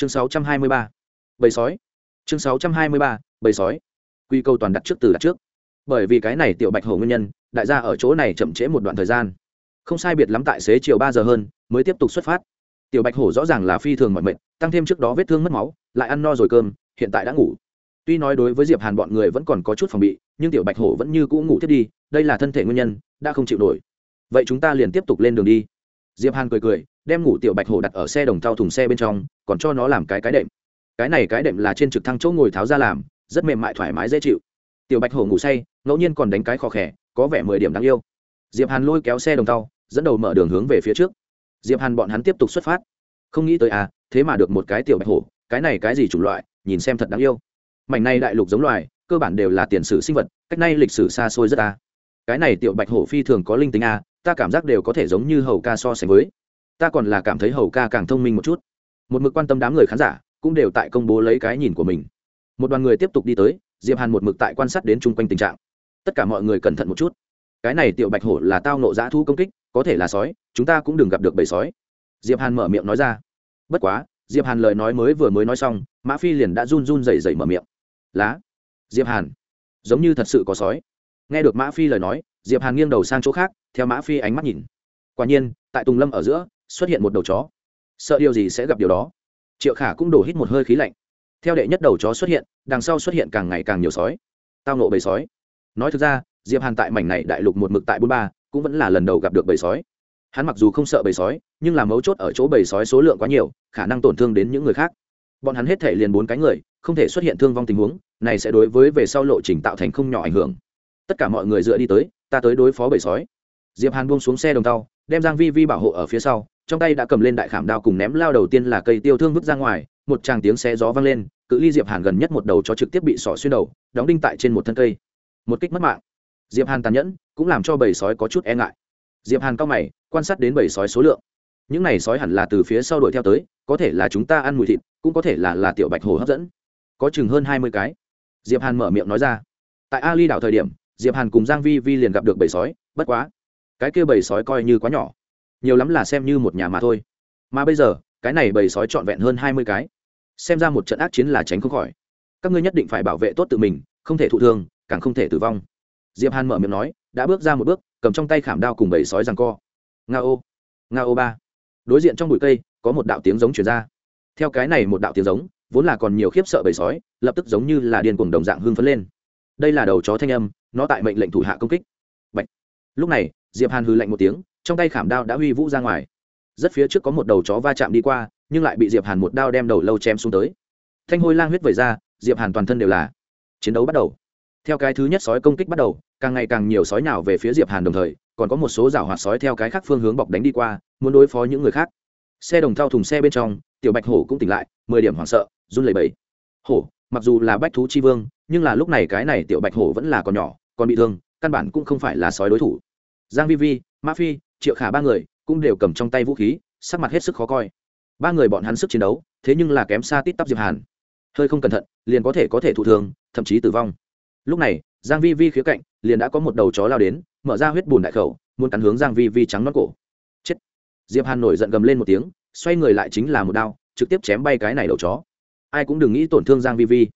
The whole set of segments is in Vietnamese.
chương 623. bầy sói. Chương 623. bầy sói. Quy câu toàn đặt trước từ đặt trước. Bởi vì cái này tiểu bạch hổ nguyên nhân, đại gia ở chỗ này chậm trễ một đoạn thời gian. Không sai biệt lắm tại xế chiều ba giờ hơn, mới tiếp tục xuất phát. Tiểu bạch hổ rõ ràng là phi thường mọi mệnh tăng thêm trước đó vết thương mất máu, lại ăn no rồi cơm, hiện tại đã ngủ. Tuy nói đối với diệp hàn bọn người vẫn còn có chút phòng bị, nhưng tiểu bạch hổ vẫn như cũ ngủ thiết đi, đây là thân thể nguyên nhân, đã không chịu nổi. Vậy chúng ta liền tiếp tục lên đường đi diệp hàn cười cười đem ngủ tiểu bạch hổ đặt ở xe đồng thau thùng xe bên trong còn cho nó làm cái cái đệm. Cái này cái đệm là trên trực thăng chỗ ngồi tháo ra làm rất mềm mại thoải mái dễ chịu. Tiểu bạch hổ ngủ say ngẫu nhiên còn đánh cái khó khẻ có vẻ mười điểm đáng yêu. Diệp hàn lôi kéo xe đồng thau dẫn đầu mở đường hướng về phía trước. Diệp hàn bọn hắn tiếp tục xuất phát. Không nghĩ tới à thế mà được một cái tiểu bạch hổ cái này cái gì chủng loại nhìn xem thật đáng yêu. Mảnh này đại lục giống loài cơ bản đều là tiền sử sinh vật cách nay lịch sử xa xôi rất à. cái này tiểu bạch hổ phi thường có linh tính à, ta cảm giác đều có thể giống như hầu ca so sánh với. Ta còn là cảm thấy hầu ca càng thông minh một chút. Một mực quan tâm đám người khán giả cũng đều tại công bố lấy cái nhìn của mình. Một đoàn người tiếp tục đi tới, diệp hàn một mực tại quan sát đến chung quanh tình trạng. Tất cả mọi người cẩn thận một chút. Cái này tiểu bạch hổ là tao nộ giã thu công kích, có thể là sói, chúng ta cũng đừng gặp được bầy sói. Diệp hàn mở miệng nói ra. Bất quá, diệp hàn lời nói mới vừa mới nói xong, mã phi liền đã run run rẩy rẩy mở miệng. Lá. Diệp hàn, giống như thật sự có sói. Nghe được mã phi lời nói diệp hàn nghiêng đầu sang chỗ khác, theo mã phi ánh mắt nhìn. Quả nhiên, tại tùng lâm ở giữa, xuất hiện một đầu chó. Sợ điều gì sẽ gặp điều đó. Triệu khả cũng đổ hít một hơi khí lạnh. Theo đệ nhất đầu chó xuất hiện, đằng sau xuất hiện càng ngày càng nhiều sói. Tao nộ bầy sói. Nói thực ra, diệp hàn tại mảnh này đại lục một mực tại bốn ba, cũng vẫn là lần đầu gặp được bầy sói. Hắn mặc dù không sợ bầy sói, nhưng là mấu chốt ở chỗ bầy sói số lượng quá nhiều, khả năng tổn thương đến những người khác. Bọn hắn hết thể liền bốn cái người, không thể xuất hiện thương vong tình huống, này sẽ đối với về sau lộ trình tạo thành không nhỏ ảnh hưởng tất cả mọi người dựa đi tới, ta tới đối phó bầy sói. Diệp hàn buông xuống xe đồng tàu, đem giang vi vi bảo hộ ở phía sau, trong tay đã cầm lên đại khảm đao cùng ném lao đầu tiên là cây tiêu thương vứt ra ngoài, một tràng tiếng xe gió vang lên, cự ly diệp hàn gần nhất một đầu cho trực tiếp bị sỏ xuyên đầu, đóng đinh tại trên một thân cây. Một kích mất mạng. Diệp hàn tàn nhẫn, cũng làm cho bầy sói có chút e ngại. Diệp hàn cao mày, quan sát đến bầy sói số lượng. Những này sói hẳn là từ phía sau đuổi theo tới, có thể là chúng ta ăn mùi thịt, cũng có thể là là tiểu bạch hồ hấp dẫn. Có chừng hơn hai mươi cái. Diệp hàn mở miệng nói ra. Tại ali đảo thời điểm diệp hàn cùng giang vi vi liền gặp được bầy sói, bất quá, cái kia bầy sói coi như quá nhỏ, nhiều lắm là xem như một nhà mà thôi. Mà bây giờ, cái này bầy sói trọn vẹn hơn hai mươi cái. Xem ra một trận ác chiến là tránh không khỏi. Các ngươi nhất định phải bảo vệ tốt tự mình, không thể thụ thương, càng không thể tử vong. Diệp hàn mở miệng nói, đã bước ra một bước, cầm trong tay khảm đao cùng bầy sói rằng co. Nga ô nga ô ba. Đối diện trong bụi cây, có một đạo tiếng giống chuyển ra. Theo cái này một đạo tiếng giống, vốn là còn nhiều khiếp sợ bầy sói, lập tức giống như là điên cuồng đồng dạng hưng phấn lên. Đây là đầu chó thanh âm nó tại mệnh lệnh thủ hạ công kích. Bạch. lúc này, diệp hàn hư lạnh một tiếng, trong tay khảm đao đã huy vũ ra ngoài. Rất phía trước có một đầu chó va chạm đi qua, nhưng lại bị diệp hàn một đao đem đầu lâu chém xuống tới. Thanh hôi lang huyết vẩy ra, diệp hàn toàn thân đều là chiến đấu bắt đầu. Theo cái thứ nhất sói công kích bắt đầu, càng ngày càng nhiều sói nào về phía diệp hàn đồng thời, còn có một số rào hoạt sói theo cái khác phương hướng bọc đánh đi qua, muốn đối phó những người khác. Xe đồng thao thùng xe bên trong, tiểu bạch hổ cũng tỉnh lại, mười điểm hoảng sợ, run lẩy bẩy. Hổ mặc dù là bách thú chi vương, nhưng là lúc này cái này tiểu bạch hổ vẫn là còn nhỏ, còn bị thương, căn bản cũng không phải là sói đối thủ. Giang vi vi, ma phi, triệu khả ba người cũng đều cầm trong tay vũ khí, sắc mặt hết sức khó coi. Ba người bọn hắn sức chiến đấu, thế nhưng là kém xa tít tắp diệp hàn. Hơi không cẩn thận, liền có thể có thể thụ thương, thậm chí tử vong. Lúc này, giang vi vi khía cạnh liền đã có một đầu chó lao đến, mở ra huyết bùn đại khẩu, muốn cắn hướng giang vi vi trắng non cổ. Chết! Diệp hàn nổi giận gầm lên một tiếng, xoay người lại chính là một đao, trực tiếp chém bay cái này đầu chó ai cũng đừng nghĩ tổn thương giang vi vi.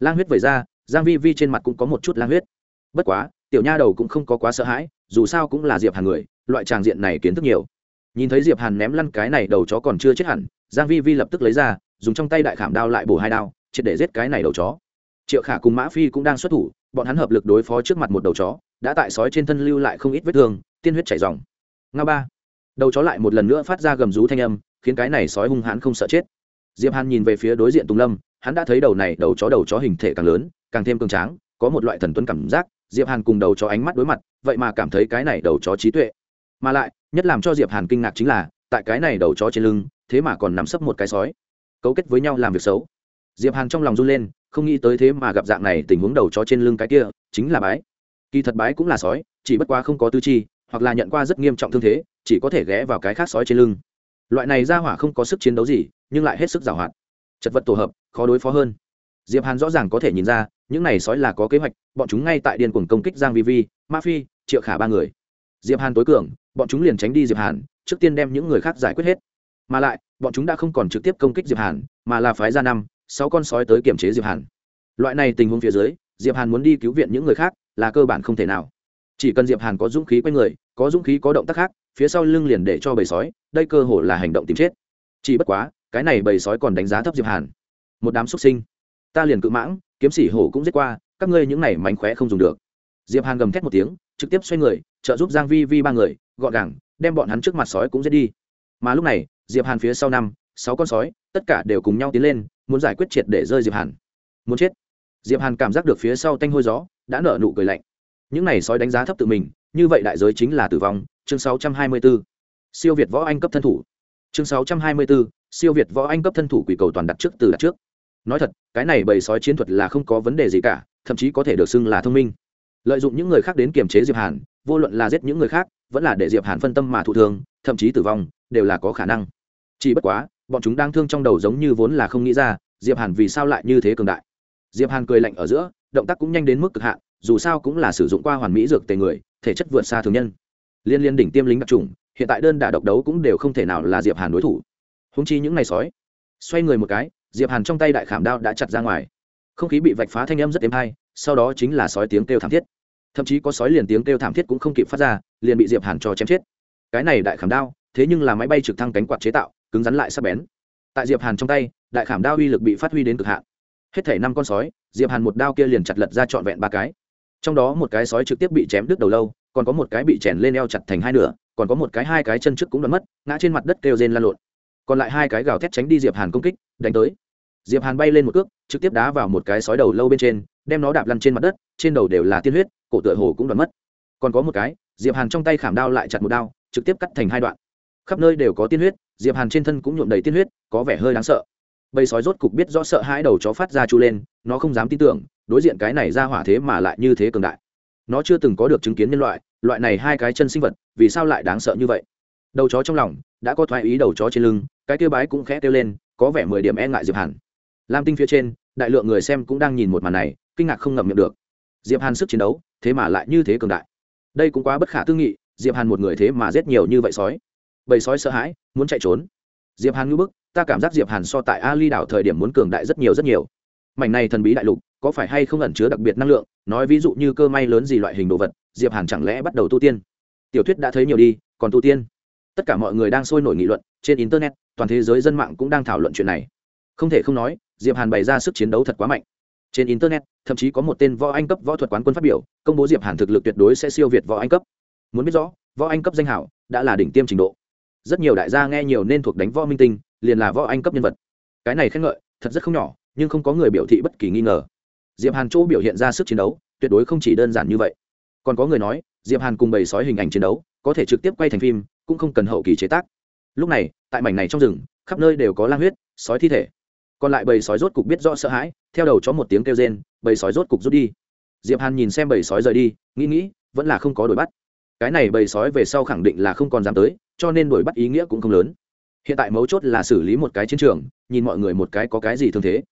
Lang huyết vẩy ra, giang vi vi trên mặt cũng có một chút lang huyết. Bất quá, tiểu nha đầu cũng không có quá sợ hãi, dù sao cũng là diệp hàn người, loại tràng diện này kiến thức nhiều. Nhìn thấy diệp hàn ném lăn cái này đầu chó còn chưa chết hẳn, giang vi vi lập tức lấy ra, dùng trong tay đại khảm đao lại bổ hai đao, triệt để giết cái này đầu chó. Triệu khả cùng mã phi cũng đang xuất thủ, bọn hắn hợp lực đối phó trước mặt một đầu chó, đã tại sói trên thân lưu lại không ít vết thương, tiên huyết chảy ròng. nga ba. Đầu chó lại một lần nữa phát ra gầm rú thanh âm, khiến cái này sói hung hãn không sợ chết diệp hàn nhìn về phía đối diện tùng lâm, hắn đã thấy đầu này đầu chó đầu chó hình thể càng lớn, càng thêm cường tráng, có một loại thần tuấn cảm giác, diệp hàn cùng đầu chó ánh mắt đối mặt, vậy mà cảm thấy cái này đầu chó trí tuệ. Mà lại, nhất làm cho diệp hàn kinh ngạc chính là, tại cái này đầu chó trên lưng, thế mà còn nắm sấp một cái sói. Cấu kết với nhau làm việc xấu. Diệp hàn trong lòng run lên, không nghĩ tới thế mà gặp dạng này tình huống đầu chó trên lưng cái kia, chính là bái. Kỳ thật bái cũng là sói, chỉ bất quá không có tư chi, hoặc là nhận qua rất nghiêm trọng thương thế, chỉ có thể ghé vào cái khác sói trên lưng loại này ra hỏa không có sức chiến đấu gì, nhưng lại hết sức giảo hoạt. Chật vật tổ hợp, khó đối phó hơn. Diệp hàn rõ ràng có thể nhìn ra, những này sói là có kế hoạch, bọn chúng ngay tại điên cuồng công kích giang vi vi, ma phi, triệu khả ba người. Diệp hàn tối cường, bọn chúng liền tránh đi diệp hàn, trước tiên đem những người khác giải quyết hết. Mà lại, bọn chúng đã không còn trực tiếp công kích diệp hàn, mà là phái ra năm, sáu con sói tới kiểm chế diệp hàn. Loại này tình huống phía dưới, diệp hàn muốn đi cứu viện những người khác, là cơ bản không thể nào chỉ cần diệp hàn có dũng khí quanh người, có dũng khí có động tác khác, phía sau lưng liền để cho bầy sói, đây cơ hồ là hành động tìm chết. Chỉ bất quá, cái này bầy sói còn đánh giá thấp diệp hàn. Một đám xuất sinh. Ta liền cự mãng, kiếm sĩ hổ cũng giết qua, các ngươi những này mánh khóe không dùng được. Diệp hàn gầm thét một tiếng, trực tiếp xoay người, trợ giúp giang vi vi ba người, gọn gàng, đem bọn hắn trước mặt sói cũng giết đi. Mà lúc này, diệp hàn phía sau năm, sáu con sói, tất cả đều cùng nhau tiến lên, muốn giải quyết triệt để rơi diệp hàn. Muốn chết. Diệp hàn cảm giác được phía sau tanh hôi gió, đã nở nụ cười lạnh những này sói đánh giá thấp tự mình, như vậy đại giới chính là tử vong, chương 624. siêu việt võ anh cấp thân thủ chương 624. siêu việt võ anh cấp thân thủ quỷ cầu toàn đặt trước từ đặt trước nói thật, cái này bầy sói chiến thuật là không có vấn đề gì cả, thậm chí có thể được xưng là thông minh lợi dụng những người khác đến kiềm chế diệp hàn, vô luận là giết những người khác, vẫn là để diệp hàn phân tâm mà thụ thương, thậm chí tử vong, đều là có khả năng chỉ bất quá, bọn chúng đang thương trong đầu giống như vốn là không nghĩ ra, diệp hàn vì sao lại như thế cường đại diệp hàn cười lạnh ở giữa, động tác cũng nhanh đến mức cực hạn dù sao cũng là sử dụng qua hoàn mỹ dược tề người, thể chất vượt xa thường nhân. Liên liên đỉnh tiêm lính đặc trùng hiện tại đơn đả độc đấu cũng đều không thể nào là diệp hàn đối thủ. Húng chi những ngày sói, xoay người một cái, diệp hàn trong tay đại khảm đao đã chặt ra ngoài. Không khí bị vạch phá thanh âm rất êm hay, sau đó chính là sói tiếng kêu thảm thiết. Thậm chí có sói liền tiếng kêu thảm thiết cũng không kịp phát ra, liền bị diệp hàn cho chém chết. Cái này đại khảm đao, thế nhưng là máy bay trực thăng cánh quạt chế tạo, cứng rắn lại sắc bén. Tại diệp hàn trong tay, đại khảm đao uy lực bị phát huy đến cực hạn. Hết thể năm con sói, diệp hàn một đao kia liền chặt lật ra trọn vẹn ba cái trong đó một cái sói trực tiếp bị chém đứt đầu lâu, còn có một cái bị chèn lên eo chặt thành hai nửa, còn có một cái hai cái chân trước cũng đoán mất, ngã trên mặt đất kêu rên lan lộn. Còn lại hai cái gào thét tránh đi diệp hàn công kích, đánh tới. Diệp hàn bay lên một cước, trực tiếp đá vào một cái sói đầu lâu bên trên, đem nó đạp lăn trên mặt đất, trên đầu đều là tiên huyết, cổ tựa hồ cũng đoán mất. Còn có một cái, diệp hàn trong tay khảm đao lại chặt một đao, trực tiếp cắt thành hai đoạn. Khắp nơi đều có tiên huyết, diệp hàn trên thân cũng nhuộm đầy tiên huyết, có vẻ hơi đáng sợ. Bầy sói rốt cục biết rõ sợ hãi đầu chó phát ra chu lên, nó không dám tin tưởng đối diện cái này ra hỏa thế mà lại như thế cường đại. Nó chưa từng có được chứng kiến nhân loại loại này hai cái chân sinh vật, vì sao lại đáng sợ như vậy? Đầu chó trong lòng, đã có thoái ý đầu chó trên lưng, cái kêu bái cũng khẽ kêu lên, có vẻ mười điểm e ngại diệp hàn. Lam tinh phía trên, đại lượng người xem cũng đang nhìn một màn này, kinh ngạc không ngậm miệng được. Diệp hàn sức chiến đấu, thế mà lại như thế cường đại. Đây cũng quá bất khả tư nghị, diệp hàn một người thế mà giết nhiều như vậy sói. Bầy sói sợ hãi, muốn chạy trốn. Diệp hàn ngưỡng bức, ta cảm giác diệp hàn so tại ali đảo thời điểm muốn cường đại rất nhiều rất nhiều mảnh này thần bí đại lục, có phải hay không ẩn chứa đặc biệt năng lượng? Nói ví dụ như cơ may lớn gì loại hình đồ vật, diệp hàn chẳng lẽ bắt đầu tu tiên? Tiểu thuyết đã thấy nhiều đi, còn tu tiên? Tất cả mọi người đang sôi nổi nghị luận trên internet, toàn thế giới dân mạng cũng đang thảo luận chuyện này. Không thể không nói, diệp hàn bày ra sức chiến đấu thật quá mạnh. Trên internet, thậm chí có một tên võ anh cấp võ thuật quán quân phát biểu, công bố diệp hàn thực lực tuyệt đối sẽ siêu việt võ anh cấp. Muốn biết rõ, võ anh cấp danh hảo đã là đỉnh tiêm trình độ. Rất nhiều đại gia nghe nhiều nên thuộc đánh võ minh tinh, liền là võ anh cấp nhân vật. Cái này khen ngợi, thật rất không nhỏ nhưng không có người biểu thị bất kỳ nghi ngờ. Diệp hàn chỗ biểu hiện ra sức chiến đấu, tuyệt đối không chỉ đơn giản như vậy. Còn có người nói, diệp hàn cùng bầy sói hình ảnh chiến đấu, có thể trực tiếp quay thành phim, cũng không cần hậu kỳ chế tác. Lúc này, tại mảnh này trong rừng, khắp nơi đều có lang huyết, sói thi thể. Còn lại bầy sói rốt cục biết rõ sợ hãi, theo đầu chó một tiếng kêu rên, bầy sói rốt cục rút đi. Diệp hàn nhìn xem bầy sói rời đi, nghĩ nghĩ, vẫn là không có đuổi bắt. Cái này bầy sói về sau khẳng định là không còn dám tới, cho nên đuổi bắt ý nghĩa cũng không lớn. Hiện tại mấu chốt là xử lý một cái chiến trường, nhìn mọi người một cái có cái gì thương thế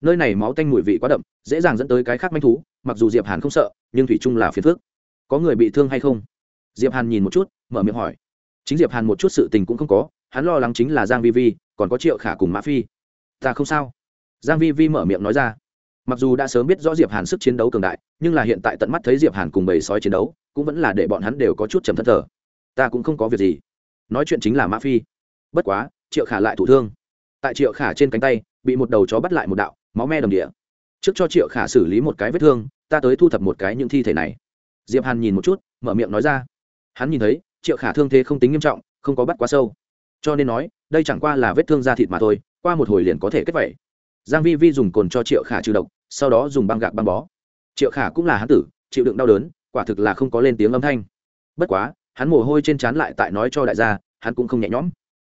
nơi này máu tanh mùi vị quá đậm, dễ dàng dẫn tới cái khác manh thú, mặc dù diệp hàn không sợ, nhưng thủy chung là phiền phước có người bị thương hay không? Diệp hàn nhìn một chút, mở miệng hỏi. Chính diệp hàn một chút sự tình cũng không có, hắn lo lắng chính là giang vi vi, còn có triệu khả cùng mã phi. Ta không sao. Giang vi vi mở miệng nói ra. Mặc dù đã sớm biết rõ diệp hàn sức chiến đấu cường đại, nhưng là hiện tại tận mắt thấy diệp hàn cùng bầy sói chiến đấu, cũng vẫn là để bọn hắn đều có chút trầm thất thở ta cũng không có việc gì. Nói chuyện chính là mã phi. Bất quá, triệu khả lại thụ thương. Tại triệu khả trên cánh tay, bị một đầu chó bắt lại một đạo máu me đồng địa. Trước cho triệu khả xử lý một cái vết thương, ta tới thu thập một cái những thi thể này. Diệp hàn nhìn một chút, mở miệng nói ra. Hắn nhìn thấy, triệu khả thương thế không tính nghiêm trọng, không có bắt quá sâu. Cho nên nói, đây chẳng qua là vết thương da thịt mà thôi, qua một hồi liền có thể kết vẩy giang vi vi dùng cồn cho triệu khả trừ độc, sau đó dùng băng gạc băng bó. Triệu khả cũng là hắn tử, chịu đựng đau đớn, quả thực là không có lên tiếng âm thanh. Bất quá, hắn mồ hôi trên trán lại tại nói cho đại gia, hắn cũng không nhẹ nhõm.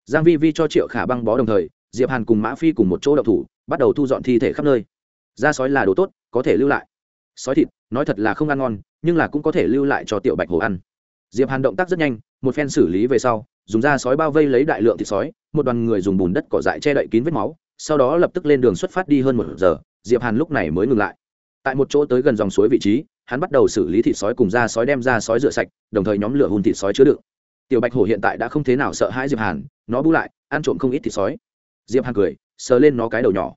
Giang vi vi cho triệu khả băng bó đồng thời diệp hàn cùng mã phi cùng một chỗ đậu thủ, bắt đầu thu dọn thi thể khắp nơi. Da sói là đồ tốt, có thể lưu lại. Sói thịt, nói thật là không ăn ngon, nhưng là cũng có thể lưu lại cho tiểu bạch hồ ăn. Diệp hàn động tác rất nhanh, một phen xử lý về sau, dùng da sói bao vây lấy đại lượng thịt sói, một đoàn người dùng bùn đất cỏ dại che đậy kín vết máu, sau đó lập tức lên đường xuất phát đi hơn một giờ, diệp hàn lúc này mới ngừng lại. Tại một chỗ tới gần dòng suối vị trí, hắn bắt đầu xử lý thịt sói cùng da sói đem ra sói rửa sạch, đồng thời nhóm lửa hùn thịt sói chứa đựng. Tiểu bạch hổ hiện tại đã không thế nào sợ hãi diệp hàn, nó bu lại, ăn trộm không ít thịt sói diệp hàn cười, sờ lên nó cái đầu nhỏ.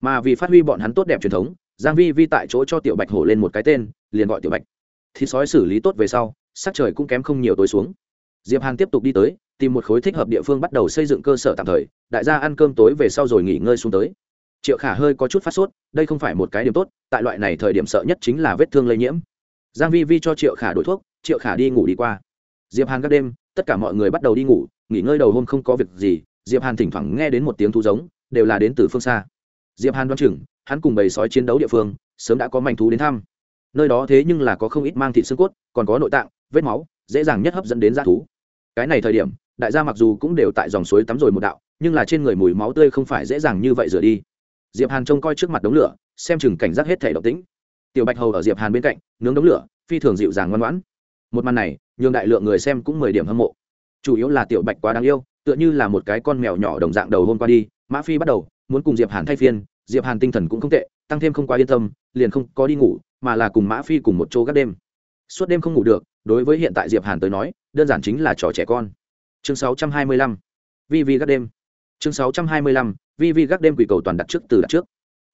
Mà vì phát huy bọn hắn tốt đẹp truyền thống, giang vi vi tại chỗ cho tiểu bạch hổ lên một cái tên, liền gọi tiểu bạch. Thì sói xử lý tốt về sau, sắc trời cũng kém không nhiều tối xuống. Diệp hàn tiếp tục đi tới, tìm một khối thích hợp địa phương bắt đầu xây dựng cơ sở tạm thời, đại gia ăn cơm tối về sau rồi nghỉ ngơi xuống tới. Triệu khả hơi có chút phát sốt, đây không phải một cái điểm tốt, tại loại này thời điểm sợ nhất chính là vết thương lây nhiễm. Giang vi vi cho triệu khả đổi thuốc, triệu khả đi ngủ đi qua. Diệp hàn các đêm, tất cả mọi người bắt đầu đi ngủ, nghỉ ngơi đầu hôm không có việc gì diệp hàn thỉnh thoảng nghe đến một tiếng thu giống, đều là đến từ phương xa. Diệp hàn đoán chừng, hắn cùng bầy sói chiến đấu địa phương, sớm đã có manh thú đến thăm. Nơi đó thế nhưng là có không ít mang thịt xương cốt, còn có nội tạng, vết máu, dễ dàng nhất hấp dẫn đến g thú. Cái này thời điểm, đại gia mặc dù cũng đều tại dòng suối tắm rồi một đạo, nhưng là trên người mùi máu tươi không phải dễ dàng như vậy rửa đi. Diệp hàn trông coi trước mặt đống lửa, xem chừng cảnh giác hết thể động tĩnh. Tiểu bạch hầu ở diệp hàn bên cạnh, nướng đống lửa, phi thường dịu dàng ngoan ngoãn. Một màn này, nhường đại lượng người xem cũng mười điểm hâm mộ. Chủ yếu là tiểu bạch quá đáng yêu tựa như là một cái con mèo nhỏ đồng dạng đầu hôm qua đi, mã phi bắt đầu, muốn cùng diệp hàn thay phiên, diệp hàn tinh thần cũng không tệ, tăng thêm không quá yên tâm, liền không có đi ngủ, mà là cùng mã phi cùng một chỗ gác đêm suốt đêm không ngủ được, đối với hiện tại diệp hàn tới nói, đơn giản chính là trò trẻ con chương 625. vi vi gác đêm chương 625. vi vi gác đêm quỷ cầu toàn đặt trước từ đặt trước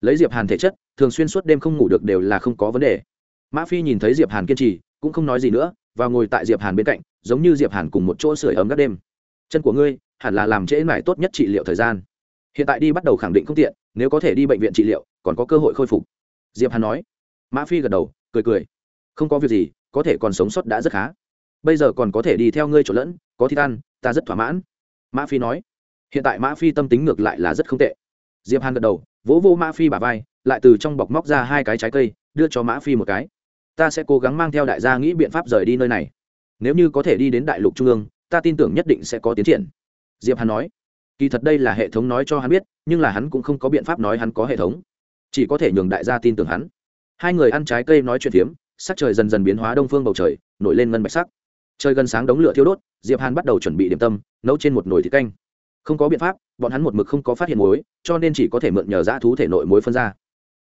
lấy diệp hàn thể chất, thường xuyên suốt đêm không ngủ được đều là không có vấn đề mã phi nhìn thấy diệp hàn kiên trì, cũng không nói gì nữa, và ngồi tại diệp hàn bên cạnh, giống như diệp hàn cùng một chỗ sưởi ấm gác đêm chân của ngươi, hẳn là làm trễ mải tốt nhất trị liệu thời gian. Hiện tại đi bắt đầu khẳng định không tiện, nếu có thể đi bệnh viện trị liệu, còn có cơ hội khôi phục. Diệp hàn nói. Mã phi gật đầu, cười cười. Không có việc gì, có thể còn sống sót đã rất khá. Bây giờ còn có thể đi theo ngươi chỗ lẫn, có thi tan ta rất thỏa mãn. Mã phi nói. Hiện tại mã phi tâm tính ngược lại là rất không tệ. Diệp hàn gật đầu, vỗ vô mã phi bả vai, lại từ trong bọc móc ra hai cái trái cây, đưa cho mã phi một cái. Ta sẽ cố gắng mang theo đại gia nghĩ biện pháp rời đi nơi này. Nếu như có thể đi đến đại lục trung ương ta tin tưởng nhất định sẽ có tiến triển. Diệp hàn nói. Kỳ thật đây là hệ thống nói cho hắn biết, nhưng là hắn cũng không có biện pháp nói hắn có hệ thống. Chỉ có thể nhường đại gia tin tưởng hắn. Hai người ăn trái cây nói chuyện phiếm, sắc trời dần dần biến hóa đông phương bầu trời, nổi lên ngân bạch sắc. Trời gần sáng đống lửa thiêu đốt, diệp hàn bắt đầu chuẩn bị điểm tâm, nấu trên một nồi thịt canh. Không có biện pháp, bọn hắn một mực không có phát hiện muối, cho nên chỉ có thể mượn nhờ dã thú thể nội muối phân ra.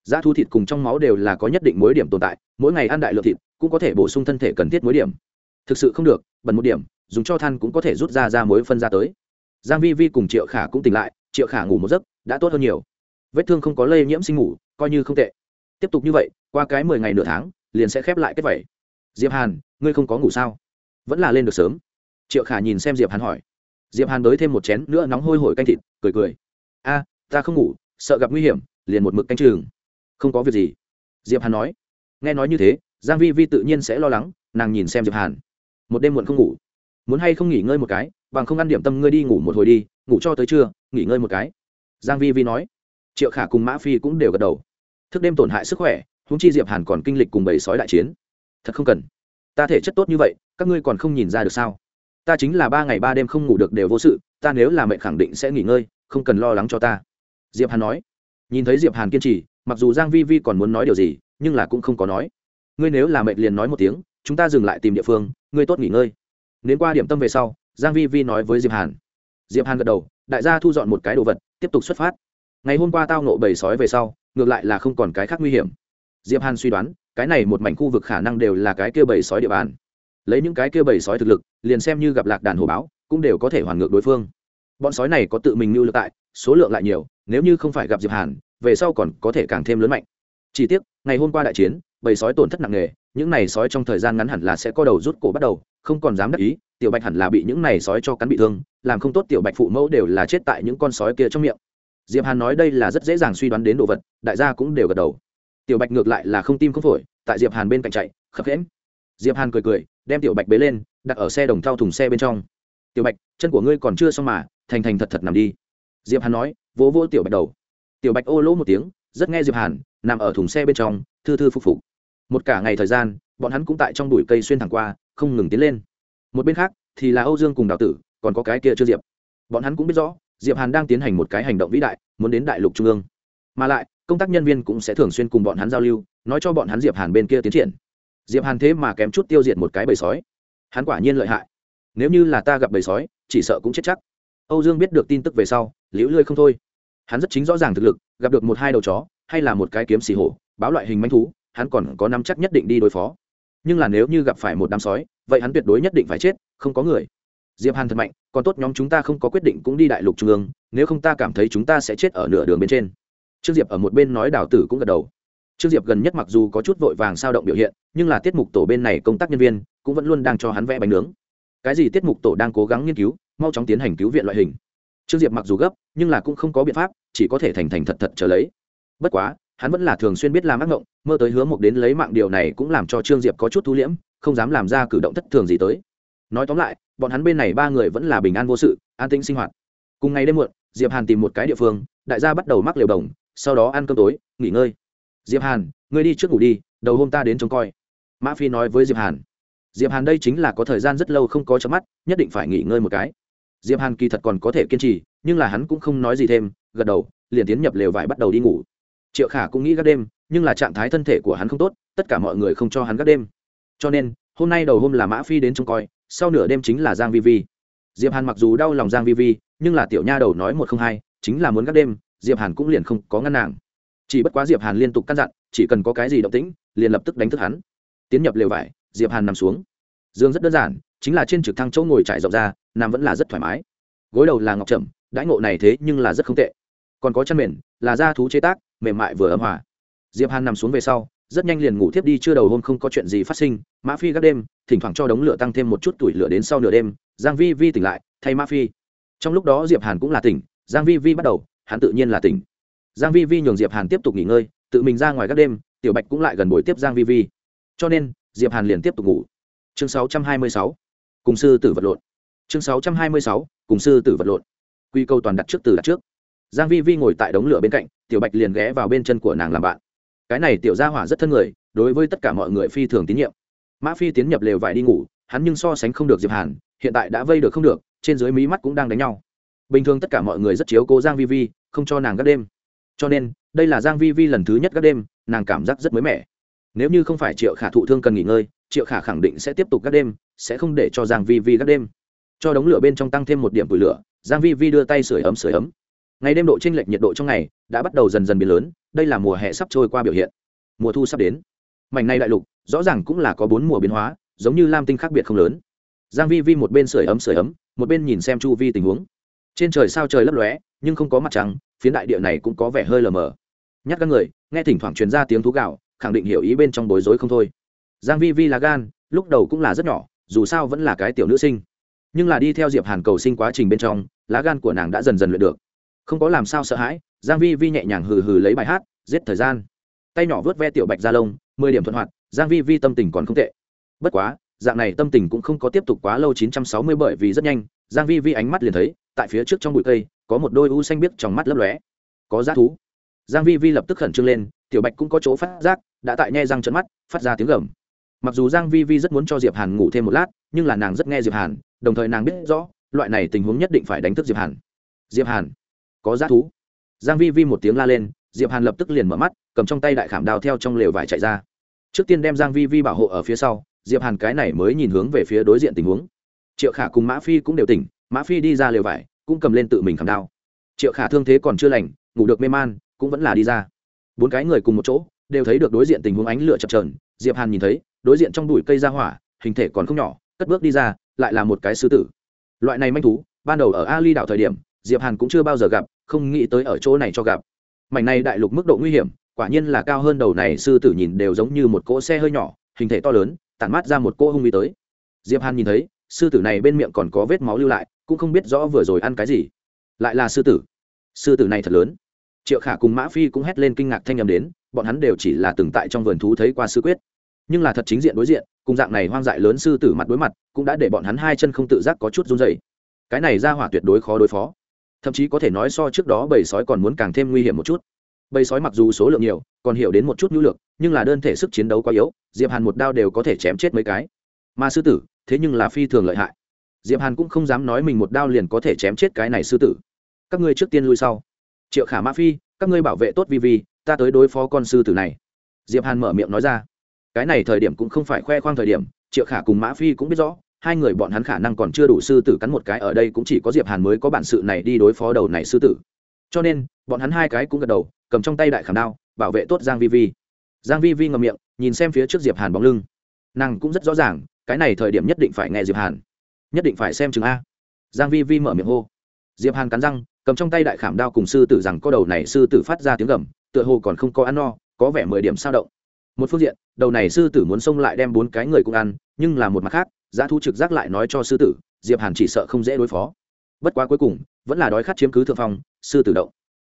Dã thú thịt cùng trong máu đều là có nhất định muối điểm tồn tại, mỗi ngày ăn đại lượng thịt, cũng có thể bổ sung thân thể cần thiết muối điểm. Thực sự không được, bẩn một điểm dùng cho than cũng có thể rút ra ra muối phân ra tới. Giang vi vi cùng triệu khả cũng tỉnh lại, triệu khả ngủ một giấc, đã tốt hơn nhiều. Vết thương không có lây nhiễm sinh ngủ, coi như không tệ. Tiếp tục như vậy, qua cái mười ngày nửa tháng, liền sẽ khép lại kết vẩy diệp hàn, ngươi không có ngủ sao? Vẫn là lên được sớm. Triệu khả nhìn xem diệp hàn hỏi. Diệp hàn đới thêm một chén nữa nóng hôi hổi canh thịt, cười cười. A, ta không ngủ, sợ gặp nguy hiểm, liền một mực canh trường không có việc gì. Diệp hàn nói. Nghe nói như thế, giang vi vi tự nhiên sẽ lo lắng, nàng nhìn xem diệp hàn. Một đêm muộn không ngủ muốn hay không nghỉ ngơi một cái, bằng không ăn điểm tâm ngươi đi ngủ một hồi đi, ngủ cho tới trưa, nghỉ ngơi một cái. Giang vi vi nói. Triệu khả cùng mã phi cũng đều gật đầu. Thức đêm tổn hại sức khỏe, huống chi diệp hàn còn kinh lịch cùng bầy sói đại chiến. Thật không cần. Ta thể chất tốt như vậy, các ngươi còn không nhìn ra được sao? Ta chính là ba ngày ba đêm không ngủ được đều vô sự, ta nếu là mệnh khẳng định sẽ nghỉ ngơi, không cần lo lắng cho ta. Diệp hàn nói. Nhìn thấy diệp hàn kiên trì, mặc dù giang vi vi còn muốn nói điều gì, nhưng là cũng không có nói. Ngươi nếu là mệnh liền nói một tiếng, chúng ta dừng lại tìm địa phương, ngươi tốt nghỉ ngơi nến qua điểm tâm về sau, giang vi vi nói với diệp hàn. Diệp hàn gật đầu, đại gia thu dọn một cái đồ vật, tiếp tục xuất phát. Ngày hôm qua tao nộ bầy sói về sau, ngược lại là không còn cái khác nguy hiểm. Diệp hàn suy đoán, cái này một mảnh khu vực khả năng đều là cái kia bầy sói địa bàn. Lấy những cái kia bầy sói thực lực, liền xem như gặp lạc đàn hồ báo, cũng đều có thể hoàn ngược đối phương. Bọn sói này có tự mình lưu lực tại, số lượng lại nhiều, nếu như không phải gặp diệp hàn, về sau còn có thể càng thêm lớn mạnh. Chỉ tiếc, ngày hôm qua đại chiến, bầy sói tổn thất nặng nề những này sói trong thời gian ngắn hẳn là sẽ có đầu rút cổ bắt đầu, không còn dám đắc ý, tiểu bạch hẳn là bị những này sói cho cắn bị thương, làm không tốt tiểu bạch phụ mẫu đều là chết tại những con sói kia trong miệng. Diệp hàn nói đây là rất dễ dàng suy đoán đến đồ vật, đại gia cũng đều gật đầu. Tiểu bạch ngược lại là không tim không phổi, tại diệp hàn bên cạnh chạy, khập khẽm diệp hàn cười cười, đem tiểu bạch bế lên, đặt ở xe đồng thau thùng xe bên trong. Tiểu bạch, chân của ngươi còn chưa xong mà, thành thành thật thật nằm đi. Diệp hàn nói, vỗ vỗ tiểu bạch đầu. Tiểu bạch ô lỗ một tiếng, rất nghe diệp hàn, nằm ở thùng xe bên trong, thư thư phục phục một cả ngày thời gian, bọn hắn cũng tại trong bụi cây xuyên thẳng qua, không ngừng tiến lên. Một bên khác, thì là âu dương cùng đào tử, còn có cái kia chưa diệp. Bọn hắn cũng biết rõ, diệp hàn đang tiến hành một cái hành động vĩ đại, muốn đến đại lục trung ương. Mà lại, công tác nhân viên cũng sẽ thường xuyên cùng bọn hắn giao lưu, nói cho bọn hắn diệp hàn bên kia tiến triển. Diệp hàn thế mà kém chút tiêu diệt một cái bầy sói. Hắn quả nhiên lợi hại. Nếu như là ta gặp bầy sói, chỉ sợ cũng chết chắc. Âu dương biết được tin tức về sau, liễu lươi không thôi. Hắn rất chính rõ ràng thực lực, gặp được một hai đầu chó, hay là một cái kiếm xì hổ, báo loại hình manh thú hắn còn có năm chắc nhất định đi đối phó. Nhưng là nếu như gặp phải một đám sói, vậy hắn tuyệt đối nhất định phải chết, không có người. Diệp hàn thật mạnh, còn tốt nhóm chúng ta không có quyết định cũng đi đại lục trung ương, nếu không ta cảm thấy chúng ta sẽ chết ở nửa đường bên trên. Trương diệp ở một bên nói đào tử cũng gật đầu. Trương diệp gần nhất mặc dù có chút vội vàng sao động biểu hiện, nhưng là tiết mục tổ bên này công tác nhân viên cũng vẫn luôn đang cho hắn vẽ bánh nướng. Cái gì tiết mục tổ đang cố gắng nghiên cứu, mau chóng tiến hành cứu viện loại hình. Trương diệp mặc dù gấp, nhưng là cũng không có biện pháp, chỉ có thể thành thành thật thật trở lấy. Bất quá hắn vẫn là thường xuyên biết làm ác ngộng, mơ tới hứa mộc đến lấy mạng điều này cũng làm cho trương diệp có chút thu liễm, không dám làm ra cử động thất thường gì tới. Nói tóm lại, bọn hắn bên này ba người vẫn là bình an vô sự, an tĩnh sinh hoạt. Cùng ngày đêm muộn, diệp hàn tìm một cái địa phương, đại gia bắt đầu mắc liều đồng, sau đó ăn cơm tối, nghỉ ngơi. Diệp hàn, ngươi đi trước ngủ đi, đầu hôm ta đến trông coi. Mã phi nói với diệp hàn. Diệp hàn đây chính là có thời gian rất lâu không có chớp mắt, nhất định phải nghỉ ngơi một cái. Diệp hàn kỳ thật còn có thể kiên trì, nhưng là hắn cũng không nói gì thêm, gật đầu, liền tiến nhập lều vải bắt đầu đi ngủ triệu khả cũng nghĩ gác đêm, nhưng là trạng thái thân thể của hắn không tốt, tất cả mọi người không cho hắn gác đêm. Cho nên, hôm nay đầu hôm là mã phi đến trông coi, sau nửa đêm chính là giang vi vi. Diệp hàn mặc dù đau lòng giang vi vi, nhưng là tiểu nha đầu nói một không hai, chính là muốn gác đêm, diệp hàn cũng liền không có ngăn nàng. Chỉ bất quá diệp hàn liên tục căn dặn, chỉ cần có cái gì động tĩnh, liền lập tức đánh thức hắn. Tiến nhập lều vải, diệp hàn nằm xuống. Dương rất đơn giản, chính là trên trực thăng chỗ ngồi trải rộng ra, nằm vẫn là rất thoải mái. Gối đầu là ngọc trầm, đãi ngộ này thế nhưng là rất không tệ. Còn có chăn mền, là da thú chế tác mềm mại vừa ấm hòa. Diệp hàn nằm xuống về sau, rất nhanh liền ngủ thiếp đi, chưa đầu hôm không có chuyện gì phát sinh, mã phi gác đêm, thỉnh thoảng cho đống lửa tăng thêm một chút tuổi lửa đến sau nửa đêm, giang vi vi tỉnh lại, thay mã phi. Trong lúc đó diệp hàn cũng là tỉnh, giang vi vi bắt đầu, hắn tự nhiên là tỉnh. Giang vi vi nhường diệp hàn tiếp tục nghỉ ngơi, tự mình ra ngoài gác đêm, tiểu bạch cũng lại gần buổi tiếp giang vi vi. Cho nên, diệp hàn liền tiếp tục ngủ. Chương 626 cùng sư tử vật lộn. Chương 626 cùng sư tử vật lộn. Quy câu toàn đặt trước từ đặt trước giang vi vi ngồi tại đống lửa bên cạnh, tiểu bạch liền ghé vào bên chân của nàng làm bạn. Cái này tiểu gia hỏa rất thân người, đối với tất cả mọi người phi thường tín nhiệm. Mã phi tiến nhập lều vải đi ngủ, hắn nhưng so sánh không được diệp hàn, hiện tại đã vây được không được, trên dưới mí mắt cũng đang đánh nhau. Bình thường tất cả mọi người rất chiếu cố giang vi vi, không cho nàng gác đêm. Cho nên, đây là giang vi vi lần thứ nhất gác đêm, nàng cảm giác rất mới mẻ. Nếu như không phải triệu khả thụ thương cần nghỉ ngơi, triệu khả khẳng định sẽ tiếp tục gác đêm, sẽ không để cho giang vi vi gác đêm. Cho đống lửa bên trong tăng thêm một điểm củi lửa, giang vi vi đưa tay sưởi ấm sưởi ấm ngày đêm độ chênh lệch nhiệt độ trong ngày đã bắt đầu dần dần biến lớn, đây là mùa hè sắp trôi qua biểu hiện. Mùa thu sắp đến. Mảnh này đại lục rõ ràng cũng là có bốn mùa biến hóa, giống như lam tinh khác biệt không lớn. Giang vi vi một bên sưởi ấm sưởi ấm, một bên nhìn xem chu vi tình huống. Trên trời sao trời lấp lóe, nhưng không có mặt trăng phía đại địa này cũng có vẻ hơi lờ mờ. Nhắc các người, nghe thỉnh thoảng truyền ra tiếng thú gạo khẳng định hiểu ý bên trong bối rối không thôi. Giang vi vi là gan, lúc đầu cũng là rất nhỏ, dù sao vẫn là cái tiểu nữ sinh. Nhưng là đi theo diệp hàn cầu sinh quá trình bên trong, lá gan của nàng đã dần dần luyện được không có làm sao sợ hãi, giang vi vi nhẹ nhàng hừ hừ lấy bài hát, giết thời gian. Tay nhỏ vớt ve tiểu bạch ra lông mười điểm thuận hoạt, giang vi vi tâm tình còn không tệ. Bất quá, dạng này tâm tình cũng không có tiếp tục quá lâu 960 bởi vì rất nhanh, giang vi vi ánh mắt liền thấy, tại phía trước trong bụi cây, có một đôi u xanh biếc trong mắt lấp lóe. Có giá thú. Giang vi vi lập tức khẩn trương lên, tiểu bạch cũng có chỗ phát giác, đã tại nhe răng trợn mắt, phát ra tiếng gầm. Mặc dù giang vi vi rất muốn cho diệp hàn ngủ thêm một lát, nhưng là nàng rất nghe diệp hàn, đồng thời nàng biết rõ, loại này tình huống nhất định phải đánh thức diệp hàn. Diệp hàn có giá thú. Giang vi vi một tiếng la lên, diệp hàn lập tức liền mở mắt, cầm trong tay đại khảm đao theo trong lều vải chạy ra. Trước tiên đem giang vi vi bảo hộ ở phía sau, diệp hàn cái này mới nhìn hướng về phía đối diện tình huống. Triệu khả cùng mã phi cũng đều tỉnh, mã phi đi ra lều vải, cũng cầm lên tự mình khảm đao. Triệu khả thương thế còn chưa lành, ngủ được mê man, cũng vẫn là đi ra. Bốn cái người cùng một chỗ, đều thấy được đối diện tình huống ánh lửa chập chờn, diệp hàn nhìn thấy, đối diện trong bụi cây ra hỏa, hình thể còn không nhỏ, cất bước đi ra, lại là một cái sư tử. Loại này manh thú, ban đầu ở ali đảo thời điểm diệp hàn cũng chưa bao giờ gặp, không nghĩ tới ở chỗ này cho gặp. Mảnh này đại lục mức độ nguy hiểm, quả nhiên là cao hơn đầu này sư tử nhìn đều giống như một cỗ xe hơi nhỏ, hình thể to lớn, tản mát ra một cỗ hung uy tới. Diệp hàn nhìn thấy, sư tử này bên miệng còn có vết máu lưu lại, cũng không biết rõ vừa rồi ăn cái gì. Lại là sư tử. Sư tử này thật lớn. Triệu khả cùng mã phi cũng hét lên kinh ngạc thanh â m đến, bọn hắn đều chỉ là từng tại trong vườn thú thấy qua sư quyết. Nhưng là thật chính diện đối diện, cùng dạng này hoang dại lớn sư tử mặt đối mặt, cũng đã để bọn hắn hai chân không tự giác có chút run dày cái này ra hỏa tuyệt đối khó đối phó thậm chí có thể nói so trước đó bầy sói còn muốn càng thêm nguy hiểm một chút. Bầy sói mặc dù số lượng nhiều, còn hiểu đến một chút nhu lược nhưng là đơn thể sức chiến đấu quá yếu, diệp hàn một đao đều có thể chém chết mấy cái. Mà sư tử, thế nhưng là phi thường lợi hại. Diệp hàn cũng không dám nói mình một đao liền có thể chém chết cái này sư tử. Các ngươi trước tiên lui sau. Triệu khả mã phi, các ngươi bảo vệ tốt vi vi, ta tới đối phó con sư tử này. Diệp hàn mở miệng nói ra. Cái này thời điểm cũng không phải khoe khoang thời điểm, triệu khả cùng mã phi cũng biết rõ hai người bọn hắn khả năng còn chưa đủ sư tử cắn một cái ở đây cũng chỉ có diệp hàn mới có bản sự này đi đối phó đầu này sư tử. Cho nên, bọn hắn hai cái cũng gật đầu, cầm trong tay đại khảm đao, bảo vệ tốt giang vi vi. Giang vi vi ngậm miệng, nhìn xem phía trước diệp hàn bóng lưng. Nàng cũng rất rõ ràng, cái này thời điểm nhất định phải nghe diệp hàn. Nhất định phải xem chừng a. Giang vi vi mở miệng hô. Diệp hàn cắn răng, cầm trong tay đại khảm đao cùng sư tử rằng có đầu này sư tử phát ra tiếng gầm, tựa hồ còn không có ăn no, có vẻ mười điểm sao động. Một phương diện, đầu này sư tử muốn xông lại đem bốn cái người cùng ăn, nhưng là một mặt khác giá thu trực giác lại nói cho sư tử, diệp hàn chỉ sợ không dễ đối phó. Bất quá cuối cùng, vẫn là đói khát chiếm cứ thượng phong, sư tử động.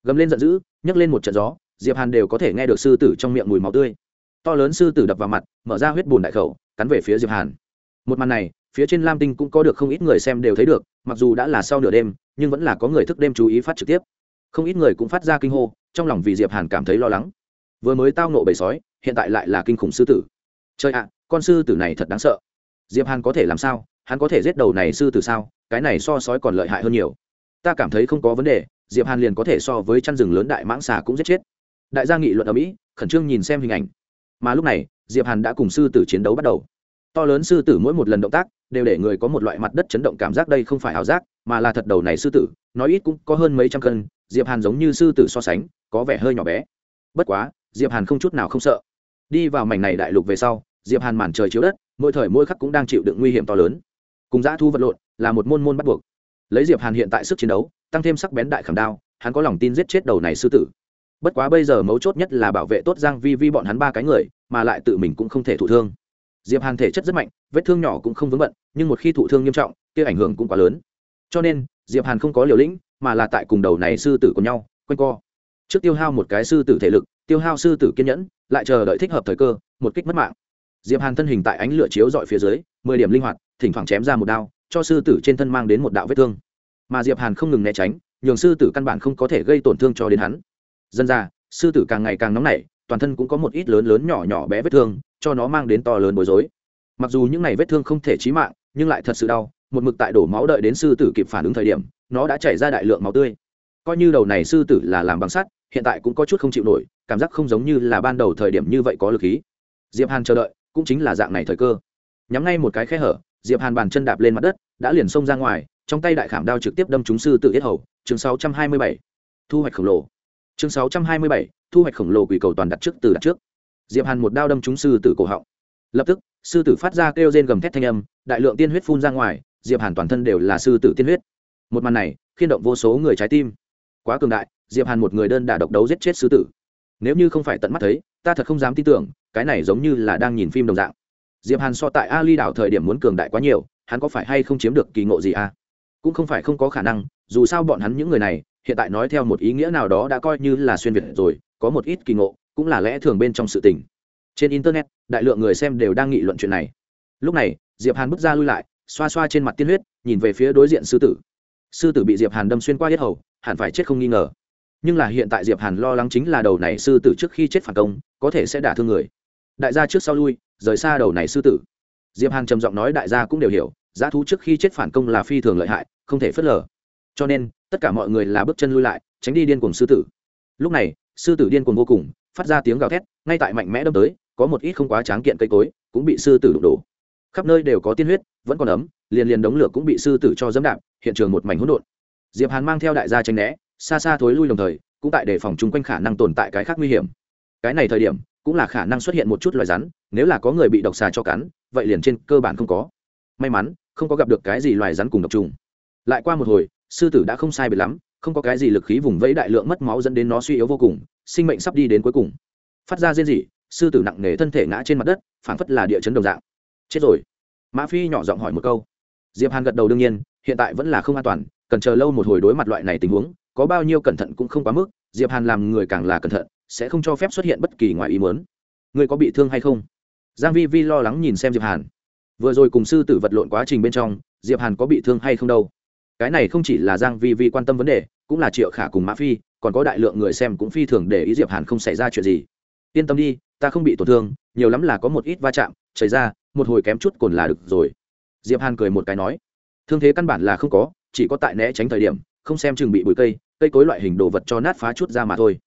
Gầm lên giận dữ, nhấc lên một trận gió, diệp hàn đều có thể nghe được sư tử trong miệng mùi máu tươi. To lớn sư tử đập vào mặt, mở ra huyết bùn đại khẩu, cắn về phía diệp hàn. Một màn này, phía trên lam tinh cũng có được không ít người xem đều thấy được, mặc dù đã là sau nửa đêm, nhưng vẫn là có người thức đêm chú ý phát trực tiếp. Không ít người cũng phát ra kinh hô, trong lòng vì diệp hàn cảm thấy lo lắng. Vừa mới tao nộ bầy sói, hiện tại lại là kinh khủng sư tử. Chơi ạ, con sư tử này thật đáng sợ diệp hàn có thể làm sao? Hắn có thể giết đầu này sư tử sao? Cái này so sói còn lợi hại hơn nhiều. Ta cảm thấy không có vấn đề, diệp hàn liền có thể so với chăn rừng lớn đại mãng xà cũng giết chết. Đại gia nghị luận ở mỹ, khẩn trương nhìn xem hình ảnh. Mà lúc này, diệp hàn đã cùng sư tử chiến đấu bắt đầu. To lớn sư tử mỗi một lần động tác, đều để người có một loại mặt đất chấn động cảm giác đây không phải ảo giác, mà là thật đầu này sư tử, nói ít cũng có hơn mấy trăm cân, diệp hàn giống như sư tử so sánh, có vẻ hơi nhỏ bé. Bất quá, diệp hàn không chút nào không sợ. Đi vào mảnh này đại lục về sau diệp hàn màn trời chiếu đất, mỗi thời mỗi khắc cũng đang chịu đựng nguy hiểm to lớn. Cùng dã thu vật lộn, là một môn môn bắt buộc. Lấy diệp hàn hiện tại sức chiến đấu, tăng thêm sắc bén đại khảm đao, hắn có lòng tin giết chết đầu này sư tử. Bất quá bây giờ mấu chốt nhất là bảo vệ tốt giang vi vi bọn hắn ba cái người, mà lại tự mình cũng không thể thụ thương. Diệp hàn thể chất rất mạnh, vết thương nhỏ cũng không vướng bận, nhưng một khi thụ thương nghiêm trọng, kia ảnh hưởng cũng quá lớn. Cho nên, diệp hàn không có liều lĩnh, mà là tại cùng đầu này sư tử của nhau, quanh co. Trước tiêu hao một cái sư tử thể lực, tiêu hao sư tử kiên nhẫn, lại chờ đợi thích hợp thời cơ, một kích mất mạng diệp hàn thân hình tại ánh lửa chiếu dọi phía dưới, mười điểm linh hoạt, thỉnh thoảng chém ra một đao, cho sư tử trên thân mang đến một đạo vết thương. Mà diệp hàn không ngừng né tránh, nhường sư tử căn bản không có thể gây tổn thương cho đến hắn. Dân ra, sư tử càng ngày càng nóng nảy, toàn thân cũng có một ít lớn lớn nhỏ nhỏ bé vết thương, cho nó mang đến to lớn bối rối. Mặc dù những này vết thương không thể chí mạng, nhưng lại thật sự đau, một mực tại đổ máu đợi đến sư tử kịp phản ứng thời điểm, nó đã chảy ra đại lượng máu tươi. Coi như đầu này sư tử là làm bằng sắt, hiện tại cũng có chút không chịu nổi, cảm giác không giống như là ban đầu thời điểm như vậy có lực khí. Diệp hàn chờ đợi cũng chính là dạng này thời cơ. Nhắm ngay một cái khe hở diệp hàn bàn chân đạp lên mặt đất đã liền xông ra ngoài trong tay đại khảm đao trực tiếp đâm trúng sư tử yết hầu chương 627. thu hoạch khổng lồ. Chương 627, thu hoạch khổng lồ quỷ cầu toàn đặt trước từ đặt trước. Diệp hàn một đao đâm trúng sư tử cổ họng. Lập tức sư tử phát ra kêu rên gầm thét thanh âm đại lượng tiên huyết phun ra ngoài diệp hàn toàn thân đều là sư tử tiên huyết. Một màn này khiên động vô số người trái tim. Quá cường đại diệp hàn một người đơn đả độc đấu giết chết sư tử. Nếu như không phải tận mắt thấy ta thật không dám tin tưởng, cái này giống như là đang nhìn phim đồng dạng. Diệp hàn so tại ali đảo thời điểm muốn cường đại quá nhiều, hắn có phải hay không chiếm được kỳ ngộ gì à? Cũng không phải không có khả năng, dù sao bọn hắn những người này, hiện tại nói theo một ý nghĩa nào đó đã coi như là xuyên việt rồi, có một ít kỳ ngộ, cũng là lẽ thường bên trong sự tình. Trên internet, đại lượng người xem đều đang nghị luận chuyện này. Lúc này, diệp hàn bước ra lui lại, xoa xoa trên mặt tiên huyết, nhìn về phía đối diện sư tử. Sư tử bị diệp hàn đâm xuyên qua huyết hầu, hẳn phải chết không nghi ngờ nhưng là hiện tại diệp hàn lo lắng chính là đầu này sư tử trước khi chết phản công, có thể sẽ đả thương người. Đại gia trước sau lui, rời xa đầu này sư tử. Diệp hàn trầm giọng nói đại gia cũng đều hiểu, giá thú trước khi chết phản công là phi thường lợi hại, không thể phớt lờ. Cho nên, tất cả mọi người là bước chân lui lại, tránh đi điên cuồng sư tử. Lúc này, sư tử điên cuồng vô cùng, phát ra tiếng gào thét, ngay tại mạnh mẽ đâm tới, có một ít không quá tráng kiện cây cối cũng bị sư tử đụng đổ. Khắp nơi đều có tiên huyết, vẫn còn ấm, liền liền đống lửa cũng bị sư tử cho dẫm đạp, hiện trường một mảnh hỗn độn. Diệp hàn mang theo đại gia tranh né xa xa thối lui đồng thời, cũng tại đề phòng chung quanh khả năng tồn tại cái khác nguy hiểm. Cái này thời điểm, cũng là khả năng xuất hiện một chút loài rắn, nếu là có người bị độc xà cho cắn, vậy liền trên cơ bản không có. May mắn, không có gặp được cái gì loài rắn cùng độc trùng. Lại qua một hồi, sư tử đã không sai biệt lắm, không có cái gì lực khí vùng vẫy đại lượng mất máu dẫn đến nó suy yếu vô cùng, sinh mệnh sắp đi đến cuối cùng. Phát ra riêng gì sư tử nặng nề thân thể ngã trên mặt đất, phảng phất là địa chấn đồng dạng. Chết rồi. Mã phi nhỏ giọng hỏi một câu. Diệp hàn gật đầu đương nhiên, hiện tại vẫn là không an toàn, cần chờ lâu một hồi đối mặt loại này tình huống có bao nhiêu cẩn thận cũng không quá mức, diệp hàn làm người càng là cẩn thận, sẽ không cho phép xuất hiện bất kỳ ngoài ý muốn. Người có bị thương hay không? Giang vi vi lo lắng nhìn xem diệp hàn. Vừa rồi cùng sư tử vật lộn quá trình bên trong, diệp hàn có bị thương hay không đâu? Cái này không chỉ là giang vi vi quan tâm vấn đề, cũng là triệu khả cùng mã phi, còn có đại lượng người xem cũng phi thường để ý diệp hàn không xảy ra chuyện gì. Yên tâm đi, ta không bị tổn thương, nhiều lắm là có một ít va chạm xảy ra, một hồi kém chút còn là được rồi. Diệp hàn cười một cái nói, thương thế căn bản là không có, chỉ có tại né tránh thời điểm không xem chừng bị bụi cây cây cối loại hình đồ vật cho nát phá chút ra mà thôi.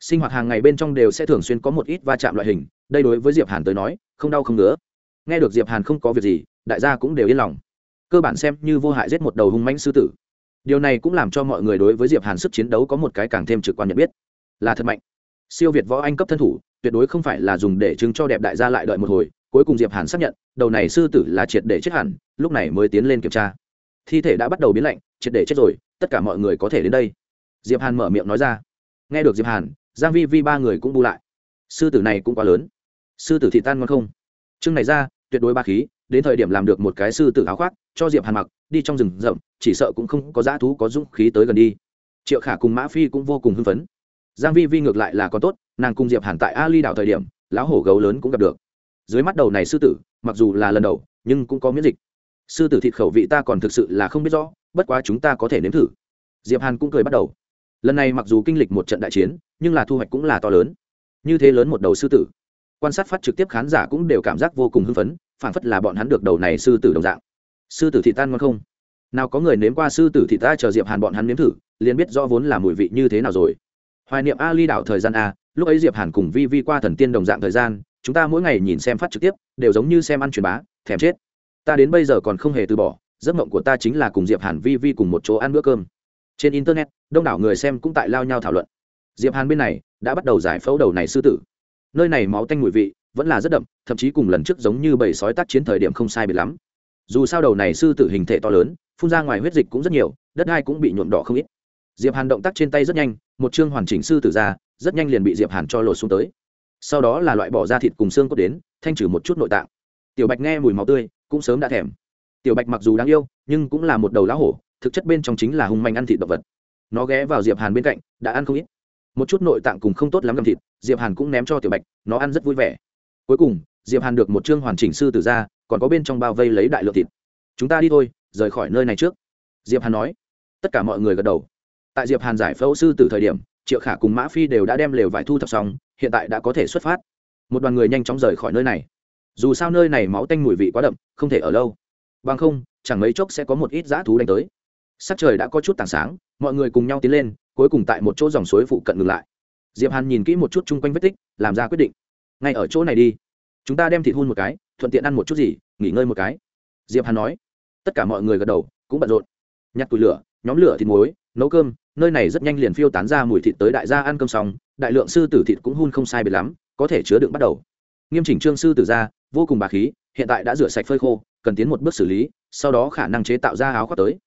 Sinh hoạt hàng ngày bên trong đều sẽ thường xuyên có một ít va chạm loại hình, đây đối với diệp hàn tới nói, không đau không ngứa. Nghe được diệp hàn không có việc gì, đại gia cũng đều yên lòng. Cơ bản xem như vô hại giết một đầu hung mãnh sư tử. Điều này cũng làm cho mọi người đối với diệp hàn sức chiến đấu có một cái càng thêm trực quan nhận biết. Là thật mạnh. Siêu việt võ anh cấp thân thủ, tuyệt đối không phải là dùng để chứng cho đẹp đại gia lại đợi một hồi, cuối cùng diệp hàn xác nhận, đầu này sư tử là triệt để chết hẳn, lúc này mới tiến lên kiểm tra. Thi thể đã bắt đầu biến lạnh triệt để chết rồi, tất cả mọi người có thể đến đây. Diệp hàn mở miệng nói ra. Nghe được diệp hàn, giang vi vi ba người cũng bu lại. Sư tử này cũng quá lớn. Sư tử thị tan ngon không? Chương này ra, tuyệt đối ba khí, đến thời điểm làm được một cái sư tử áo khoác, cho diệp hàn mặc, đi trong rừng rậm, chỉ sợ cũng không có dã thú, có dũng khí tới gần đi. Triệu khả cùng mã phi cũng vô cùng hưng phấn. Giang vi vi ngược lại là có tốt, nàng cùng diệp hàn tại ali đảo thời điểm, lão hổ gấu lớn cũng gặp được. Dưới mắt đầu này sư tử, mặc dù là lần đầu, nhưng cũng có miễn dịch sư tử thịt khẩu vị ta còn thực sự là không biết rõ, bất quá chúng ta có thể nếm thử. Diệp hàn cũng cười bắt đầu. Lần này mặc dù kinh lịch một trận đại chiến, nhưng là thu hoạch cũng là to lớn. Như thế lớn một đầu sư tử. Quan sát phát trực tiếp khán giả cũng đều cảm giác vô cùng hưng phấn phản phất là bọn hắn được đầu này sư tử đồng dạng. Sư tử thị tan ngon không? Nào có người nếm qua sư tử thị ta chờ diệp hàn bọn hắn nếm thử, liền biết rõ vốn là mùi vị như thế nào rồi. Hoài niệm a ly đảo thời gian a, lúc ấy diệp hàn cùng vi vi qua thần tiên đồng dạng thời gian, chúng ta mỗi ngày nhìn xem phát trực tiếp, đều giống như xem ăn truyền bá, thèm chết ta đến bây giờ còn không hề từ bỏ, giấc mộng của ta chính là cùng diệp hàn vi vi cùng một chỗ ăn bữa cơm. Trên internet, đông đảo người xem cũng tại lao nhau thảo luận. Diệp hàn bên này đã bắt đầu giải phẫu đầu này sư tử. Nơi này máu tanh mùi vị vẫn là rất đậm, thậm chí cùng lần trước giống như bầy sói tác chiến thời điểm không sai biệt lắm. Dù sao đầu này sư tử hình thể to lớn, phun ra ngoài huyết dịch cũng rất nhiều, đất hai cũng bị nhuộm đỏ không ít. Diệp hàn động tác trên tay rất nhanh, một chương hoàn chỉnh sư tử ra, rất nhanh liền bị diệp hàn cho lột xuống tới. Sau đó là loại bỏ da thịt cùng xương cốt đến, thanh trừ một chút nội tạng. Tiểu bạch nghe mùi máu tươi cũng sớm đã thèm. Tiểu bạch mặc dù đáng yêu, nhưng cũng là một đầu lá hổ, thực chất bên trong chính là hung manh ăn thịt động vật. Nó ghé vào diệp hàn bên cạnh, đã ăn không ít. Một chút nội tạng cùng không tốt lắm gặm thịt, diệp hàn cũng ném cho tiểu bạch, nó ăn rất vui vẻ. Cuối cùng, diệp hàn được một chương hoàn chỉnh sư tử ra, còn có bên trong bao vây lấy đại lượng thịt. Chúng ta đi thôi, rời khỏi nơi này trước. Diệp hàn nói. Tất cả mọi người gật đầu. Tại diệp hàn giải phẫu sư tử thời điểm, triệu khả cùng mã phi đều đã đem lều vải thu thập xong, hiện tại đã có thể xuất phát. Một đoàn người nhanh chóng rời khỏi nơi này dù sao nơi này máu tanh mùi vị quá đậm, không thể ở lâu. Bằng không, chẳng mấy chốc sẽ có một ít dã thú đánh tới. Sắc trời đã có chút tảng sáng, mọi người cùng nhau tiến lên, cuối cùng tại một chỗ dòng suối phụ cận ngừng lại. Diệp hàn nhìn kỹ một chút chung quanh vết tích, làm ra quyết định. Ngay ở chỗ này đi. Chúng ta đem thịt hun một cái, thuận tiện ăn một chút gì, nghỉ ngơi một cái. Diệp hàn nói. Tất cả mọi người gật đầu, cũng bận rộn. Nhặt tủi lửa, nhóm lửa thịt muối, nấu cơm, nơi này rất nhanh liền phiêu tán ra mùi thịt tới đại gia ăn cơm xong, đại lượng sư tử thịt cũng hun không sai biệt lắm, có thể chứa đựng bắt đầu. Nghiêm chỉnh trương sư tử ra vô cùng bà khí, hiện tại đã rửa sạch phơi khô, cần tiến một bước xử lý, sau đó khả năng chế tạo ra áo khoác tới.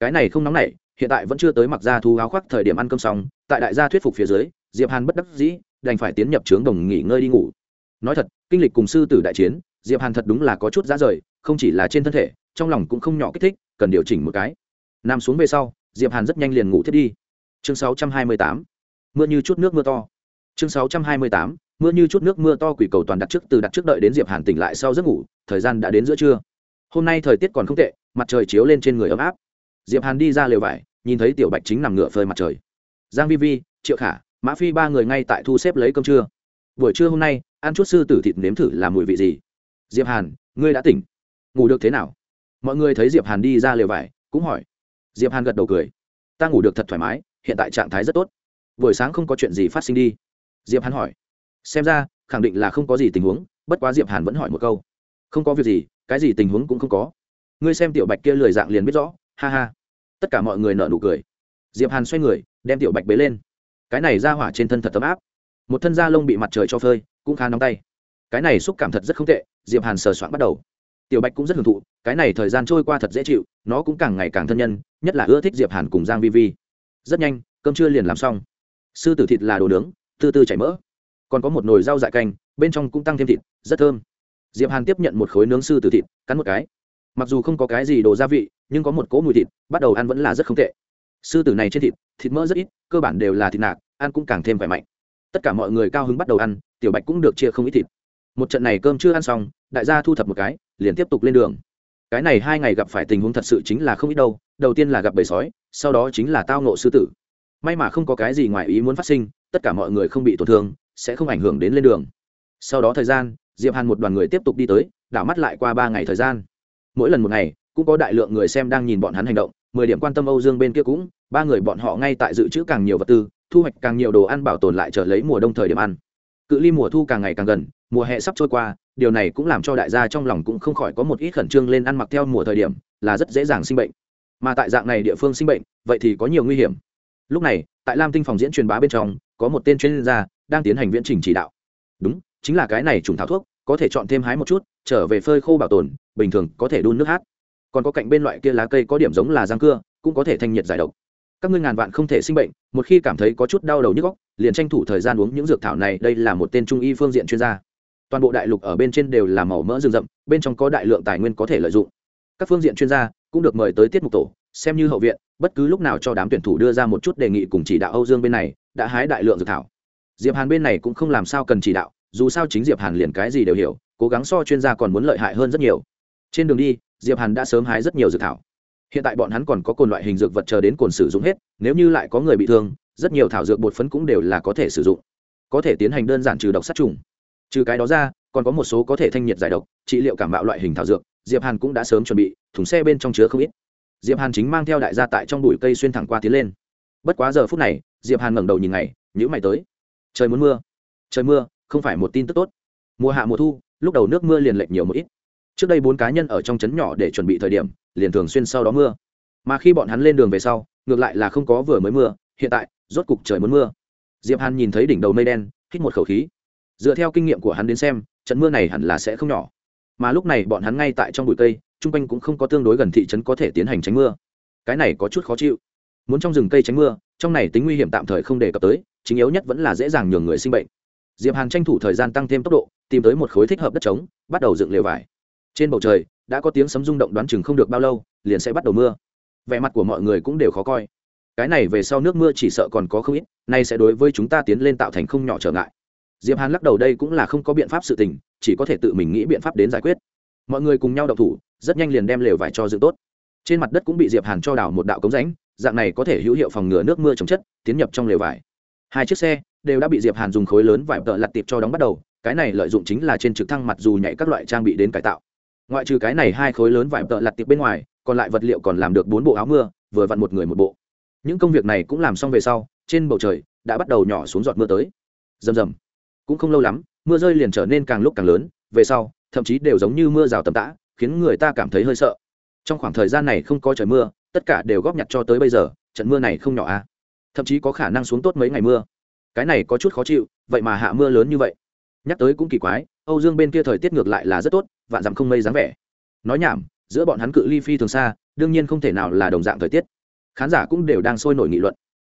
Cái này không nóng nảy, hiện tại vẫn chưa tới mặc ra thu áo khoác thời điểm ăn cơm xong, tại đại gia thuyết phục phía dưới, diệp hàn bất đắc dĩ, đành phải tiến nhập trướng đồng nghỉ ngơi đi ngủ. Nói thật, kinh lịch cùng sư tử đại chiến, diệp hàn thật đúng là có chút giá rời, không chỉ là trên thân thể, trong lòng cũng không nhỏ kích thích, cần điều chỉnh một cái. Nằm xuống về sau, diệp hàn rất nhanh liền ngủ thiết đi. Chương 628 mưa như chút nước mưa to chương 628 mưa như chút nước mưa to quỷ cầu toàn đặt trước, từ đặt trước đợi đến diệp hàn tỉnh lại sau giấc ngủ, thời gian đã đến giữa trưa. Hôm nay thời tiết còn không tệ, mặt trời chiếu lên trên người ấm áp. Diệp hàn đi ra lều vải, nhìn thấy tiểu bạch chính nằm ngửa phơi mặt trời. Giang vi vi, triệu khả, mã phi ba người ngay tại thu xếp lấy cơm trưa. Buổi trưa hôm nay, ăn chút sư tử thịt nếm thử làm mùi vị gì? Diệp hàn, ngươi đã tỉnh. Ngủ được thế nào? Mọi người thấy diệp hàn đi ra lều vải, cũng hỏi. Diệp hàn gật đầu cười. Ta ngủ được thật thoải mái, hiện tại trạng thái rất tốt. Buổi sáng không có chuyện gì phát sinh đi diệp hàn hỏi. Xem ra, khẳng định là không có gì tình huống, bất quá diệp hàn vẫn hỏi một câu. Không có việc gì, cái gì tình huống cũng không có. Ngươi xem tiểu bạch kia lười dạng liền biết rõ, ha ha. Tất cả mọi người nở nụ cười. Diệp hàn xoay người, đem tiểu bạch bế lên. Cái này ra hỏa trên thân thật tấm áp. Một thân da lông bị mặt trời cho phơi, cũng khá nóng tay. Cái này xúc cảm thật rất không tệ, diệp hàn sờ soạn bắt đầu. Tiểu bạch cũng rất hưởng thụ, cái này thời gian trôi qua thật dễ chịu, nó cũng càng ngày càng thân nhân, nhất là ưa thích diệp hàn cùng giang vi vi. Rất nhanh, cơm trưa liền làm xong. Sư tử thịt là đồ nướng tư tư chảy mỡ. Còn có một nồi rau dại canh, bên trong cũng tăng thêm thịt, rất thơm. Diệp hàn tiếp nhận một khối nướng sư tử thịt, cắn một cái. Mặc dù không có cái gì đồ gia vị, nhưng có một cỗ mùi thịt, bắt đầu ăn vẫn là rất không tệ. Sư tử này trên thịt thịt mỡ rất ít, cơ bản đều là thịt nạc, ăn cũng càng thêm khỏe mạnh. Tất cả mọi người cao hứng bắt đầu ăn, tiểu bạch cũng được chia không ít thịt. Một trận này cơm chưa ăn xong, đại gia thu thập một cái, liền tiếp tục lên đường. Cái này hai ngày gặp phải tình huống thật sự chính là không ít đâu, đầu tiên là gặp bầy sói, sau đó chính là tao nộ sư tử. May mà không có cái gì ngoài ý muốn phát sinh tất cả mọi người không bị tổn thương, sẽ không ảnh hưởng đến lên đường. Sau đó thời gian, diệp hàn một đoàn người tiếp tục đi tới, đảo mắt lại qua ba ngày thời gian. Mỗi lần một ngày, cũng có đại lượng người xem đang nhìn bọn hắn hành động, mười điểm quan tâm âu dương bên kia cũng, ba người bọn họ ngay tại dự trữ càng nhiều vật tư, thu hoạch càng nhiều đồ ăn bảo tồn lại trở lấy mùa đông thời điểm ăn. Cự ly mùa thu càng ngày càng gần, mùa hè sắp trôi qua, điều này cũng làm cho đại gia trong lòng cũng không khỏi có một ít khẩn trương lên ăn mặc theo mùa thời điểm, là rất dễ dàng sinh bệnh. Mà tại dạng này địa phương sinh bệnh, vậy thì có nhiều nguy hiểm. Lúc này, tại lam tinh phòng diễn truyền bá bên trong có một tên chuyên gia đang tiến hành viễn trình chỉ đạo. Đúng, chính là cái này trùng thảo thuốc, có thể chọn thêm hái một chút, trở về phơi khô bảo tồn, bình thường có thể đun nước hát. Còn có cạnh bên loại kia lá cây có điểm giống là răng cưa, cũng có thể thanh nhiệt giải độc. Các ngươi ngàn vạn không thể sinh bệnh, một khi cảm thấy có chút đau đầu nhức góc liền tranh thủ thời gian uống những dược thảo này, đây là một tên trung y phương diện chuyên gia. Toàn bộ đại lục ở bên trên đều là màu mỡ rừng rậm, bên trong có đại lượng tài nguyên có thể lợi dụng. Các phương diện chuyên gia cũng được mời tới tiết mục tổ, xem như hậu viện, bất cứ lúc nào cho đám tuyển thủ đưa ra một chút đề nghị cùng chỉ đạo âu dương bên này đã hái đại lượng dược thảo. Diệp hàn bên này cũng không làm sao cần chỉ đạo, dù sao chính diệp hàn liền cái gì đều hiểu, cố gắng so chuyên gia còn muốn lợi hại hơn rất nhiều. Trên đường đi, diệp hàn đã sớm hái rất nhiều dược thảo. Hiện tại bọn hắn còn có cồn loại hình dược vật chờ đến cồn sử dụng hết, nếu như lại có người bị thương, rất nhiều thảo dược bột phấn cũng đều là có thể sử dụng. Có thể tiến hành đơn giản trừ độc sát trùng. Trừ cái đó ra, còn có một số có thể thanh nhiệt giải độc, trị liệu cảm bạo loại hình thảo dược, diệp hàn cũng đã sớm chuẩn bị, thùng xe bên trong chứa không ít. Diệp hàn chính mang theo đại gia tại trong bụi cây xuyên thẳng qua tiến lên. Bất quá giờ phút này diệp hàn ngẩng đầu nhìn ngày nhữ mày tới. Trời muốn mưa. Trời mưa, không phải một tin tức tốt. Mùa hạ mùa thu, lúc đầu nước mưa liền lệch nhiều một ít. Trước đây bốn cá nhân ở trong trấn nhỏ để chuẩn bị thời điểm, liền thường xuyên sau đó mưa. Mà khi bọn hắn lên đường về sau, ngược lại là không có vừa mới mưa, hiện tại, rốt cục trời muốn mưa. Diệp hàn nhìn thấy đỉnh đầu mây đen, hít một khẩu khí. Dựa theo kinh nghiệm của hắn đến xem, trận mưa này hẳn là sẽ không nhỏ. Mà lúc này bọn hắn ngay tại trong bụi cây, chung quanh cũng không có tương đối gần thị trấn có thể tiến hành tránh mưa. Cái này có chút khó chịu muốn trong rừng cây tránh mưa, trong này tính nguy hiểm tạm thời không đề cập tới, chính yếu nhất vẫn là dễ dàng nhường người sinh bệnh. Diệp hàn tranh thủ thời gian tăng thêm tốc độ, tìm tới một khối thích hợp đất trống, bắt đầu dựng lều vải. Trên bầu trời, đã có tiếng sấm rung động đoán chừng không được bao lâu, liền sẽ bắt đầu mưa. Vẻ mặt của mọi người cũng đều khó coi. Cái này về sau nước mưa chỉ sợ còn có không ít, nay sẽ đối với chúng ta tiến lên tạo thành không nhỏ trở ngại. Diệp hàn lắc đầu đây cũng là không có biện pháp sự tình, chỉ có thể tự mình nghĩ biện pháp đến giải quyết. Mọi người cùng nhau đậu thủ, rất nhanh liền đem lều vải cho dựng tốt. Trên mặt đất cũng bị diệp hàn cho đào một đạo cống rãnh dạng này có thể hữu hiệu phòng ngừa nước mưa chống chất, tiến nhập trong lều vải. Hai chiếc xe đều đã bị diệp hàn dùng khối lớn vải tợ lặt tiệp cho đóng bắt đầu, cái này lợi dụng chính là trên trực thăng mặt dù nhảy các loại trang bị đến cải tạo. Ngoại trừ cái này hai khối lớn vải tợ lặt tiệp bên ngoài, còn lại vật liệu còn làm được bốn bộ áo mưa, vừa vặn một người một bộ. Những công việc này cũng làm xong về sau, trên bầu trời đã bắt đầu nhỏ xuống giọt mưa tới. Rầm rầm. Cũng không lâu lắm, mưa rơi liền trở nên càng lúc càng lớn, về sau, thậm chí đều giống như mưa rào tầm tã, khiến người ta cảm thấy hơi sợ. Trong khoảng thời gian này không có trời mưa tất cả đều góp nhặt cho tới bây giờ, trận mưa này không nhỏ à. Thậm chí có khả năng xuống tốt mấy ngày mưa. Cái này có chút khó chịu, vậy mà hạ mưa lớn như vậy. Nhắc tới cũng kỳ quái, âu dương bên kia thời tiết ngược lại là rất tốt, vạn dặm không mây dáng vẻ. Nói nhảm, giữa bọn hắn cự ly phi thường xa, đương nhiên không thể nào là đồng dạng thời tiết. Khán giả cũng đều đang sôi nổi nghị luận.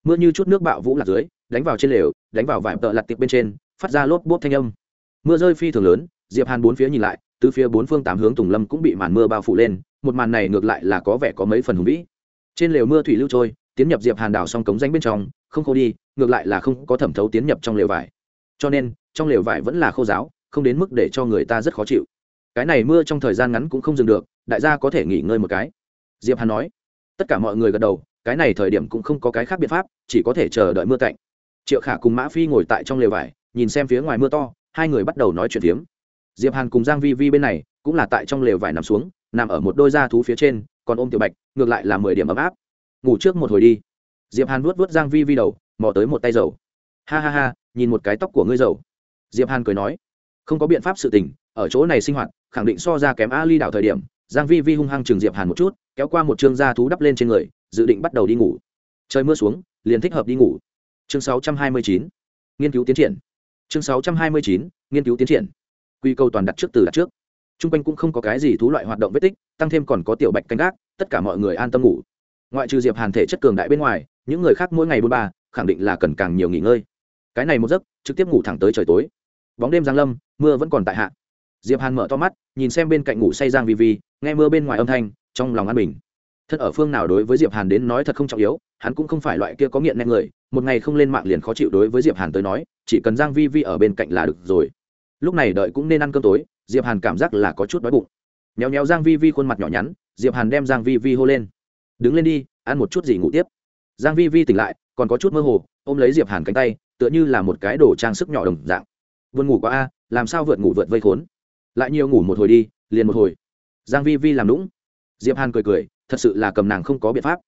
Mưa như chút nước bạo vũ lạc dưới, đánh vào trên lều, đánh vào vải tợ lặt tiệp bên trên, phát ra lốp bốp thanh âm. Mưa rơi phi thường lớn, diệp hàn bốn phía nhìn lại từ phía bốn phương tám hướng tùng lâm cũng bị màn mưa bao phủ lên một màn này ngược lại là có vẻ có mấy phần hùng vĩ. Trên lều mưa thủy lưu trôi, tiến nhập diệp hàn đảo xong cống danh bên trong, không khô đi, ngược lại là không có thẩm thấu tiến nhập trong lều vải. Cho nên, trong lều vải vẫn là khô giáo không đến mức để cho người ta rất khó chịu. Cái này mưa trong thời gian ngắn cũng không dừng được, đại gia có thể nghỉ ngơi một cái. Diệp hàn nói. Tất cả mọi người gật đầu, cái này thời điểm cũng không có cái khác biện pháp, chỉ có thể chờ đợi mưa cạnh. Triệu khả cùng mã phi ngồi tại trong lều vải, nhìn xem phía ngoài mưa to, hai người bắt đầu nói chuyện phiếm. Diệp hàn cùng giang vi vi bên này cũng là tại trong lều vải nằm xuống nằm ở một đôi da thú phía trên, còn ôm tiểu bạch, ngược lại là mười điểm ấm áp. Ngủ trước một hồi đi. Diệp hàn vuốt vuốt giang vi vi đầu, mò tới một tay dầu. Ha ha ha, nhìn một cái tóc của ngươi dầu. Diệp hàn cười nói, không có biện pháp sự tình, ở chỗ này sinh hoạt, khẳng định so ra kém ali đảo thời điểm. Giang vi vi hung hăng chừng diệp hàn một chút, kéo qua một trương da thú đắp lên trên người, dự định bắt đầu đi ngủ. Trời mưa xuống, liền thích hợp đi ngủ. Chương 629 nghiên cứu tiến triển. Chương 629 nghiên cứu tiến triển. Quy câu toàn đặt trước từ đặt trước. Trung quanh cũng không có cái gì thú loại hoạt động vết tích, tăng thêm còn có tiểu bạch canh gác, tất cả mọi người an tâm ngủ. Ngoại trừ diệp hàn thể chất cường đại bên ngoài, những người khác mỗi ngày bốn ba, khẳng định là cần càng nhiều nghỉ ngơi. Cái này một giấc, trực tiếp ngủ thẳng tới trời tối. Bóng đêm giang lâm, mưa vẫn còn tại hạ. Diệp hàn mở to mắt, nhìn xem bên cạnh ngủ say giang vi vi, nghe mưa bên ngoài âm thanh, trong lòng an bình. Thật ở phương nào đối với diệp hàn đến nói thật không trọng yếu, hắn cũng không phải loại kia có nghiện nét người, một ngày không lên mạng liền khó chịu đối với diệp hàn tới nói, chỉ cần giang vi vi ở bên cạnh là được rồi lúc này đợi cũng nên ăn cơm tối, diệp hàn cảm giác là có chút đói bụng. Nhéo nhéo giang vi vi khuôn mặt nhỏ nhắn, diệp hàn đem giang vi vi hô lên. Đứng lên đi, ăn một chút gì ngủ tiếp. Giang vi vi tỉnh lại, còn có chút mơ hồ, ôm lấy diệp hàn cánh tay, tựa như là một cái đồ trang sức nhỏ đồng dạng. Vươn ngủ quá a, làm sao vượt ngủ vượt vây khốn? Lại nhiều ngủ một hồi đi, liền một hồi. Giang vi vi làm lũng diệp hàn cười cười, thật sự là cầm nàng không có biện pháp.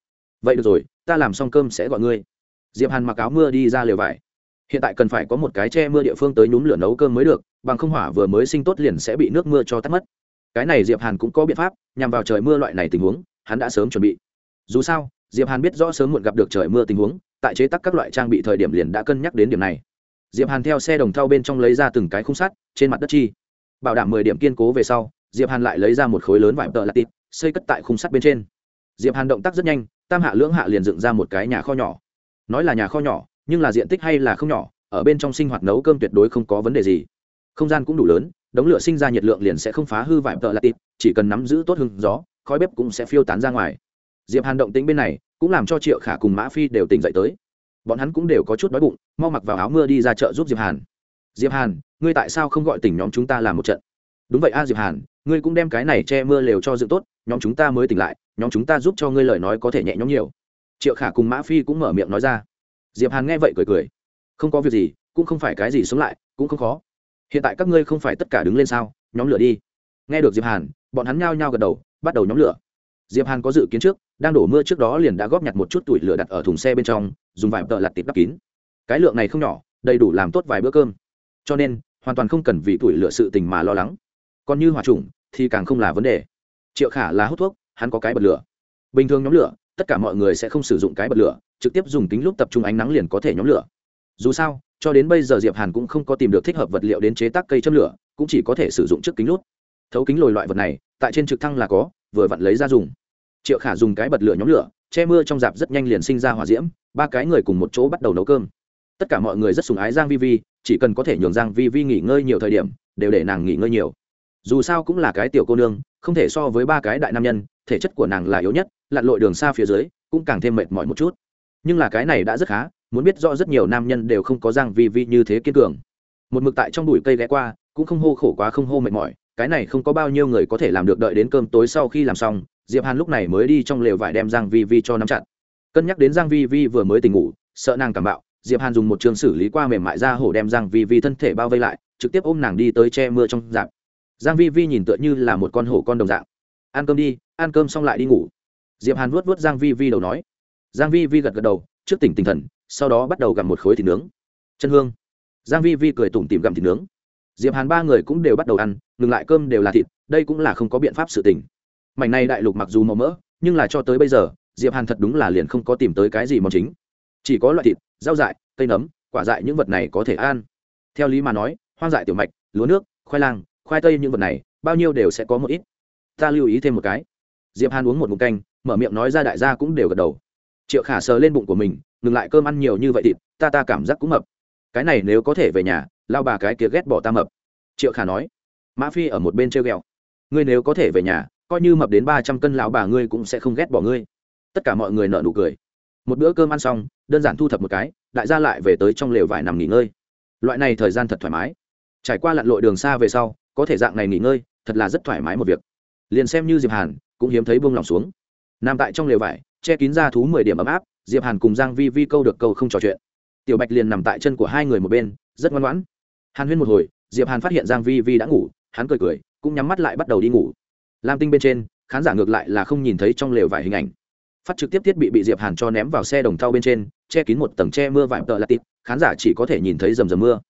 Vậy được rồi, ta làm xong cơm sẽ gọi ngươi. Diệp hàn mặc áo mưa đi ra lều vải. Hiện tại cần phải có một cái che mưa địa phương tới nhúm lửa nấu cơm mới được bằng không hỏa vừa mới sinh tốt liền sẽ bị nước mưa cho tắt mất. Cái này diệp hàn cũng có biện pháp, nhằm vào trời mưa loại này tình huống, hắn đã sớm chuẩn bị. Dù sao, diệp hàn biết rõ sớm muộn gặp được trời mưa tình huống, tại chế tác các loại trang bị thời điểm liền đã cân nhắc đến điểm này. Diệp hàn theo xe đồng thau bên trong lấy ra từng cái khung sắt, trên mặt đất chi. Bảo đảm mười điểm kiên cố về sau, diệp hàn lại lấy ra một khối lớn vải tợ lạt tịt, xây cất tại khung sắt bên trên. Diệp hàn động tác rất nhanh, tam hạ lưỡng hạ liền dựng ra một cái nhà kho nhỏ. Nói là nhà kho nhỏ, nhưng là diện tích hay là không nhỏ, ở bên trong sinh hoạt nấu cơm tuyệt đối không có vấn đề gì không gian cũng đủ lớn, đống lửa sinh ra nhiệt lượng liền sẽ không phá hư vải tợ lạt tịt chỉ cần nắm giữ tốt hưng gió, khói bếp cũng sẽ phiêu tán ra ngoài. Diệp hàn động tĩnh bên này, cũng làm cho triệu khả cùng mã phi đều tỉnh dậy tới. Bọn hắn cũng đều có chút đói bụng, mau mặc vào áo mưa đi ra chợ giúp diệp hàn. Diệp hàn, ngươi tại sao không gọi tỉnh nhóm chúng ta làm một trận? Đúng vậy a, diệp hàn, ngươi cũng đem cái này che mưa lều cho dựng tốt, nhóm chúng ta mới tỉnh lại, nhóm chúng ta giúp cho ngươi lời nói có thể nhẹ nhõm nhiều. Triệu khả cùng mã phi cũng mở miệng nói ra. Diệp hàn nghe vậy cười cười. Không có việc gì, cũng không phải cái gì sống lại, cũng không khó hiện tại các ngươi không phải tất cả đứng lên sao? Nhóm lửa đi. Nghe được diệp hàn, bọn hắn nhao nhao gật đầu, bắt đầu nhóm lửa. Diệp hàn có dự kiến trước, đang đổ mưa trước đó liền đã góp nhặt một chút tuổi lửa đặt ở thùng xe bên trong, dùng vài tợ lặt tịt đắp kín. Cái lượng này không nhỏ, đầy đủ làm tốt vài bữa cơm. Cho nên, hoàn toàn không cần vì tuổi lửa sự tình mà lo lắng. Còn như hòa trùng thì càng không là vấn đề. Triệu khả là hút thuốc, hắn có cái bật lửa. Bình thường nhóm lửa, tất cả mọi người sẽ không sử dụng cái bật lửa, trực tiếp dùng tính lúc tập trung ánh nắng liền có thể nhóm lửa. Dù sao cho đến bây giờ diệp hàn cũng không có tìm được thích hợp vật liệu đến chế tác cây châm lửa, cũng chỉ có thể sử dụng trước kính lút. Thấu kính lồi loại vật này, tại trên trực thăng là có, vừa vặn lấy ra dùng. Triệu khả dùng cái bật lửa nhóm lửa, che mưa trong dạp rất nhanh liền sinh ra hỏa diễm, ba cái người cùng một chỗ bắt đầu nấu cơm. Tất cả mọi người rất sùng ái giang vi vi, chỉ cần có thể nhường giang vi vi nghỉ ngơi nhiều thời điểm, đều để nàng nghỉ ngơi nhiều. Dù sao cũng là cái tiểu cô nương, không thể so với ba cái đại nam nhân, thể chất của nàng là yếu nhất, lặn lội đường xa phía dưới, cũng càng thêm mệt mỏi một chút. Nhưng là cái này đã rất khá muốn biết rõ rất nhiều nam nhân đều không có giang vi vi như thế kiên cường. Một mực tại trong bụi cây ghé qua, cũng không hô khổ quá, không hô mệt mỏi. Cái này không có bao nhiêu người có thể làm được đợi đến cơm tối sau khi làm xong, diệp hàn lúc này mới đi trong lều vải đem giang vi vi cho nắm chặt. Cân nhắc đến giang vi vi vừa mới tỉnh ngủ, sợ nàng cảm bạo, diệp hàn dùng một trường xử lý qua mềm mại ra hổ đem giang vi vi thân thể bao vây lại, trực tiếp ôm nàng đi tới che mưa trong dạp giang vi vi nhìn tựa như là một con hổ con đồng dạng. Ăn cơm đi, ăn cơm xong lại đi ngủ. Diệp hàn vuốt vuốt giang vi vi đầu nói. Giang vi vi gật gật đầu, trước tỉnh tinh thần sau đó bắt đầu gặm một khối thịt nướng. Chân hương. Giang vi vi cười tủm tỉm gặm thịt nướng. Diệp hàn ba người cũng đều bắt đầu ăn, ngừng lại cơm đều là thịt, đây cũng là không có biện pháp sự tình. Mảnh này đại lục mặc dù màu mỡ, nhưng là cho tới bây giờ, diệp hàn thật đúng là liền không có tìm tới cái gì món chính. Chỉ có loại thịt, rau dại, cây nấm, quả dại những vật này có thể ăn. Theo lý mà nói, hoang dại tiểu mạch, lúa nước, khoai lang, khoai tây những vật này, bao nhiêu đều sẽ có một ít. Ta lưu ý thêm một cái. Diệp hàn uống một ngụm canh, mở miệng nói ra đại gia cũng đều gật đầu. Triệu khả sờ lên bụng của mình ngừng lại cơm ăn nhiều như vậy thịt, ta ta cảm giác cũng mập. Cái này nếu có thể về nhà, lao bà cái kia ghét bỏ ta mập. Triệu khả nói. Mã phi ở một bên treo ghẹo. Ngươi nếu có thể về nhà, coi như mập đến ba trăm cân lão bà ngươi cũng sẽ không ghét bỏ ngươi. Tất cả mọi người nợ nụ cười. Một bữa cơm ăn xong, đơn giản thu thập một cái, đại gia lại về tới trong lều vải nằm nghỉ ngơi. Loại này thời gian thật thoải mái. Trải qua lặn lội đường xa về sau, có thể dạng này nghỉ ngơi, thật là rất thoải mái một việc. Liền xem như diệp hàn, cũng hiếm thấy buông lòng xuống. Nằm tại trong lều vải, che kín ra thú mười điểm ấm áp diệp hàn cùng giang vi vi câu được câu không trò chuyện. Tiểu bạch liền nằm tại chân của hai người một bên, rất ngoan ngoãn. Hàn huyên một hồi, diệp hàn phát hiện giang vi vi đã ngủ, hắn cười cười, cũng nhắm mắt lại bắt đầu đi ngủ. Lam tinh bên trên, khán giả ngược lại là không nhìn thấy trong lều vải hình ảnh. Phát trực tiếp thiết bị bị diệp hàn cho ném vào xe đồng thau bên trên, che kín một tầng che mưa vải tợ là tít khán giả chỉ có thể nhìn thấy rầm rầm mưa.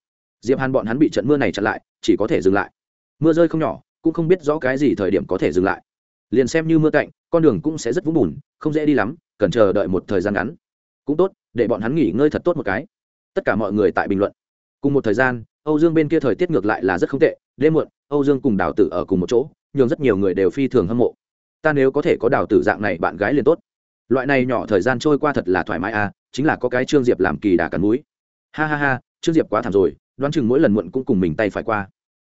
Diệp hàn bọn hắn bị trận mưa này chặn lại, chỉ có thể dừng lại. Mưa rơi không nhỏ, cũng không biết rõ cái gì thời điểm có thể dừng lại. Liền xem như mưa cạnh, con đường cũng sẽ rất vũng bùn, không dễ đi lắm cần chờ đợi một thời gian ngắn. Cũng tốt, để bọn hắn nghỉ ngơi thật tốt một cái. Tất cả mọi người tại bình luận. Cùng một thời gian, âu dương bên kia thời tiết ngược lại là rất không tệ. Đêm muộn, âu dương cùng đào tử ở cùng một chỗ nhưng rất nhiều người đều phi thường hâm mộ. Ta nếu có thể có đào tử dạng này bạn gái liền tốt. Loại này nhỏ thời gian trôi qua thật là thoải mái à chính là có cái trương diệp làm kỳ đà cắn núi ha ha ha, trương diệp quá thảm rồi, đoán chừng mỗi lần muộn cũng cùng mình tay phải qua.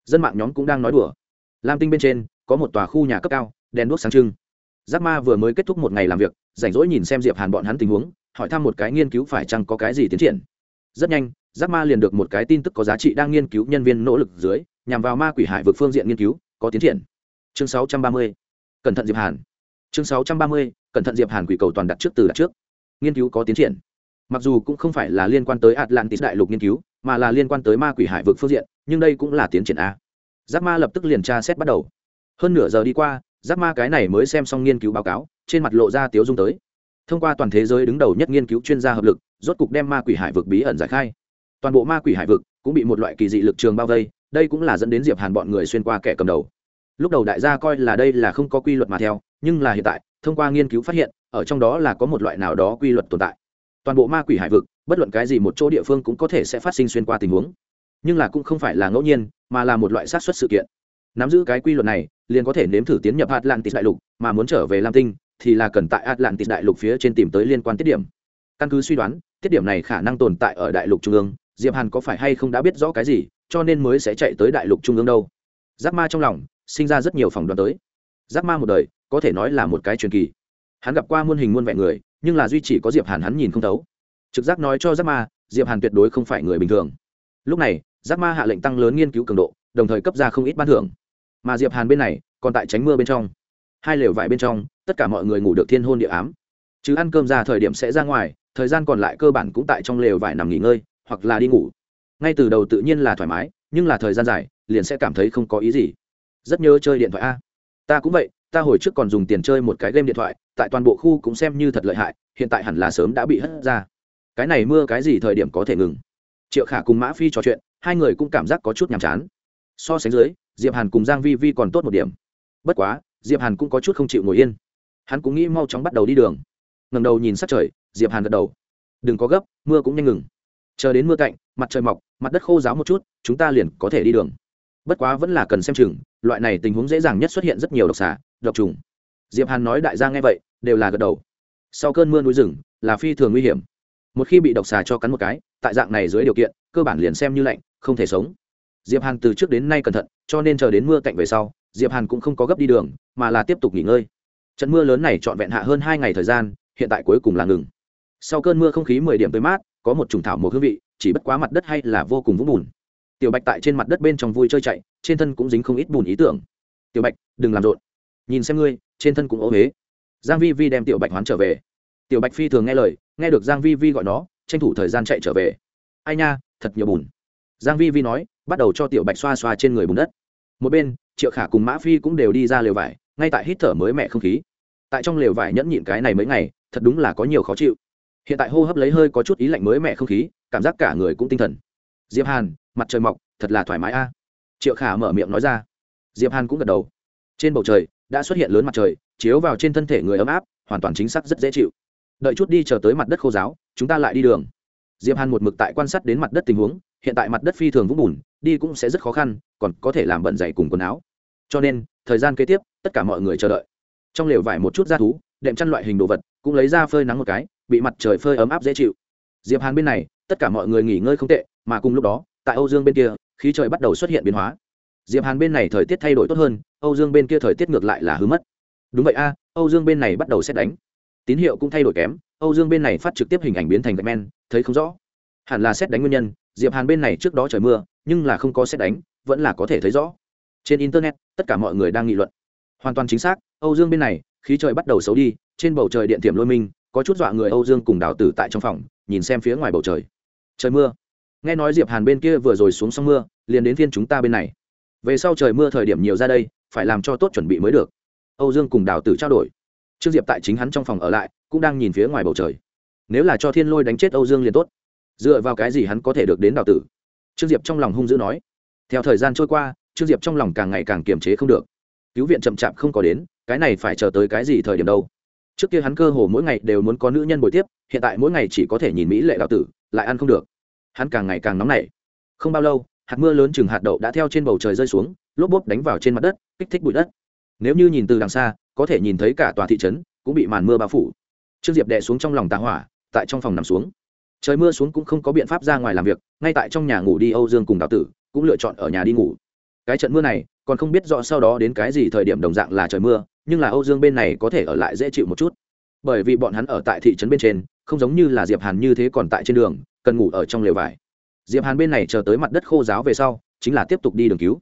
Dân mạng nhóm cũng đang nói đùa. Lam tinh bên trên, có một tòa khu nhà cấp cao, đèn đuốc sáng trưng giác ma vừa mới kết thúc một ngày làm việc, rảnh rỗi nhìn xem diệp hàn bọn hắn tình huống, hỏi thăm một cái nghiên cứu phải chăng có cái gì tiến triển. Rất nhanh, giác ma liền được một cái tin tức có giá trị đang nghiên cứu nhân viên nỗ lực dưới, nhằm vào ma quỷ hải vực phương diện nghiên cứu, có tiến triển. Chương 630. cẩn thận diệp hàn. Chương 630. cẩn thận diệp hàn quỷ cầu toàn đặt trước từ đặt trước. Nghiên cứu có tiến triển. Mặc dù cũng không phải là liên quan tới atlantis đại lục nghiên cứu, mà là liên quan tới ma quỷ hải vực phương diện, nhưng đây cũng là tiến triển a. Giác ma lập tức liền tra xét bắt đầu. Hơn nửa giờ đi qua giáp ma cái này mới xem xong nghiên cứu báo cáo, trên mặt lộ ra tiếu dung tới. Thông qua toàn thế giới đứng đầu nhất nghiên cứu chuyên gia hợp lực, rốt cục đem ma quỷ hải vực bí ẩn giải khai. Toàn bộ ma quỷ hải vực cũng bị một loại kỳ dị lực trường bao vây, đây cũng là dẫn đến diệp hàn bọn người xuyên qua kẻ cầm đầu. Lúc đầu đại gia coi là đây là không có quy luật mà theo, nhưng là hiện tại, thông qua nghiên cứu phát hiện, ở trong đó là có một loại nào đó quy luật tồn tại. Toàn bộ ma quỷ hải vực, bất luận cái gì một chỗ địa phương cũng có thể sẽ phát sinh xuyên qua tình huống. Nhưng là cũng không phải là ngẫu nhiên, mà là một loại sát xuất sự kiện nắm giữ cái quy luật này, liền có thể nếm thử tiến nhập atlantis đại lục, mà muốn trở về lam tinh thì là cần tại atlantis đại lục phía trên tìm tới liên quan tiết điểm. Căn cứ suy đoán, tiết điểm này khả năng tồn tại ở đại lục trung ương, diệp hàn có phải hay không đã biết rõ cái gì, cho nên mới sẽ chạy tới đại lục trung ương đâu. Giác ma trong lòng, sinh ra rất nhiều phòng đoán tới. Giác ma một đời, có thể nói là một cái truyền kỳ. Hắn gặp qua muôn hình muôn vẹn người, nhưng là duy chỉ có diệp hàn hắn nhìn không thấu. Trực giác nói cho giác ma, diệp hàn tuyệt đối không phải người bình thường. Lúc này giác ma hạ lệnh tăng lớn nghiên cứu cường độ, đồng thời cấp ra không ít ban thưởng mà diệp hàn bên này còn tại tránh mưa bên trong. Hai lều vải bên trong, tất cả mọi người ngủ được thiên hôn địa ám. Chứ ăn cơm ra thời điểm sẽ ra ngoài, thời gian còn lại cơ bản cũng tại trong lều vải nằm nghỉ ngơi, hoặc là đi ngủ. Ngay từ đầu tự nhiên là thoải mái, nhưng là thời gian dài, liền sẽ cảm thấy không có ý gì. Rất nhớ chơi điện thoại a. Ta cũng vậy, ta hồi trước còn dùng tiền chơi một cái game điện thoại, tại toàn bộ khu cũng xem như thật lợi hại, hiện tại hẳn là sớm đã bị hất ra. Cái này mưa cái gì thời điểm có thể ngừng? Triệu khả cùng mã phi trò chuyện, hai người cũng cảm giác có chút nhàm chán. So sánh dưới diệp hàn cùng giang vi vi còn tốt một điểm. Bất quá, diệp hàn cũng có chút không chịu ngồi yên. Hắn cũng nghĩ mau chóng bắt đầu đi đường. Ngẩng đầu nhìn sát trời, diệp hàn gật đầu. Đừng có gấp, mưa cũng nhanh ngừng. Chờ đến mưa cạnh, mặt trời mọc, mặt đất khô ráo một chút, chúng ta liền có thể đi đường. Bất quá vẫn là cần xem chừng, loại này tình huống dễ dàng nhất xuất hiện rất nhiều độc xà, độc trùng. Diệp hàn nói đại gia nghe vậy, đều là gật đầu. Sau cơn mưa núi rừng, là phi thường nguy hiểm. Một khi bị độc xà cho cắn một cái, tại dạng này dưới điều kiện, cơ bản liền xem như lạnh, không thể sống diệp hàn từ trước đến nay cẩn thận, cho nên chờ đến mưa cạnh về sau, diệp hàn cũng không có gấp đi đường, mà là tiếp tục nghỉ ngơi. Trận mưa lớn này trọn vẹn hạ hơn hai ngày thời gian, hiện tại cuối cùng là ngừng. Sau cơn mưa không khí mười điểm tới mát, có một trùng thảo một hương vị, chỉ bất quá mặt đất hay là vô cùng vũng bùn. Tiểu bạch tại trên mặt đất bên trong vui chơi chạy, trên thân cũng dính không ít bùn ý tưởng. Tiểu bạch, đừng làm rộn. Nhìn xem ngươi, trên thân cũng ố huế giang vi vi đem tiểu bạch hoán trở về. Tiểu bạch phi thường nghe lời, nghe được giang vi vi gọi nó, tranh thủ thời gian chạy trở về. Ai nha, thật nhiều bùn giang vi vi nói, bắt đầu cho tiểu bạch xoa xoa trên người bùn đất. Một bên, triệu khả cùng mã phi cũng đều đi ra lều vải, ngay tại hít thở mới mẹ không khí. Tại trong lều vải nhẫn nhịn cái này mấy ngày, thật đúng là có nhiều khó chịu. Hiện tại hô hấp lấy hơi có chút ý lạnh mới mẹ không khí, cảm giác cả người cũng tinh thần. Diệp hàn, mặt trời mọc, thật là thoải mái a. Triệu khả mở miệng nói ra. Diệp hàn cũng gật đầu. Trên bầu trời, đã xuất hiện lớn mặt trời, chiếu vào trên thân thể người ấm áp, hoàn toàn chính xác rất dễ chịu. Đợi chút đi chờ tới mặt đất khô giáo, chúng ta lại đi đường. Diệp hàn một mực tại quan sát đến mặt đất tình huống hiện tại mặt đất phi thường vũng bùn, đi cũng sẽ rất khó khăn, còn có thể làm bận dày cùng quần áo. Cho nên, thời gian kế tiếp, tất cả mọi người chờ đợi. Trong lều vải một chút da thú, đệm chăn loại hình đồ vật, cũng lấy ra phơi nắng một cái, bị mặt trời phơi ấm áp dễ chịu. Diệp hàn bên này, tất cả mọi người nghỉ ngơi không tệ, mà cùng lúc đó, tại âu dương bên kia, khí trời bắt đầu xuất hiện biến hóa. Diệp hàn bên này thời tiết thay đổi tốt hơn, âu dương bên kia thời tiết ngược lại là hứa mất. Đúng vậy a, âu dương bên này bắt đầu xét đánh. Tín hiệu cũng thay đổi kém, âu dương bên này phát trực tiếp hình ảnh biến thành gạch men, thấy không rõ hẳn là xét đánh nguyên nhân, diệp hàn bên này trước đó trời mưa, nhưng là không có xét đánh, vẫn là có thể thấy rõ. Trên internet, tất cả mọi người đang nghị luận. Hoàn toàn chính xác, âu dương bên này, khí trời bắt đầu xấu đi, trên bầu trời điện tiềm lôi minh có chút dọa người âu dương cùng đào tử tại trong phòng, nhìn xem phía ngoài bầu trời. Trời mưa. Nghe nói diệp hàn bên kia vừa rồi xuống xong mưa, liền đến phiên chúng ta bên này. Về sau trời mưa thời điểm nhiều ra đây, phải làm cho tốt chuẩn bị mới được. Âu dương cùng đào tử trao đổi. Trương diệp tại chính hắn trong phòng ở lại, cũng đang nhìn phía ngoài bầu trời. Nếu là cho thiên lôi đánh chết âu dương liền tốt dựa vào cái gì hắn có thể được đến đào tử? Trương diệp trong lòng hung dữ nói. Theo thời gian trôi qua, trương diệp trong lòng càng ngày càng kiềm chế không được. Cứu viện chậm chạp không có đến, cái này phải chờ tới cái gì thời điểm đâu? Trước kia hắn cơ hồ mỗi ngày đều muốn có nữ nhân buổi tiếp, hiện tại mỗi ngày chỉ có thể nhìn mỹ lệ đào tử, lại ăn không được. Hắn càng ngày càng nóng nảy. Không bao lâu, hạt mưa lớn chừng hạt đậu đã theo trên bầu trời rơi xuống, lốp bốp đánh vào trên mặt đất, kích thích bụi đất. Nếu như nhìn từ đằng xa, có thể nhìn thấy cả tòa thị trấn cũng bị màn mưa bao phủ. Trương diệp đè xuống trong lòng tà hỏa, tại trong phòng nằm xuống trời mưa xuống cũng không có biện pháp ra ngoài làm việc, ngay tại trong nhà ngủ đi âu dương cùng đào tử, cũng lựa chọn ở nhà đi ngủ. Cái trận mưa này, còn không biết rõ sau đó đến cái gì thời điểm đồng dạng là trời mưa, nhưng là âu dương bên này có thể ở lại dễ chịu một chút. Bởi vì bọn hắn ở tại thị trấn bên trên, không giống như là diệp hàn như thế còn tại trên đường, cần ngủ ở trong lều vải. Diệp hàn bên này chờ tới mặt đất khô giáo về sau, chính là tiếp tục đi đường cứu.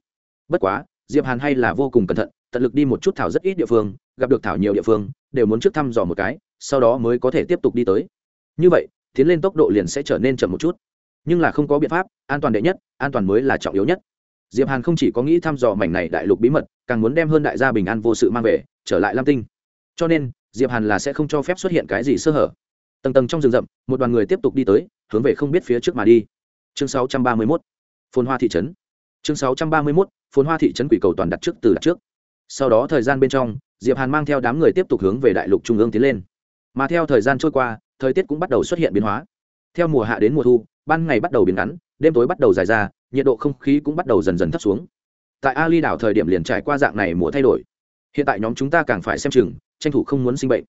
Bất quá, diệp hàn hay là vô cùng cẩn thận, tận lực đi một chút thảo rất ít địa phương, gặp được thảo nhiều địa phương, đều muốn trước thăm dò một cái, sau đó mới có thể tiếp tục đi tới. Như vậy tiến lên tốc độ liền sẽ trở nên chậm một chút. Nhưng là không có biện pháp, an toàn đệ nhất, an toàn mới là trọng yếu nhất. Diệp hàn không chỉ có nghĩ thăm dò mảnh này đại lục bí mật, càng muốn đem hơn đại gia bình an vô sự mang về, trở lại lam tinh. Cho nên, diệp hàn là sẽ không cho phép xuất hiện cái gì sơ hở. Tầng tầng trong rừng rậm, một đoàn người tiếp tục đi tới, hướng về không biết phía trước mà đi. Chương 631 phồn hoa thị trấn. Chương 631 phồn hoa thị trấn quỷ cầu toàn đặt trước từ đặt trước. Sau đó thời gian bên trong, diệp hàn mang theo đám người tiếp tục hướng về đại lục trung ương tiến lên. Mà theo thời gian trôi qua thời tiết cũng bắt đầu xuất hiện biến hóa. Theo mùa hạ đến mùa thu, ban ngày bắt đầu biến ngắn, đêm tối bắt đầu dài ra, nhiệt độ không khí cũng bắt đầu dần dần thấp xuống. Tại ali đảo thời điểm liền trải qua dạng này mùa thay đổi. Hiện tại nhóm chúng ta càng phải xem chừng, tranh thủ không muốn sinh bệnh.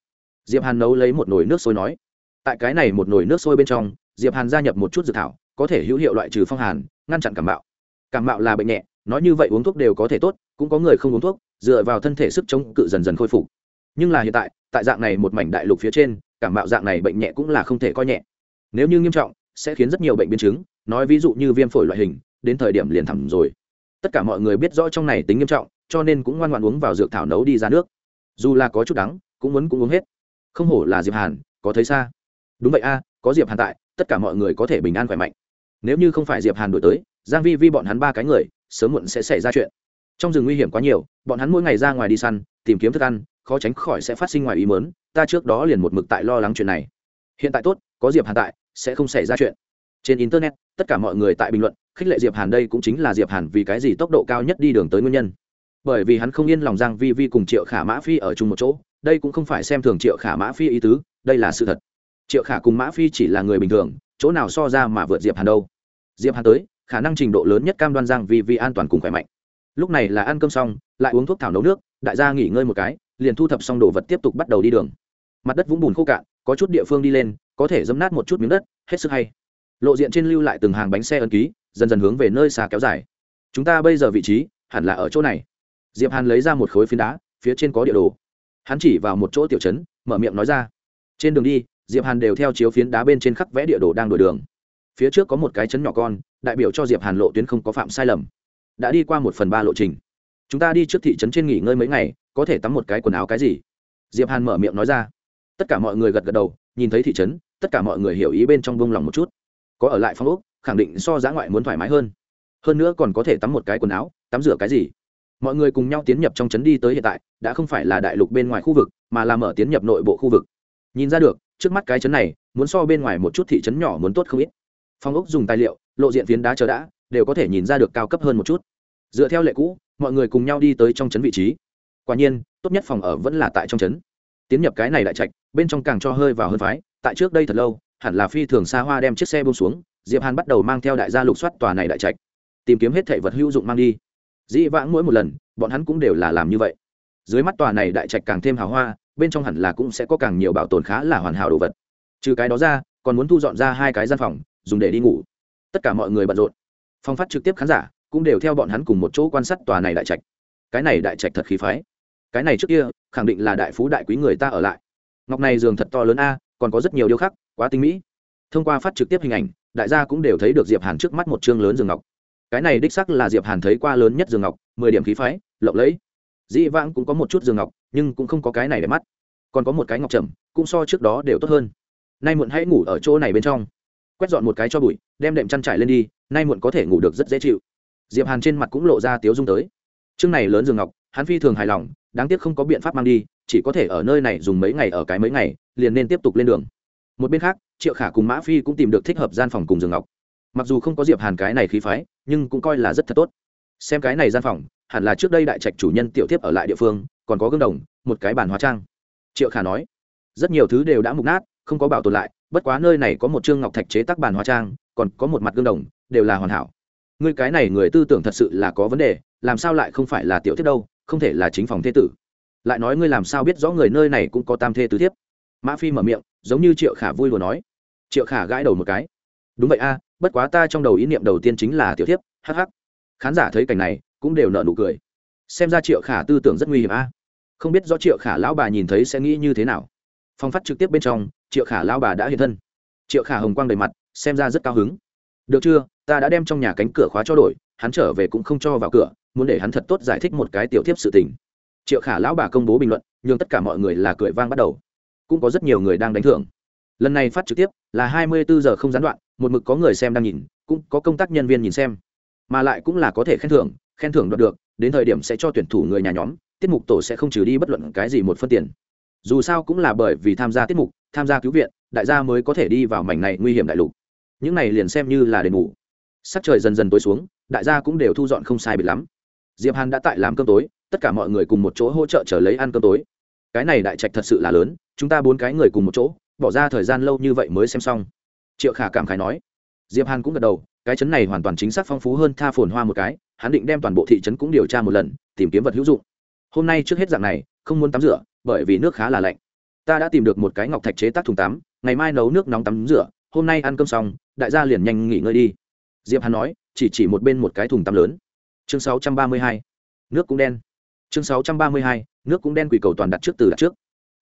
Diệp hàn nấu lấy một nồi nước sôi nói. Tại cái này một nồi nước sôi bên trong, diệp hàn gia nhập một chút dược thảo, có thể hữu hiệu loại trừ phong hàn, ngăn chặn cảm mạo. cảm mạo là bệnh nhẹ, nói như vậy uống thuốc đều có thể tốt, cũng có người không uống thuốc, dựa vào thân thể sức chống cự dần dần khôi phục. Nhưng là hiện tại tại dạng này một mảnh đại lục phía trên cảm mạo dạng này bệnh nhẹ cũng là không thể coi nhẹ. Nếu như nghiêm trọng, sẽ khiến rất nhiều bệnh biến chứng, nói ví dụ như viêm phổi loại hình, đến thời điểm liền thẳng rồi. Tất cả mọi người biết rõ trong này tính nghiêm trọng, cho nên cũng ngoan ngoan uống vào dược thảo nấu đi ra nước. Dù là có chút đắng, cũng muốn cũng uống hết. Không hổ là diệp hàn, có thấy xa. Đúng vậy a, có diệp hàn tại, tất cả mọi người có thể bình an khỏe mạnh. Nếu như không phải diệp hàn đổi tới, giang vi vi bọn hắn ba cái người, sớm muộn sẽ xảy ra chuyện. Trong rừng nguy hiểm quá nhiều, bọn hắn mỗi ngày ra ngoài đi săn, tìm kiếm thức ăn khó tránh khỏi sẽ phát sinh ngoài ý mớn ta trước đó liền một mực tại lo lắng chuyện này. Hiện tại tốt, có diệp hàn tại, sẽ không xảy ra chuyện. Trên internet, tất cả mọi người tại bình luận, khích lệ diệp hàn đây cũng chính là diệp hàn vì cái gì tốc độ cao nhất đi đường tới nguyên nhân. Bởi vì hắn không yên lòng giang vi vi cùng triệu khả mã phi ở chung một chỗ, đây cũng không phải xem thường triệu khả mã phi ý tứ, đây là sự thật. Triệu khả cùng mã phi chỉ là người bình thường, chỗ nào so ra mà vượt diệp hàn đâu. Diệp hàn tới, khả năng trình độ lớn nhất cam đoan giang vi vi an toàn cùng khỏe mạnh. Lúc này là ăn cơm xong, lại uống thuốc thảo nấu nước, đại gia nghỉ ngơi một cái liền thu thập xong đồ vật tiếp tục bắt đầu đi đường. Mặt đất vũng bùn khô cạn, có chút địa phương đi lên, có thể dấm nát một chút miếng đất, hết sức hay. Lộ diện trên lưu lại từng hàng bánh xe ấn ký, dần dần hướng về nơi xa kéo dài. Chúng ta bây giờ vị trí, hẳn là ở chỗ này. Diệp hàn lấy ra một khối phiến đá, phía trên có địa đồ. Hắn chỉ vào một chỗ tiểu trấn, mở miệng nói ra. Trên đường đi, diệp hàn đều theo chiếu phiến đá bên trên khắc vẽ địa đồ đang đổi đường. Phía trước có một cái trấn nhỏ con, đại biểu cho diệp hàn lộ tuyến không có phạm sai lầm. Đã đi qua một phần ba lộ trình chúng ta đi trước thị trấn trên nghỉ ngơi mấy ngày, có thể tắm một cái quần áo cái gì? Diệp hàn mở miệng nói ra. Tất cả mọi người gật gật đầu, nhìn thấy thị trấn, tất cả mọi người hiểu ý bên trong vông lòng một chút. Có ở lại phong ốc, khẳng định so giá ngoại muốn thoải mái hơn. Hơn nữa còn có thể tắm một cái quần áo, tắm rửa cái gì? Mọi người cùng nhau tiến nhập trong trấn đi tới hiện tại, đã không phải là đại lục bên ngoài khu vực, mà là mở tiến nhập nội bộ khu vực. Nhìn ra được, trước mắt cái trấn này, muốn so bên ngoài một chút thị trấn nhỏ muốn tốt không ít. Phong ốc dùng tài liệu, lộ diện phiến đá chờ đã, đều có thể nhìn ra được cao cấp hơn một chút. Dựa theo lệ cũ mọi người cùng nhau đi tới trong trấn vị trí. Quả nhiên, tốt nhất phòng ở vẫn là tại trong trấn. Tiến nhập cái này đại trạch, bên trong càng cho hơi vào hơn phái, tại trước đây thật lâu, hẳn là phi thường xa hoa đem chiếc xe bông xuống, diệp hàn bắt đầu mang theo đại gia lục soát tòa này đại trạch, tìm kiếm hết thảy vật hữu dụng mang đi. Dĩ vãng mỗi một lần, bọn hắn cũng đều là làm như vậy. Dưới mắt tòa này đại trạch càng thêm hào hoa, bên trong hẳn là cũng sẽ có càng nhiều bảo tồn khá là hoàn hảo đồ vật. Trừ cái đó ra, còn muốn thu dọn ra hai cái gian phòng, dùng để đi ngủ. Tất cả mọi người bận rộn. Phong phát trực tiếp khán giả cũng đều theo bọn hắn cùng một chỗ quan sát tòa này đại trạch. Cái này đại trạch thật khí phái. Cái này trước kia khẳng định là đại phú đại quý người ta ở lại. Ngọc này giường thật to lớn a còn có rất nhiều điều khác, quá tinh mỹ. Thông qua phát trực tiếp hình ảnh đại gia cũng đều thấy được diệp hàn trước mắt một chương lớn giường ngọc. Cái này đích sắc là diệp hàn thấy qua lớn nhất giường ngọc mười điểm khí phái lộng lẫy. Dĩ vãng cũng có một chút giường ngọc nhưng cũng không có cái này để mắt. Còn có một cái ngọc trầm cũng so trước đó đều tốt hơn. Nay muộn hãy ngủ ở chỗ này bên trong. Quét dọn một cái cho bụi đem đệm chăn trải lên đi nay muộn có thể ngủ được rất dễ chịu diệp hàn trên mặt cũng lộ ra tiếu dung tới. Chương này lớn giường ngọc, hắn phi thường hài lòng, đáng tiếc không có biện pháp mang đi, chỉ có thể ở nơi này dùng mấy ngày ở cái mấy ngày, liền nên tiếp tục lên đường. Một bên khác, triệu khả cùng mã phi cũng tìm được thích hợp gian phòng cùng giường ngọc. Mặc dù không có diệp hàn cái này khí phái, nhưng cũng coi là rất thật tốt. Xem cái này gian phòng, hẳn là trước đây đại trạch chủ nhân tiểu thiếp ở lại địa phương, còn có gương đồng, một cái bàn hóa trang. Triệu khả nói, rất nhiều thứ đều đã mục nát, không có bảo tồn lại, bất quá nơi này có một chương ngọc thạch chế tác bàn hóa trang, còn có một mặt gương đồng, đều là hoàn hảo người cái này người tư tưởng thật sự là có vấn đề, làm sao lại không phải là tiểu thiết đâu, không thể là chính phòng thế tử. Lại nói ngươi làm sao biết rõ người nơi này cũng có tam thê tứ thiếp? Mã phi mở miệng, giống như triệu khả vui vừa nói. Triệu khả gãi đầu một cái. Đúng vậy a, bất quá ta trong đầu ý niệm đầu tiên chính là tiểu thiếp hh khán giả thấy cảnh này, cũng đều nợ nụ cười. Xem ra triệu khả tư tưởng rất nguy hiểm a. Không biết do triệu khả lão bà nhìn thấy sẽ nghĩ như thế nào. Phong phát trực tiếp bên trong, triệu khả lão bà đã hiện thân. Triệu khả hồng quang đầy mặt, xem ra rất cao hứng được chưa? Ta đã đem trong nhà cánh cửa khóa cho đổi, hắn trở về cũng không cho vào cửa, muốn để hắn thật tốt giải thích một cái tiểu tiếp sự tình. Triệu khả lão bà công bố bình luận nhưng tất cả mọi người là cười vang bắt đầu. Cũng có rất nhiều người đang đánh thưởng. Lần này phát trực tiếp là hai mươi bốn giờ không gián đoạn, một mực có người xem đang nhìn, cũng có công tác nhân viên nhìn xem. Mà lại cũng là có thể khen thưởng khen thưởng đoạt được, đến thời điểm sẽ cho tuyển thủ người nhà nhóm, tiết mục tổ sẽ không trừ đi bất luận cái gì một phân tiền. Dù sao cũng là bởi vì tham gia tiết mục, tham gia cứu viện, đại gia mới có thể đi vào mảnh này nguy hiểm đại lục những này liền xem như là đền ngủ sắc trời dần dần tối xuống, đại gia cũng đều thu dọn không sai biệt lắm. Diệp hàn đã tại làm cơm tối, tất cả mọi người cùng một chỗ hỗ trợ trở lấy ăn cơm tối. Cái này đại trạch thật sự là lớn, chúng ta bốn cái người cùng một chỗ, bỏ ra thời gian lâu như vậy mới xem xong. Triệu khả cảm khái nói. Diệp hàn cũng gật đầu, cái chấn này hoàn toàn chính xác phong phú hơn tha phồn hoa một cái, hắn định đem toàn bộ thị trấn cũng điều tra một lần, tìm kiếm vật hữu dụng. Hôm nay trước hết dạng này, không muốn tắm rửa, bởi vì nước khá là lạnh. Ta đã tìm được một cái ngọc thạch chế tác thùng tắm, ngày mai nấu nước nóng tắm rửa hôm nay ăn cơm xong, đại gia liền nhanh nghỉ ngơi đi. Diệp hàn nói, chỉ chỉ một bên một cái thùng tắm lớn. Chương 632. nước cũng đen. Chương 632. nước cũng đen quỷ cầu toàn đặt trước từ đặt trước.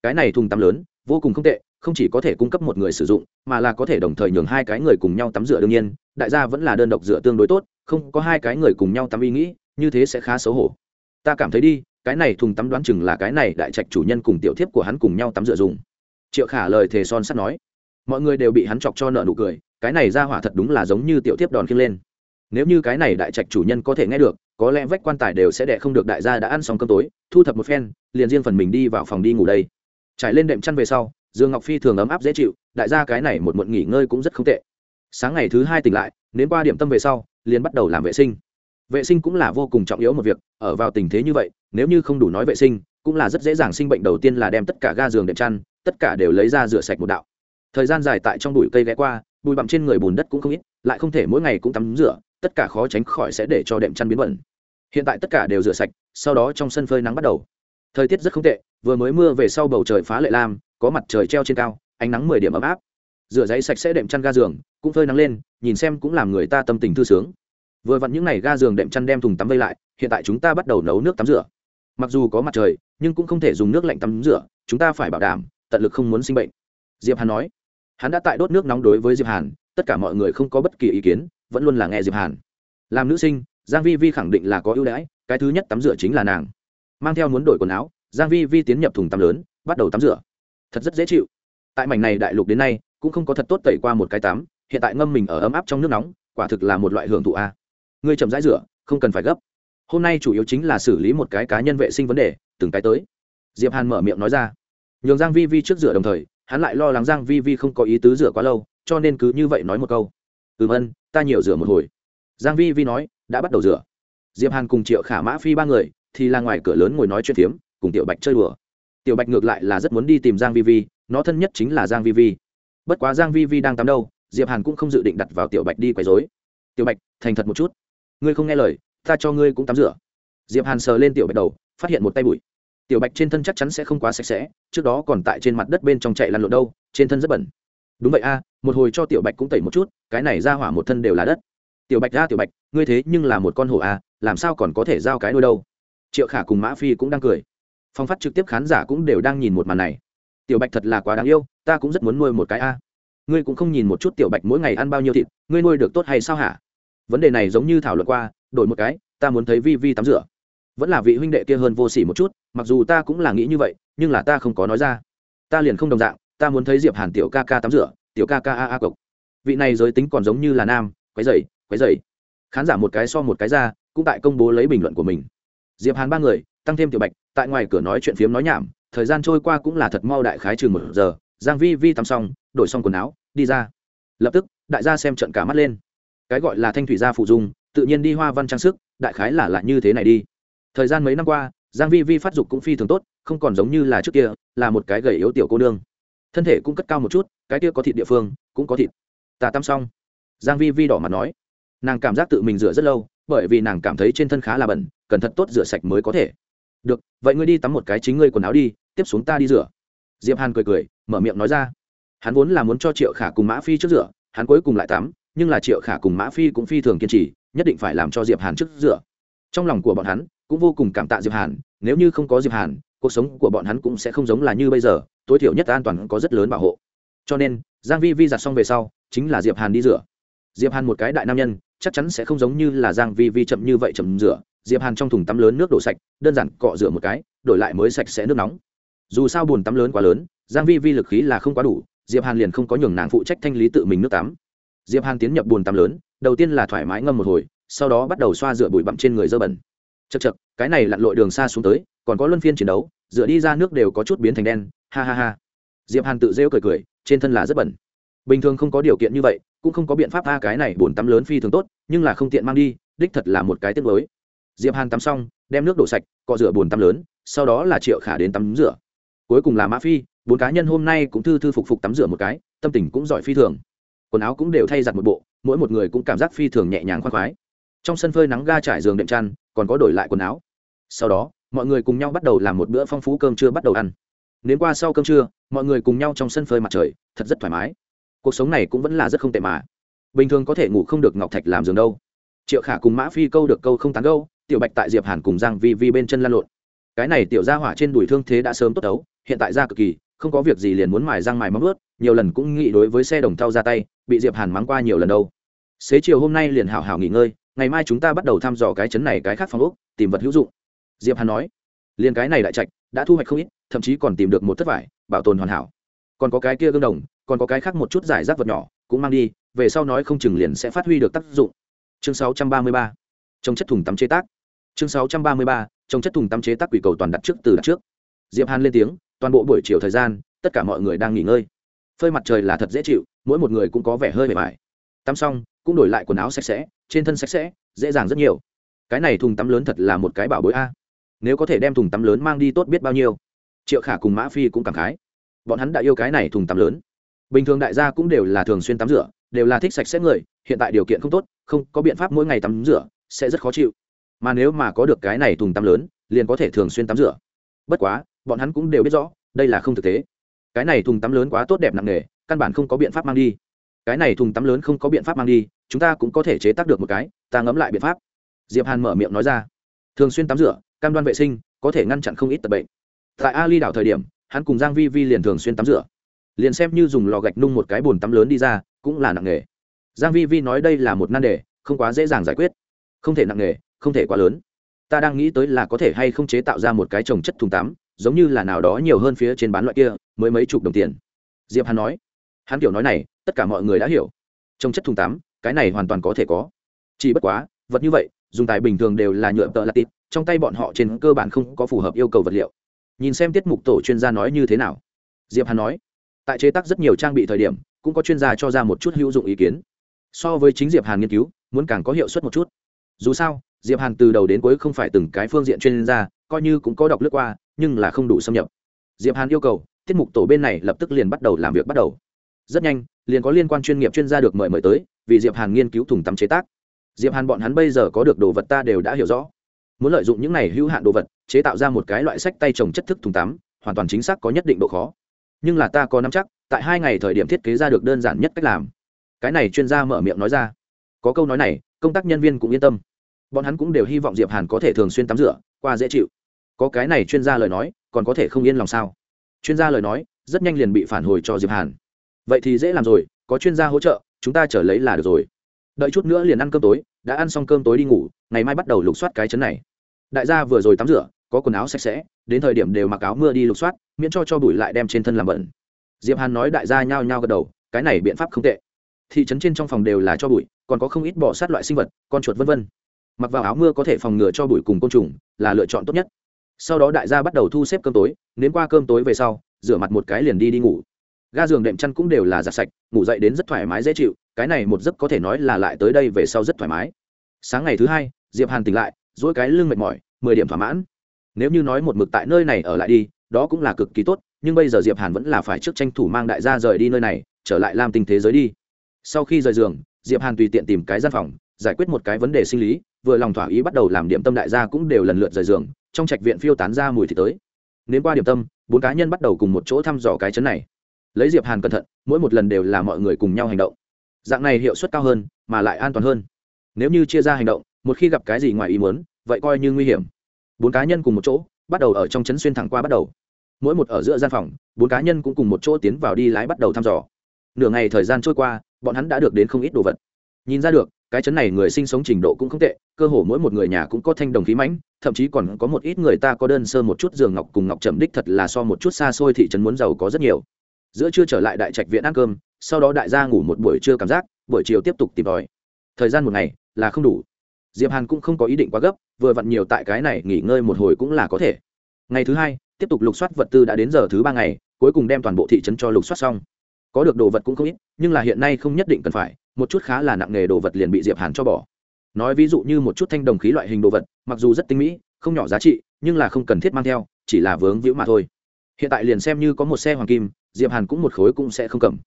Cái này thùng tắm lớn, vô cùng không tệ, không chỉ có thể cung cấp một người sử dụng, mà là có thể đồng thời nhường hai cái người cùng nhau tắm rửa đương nhiên, đại gia vẫn là đơn độc rửa tương đối tốt, không có hai cái người cùng nhau tắm ý nghĩ, như thế sẽ khá xấu hổ. Ta cảm thấy đi, cái này thùng tắm đoán chừng là cái này đại trạch chủ nhân cùng tiểu thiếp của hắn cùng nhau tắm rửa dùng. Triệu khả lời thề son sắt nói mọi người đều bị hắn chọc cho nợ nụ cười, cái này ra hỏa thật đúng là giống như tiểu tiếp đòn khiêng lên. Nếu như cái này đại trạch chủ nhân có thể nghe được, có lẽ vách quan tài đều sẽ đẻ không được đại gia đã ăn xong cơm tối, thu thập một phen, liền riêng phần mình đi vào phòng đi ngủ đây. Trải lên đệm chăn về sau, dương ngọc phi thường ấm áp dễ chịu, đại gia cái này một muộn nghỉ ngơi cũng rất không tệ. Sáng ngày thứ hai tỉnh lại, đến qua điểm tâm về sau, liền bắt đầu làm vệ sinh. Vệ sinh cũng là vô cùng trọng yếu một việc, ở vào tình thế như vậy, nếu như không đủ nói vệ sinh, cũng là rất dễ dàng sinh bệnh đầu tiên là đem tất cả ga giường đệm chăn, tất cả đều lấy ra rửa sạch một đạo thời gian dài tại trong bụi cây ghé qua, bụi bặm trên người bùn đất cũng không ít, lại không thể mỗi ngày cũng tắm rửa, tất cả khó tránh khỏi sẽ để cho đệm chăn biến bẩn. Hiện tại tất cả đều rửa sạch, sau đó trong sân phơi nắng bắt đầu. Thời tiết rất không tệ, vừa mới mưa về sau bầu trời phá lệ lam, có mặt trời treo trên cao, ánh nắng mười điểm ấm áp. Rửa giấy sạch sẽ đệm chăn ga giường, cũng phơi nắng lên, nhìn xem cũng làm người ta tâm tình thư sướng. Vừa vặn những n à y ga giường đệm chăn đem thùng tắm vây lại, hiện tại chúng ta bắt đầu nấu nước tắm rửa. Mặc dù có mặt trời, nhưng cũng không thể dùng nước lạnh tắm rửa, chúng ta phải bảo đảm, tận lực không muốn sinh bệnh. Diệp hàn nói hắn đã tại đốt nước nóng đối với diệp hàn, tất cả mọi người không có bất kỳ ý kiến, vẫn luôn là nghe diệp hàn. Làm nữ sinh, giang vi vi khẳng định là có ưu đãi, cái thứ nhất tắm rửa chính là nàng. Mang theo muốn đổi quần áo, giang vi vi tiến nhập thùng tắm lớn, bắt đầu tắm rửa. Thật rất dễ chịu. Tại mảnh này đại lục đến nay, cũng không có thật tốt tẩy qua một cái tắm, hiện tại ngâm mình ở ấm áp trong nước nóng, quả thực là một loại hưởng thụ a. Ngươi chậm rãi rửa, không cần phải gấp. Hôm nay chủ yếu chính là xử lý một cái cá nhân vệ sinh vấn đề, từng cái tới. Diệp hàn mở miệng nói ra. Nhường giang vi vi trước rửa đồng thời hắn lại lo lắng giang vi vi không có ý tứ rửa quá lâu, cho nên cứ như vậy nói một câu. Ừm ân, ta nhiều rửa một hồi. Giang vi vi nói, đã bắt đầu rửa. Diệp hàn cùng triệu khả mã phi ba người thì là ngoài cửa lớn ngồi nói chuyện phiếm, cùng tiểu bạch chơi đùa. Tiểu bạch ngược lại là rất muốn đi tìm giang vi vi, nó thân nhất chính là giang vi vi. Bất quá giang vi vi đang tắm đâu, diệp hàn cũng không dự định đặt vào tiểu bạch đi quấy rối. Tiểu bạch, thành thật một chút. Ngươi không nghe lời, ta cho ngươi cũng tắm rửa. Diệp hàn sờ lên tiểu bạch đầu, phát hiện một tay bụi tiểu bạch trên thân chắc chắn sẽ không quá sạch sẽ, trước đó còn tại trên mặt đất bên trong chạy lăn lộn đâu, trên thân rất bẩn. Đúng vậy a, một hồi cho tiểu bạch cũng tẩy một chút, cái này ra hỏa một thân đều là đất. Tiểu bạch ra tiểu bạch, ngươi thế nhưng là một con hổ a, làm sao còn có thể giao cái đôi đâu? Triệu khả cùng mã phi cũng đang cười. Phong phát trực tiếp khán giả cũng đều đang nhìn một màn này. Tiểu bạch thật là quá đáng yêu, ta cũng rất muốn nuôi một cái a. Ngươi cũng không nhìn một chút tiểu bạch mỗi ngày ăn bao nhiêu thịt, ngươi nuôi được tốt hay sao hả? Vấn đề này giống như thảo luận qua, đổi một cái, ta muốn thấy vi vi tắm rửa vẫn là vị huynh đệ kia hơn vô sỉ một chút, mặc dù ta cũng là nghĩ như vậy, nhưng là ta không có nói ra. Ta liền không đồng dạng, ta muốn thấy diệp hàn tiểu ca ca tắm rửa, tiểu ca ca a a cộc vị này giới tính còn giống như là nam, quấy dày quấy dày khán giả một cái so một cái ra, cũng tại công bố lấy bình luận của mình. Diệp hàn ba người, tăng thêm tiểu bạch, tại ngoài cửa nói chuyện phiếm nói nhảm, thời gian trôi qua cũng là thật mau đại khái chừng một giờ, giang vi vi tắm xong, đổi xong quần áo, đi ra. Lập tức, đại gia xem trận cả mắt lên. Cái gọi là thanh thủy gia phụ dung, tự nhiên đi hoa văn trang sức, đại khái là lại như thế này đi thời gian mấy năm qua, giang vi vi phát dục cũng phi thường tốt, không còn giống như là trước kia, là một cái gầy yếu tiểu cô nương. Thân thể cũng cất cao một chút, cái kia có thịt địa phương, cũng có thịt. Ta tắm xong. Giang vi vi đỏ mặt nói. Nàng cảm giác tự mình rửa rất lâu, bởi vì nàng cảm thấy trên thân khá là bẩn, cần thật tốt rửa sạch mới có thể. Được, vậy ngươi đi tắm một cái chính ngươi quần áo đi, tiếp xuống ta đi rửa. Diệp hàn cười cười, mở miệng nói ra. Hắn vốn là muốn cho triệu khả cùng mã phi trước rửa, hắn cuối cùng lại tắm, nhưng là triệu khả cùng mã phi cũng phi thường kiên trì, nhất định phải làm cho diệp hàn trước rửa trong lòng của bọn hắn cũng vô cùng cảm tạ diệp hàn, nếu như không có diệp hàn, cuộc sống của bọn hắn cũng sẽ không giống là như bây giờ, tối thiểu nhất an toàn có rất lớn bảo hộ. Cho nên, giang vi vi giặt xong về sau, chính là diệp hàn đi rửa. Diệp hàn một cái đại nam nhân, chắc chắn sẽ không giống như là giang vi vi chậm như vậy chậm rửa. Diệp hàn trong thùng tắm lớn nước đổ sạch, đơn giản cọ rửa một cái, đổi lại mới sạch sẽ nước nóng. Dù sao bồn tắm lớn quá lớn, giang vi vi lực khí là không quá đủ, diệp hàn liền không có nhường nàng phụ trách thanh lý tự mình nước tắm. Diệp hàn tiến nhập bồn tắm lớn, đầu tiên là thoải mái ngâm một hồi sau đó bắt đầu xoa rửa bụi bặm trên người dơ bẩn. Chật chật cái này lặn lội đường xa xuống tới, còn có luân phiên chiến đấu rửa đi ra nước đều có chút biến thành đen, ha ha ha. Diệp hàn tự rêu cười cười, trên thân là rất bẩn. Bình thường không có điều kiện như vậy, cũng không có biện pháp a cái này bồn tắm lớn phi thường tốt, nhưng là không tiện mang đi, đích thật là một cái tiếc mới diệp hàn tắm xong, đem nước đổ sạch, cọ rửa bồn tắm lớn, sau đó là triệu khả đến tắm rửa. Cuối cùng là mã phi, bốn cá nhân hôm nay cũng thư thư phục phục tắm rửa một cái, tâm tình cũng giỏi phi thường. Quần áo cũng đều thay giặt một bộ, mỗi một người cũng cảm giác phi thường nhẹ nhàng khoan khoái trong sân phơi nắng ga trải giường đệm chăn, còn có đổi lại quần áo. Sau đó, mọi người cùng nhau bắt đầu làm một bữa phong phú cơm trưa bắt đầu ăn. Đến qua sau cơm trưa, mọi người cùng nhau trong sân phơi mặt trời, thật rất thoải mái. Cuộc sống này cũng vẫn là rất không tệ mà. Bình thường có thể ngủ không được ngọc thạch làm giường đâu. Triệu khả cùng mã phi câu được câu không tán câu tiểu bạch tại diệp hàn cùng giang vi vi bên chân lan lộn. Cái này tiểu gia hỏa trên đùi thương thế đã sớm tốt đấu, hiện tại ra cực kỳ, không có việc gì liền muốn mài răng mài móng ướt nhiều lần cũng nghĩ đối với xe đồng thau ra tay, bị diệp hàn mắng qua nhiều lần đâu. Xế chiều hôm nay liền hảo hảo nghỉ ngơi ngày mai chúng ta bắt đầu thăm dò cái chấn này cái khác phòng ốc, tìm vật hữu dụng. Diệp hàn nói. Liền cái này đại trạch, đã thu hoạch không ít, thậm chí còn tìm được một thất vải, bảo tồn hoàn hảo. Còn có cái kia gương đồng, còn có cái khác một chút giải rác vật nhỏ, cũng mang đi, về sau nói không chừng liền sẽ phát huy được tác dụng. Chương 633 trong chất thùng tắm chế tác. Chương 633 trong chất thùng tắm chế tác quỷ cầu toàn đặt trước từ đặt trước. Diệp hàn lên tiếng, toàn bộ buổi chiều thời gian, tất cả mọi người đang nghỉ ngơi. Phơi mặt trời là thật dễ chịu, mỗi một người cũng có vẻ hơi mệt mỏi. Tắm xong cũng đổi lại quần áo sạch sẽ, trên thân sạch sẽ, dễ dàng rất nhiều. Cái này thùng tắm lớn thật là một cái bảo bối a. Nếu có thể đem thùng tắm lớn mang đi tốt biết bao nhiêu. Triệu khả cùng mã phi cũng cảm khái. Bọn hắn đã yêu cái này thùng tắm lớn. Bình thường đại gia cũng đều là thường xuyên tắm rửa, đều là thích sạch sẽ người, hiện tại điều kiện không tốt, không có biện pháp mỗi ngày tắm rửa, sẽ rất khó chịu. Mà nếu mà có được cái này thùng tắm lớn, liền có thể thường xuyên tắm rửa. Bất quá, bọn hắn cũng đều biết rõ, đây là không thực tế. Cái này thùng tắm lớn quá tốt đẹp nặng nề, căn bản không có biện pháp mang đi cái này thùng tắm lớn không có biện pháp mang đi, chúng ta cũng có thể chế tác được một cái, ta ngẫm lại biện pháp. Diệp hàn mở miệng nói ra. Thường xuyên tắm rửa, cam đoan vệ sinh, có thể ngăn chặn không ít tật bệnh. Tại ali đảo thời điểm, hắn cùng giang vi vi liền thường xuyên tắm rửa. Liền xem như dùng lò gạch nung một cái bồn tắm lớn đi ra, cũng là nặng nghề giang vi vi nói đây là một nan đề, không quá dễ dàng giải quyết. Không thể nặng nghề không thể quá lớn. Ta đang nghĩ tới là có thể hay không chế tạo ra một cái trồng chất thùng tắm, giống như là nào đó nhiều hơn phía trên bán loại kia, mới mấy chục đồng tiền. Diệp Hàn nói hắn kiểu nói này, tất cả mọi người đã hiểu. Trong chất thùng tắm, cái này hoàn toàn có thể có. Chỉ bất quá, vật như vậy, dùng tài bình thường đều là nhựa tợ latit trong tay bọn họ trên cơ bản không có phù hợp yêu cầu vật liệu. Nhìn xem tiết mục tổ chuyên gia nói như thế nào. Diệp hàn nói, tại chế tác rất nhiều trang bị thời điểm, cũng có chuyên gia cho ra một chút hữu dụng ý kiến. So với chính diệp hàn nghiên cứu, muốn càng có hiệu suất một chút. Dù sao, diệp hàn từ đầu đến cuối không phải từng cái phương diện chuyên gia, coi như cũng có đọc lướt qua, nhưng là không đủ xâm nhập. Diệp hàn yêu cầu, tiết mục tổ bên này lập tức liền bắt đầu làm việc bắt đầu rất nhanh, liền có liên quan chuyên nghiệp chuyên gia được mời mời tới, vì diệp hàn nghiên cứu thùng tắm chế tác. Diệp hàn bọn hắn bây giờ có được đồ vật ta đều đã hiểu rõ. Muốn lợi dụng những này hữu hạn đồ vật, chế tạo ra một cái loại sách tay trồng chất thức thùng tắm, hoàn toàn chính xác có nhất định độ khó. Nhưng là ta có nắm chắc, tại hai ngày thời điểm thiết kế ra được đơn giản nhất cách làm. Cái này chuyên gia mở miệng nói ra. Có câu nói này, công tác nhân viên cũng yên tâm. Bọn hắn cũng đều hy vọng diệp hàn có thể thường xuyên tắm rửa, qua dễ chịu. Có cái này chuyên gia lời nói, còn có thể không yên lòng sao? Chuyên gia lời nói, rất nhanh liền bị phản hồi cho diệp hàn vậy thì dễ làm rồi, có chuyên gia hỗ trợ, chúng ta trở lấy là được rồi. Đợi chút nữa liền ăn cơm tối, đã ăn xong cơm tối đi ngủ, ngày mai bắt đầu lục soát cái chấn này. Đại gia vừa rồi tắm rửa, có quần áo sạch sẽ, đến thời điểm đều mặc áo mưa đi lục soát, miễn cho cho bụi lại đem trên thân làm bẩn. Diệp hàn nói đại gia nhao nhao gật đầu, cái này biện pháp không tệ. Thị trấn trên trong phòng đều là cho bụi, còn có không ít bỏ sát loại sinh vật, con chuột vân vân. Mặc vào áo mưa có thể phòng ngừa cho bụi cùng côn trùng, là lựa chọn tốt nhất. Sau đó đại gia bắt đầu thu xếp cơm tối, nếm qua cơm tối về sau, rửa mặt một cái liền đi đi ngủ ga giường đệm chăn cũng đều là giặt sạch, ngủ dậy đến rất thoải mái, dễ chịu. Cái này một giấc có thể nói là lại tới đây về sau rất thoải mái. Sáng ngày thứ hai, diệp hàn tỉnh lại dỗi cái lưng mệt mỏi, mười điểm thỏa mãn. Nếu như nói một mực tại nơi này ở lại đi, đó cũng là cực kỳ tốt, nhưng bây giờ diệp hàn vẫn là phải trước tranh thủ mang đại gia rời đi nơi này, trở lại làm tình thế giới đi. Sau khi rời giường, diệp hàn tùy tiện tìm cái gian phòng, giải quyết một cái vấn đề sinh lý, vừa lòng thỏa ý bắt đầu làm điểm tâm đại gia cũng đều lần lượt rời giường, trong trạch viện phiêu tán ra mùi thì tới. Nếu qua điểm tâm, bốn cá nhân bắt đầu cùng một chỗ thăm dò cái chấn này lấy diệp hàn cẩn thận, mỗi một lần đều là mọi người cùng nhau hành động. Dạng này hiệu suất cao hơn, mà lại an toàn hơn. Nếu như chia ra hành động, một khi gặp cái gì ngoài ý muốn, vậy coi như nguy hiểm. Bốn cá nhân cùng một chỗ, bắt đầu ở trong chấn xuyên thẳng qua bắt đầu. Mỗi một ở giữa gian phòng, bốn cá nhân cũng cùng một chỗ tiến vào đi lái bắt đầu thăm dò. Nửa ngày thời gian trôi qua, bọn hắn đã được đến không ít đồ vật. Nhìn ra được, cái chấn này người sinh sống trình độ cũng không tệ, cơ hồ mỗi một người nhà cũng có thanh đồng khí mãnh, thậm chí còn có một ít người ta có đơn sơ một chút giường ngọc cùng ngọc trầm đích thật là so một chút xa xôi thị trấn muốn giàu có rất nhiều giữa trưa trở lại đại trạch viện ăn cơm, sau đó đại gia ngủ một buổi trưa cảm giác, buổi chiều tiếp tục tìm tòi. Thời gian một ngày là không đủ. Diệp hàn cũng không có ý định quá gấp, vừa vặn nhiều tại cái này nghỉ ngơi một hồi cũng là có thể. Ngày thứ hai, tiếp tục lục soát vật tư đã đến giờ thứ ba ngày, cuối cùng đem toàn bộ thị trấn cho lục soát xong. Có được đồ vật cũng không ít, nhưng là hiện nay không nhất định cần phải, một chút khá là nặng nghề đồ vật liền bị diệp hàn cho bỏ. Nói ví dụ như một chút thanh đồng khí loại hình đồ vật, mặc dù rất tinh mỹ, không nhỏ giá trị, nhưng là không cần thiết mang theo, chỉ là vướng víu mà thôi. Hiện tại liền xem như có một xe hoàng kim diệp hàn cũng một khối cũng sẽ không cầm.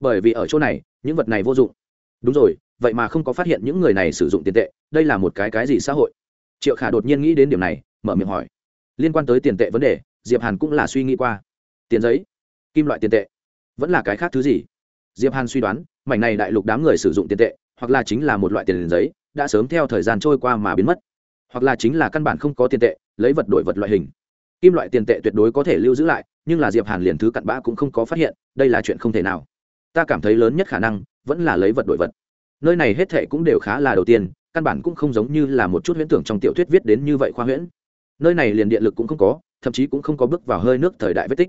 Bởi vì ở chỗ này, những vật này vô dụng. Đúng rồi, vậy mà không có phát hiện những người này sử dụng tiền tệ, đây là một cái cái gì xã hội? Triệu khả đột nhiên nghĩ đến điểm này, mở miệng hỏi. Liên quan tới tiền tệ vấn đề, diệp hàn cũng là suy nghĩ qua. Tiền giấy? Kim loại tiền tệ? Vẫn là cái khác thứ gì? Diệp hàn suy đoán, mảnh này đại lục đám người sử dụng tiền tệ, hoặc là chính là một loại tiền giấy, đã sớm theo thời gian trôi qua mà biến mất. Hoặc là chính là căn bản không có tiền tệ, lấy vật đổi vật loại hình. Kim loại tiền tệ tuyệt đối có thể lưu giữ lại nhưng là diệp hàn liền thứ cặn bã cũng không có phát hiện, đây là chuyện không thể nào. Ta cảm thấy lớn nhất khả năng, vẫn là lấy vật đổi vật. Nơi này hết thệ cũng đều khá là đầu tiên, căn bản cũng không giống như là một chút huyễn tưởng trong tiểu thuyết viết đến như vậy khoa huyễn. Nơi này liền điện lực cũng không có, thậm chí cũng không có bước vào hơi nước thời đại vết tích.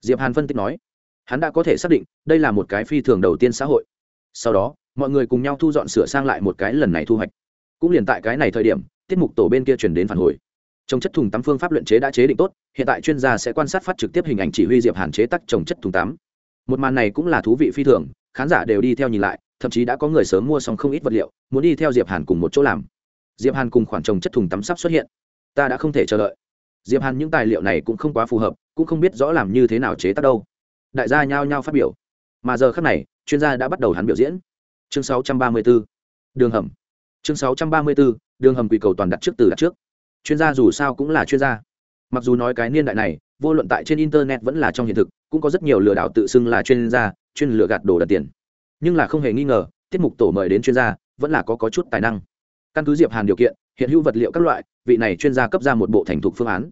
Diệp hàn phân tích nói, hắn đã có thể xác định, đây là một cái phi thường đầu tiên xã hội. Sau đó, mọi người cùng nhau thu dọn sửa sang lại một cái lần này thu hoạch. Cũng liền tại cái này thời điểm, tiết mục tổ bên kia chuyển đến phản hồi trồng chất thùng tắm phương pháp luyện chế đã chế định tốt, hiện tại chuyên gia sẽ quan sát phát trực tiếp hình ảnh chỉ huy diệp hàn chế tắc trồng chất thùng tắm. Một màn này cũng là thú vị phi thường, khán giả đều đi theo nhìn lại, thậm chí đã có người sớm mua xong không ít vật liệu, muốn đi theo diệp hàn cùng một chỗ làm. Diệp hàn cùng khoản trồng chất thùng tắm sắp xuất hiện. Ta đã không thể chờ đợi. Diệp hàn những tài liệu này cũng không quá phù hợp, cũng không biết rõ làm như thế nào chế tác đâu. Đại gia nhao nhao phát biểu. Mà giờ khắc này, chuyên gia đã bắt đầu hắn biểu diễn. Chương 634 đường hầm. Chương 634 đường hầm quỷ cầu toàn đặt trước từ đặt trước chuyên gia dù sao cũng là chuyên gia. Mặc dù nói cái niên đại này vô luận tại trên internet vẫn là trong hiện thực cũng có rất nhiều lừa đảo tự xưng là chuyên gia chuyên lừa gạt đồ đặt tiền. Nhưng là không hề nghi ngờ tiết mục tổ mời đến chuyên gia vẫn là có, có chút tài năng. Căn cứ diệp hàn điều kiện hiện hữu vật liệu các loại vị này chuyên gia cấp ra một bộ thành thục phương án.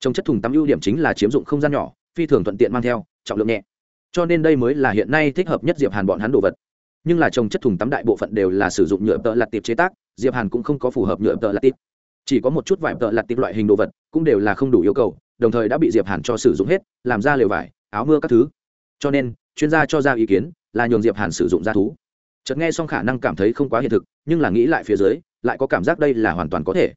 Trong chất thùng tắm ưu điểm chính là chiếm dụng không gian nhỏ phi thường thuận tiện mang theo trọng lượng nhẹ. Cho nên đây mới là hiện nay thích hợp nhất diệp hàn bọn hắn đồ vật. Nhưng là trồng chất thùng tắm đại bộ phận đều là sử dụng nhựa tợ lặt tiệp chế tác diệp hàn cũng không có phù hợp nhựa tợ lặt tiệp chỉ có một chút vải tợ lặt tịp loại hình đồ vật, cũng đều là không đủ yêu cầu, đồng thời đã bị diệp hàn cho sử dụng hết, làm ra lều vải, áo mưa các thứ. Cho nên, chuyên gia cho ra ý kiến là nhường diệp hàn sử dụng da thú. Chợt nghe xong khả năng cảm thấy không quá hiện thực, nhưng là nghĩ lại phía dưới, lại có cảm giác đây là hoàn toàn có thể.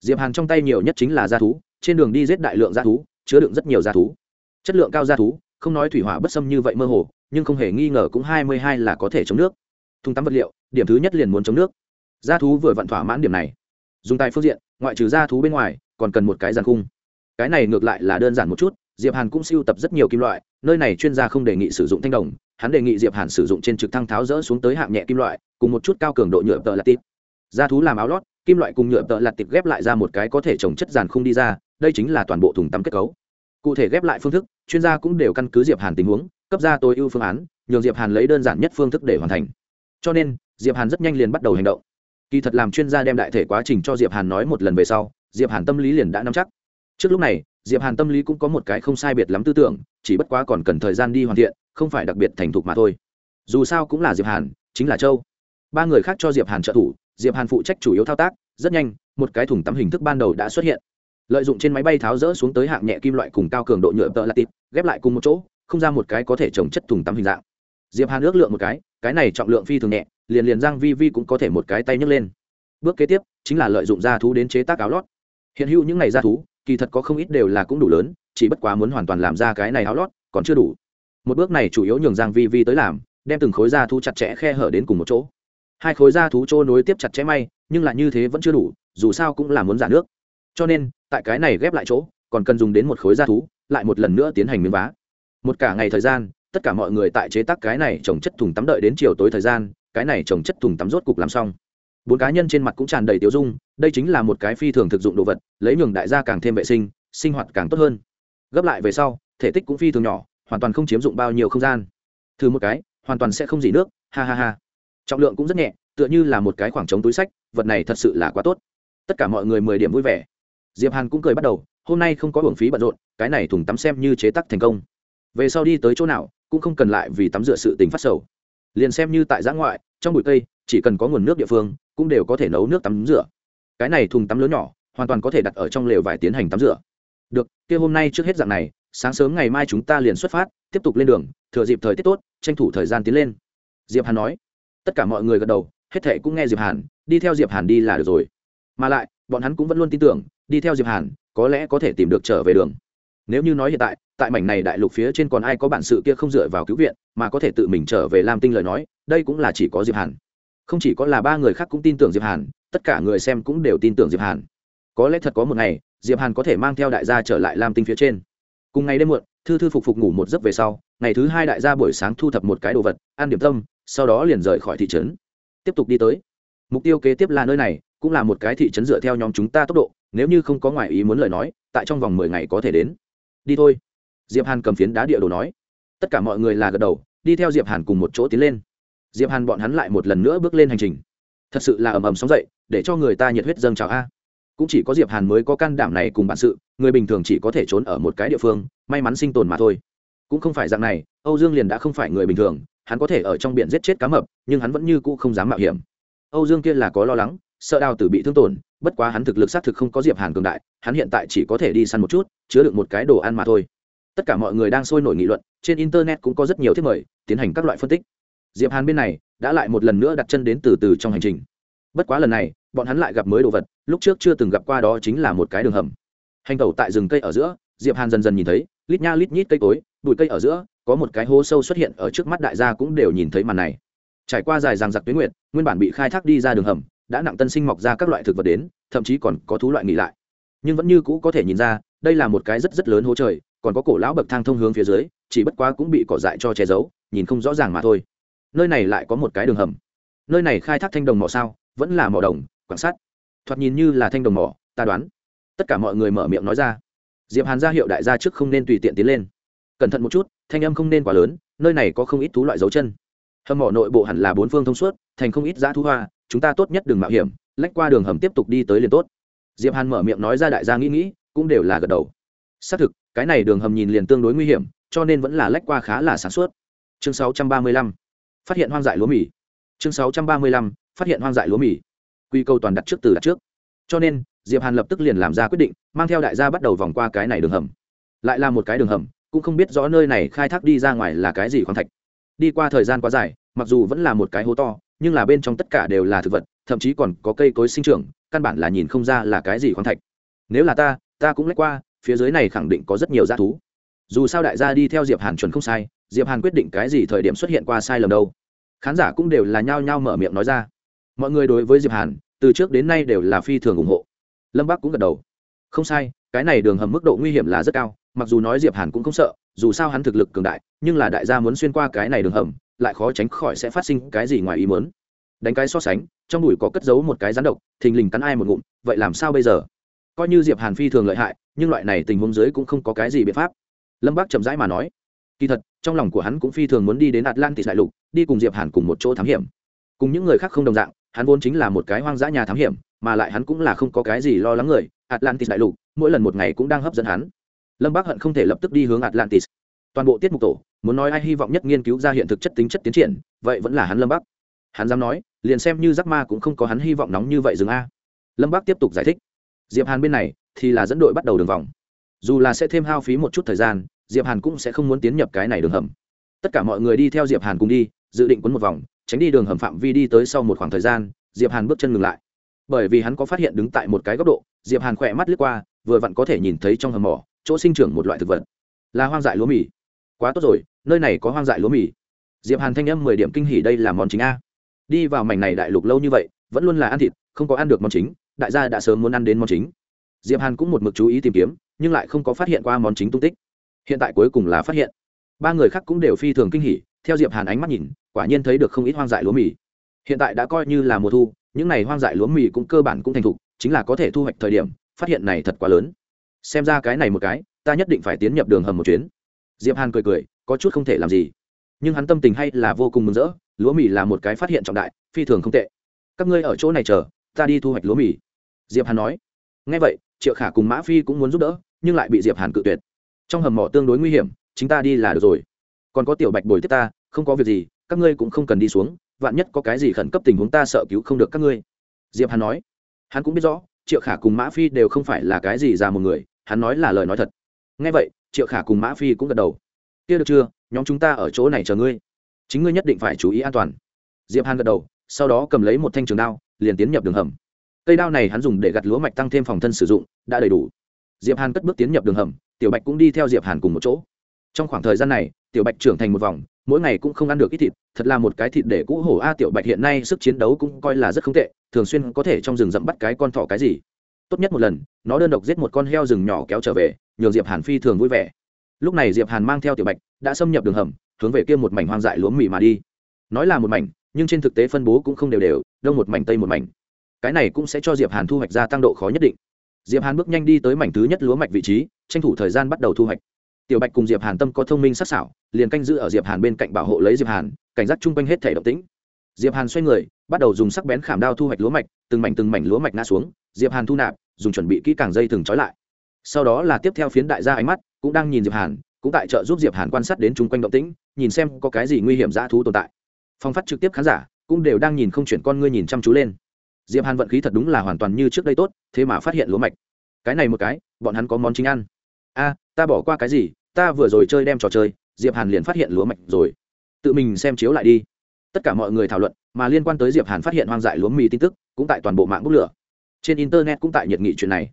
Diệp hàn trong tay nhiều nhất chính là da thú, trên đường đi giết đại lượng da thú, chứa đựng rất nhiều da thú. Chất lượng cao da thú, không nói thủy hỏa bất xâm như vậy mơ hồ, nhưng không hề nghi ngờ cũng hai mươi hai là có thể chống nước. Thùng tắm vật liệu, điểm thứ nhất liền muốn chống nước. Da thú vừa vặn thỏa mãn điểm này. Dùng tài phương diện ngoại trừ ra thú bên ngoài, còn cần một cái giàn khung. Cái này ngược lại là đơn giản một chút, diệp hàn cũng siêu tập rất nhiều kim loại, nơi này chuyên gia không đề nghị sử dụng thanh đồng, hắn đề nghị diệp hàn sử dụng trên trực thăng tháo rỡ xuống tới hạng nhẹ kim loại, cùng một chút cao cường độ nhựa tợ lạt tịp. Ra thú làm áo lót, kim loại cùng nhựa tợ lạt tịp ghép lại ra một cái có thể trồng chất giàn khung đi ra, đây chính là toàn bộ thùng tắm kết cấu. Cụ thể ghép lại phương thức, chuyên gia cũng đều căn cứ diệp hàn tình huống, cấp ra tối ưu phương án, nhường diệp hàn lấy đơn giản nhất phương thức để hoàn thành. Cho nên, diệp hàn rất nhanh liền bắt đầu hành động kỳ thật làm chuyên gia đem đại thể quá trình cho diệp hàn nói một lần về sau, diệp hàn tâm lý liền đã nắm chắc. Trước lúc này, diệp hàn tâm lý cũng có một cái không sai biệt lắm tư tưởng, chỉ bất quá còn cần thời gian đi hoàn thiện, không phải đặc biệt thành thục mà thôi. Dù sao cũng là diệp hàn, chính là châu. Ba người khác cho diệp hàn trợ thủ, diệp hàn phụ trách chủ yếu thao tác, rất nhanh, một cái thùng tắm hình thức ban đầu đã xuất hiện. Lợi dụng trên máy bay tháo rỡ xuống tới hạng nhẹ kim loại cùng cao cường độ nhựa tợ là tịp ghép lại cùng một chỗ, không ra một cái có thể trồng chất thùng tắm hình dạng. Diệp hàn ước lượng một cái cái này trọng lượng phi thường nhẹ liền liền giang vi vi cũng có thể một cái tay nhấc lên. Bước kế tiếp, chính là lợi dụng da thú đến chế tác áo lót. Hiện hữu những này da thú, kỳ thật có không ít đều là cũng đủ lớn, chỉ bất quá muốn hoàn toàn làm ra cái này áo lót, còn chưa đủ. Một bước này chủ yếu nhường giang vi vi tới làm, đem từng khối da thú chặt chẽ khe hở đến cùng một chỗ. Hai khối da thú trôi nối tiếp chặt chẽ may, nhưng là như thế vẫn chưa đủ, dù sao cũng là muốn giả nước. Cho nên, tại cái này ghép lại chỗ, còn cần dùng đến một khối da thú, lại một lần nữa tiến hành miếng vá. Một cả ngày thời gian, tất cả mọi người tại chế tác cái này trồng chất thùng tắm đợi đến chiều tối thời gian cái này trồng chất thùng tắm rốt cục làm xong. Bốn cá nhân trên mặt cũng tràn đầy tiêu dung, đây chính là một cái phi thường thực dụng đồ vật, lấy nhường đại gia càng thêm vệ sinh sinh hoạt càng tốt hơn. Gấp lại về sau, thể tích cũng phi thường nhỏ, hoàn toàn không chiếm dụng bao nhiêu không gian. Thử một cái, hoàn toàn sẽ không dỉ nước, ha ha ha. Trọng lượng cũng rất nhẹ, tựa như là một cái khoảng trống túi sách, vật này thật sự là quá tốt. Tất cả mọi người mười điểm vui vẻ. Diệp hàn cũng cười bắt đầu, hôm nay không có hưởng phí bận rộn, cái này thùng tắm xem như chế tác thành công. Về sau đi tới chỗ nào, cũng không cần lại vì tắm rửa sự tình phát sầu liền xem như tại giã ngoại, trong bụi cây, chỉ cần có nguồn nước địa phương, cũng đều có thể nấu nước tắm rửa. Cái này thùng tắm lớn nhỏ, hoàn toàn có thể đặt ở trong lều vải tiến hành tắm rửa. Được, kia hôm nay trước hết dạng này, sáng sớm ngày mai chúng ta liền xuất phát, tiếp tục lên đường, thừa dịp thời tiết tốt, tranh thủ thời gian tiến lên. Diệp hàn nói. Tất cả mọi người gật đầu, hết thệ cũng nghe diệp hàn, đi theo diệp hàn đi là được rồi. Mà lại, bọn hắn cũng vẫn luôn tin tưởng, đi theo diệp hàn, có lẽ có thể tìm được trở về đường. Nếu như nói hiện tại tại mảnh này đại lục phía trên còn ai có bản sự kia không dựa vào cứu viện, mà có thể tự mình trở về lam tinh lời nói, đây cũng là chỉ có diệp hàn. Không chỉ có là ba người khác cũng tin tưởng diệp hàn, tất cả người xem cũng đều tin tưởng diệp hàn. Có lẽ thật có một ngày, diệp hàn có thể mang theo đại gia trở lại lam tinh phía trên. Cùng ngày đêm muộn, thư thư phục phục ngủ một giấc về sau, ngày thứ hai đại gia buổi sáng thu thập một cái đồ vật, ăn điểm tâm, sau đó liền rời khỏi thị trấn. Tiếp tục đi tới. Mục tiêu kế tiếp là nơi này, cũng là một cái thị trấn dựa theo nhóm chúng ta tốc độ, nếu như không có ngoại ý muốn lời nói, tại trong vòng mười ngày có thể đến. Đi thôi diệp hàn cầm phiến đá địa đồ nói. Tất cả mọi người là gật đầu, đi theo diệp hàn cùng một chỗ tiến lên. Diệp hàn bọn hắn lại một lần nữa bước lên hành trình. Thật sự là ầm ầm sóng dậy, để cho người ta nhiệt huyết dâng trào a. Cũng chỉ có diệp hàn mới có can đảm này cùng bản sự, người bình thường chỉ có thể trốn ở một cái địa phương, may mắn sinh tồn mà thôi. Cũng không phải dạng này, âu dương liền đã không phải người bình thường, hắn có thể ở trong biển giết chết cá mập, nhưng hắn vẫn như cũ không dám mạo hiểm. Âu dương kia là có lo lắng, sợ đào tử bị thương tổn, bất quá hắn thực lực xác thực không có diệp hàn cường đại, hắn hiện tại chỉ có thể đi săn một chút, chứa được một cái đồ ăn mà thôi tất cả mọi người đang sôi nổi nghị luận, trên internet cũng có rất nhiều thiết mời, tiến hành các loại phân tích. Diệp hàn bên này đã lại một lần nữa đặt chân đến từ từ trong hành trình. Bất quá lần này, bọn hắn lại gặp mới đồ vật, lúc trước chưa từng gặp qua đó chính là một cái đường hầm. Hành tẩu tại rừng cây ở giữa, diệp hàn dần dần nhìn thấy, lít nha lít nhít cây cối, bụi cây ở giữa, có một cái hố sâu xuất hiện ở trước mắt đại gia cũng đều nhìn thấy màn này. Trải qua dài ràng giặc tuyến nguyện nguyên bản bị khai thác đi ra đường hầm, đã nặng tân sinh mọc ra các loại thực vật đến, thậm chí còn có thú loại nghỉ lại. Nhưng vẫn như cũ có thể nhìn ra, đây là một cái rất rất lớn hố trời còn có cổ lão bậc thang thông hướng phía dưới, chỉ bất quá cũng bị cỏ dại cho che giấu, nhìn không rõ ràng mà thôi. Nơi này lại có một cái đường hầm. Nơi này khai thác thanh đồng mỏ sao? Vẫn là mỏ đồng quan sát thoạt nhìn như là thanh đồng mỏ, ta đoán. Tất cả mọi người mở miệng nói ra. Diệp hàn ra hiệu đại gia trước không nên tùy tiện tiến lên. Cẩn thận một chút, thanh âm không nên quá lớn, nơi này có không ít thú loại dấu chân. Hầm mỏ nội bộ hẳn là bốn phương thông suốt, thành không ít giá thú hoa, chúng ta tốt nhất đừng mạo hiểm, lách qua đường hầm tiếp tục đi tới liền tốt. Diệp hàn mở miệng nói ra đại gia nghĩ nghĩ, cũng đều là gật đầu xác thực, cái này đường hầm nhìn liền tương đối nguy hiểm, cho nên vẫn là lách qua khá là sáng suốt. Chương 635 phát hiện hoang dại lúa mì. Chương 635 phát hiện hoang dại lúa mì. Quy câu toàn đặt trước từ đặt trước. Cho nên, diệp hàn lập tức liền làm ra quyết định, mang theo đại gia bắt đầu vòng qua cái này đường hầm. Lại là một cái đường hầm, cũng không biết rõ nơi này khai thác đi ra ngoài là cái gì khoáng thạch. Đi qua thời gian quá dài, mặc dù vẫn là một cái hố to, nhưng là bên trong tất cả đều là thực vật, thậm chí còn có cây cối sinh trưởng, căn bản là nhìn không ra là cái gì khoáng thạch. Nếu là ta ta cũng lách qua phía dưới này khẳng định có rất nhiều g thú. Dù sao đại gia đi theo diệp hàn chuẩn không sai, diệp hàn quyết định cái gì thời điểm xuất hiện qua sai lầm đâu. Khán giả cũng đều là nhao nhao mở miệng nói ra. Mọi người đối với diệp hàn, từ trước đến nay đều là phi thường ủng hộ. Lâm bắc cũng gật đầu. Không sai, cái này đường hầm mức độ nguy hiểm là rất cao, mặc dù nói diệp hàn cũng không sợ, dù sao hắn thực lực cường đại, nhưng là đại gia muốn xuyên qua cái này đường hầm, lại khó tránh khỏi sẽ phát sinh cái gì ngoài ý muốn. Đánh cái so sánh, trong đùi có cất giấu một cái rắn độc, thình lình cắn ai một ngụm, vậy làm sao bây giờ? Coi như diệp hàn phi thường lợi hại nhưng loại này tình huống dưới cũng không có cái gì biện pháp lâm bác chậm rãi mà nói kỳ thật trong lòng của hắn cũng phi thường muốn đi đến atlantis đại lục đi cùng diệp hàn cùng một chỗ thám hiểm cùng những người khác không đồng dạng hắn vốn chính là một cái hoang dã nhà thám hiểm mà lại hắn cũng là không có cái gì lo lắng người atlantis đại lục mỗi lần một ngày cũng đang hấp dẫn hắn lâm bác hận không thể lập tức đi hướng atlantis toàn bộ tiết mục tổ muốn nói ai hy vọng nhất nghiên cứu ra hiện thực chất tính chất tiến triển vậy vẫn là hắn lâm bắc hắn dám nói liền xem như giác ma cũng không có hắn hy vọng nóng như vậy dừng a lâm bắc tiếp tục giải thích diệp hàn bên này thì là dẫn đội bắt đầu đường vòng. Dù là sẽ thêm hao phí một chút thời gian, diệp hàn cũng sẽ không muốn tiến nhập cái này đường hầm. Tất cả mọi người đi theo diệp hàn cùng đi, dự định quấn một vòng, tránh đi đường hầm phạm vi đi tới sau một khoảng thời gian, diệp hàn bước chân ngừng lại. Bởi vì hắn có phát hiện đứng tại một cái góc độ, diệp hàn khỏe mắt lướt qua, vừa vặn có thể nhìn thấy trong hầm mỏ, chỗ sinh trưởng một loại thực vật. Là hoang dại lúa mì. Quá tốt rồi, nơi này có hoang dại lúa mì. Diệp hàn thanh âm mười điểm kinh hỉ đây là món chính a. Đi vào mảnh này đại lục lâu như vậy, vẫn luôn là ăn thịt, không có ăn được món chính đại gia đã sớm muốn ăn đến món chính. Diệp hàn cũng một mực chú ý tìm kiếm, nhưng lại không có phát hiện qua món chính tung tích. Hiện tại cuối cùng là phát hiện. Ba người khác cũng đều phi thường kinh hỉ, theo diệp hàn ánh mắt nhìn, quả nhiên thấy được không ít hoang dại lúa mì. Hiện tại đã coi như là mùa thu, những này hoang dại lúa mì cũng cơ bản cũng thành thục, chính là có thể thu hoạch thời điểm, phát hiện này thật quá lớn. Xem ra cái này một cái, ta nhất định phải tiến nhập đường hầm một chuyến. Diệp hàn cười cười, có chút không thể làm gì. Nhưng hắn tâm tình hay là vô cùng mừng rỡ, lúa mì là một cái phát hiện trọng đại, phi thường không tệ. Các ngươi ở chỗ này chờ, ta đi thu hoạch lúa mì diệp hàn nói. Ngay vậy, triệu khả cùng mã phi cũng muốn giúp đỡ, nhưng lại bị diệp hàn cự tuyệt. Trong hầm mỏ tương đối nguy hiểm chúng ta đi là được rồi. Còn có tiểu bạch bồi tiếp ta, không có việc gì, các ngươi cũng không cần đi xuống, vạn nhất có cái gì khẩn cấp tình huống ta sợ cứu không được các ngươi. Diệp hàn nói. Hắn cũng biết rõ, triệu khả cùng mã phi đều không phải là cái gì ra một người, hắn nói là lời nói thật. Ngay vậy, triệu khả cùng mã phi cũng gật đầu. Kia được chưa? Nhóm chúng ta ở chỗ này chờ ngươi. Chính ngươi nhất định phải chú ý an toàn. Diệp hàn gật đầu, sau đó cầm lấy một thanh trường đao, liền tiến nhập đường hầm cây đao này hắn dùng để gặt lúa mạch tăng thêm phòng thân sử dụng, đã đầy đủ. Diệp hàn cất bước tiến nhập đường hầm, tiểu bạch cũng đi theo diệp hàn cùng một chỗ. Trong khoảng thời gian này, tiểu bạch trưởng thành một vòng, mỗi ngày cũng không ăn được ít thịt, thật là một cái thịt để cũ hổ a, tiểu bạch hiện nay sức chiến đấu cũng coi là rất không tệ, thường xuyên có thể trong rừng rậm bắt cái con thỏ cái gì. Tốt nhất một lần, nó đơn độc giết một con heo rừng nhỏ kéo trở về, nhường diệp hàn phi thường vui vẻ. Lúc này diệp hàn mang theo tiểu bạch, đã xâm nhập đường hầm, hướng về kia một mảnh hoang dại lúa mì mà đi. Nói là một mảnh, nhưng trên thực tế phân bố cũng không đều đều, đông một mảnh tây một mảnh cái này cũng sẽ cho diệp hàn thu hoạch ra tăng độ khó nhất định. Diệp hàn bước nhanh đi tới mảnh thứ nhất lúa mạch vị trí, tranh thủ thời gian bắt đầu thu hoạch. Tiểu bạch cùng diệp hàn tâm có thông minh sắc sảo, liền canh giữ ở diệp hàn bên cạnh bảo hộ lấy diệp hàn, cảnh giác chung quanh hết thể động tĩnh. Diệp hàn xoay người, bắt đầu dùng sắc bén khảm đao thu hoạch lúa mạch, từng mảnh từng mảnh lúa mạch ngã xuống, diệp hàn thu nạp, dùng chuẩn bị kỹ càng dây thừng trói lại. Sau đó là tiếp theo phiến đại gia ánh mắt, cũng đang nhìn diệp hàn, cũng tại trợ giúp diệp hàn quan sát đến chung quanh động tĩnh, nhìn xem có cái gì nguy hiểm dã thú tồn tại. Phong phát trực tiếp khán giả, cũng đều đang nhìn không chuyển con ngươi nhìn chăm chú lên diệp hàn vận khí thật đúng là hoàn toàn như trước đây tốt, thế mà phát hiện lúa mạch. Cái này một cái, bọn hắn có món chính ăn. A, ta bỏ qua cái gì, ta vừa rồi chơi đem trò chơi, diệp hàn liền phát hiện lúa mạch rồi. Tự mình xem chiếu lại đi. Tất cả mọi người thảo luận, mà liên quan tới diệp hàn phát hiện hoang dại lúa mì tin tức, cũng tại toàn bộ mạng bút lửa. Trên internet cũng tại nhiệt nghị chuyện này.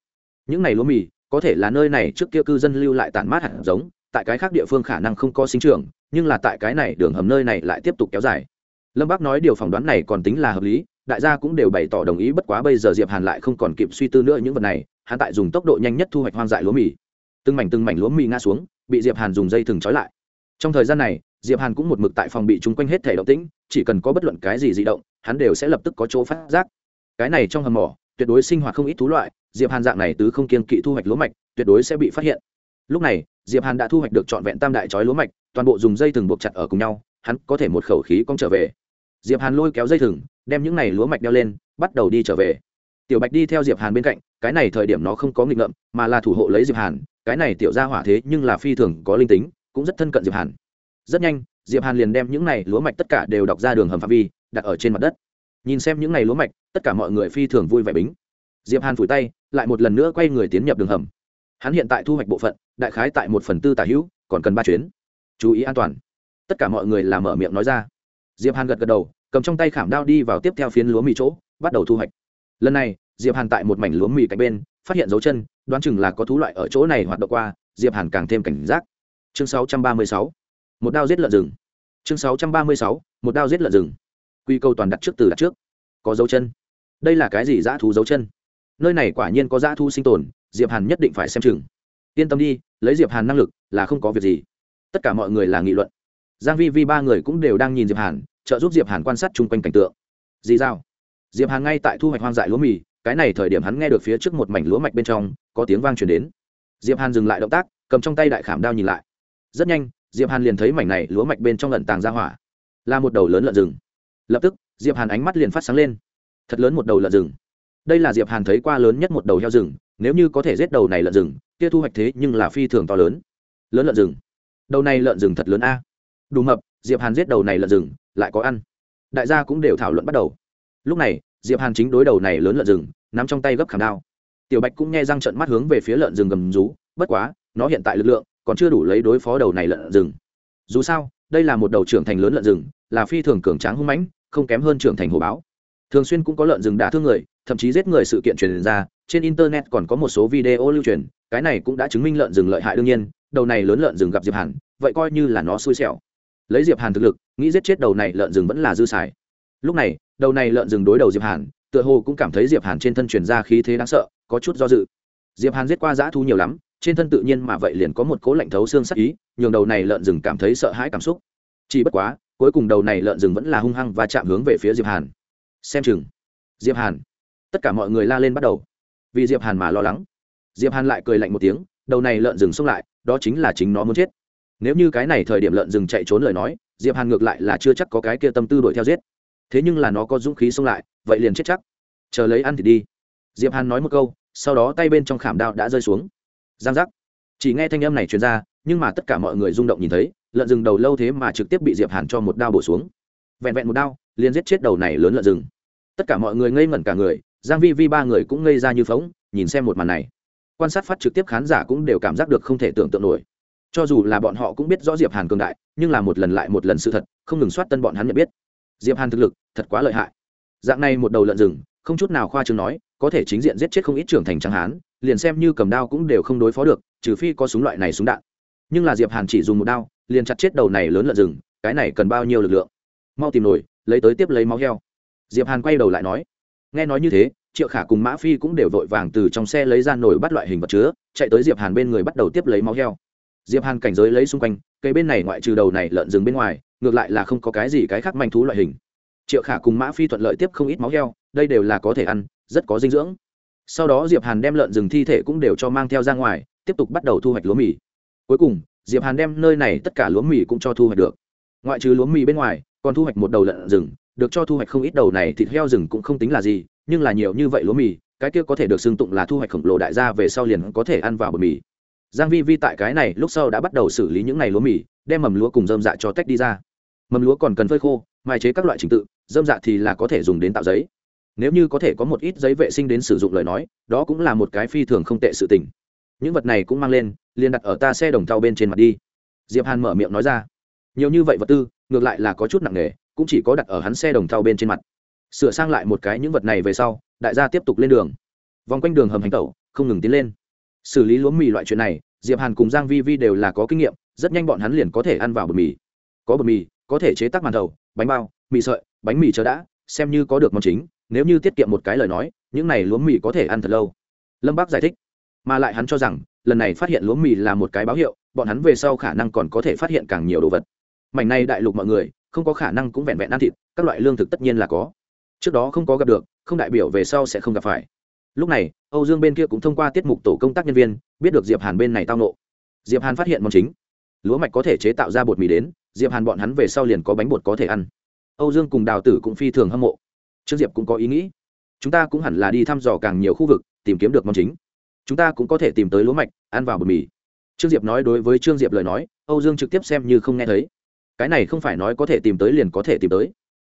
Những này lúa mì, có thể là nơi này trước kia cư dân lưu lại tản mát hạt giống, tại cái khác địa phương khả năng không có sinh trưởng, nhưng là tại cái này đường hầm nơi này lại tiếp tục kéo dài. Lâm bác nói điều phỏng đoán này còn tính là hợp lý đại gia cũng đều bày tỏ đồng ý, bất quá bây giờ diệp hàn lại không còn kịp suy tư nữa những vật này, hắn tại dùng tốc độ nhanh nhất thu hoạch hoang dại lúa mì. Từng mảnh từng mảnh lúa mì ngã xuống, bị diệp hàn dùng dây thừng trói lại. Trong thời gian này, diệp hàn cũng một mực tại phòng bị chúng quanh hết thể động tĩnh, chỉ cần có bất luận cái gì dị động, hắn đều sẽ lập tức có chỗ phát giác. Cái này trong hầm mỏ, tuyệt đối sinh hoạt không ít thú loại, diệp hàn dạng này tứ không kiên kỵ thu hoạch lúa mạch, tuyệt đối sẽ bị phát hiện. Lúc này, diệp hàn đã thu hoạch được trọn vẹn tam đại chói lúa mạch, toàn bộ dùng dây thừng buộc chặt ở cùng nhau, hắn có thể một khẩu khí cong trở về. Diệp hàn lôi kéo dây thừng đem những này lúa mạch đeo lên, bắt đầu đi trở về. Tiểu bạch đi theo diệp hàn bên cạnh, cái này thời điểm nó không có nghịch ngợm, mà là thủ hộ lấy diệp hàn, cái này tiểu ra hỏa thế nhưng là phi thường có linh tính, cũng rất thân cận diệp hàn. Rất nhanh, diệp hàn liền đem những này lúa mạch tất cả đều đọc ra đường hầm phạm vi, đặt ở trên mặt đất. Nhìn xem những này lúa mạch, tất cả mọi người phi thường vui vẻ bính. Diệp hàn phủi tay, lại một lần nữa quay người tiến nhập đường hầm. Hắn hiện tại thu hoạch bộ phận, đại khái tại một phần tư tả hữu, còn cần ba chuyến. Chú ý an toàn. Tất cả mọi người làm mở miệng nói ra. Diệp hàn gật gật đầu cầm trong tay khảm đao đi vào tiếp theo phiến lúa mì chỗ, bắt đầu thu hoạch. Lần này, diệp hàn tại một mảnh lúa mì cạnh bên, phát hiện dấu chân, đoán chừng là có thú loại ở chỗ này hoạt động qua, diệp hàn càng thêm cảnh giác. Chương 636. một đao giết lợn rừng. Chương 636. một đao giết lợn rừng. Quy câu toàn đặt trước từ đặt trước. Có dấu chân. Đây là cái gì dã thú dấu chân? Nơi này quả nhiên có dã thú sinh tồn, diệp hàn nhất định phải xem chừng. Yên tâm đi, lấy diệp hàn năng lực là không có việc gì. Tất cả mọi người là nghị luận. Giang vi vi ba người cũng đều đang nhìn diệp hàn trợ giúp diệp hàn quan sát chung quanh cảnh tượng. Dì dao diệp hàn ngay tại thu hoạch hoang dại lúa mì, cái này thời điểm hắn nghe được phía trước một mảnh lúa mạch bên trong, có tiếng vang truyền đến. Diệp hàn dừng lại động tác, cầm trong tay đại khảm đao nhìn lại. Rất nhanh, diệp hàn liền thấy mảnh này lúa mạch bên trong lợn tàng ra hỏa. Là một đầu lớn lợn rừng. Lập tức, diệp hàn ánh mắt liền phát sáng lên. Thật lớn một đầu lợn rừng. Đây là diệp hàn thấy qua lớn nhất một đầu heo rừng, nếu như có thể giết đầu này lợn rừng, kia thu hoạch thế nhưng là phi thường to lớn. Lớn lợn rừng. Đầu này lợn rừng thật lớn a. Đủ mập diệp hàn giết đầu này lợn rừng, lại có ăn. Đại gia cũng đều thảo luận bắt đầu. Lúc này, diệp hàn chính đối đầu này lớn lợn rừng, nắm trong tay gấp khảm đao. Tiểu bạch cũng nghe răng trận mắt hướng về phía lợn rừng gầm rú, bất quá, nó hiện tại lực lượng còn chưa đủ lấy đối phó đầu này lợn rừng. Dù sao, đây là một đầu trưởng thành lớn lợn rừng, là phi thường cường tráng hung mãnh, không kém hơn trưởng thành hồ báo. Thường xuyên cũng có lợn rừng đả thương người, thậm chí giết người sự kiện truyền ra, trên internet còn có một số video lưu truyền, cái này cũng đã chứng minh lợn rừng lợi hại đương nhiên, đầu này lớn lợn rừng gặp diệp hàn, vậy coi như là nó xui xẻo lấy diệp hàn thực lực, nghĩ giết chết đầu này lợn rừng vẫn là dư xài. Lúc này, đầu này lợn rừng đối đầu diệp hàn, tựa hồ cũng cảm thấy diệp hàn trên thân truyền ra khí thế đáng sợ, có chút do dự. Diệp hàn giết qua dã thú nhiều lắm, trên thân tự nhiên mà vậy liền có một cố lạnh thấu xương sắc ý, nhường đầu này lợn rừng cảm thấy sợ hãi cảm xúc. Chỉ bất quá, cuối cùng đầu này lợn rừng vẫn là hung hăng và chạm hướng về phía diệp hàn. Xem chừng. Diệp hàn. Tất cả mọi người la lên bắt đầu. Vì diệp hàn mà lo lắng. Diệp hàn lại cười lạnh một tiếng, đầu này lợn rừng xông lại, đó chính là chính nó muốn chết nếu như cái này thời điểm lợn rừng chạy trốn lời nói, diệp hàn ngược lại là chưa chắc có cái kia tâm tư đuổi theo giết. Thế nhưng là nó có dũng khí xông lại, vậy liền chết chắc. Chờ lấy ăn thì đi. Diệp hàn nói một câu, sau đó tay bên trong khảm đao đã rơi xuống. Giang giác. Chỉ nghe thanh âm này truyền ra, nhưng mà tất cả mọi người rung động nhìn thấy, lợn rừng đầu lâu thế mà trực tiếp bị diệp hàn cho một đao bổ xuống. Vẹn vẹn một đao, liền giết chết đầu này lớn lợn rừng. Tất cả mọi người ngây ngẩn cả người, giang vi vi ba người cũng ngây ra như phóng, nhìn xem một màn này. Quan sát phát trực tiếp khán giả cũng đều cảm giác được không thể tưởng tượng nổi cho dù là bọn họ cũng biết rõ diệp hàn cường đại, nhưng là một lần lại một lần sự thật, không ngừng soát tân bọn hắn nhận biết. Diệp hàn thực lực, thật quá lợi hại. Dạng này một đầu lợn rừng, không chút nào khoa trương nói, có thể chính diện giết chết không ít trưởng thành tráng hán, liền xem như cầm đao cũng đều không đối phó được, trừ phi có súng loại này súng đạn. Nhưng là diệp hàn chỉ dùng một đao, liền chặt chết đầu này lớn lợn rừng, cái này cần bao nhiêu lực lượng? Mau tìm nổi, lấy tới tiếp lấy máu heo. Diệp hàn quay đầu lại nói, nghe nói như thế, triệu khả cùng mã phi cũng đều vội vàng từ trong xe lấy ra nổi bắt loại hình vật chứa, chạy tới diệp hàn bên người bắt đầu tiếp lấy máu heo diệp hàn cảnh giới lấy xung quanh, cây bên này ngoại trừ đầu này lợn rừng bên ngoài, ngược lại là không có cái gì cái khác manh thú loại hình. Triệu khả cùng mã phi thuận lợi tiếp không ít máu heo, đây đều là có thể ăn, rất có dinh dưỡng. Sau đó diệp hàn đem lợn rừng thi thể cũng đều cho mang theo ra ngoài, tiếp tục bắt đầu thu hoạch lúa mì. Cuối cùng, diệp hàn đem nơi này tất cả lúa mì cũng cho thu hoạch được. Ngoại trừ lúa mì bên ngoài, còn thu hoạch một đầu lợn rừng, được cho thu hoạch không ít đầu này thịt heo rừng cũng không tính là gì, nhưng là nhiều như vậy lúa mì, cái kia có thể được xưng tụng là thu hoạch khổng lồ đại gia về sau liền có thể ăn vào bột mì giang vi vi tại cái này lúc sau đã bắt đầu xử lý những này lúa mì, đem mầm lúa cùng dơm dạ cho tách đi ra. Mầm lúa còn cần phơi khô, mai chế các loại trình tự, dơm dạ thì là có thể dùng đến tạo giấy. Nếu như có thể có một ít giấy vệ sinh đến sử dụng lời nói, đó cũng là một cái phi thường không tệ sự tình. Những vật này cũng mang lên, liền đặt ở ta xe đồng tàu bên trên mặt đi. Diệp hàn mở miệng nói ra. Nhiều như vậy vật tư, ngược lại là có chút nặng nề, cũng chỉ có đặt ở hắn xe đồng tàu bên trên mặt. Sửa sang lại một cái những vật này về sau, đại gia tiếp tục lên đường. Vòng quanh đường hầm hành tẩu, không ngừng tiến lên xử lý lúa mì loại chuyện này, diệp hàn cùng giang vi vi đều là có kinh nghiệm, rất nhanh bọn hắn liền có thể ăn vào bột mì. Có bột mì, có thể chế tác màn thầu, bánh bao, mì sợi, bánh mì chờ đã, xem như có được món chính, nếu như tiết kiệm một cái lời nói, những này lúa mì có thể ăn thật lâu. Lâm bác giải thích, mà lại hắn cho rằng, lần này phát hiện lúa mì là một cái báo hiệu, bọn hắn về sau khả năng còn có thể phát hiện càng nhiều đồ vật. Mảnh này đại lục mọi người, không có khả năng cũng vẹn vẹn ăn thịt, các loại lương thực tất nhiên là có. Trước đó không có gặp được, không đại biểu về sau sẽ không gặp phải lúc này, âu dương bên kia cũng thông qua tiết mục tổ công tác nhân viên, biết được diệp hàn bên này tao nộ. Diệp hàn phát hiện món chính. Lúa mạch có thể chế tạo ra bột mì đến, diệp hàn bọn hắn về sau liền có bánh bột có thể ăn. Âu dương cùng đào tử cũng phi thường hâm mộ. Trương diệp cũng có ý nghĩ. Chúng ta cũng hẳn là đi thăm dò càng nhiều khu vực, tìm kiếm được món chính. Chúng ta cũng có thể tìm tới lúa mạch, ăn vào bột mì. Trương diệp nói đối với trương diệp lời nói, âu dương trực tiếp xem như không nghe thấy. Cái này không phải nói có thể tìm tới liền có thể tìm tới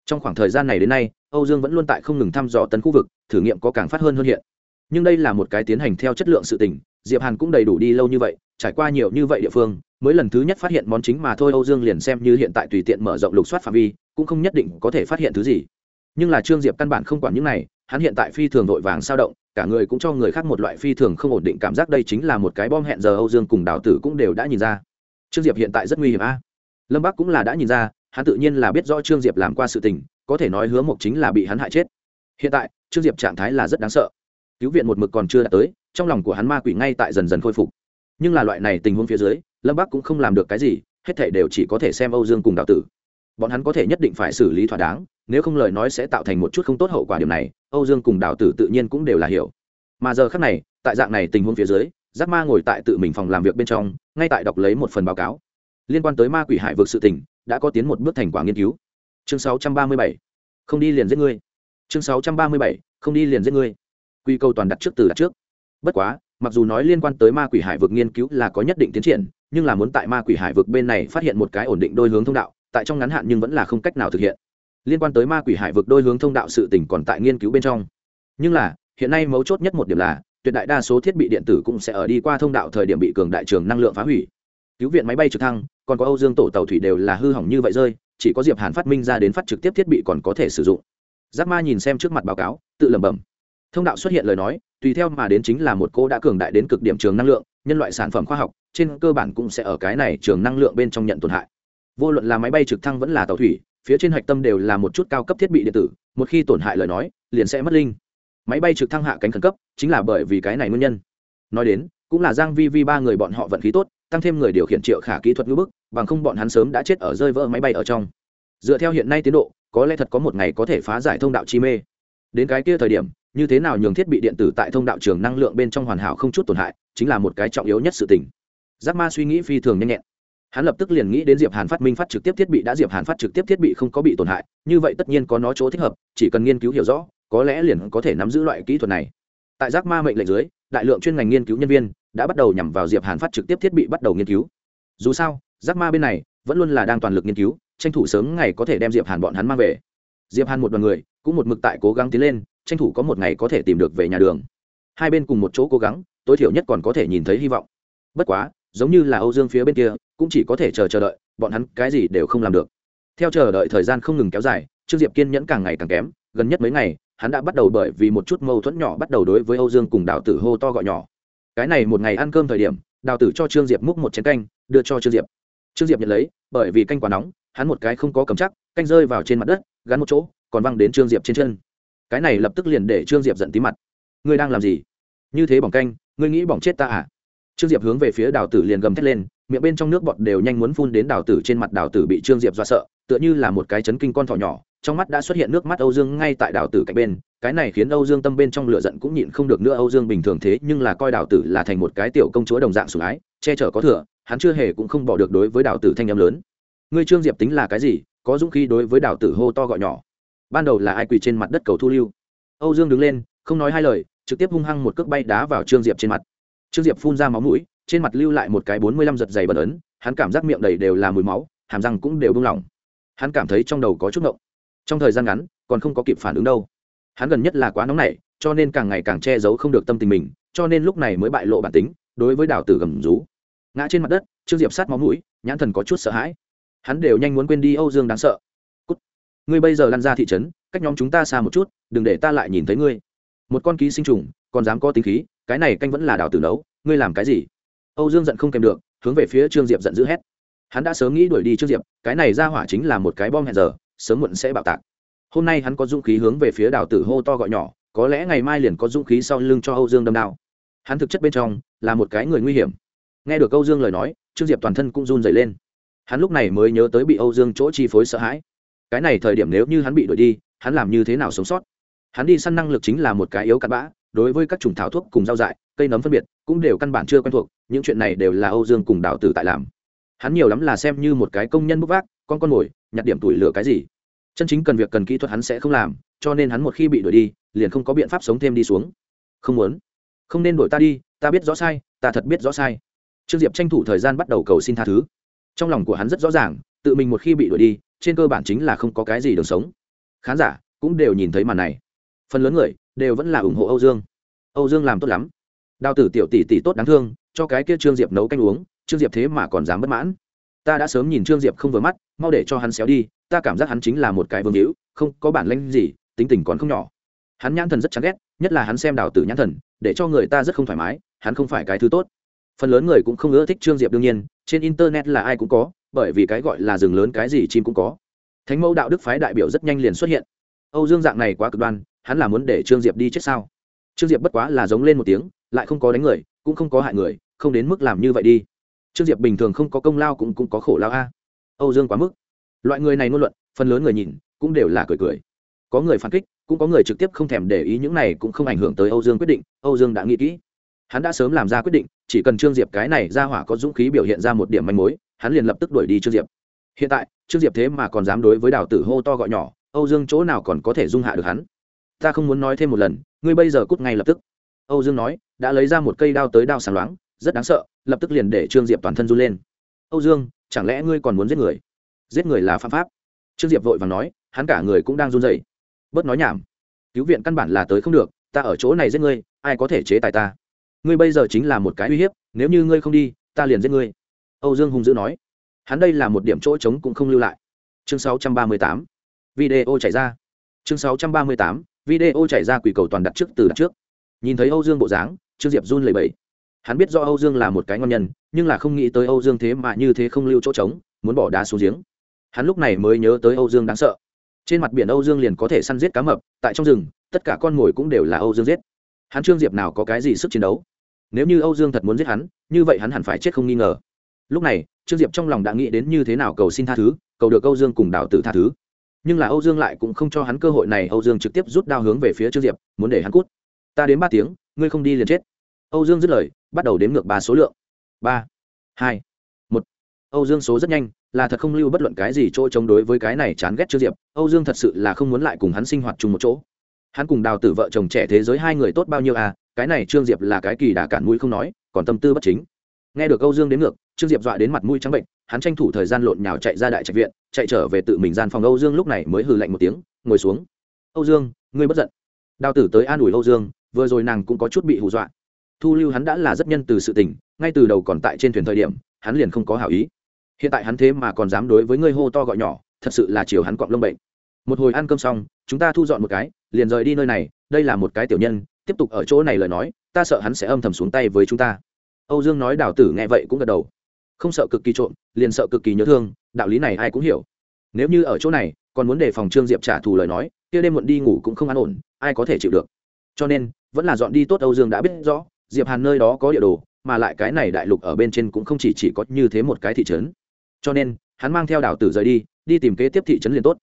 trong khoảng thời gian này đến nay, âu dương vẫn luôn tại không ngừng thăm dò tân khu vực, thử nghiệm có càng phát hơn hơn hiện. Nhưng đây là một cái tiến hành theo chất lượng sự tình, diệp hàn cũng đầy đủ đi lâu như vậy, trải qua nhiều như vậy địa phương, mới lần thứ nhất phát hiện món chính mà thôi âu dương liền xem như hiện tại tùy tiện mở rộng lục soát phạm vi, cũng không nhất định có thể phát hiện thứ gì. Nhưng là trương diệp căn bản không quản những này, hắn hiện tại phi thường vội vàng sao động, cả người cũng cho người khác một loại phi thường không ổn định cảm giác đây chính là một cái bom hẹn giờ âu dương cùng đào tử cũng đều đã nhìn ra. Trương diệp hiện tại rất nguy hiểm a. Lâm bắc cũng là đã nhìn ra hắn tự nhiên là biết rõ trương diệp làm qua sự tình, có thể nói hứa mộc chính là bị hắn hại chết. Hiện tại, trương diệp trạng thái là rất đáng sợ. Cứu viện một mực còn chưa đạt tới, trong lòng của hắn ma quỷ ngay tại dần dần khôi phục. Nhưng là loại này tình huống phía dưới, lâm bắc cũng không làm được cái gì, hết thể đều chỉ có thể xem âu dương cùng đạo tử. Bọn hắn có thể nhất định phải xử lý thỏa đáng, nếu không lời nói sẽ tạo thành một chút không tốt hậu quả điểm này, âu dương cùng đào tử tự nhiên cũng đều là hiểu. Mà giờ khác này, tại dạng này tình huống phía dưới, giác ma ngồi tại tự mình phòng làm việc bên trong, ngay tại đọc lấy một phần báo cáo. Liên quan tới ma quỷ hải vực sự tình đã có tiến một bước thành quả nghiên cứu. Chương 637. không đi liền giết ngươi. Chương 637. không đi liền giết ngươi. Quy câu toàn đặt trước từ đặt trước. Bất quá, mặc dù nói liên quan tới ma quỷ hải vực nghiên cứu là có nhất định tiến triển, nhưng là muốn tại ma quỷ hải vực bên này phát hiện một cái ổn định đôi hướng thông đạo, tại trong ngắn hạn nhưng vẫn là không cách nào thực hiện. Liên quan tới ma quỷ hải vực đôi hướng thông đạo sự tỉnh còn tại nghiên cứu bên trong. Nhưng là, hiện nay mấu chốt nhất một điểm là, tuyệt đại đa số thiết bị điện tử cũng sẽ ở đi qua thông đạo thời điểm bị cường đại trường năng lượng phá hủy. Cứu viện máy bay trực thăng còn có âu dương tổ tàu thủy đều là hư hỏng như vậy rơi, chỉ có diệp hàn phát minh ra đến phát trực tiếp thiết bị còn có thể sử dụng. Giáp ma nhìn xem trước mặt báo cáo, tự lẩm bẩm. Thông đạo xuất hiện lời nói, tùy theo mà đến chính là một cô đã cường đại đến cực điểm trường năng lượng, nhân loại sản phẩm khoa học, trên cơ bản cũng sẽ ở cái này trường năng lượng bên trong nhận tổn hại. Vô luận là máy bay trực thăng vẫn là tàu thủy, phía trên hạch tâm đều là một chút cao cấp thiết bị điện tử, một khi tổn hại lời nói, liền sẽ mất linh. Máy bay trực thăng hạ cánh khẩn cấp, chính là bởi vì cái này nguyên nhân. Nói đến, cũng là giang vi vi ba người bọn họ vận khí tốt tăng thêm người điều khiển triệu khả kỹ thuật ngữ bức, bằng không bọn hắn sớm đã chết ở rơi vỡ máy bay ở trong. Dựa theo hiện nay tiến độ, có lẽ thật có một ngày có thể phá giải thông đạo chi mê. Đến cái kia thời điểm, như thế nào nhường thiết bị điện tử tại thông đạo trường năng lượng bên trong hoàn hảo không chút tổn hại, chính là một cái trọng yếu nhất sự tình. Giác ma suy nghĩ phi thường nhanh nhẹn. Hắn lập tức liền nghĩ đến diệp hàn phát minh phát trực tiếp thiết bị đã diệp hàn phát trực tiếp thiết bị không có bị tổn hại, như vậy tất nhiên có nó chỗ thích hợp, chỉ cần nghiên cứu hiểu rõ, có lẽ liền có thể nắm giữ loại kỹ thuật này. Tại giác ma mệnh lệnh dưới, đại lượng chuyên ngành nghiên cứu nhân viên đã bắt đầu nhằm vào diệp hàn phát trực tiếp thiết bị bắt đầu nghiên cứu. Dù sao, giác ma bên này vẫn luôn là đang toàn lực nghiên cứu, tranh thủ sớm ngày có thể đem diệp hàn bọn hắn mang về. Diệp hàn một đoàn người, cũng một mực tại cố gắng tiến lên, tranh thủ có một ngày có thể tìm được về nhà đường. Hai bên cùng một chỗ cố gắng, tối thiểu nhất còn có thể nhìn thấy hy vọng. Bất quá, giống như là âu dương phía bên kia, cũng chỉ có thể chờ chờ đợi, bọn hắn cái gì đều không làm được. Theo chờ đợi thời gian không ngừng kéo dài, trương diệp kiên nhẫn càng ngày càng kém, gần nhất mấy ngày, hắn đã bắt đầu bởi vì một chút mâu thuẫn nhỏ bắt đầu đối với âu dương cùng đào tử hô to gọi nhỏ cái này một ngày ăn cơm thời điểm, đào tử cho trương diệp múc một chén canh, đưa cho trương diệp. Trương diệp nhận lấy, bởi vì canh quá nóng, hắn một cái không có cầm chắc, canh rơi vào trên mặt đất, gắn một chỗ, còn văng đến trương diệp trên chân. Cái này lập tức liền để trương diệp giận tí mặt. Ngươi đang làm gì? Như thế bỏng canh, ngươi nghĩ bỏng chết ta à? Trương diệp hướng về phía đào tử liền gầm thét lên, miệng bên trong nước bọt đều nhanh muốn phun đến đào tử trên mặt, đào tử bị trương diệp do sợ, tựa như là một cái chấn kinh con thỏ nhỏ, trong mắt đã xuất hiện nước mắt âu dương ngay tại đào tử cạnh bên cái này khiến âu dương tâm bên trong lửa giận cũng nhịn không được nữa. Âu dương bình thường thế, nhưng là coi đào tử là thành một cái tiểu công chúa đồng dạng sủng ái, che chở có thừa, hắn chưa hề cũng không bỏ được đối với đào tử thanh âm lớn. Ngươi trương diệp tính là cái gì? Có dũng khí đối với đào tử hô to gọi nhỏ. Ban đầu là ai quỳ trên mặt đất cầu thu lưu? Âu dương đứng lên, không nói hai lời, trực tiếp hung hăng một cước bay đá vào trương diệp trên mặt. Trương diệp phun ra máu mũi, trên mặt lưu lại một cái bốn mươi lăm giật dày bẩn ấn, hắn cảm giác miệng đầy đều là mùi máu, hàm răng cũng đều buông lỏng. Hắn cảm thấy trong đầu có chút ngộng. Trong thời gian ngắn, còn không có kịp phản ứng đâu hắn gần nhất là quá nóng nảy cho nên càng ngày càng che giấu không được tâm tình mình, cho nên lúc này mới bại lộ bản tính, đối với đào tử gầm rú. Ngã trên mặt đất, trương diệp sát máu mũi, nhãn thần có chút sợ hãi. Hắn đều nhanh muốn quên đi âu dương đáng sợ. Cút. ngươi bây giờ lăn ra thị trấn, cách nhóm chúng ta xa một chút, đừng để ta lại nhìn thấy ngươi. Một con ký sinh trùng, còn dám có tính khí, cái này canh vẫn là đào tử nấu, ngươi làm cái gì? Âu dương giận không kèm được, hướng về phía trương diệp giận dữ hét. Hắn đã sớm nghĩ đuổi đi trương diệp, cái này ra hỏa chính là một cái bom hẹn giờ, sớm muộn sẽ bạo tạc hôm nay hắn có dũng khí hướng về phía đào tử hô to gọi nhỏ, có lẽ ngày mai liền có dũng khí sau lưng cho âu dương đâm đao. Hắn thực chất bên trong là một cái người nguy hiểm. Nghe được âu dương lời nói, trương diệp toàn thân cũng run dày lên. Hắn lúc này mới nhớ tới bị âu dương chỗ chi phối sợ hãi. Cái này thời điểm nếu như hắn bị đuổi đi, hắn làm như thế nào sống sót? Hắn đi săn năng lực chính là một cái yếu cặn bã, đối với các chủng thảo thuốc cùng rau dại, cây nấm phân biệt cũng đều căn bản chưa quen thuộc, những chuyện này đều là âu dương cùng đào tử tại làm. Hắn nhiều lắm là xem như một cái công nhân bút vác, con con mồi, nhặt điểm tuổi lửa cái gì chân chính cần việc cần kỹ thuật hắn sẽ không làm, cho nên hắn một khi bị đuổi đi, liền không có biện pháp sống thêm đi xuống. Không muốn. Không nên đuổi ta đi, ta biết rõ sai, ta thật biết rõ sai. Trương diệp tranh thủ thời gian bắt đầu cầu xin tha thứ. Trong lòng của hắn rất rõ ràng, tự mình một khi bị đuổi đi, trên cơ bản chính là không có cái gì đường sống. Khán giả cũng đều nhìn thấy màn này. Phần lớn người đều vẫn là ủng hộ âu dương. Âu dương làm tốt lắm. Đào tử tiểu tỷ tỷ tốt đáng thương, cho cái kia trương diệp nấu canh uống, trương diệp thế mà còn dám bất mãn ta đã sớm nhìn trương diệp không vừa mắt, mau để cho hắn xéo đi, ta cảm giác hắn chính là một cái vương hữu, không, có bản lanh gì, tính tình còn không nhỏ. Hắn nhãn thần rất chán ghét, nhất là hắn xem đào tử nhãn thần, để cho người ta rất không thoải mái, hắn không phải cái thứ tốt. Phần lớn người cũng không ưa thích trương diệp đương nhiên, trên internet là ai cũng có, bởi vì cái gọi là rừng lớn cái gì chim cũng có. Thánh mẫu đạo đức phái đại biểu rất nhanh liền xuất hiện. Âu dương dạng này quá cực đoan, hắn là muốn để trương diệp đi chết sao? Trương diệp bất quá là giống lên một tiếng, lại không có đánh người, cũng không có hại người, không đến mức làm như vậy đi trương diệp bình thường không có công lao cũng cũng có khổ lao a. Âu dương quá mức. Loại người này ngôn luận, phần lớn người nhìn cũng đều là cười cười. Có người phản kích, cũng có người trực tiếp không thèm để ý những này cũng không ảnh hưởng tới âu dương quyết định, âu dương đã nghĩ kỹ. Hắn đã sớm làm ra quyết định, chỉ cần trương diệp cái này ra hỏa có dũng khí biểu hiện ra một điểm manh mối, hắn liền lập tức đuổi đi trương diệp. Hiện tại, trương diệp thế mà còn dám đối với đào tử hô to gọi nhỏ, âu dương chỗ nào còn có thể dung hạ được hắn? Ta không muốn nói thêm một lần, ngươi bây giờ cút ngay lập tức. Âu dương nói, đã lấy ra một cây đao tới đao sáng loáng rất đáng sợ, lập tức liền để trương diệp toàn thân run lên. Âu dương, chẳng lẽ ngươi còn muốn giết người? Giết người là phạm pháp. Trương diệp vội và nói, hắn cả người cũng đang run rẩy. Bớt nói nhảm. Cứu viện căn bản là tới không được, ta ở chỗ này giết ngươi, ai có thể chế tài ta? Ngươi bây giờ chính là một cái uy hiếp, nếu như ngươi không đi, ta liền giết ngươi. Âu dương hung dữ nói. Hắn đây là một điểm chỗ trống cũng không lưu lại. Chương 638. video chảy ra. Chương 638. video chảy ra quỷ cầu toàn đặt trước từ đặt trước. Nhìn thấy âu dương bộ dáng, trương diệp run lẩy bẩy hắn biết do âu dương là một cái ngon nhân nhưng là không nghĩ tới âu dương thế mà như thế không lưu chỗ trống muốn bỏ đá xuống giếng hắn lúc này mới nhớ tới âu dương đáng sợ trên mặt biển âu dương liền có thể săn giết cá mập tại trong rừng tất cả con mồi cũng đều là âu dương giết hắn trương diệp nào có cái gì sức chiến đấu nếu như âu dương thật muốn giết hắn như vậy hắn hẳn phải chết không nghi ngờ lúc này trương diệp trong lòng đã nghĩ đến như thế nào cầu xin tha thứ cầu được âu dương cùng đào tử tha thứ nhưng là âu dương lại cũng không cho hắn cơ hội này âu dương trực tiếp rút đao hướng về phía trương diệp muốn để hắn cút ta đến ba tiếng ngươi không đi liền chết âu dương dứt lời bắt đầu đếm ngược ba số lượng. Ba, hai, một. Âu dương số rất nhanh, là thật không lưu bất luận cái gì chỗ chống đối với cái này chán ghét trương diệp. Âu dương thật sự là không muốn lại cùng hắn sinh hoạt chung một chỗ. Hắn cùng đào tử vợ chồng trẻ thế giới hai người tốt bao nhiêu à cái này trương diệp là cái kỳ đà cản mũi không nói, còn tâm tư bất chính. Nghe được âu dương đến ngược, trương diệp dọa đến mặt mũi trắng bệnh, hắn tranh thủ thời gian lộn nhào chạy ra đại trạch viện, chạy trở về tự mình gian phòng âu dương lúc này mới hừ lạnh một tiếng, ngồi xuống. Âu dương, ngươi bất giận. Đào tử tới an ủi âu dương, vừa rồi nàng cũng có chút bị hù dọa thu lưu hắn đã là rất nhân từ sự tình, ngay từ đầu còn tại trên thuyền thời điểm, hắn liền không có hảo ý. Hiện tại hắn thế mà còn dám đối với ngươi hô to gọi nhỏ, thật sự là chiều hắn cọng lông bệnh. Một hồi ăn cơm xong, chúng ta thu dọn một cái, liền rời đi nơi này, đây là một cái tiểu nhân, tiếp tục ở chỗ này lời nói, ta sợ hắn sẽ âm thầm xuống tay với chúng ta. Âu dương nói đào tử nghe vậy cũng gật đầu. Không sợ cực kỳ trộm, liền sợ cực kỳ nhớ thương, đạo lý này ai cũng hiểu. Nếu như ở chỗ này, còn muốn đề phòng trương diệp trả thù lời nói, kia đêm muộn đi ngủ cũng không an ổn, ai có thể chịu được. Cho nên, vẫn là dọn đi tốt âu dương đã biết rõ diệp hàn nơi đó có địa đồ mà lại cái này đại lục ở bên trên cũng không chỉ, chỉ có như thế một cái thị trấn. Cho nên hắn mang theo đảo tử rời đi đi tìm kế tiếp thị trấn liền tốt.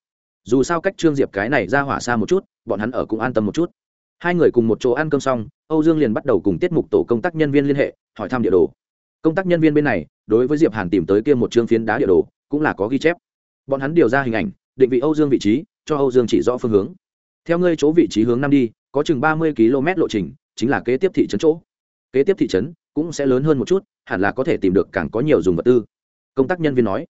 Dù sao cách trương diệp cái này ra hỏa xa một chút bọn hắn ở cũng an tâm một chút. Hai người cùng một chỗ ăn cơm xong âu dương liền bắt đầu cùng tiết mục tổ công tác nhân viên liên hệ hỏi thăm địa đồ. Công tác nhân viên bên này đối với diệp hàn tìm tới kia một chương phiến đá địa đồ cũng là có ghi chép. Bọn hắn điều ra hình ảnh định vị âu dương vị trí cho âu dương chỉ rõ phương hướng. Theo ngươi chỗ vị trí hướng nam đi có chừng ba mươi km lộ trình chính là kế tiếp thị trấn chỗ kế tiếp thị trấn cũng sẽ lớn hơn một chút, hẳn là có thể tìm được càng có nhiều dùng vật tư. Công tác nhân viên nói,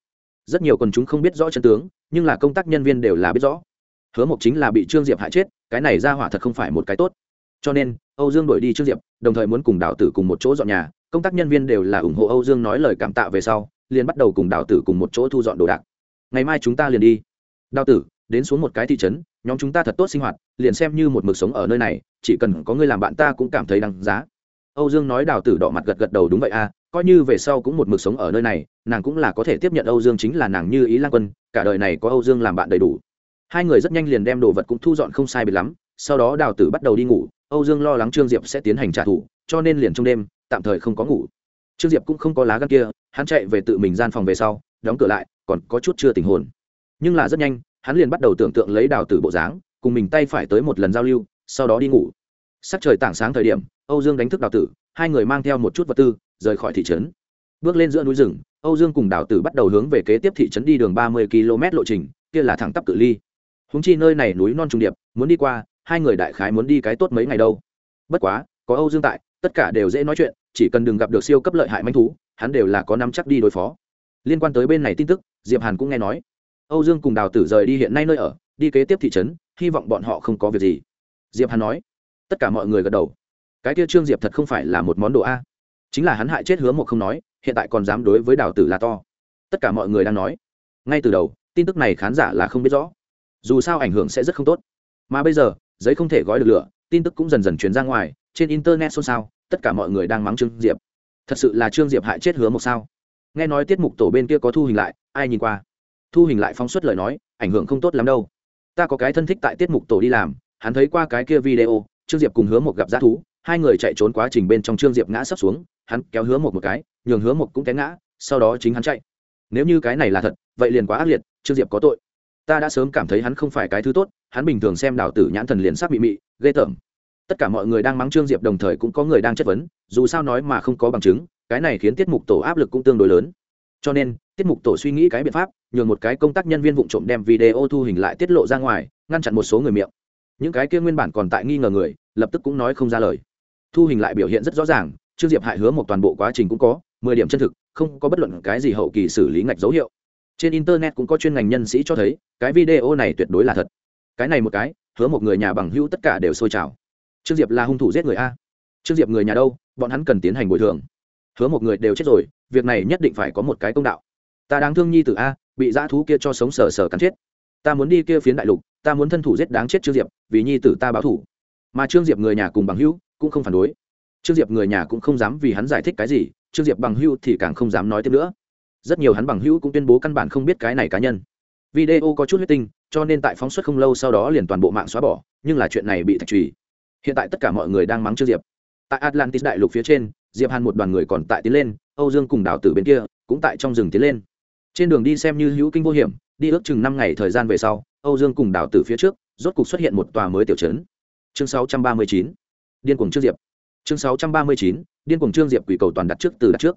rất nhiều quần chúng không biết rõ chân tướng, nhưng là công tác nhân viên đều là biết rõ. Hứa mộc chính là bị trương diệp hại chết, cái này ra hỏa thật không phải một cái tốt. Cho nên, âu dương đổi đi trương diệp, đồng thời muốn cùng đào tử cùng một chỗ dọn nhà, công tác nhân viên đều là ủng hộ âu dương nói lời cảm tạ về sau, liền bắt đầu cùng đào tử cùng một chỗ thu dọn đồ đạc. Ngày mai chúng ta liền đi. Đào tử, đến xuống một cái thị trấn, nhóm chúng ta thật tốt sinh hoạt, liền xem như một mực sống ở nơi này, chỉ cần có người làm bạn ta cũng cảm thấy đáng giá âu dương nói đào tử đỏ mặt gật gật đầu đúng vậy a coi như về sau cũng một mực sống ở nơi này, nàng cũng là có thể tiếp nhận âu dương chính là nàng như ý lan quân, cả đời này có âu dương làm bạn đầy đủ. Hai người rất nhanh liền đem đồ vật cũng thu dọn không sai biệt lắm, sau đó đào tử bắt đầu đi ngủ, âu dương lo lắng trương diệp sẽ tiến hành trả thù, cho nên liền trong đêm, tạm thời không có ngủ. Trương diệp cũng không có lá gan kia, hắn chạy về tự mình gian phòng về sau, đóng cửa lại, còn có chút chưa tình hồn. Nhưng là rất nhanh, hắn liền bắt đầu tưởng tượng lấy đào tử bộ dáng, cùng mình tay phải tới một lần giao lưu, sau đó đi ngủ sắc trời tảng sáng thời điểm, âu dương đánh thức đào tử, hai người mang theo một chút vật tư, rời khỏi thị trấn. Bước lên giữa núi rừng, âu dương cùng đào tử bắt đầu hướng về kế tiếp thị trấn đi đường ba mươi km lộ trình, kia là thẳng tắp cự ly. Húng chi nơi này núi non trung điệp, muốn đi qua, hai người đại khái muốn đi cái tốt mấy ngày đâu. Bất quá, có âu dương tại, tất cả đều dễ nói chuyện, chỉ cần đừng gặp được siêu cấp lợi hại manh thú, hắn đều là có nắm chắc đi đối phó. Liên quan tới bên này tin tức, diệp hàn cũng nghe nói. Âu dương cùng đào tử rời đi hiện nay nơi ở, đi kế tiếp thị trấn, hy vọng bọn họ không có việc gì. Diệp hàn nói tất cả mọi người gật đầu. Cái kia trương diệp thật không phải là một món đồ a. Chính là hắn hại chết hứa một không nói, hiện tại còn dám đối với đào tử là to. Tất cả mọi người đang nói. Ngay từ đầu, tin tức này khán giả là không biết rõ. Dù sao ảnh hưởng sẽ rất không tốt. Mà bây giờ, giấy không thể gói được lửa, tin tức cũng dần dần truyền ra ngoài, trên internet xôn xao, tất cả mọi người đang mắng trương diệp. Thật sự là trương diệp hại chết hứa một sao? Nghe nói tiết mục tổ bên kia có thu hình lại, ai nhìn qua? Thu hình lại phóng xuất lời nói, ảnh hưởng không tốt lắm đâu. Ta có cái thân thích tại tiết mục tổ đi làm, hắn thấy qua cái kia video trương diệp cùng hứa một gặp g thú, hai người chạy trốn quá trình bên trong trương diệp ngã sấp xuống, hắn kéo hứa một một cái, nhường hứa một cũng té ngã, sau đó chính hắn chạy. Nếu như cái này là thật, vậy liền quá ác liệt, trương diệp có tội. Ta đã sớm cảm thấy hắn không phải cái thứ tốt, hắn bình thường xem đào tử nhãn thần liền sắc bị mị, ghê tởm. Tất cả mọi người đang mắng trương diệp đồng thời cũng có người đang chất vấn, dù sao nói mà không có bằng chứng, cái này khiến tiết mục tổ áp lực cũng tương đối lớn. Cho nên, tiết mục tổ suy nghĩ cái biện pháp, nhường một cái công tác nhân viên vụ trộm đem video thu hình lại tiết lộ ra ngoài, ngăn chặn một số người miệng những cái kia nguyên bản còn tại nghi ngờ người, lập tức cũng nói không ra lời. Thu hình lại biểu hiện rất rõ ràng, trương diệp hại hứa một toàn bộ quá trình cũng có, mười điểm chân thực, không có bất luận cái gì hậu kỳ xử lý ngạch dấu hiệu. Trên internet cũng có chuyên ngành nhân sĩ cho thấy, cái video này tuyệt đối là thật. Cái này một cái, hứa một người nhà bằng hữu tất cả đều sôi trào. Trương diệp là hung thủ giết người a. Trương diệp người nhà đâu, bọn hắn cần tiến hành bồi thường. Hứa một người đều chết rồi, việc này nhất định phải có một cái công đạo. Ta đáng thương nhi t a, bị dã thú kia cho sống sờ sờ cắn chết. Ta muốn đi kia phiến đại lục ta muốn thân thủ giết đáng chết trương diệp, vì nhi tử ta báo thủ mà trương diệp người nhà cùng bằng hữu cũng không phản đối. Trương diệp người nhà cũng không dám vì hắn giải thích cái gì, trương diệp bằng hữu thì càng không dám nói thêm nữa. Rất nhiều hắn bằng hữu cũng tuyên bố căn bản không biết cái này cá nhân. Video có chút huyết tinh, cho nên tại phóng xuất không lâu sau đó liền toàn bộ mạng xóa bỏ, nhưng là chuyện này bị thạch trùy. Hiện tại tất cả mọi người đang mắng trương diệp. Tại atlantis đại lục phía trên, diệp hàn một đoàn người còn tại tiến lên, âu dương cùng đào tử bên kia cũng tại trong rừng tiến lên. Trên đường đi xem như hữu kinh vô hiểm đi ước chừng năm ngày thời gian về sau, âu dương cùng đào tử phía trước, rốt cục xuất hiện một tòa mới tiểu trấn. Chương 639. điên cuồng trương diệp. Chương 639. điên cuồng trương diệp quỷ cầu toàn đặt trước từ đặt trước.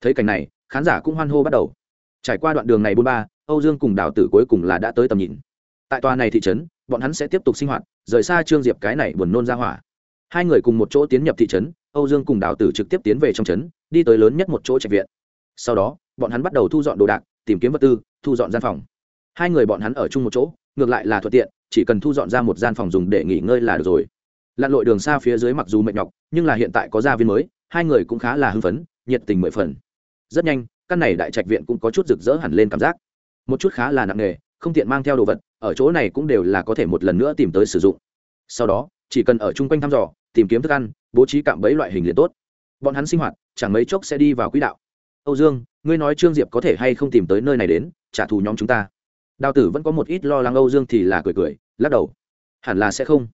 Thấy cảnh này, khán giả cũng hoan hô bắt đầu. Trải qua đoạn đường này bôn ba, âu dương cùng đào tử cuối cùng là đã tới tầm nhìn. Tại tòa này thị trấn, bọn hắn sẽ tiếp tục sinh hoạt, rời xa trương diệp cái này buồn nôn ra hỏa. Hai người cùng một chỗ tiến nhập thị trấn, âu dương cùng đào tử trực tiếp tiến về trong trấn, đi tới lớn nhất một chỗ trạch viện. Sau đó, bọn hắn bắt đầu thu dọn đồ đạc, tìm kiếm vật tư, thu dọn gian phòng hai người bọn hắn ở chung một chỗ, ngược lại là thuận tiện, chỉ cần thu dọn ra một gian phòng dùng để nghỉ ngơi là được rồi. Lặn lội đường xa phía dưới mặc dù mệt nhọc, nhưng là hiện tại có gia viên mới, hai người cũng khá là hưng phấn, nhiệt tình mười phần. Rất nhanh, căn này đại trạch viện cũng có chút rực rỡ hẳn lên cảm giác. Một chút khá là nặng nề, không tiện mang theo đồ vật, ở chỗ này cũng đều là có thể một lần nữa tìm tới sử dụng. Sau đó, chỉ cần ở chung quanh thăm dò, tìm kiếm thức ăn, bố trí cạm bẫy loại hình liền tốt. Bọn hắn sinh hoạt, chẳng mấy chốc sẽ đi vào quỹ đạo. Âu dương, ngươi nói trương diệp có thể hay không tìm tới nơi này đến, trả thù nhóm chúng ta? Đào tử vẫn có một ít lo lắng âu dương thì là cười cười, lắc đầu. Hẳn là sẽ không.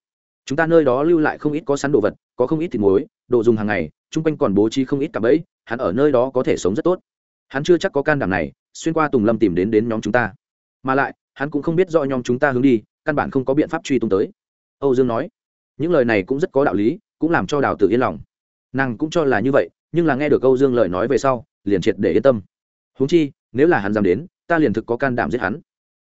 Chúng ta nơi đó lưu lại không ít có sẵn đồ vật, có không ít thịt muối, đồ dùng hàng ngày, chung quanh còn bố trí không ít cả bẫy, hắn ở nơi đó có thể sống rất tốt. Hắn chưa chắc có can đảm này, xuyên qua tùng lâm tìm đến đến nhóm chúng ta. Mà lại, hắn cũng không biết do nhóm chúng ta hướng đi, căn bản không có biện pháp truy tung tới. Âu dương nói, những lời này cũng rất có đạo lý, cũng làm cho đào tử yên lòng. Nàng cũng cho là như vậy, nhưng là nghe được âu dương lời nói về sau, liền triệt để yên tâm. Huống chi, nếu là hắn dám đến, ta liền thực có can đảm giết hắn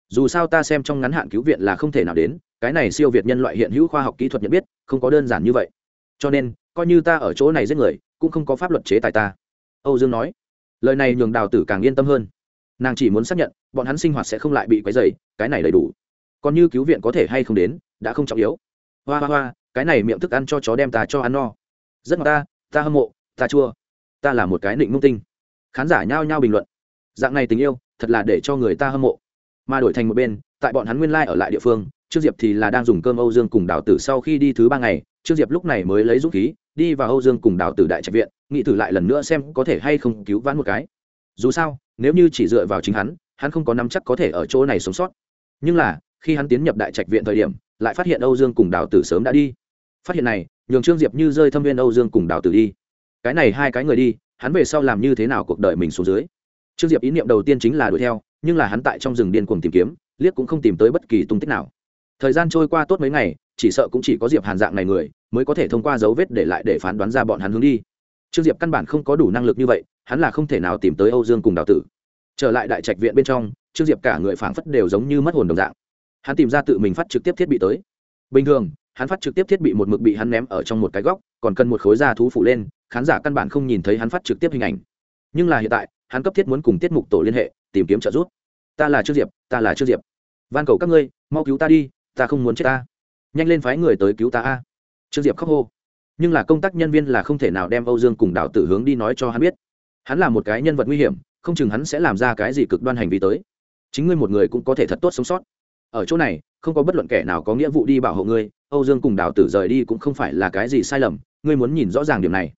dù sao ta xem trong ngắn hạn cứu viện là không thể nào đến, cái này siêu việt nhân loại hiện hữu khoa học kỹ thuật nhận biết, không có đơn giản như vậy. Cho nên, coi như ta ở chỗ này giết người, cũng không có pháp luật chế tài ta. Âu dương nói. Lời này nhường đào tử càng yên tâm hơn. Nàng chỉ muốn xác nhận, bọn hắn sinh hoạt sẽ không lại bị quấy dày cái này đầy đủ. Còn như cứu viện có thể hay không đến, đã không trọng yếu. Hoa hoa hoa, cái này miệng thức ăn cho chó đem ta cho ăn no. Rất ngọt ta ta hâm mộ, ta chua. Ta là một cái nịnh mông tinh. Khán giả nhao nhao bình luận. Dạng này tình yêu, thật là để cho người ta hâm mộ mà đổi thành một bên, tại bọn hắn nguyên lai ở lại địa phương, trương diệp thì là đang dùng cơm âu dương cùng đào tử sau khi đi thứ ba ngày, trương diệp lúc này mới lấy dũng khí, đi vào âu dương cùng đào tử đại trạch viện, nghĩ thử lại lần nữa xem có thể hay không cứu vãn một cái. Dù sao, nếu như chỉ dựa vào chính hắn hắn không có nắm chắc có thể ở chỗ này sống sót. Nhưng là, khi hắn tiến nhập đại trạch viện thời điểm, lại phát hiện âu dương cùng đào tử sớm đã đi. Phát hiện này, nhường trương diệp như rơi thâm viên âu dương cùng đào tử đi. Cái này hai cái người đi, hắn về sau làm như thế nào cuộc đời mình xuống dưới? Trương diệp ý niệm đầu tiên chính là đuổi theo nhưng là hắn tại trong rừng điên cuồng tìm kiếm, liếc cũng không tìm tới bất kỳ tung tích nào. Thời gian trôi qua tốt mấy ngày, chỉ sợ cũng chỉ có diệp hàn dạng này người, mới có thể thông qua dấu vết để lại để phán đoán ra bọn hắn hướng đi. Trương diệp căn bản không có đủ năng lực như vậy, hắn là không thể nào tìm tới âu dương cùng đào tử. Trở lại đại trạch viện bên trong, trương diệp cả người phảng phất đều giống như mất hồn đồng dạng. Hắn tìm ra tự mình phát trực tiếp thiết bị tới. Bình thường, hắn phát trực tiếp thiết bị một mực bị hắn ném ở trong một cái góc, còn cần một khối da thú phụ lên, khán giả căn bản không nhìn thấy hắn phát trực tiếp hình ảnh. Nhưng là hiện tại, hắn cấp thiết muốn cùng tiết mục tổ liên hệ tìm kiếm trợ giúp. Ta là trương diệp, ta là trương diệp. Van cầu các ngươi, mau cứu ta đi, ta không muốn chết ta. Nhanh lên phái người tới cứu ta a. Trương diệp khóc hô. Nhưng là công tác nhân viên là không thể nào đem âu dương cùng đào tử hướng đi nói cho hắn biết. Hắn là một cái nhân vật nguy hiểm, không chừng hắn sẽ làm ra cái gì cực đoan hành vi tới. Chính ngươi một người cũng có thể thật tốt sống sót. Ở chỗ này, không có bất luận kẻ nào có nghĩa vụ đi bảo hộ ngươi, âu dương cùng đào tử rời đi cũng không phải là cái gì sai lầm, ngươi muốn nhìn rõ ràng điểm này.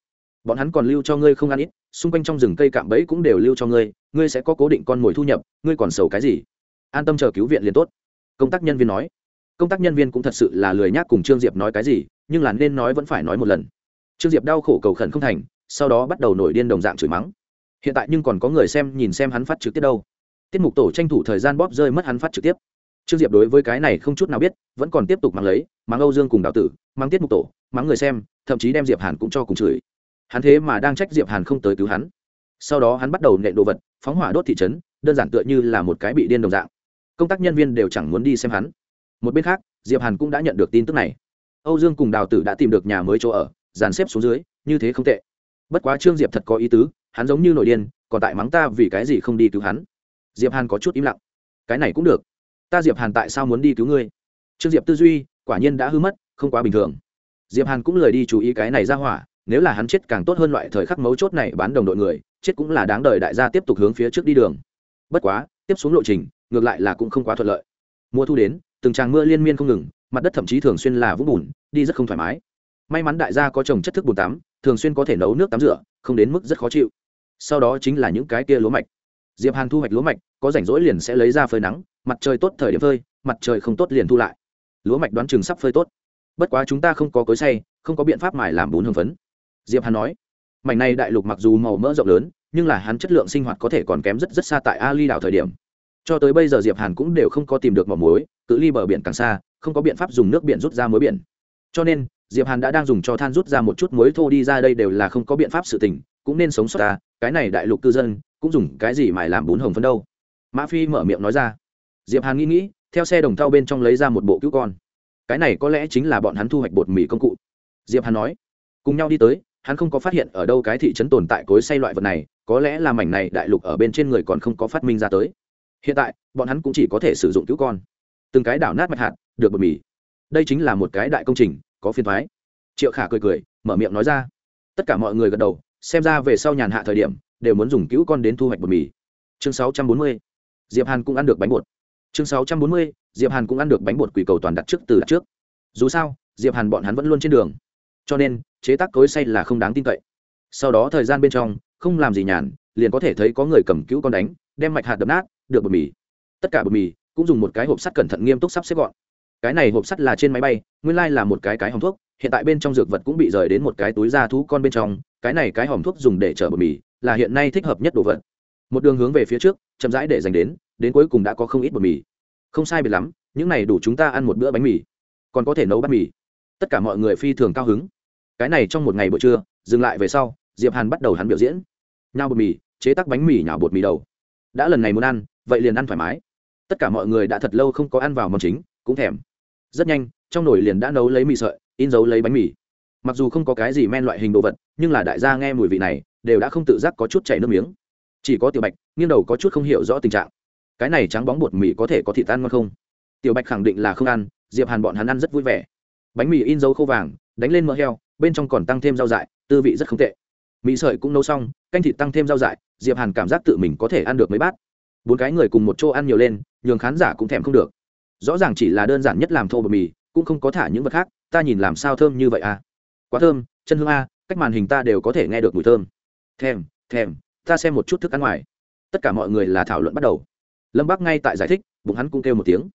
Bọn hắn còn lưu cho ngươi không ăn ít xung quanh trong rừng cây cạm bẫy cũng đều lưu cho ngươi ngươi sẽ có cố định con mồi thu nhập, ngươi còn sầu cái gì? An tâm chờ cứu viện liền tốt. Công tác nhân viên nói. Công tác nhân viên cũng thật sự là lười nhác cùng trương diệp nói cái gì, nhưng là nên nói vẫn phải nói một lần. Trương diệp đau khổ cầu khẩn không thành, sau đó bắt đầu nổi điên đồng dạng chửi mắng. Hiện tại nhưng còn có người xem nhìn xem hắn phát trực tiếp đâu. Tiết mục tổ tranh thủ thời gian bóp rơi mất hắn phát trực tiếp. Trương diệp đối với cái này không chút nào biết, vẫn còn tiếp tục mắng lấy, mắng âu dương cùng đào tử, mắng tiết mục tổ, mắng người xem, thậm chí đem diệp hàn cũng cho cùng chửi hắn thế mà đang trách diệp hàn không tới cứu hắn. Sau đó hắn bắt đầu nện đồ vật, phóng hỏa đốt thị trấn, đơn giản tựa như là một cái bị điên đồng dạng. Công tác nhân viên đều chẳng muốn đi xem hắn. Một bên khác, diệp hàn cũng đã nhận được tin tức này. Âu dương cùng đào tử đã tìm được nhà mới chỗ ở, dàn xếp xuống dưới, như thế không tệ. Bất quá trương diệp thật có ý tứ, hắn giống như nội điên, còn tại mắng ta vì cái gì không đi cứu hắn. Diệp hàn có chút im lặng. Cái này cũng được. Ta diệp hàn tại sao muốn đi cứu ngươi? Trương diệp tư duy, quả nhiên đã hư mất, không quá bình thường. Diệp hàn cũng lời đi chú ý cái này ra hỏa nếu là hắn chết càng tốt hơn loại thời khắc mấu chốt này bán đồng đội người, chết cũng là đáng đời đại gia tiếp tục hướng phía trước đi đường. Bất quá, tiếp xuống lộ trình, ngược lại là cũng không quá thuận lợi. Mùa thu đến, từng tràng mưa liên miên không ngừng, mặt đất thậm chí thường xuyên là vũng bùn, đi rất không thoải mái. May mắn đại gia có trồng chất thức bùn tắm, thường xuyên có thể nấu nước tắm rửa, không đến mức rất khó chịu. Sau đó chính là những cái kia lúa mạch. Diệp hàn thu hoạch lúa mạch, có rảnh rỗi liền sẽ lấy ra phơi nắng, mặt trời tốt thời điểm phơi, mặt trời không tốt liền thu lại. Lúa mạch đoán chừng sắp phơi tốt. Bất quá chúng ta không có cối say không có biện pháp mài làm bún hương phấn diệp hàn nói, mảnh này đại lục mặc dù màu mỡ rộng lớn, nhưng là hắn chất lượng sinh hoạt có thể còn kém rất rất xa tại ali đảo thời điểm. Cho tới bây giờ diệp hàn cũng đều không có tìm được mỏ muối, cự ly bờ biển càng xa, không có biện pháp dùng nước biển rút ra muối biển. Cho nên, diệp hàn đã đang dùng cho than rút ra một chút muối thô đi ra đây đều là không có biện pháp sự tình, cũng nên sống sót ta, cái này đại lục cư dân, cũng dùng cái gì mài làm bún hồng phân đâu. Mã phi mở miệng nói ra. Diệp hàn nghĩ nghĩ, theo xe đồng thau bên trong lấy ra một bộ cứu con. Cái này có lẽ chính là bọn hắn thu hoạch bột mì công cụ. Diệp hàn nói, cùng nhau đi tới hắn không có phát hiện ở đâu cái thị trấn tồn tại cối say loại vật này, có lẽ là mảnh này đại lục ở bên trên người còn không có phát minh ra tới. Hiện tại, bọn hắn cũng chỉ có thể sử dụng cứu con. Từng cái đảo nát mạch hạt, được bột mì. Đây chính là một cái đại công trình, có phiên thoái triệu khả cười cười, mở miệng nói ra. Tất cả mọi người gật đầu, xem ra về sau nhàn hạ thời điểm, đều muốn dùng cứu con đến thu hoạch bột mì. Chương 640. diệp hàn cũng ăn được bánh bột. Chương 640. diệp hàn cũng ăn được bánh bột quỷ cầu toàn đặt trước từ đặt trước. Dù sao, diệp hàn bọn hắn vẫn luôn trên đường. Cho nên chế tác cối say là không đáng tin cậy. Sau đó thời gian bên trong, không làm gì nhàn, liền có thể thấy có người cầm cứu con đánh, đem mạch hạt đập nát, được bột mì. Tất cả bột mì cũng dùng một cái hộp sắt cẩn thận nghiêm túc sắp xếp gọn. Cái này hộp sắt là trên máy bay, nguyên lai là một cái cái hòm thuốc, hiện tại bên trong dược vật cũng bị rời đến một cái túi da thú con bên trong, cái này cái hòm thuốc dùng để chở bột mì là hiện nay thích hợp nhất đồ vật. Một đường hướng về phía trước, chậm rãi để dành đến đến cuối cùng đã có không ít bột mì. Không sai biệt lắm, những này đủ chúng ta ăn một bữa bánh mì. Còn có thể nấu bát mì. Tất cả mọi người phi thường cao hứng cái này trong một ngày buổi trưa, dừng lại về sau, diệp hàn bắt đầu hắn biểu diễn. Nhào bột mì, chế tác bánh mì nhào bột mì đầu. Đã lần này muốn ăn, vậy liền ăn thoải mái. Tất cả mọi người đã thật lâu không có ăn vào món chính, cũng thèm. Rất nhanh, trong nồi liền đã nấu lấy mì sợi, in dấu lấy bánh mì. Mặc dù không có cái gì men loại hình đồ vật, nhưng là đại gia nghe mùi vị này, đều đã không tự giác có chút chảy nước miếng. Chỉ có tiểu bạch, nghiêng đầu có chút không hiểu rõ tình trạng. Cái này trắng bóng bột mì có thể có thịt ăn ngon không? Tiểu bạch khẳng định là không ăn, diệp hàn bọn hắn ăn rất vui vẻ. Bánh mì in dấu khô vàng đánh lên mỡ heo, bên trong còn tăng thêm rau dại, tư vị rất không tệ. Mì sợi cũng nấu xong, canh thịt tăng thêm rau dại, diệp hàn cảm giác tự mình có thể ăn được mấy bát. Bốn cái người cùng một chỗ ăn nhiều lên, nhường khán giả cũng thèm không được. Rõ ràng chỉ là đơn giản nhất làm thô bột mì, cũng không có thả những vật khác, ta nhìn làm sao thơm như vậy à? Quá thơm, chân hương a, cách màn hình ta đều có thể nghe được mùi thơm. Thèm thèm, ta xem một chút thức ăn ngoài. Tất cả mọi người là thảo luận bắt đầu. Lâm bác ngay tại giải thích, bụng hắn cũng kêu một tiếng.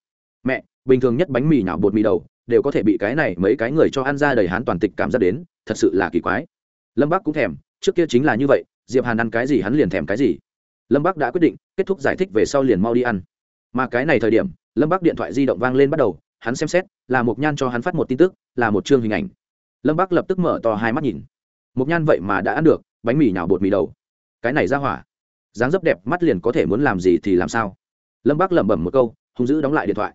Mẹ, bình thường nhất bánh mì nào bột mì đầu đều có thể bị cái này mấy cái người cho ăn ra đầy hán toàn tịch cảm giác đến, thật sự là kỳ quái. Lâm bác cũng thèm, trước kia chính là như vậy, diệp hàn ăn cái gì hắn liền thèm cái gì. Lâm bác đã quyết định, kết thúc giải thích về sau liền mau đi ăn. Mà cái này thời điểm, lâm bác điện thoại di động vang lên bắt đầu, hắn xem xét, là một nhan cho hắn phát một tin tức, là một chương hình ảnh. Lâm bác lập tức mở to hai mắt nhìn. Một nhan vậy mà đã ăn được, bánh mì nhào bột mì đầu. Cái này ra hỏa. Dáng dấp đẹp, mắt liền có thể muốn làm gì thì làm sao. Lâm bác lẩm bẩm một câu, hung dữ đóng lại điện thoại.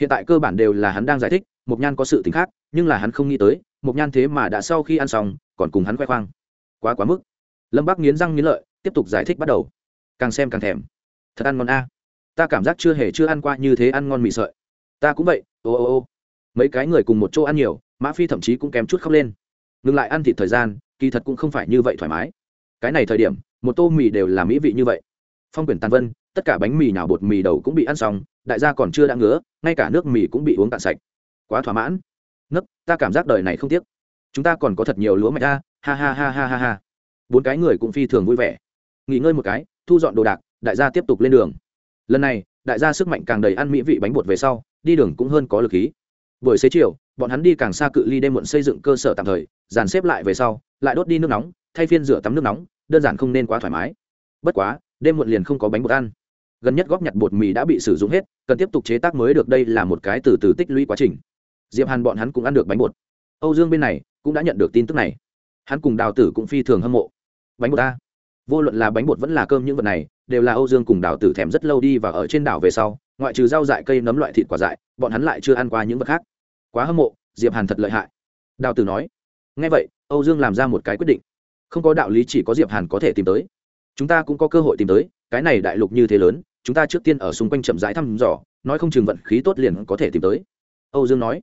Hiện tại cơ bản đều là hắn đang giải thích mộc nhan có sự t ì n h khác, nhưng là hắn không nghĩ tới, mộc nhan thế mà đã sau khi ăn xong, còn cùng hắn khoe khoang. Quá quá mức. Lâm bác nghiến răng nghiến lợi, tiếp tục giải thích bắt đầu. Càng xem càng thèm. Thật ăn ngon a. Ta cảm giác chưa hề chưa ăn qua như thế ăn ngon mì sợi. Ta cũng vậy, ô ô ô. Mấy cái người cùng một chỗ ăn nhiều, mã phi thậm chí cũng kém chút khóc lên. Ngừng lại ăn thịt thời gian, kỳ thật cũng không phải như vậy thoải mái. Cái này thời điểm, một tô mì đều là mỹ vị như vậy. Phong quyển tàn vân, tất cả bánh mì nào bột mì đầu cũng bị ăn xong, đại gia còn chưa đã ngứa, ngay cả nước mì cũng bị uống cạn sạch quá thỏa mãn. Nấc, ta cảm giác đời này không tiếc. Chúng ta còn có thật nhiều lúa mạch a, ha ha ha ha ha ha. Bốn cái người cũng phi thường vui vẻ. Nghỉ ngơi một cái, thu dọn đồ đạc, đại gia tiếp tục lên đường. Lần này, đại gia sức mạnh càng đầy ăn mỹ vị bánh bột về sau, đi đường cũng hơn có lực khí. Buổi xế chiều, bọn hắn đi càng xa cự ly đêm muộn xây dựng cơ sở tạm thời, dàn xếp lại về sau, lại đốt đi nước nóng, thay phiên rửa tắm nước nóng, đơn giản không nên quá thoải mái. Bất quá, đêm muộn liền không có bánh bột ăn. Gần nhất góp nhặt bột mì đã bị sử dụng hết, cần tiếp tục chế tác mới được đây là một cái từ từ tích lũy quá trình diệp hàn bọn hắn cũng ăn được bánh bột. Âu dương bên này cũng đã nhận được tin tức này. Hắn cùng đào tử cũng phi thường hâm mộ. Bánh bột ta. Vô luận là bánh bột vẫn là cơm những vật này, đều là âu dương cùng đào tử thèm rất lâu đi và ở trên đảo về sau, ngoại trừ rau dại cây nấm loại thịt quả dại, bọn hắn lại chưa ăn qua những vật khác. Quá hâm mộ, diệp hàn thật lợi hại. Đào tử nói. Ngay vậy, âu dương làm ra một cái quyết định. Không có đạo lý chỉ có diệp hàn có thể tìm tới. Chúng ta cũng có cơ hội tìm tới, cái này đại lục như thế lớn, chúng ta trước tiên ở xung quanh chậm rãi thăm dò, nói không chừng vận khí tốt liền có thể tìm tới. Âu dương nói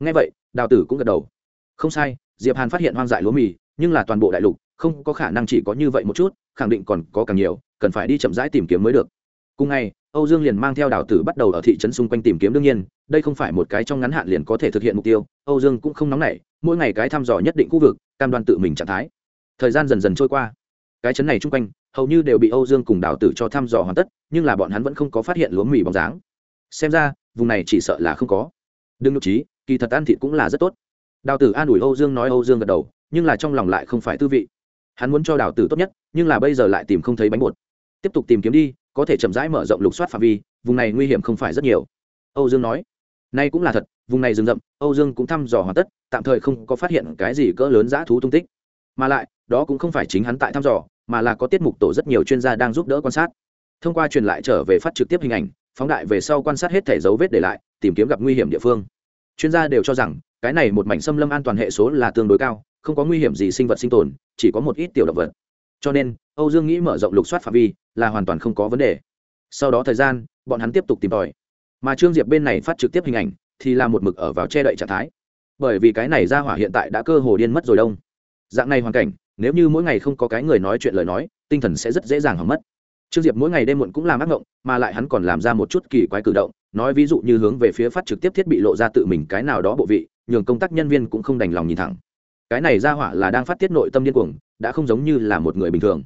ngay vậy, đào tử cũng gật đầu. Không sai, diệp hàn phát hiện hoang dại lúa mì, nhưng là toàn bộ đại lục, không có khả năng chỉ có như vậy một chút, khẳng định còn có càng nhiều, cần phải đi chậm rãi tìm kiếm mới được. Cùng ngày, âu dương liền mang theo đào tử bắt đầu ở thị trấn xung quanh tìm kiếm đương nhiên, đây không phải một cái trong ngắn hạn liền có thể thực hiện mục tiêu, âu dương cũng không nóng nảy, mỗi ngày cái thăm dò nhất định khu vực, cam đoan tự mình trạng thái. Thời gian dần dần trôi qua. Cái chấn này chung quanh, hầu như đều bị âu dương cùng đào tử cho thăm dò hoàn tất, nhưng là bọn hắn vẫn không có phát hiện lúa mì bóng dáng. Xem ra, vùng này chỉ sợ là không có. Đừng nhục trí kỳ thật ăn thịt cũng là rất tốt. Đào tử an ủi âu dương nói âu dương gật đầu, nhưng là trong lòng lại không phải tư vị. Hắn muốn cho đào tử tốt nhất, nhưng là bây giờ lại tìm không thấy bánh bột. Tiếp tục tìm kiếm đi, có thể chậm rãi mở rộng lục soát phạm vi, vùng này nguy hiểm không phải rất nhiều. Âu dương nói, nay cũng là thật, vùng này rừng rậm, âu dương cũng thăm dò hoàn tất, tạm thời không có phát hiện cái gì cỡ lớn dã thú tung tích. Mà lại, đó cũng không phải chính hắn tại thăm dò, mà là có tiết mục tổ rất nhiều chuyên gia đang giúp đỡ quan sát. Thông qua truyền lại trở về phát trực tiếp hình ảnh, phóng đại về sau quan sát hết thể dấu vết để lại, tìm kiếm gặp nguy hiểm địa phương chuyên gia đều cho rằng, cái này một mảnh xâm lâm an toàn hệ số là tương đối cao, không có nguy hiểm gì sinh vật sinh tồn, chỉ có một ít tiểu động vật. Cho nên, âu dương nghĩ mở rộng lục soát phạm vi, là hoàn toàn không có vấn đề. Sau đó thời gian, bọn hắn tiếp tục tìm tòi. Mà trương diệp bên này phát trực tiếp hình ảnh, thì là một mực ở vào che đậy trạng thái. Bởi vì cái này ra hỏa hiện tại đã cơ hồ điên mất rồi đông. Dạng này hoàn cảnh, nếu như mỗi ngày không có cái người nói chuyện lời nói, tinh thần sẽ rất dễ dàng hỏng mất trương diệp mỗi ngày đêm muộn cũng làm ác mộng mà lại hắn còn làm ra một chút kỳ quái cử động, nói ví dụ như hướng về phía phát trực tiếp thiết bị lộ ra tự mình cái nào đó bộ vị, nhường công tác nhân viên cũng không đành lòng nhìn thẳng. Cái này ra hỏa là đang phát tiết nội tâm điên cuồng, đã không giống như là một người bình thường.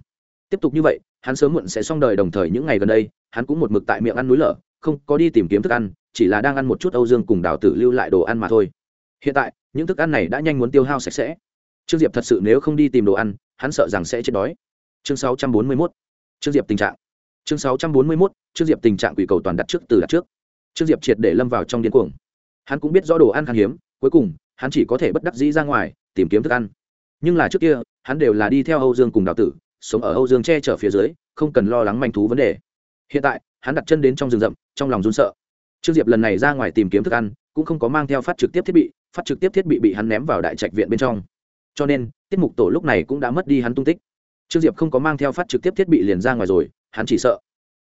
Tiếp tục như vậy, hắn sớm muộn sẽ xong đời đồng thời những ngày gần đây, hắn cũng một mực tại miệng ăn núi lở, không có đi tìm kiếm thức ăn, chỉ là đang ăn một chút âu dương cùng đào tử lưu lại đồ ăn mà thôi. Hiện tại, những thức ăn này đã nhanh muốn tiêu hao sạch sẽ. Trương diệp thật sự nếu không đi tìm đồ ăn, hắn sợ rằng sẽ chết đói. Chương 641 trương diệp tình trạng. Chương 641. trương diệp tình trạng quỷ cầu toàn đặt trước từ đặt trước. Trương diệp triệt để lâm vào trong điên cuồng. Hắn cũng biết rõ đồ ăn khan hiếm, cuối cùng, hắn chỉ có thể bất đắc dĩ ra ngoài, tìm kiếm thức ăn. Nhưng là trước kia, hắn đều là đi theo âu dương cùng đào tử, sống ở âu dương che chở phía dưới, không cần lo lắng manh thú vấn đề. Hiện tại, hắn đặt chân đến trong rừng rậm, trong lòng run sợ. Trương diệp lần này ra ngoài tìm kiếm thức ăn, cũng không có mang theo phát trực tiếp thiết bị, phát trực tiếp thiết bị bị hắn ném vào đại trạch viện bên trong. Cho nên, tiết mục tổ lúc này cũng đã mất đi hắn tung tích trương diệp không có mang theo phát trực tiếp thiết bị liền ra ngoài rồi, hắn chỉ sợ.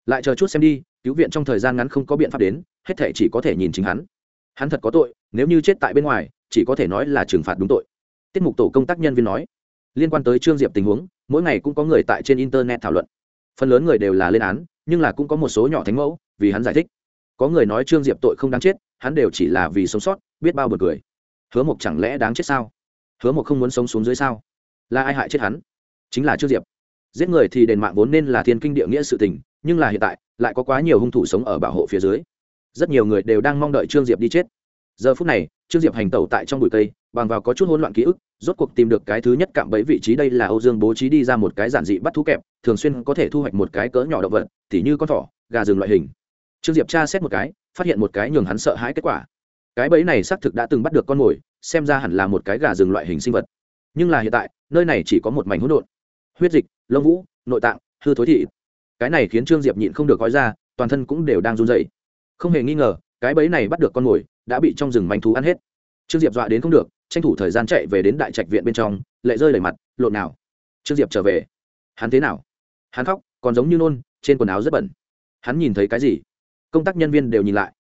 Lại chờ chút xem đi, cứu viện trong thời gian ngắn không có biện pháp đến, hết thể chỉ có thể nhìn chính hắn. Hắn thật có tội, nếu như chết tại bên ngoài, chỉ có thể nói là trừng phạt đúng tội. Tiết mục tổ công tác nhân viên nói. Liên quan tới trương diệp tình huống, mỗi ngày cũng có người tại trên internet thảo luận. Phần lớn người đều là lên án, nhưng là cũng có một số nhỏ thánh mẫu, vì hắn giải thích. Có người nói trương diệp tội không đáng chết, hắn đều chỉ là vì sống sót, biết bao bật cười. Hứa mộc chẳng lẽ đáng chết sao? Hứa mộc không muốn sống xuống dưới sao? Là ai hại chết hắn? Chính là trương diệp giết người thì đền mạng vốn nên là thiên kinh địa nghĩa sự tình nhưng là hiện tại lại có quá nhiều hung thủ sống ở bảo hộ phía dưới rất nhiều người đều đang mong đợi trương diệp đi chết giờ phút này trương diệp hành tẩu tại trong bụi cây bằng vào có chút hỗn loạn ký ức rốt cuộc tìm được cái thứ nhất cạm bẫy vị trí đây là âu dương bố trí đi ra một cái giản dị bắt thú kẹp thường xuyên có thể thu hoạch một cái cỡ nhỏ động vật tỉ như con thỏ gà rừng loại hình trương diệp tra xét một cái phát hiện một cái nhường hắn sợ hãi kết quả cái bẫy này xác thực đã từng bắt được con mồi xem ra hẳn là một cái gà rừng loại hình sinh vật nhưng là hiện tại nơi này chỉ có một mảnh hỗn độn huyết dịch, lông vũ, nội tạng, hư thối thị cái này khiến trương diệp nhịn không được gói ra, toàn thân cũng đều đang run dậy không hề nghi ngờ, cái bẫy này bắt được con mồi, đã bị trong rừng manh thú ăn hết. Trương diệp dọa đến không được, tranh thủ thời gian chạy về đến đại trạch viện bên trong, lệ rơi đầy mặt, lộn nào. Trương diệp trở về. Hắn thế nào? Hắn khóc, còn giống như nôn, trên quần áo rất bẩn. Hắn nhìn thấy cái gì? Công tác nhân viên đều nhìn lại.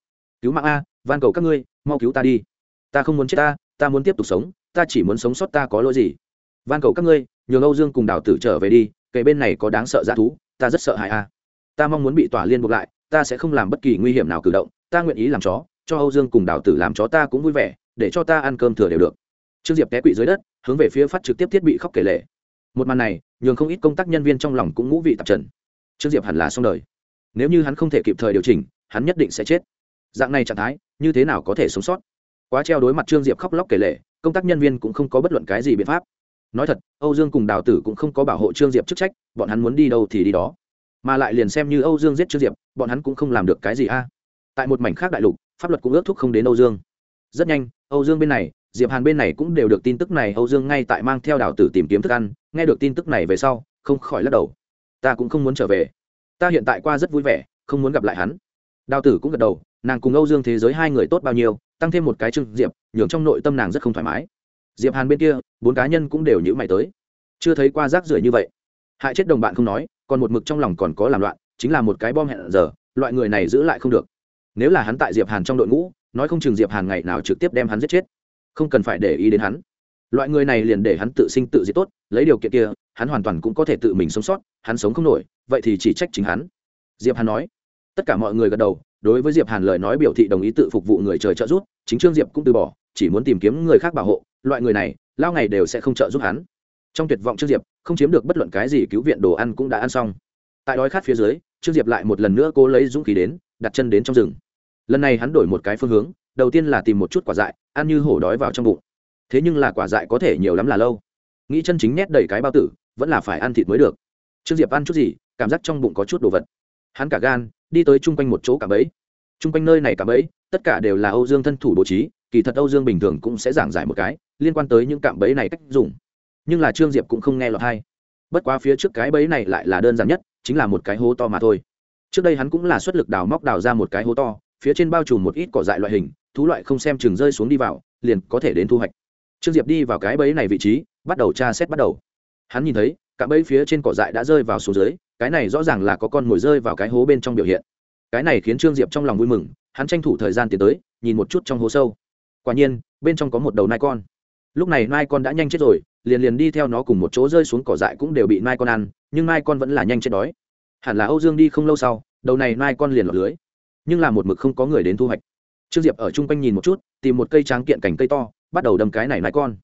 Cứu mạng a, van cầu các ngươi, mau cứu ta đi. Ta không muốn chết ta ta muốn tiếp tục sống, ta chỉ muốn sống sót ta có lỗi gì. Van cầu các ngươi nhường âu dương cùng đào tử trở về đi kệ bên này có đáng sợ dã thú, ta rất sợ hãi a. Ta mong muốn bị tỏa liên buộc lại, ta sẽ không làm bất kỳ nguy hiểm nào cử động, ta nguyện ý làm chó, cho âu dương cùng đào tử làm chó ta cũng vui vẻ, để cho ta ăn cơm thừa đều được. Trương diệp té quỵ dưới đất, hướng về phía phát trực tiếp thiết bị khóc kể lệ. Một màn này, nhường không ít công tác nhân viên trong lòng cũng ngũ vị tạp trần. Trương diệp hẳn là xong đời. Nếu như hắn không thể kịp thời điều chỉnh, hắn nhất định sẽ chết. Dạng này trạng thái, như thế nào có thể sống sót? Quá treo đối mặt trương diệp khóc lóc kể lệ, công tác nhân viên cũng không có bất luận cái gì biện pháp nói thật, âu dương cùng đào tử cũng không có bảo hộ trương diệp chức trách, bọn hắn muốn đi đâu thì đi đó. Mà lại liền xem như âu dương giết trương diệp, bọn hắn cũng không làm được cái gì a. À. Tại một mảnh khác đại lục, pháp luật cũng ước thúc không đến âu dương. Rất nhanh, âu dương bên này, diệp hàn bên này cũng đều được tin tức này, âu dương ngay tại mang theo đào tử tìm kiếm thức ăn, nghe được tin tức này về sau, không khỏi lắc đầu. Ta cũng không muốn trở về. Ta hiện tại qua rất vui vẻ, không muốn gặp lại hắn. Đào tử cũng gật đầu, nàng cùng âu dương thế giới hai người tốt bao nhiêu, tăng thêm một cái Trương diệp, nhường trong nội tâm nàng rất không thoải mái diệp hàn bên kia, bốn cá nhân cũng đều nhữ mày tới. Chưa thấy qua rác rưởi như vậy. Hại chết đồng bạn không nói, còn một mực trong lòng còn có làm loạn, chính là một cái bom hẹn giờ, loại người này giữ lại không được. Nếu là hắn tại diệp hàn trong đội ngũ, nói không chừng diệp hàn ngày nào trực tiếp đem hắn giết chết. Không cần phải để ý đến hắn. Loại người này liền để hắn tự sinh tự diệt tốt, lấy điều kiện kia, hắn hoàn toàn cũng có thể tự mình sống sót, hắn sống không nổi, vậy thì chỉ trách chính hắn. Diệp hàn nói. Tất cả mọi người gật đầu, đối với diệp hàn lời nói biểu thị đồng ý tự phục vụ người trời trợ giúp, chính trương diệp cũng từ bỏ, chỉ muốn tìm kiếm người khác bảo hộ loại người này, lao ngày đều sẽ không trợ giúp hắn. Trong tuyệt vọng trương diệp, không chiếm được bất luận cái gì cứu viện đồ ăn cũng đã ăn xong. Tại đói khát phía dưới, trương diệp lại một lần nữa cố lấy dũng khí đến, đặt chân đến trong rừng. Lần này hắn đổi một cái phương hướng, đầu tiên là tìm một chút quả dại, ăn như hổ đói vào trong bụng. Thế nhưng là quả dại có thể nhiều lắm là lâu. Nghĩ chân chính nhét đầy cái bao tử, vẫn là phải ăn thịt mới được. Trương diệp ăn chút gì, cảm giác trong bụng có chút đồ vật. Hắn cả gan, đi tới chung quanh một chỗ cả bẫy. Chung quanh nơi này cả bẫy, tất cả đều là âu dương thân thủ bố trí kỳ thật âu dương bình thường cũng sẽ giảng giải một cái liên quan tới những cạm bẫy này cách dùng. Nhưng là trương diệp cũng không nghe lọt hay bất quá phía trước cái bẫy này lại là đơn giản nhất, chính là một cái hố to mà thôi. Trước đây hắn cũng là xuất lực đào móc đào ra một cái hố to, phía trên bao trùm một ít cỏ dại loại hình, thú loại không xem chừng rơi xuống đi vào, liền có thể đến thu hoạch. Trương diệp đi vào cái bẫy này vị trí, bắt đầu tra xét bắt đầu. Hắn nhìn thấy cả bẫy phía trên cỏ dại đã rơi vào xuống dưới, cái này rõ ràng là có con mồi rơi vào cái hố bên trong biểu hiện. Cái này khiến trương diệp trong lòng vui mừng, hắn tranh thủ thời gian tiến tới, nhìn một chút trong hố sâu quả nhiên, bên trong có một đầu nai con. Lúc này nai con đã nhanh chết rồi, liền liền đi theo nó cùng một chỗ rơi xuống cỏ dại cũng đều bị nai con ăn, nhưng nai con vẫn là nhanh chết đói. Hẳn là âu dương đi không lâu sau, đầu này nai con liền lọt lưới. Nhưng là một mực không có người đến thu hoạch. Trương diệp ở chung quanh nhìn một chút, tìm một cây tráng kiện cành cây to, bắt đầu đâm cái này nai con.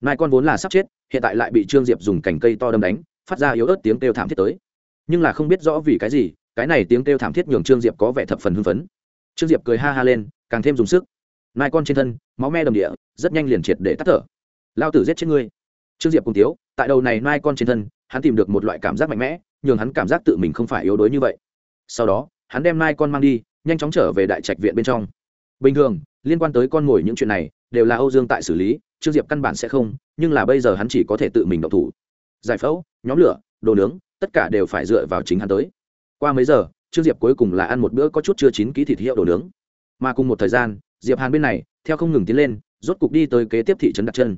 Nai con vốn là sắp chết, hiện tại lại bị trương diệp dùng cành cây to đâm đánh, phát ra yếu ớt tiếng kêu thảm thiết tới. Nhưng là không biết rõ vì cái gì, cái này tiếng kêu thảm thiết nhường trương diệp có vẻ thập phần hưng phấn. Trương diệp cười ha ha lên, càng thêm dùng sức nai con trên thân, máu me đầm địa, rất nhanh liền triệt để tắt thở. Lao tử giết chết ngươi. Trương diệp cùng tiếu, tại đầu này nai con trên thân, hắn tìm được một loại cảm giác mạnh mẽ, nhường hắn cảm giác tự mình không phải yếu đuối như vậy. Sau đó, hắn đem nai con mang đi, nhanh chóng trở về đại trạch viện bên trong. Bình thường, liên quan tới con mồi những chuyện này, đều là âu dương tại xử lý, trương diệp căn bản sẽ không, nhưng là bây giờ hắn chỉ có thể tự mình động thủ. Giải phẫu, nhóm lửa, đồ nướng, tất cả đều phải dựa vào chính hắn tới. Qua mấy giờ, trương diệp cuối cùng là ăn một bữa có chút chưa chín ký thịt hiệu đồ nướng. Mà cùng một thời gian diệp hàn bên này, theo không ngừng tiến lên, rốt cục đi tới kế tiếp thị trấn đặt chân.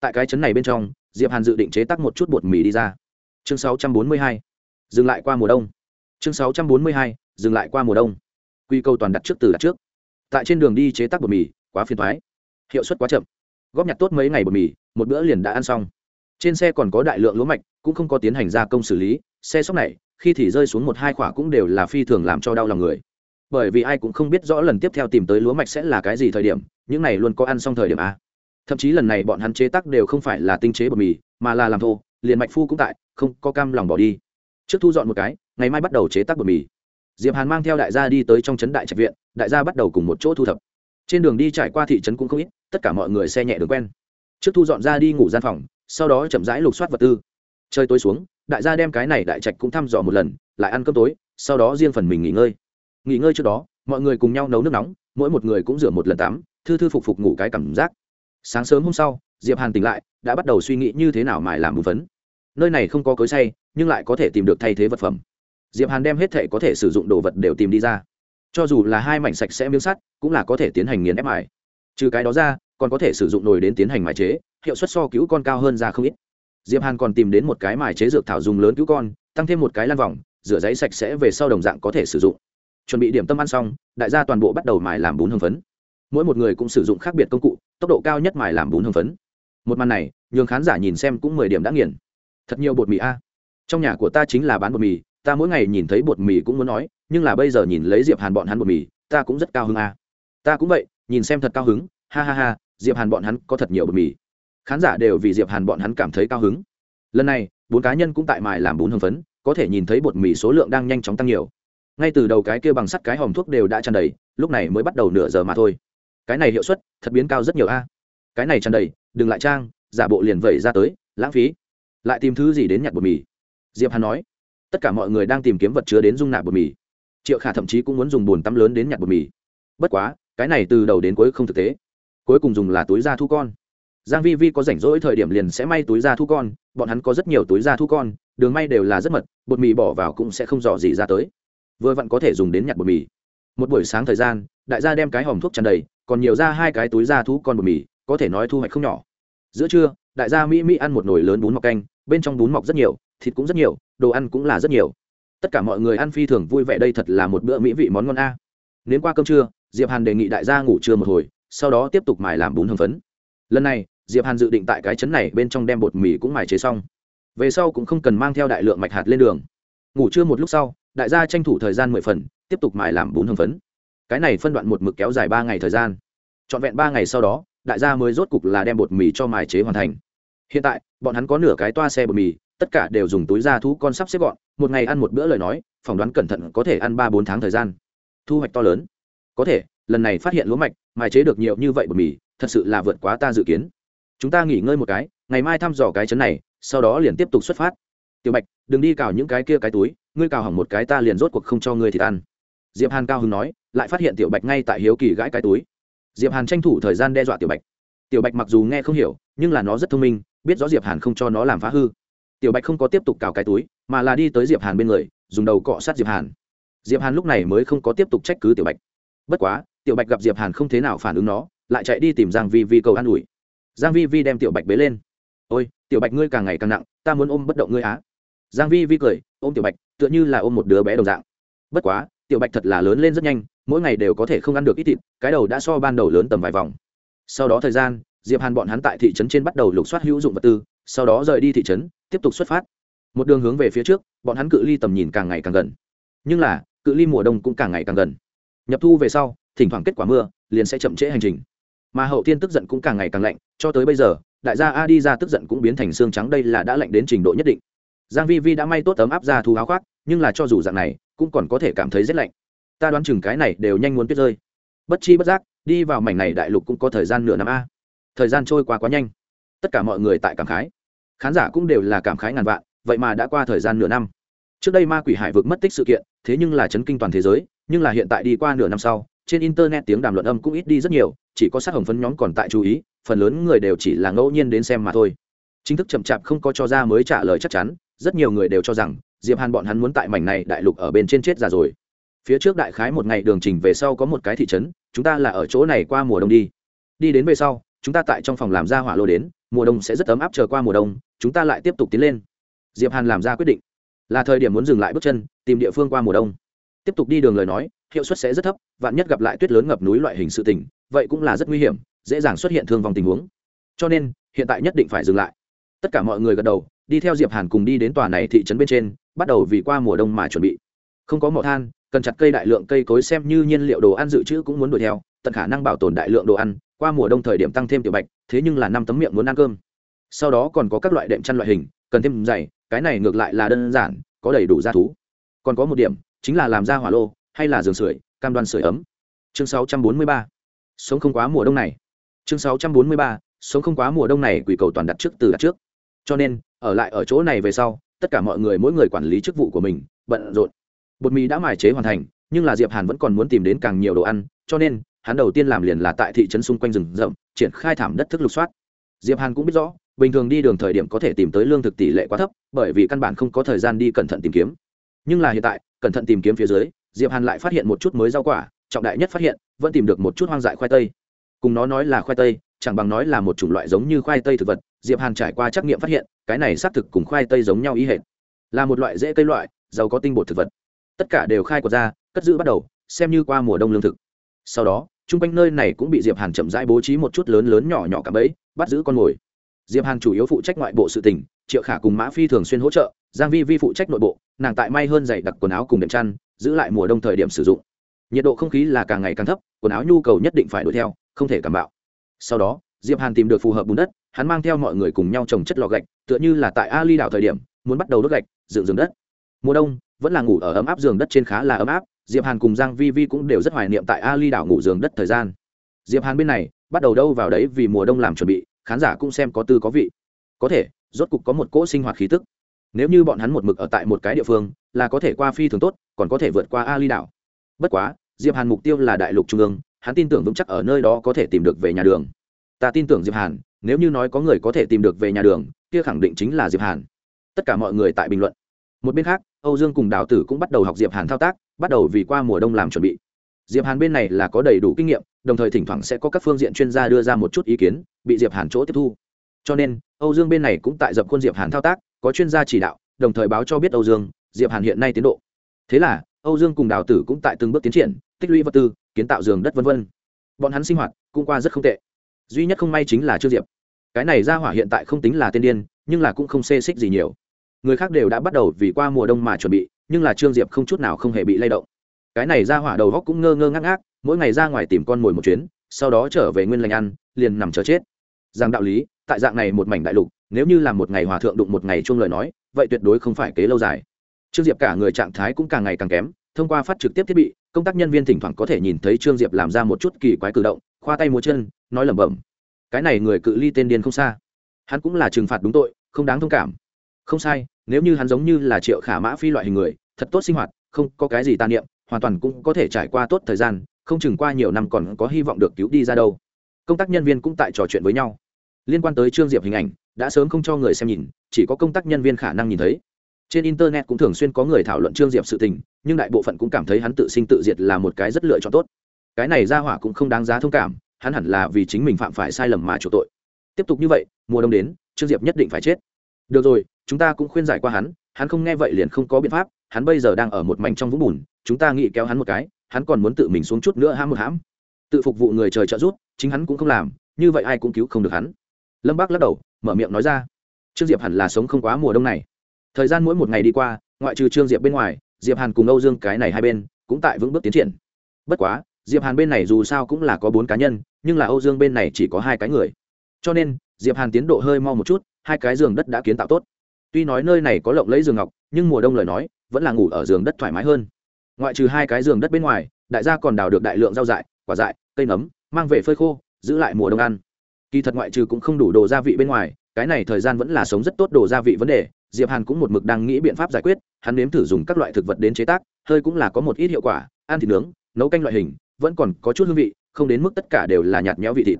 Tại cái trấn này bên trong, diệp hàn dự định chế tác một chút bột mì đi ra. Chương 642. dừng lại qua mùa đông. Chương 642. dừng lại qua mùa đông. Quy câu toàn đặt trước từ đặt trước. Tại trên đường đi chế tác bột mì, quá phiền thoái hiệu suất quá chậm. Góp nhặt tốt mấy ngày bột mì, một bữa liền đã ăn xong. Trên xe còn có đại lượng lúa mạch, cũng không có tiến hành gia công xử lý. Xe sóc này, khi thì rơi xuống một hai quả cũng đều là phi thường làm cho đau lòng người bởi vì ai cũng không biết rõ lần tiếp theo tìm tới lúa mạch sẽ là cái gì thời điểm, những này luôn có ăn xong thời điểm a. Thậm chí lần này bọn hắn chế tác đều không phải là tinh chế bột mì, mà là làm thô, liền mạch phu cũng tại, không có cam lòng bỏ đi. Trước thu dọn một cái, ngày mai bắt đầu chế tác bột mì. Diệp hàn mang theo đại gia đi tới trong trấn đại trạch viện, đại gia bắt đầu cùng một chỗ thu thập. Trên đường đi trải qua thị trấn cũng không ít, tất cả mọi người xe nhẹ đường quen. Trước thu dọn ra đi ngủ gian phòng, sau đó chậm rãi lục soát vật tư. Chơi tối xuống, đại gia đem cái này đại trạch cũng thăm dò một lần, lại ăn cơm tối, sau đó riêng phần mình nghỉ ngơi nghỉ ngơi trước đó, mọi người cùng nhau nấu nước nóng, mỗi một người cũng rửa một lần tắm, thư thư phục phục ngủ cái cảm giác. Sáng sớm hôm sau, diệp hàn tỉnh lại, đã bắt đầu suy nghĩ như thế nào mài làm bùn phấn. Nơi này không có cối say nhưng lại có thể tìm được thay thế vật phẩm. Diệp hàn đem hết thể có thể sử dụng đồ vật đều tìm đi ra. Cho dù là hai mảnh sạch sẽ miếng sắt, cũng là có thể tiến hành nghiền ép mài. Trừ cái đó ra, còn có thể sử dụng nồi đến tiến hành mài chế, hiệu suất so cứu con cao hơn ra không ít. Diệp hàn còn tìm đến một cái mài chế dược thảo dùng lớn cứu con, tăng thêm một cái lan vòng, rửa giấy sạch sẽ về sau đồng dạng có thể sử dụng chuẩn bị điểm tâm ăn xong, đại gia toàn bộ bắt đầu mài làm bún hương phấn. Mỗi một người cũng sử dụng khác biệt công cụ, tốc độ cao nhất mài làm bún hương phấn. Một màn này, nhường khán giả nhìn xem cũng mười điểm đã nghiền. Thật nhiều bột mì a. Trong nhà của ta chính là bán bột mì, ta mỗi ngày nhìn thấy bột mì cũng muốn nói, nhưng là bây giờ nhìn lấy diệp hàn bọn hắn bột mì, ta cũng rất cao hứng a. Ta cũng vậy, nhìn xem thật cao hứng, ha ha ha, diệp hàn bọn hắn có thật nhiều bột mì. Khán giả đều vì diệp hàn bọn hắn cảm thấy cao hứng. Lần này, bốn cá nhân cũng tại mài làm bún hương phấn, có thể nhìn thấy bột mì số lượng đang nhanh chóng tăng nhiều ngay từ đầu cái kia bằng sắt cái hòm thuốc đều đã tràn đầy, lúc này mới bắt đầu nửa giờ mà thôi. Cái này hiệu suất thật biến cao rất nhiều a. Cái này tràn đầy, đừng lại trang, giả bộ liền vẩy ra tới, lãng phí. Lại tìm thứ gì đến nhặt bột mì? Diệp hàn nói. Tất cả mọi người đang tìm kiếm vật chứa đến dung nạp bột mì. Triệu khả thậm chí cũng muốn dùng bồn tắm lớn đến nhặt bột mì. Bất quá, cái này từ đầu đến cuối không thực tế. Cuối cùng dùng là túi da thu con. Giang vi vi có rảnh rỗi thời điểm liền sẽ may túi da thu con, bọn hắn có rất nhiều túi da thu con, đường may đều là rất mật, bột mì bỏ vào cũng sẽ không dò gì ra tới vừa vặn có thể dùng đến nhặt bột mì. Một buổi sáng thời gian, đại gia đem cái hòm thuốc tràn đầy, còn nhiều ra hai cái túi da thú con bột mì, có thể nói thu hoạch không nhỏ. Giữa trưa, đại gia mỹ mỹ ăn một nồi lớn bún mọc canh, bên trong bún mọc rất nhiều, thịt cũng rất nhiều, đồ ăn cũng là rất nhiều. Tất cả mọi người ăn phi thường vui vẻ, đây thật là một bữa mỹ vị món ngon a. Đến qua cơm trưa, diệp hàn đề nghị đại gia ngủ trưa một hồi, sau đó tiếp tục mài làm bún hương phấn. Lần này, diệp hàn dự định tại cái chấn này bên trong đem bột mì cũng mài chế xong. Về sau cũng không cần mang theo đại lượng mạch hạt lên đường. Ngủ trưa một lúc sau đại gia tranh thủ thời gian mười phần, tiếp tục mài làm bún hương phấn. Cái này phân đoạn một mực kéo dài ba ngày thời gian. Trọn vẹn ba ngày sau đó, đại gia mới rốt cục là đem bột mì cho mài chế hoàn thành. Hiện tại, bọn hắn có nửa cái toa xe bột mì, tất cả đều dùng túi da thú con sắp xếp gọn, một ngày ăn một bữa lời nói, phỏng đoán cẩn thận có thể ăn ba bốn tháng thời gian. Thu hoạch to lớn. Có thể, lần này phát hiện lúa mạch, mài chế được nhiều như vậy bột mì, thật sự là vượt quá ta dự kiến. Chúng ta nghỉ ngơi một cái, ngày mai thăm dò cái chấn này, sau đó liền tiếp tục xuất phát. Tiểu bạch, đừng đi cào những cái kia cái túi ngươi cào hỏng một cái ta liền rốt cuộc không cho ngươi thịt ăn. Diệp hàn cao hứng nói, lại phát hiện tiểu bạch ngay tại hiếu kỳ gãi cái túi. Diệp hàn tranh thủ thời gian đe dọa tiểu bạch. Tiểu bạch mặc dù nghe không hiểu, nhưng là nó rất thông minh, biết rõ diệp hàn không cho nó làm phá hư. Tiểu bạch không có tiếp tục cào cái túi, mà là đi tới diệp hàn bên người, dùng đầu cọ sát diệp hàn. Diệp hàn lúc này mới không có tiếp tục trách cứ tiểu bạch. Bất quá, tiểu bạch gặp diệp hàn không thế nào phản ứng nó, lại chạy đi tìm giang vi vi cầu an ủi. Giang vi vi đem tiểu bạch bế lên. Ôi, tiểu bạch ngươi càng ngày càng nặng, ta muốn ôm bất động ngươi á. Giang vi vi cười ôm tiểu bạch, tựa như là ôm một đứa bé đồng dạng. Bất quá, tiểu bạch thật là lớn lên rất nhanh, mỗi ngày đều có thể không ăn được ít thịt, cái đầu đã so ban đầu lớn tầm vài vòng. Sau đó thời gian, diệp hàn bọn hắn tại thị trấn trên bắt đầu lục soát hữu dụng vật tư, sau đó rời đi thị trấn, tiếp tục xuất phát. Một đường hướng về phía trước, bọn hắn cự ly tầm nhìn càng ngày càng gần. Nhưng là, cự ly mùa đông cũng càng ngày càng gần. Nhập thu về sau, thỉnh thoảng kết quả mưa, liền sẽ chậm trễ hành trình. Mà hậu thiên tức giận cũng càng ngày càng lạnh, cho tới bây giờ, đại gia a đi ra tức giận cũng biến thành xương trắng, đây là đã lạnh đến trình độ nhất định giang vi vi đã may tốt tấm áp ra thu áo khoác, nhưng là cho dù dạng này, cũng còn có thể cảm thấy rất lạnh. Ta đoán chừng cái này đều nhanh muốn tuyết rơi. Bất chi bất giác, đi vào mảnh này đại lục cũng có thời gian nửa năm a. Thời gian trôi qua quá nhanh. Tất cả mọi người tại cảm khái. Khán giả cũng đều là cảm khái ngàn vạn, vậy mà đã qua thời gian nửa năm. Trước đây ma quỷ hải vực mất tích sự kiện, thế nhưng là chấn kinh toàn thế giới, nhưng là hiện tại đi qua nửa năm sau, trên internet tiếng đàm luận âm cũng ít đi rất nhiều, chỉ có sát hồng phấn nhóm còn tại chú ý, phần lớn người đều chỉ là ngẫu nhiên đến xem mà thôi. Chính thức chậm chạp không có cho ra mới trả lời chắc chắn rất nhiều người đều cho rằng, diệp hàn bọn hắn muốn tại mảnh này đại lục ở bên trên chết già rồi. Phía trước đại khái một ngày đường trình về sau có một cái thị trấn, chúng ta là ở chỗ này qua mùa đông đi. Đi đến về sau, chúng ta tại trong phòng làm ra hỏa lô đến, mùa đông sẽ rất ấm áp chờ qua mùa đông, chúng ta lại tiếp tục tiến lên. Diệp hàn làm ra quyết định. Là thời điểm muốn dừng lại bước chân, tìm địa phương qua mùa đông. Tiếp tục đi đường lời nói, hiệu suất sẽ rất thấp, vạn nhất gặp lại tuyết lớn ngập núi loại hình sự tình, vậy cũng là rất nguy hiểm, dễ dàng xuất hiện thương vong tình huống. Cho nên, hiện tại nhất định phải dừng lại. Tất cả mọi người gật đầu đi theo diệp hàn cùng đi đến tòa này thị trấn bên trên, bắt đầu vì qua mùa đông mà chuẩn bị. Không có mỏ than, cần chặt cây đại lượng cây cối xem như nhiên liệu đồ ăn dự trữ cũng muốn đuổi theo, tận khả năng bảo tồn đại lượng đồ ăn, qua mùa đông thời điểm tăng thêm tiểu bạch, thế nhưng là năm tấm miệng muốn ăn cơm. Sau đó còn có các loại đệm chăn loại hình, cần thêm dày cái này ngược lại là đơn giản, có đầy đủ gia thú. Còn có một điểm, chính là làm ra hỏa lô, hay là giường sưởi, cam đoan sưởi ấm. Chương 643 sống không quá mùa đông này. Chương 643 sống không quá mùa đông này, quỷ cầu toàn đặt trước từ đặt trước. Cho nên ở lại ở chỗ này về sau, tất cả mọi người mỗi người quản lý chức vụ của mình, bận rộn. Bột mì đã mài chế hoàn thành, nhưng là diệp hàn vẫn còn muốn tìm đến càng nhiều đồ ăn, cho nên, hắn đầu tiên làm liền là tại thị trấn xung quanh rừng rậm, triển khai thảm đất thức lục soát. Diệp hàn cũng biết rõ, bình thường đi đường thời điểm có thể tìm tới lương thực tỷ lệ quá thấp, bởi vì căn bản không có thời gian đi cẩn thận tìm kiếm. Nhưng là hiện tại, cẩn thận tìm kiếm phía dưới, diệp hàn lại phát hiện một chút mới rau quả, trọng đại nhất phát hiện, vẫn tìm được một chút hoang dại khoai tây. Cùng nó nói là khoai tây chẳng bằng nói là một chủng loại giống như khoai tây thực vật, diệp hàn trải qua trắc nghiệm phát hiện, cái này xác thực cùng khoai tây giống nhau ý hệt. Là một loại dễ cây loại, giàu có tinh bột thực vật. Tất cả đều khai quật ra, cất giữ bắt đầu, xem như qua mùa đông lương thực. Sau đó, chung quanh nơi này cũng bị diệp hàn chậm rãi bố trí một chút lớn lớn nhỏ nhỏ cả bẫy, bắt giữ con mồi. Diệp hàn chủ yếu phụ trách ngoại bộ sự tình, triệu khả cùng mã phi thường xuyên hỗ trợ, giang vi vi phụ trách nội bộ, nàng tại may hơn giày đặc quần áo cùng đệm chăn, giữ lại mùa đông thời điểm sử dụng. Nhiệt độ không khí là càng ngày càng thấp, quần áo nhu cầu nhất định phải đuổi theo, không thể cảm bạo sau đó, diệp hàn tìm được phù hợp bùn đất, hắn mang theo mọi người cùng nhau trồng chất lò gạch, tựa như là tại ali đảo thời điểm, muốn bắt đầu đốt gạch, dựng giường đất. Mùa đông, vẫn là ngủ ở ấm áp giường đất trên khá là ấm áp, diệp hàn cùng giang vi vi cũng đều rất hoài niệm tại ali đảo ngủ giường đất thời gian. Diệp hàn bên này, bắt đầu đâu vào đấy vì mùa đông làm chuẩn bị, khán giả cũng xem có tư có vị. Có thể, rốt cục có một cỗ sinh hoạt khí tức. Nếu như bọn hắn một mực ở tại một cái địa phương, là có thể qua phi thường tốt, còn có thể vượt qua ali đảo. Bất quá, diệp hàn mục tiêu là đại lục trung ương hắn tin tưởng vững chắc ở nơi đó có thể tìm được về nhà đường. Ta tin tưởng diệp hàn, nếu như nói có người có thể tìm được về nhà đường, kia khẳng định chính là diệp hàn. Tất cả mọi người tại bình luận. Một bên khác, âu dương cùng đào tử cũng bắt đầu học diệp hàn thao tác, bắt đầu vì qua mùa đông làm chuẩn bị. Diệp hàn bên này là có đầy đủ kinh nghiệm, đồng thời thỉnh thoảng sẽ có các phương diện chuyên gia đưa ra một chút ý kiến, bị diệp hàn chỗ tiếp thu. Cho nên, âu dương bên này cũng tại dập khuôn diệp hàn thao tác, có chuyên gia chỉ đạo, đồng thời báo cho biết âu dương, diệp hàn hiện nay tiến độ. Thế là, âu dương cùng đào tử cũng tại từng bước tiến triển tích lũy vật tư, kiến tạo giường đất vân vân. Bọn hắn sinh hoạt cũng qua rất không tệ. Duy nhất không may chính là trương diệp. Cái này ra hỏa hiện tại không tính là tiên điên, nhưng là cũng không xê xích gì nhiều. Người khác đều đã bắt đầu vì qua mùa đông mà chuẩn bị, nhưng là trương diệp không chút nào không hề bị lay động. Cái này ra hỏa đầu góc cũng ngơ ngơ ngác ngác, mỗi ngày ra ngoài tìm con mồi một chuyến, sau đó trở về nguyên lành ăn, liền nằm chờ chết. Rằng đạo lý, tại dạng này một mảnh đại lục, nếu như là một ngày hòa thượng đụng một ngày chuông lời nói, vậy tuyệt đối không phải kế lâu dài. Trương diệp cả người trạng thái cũng càng ngày càng kém, thông qua phát trực tiếp thiết bị công tác nhân viên thỉnh thoảng có thể nhìn thấy trương diệp làm ra một chút kỳ quái cử động, khoa tay múa chân, nói lẩm bẩm. Cái này người cự ly tên điên không xa. Hắn cũng là trừng phạt đúng tội, không đáng thông cảm. Không sai, nếu như hắn giống như là triệu khả mã phi loại hình người, thật tốt sinh hoạt, không có cái gì tàn niệm, hoàn toàn cũng có thể trải qua tốt thời gian, không chừng qua nhiều năm còn có hy vọng được cứu đi ra đâu. Công tác nhân viên cũng tại trò chuyện với nhau. Liên quan tới trương diệp hình ảnh, đã sớm không cho người xem nhìn, chỉ có công tác nhân viên khả năng nhìn thấy trên internet cũng thường xuyên có người thảo luận trương diệp sự tình, nhưng đại bộ phận cũng cảm thấy hắn tự sinh tự diệt là một cái rất lựa chọn tốt. Cái này ra hỏa cũng không đáng giá thông cảm, hắn hẳn là vì chính mình phạm phải sai lầm mà chủ tội. Tiếp tục như vậy, mùa đông đến, trương diệp nhất định phải chết. Được rồi, chúng ta cũng khuyên giải qua hắn hắn không nghe vậy liền không có biện pháp, hắn bây giờ đang ở một mảnh trong vũng bùn, chúng ta nghĩ kéo hắn một cái, hắn còn muốn tự mình xuống chút nữa hãm một hãm. Tự phục vụ người trời trợ giúp, chính hắn cũng không làm, như vậy ai cũng cứu không được hắn. Lâm bác lắc đầu, mở miệng nói ra. Trương diệp hẳn là sống không quá mùa đông này thời gian mỗi một ngày đi qua, ngoại trừ trương diệp bên ngoài, diệp hàn cùng âu dương cái này hai bên cũng tại vững bước tiến triển. Bất quá, diệp hàn bên này dù sao cũng là có bốn cá nhân, nhưng là âu dương bên này chỉ có hai cái người. Cho nên, diệp hàn tiến độ hơi mau một chút, hai cái giường đất đã kiến tạo tốt. Tuy nói nơi này có lộng lấy giường ngọc, nhưng mùa đông lời nói, vẫn là ngủ ở giường đất thoải mái hơn. Ngoại trừ hai cái giường đất bên ngoài, đại gia còn đào được đại lượng rau dại, quả dại, cây nấm, mang về phơi khô, giữ lại mùa đông ăn. Kỳ thật ngoại trừ cũng không đủ đồ gia vị bên ngoài, cái này thời gian vẫn là sống rất tốt đồ gia vị vấn đề diệp hàn cũng một mực đang nghĩ biện pháp giải quyết, hắn nếm thử dùng các loại thực vật đến chế tác, hơi cũng là có một ít hiệu quả, ăn thịt nướng, nấu canh loại hình, vẫn còn có chút hương vị, không đến mức tất cả đều là nhạt nhẽo vị thịt.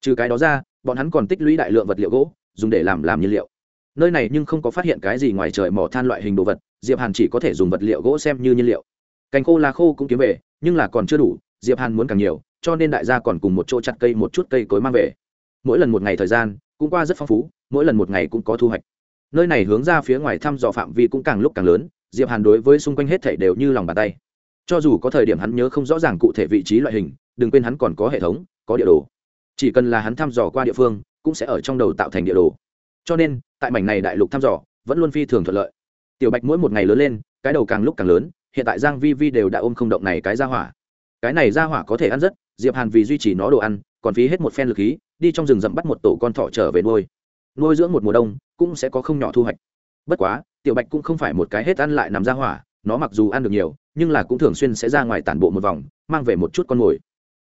Trừ cái đó ra, bọn hắn còn tích lũy đại lượng vật liệu gỗ, dùng để làm làm nhiên liệu. Nơi này nhưng không có phát hiện cái gì ngoài trời mỏ than loại hình đồ vật, diệp hàn chỉ có thể dùng vật liệu gỗ xem như nhiên liệu. Cành khô là khô cũng kiếm về, nhưng là còn chưa đủ, diệp hàn muốn càng nhiều, cho nên đại gia còn cùng một chỗ chặt cây một chút cây cối mang về. Mỗi lần một ngày thời gian, cũng qua rất phong phú, mỗi lần một ngày cũng có thu hoạch nơi này hướng ra phía ngoài thăm dò phạm vi cũng càng lúc càng lớn, diệp hàn đối với xung quanh hết thảy đều như lòng bàn tay. Cho dù có thời điểm hắn nhớ không rõ ràng cụ thể vị trí loại hình, đừng quên hắn còn có hệ thống, có địa đồ. Chỉ cần là hắn thăm dò qua địa phương, cũng sẽ ở trong đầu tạo thành địa đồ. Cho nên, tại mảnh này đại lục thăm dò, vẫn luôn phi thường thuận lợi. Tiểu bạch mỗi một ngày lớn lên, cái đầu càng lúc càng lớn, hiện tại giang vi vi đều đã ôm không động này cái ra hỏa. Cái này ra hỏa có thể ăn rất, diệp hàn vì duy trì nó đồ ăn, còn phí hết một phen lực khí, đi trong rừng rậm bắt một tổ con thỏ trở về nuôi nuôi dưỡng một mùa đông cũng sẽ có không nhỏ thu hoạch. Bất quá, tiểu bạch cũng không phải một cái hết ăn lại nằm ra hỏa, nó mặc dù ăn được nhiều, nhưng là cũng thường xuyên sẽ ra ngoài tản bộ một vòng, mang về một chút con mồi.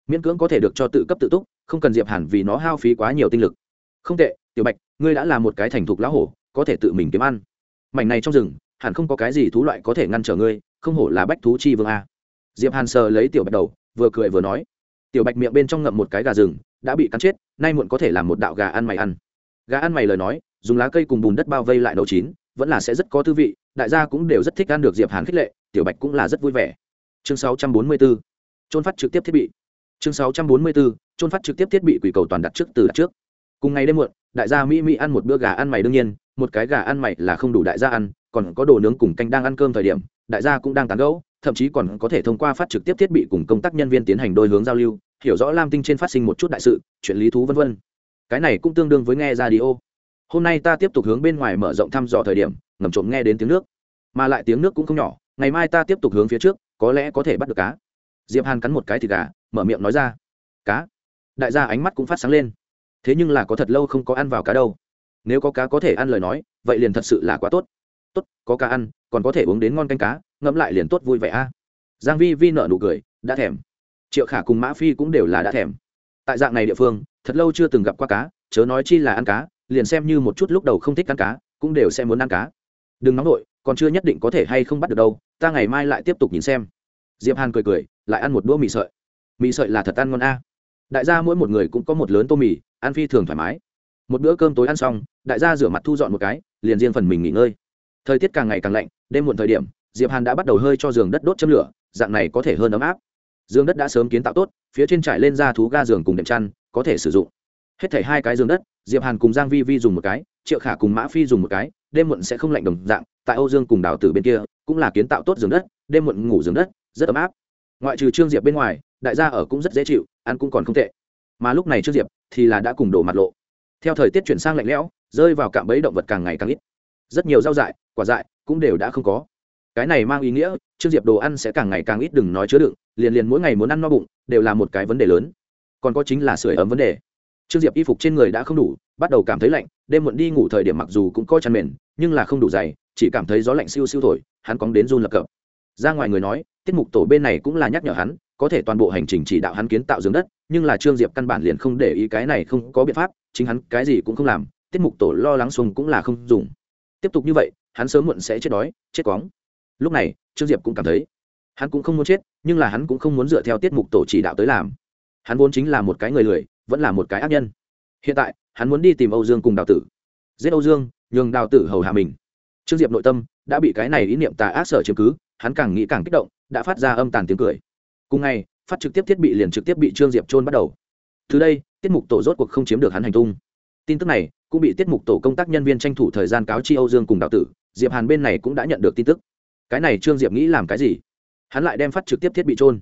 Miễn cưỡng có thể được cho tự cấp tự túc, không cần diệp hàn vì nó hao phí quá nhiều tinh lực. Không tệ, tiểu bạch, ngươi đã là một cái thành thục lão hổ, có thể tự mình kiếm ăn. Mảnh này trong rừng, hẳn không có cái gì thú loại có thể ngăn trở ngươi, không hổ là bách thú chi vương a. Diệp hàn sờ lấy tiểu bạch đầu, vừa cười vừa nói. Tiểu bạch miệng bên trong ngậm một cái gà rừng, đã bị cắn chết, nay muộn có thể làm một đạo gà ăn mày ăn gà ăn mày lời nói, dùng lá cây cùng bùn đất bao vây lại nấu chín, vẫn là sẽ rất có tư vị, đại gia cũng đều rất thích ăn được diệp hàn khích lệ, tiểu bạch cũng là rất vui vẻ. Chương 644 trôn phát trực tiếp thiết bị. Chương 644 trôn phát trực tiếp thiết bị quỷ cầu toàn đặt trước từ đặt trước. Cùng ngày đêm muộn, đại gia mỹ mỹ ăn một bữa gà ăn mày đương nhiên, một cái gà ăn mày là không đủ đại gia ăn, còn có đồ nướng cùng canh đang ăn cơm thời điểm, đại gia cũng đang tán gẫu, thậm chí còn có thể thông qua phát trực tiếp thiết bị cùng công tác nhân viên tiến hành đôi hướng giao lưu, hiểu rõ lam tinh trên phát sinh một chút đại sự, chuyện lý thú vân vân cái này cũng tương đương với nghe radio. Hôm nay ta tiếp tục hướng bên ngoài mở rộng thăm dò thời điểm, ngầm trộm nghe đến tiếng nước. Mà lại tiếng nước cũng không nhỏ, ngày mai ta tiếp tục hướng phía trước, có lẽ có thể bắt được cá. Diệp hàn cắn một cái thịt gà, mở miệng nói ra. Cá? Đại gia ánh mắt cũng phát sáng lên. Thế nhưng là có thật lâu không có ăn vào cá đâu. Nếu có cá có thể ăn lời nói, vậy liền thật sự là quá tốt. Tốt, có cá ăn, còn có thể uống đến ngon canh cá, ngẫm lại liền tốt vui vẻ a. Giang vi vi nở nụ cười, đã thèm. Triệu khả cùng mã phi cũng đều là đã thèm tại dạng này địa phương, thật lâu chưa từng gặp qua cá, chớ nói chi là ăn cá, liền xem như một chút lúc đầu không thích ăn cá, cũng đều sẽ muốn ăn cá. Đừng nóng nổi còn chưa nhất định có thể hay không bắt được đâu, ta ngày mai lại tiếp tục nhìn xem. Diệp hàn cười cười, lại ăn một đũa mì sợi. Mì sợi là thật ăn ngon a. Đại gia mỗi một người cũng có một lớn tô mì, ăn phi thường thoải mái. Một bữa cơm tối ăn xong, đại gia rửa mặt thu dọn một cái, liền riêng phần mình nghỉ ngơi. Thời tiết càng ngày càng lạnh, đêm muộn thời điểm, diệp hàn đã bắt đầu hơi cho giường đất đốt châm lửa, dạng này có thể hơn ấm áp giường đất đã sớm kiến tạo tốt, phía trên trải lên ra thú ga giường cùng đệm chăn, có thể sử dụng. Hết thảy hai cái giường đất, diệp hàn cùng giang vi vi dùng một cái, triệu khả cùng mã phi dùng một cái, đêm muộn sẽ không lạnh đồng dạng, tại âu dương cùng đào tử bên kia, cũng là kiến tạo tốt giường đất, đêm muộn ngủ giường đất, rất ấm áp. Ngoại trừ trương diệp bên ngoài, đại gia ở cũng rất dễ chịu, ăn cũng còn không tệ. Mà lúc này trương diệp thì là đã cùng đổ mặt lộ. Theo thời tiết chuyển sang lạnh lẽo, rơi vào cạm bẫy động vật càng ngày càng ít. Rất nhiều rau dại, quả dại cũng đều đã không có. Cái này mang ý nghĩa, trương diệp đồ ăn sẽ càng ngày càng ít đừng nói chứa đựng liền liền mỗi ngày muốn ăn no bụng, đều là một cái vấn đề lớn. Còn có chính là sưởi ấm vấn đề. Trương diệp y phục trên người đã không đủ, bắt đầu cảm thấy lạnh, đêm muộn đi ngủ thời điểm mặc dù cũng có chăn mền, nhưng là không đủ dày, chỉ cảm thấy gió lạnh siêu siêu thổi, hắn cóng đến run lập cập. Ra ngoài người nói, tiết mục tổ bên này cũng là nhắc nhở hắn, có thể toàn bộ hành trình chỉ đạo hắn kiến tạo giường đất, nhưng là trương diệp căn bản liền không để ý cái này không có biện pháp, chính hắn cái gì cũng không làm, tiết mục tổ lo lắng xuống cũng là không dùng. Tiếp tục như vậy, hắn sớm muộn sẽ chết đói, chết cóng lúc này, trương diệp cũng cảm thấy, hắn cũng không muốn chết nhưng là hắn cũng không muốn dựa theo tiết mục tổ chỉ đạo tới làm. Hắn vốn chính là một cái người lười, vẫn là một cái ác nhân. Hiện tại, hắn muốn đi tìm âu dương cùng đào tử. Giết âu dương, nhường đào tử hầu hạ mình. Trương diệp nội tâm đã bị cái này ý niệm tà ác sở chiếm cứ, hắn càng nghĩ càng kích động, đã phát ra âm tàn tiếng cười. Cùng ngày, phát trực tiếp thiết bị liền trực tiếp bị trương diệp trôn bắt đầu. Từ đây, tiết mục tổ rốt cuộc không chiếm được hắn hành tung. Tin tức này cũng bị tiết mục tổ công tác nhân viên tranh thủ thời gian cáo chi âu dương cùng Đào tử, diệp hàn bên này cũng đã nhận được tin tức. Cái này trương diệp nghĩ làm cái gì? Hắn lại đem phát trực tiếp thiết bị trôn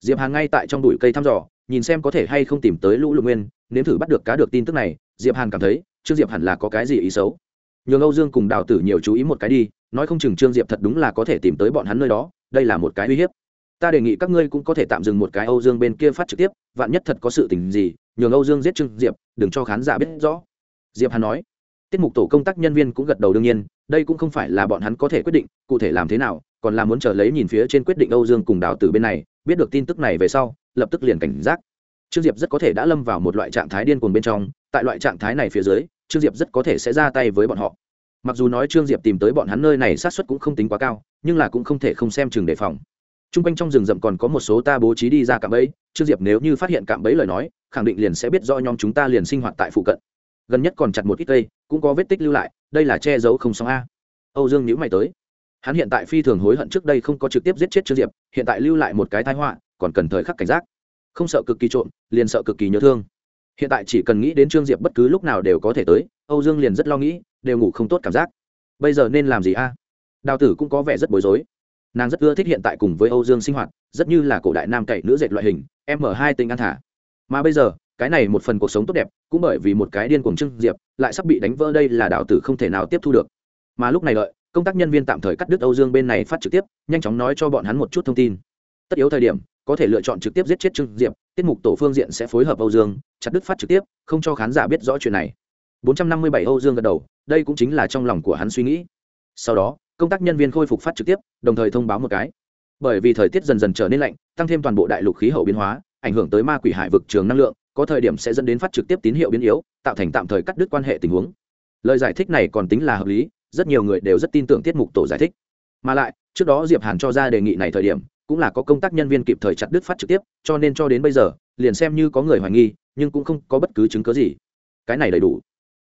diệp hàn ngay tại trong đùi cây thăm dò, nhìn xem có thể hay không tìm tới lũ lục nguyên, nếm thử bắt được cá được tin tức này, diệp hàn cảm thấy, trương diệp hẳn là có cái gì ý xấu. Nhường âu dương cùng đào tử nhiều chú ý một cái đi, nói không chừng trương diệp thật đúng là có thể tìm tới bọn hắn nơi đó, đây là một cái uy hiếp. Ta đề nghị các ngươi cũng có thể tạm dừng một cái âu dương bên kia phát trực tiếp, vạn nhất thật có sự tình gì, nhường âu dương giết trương diệp, đừng cho khán giả biết rõ. Diệp hàn nói. Tiết mục tổ công tác nhân viên cũng gật đầu đương nhiên, đây cũng không phải là bọn hắn có thể quyết định, cụ thể làm thế nào còn là muốn chờ lấy nhìn phía trên quyết định âu dương cùng đào tử bên này, biết được tin tức này về sau, lập tức liền cảnh giác. Trương diệp rất có thể đã lâm vào một loại trạng thái điên cuồng bên trong, tại loại trạng thái này phía dưới, trương diệp rất có thể sẽ ra tay với bọn họ. Mặc dù nói trương diệp tìm tới bọn hắn nơi này sát xuất cũng không tính quá cao, nhưng là cũng không thể không xem chừng đề phòng. T r u n g quanh trong rừng rậm còn có một số ta bố trí đi ra cạm bẫy, trương diệp nếu như phát hiện cạm bẫy lời nói, khẳng định liền sẽ biết do nhóm chúng ta liền sinh hoạt tại phụ cận. Gần nhất còn chặt một ít cây, cũng có vết tích lưu lại, đây là che giấu không xong a. Âu dương nhữ mày tới hắn hiện tại phi thường hối hận trước đây không có trực tiếp giết chết trương diệp, hiện tại lưu lại một cái thái họa, còn cần thời khắc cảnh giác. Không sợ cực kỳ trộm, liền sợ cực kỳ nhớ thương. Hiện tại chỉ cần nghĩ đến trương diệp bất cứ lúc nào đều có thể tới, âu dương liền rất lo nghĩ, đều ngủ không tốt cảm giác. Bây giờ nên làm gì a? Đào tử cũng có vẻ rất bối rối. Nàng rất ưa thích hiện tại cùng với âu dương sinh hoạt, rất như là cổ đại nam cậy nữ dệt loại hình, m hai tinh an thả. Mà bây giờ, cái này một phần cuộc sống tốt đẹp, cũng bởi vì một cái điên cuồng trương diệp, lại sắp bị đánh vỡ đây là đào tử không thể nào tiếp thu được. Mà lúc này lợi công tác nhân viên tạm thời cắt đứt âu dương bên này phát trực tiếp, nhanh chóng nói cho bọn hắn một chút thông tin. Tất yếu thời điểm, có thể lựa chọn trực tiếp giết chết trương diệp, tiết mục tổ phương diện sẽ phối hợp âu dương, chặt đứt phát trực tiếp, không cho khán giả biết rõ chuyện này. 457 âu dương gật đầu, đây cũng chính là trong lòng của hắn suy nghĩ. Sau đó, công tác nhân viên khôi phục phát trực tiếp, đồng thời thông báo một cái. Bởi vì thời tiết dần dần trở nên lạnh, tăng thêm toàn bộ đại lục khí hậu biến hóa, ảnh hưởng tới ma quỷ hải vực trường năng lượng, có thời điểm sẽ dẫn đến phát trực tiếp tín hiệu biến yếu, tạo thành tạm thời cắt đứt quan hệ tình huống. Lời giải thích này còn tính là hợp lý rất nhiều người đều rất tin tưởng tiết mục tổ giải thích. Mà lại, trước đó diệp hàn cho ra đề nghị này thời điểm, cũng là có công tác nhân viên kịp thời chặt đứt phát trực tiếp, cho nên cho đến bây giờ, liền xem như có người hoài nghi, nhưng cũng không có bất cứ chứng cứ gì. Cái này đầy đủ.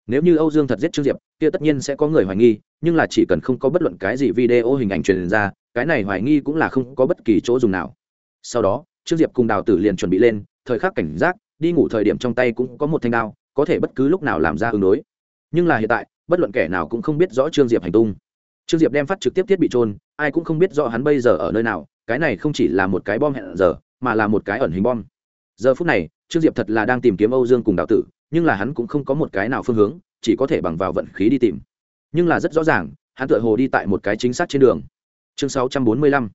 Nếu như âu dương thật giết trương diệp, kia tất nhiên sẽ có người hoài nghi, nhưng là chỉ cần không có bất luận cái gì video hình ảnh truyền ra, cái này hoài nghi cũng là không có bất kỳ chỗ dùng nào. Sau đó, trương diệp cùng đào tử liền chuẩn bị lên, thời khắc cảnh giác, đi ngủ thời điểm trong tay cũng có một thanh đao, có thể bất cứ lúc nào làm ra ứng đối. Nhưng là hiện tại bất luận kẻ nào cũng không biết rõ trương diệp hành tung. Trương diệp đem phát trực tiếp thiết bị trôn ai cũng không biết rõ hắn bây giờ ở nơi nào, cái này không chỉ là một cái bom hẹn giờ, mà là một cái ẩn hình bom. Giờ phút này, trương diệp thật là đang tìm kiếm âu dương cùng đạo tử, nhưng là hắn cũng không có một cái nào phương hướng, chỉ có thể bằng vào vận khí đi tìm. Nhưng là rất rõ ràng, hắn tựa hồ đi tại một cái chính xác trên đường. Chương 645.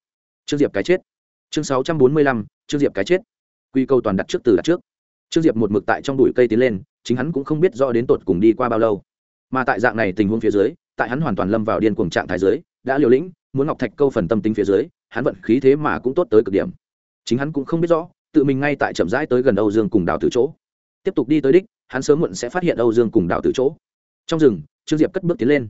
trương diệp cái chết. Chương 645. trương diệp cái chết. Quy câu toàn đặt trước từ đặt trước. Trương diệp một mực tại trong bụi cây tiến lên, chính hắn cũng không biết rõ đến tột cùng đi qua bao lâu mà tại dạng này tình huống phía dưới, tại hắn hoàn toàn lâm vào điên cuồng trạng thái dưới, đã liều lĩnh, muốn ngọc thạch câu phần tâm tính phía dưới, hắn vận khí thế mà cũng tốt tới cực điểm. Chính hắn cũng không biết rõ, tự mình ngay tại chậm rãi tới gần âu dương cùng đào tử chỗ. Tiếp tục đi tới đích, hắn sớm muộn sẽ phát hiện âu dương cùng đào tử chỗ. Trong rừng, trương diệp cất bước tiến lên.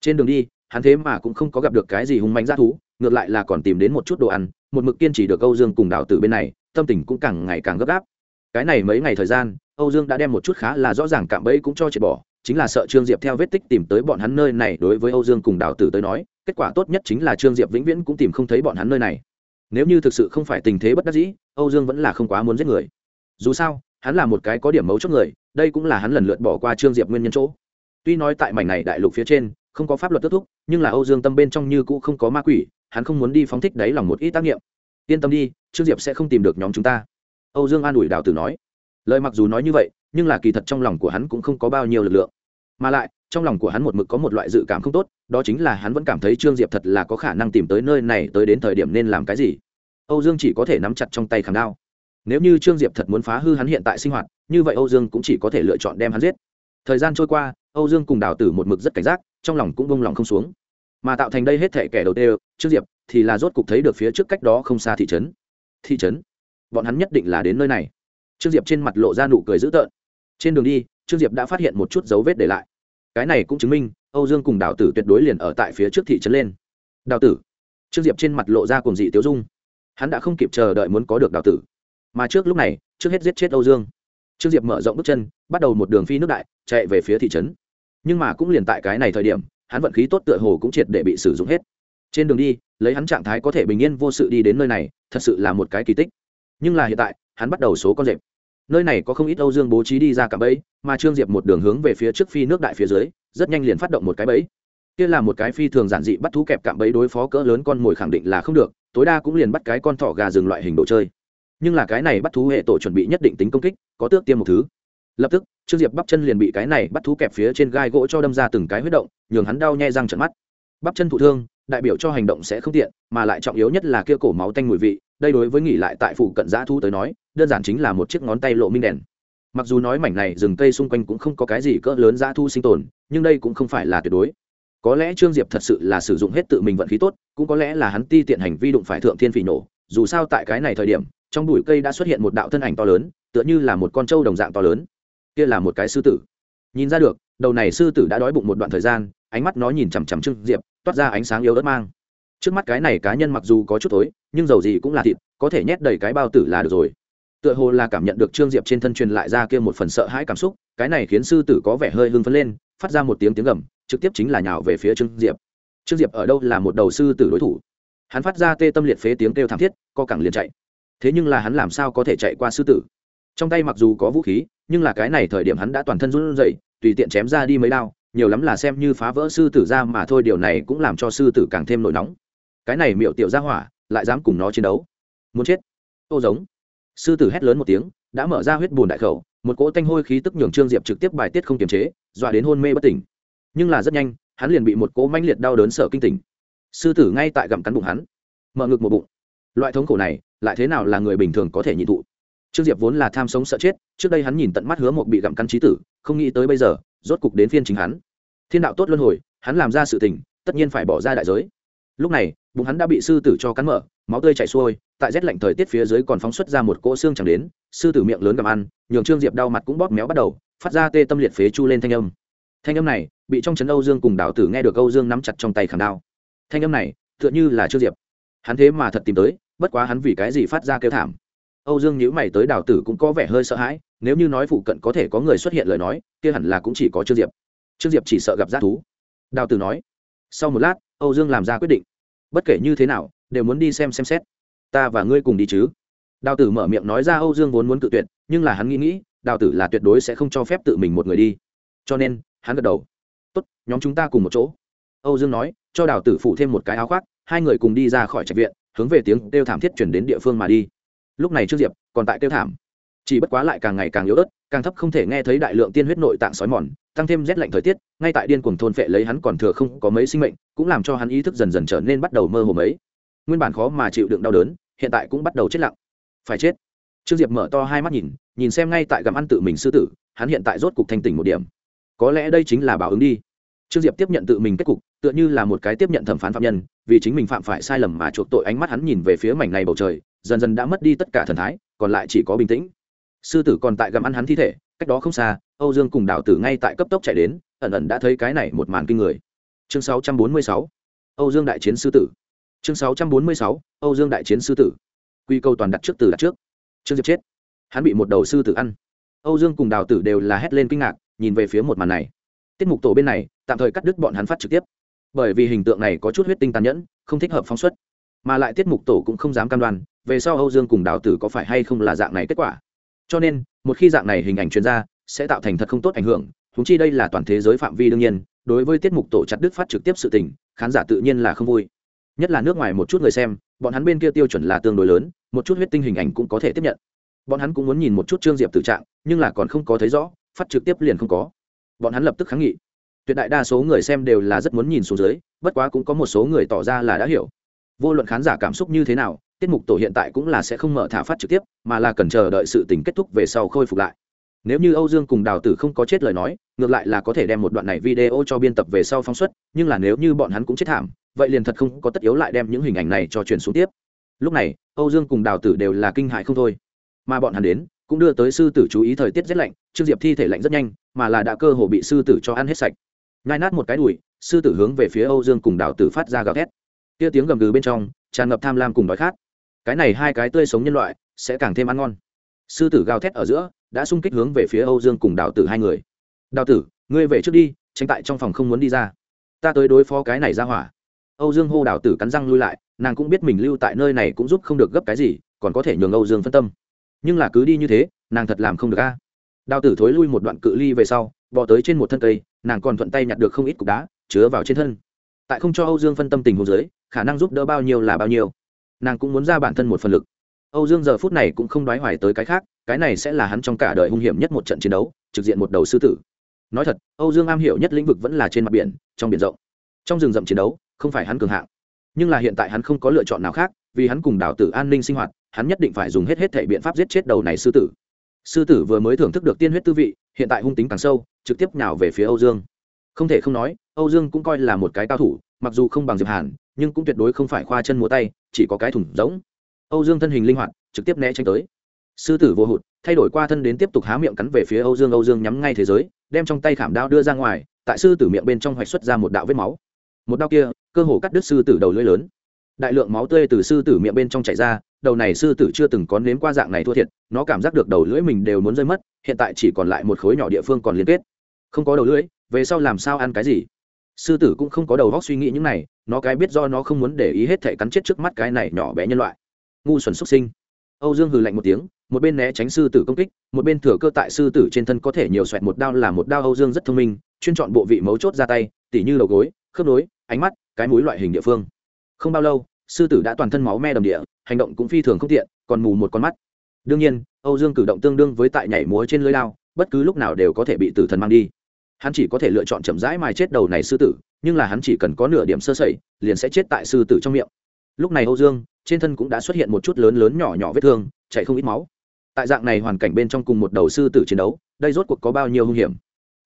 Trên đường đi, hắn thế mà cũng không có gặp được cái gì hung mạnh g thú, ngược lại là còn tìm đến một chút đồ ăn, một mực kiên trì được âu dương cùng đào tử bên này, tâm tình cũng càng ngày càng gấp gáp. Cái này mấy ngày thời gian, âu dương đã đem một chút khá là rõ ràng cạm bẫy cũng cho triệt bỏ chính là sợ trương diệp theo vết tích tìm tới bọn hắn nơi này, đối với âu dương cùng đào tử tới nói, kết quả tốt nhất chính là trương diệp vĩnh viễn cũng tìm không thấy bọn hắn nơi này. Nếu như thực sự không phải tình thế bất đắc dĩ, âu dương vẫn là không quá muốn giết người. Dù sao, hắn là một cái có điểm mấu chốt người, đây cũng là hắn lần lượt bỏ qua trương diệp nguyên nhân chỗ. Tuy nói tại mảnh này đại lục phía trên, không có pháp luật kết thúc, nhưng là âu dương tâm bên trong như cũ không có ma quỷ, hắn không muốn đi phóng thích đấy lòng một ít tác nghiệm. Yên tâm đi, trương diệp sẽ không tìm được nhóm chúng ta. Âu dương an ủi đào tử nói. Lời mặc dù nói như vậy nhưng là kỳ thật trong lòng của hắn cũng không có bao nhiêu lực lượng. Mà lại, trong lòng của hắn một mực có một loại dự cảm không tốt, đó chính là hắn vẫn cảm thấy trương diệp thật là có khả năng tìm tới nơi này tới đến thời điểm nên làm cái gì. Âu dương chỉ có thể nắm chặt trong tay khảm đao. Nếu như trương diệp thật muốn phá hư hắn hiện tại sinh hoạt, như vậy âu dương cũng chỉ có thể lựa chọn đem hắn giết. Thời gian trôi qua, âu dương cùng đào tử một mực rất cảnh giác, trong lòng cũng bông lòng không xuống. Mà tạo thành đây hết thể kẻ đầu tiên, trương diệp thì là rốt cục thấy được phía trước cách đó không xa thị trấn. Thị trấn? Bọn hắn nhất định là đến nơi này. Trương diệp trên mặt lộ ra nụ cười dữ tợn trên đường đi, trương diệp đã phát hiện một chút dấu vết để lại. Cái này cũng chứng minh, âu dương cùng đào tử tuyệt đối liền ở tại phía trước thị trấn lên. Đào tử. Trương diệp trên mặt lộ ra cùng dị tiêu dung. Hắn đã không kịp chờ đợi muốn có được đào tử. Mà trước lúc này, trước hết giết chết âu dương. Trương diệp mở rộng bước chân, bắt đầu một đường phi nước đại, chạy về phía thị trấn. Nhưng mà cũng liền tại cái này thời điểm, hắn vận khí tốt tựa hồ cũng triệt để bị sử dụng hết. Trên đường đi, lấy hắn trạng thái có thể bình yên vô sự đi đến nơi này, thật sự là một cái kỳ tích. Nhưng là hiện tại, hắn bắt đầu số con rệp nơi này có không ít âu dương bố trí đi ra cả bẫy, mà trương diệp một đường hướng về phía trước phi nước đại phía dưới, rất nhanh liền phát động một cái bẫy. Kia là một cái phi thường giản dị bắt thú kẹp cạm bẫy đối phó cỡ lớn con mồi khẳng định là không được, tối đa cũng liền bắt cái con thỏ gà rừng loại hình đồ chơi. Nhưng là cái này bắt thú hệ tổ chuẩn bị nhất định tính công kích, có tước tiêm một thứ. Lập tức, trương diệp bắp chân liền bị cái này bắt thú kẹp phía trên gai gỗ cho đâm ra từng cái huyết động, nhường hắn đau nhai răng trận mắt. Bắp chân thụ thương, đại biểu cho hành động sẽ không tiện, mà lại trọng yếu nhất là kia cổ máu tanh mùi vị đây đối với nghỉ lại tại phụ cận giã thu tới nói, đơn giản chính là một chiếc ngón tay lộ minh đèn. Mặc dù nói mảnh này rừng cây xung quanh cũng không có cái gì cỡ lớn giã thu sinh tồn, nhưng đây cũng không phải là tuyệt đối. Có lẽ trương diệp thật sự là sử dụng hết tự mình vận khí tốt, cũng có lẽ là hắn ti tiện hành vi đụng phải thượng thiên phỉ nổ. Dù sao tại cái này thời điểm, trong bụi cây đã xuất hiện một đạo thân ảnh to lớn, tựa như là một con trâu đồng dạng to lớn. Kia là một cái sư tử. Nhìn ra được, đầu này sư tử đã đói bụng một đoạn thời gian, ánh mắt nó nhìn chằm chằm trương diệp, toát ra ánh sáng yếu ớt mang trước mắt cái này cá nhân mặc dù có chút tối nhưng dầu gì cũng là thịt, có thể nhét đầy cái bao tử là được rồi. Tựa hồ là cảm nhận được trương diệp trên thân truyền lại ra kia một phần sợ hãi cảm xúc, cái này khiến sư tử có vẻ hơi hưng phấn lên, phát ra một tiếng tiếng gầm, trực tiếp chính là nhào về phía trương diệp. Trương diệp ở đâu là một đầu sư tử đối thủ? Hắn phát ra tê tâm liệt phế tiếng kêu thảm thiết, co cẳng liền chạy. Thế nhưng là hắn làm sao có thể chạy qua sư tử? Trong tay mặc dù có vũ khí, nhưng là cái này thời điểm hắn đã toàn thân run rẩy, tùy tiện chém ra đi mấy đao, nhiều lắm là xem như phá vỡ sư tử ra mà thôi, điều này cũng làm cho sư tử càng thêm nổi nóng cái này miệu tiểu ra hỏa lại dám cùng nó chiến đấu. Muốn chết? Ô giống. Sư tử hét lớn một tiếng, đã mở ra huyết bùn đại khẩu, một cỗ tanh hôi khí tức nhường trương diệp trực tiếp bài tiết không kiềm chế, dọa đến hôn mê bất tỉnh. Nhưng là rất nhanh, hắn liền bị một cỗ manh liệt đau đớn sở kinh tỉnh. Sư tử ngay tại gặm cắn bụng hắn. Mở ngực một bụng. Loại thống khổ này, lại thế nào là người bình thường có thể nhị thụ trương diệp vốn là tham sống sợ chết, trước đây hắn nhìn tận mắt hứa một bị gặm cắn trí tử, không nghĩ tới bây giờ, rốt cục đến phiên chính hắn. Thiên đạo tốt luân hồi, hắn làm ra sự tình, tất nhiên phải bỏ ra đại giới. Lúc này bụng hắn đã bị sư tử cho cắn mở, máu tươi chảy xuôi, tại rét lạnh thời tiết phía dưới còn phóng xuất ra một cỗ xương chẳng đến, sư tử miệng lớn cầm ăn, nhường trương diệp đau mặt cũng bóp méo bắt đầu, phát ra tê tâm liệt phế chu lên thanh âm. Thanh âm này, bị trong trấn âu dương cùng đạo tử nghe được âu dương nắm chặt trong tay khảm đao. Thanh âm này, tựa như là trương diệp. Hắn thế mà thật tìm tới, bất quá hắn vì cái gì phát ra kêu thảm. Âu dương nhíu mày tới đào tử cũng có vẻ hơi sợ hãi, nếu như nói phụ cận có thể có người xuất hiện lời nói, kia hẳn là cũng chỉ có trương diệp. Trương diệp chỉ sợ gặp g thú. Đào tử nói. Sau một lát, âu dương làm ra quyết định bất kể như thế nào, đều muốn đi xem xem xét. Ta và ngươi cùng đi chứ. Đào tử mở miệng nói ra âu dương vốn muốn cự tuyệt, nhưng là hắn nghĩ nghĩ, đào tử là tuyệt đối sẽ không cho phép tự mình một người đi. Cho nên, hắn gật đầu. Tốt, nhóm chúng ta cùng một chỗ. Âu dương nói, cho đào tử phụ thêm một cái áo khoác, hai người cùng đi ra khỏi trạch viện, hướng về tiếng kêu thảm thiết chuyển đến địa phương mà đi. Lúc này trương diệp còn tại kêu thảm chỉ bất quá lại càng ngày càng yếu ớt, càng thấp không thể nghe thấy đại lượng tiên huyết nội tạng sói mòn, tăng thêm rét lạnh thời tiết, ngay tại điên cuồng thôn phệ lấy hắn còn thừa không có mấy sinh mệnh, cũng làm cho hắn ý thức dần dần trở nên bắt đầu mơ hồ mấy. Nguyên bản khó mà chịu đựng đau đớn, hiện tại cũng bắt đầu chết lặng. Phải chết. Trương diệp mở to hai mắt nhìn nhìn xem ngay tại gặm ăn tự mình sư tử, hắn hiện tại rốt cục thanh tỉnh một điểm. Có lẽ đây chính là báo ứng đi. Trương diệp tiếp nhận tự mình kết cục, tựa như là một cái tiếp nhận thẩm phán phạm nhân, vì chính mình phạm phải sai lầm mà chuộc tội ánh mắt hắn nhìn về phía mảnh này bầu trời, dần dần đã mất đi tất cả thần thái, còn lại chỉ có bình tĩnh sư tử còn tại gặm ăn hắn thi thể, cách đó không xa, âu dương cùng đạo tử ngay tại cấp tốc chạy đến, ẩn ẩn đã thấy cái này một màn kinh người. Chương 646 âu dương đại chiến sư tử. Chương 646 âu dương đại chiến sư tử. Quy câu toàn đặt trước từ đặt trước. Trương diệp chết. Hắn bị một đầu sư tử ăn. Âu dương cùng đào tử đều là hét lên kinh ngạc, nhìn về phía một màn này. Tiết mục tổ bên này, tạm thời cắt đứt bọn hắn phát trực tiếp. Bởi vì hình tượng này có chút huyết tinh tàn nhẫn, không thích hợp phóng xuất. Mà lại tiết mục tổ cũng không dám cam đoan, về sau âu dương cùng đào tử có phải hay không là dạng này kết quả cho nên, một khi dạng này hình ảnh chuyên gia sẽ tạo thành thật không tốt ảnh hưởng húng chi đây là toàn thế giới phạm vi đương nhiên, đối với tiết mục tổ chặt đứt phát trực tiếp sự tình, khán giả tự nhiên là không vui. Nhất là nước ngoài một chút người xem, bọn hắn bên kia tiêu chuẩn là tương đối lớn, một chút huyết tinh hình ảnh cũng có thể tiếp nhận. Bọn hắn cũng muốn nhìn một chút trương diệp tự trạng, nhưng là còn không có thấy rõ, phát trực tiếp liền không có. Bọn hắn lập tức kháng nghị. Tuyệt đại đa số người xem đều là rất muốn nhìn xuống dưới, bất quá cũng có một số người tỏ ra là đã hiểu vô luận khán giả cảm xúc như thế nào, tiết mục tổ hiện tại cũng là sẽ không mở thả phát trực tiếp, mà là cần chờ đợi sự tình kết thúc về sau khôi phục lại. Nếu như âu dương cùng đào tử không có chết lời nói, ngược lại là có thể đem một đoạn này video cho biên tập về sau phóng xuất, nhưng là nếu như bọn hắn cũng chết thảm, vậy liền thật không có tất yếu lại đem những hình ảnh này cho truyền xuống tiếp. Lúc này, âu dương cùng đào tử đều là kinh hại không thôi. Mà bọn hắn đến, cũng đưa tới sư tử chú ý thời tiết rét lạnh, trương diệp thi thể lạnh rất nhanh, mà là đã cơ hồ bị sư tử cho ăn hết sạch. Nhai nát một cái đùi, sư tử hướng về phía âu dương cùng đào tử phát ra gào thét kia tiếng gầm gừ bên trong, tràn ngập tham lam cùng đói khát. Cái này hai cái tươi sống nhân loại, sẽ càng thêm ăn ngon. Sư tử gào thét ở giữa, đã xung kích hướng về phía âu dương cùng đào tử hai người. Đào tử, ngươi về trước đi, tránh tại trong phòng không muốn đi ra. Ta tới đối phó cái này ra hỏa. Âu dương hô đào tử cắn răng lui lại, nàng cũng biết mình lưu tại nơi này cũng giúp không được gấp cái gì, còn có thể nhường âu dương phân tâm. Nhưng là cứ đi như thế, nàng thật làm không được a. Đào tử thối lui một đoạn cự ly về sau bỏ tới trên một thân cây, nàng còn thuận tay nhặt được không ít cục đá, chứa vào trên thân. Tại không cho âu dương phân tâm tình hồ dưới khả năng giúp đỡ bao nhiêu là bao nhiêu. Nàng cũng muốn ra bản thân một phần lực. Âu dương giờ phút này cũng không đoái hoài tới cái khác, cái này sẽ là hắn trong cả đời hung hiểm nhất một trận chiến đấu, trực diện một đầu sư tử. Nói thật, âu dương am hiểu nhất lĩnh vực vẫn là trên mặt biển, trong biển rộng. Trong rừng rậm chiến đấu, không phải hắn cường hạng. Nhưng là hiện tại hắn không có lựa chọn nào khác, vì hắn cùng đào tử an ninh sinh hoạt, hắn nhất định phải dùng hết hết thể biện pháp giết chết đầu này sư tử. Sư tử vừa mới thưởng thức được tiên huyết tư vị, hiện tại hung tính càng sâu, trực tiếp nào về phía âu dương. Không thể không nói, âu dương cũng coi là một cái cao thủ mặc dù không bằng diệp hàn, nhưng cũng tuyệt đối không phải khoa chân múa tay, chỉ có cái thủng giống âu dương thân hình linh hoạt, trực tiếp né tránh tới. Sư tử vô hụt, thay đổi qua thân đến tiếp tục há miệng cắn về phía âu dương âu dương nhắm ngay thế giới, đem trong tay khảm đao đưa ra ngoài, tại sư tử miệng bên trong hoạch xuất ra một đạo vết máu. Một đao kia, cơ hồ cắt đứt sư tử đầu lưỡi lớn. Đại lượng máu tươi từ sư tử miệng bên trong chảy ra, đầu này sư tử chưa từng có nếm qua dạng này thua thiệt, nó cảm giác được đầu lưỡi mình đều muốn rơi mất, hiện tại chỉ còn lại một khối nhỏ địa phương còn liên kết. Không có đầu lưỡi, về sau làm sao ăn cái gì? Sư tử cũng không có đầu góc suy nghĩ những này, nó cái biết do nó không muốn để ý hết thể cắn chết trước mắt cái này nhỏ bé nhân loại. Ngu xuẩn xuất sinh. Âu dương hừ lạnh một tiếng, một bên né tránh sư tử công kích, một bên thừa cơ tại sư tử trên thân có thể nhiều xoẹt một đao là một đao âu dương rất thông minh, chuyên chọn bộ vị mấu chốt ra tay, tỉ như đầu gối, khớp nối, ánh mắt, cái mũi loại hình địa phương. Không bao lâu, sư tử đã toàn thân máu me đầm địa, hành động cũng phi thường không tiện, còn mù một con mắt. Đương nhiên, âu dương cử động tương đương với tại nhảy múa trên lưới lao bất cứ lúc nào đều có thể bị tử thần mang đi hắn chỉ có thể lựa chọn chậm rãi mài chết đầu này sư tử, nhưng là hắn chỉ cần có nửa điểm sơ sẩy, liền sẽ chết tại sư tử trong miệng. Lúc này âu dương, trên thân cũng đã xuất hiện một chút lớn lớn nhỏ nhỏ vết thương chạy không ít máu. Tại dạng này hoàn cảnh bên trong cùng một đầu sư tử chiến đấu, đây rốt cuộc có bao nhiêu hung hiểm?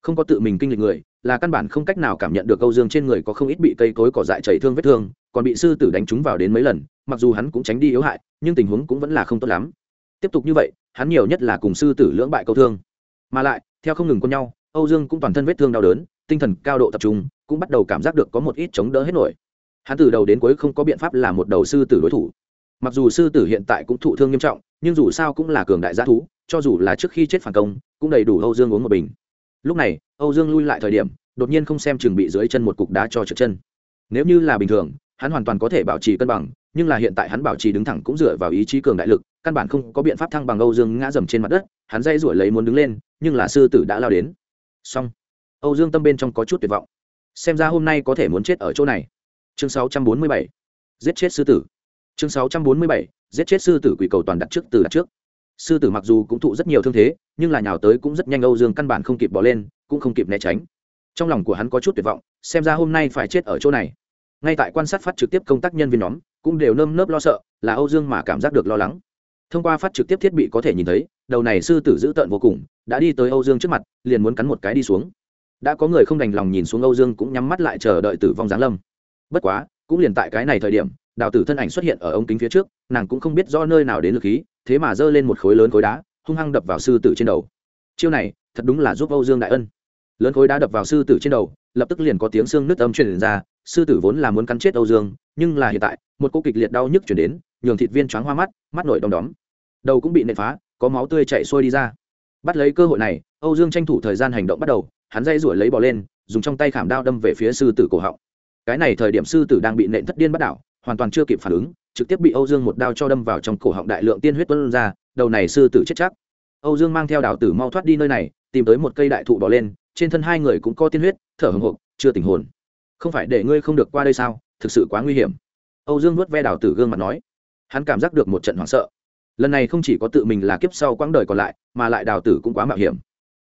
Không có tự mình kinh lịch người, là căn bản không cách nào cảm nhận được âu dương trên người có không ít bị cây cối cỏ dại chảy thương vết thương, còn bị sư tử đánh trúng vào đến mấy lần, mặc dù hắn cũng tránh đi yếu hại, nhưng tình huống cũng vẫn là không tốt lắm. Tiếp tục như vậy, hắn nhiều nhất là cùng sư tử lưỡng bại câu thương. Mà lại, theo không ngừng con nhau âu dương cũng toàn thân vết thương đau đớn, tinh thần cao độ tập trung, cũng bắt đầu cảm giác được có một ít chống đỡ hết nổi. Hắn từ đầu đến cuối không có biện pháp là một đầu sư tử đối thủ. Mặc dù sư tử hiện tại cũng thụ thương nghiêm trọng, nhưng dù sao cũng là cường đại g thú, cho dù là trước khi chết phản công, cũng đầy đủ âu dương uống một bình. Lúc này, âu dương lui lại thời điểm, đột nhiên không xem chừng bị dưới chân một cục đá cho trượt chân. Nếu như là bình thường, hắn hoàn toàn có thể bảo trì cân bằng, nhưng là hiện tại hắn bảo trì đứng thẳng cũng dựa vào ý chí cường đại lực, căn bản không có biện pháp thăng bằng âu dương ngã dầm trên mặt đất, hắn dây rủi lấy muốn đứng lên, nhưng là sư tử đã lao đến xong. Âu dương tâm bên trong có chút tuyệt vọng. Xem ra hôm nay có thể muốn chết ở chỗ này. Chương 647. giết chết sư tử. Chương 647. giết chết sư tử quỷ cầu toàn đặt trước từ đặt trước. Sư tử mặc dù cũng thụ rất nhiều thương thế, nhưng là nhào tới cũng rất nhanh âu dương căn bản không kịp bỏ lên, cũng không kịp né tránh. Trong lòng của hắn có chút tuyệt vọng, xem ra hôm nay phải chết ở chỗ này. Ngay tại quan sát phát trực tiếp công tác nhân viên nhóm, cũng đều nơm nớp lo sợ, là âu dương mà cảm giác được lo lắng. Thông qua phát trực tiếp thiết bị có thể nhìn thấy đầu này sư tử dữ tợn vô cùng, đã đi tới âu dương trước mặt, liền muốn cắn một cái đi xuống. Đã có người không đành lòng nhìn xuống âu dương cũng nhắm mắt lại chờ đợi tử vong giáng lâm. Bất quá, cũng liền tại cái này thời điểm, đào tử thân ảnh xuất hiện ở ống kính phía trước, nàng cũng không biết do nơi nào đến lực khí, thế mà giơ lên một khối lớn khối đá, hung hăng đập vào sư tử trên đầu. Chiêu này, thật đúng là giúp âu dương đại ân. Lớn khối đá đập vào sư tử trên đầu, lập tức liền có tiếng xương nứt âm truyền ra, sư tử vốn là muốn cắn chết âu dương, nhưng là hiện tại, một cô kịch liệt đau nhức chuyển đến, nhường thịt viên choáng hoa mắt mắt nổi đom đóm. Đầu cũng bị nện phá có máu tươi chảy xuôi đi ra. Bắt lấy cơ hội này, âu dương tranh thủ thời gian hành động bắt đầu, hắn dây rủi lấy bỏ lên, dùng trong tay khảm đao đâm về phía sư tử cổ họng. Cái này thời điểm sư tử đang bị nện thất điên bắt đảo, hoàn toàn chưa kịp phản ứng, trực tiếp bị âu dương một đao cho đâm vào trong cổ họng đại lượng tiên huyết tuân ra, đầu này sư tử chết chắc. Âu dương mang theo đào tử mau thoát đi nơi này, tìm tới một cây đại thụ bỏ lên, trên thân hai người cũng có tiên huyết, thở hồng hộc, chưa tình hồn. Không phải để ngươi không được qua đây sao? Thực sự quá nguy hiểm. Âu dương nuốt ve đào tử gương mặt nói. Hắn cảm giác được một trận hoảng sợ lần này không chỉ có tự mình là kiếp sau quãng đời còn lại, mà lại đào tử cũng quá mạo hiểm.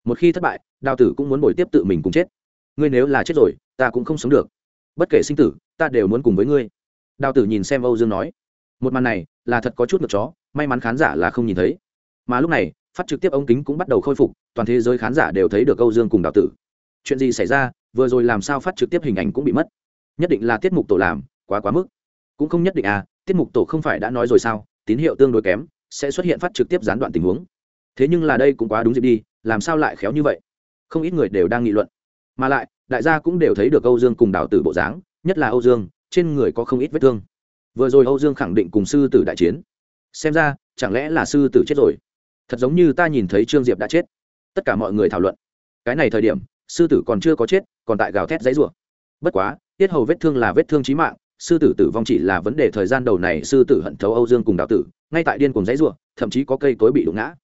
Một khi thất bại, đào tử cũng muốn bồi tiếp tự mình cùng chết. Ngươi nếu là chết rồi, ta cũng không sống được. Bất kể sinh tử, ta đều muốn cùng với ngươi. Đào tử nhìn xem âu dương nói. Một màn này là thật có chút ngược chó, may mắn khán giả là không nhìn thấy. Mà lúc này, phát trực tiếp ống kính cũng bắt đầu khôi phục, toàn thế giới khán giả đều thấy được âu dương cùng đào tử. Chuyện gì xảy ra, vừa rồi làm sao phát trực tiếp hình ảnh cũng bị mất. Nhất định là tiết mục tổ làm, quá quá mức. Cũng không nhất định à tiết mục tổ không phải đã nói rồi sao, tín hiệu tương đối kém sẽ xuất hiện phát trực tiếp gián đoạn tình huống. Thế nhưng là đây cũng quá đúng dịp đi, làm sao lại khéo như vậy? Không ít người đều đang nghị luận. Mà lại, đại gia cũng đều thấy được âu dương cùng đào tử bộ dáng, nhất là âu dương, trên người có không ít vết thương. Vừa rồi âu dương khẳng định cùng sư tử đại chiến. Xem ra, chẳng lẽ là sư tử chết rồi? Thật giống như ta nhìn thấy trương diệp đã chết. Tất cả mọi người thảo luận. Cái này thời điểm, sư tử còn chưa có chết, còn tại gào thét dãy rủa. Bất quá, tiết hầu vết thương là vết thương trí mạng sư tử tử vong chỉ là vấn đề thời gian đầu này sư tử hận thấu âu dương cùng đào tử, ngay tại điên cùng dãy ruộng thậm chí có cây cối bị đụng ngã.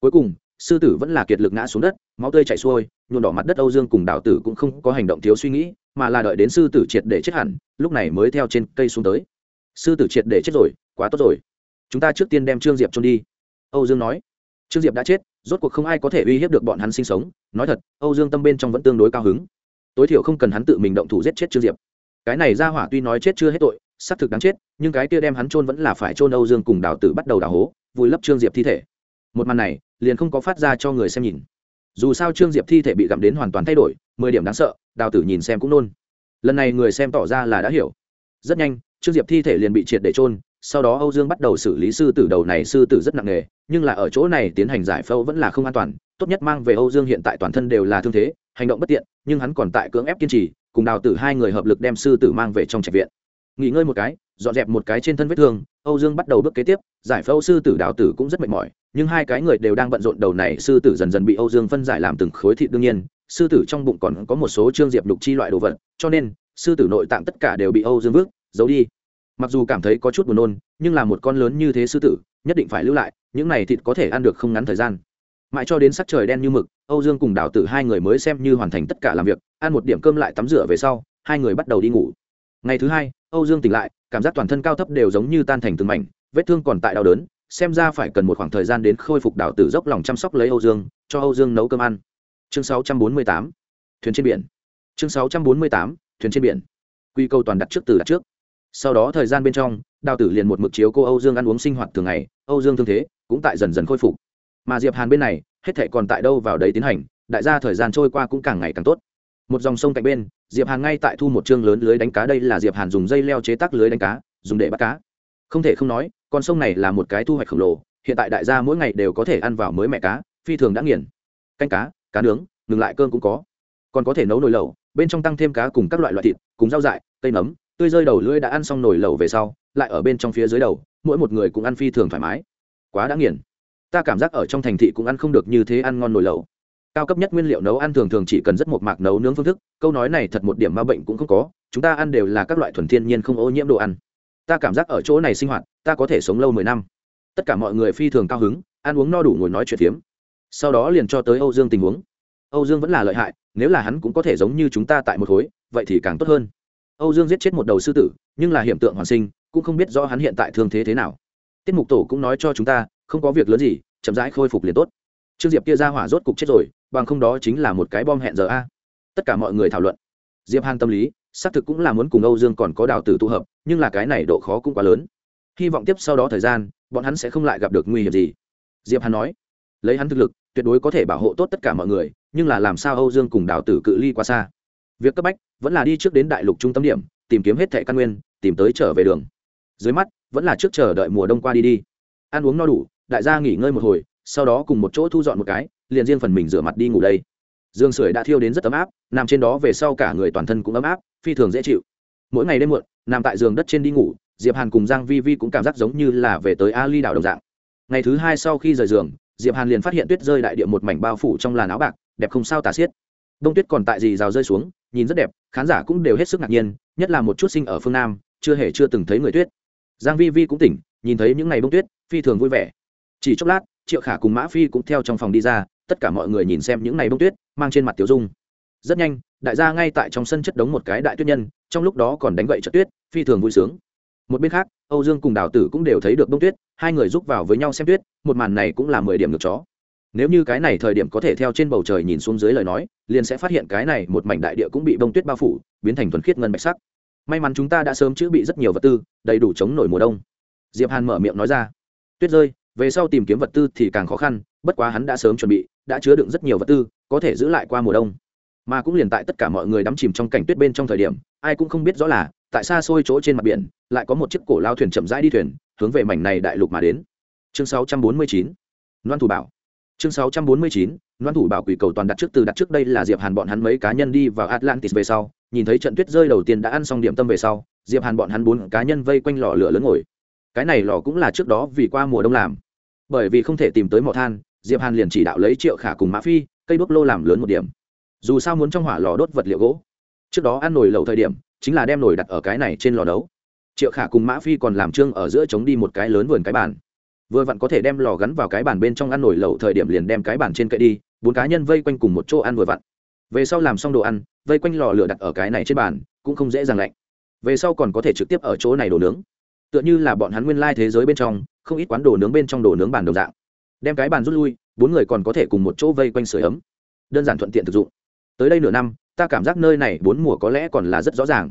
Cuối cùng, sư tử vẫn là kiệt lực ngã xuống đất, máu tươi chảy xuôi nhuộn đỏ mặt đất âu dương cùng đào tử cũng không có hành động thiếu suy nghĩ, mà là đợi đến sư tử triệt để chết hẳn, lúc này mới theo trên cây xuống tới. Sư tử triệt để chết rồi, quá tốt rồi. Chúng ta trước tiên đem trương diệp trôn đi. Âu dương nói. Trương diệp đã chết, rốt cuộc không ai có thể uy hiếp được bọn hắn sinh sống. Nói thật, âu dương tâm bên trong vẫn tương đối cao hứng. Tối thiểu không cần hắn tự mình động thủ giết chết trương diệp cái này ra hỏa tuy nói chết chưa hết tội, xác thực đáng chết, nhưng cái kia đem hắn trôn vẫn là phải trôn âu dương cùng đào tử bắt đầu đào hố vùi lấp trương diệp thi thể. Một màn này, liền không có phát ra cho người xem nhìn. Dù sao trương diệp thi thể bị gặm đến hoàn toàn thay đổi, mười điểm đáng sợ, đào tử nhìn xem cũng nôn. Lần này người xem tỏ ra là đã hiểu. Rất nhanh, trương diệp thi thể liền bị triệt để trôn sau đó âu dương bắt đầu xử lý sư tử đầu này sư tử rất nặng nề, nhưng là ở chỗ này tiến hành giải phẫu vẫn là không an toàn, tốt nhất mang về âu dương hiện tại toàn thân đều là thương thế, hành động bất tiện, nhưng hắn còn tại cưỡng ép kiên trì cùng đào tử hai người hợp lực đem sư tử mang về trong trạch viện. Nghỉ ngơi một cái, dọn dẹp một cái trên thân vết thương, âu dương bắt đầu bước kế tiếp, giải phẫu sư tử đào tử cũng rất mệt mỏi, nhưng hai cái người đều đang bận rộn đầu này sư tử dần dần bị âu dương phân giải làm từng khối thịt đương nhiên, sư tử trong bụng còn có một số trương diệp đục chi loại đồ vật, cho nên, sư tử nội tạng tất cả đều bị âu dương vước giấu đi. Mặc dù cảm thấy có chút buồn nôn, nhưng là một con lớn như thế sư tử, nhất định phải lưu lại, những này thịt có thể ăn được không ngắn thời gian mãi cho đến sắc trời đen như mực âu dương cùng đào tử hai người mới xem như hoàn thành tất cả làm việc ăn một điểm cơm lại tắm rửa về sau hai người bắt đầu đi ngủ. Ngày thứ hai âu dương tỉnh lại cảm giác toàn thân cao thấp đều giống như tan thành từng mảnh vết thương còn tại đau đớn xem ra phải cần một khoảng thời gian đến khôi phục đào tử dốc lòng chăm sóc lấy âu dương cho âu dương nấu cơm ăn. Chương 648, thuyền trên biển. Chương 648, thuyền trên biển. Quy câu toàn đặt trước từ đặt trước. Sau đó thời gian bên trong đào tử liền một mực chiếu cô âu dương ăn uống sinh hoạt thường ngày âu dương thương thế cũng tại dần dần khôi phục mà diệp hàn bên này, hết thảy còn tại đâu vào đấy tiến hành, đại gia thời gian trôi qua cũng càng ngày càng tốt. Một dòng sông cạnh bên, diệp hàn ngay tại thu một chương lớn lưới đánh cá, đây là diệp hàn dùng dây leo chế tác lưới đánh cá, dùng để bắt cá. Không thể không nói, con sông này là một cái thu hoạch khổng lồ, hiện tại đại gia mỗi ngày đều có thể ăn vào mới mẹ cá, phi thường đã nghiền. Canh cá cá nướng, ngừng lại cơm cũng có. Còn có thể nấu nồi lẩu, bên trong tăng thêm cá cùng các loại loại thịt, cùng rau dại, cây nấm, tươi rơi đầu lưỡi đã ăn xong nồi lẩu về sau, lại ở bên trong phía dưới đầu, mỗi một người cũng ăn phi thường thoải mái. Quá đã nghiền ta cảm giác ở trong thành thị cũng ăn không được như thế ăn ngon nồi lẩu. Cao cấp nhất nguyên liệu nấu ăn thường thường chỉ cần rất một mạc nấu nướng phương thức, câu nói này thật một điểm ma bệnh cũng không có, chúng ta ăn đều là các loại thuần thiên nhiên không ô nhiễm đồ ăn. Ta cảm giác ở chỗ này sinh hoạt, ta có thể sống lâu mười năm. Tất cả mọi người phi thường cao hứng, ăn uống no đủ ngồi nói chuyện phiếm. Sau đó liền cho tới âu dương tình huống. Âu dương vẫn là lợi hại, nếu là hắn cũng có thể giống như chúng ta tại một khối, vậy thì càng tốt hơn. Âu dương giết chết một đầu sư tử, nhưng là hiện tượng hoàn sinh, cũng không biết rõ hắn hiện tại thương thế thế nào. Tiết mục tổ cũng nói cho chúng ta không có việc lớn gì, chậm rãi khôi phục liền tốt. Trương diệp kia ra hỏa rốt cục chết rồi, bằng không đó chính là một cái bom hẹn giờ a. Tất cả mọi người thảo luận. Diệp hàn tâm lý, xác thực cũng là muốn cùng âu dương còn có đào tử tụ hợp, nhưng là cái này độ khó cũng quá lớn. Hy vọng tiếp sau đó thời gian, bọn hắn sẽ không lại gặp được nguy hiểm gì. Diệp hàn nói, lấy hắn thực lực, tuyệt đối có thể bảo hộ tốt tất cả mọi người, nhưng là làm sao âu dương cùng đào tử cự ly quá xa? Việc cấp bách vẫn là đi trước đến đại lục trung tâm điểm, tìm kiếm hết thẻ căn nguyên, tìm tới trở về đường. Dưới mắt, vẫn là trước chờ đợi mùa đông qua đi đi. Ăn uống no đủ đại gia nghỉ ngơi một hồi, sau đó cùng một chỗ thu dọn một cái, liền riêng phần mình rửa mặt đi ngủ đây. Dương sưởi đã thiêu đến rất ấm áp, nằm trên đó về sau cả người toàn thân cũng ấm áp, phi thường dễ chịu. Mỗi ngày đêm muộn, nằm tại giường đất trên đi ngủ, diệp hàn cùng giang vi vi cũng cảm giác giống như là về tới ali đảo đồng dạng. Ngày thứ hai sau khi rời giường, diệp hàn liền phát hiện tuyết rơi đại địa một mảnh bao phủ trong làn áo bạc, đẹp không sao tả xiết. Đông tuyết còn tại gì rào rơi xuống, nhìn rất đẹp, khán giả cũng đều hết sức ngạc nhiên, nhất là một chút sinh ở phương nam, chưa hề chưa từng thấy người tuyết. Giang vi vi cũng tỉnh, nhìn thấy những ngày bông tuyết, phi thường vui vẻ chỉ chốc lát, triệu khả cùng mã phi cũng theo trong phòng đi ra, tất cả mọi người nhìn xem những này bông tuyết mang trên mặt tiểu dung. Rất nhanh, đại gia ngay tại trong sân chất đống một cái đại tuyết nhân, trong lúc đó còn đánh gậy trận tuyết, phi thường vui sướng. Một bên khác, âu dương cùng đào tử cũng đều thấy được bông tuyết, hai người rúc vào với nhau xem tuyết, một màn này cũng là mười điểm ngược chó. Nếu như cái này thời điểm có thể theo trên bầu trời nhìn xuống dưới lời nói, liền sẽ phát hiện cái này một mảnh đại địa cũng bị bông tuyết bao phủ, biến thành thuần khiết ngân bạch sắc. May mắn chúng ta đã sớm chữ bị rất nhiều vật tư, đầy đủ chống nổi mùa đông. Diệp hàn mở miệng nói ra. Tuyết rơi về sau tìm kiếm vật tư thì càng khó khăn, bất quá hắn đã sớm chuẩn bị, đã chứa đựng rất nhiều vật tư, có thể giữ lại qua mùa đông. Mà cũng liền tại tất cả mọi người đắm chìm trong cảnh tuyết bên trong thời điểm, ai cũng không biết rõ là, tại xa xôi chỗ trên mặt biển, lại có một chiếc cổ lao thuyền chậm rãi đi thuyền, hướng về mảnh này đại lục mà đến. Chương 649 loan thủ bảo. Chương 649 loan thủ bảo quỷ cầu toàn đặt trước, từ đặt trước đây là diệp hàn bọn hắn mấy cá nhân đi vào atlantis về sau, nhìn thấy trận tuyết rơi đầu tiên đã ăn xong điểm tâm về sau, diệp hàn bọn hắn bốn cá nhân vây quanh lò lửa lớn ngồi. Cái này lò cũng là trước đó vì qua mùa đông làm bởi vì không thể tìm tới mỏ than, diệp hàn liền chỉ đạo lấy triệu khả cùng mã phi, cây bước lô làm lớn một điểm. Dù sao muốn trong hỏa lò đốt vật liệu gỗ. Trước đó ăn nồi lẩu thời điểm, chính là đem nồi đặt ở cái này trên lò đấu triệu khả cùng mã phi còn làm trương ở giữa chống đi một cái lớn vườn cái bàn. Vừa vặn có thể đem lò gắn vào cái bàn bên trong ăn nồi lẩu thời điểm liền đem cái bàn trên cậy đi, bốn cá nhân vây quanh cùng một chỗ ăn vừa vặn. Về sau làm xong đồ ăn, vây quanh lò lửa đặt ở cái này trên bàn, cũng không dễ dàng lạnh. Về sau còn có thể trực tiếp ở chỗ này đồ nướng tựa như là bọn hắn nguyên lai thế giới bên trong, không ít quán đồ nướng bên trong đồ nướng bàn đồng dạng. Đem cái bàn rút lui, bốn người còn có thể cùng một chỗ vây quanh sửa ấm. Đơn giản thuận tiện thực dụng. Tới đây nửa năm, ta cảm giác nơi này bốn mùa có lẽ còn là rất rõ ràng.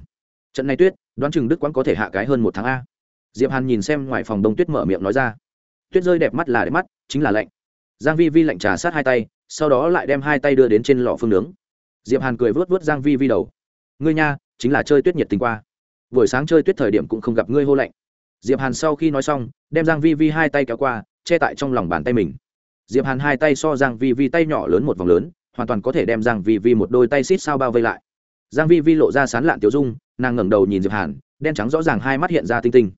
Trận này tuyết, đoán chừng đức quán có thể hạ cái hơn một tháng a. Diệp hàn nhìn xem ngoài phòng đông tuyết mở miệng nói ra. Tuyết rơi đẹp mắt là đẹp mắt, chính là lạnh. Giang vi vi lạnh trà sát hai tay, sau đó lại đem hai tay đưa đến trên lò phương nướng. Diệp hàn cười vớt vớt giang vi vi đầu. Ngươi nha, chính là chơi tuyết nhiệt tình qua. Buổi sáng chơi tuyết thời điểm cũng không gặp ngươi hô lạnh diệp hàn sau khi nói xong, đem giang vi vi hai tay kéo qua, che tại trong lòng bàn tay mình. Diệp hàn hai tay so giang vi vi tay nhỏ lớn một vòng lớn, hoàn toàn có thể đem giang vi vi một đôi tay xít sao bao vây lại. Giang vi vi lộ ra sán lạn tiểu dung, nàng ngẩng đầu nhìn diệp hàn, đen trắng rõ ràng hai mắt hiện ra tinh tinh.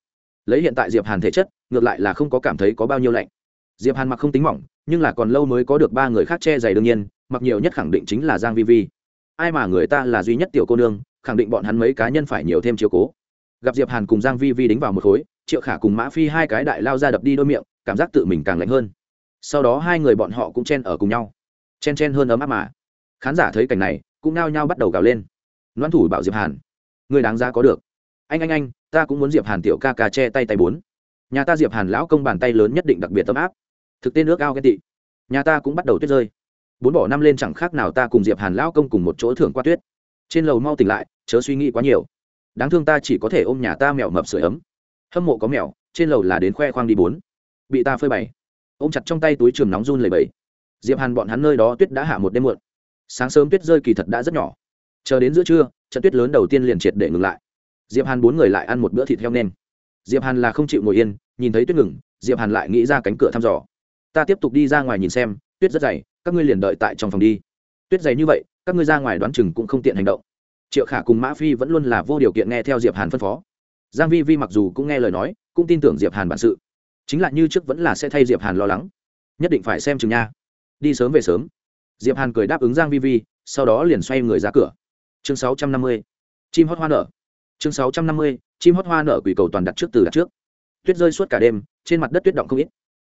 Lấy hiện tại diệp hàn thể chất, ngược lại là không có cảm thấy có bao nhiêu lạnh. Diệp hàn mặc không tính mỏng, nhưng là còn lâu mới có được ba người khác che dày đương nhiên, mặc nhiều nhất khẳng định chính là giang vi vi. Ai mà người ta là duy nhất tiểu cô nương, khẳng định bọn hắn mấy cá nhân phải nhiều thêm chiếu cố gặp diệp hàn cùng giang vi vi đính vào một khối, triệu khả cùng mã phi hai cái đại lao ra đập đi đôi miệng, cảm giác tự mình càng lạnh hơn. Sau đó hai người bọn họ cũng chen ở cùng nhau. Chen chen hơn ấm áp mà. Khán giả thấy cảnh này, cũng nao nhao bắt đầu gào lên. Loan thủ bảo diệp hàn người đáng ra có được. Anh anh anh, ta cũng muốn diệp hàn tiểu ca ca che tay tay bốn. Nhà ta diệp hàn lão công bàn tay lớn nhất định đặc biệt tấm áp. Thực tế nước ao ghen tị. Nhà ta cũng bắt đầu tuyết rơi. Bốn bỏ năm lên chẳng khác nào ta cùng diệp hàn lão công cùng một chỗ thưởng qua tuyết. Trên lầu mau tỉnh lại, chớ suy nghĩ quá nhiều đáng thương ta chỉ có thể ôm nhà ta mèo mập sưởi ấm. Hâm mộ có mèo, trên lầu là đến khoe khoang đi bốn. Bị ta phơi bày. Ôm chặt trong tay túi trường nóng run lầy bầy diệp hàn bọn hắn nơi đó tuyết đã hạ một đêm muộn. Sáng sớm tuyết rơi kỳ thật đã rất nhỏ. Chờ đến giữa trưa, trận tuyết lớn đầu tiên liền triệt để ngừng lại. Diệp hàn bốn người lại ăn một bữa thịt heo nên diệp hàn là không chịu ngồi yên, nhìn thấy tuyết ngừng, diệp hàn lại nghĩ ra cánh cửa thăm dò. Ta tiếp tục đi ra ngoài nhìn xem, tuyết rất dày, các ngươi liền đợi tại trong phòng đi. Tuyết dày như vậy, các ngươi ra ngoài đoán chừng cũng không tiện hành động triệu khả cùng mã phi vẫn luôn là vô điều kiện nghe theo diệp hàn phân phó. Giang vi vi mặc dù cũng nghe lời nói, cũng tin tưởng diệp hàn bản sự. Chính là như trước vẫn là sẽ thay diệp hàn lo lắng. Nhất định phải xem chừng nha. Đi sớm về sớm. Diệp hàn cười đáp ứng giang vi vi, sau đó liền xoay người ra cửa. Chương 650. chim hót hoa nở. Chương 650. chim hót hoa nở quỷ cầu toàn đặt trước từ đặt trước. Tuyết rơi suốt cả đêm, trên mặt đất tuyết động không ít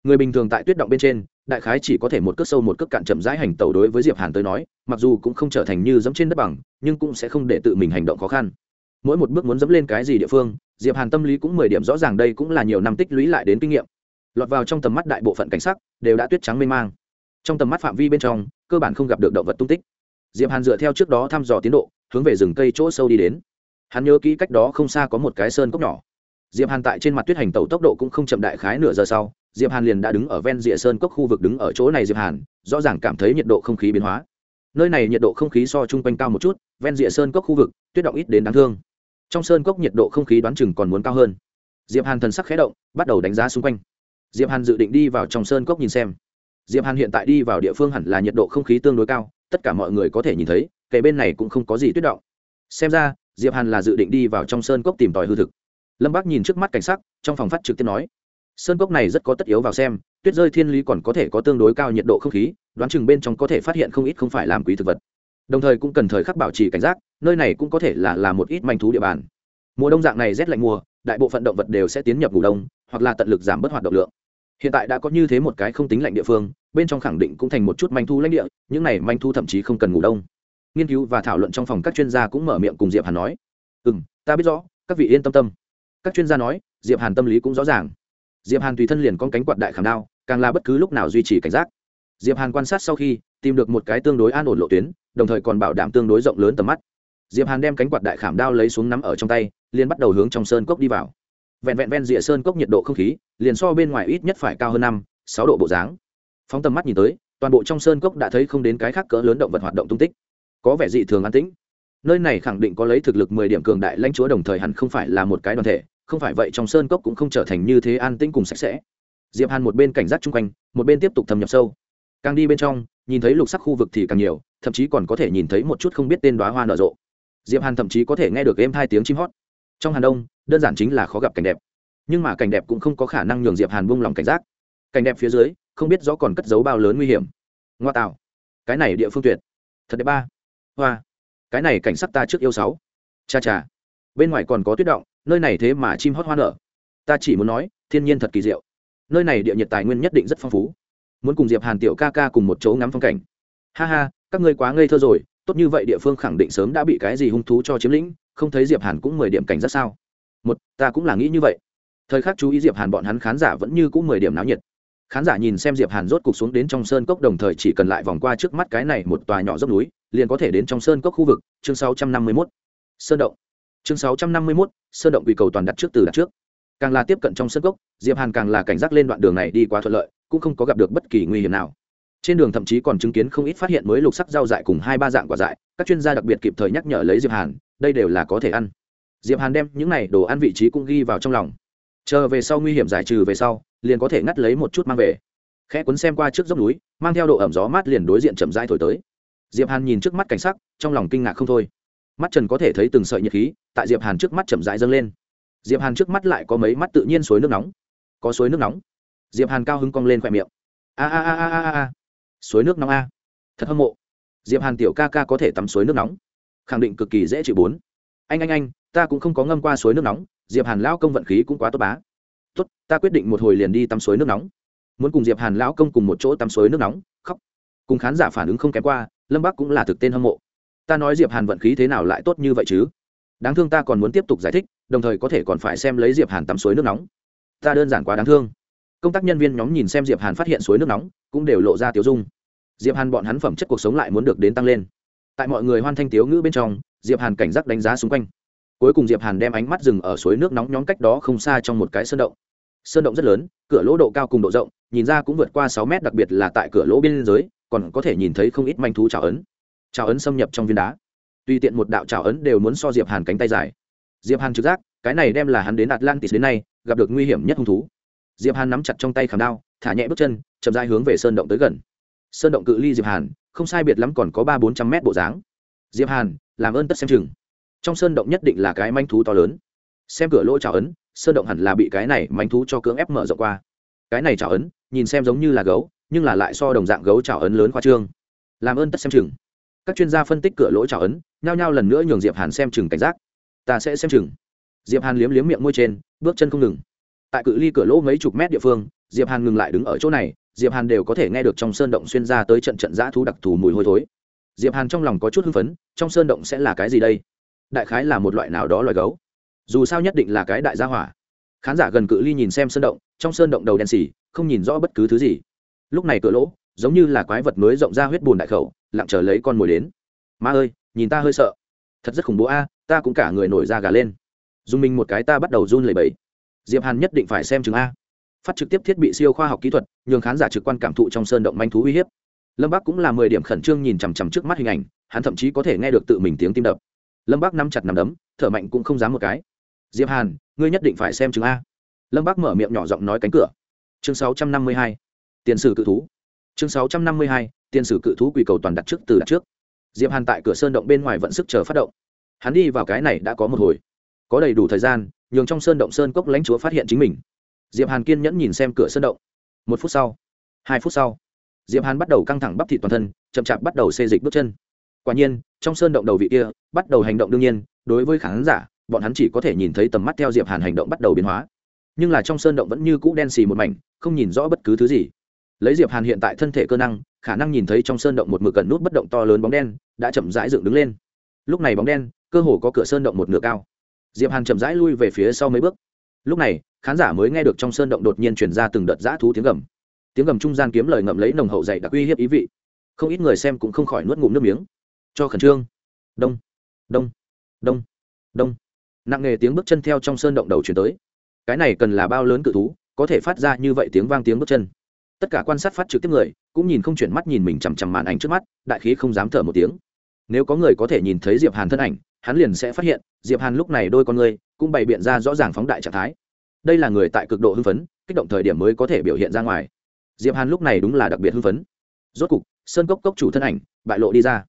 người bình thường tại tuyết động bên trên, đại khái chỉ có thể một cước sâu một cước cạn chậm rãi hành tẩu đối với diệp hàn tới nói, mặc dù cũng không trở thành như dẫm trên đất bằng, nhưng cũng sẽ không để tự mình hành động khó khăn. Mỗi một bước muốn dẫm lên cái gì địa phương, diệp hàn tâm lý cũng mười điểm rõ ràng đây cũng là nhiều năm tích lũy lại đến kinh nghiệm. Lọt vào trong tầm mắt đại bộ phận cảnh sắc, đều đã tuyết trắng mênh mang. Trong tầm mắt phạm vi bên trong, cơ bản không gặp được động vật tung tích. Diệp hàn dựa theo trước đó thăm dò tiến độ, hướng về rừng cây chỗ sâu đi đến. Hắn nhớ kỹ cách đó không xa có một cái sơn cốc nhỏ. Diệp hàn tại trên mặt tuyết hành tẩu tốc độ cũng không chậm đại khái nửa giờ sau diệp hàn liền đã đứng ở ven rìa sơn cốc khu vực đứng ở chỗ này diệp hàn, rõ ràng cảm thấy nhiệt độ không khí biến hóa. Nơi này nhiệt độ không khí so chung quanh cao một chút, ven rìa sơn cốc khu vực, tuyết động ít đến đáng thương. Trong sơn cốc nhiệt độ không khí đoán chừng còn muốn cao hơn. Diệp hàn thần sắc khẽ động, bắt đầu đánh giá xung quanh. Diệp hàn dự định đi vào trong sơn cốc nhìn xem. Diệp hàn hiện tại đi vào địa phương hẳn là nhiệt độ không khí tương đối cao, tất cả mọi người có thể nhìn thấy kệ bên này cũng không có gì tuyết động. Xem ra, diệp hàn là dự định đi vào trong sơn cốc tìm tòi hư thực. Lâm bác nhìn trước mắt cảnh sắc, trong phòng phát trực tiếp nói sơn cốc này rất có tất yếu vào xem, tuyết rơi thiên lý còn có thể có tương đối cao nhiệt độ không khí, đoán chừng bên trong có thể phát hiện không ít không phải làm quý thực vật. Đồng thời cũng cần thời khắc bảo trì cảnh giác, nơi này cũng có thể là là một ít manh thú địa bàn. Mùa đông dạng này rét lạnh mùa, đại bộ phận động vật đều sẽ tiến nhập ngủ đông, hoặc là tận lực giảm bớt hoạt động lượng. Hiện tại đã có như thế một cái không tính lạnh địa phương, bên trong khẳng định cũng thành một chút manh thu lãnh địa, những này manh thu thậm chí không cần ngủ đông. Nghiên cứu và thảo luận trong phòng các chuyên gia cũng mở miệng cùng diệp hàn nói. Ừ ta biết rõ, các vị yên tâm tâm. Các chuyên gia nói, diệp hàn tâm lý cũng rõ ràng diệp hàn tùy thân liền con cánh quạt đại khảm đao, càng là bất cứ lúc nào duy trì cảnh giác. Diệp hàn quan sát sau khi, tìm được một cái tương đối an ổn lộ tuyến, đồng thời còn bảo đảm tương đối rộng lớn tầm mắt. Diệp hàn đem cánh quạt đại khảm đao lấy xuống nắm ở trong tay, liền bắt đầu hướng trong sơn cốc đi vào. Vẹn vẹn ven rìa sơn cốc nhiệt độ không khí, liền so bên ngoài ít nhất phải cao hơn năm, sáu độ bộ dáng. Phóng tầm mắt nhìn tới, toàn bộ trong sơn cốc đã thấy không đến cái khác cỡ lớn động vật hoạt động tung tích. Có vẻ dị thường an tĩnh. Nơi này khẳng định có lấy thực lực mười điểm cường đại lãnh chúa đồng thời hẳn không phải là một cái đoàn thể không phải vậy trong sơn cốc cũng không trở thành như thế an tĩnh cùng sạch sẽ. Diệp hàn một bên cảnh giác chung quanh, một bên tiếp tục thâm nhập sâu. Càng đi bên trong, nhìn thấy lục sắc khu vực thì càng nhiều, thậm chí còn có thể nhìn thấy một chút không biết tên đoá hoa nở rộ. Diệp hàn thậm chí có thể nghe được êm hai tiếng chim hót. Trong hàn đông, đơn giản chính là khó gặp cảnh đẹp. Nhưng mà cảnh đẹp cũng không có khả năng nhường diệp hàn buông lòng cảnh giác. Cảnh đẹp phía dưới, không biết rõ còn cất giấu bao lớn nguy hiểm. Ngoa tạo. Cái này địa phương tuyệt. Thật đẹp ba. Hoa. Cái này cảnh sắc ta trước yêu sáu. Cha cha. Bên ngoài còn có tuyết động nơi này thế mà chim hót hoa nở. Ta chỉ muốn nói, thiên nhiên thật kỳ diệu. Nơi này địa nhiệt tài nguyên nhất định rất phong phú. Muốn cùng diệp hàn tiểu ca ca cùng một chỗ ngắm phong cảnh. Ha ha, các ngươi quá ngây thơ rồi, tốt như vậy địa phương khẳng định sớm đã bị cái gì hung thú cho chiếm lĩnh, không thấy diệp hàn cũng mười điểm cảnh rất sao? Một, ta cũng là nghĩ như vậy. Thời khắc chú ý diệp hàn bọn hắn khán giả vẫn như cũng mười điểm náo nhiệt. Khán giả nhìn xem diệp hàn rốt cục xuống đến trong sơn cốc đồng thời chỉ cần lại vòng qua trước mắt cái này một tòa nhỏ dốc núi, liền có thể đến trong sơn cốc khu vực, chương 651. sơn động chương 651, sơn động quỳ cầu toàn đặt trước từ đặt trước. Càng là tiếp cận trong sơn cốc diệp hàn càng là cảnh giác lên đoạn đường này đi quá thuận lợi cũng không có gặp được bất kỳ nguy hiểm nào. Trên đường thậm chí còn chứng kiến không ít phát hiện mới lục sắc rau dại cùng hai ba dạng quả dại các chuyên gia đặc biệt kịp thời nhắc nhở lấy diệp hàn đây đều là có thể ăn. Diệp hàn đem những này đồ ăn vị trí cũng ghi vào trong lòng. Chờ về sau nguy hiểm giải trừ về sau liền có thể ngắt lấy một chút mang về. Khẽ cuốn xem qua trước dốc núi mang theo độ ẩm gió mát liền đối diện chậm rãi thổi tới. Diệp hàn nhìn trước mắt cảnh sắc trong lòng kinh ngạc không thôi mắt trần có thể thấy từng sợi nhiệt khí, tại diệp hàn trước mắt chậm rãi dâng lên. Diệp hàn trước mắt lại có mấy mắt tự nhiên suối nước nóng. Có suối nước nóng. Diệp hàn cao hứng cong lên khỏe miệng. A a a a a a. Suối nước nóng a. Thật hâm mộ. Diệp hàn tiểu ca ca có thể tắm suối nước nóng. Khẳng định cực kỳ dễ chịu bốn. Anh anh anh, ta cũng không có ngâm qua suối nước nóng, diệp hàn lão công vận khí cũng quá tốt bá. Tốt, ta quyết định một hồi liền đi tắm suối nước nóng. Muốn cùng diệp hàn lão công cùng một chỗ tắm suối nước nóng, khóc. Cùng khán giả phản ứng không kém qua, lâm bắc cũng là thực tên hâm mộ ta nói diệp hàn vận khí thế nào lại tốt như vậy chứ? Đáng thương ta còn muốn tiếp tục giải thích, đồng thời có thể còn phải xem lấy diệp hàn tắm suối nước nóng. Ta đơn giản quá đáng thương. Công tác nhân viên nhóm nhìn xem diệp hàn phát hiện suối nước nóng, cũng đều lộ ra tiêu dung. Diệp hàn bọn hắn phẩm chất cuộc sống lại muốn được đến tăng lên. Tại mọi người hoan thanh tiếu ngữ bên trong, diệp hàn cảnh giác đánh giá xung quanh. Cuối cùng diệp hàn đem ánh mắt dừng ở suối nước nóng nhóm cách đó không xa trong một cái sơn động. Sơn động rất lớn, cửa lỗ độ cao cùng độ rộng, nhìn ra cũng vượt qua sáu mét, đặc biệt là tại cửa lỗ biên giới, còn có thể nhìn thấy không ít manh thú trào ấn trào ấn xâm nhập trong viên đá. Tùy tiện một đạo trào ấn đều muốn so diệp hàn cánh tay dài. Diệp hàn trực giác, cái này đem là hắn đến atlantis đến nay, gặp được nguy hiểm nhất hung thú. Diệp hàn nắm chặt trong tay khảm đao, thả nhẹ bước chân, chậm rãi hướng về sơn động tới gần. Sơn động cự ly diệp hàn, không sai biệt lắm còn có ba bốn trăm mét bộ dáng. Diệp hàn, làm ơn tất xem chừng. Trong sơn động nhất định là cái manh thú to lớn. Xem cửa lỗ trào ấn, sơn động hẳn là bị cái này manh thú cho cưỡng ép mở rộng qua. Cái này trào ấn, nhìn xem giống như là gấu, nhưng là lại so đồng dạng gấu trào ấn lớn khoa trương. Làm ơn tất xem chừng các chuyên gia phân tích cửa lỗ trào ấn, nhao nhao lần nữa nhường diệp hàn xem chừng cảnh giác. Ta sẽ xem chừng. Diệp hàn liếm liếm miệng môi trên, bước chân không ngừng. Tại cự ly cửa lỗ mấy chục mét địa phương, diệp hàn ngừng lại đứng ở chỗ này, diệp hàn đều có thể nghe được trong sơn động xuyên ra tới trận trận giã thú đặc thù mùi hôi thối. Diệp hàn trong lòng có chút hưng phấn, trong sơn động sẽ là cái gì đây? Đại khái là một loại nào đó loài gấu. Dù sao nhất định là cái đại gia hỏa. Khán giả gần cự ly nhìn xem sơn động, trong sơn động đầu đen xì không nhìn rõ bất cứ thứ gì. Lúc này cửa lỗ, giống như là quái vật mới rộng ra huyết bùn đại khẩu lặng chờ lấy con mồi đến. Ma ơi, nhìn ta hơi sợ. Thật rất khủng bố a, ta cũng cả người nổi da gà lên. Dùng mình một cái ta bắt đầu run lẩy bẩy. Diệp hàn nhất định phải xem chừng a. Phát trực tiếp thiết bị siêu khoa học kỹ thuật, nhường khán giả trực quan cảm thụ trong sơn động manh thú uy hiếp. Lâm bác cũng là mười điểm khẩn trương nhìn chằm chằm trước mắt hình ảnh, hắn thậm chí có thể nghe được tự mình tiếng tim đập. Lâm bác nắm chặt nằm đấm, thở mạnh cũng không dám một cái. Diệp hàn, ngươi nhất định phải xem chừng a. Lâm bác mở miệng nhỏ giọng nói cánh cửa. Chương 652. tiền sử cự thú. Chương 652 tiền sử cự thú quỳ cầu toàn đặt trước từ đặt trước. Diệp hàn tại cửa sơn động bên ngoài vẫn sức chờ phát động. Hắn đi vào cái này đã có một hồi. Có đầy đủ thời gian, nhường trong sơn động sơn cốc lãnh chúa phát hiện chính mình. Diệp hàn kiên nhẫn nhìn xem cửa sơn động. Một phút sau, hai phút sau, diệp hàn bắt đầu căng thẳng bắp thịt toàn thân, chậm chạp bắt đầu xê dịch bước chân. Quả nhiên, trong sơn động đầu vị kia, bắt đầu hành động đương nhiên, đối với khán giả, bọn hắn chỉ có thể nhìn thấy tầm mắt theo diệp hàn hành động bắt đầu biến hóa. Nhưng là trong sơn động vẫn như cũ đen xì một mảnh, không nhìn rõ bất cứ thứ gì. Lấy diệp hàn hiện tại thân thể cơ năng khả năng nhìn thấy trong sơn động một mực cẩn nút bất động to lớn bóng đen, đã chậm rãi dựng đứng lên. Lúc này bóng đen, cơ hồ có cửa sơn động một nửa cao. Diệp hàn chậm rãi lui về phía sau mấy bước. Lúc này, khán giả mới nghe được trong sơn động đột nhiên truyền ra từng đợt dã thú tiếng gầm. Tiếng gầm trung gian kiếm lời ngậm lấy nồng hậu dày đặc uy hiếp ý vị. Không ít người xem cũng không khỏi nuốt ngụm nước miếng. Cho khẩn trương. Đông. Đông. Đông. Đông. Nặng nề tiếng bước chân theo trong sơn động đầu chuyển tới. Cái này cần là bao lớn cự thú, có thể phát ra như vậy tiếng vang tiếng bước chân tất cả quan sát phát trực tiếp người, cũng nhìn không chuyển mắt nhìn mình chằm chằm màn ảnh trước mắt, đại khí không dám thở một tiếng. Nếu có người có thể nhìn thấy diệp hàn thân ảnh, hắn liền sẽ phát hiện, diệp hàn lúc này đôi con người, cũng bày biện ra rõ ràng phóng đại trạng thái. Đây là người tại cực độ hưng phấn, kích động thời điểm mới có thể biểu hiện ra ngoài. Diệp hàn lúc này đúng là đặc biệt hưng phấn. Rốt cục, sơn cốc cốc chủ thân ảnh, bại lộ đi ra.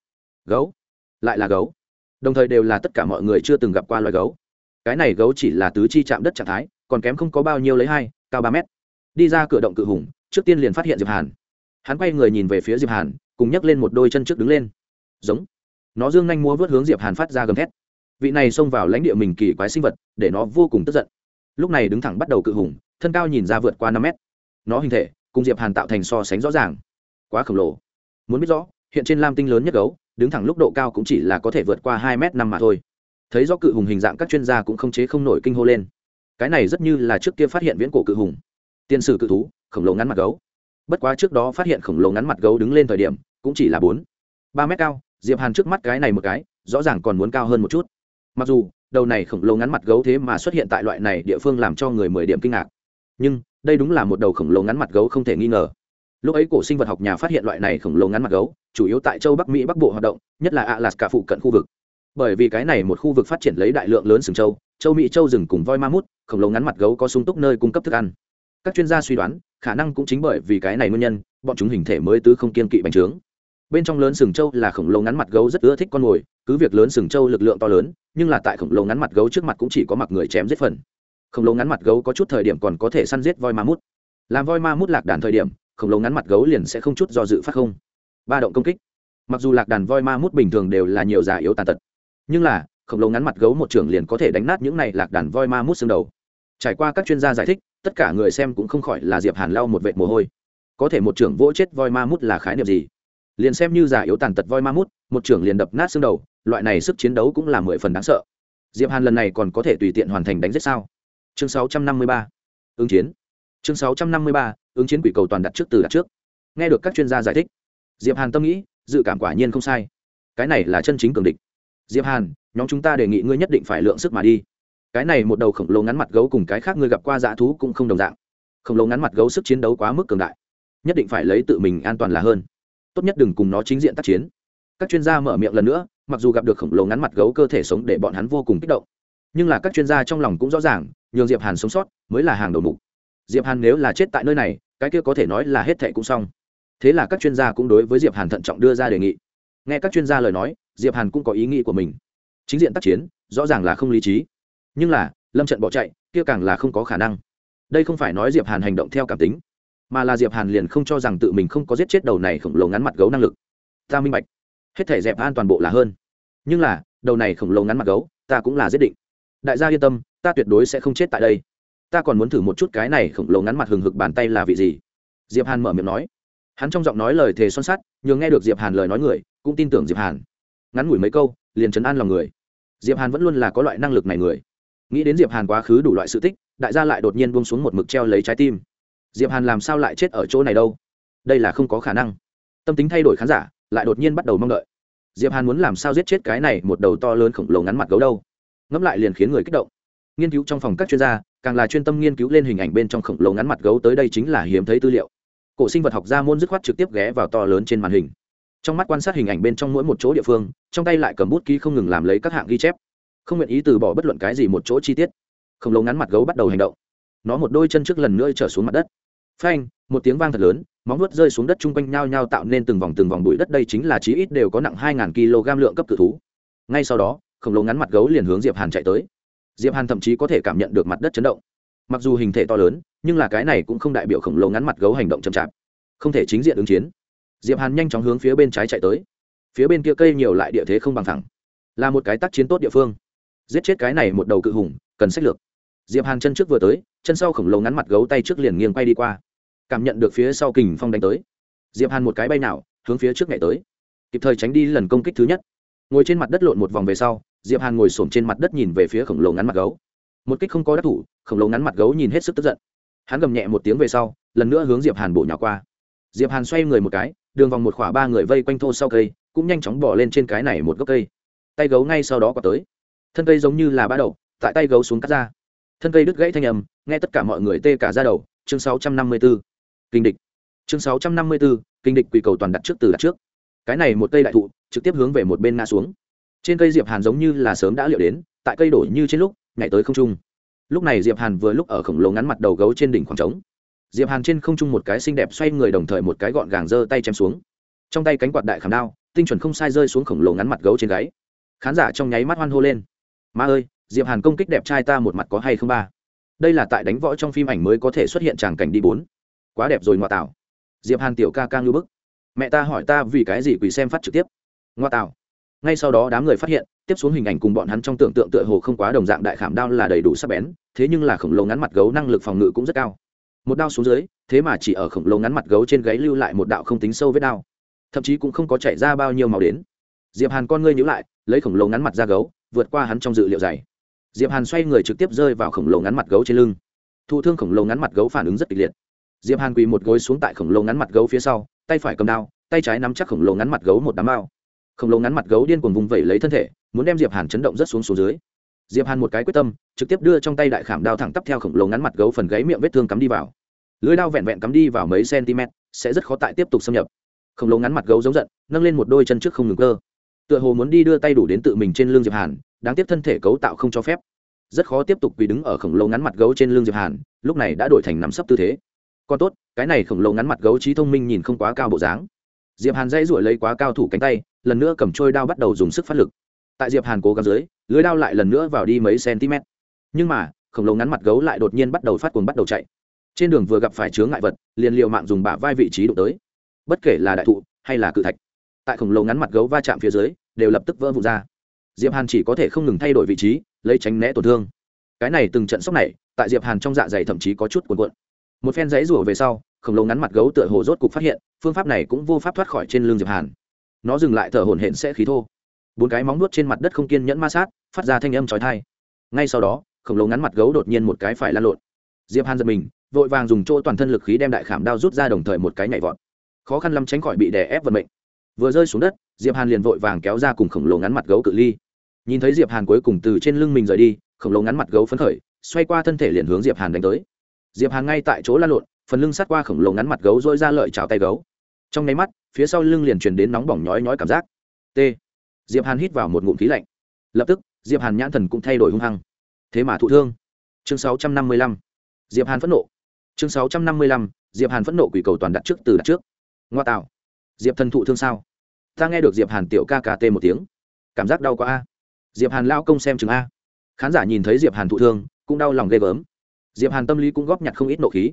Gấu. Lại là gấu. Đồng thời đều là tất cả mọi người chưa từng gặp qua loài gấu. Cái này gấu chỉ là tứ chi chạm đất trạng thái, còn kém không có bao nhiêu lấy hai, cao ba mét. Đi ra cửa động cự hùng trước tiên liền phát hiện diệp hàn hắn quay người nhìn về phía diệp hàn cùng nhấc lên một đôi chân trước đứng lên giống nó dương nhanh múa vớt hướng diệp hàn phát ra gầm thét vị này xông vào lãnh địa mình kỳ quái sinh vật để nó vô cùng tức giận lúc này đứng thẳng bắt đầu cự hùng thân cao nhìn ra vượt qua năm mét nó hình thể cùng diệp hàn tạo thành so sánh rõ ràng quá khổng lồ muốn biết rõ hiện trên lam tinh lớn nhất gấu đứng thẳng lúc độ cao cũng chỉ là có thể vượt qua hai mét năm mà thôi thấy do cự hùng hình dạng các chuyên gia cũng không chế không nổi kinh hô lên cái này rất như là trước kia phát hiện viễn cổ cự hùng tiên sử cự thú, khổng lồ ngắn mặt gấu. Bất quá trước đó phát hiện khổng lồ ngắn mặt gấu đứng lên thời điểm, cũng chỉ là bốn, ba mét cao, diệp hàn trước mắt cái này một cái, rõ ràng còn muốn cao hơn một chút. Mặc dù, đầu này khổng lồ ngắn mặt gấu thế mà xuất hiện tại loại này địa phương làm cho người mười điểm kinh ngạc. Nhưng, đây đúng là một đầu khổng lồ ngắn mặt gấu không thể nghi ngờ. Lúc ấy cổ sinh vật học nhà phát hiện loại này khổng lồ ngắn mặt gấu, chủ yếu tại châu bắc mỹ bắc bộ hoạt động, nhất là ạ lạt cả phụ cận khu vực. Bởi vì cái này một khu vực phát triển lấy đại lượng lớn sừng châu châu mỹ châu rừng cùng voi ma mút, khổng lồ ngắn mặt gấu có sung túc nơi cung cấp thức ăn các chuyên gia suy đoán, khả năng cũng chính bởi vì cái này nguyên nhân, bọn chúng hình thể mới tứ không kiên kỵ bành trướng. Bên trong lớn sừng châu là khổng lồ ngắn mặt gấu rất ưa thích con mồi, cứ việc lớn sừng châu lực lượng to lớn, nhưng là tại khổng lồ ngắn mặt gấu trước mặt cũng chỉ có mặc người chém giết phần. Khổng lồ ngắn mặt gấu có chút thời điểm còn có thể săn giết voi ma mút. Làm voi ma mút lạc đàn thời điểm, khổng lồ ngắn mặt gấu liền sẽ không chút do dự phát không. Ba động công kích. Mặc dù lạc đàn voi ma mút bình thường đều là nhiều già yếu tàn tật, nhưng là, khổng lồ ngắn mặt gấu một trưởng liền có thể đánh nát những này lạc đàn voi ma mút xương đầu. Trải qua các chuyên gia giải thích tất cả người xem cũng không khỏi là diệp hàn lau một vệt mồ hôi. Có thể một trưởng vỗ chết voi ma mút là khái niệm gì? Liền xem như giả yếu tàn tật voi ma mút, một trưởng liền đập nát xương đầu, loại này sức chiến đấu cũng là mười phần đáng sợ. Diệp hàn lần này còn có thể tùy tiện hoàn thành đánh giết sao? Chương 653. ứng chiến. Chương 653. ứng chiến quỷ cầu toàn đặt trước từ đặt trước. Nghe được các chuyên gia giải thích, diệp hàn tâm nghĩ, dự cảm quả nhiên không sai. Cái này là chân chính cường địch. Diệp hàn, nhóm chúng ta đề nghị ngươi nhất định phải lượng sức mà đi cái này một đầu khổng lồ ngắn mặt gấu cùng cái khác ngươi gặp qua dã thú cũng không đồng dạng. Khổng lồ ngắn mặt gấu sức chiến đấu quá mức cường đại, nhất định phải lấy tự mình an toàn là hơn. Tốt nhất đừng cùng nó chính diện tác chiến. Các chuyên gia mở miệng lần nữa, mặc dù gặp được khổng lồ ngắn mặt gấu cơ thể sống để bọn hắn vô cùng kích động, nhưng là các chuyên gia trong lòng cũng rõ ràng, nhường diệp hàn sống sót mới là hàng đầu mục. Diệp hàn nếu là chết tại nơi này, cái kia có thể nói là hết thệ cũng xong. Thế là các chuyên gia cũng đối với diệp hàn thận trọng đưa ra đề nghị. Nghe các chuyên gia lời nói, diệp hàn cũng có ý nghĩ của mình. Chính diện tác chiến, rõ ràng là không lý trí nhưng là, lâm trận bỏ chạy, kia càng là không có khả năng. Đây không phải nói diệp hàn hành động theo cảm tính, mà là diệp hàn liền không cho rằng tự mình không có giết chết đầu này khổng lồ ngắn mặt gấu năng lực. Ta minh bạch. Hết thể dẹp an toàn bộ là hơn. Nhưng là, đầu này khổng lồ ngắn mặt gấu, ta cũng là giết định. Đại gia yên tâm, ta tuyệt đối sẽ không chết tại đây. Ta còn muốn thử một chút cái này khổng lồ ngắn mặt hừng hực bàn tay là vị gì? Diệp hàn mở miệng nói. Hắn trong giọng nói lời thề son sắt, nhường nghe được diệp hàn lời nói người, cũng tin tưởng diệp hàn. Ngắn ngủi mấy câu, liền chấn an lòng người. Diệp hàn vẫn luôn là có loại năng lực này người nghĩ đến diệp hàn quá khứ đủ loại sự tích, đại gia lại đột nhiên buông xuống một mực treo lấy trái tim. Diệp hàn làm sao lại chết ở chỗ này đâu? Đây là không có khả năng. Tâm tính thay đổi khán giả, lại đột nhiên bắt đầu mong đợi. Diệp hàn muốn làm sao giết chết cái này một đầu to lớn khổng lồ ngắn mặt gấu đâu? Ngẫm lại liền khiến người kích động. Nghiên cứu trong phòng các chuyên gia, càng là chuyên tâm nghiên cứu lên hình ảnh bên trong khổng lồ ngắn mặt gấu tới đây chính là hiếm thấy tư liệu. Cổ sinh vật học gia môn dứt khoát trực tiếp ghé vào to lớn trên màn hình. Trong mắt quan sát hình ảnh bên trong mỗi một chỗ địa phương, trong tay lại cầm bút ký không ngừng làm lấy các hạng ghi chép không nguyện ý từ bỏ bất luận cái gì một chỗ chi tiết. Khổng lồ ngắn mặt gấu bắt đầu hành động. Nó một đôi chân trước lần nữa trở xuống mặt đất. Phanh, một tiếng vang thật lớn, móng vuốt rơi xuống đất chung quanh nhau nhau tạo nên từng vòng từng vòng bụi đất, đây chính là chí ít đều có nặng hai ngàn kg lượng cấp cự thú. Ngay sau đó, khổng lồ ngắn mặt gấu liền hướng diệp hàn chạy tới. Diệp hàn thậm chí có thể cảm nhận được mặt đất chấn động. Mặc dù hình thể to lớn, nhưng là cái này cũng không đại biểu khổng lồ ngắn mặt gấu hành động chậm chạp. Không thể chính diện ứng chiến. Diệp hàn nhanh chóng hướng phía bên trái chạy tới. Phía bên kia cây nhiều lại địa thế không bằng thẳng là một cái tác chiến tốt địa phương giết chết cái này một đầu cự hùng, cần sách lược. Diệp hàn chân trước vừa tới, chân sau khổng lồ ngắn mặt gấu tay trước liền nghiêng quay đi qua. Cảm nhận được phía sau kình phong đánh tới. Diệp hàn một cái bay nào, hướng phía trước nhảy tới. Kịp thời tránh đi lần công kích thứ nhất. Ngồi trên mặt đất lộn một vòng về sau, diệp hàn ngồi xổm trên mặt đất nhìn về phía khổng lồ ngắn mặt gấu. Một kích không có đắc thủ, khổng lồ ngắn mặt gấu nhìn hết sức tức giận. Hắn gầm nhẹ một tiếng về sau, lần nữa hướng diệp hàn bổ nhỏ qua. Diệp hàn xoay người một cái, đường vòng một khỏa ba người vây quanh thô sau cây, cũng nhanh chóng bỏ lên trên cái này một gốc cây. Tay gấu ngay sau đó có tới thân cây giống như là bã đầu tại tay gấu xuống cắt ra. Thân cây đứt gãy thanh âm nghe tất cả mọi người tê cả ra đầu chương 654. kinh địch. Chương 654, kinh địch quỳ cầu toàn đặt trước từ đặt trước. Cái này một cây đại thụ trực tiếp hướng về một bên ngã xuống. Trên cây diệp hàn giống như là sớm đã liệu đến tại cây đổ như trên lúc nhảy tới không trung. Lúc này diệp hàn vừa lúc ở khổng lồ ngắn mặt đầu gấu trên đỉnh khoảng trống. Diệp hàn trên không trung một cái xinh đẹp xoay người đồng thời một cái gọn gàng giơ tay chém xuống. Trong tay cánh quạt đại khảm đao tinh chuẩn không sai rơi xuống khổng lồ ngắn mặt gấu trên gáy. Khán giả trong nháy mắt hoan hô lên ma ơi, diệp hàn công kích đẹp trai ta một mặt có hay không ba? Đây là tại đánh võ trong phim ảnh mới có thể xuất hiện tràng cảnh đi bốn. Quá đẹp rồi ngoại tạo diệp hàn tiểu ca ca ngư bức. Mẹ ta hỏi ta vì cái gì quỳ xem phát trực tiếp. Ngoa tạo ngay sau đó đám người phát hiện, tiếp xuống hình ảnh cùng bọn hắn trong tưởng tượng tựa hồ không quá đồng dạng đại khảm đao là đầy đủ sắc bén, thế nhưng là khổng lồ ngắn mặt gấu năng lực phòng ngự cũng rất cao. Một đao xuống dưới, thế mà chỉ ở khổng lồ ngắn mặt gấu trên gáy lưu lại một đạo không tính sâu vết đao. Thậm chí cũng không có chảy ra bao nhiêu màu đến. Diệp hàn con ngươi nhíu lại, lấy khổng lồ ngắn mặt ra gấu vượt qua hắn trong dự liệu dày. Diệp hàn xoay người trực tiếp rơi vào khổng lồ ngắn mặt gấu trên lưng. Thụ thương khổng lồ ngắn mặt gấu phản ứng rất kịch liệt. Diệp hàn quỳ một gối xuống tại khổng lồ ngắn mặt gấu phía sau, tay phải cầm đao, tay trái nắm chắc khổng lồ ngắn mặt gấu một đám bao khổng lồ ngắn mặt gấu điên cuồng vùng vẩy lấy thân thể, muốn đem diệp hàn chấn động rất xuống xuống dưới. Diệp hàn một cái quyết tâm, trực tiếp đưa trong tay đại khảm đao thẳng tắp theo khổng lồ ngắn mặt gấu phần gáy miệng vết thương cắm đi vào. Lưỡi đao vẹn vẹn cắm đi vào mấy cm sẽ rất khó tại tiếp tục xâm nhập. Khổng lồ ngắn mặt gấu giống giận, nâng lên một đôi chân trước không ngừng cơ tựa hồ muốn đi đưa tay đủ đến tự mình trên lưng diệp hàn, đáng tiếc thân thể cấu tạo không cho phép. Rất khó tiếp tục vì đứng ở khổng lồ ngắn mặt gấu trên lưng diệp hàn, lúc này đã đổi thành nắm sấp tư thế. Còn tốt, cái này khổng lồ ngắn mặt gấu trí thông minh nhìn không quá cao bộ dáng. Diệp hàn dây ruổi lấy quá cao thủ cánh tay, lần nữa cầm trôi đao bắt đầu dùng sức phát lực. Tại diệp hàn cố gắng dưới, lưới đao lại lần nữa vào đi mấy cm nhưng mà, khổng lồ ngắn mặt gấu lại đột nhiên bắt đầu phát cuồng bắt đầu chạy. Trên đường vừa gặp phải chướng ngại vật, liền liệu mạng dùng bả vai vị trí đụng tới. Bất kể là đại thụ hay là cự thạch, tại khổng lồ ngắn mặt gấu va chạm phía dưới đều lập tức vỡ vụn ra. Diệp hàn chỉ có thể không ngừng thay đổi vị trí, lấy tránh né tổn thương. Cái này từng trận sốc này, tại diệp hàn trong dạ dày thậm chí có chút cuồn cuộn. Một phen giấy rủa về sau, khổng lồ ngắn mặt gấu tựa hồ rốt cục phát hiện, phương pháp này cũng vô pháp thoát khỏi trên lưng diệp hàn. Nó dừng lại thở hổn hển sẽ khí thô. Bốn cái móng nuốt trên mặt đất không kiên nhẫn ma sát, phát ra thanh âm chói tai. Ngay sau đó, khổng lồ ngắn mặt gấu đột nhiên một cái phải lăn lộn. Diệp hàn giật mình, vội vàng dùng chỗ toàn thân lực khí đem đại khảm đao rút ra đồng thời một cái nhảy vọt. Khó khăn lắm tránh khỏi bị đè ép vận mệnh vừa rơi xuống đất, diệp hàn liền vội vàng kéo ra cùng khổng lồ ngắn mặt gấu cự ly. Nhìn thấy diệp hàn cuối cùng từ trên lưng mình rời đi, khổng lồ ngắn mặt gấu phấn khởi, xoay qua thân thể liền hướng diệp hàn đánh tới. Diệp hàn ngay tại chỗ la lộn, phần lưng sát qua khổng lồ ngắn mặt gấu dỗi ra lợi chảo tay gấu. Trong nháy mắt, phía sau lưng liền truyền đến nóng bỏng nhói nhói cảm giác. T. Diệp hàn hít vào một ngụm khí lạnh. Lập tức, diệp hàn nhãn thần cũng thay đổi hung hăng. Thế mà thụ thương. Chương 655. diệp hàn phẫn nộ. Chương 655. diệp hàn phẫn nộ quỷ cầu toàn đặt trước từ đặt trước. Ngoa tạo diệp thần thụ thương sao? Ta nghe được diệp hàn tiểu ca ca tê một tiếng. Cảm giác đau quá a. Diệp hàn lao công xem chừng a. Khán giả nhìn thấy diệp hàn thụ thương, cũng đau lòng ghê gớm. Diệp hàn tâm lý cũng góp nhặt không ít nộ khí.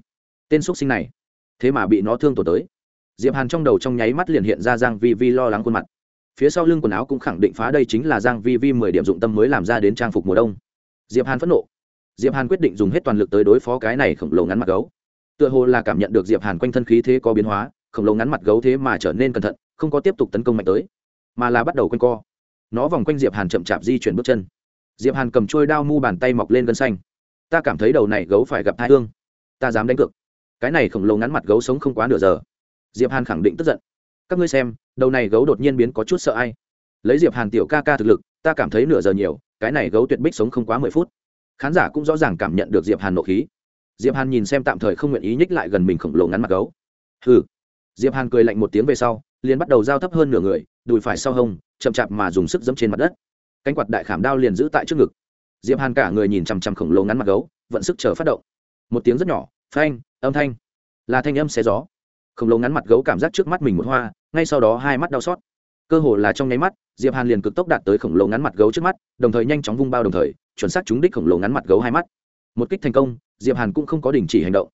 Tên x sinh này, thế mà bị nó thương tổn tới. Diệp hàn trong đầu trong nháy mắt liền hiện ra giang vi vi lo lắng khuôn mặt. Phía sau lưng quần áo cũng khẳng định phá đây chính là giang vi vi mười điểm dụng tâm mới làm ra đến trang phục mùa đông. Diệp hàn phẫn nộ. Diệp hàn quyết định dùng hết toàn lực tới đối phó cái này khổng lồ ngắn mặt gấu. Tựa hồ là cảm nhận được diệp hàn quanh thân khí thế có biến hóa khổng lồ ngắn mặt gấu thế mà trở nên cẩn thận, không có tiếp tục tấn công mạnh tới, mà là bắt đầu quanh co. Nó vòng quanh diệp hàn chậm chạp di chuyển bước chân. Diệp hàn cầm trôi đao mu bàn tay mọc lên gân xanh. Ta cảm thấy đầu này gấu phải gặp thái hương. Ta dám đánh cược. Cái này khổng lồ ngắn mặt gấu sống không quá nửa giờ. Diệp hàn khẳng định tức giận. Các ngươi xem, đầu này gấu đột nhiên biến có chút sợ ai. Lấy diệp hàn tiểu ca ca thực lực, ta cảm thấy nửa giờ nhiều, cái này gấu tuyệt bích sống không quá mười phút. Khán giả cũng rõ ràng cảm nhận được diệp hàn nộ khí. Diệp hàn nhìn xem tạm thời không nguyện ý nhích lại gần mình khổng lồ ngắn mặt gấu. Hừ diệp hàn cười lạnh một tiếng về sau, liền bắt đầu giao thấp hơn nửa người, đùi phải sau hông, chậm chạp mà dùng sức dẫm trên mặt đất. Cánh quạt đại khảm đao liền giữ tại trước ngực. Diệp hàn cả người nhìn chằm chằm khổng lồ ngắn mặt gấu, vận sức chờ phát động. Một tiếng rất nhỏ, phanh, âm thanh. Là thanh âm xé gió. Khổng lồ ngắn mặt gấu cảm giác trước mắt mình một hoa, ngay sau đó hai mắt đau xót. Cơ hồ là trong nháy mắt, diệp hàn liền cực tốc đạt tới khổng lồ ngắn mặt gấu trước mắt, đồng thời nhanh chóng vung bao đồng thời, chuẩn xác trúng đích khổng lồ ngắn mặt gấu hai mắt. Một kích thành công, diệp hàn cũng không có đình chỉ hành động.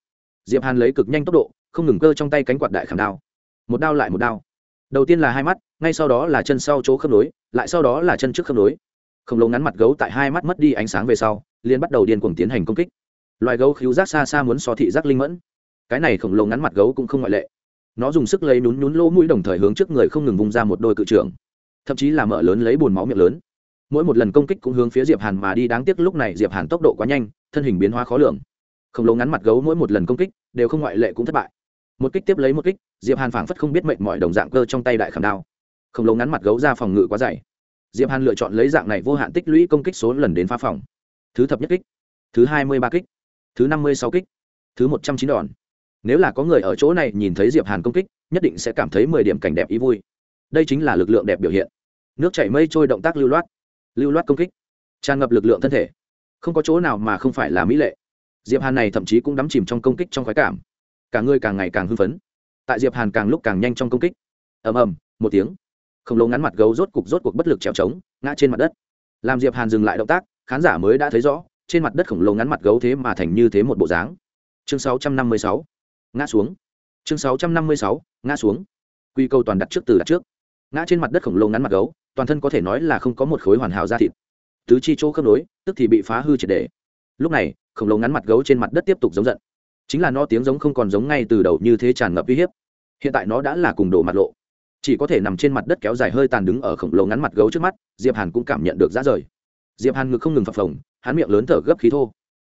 Diệp hàn lấy cực nhanh tốc độ không ngừng cơ trong tay cánh quạt đại khảm đao. Một đao lại một đao. Đầu tiên là hai mắt, ngay sau đó là chân sau chỗ khớp nối, lại sau đó là chân trước khớp nối. Khổng lồ ngắn mặt gấu tại hai mắt mất đi ánh sáng về sau, liền bắt đầu điên cuồng tiến hành công kích. Loài gấu khíu giác xa xa muốn so thị giác linh mẫn. Cái này khổng lồ ngắn mặt gấu cũng không ngoại lệ. Nó dùng sức lấy nhún nhún lỗ mũi đồng thời hướng trước người không ngừng vung ra một đôi cự trưởng. Thậm chí là mở lớn lấy bùn máu miệng lớn. Mỗi một lần công kích cũng hướng phía diệp hàn mà đi, đáng tiếc lúc này diệp hàn tốc độ quá nhanh, thân hình biến hóa khó lường. Khổng lồ ngắn mặt gấu mỗi một lần công kích đều không ngoại lệ cũng thất bại một kích tiếp lấy một kích, diệp hàn phảng phất không biết mệnh mọi đồng dạng cơ trong tay đại khảm đao. Khổng lồ ngắn mặt gấu ra phòng ngự quá dày. Diệp hàn lựa chọn lấy dạng này vô hạn tích lũy công kích số lần đến phá phòng. Thứ thập nhất kích, thứ hai mươi ba kích, thứ năm mươi sáu kích, thứ một trăm chín đòn. Nếu là có người ở chỗ này nhìn thấy diệp hàn công kích, nhất định sẽ cảm thấy mười điểm cảnh đẹp ý vui. Đây chính là lực lượng đẹp biểu hiện. Nước chảy mây trôi động tác lưu loát lưu loát công kích, tràn ngập lực lượng thân thể. Không có chỗ nào mà không phải là mỹ lệ. Diệp hàn này thậm chí cũng đắm chìm trong công kích trong khoái cảm cả người càng ngày càng hưng phấn. Tại diệp hàn càng lúc càng nhanh trong công kích. Ầm ầm, một tiếng. Khổng lồ ngắn mặt gấu rốt cục rốt cuộc bất lực trèo trống, ngã trên mặt đất. Làm diệp hàn dừng lại động tác, khán giả mới đã thấy rõ, trên mặt đất khổng lồ ngắn mặt gấu thế mà thành như thế một bộ dáng. Chương 656 ngã xuống. Chương 656 ngã xuống. Quy câu toàn đặt trước từ đặt trước. Ngã trên mặt đất khổng lồ ngắn mặt gấu, toàn thân có thể nói là không có một khối hoàn hảo da thịt. Tứ chi chỗ khớp nối, tức thì bị phá hư triệt để. Lúc này, khổng lồ ngắn mặt gấu trên mặt đất tiếp tục giống giận chính là nó tiếng giống không còn giống ngay từ đầu như thế tràn ngập uy hiếp. Hiện tại nó đã là cùng đồ mặt lộ. Chỉ có thể nằm trên mặt đất kéo dài hơi tàn đứng ở khổng lồ ngắn mặt gấu trước mắt, diệp hàn cũng cảm nhận được ra rời. Diệp hàn ngực không ngừng phập phồng, hắn miệng lớn thở gấp khí thô.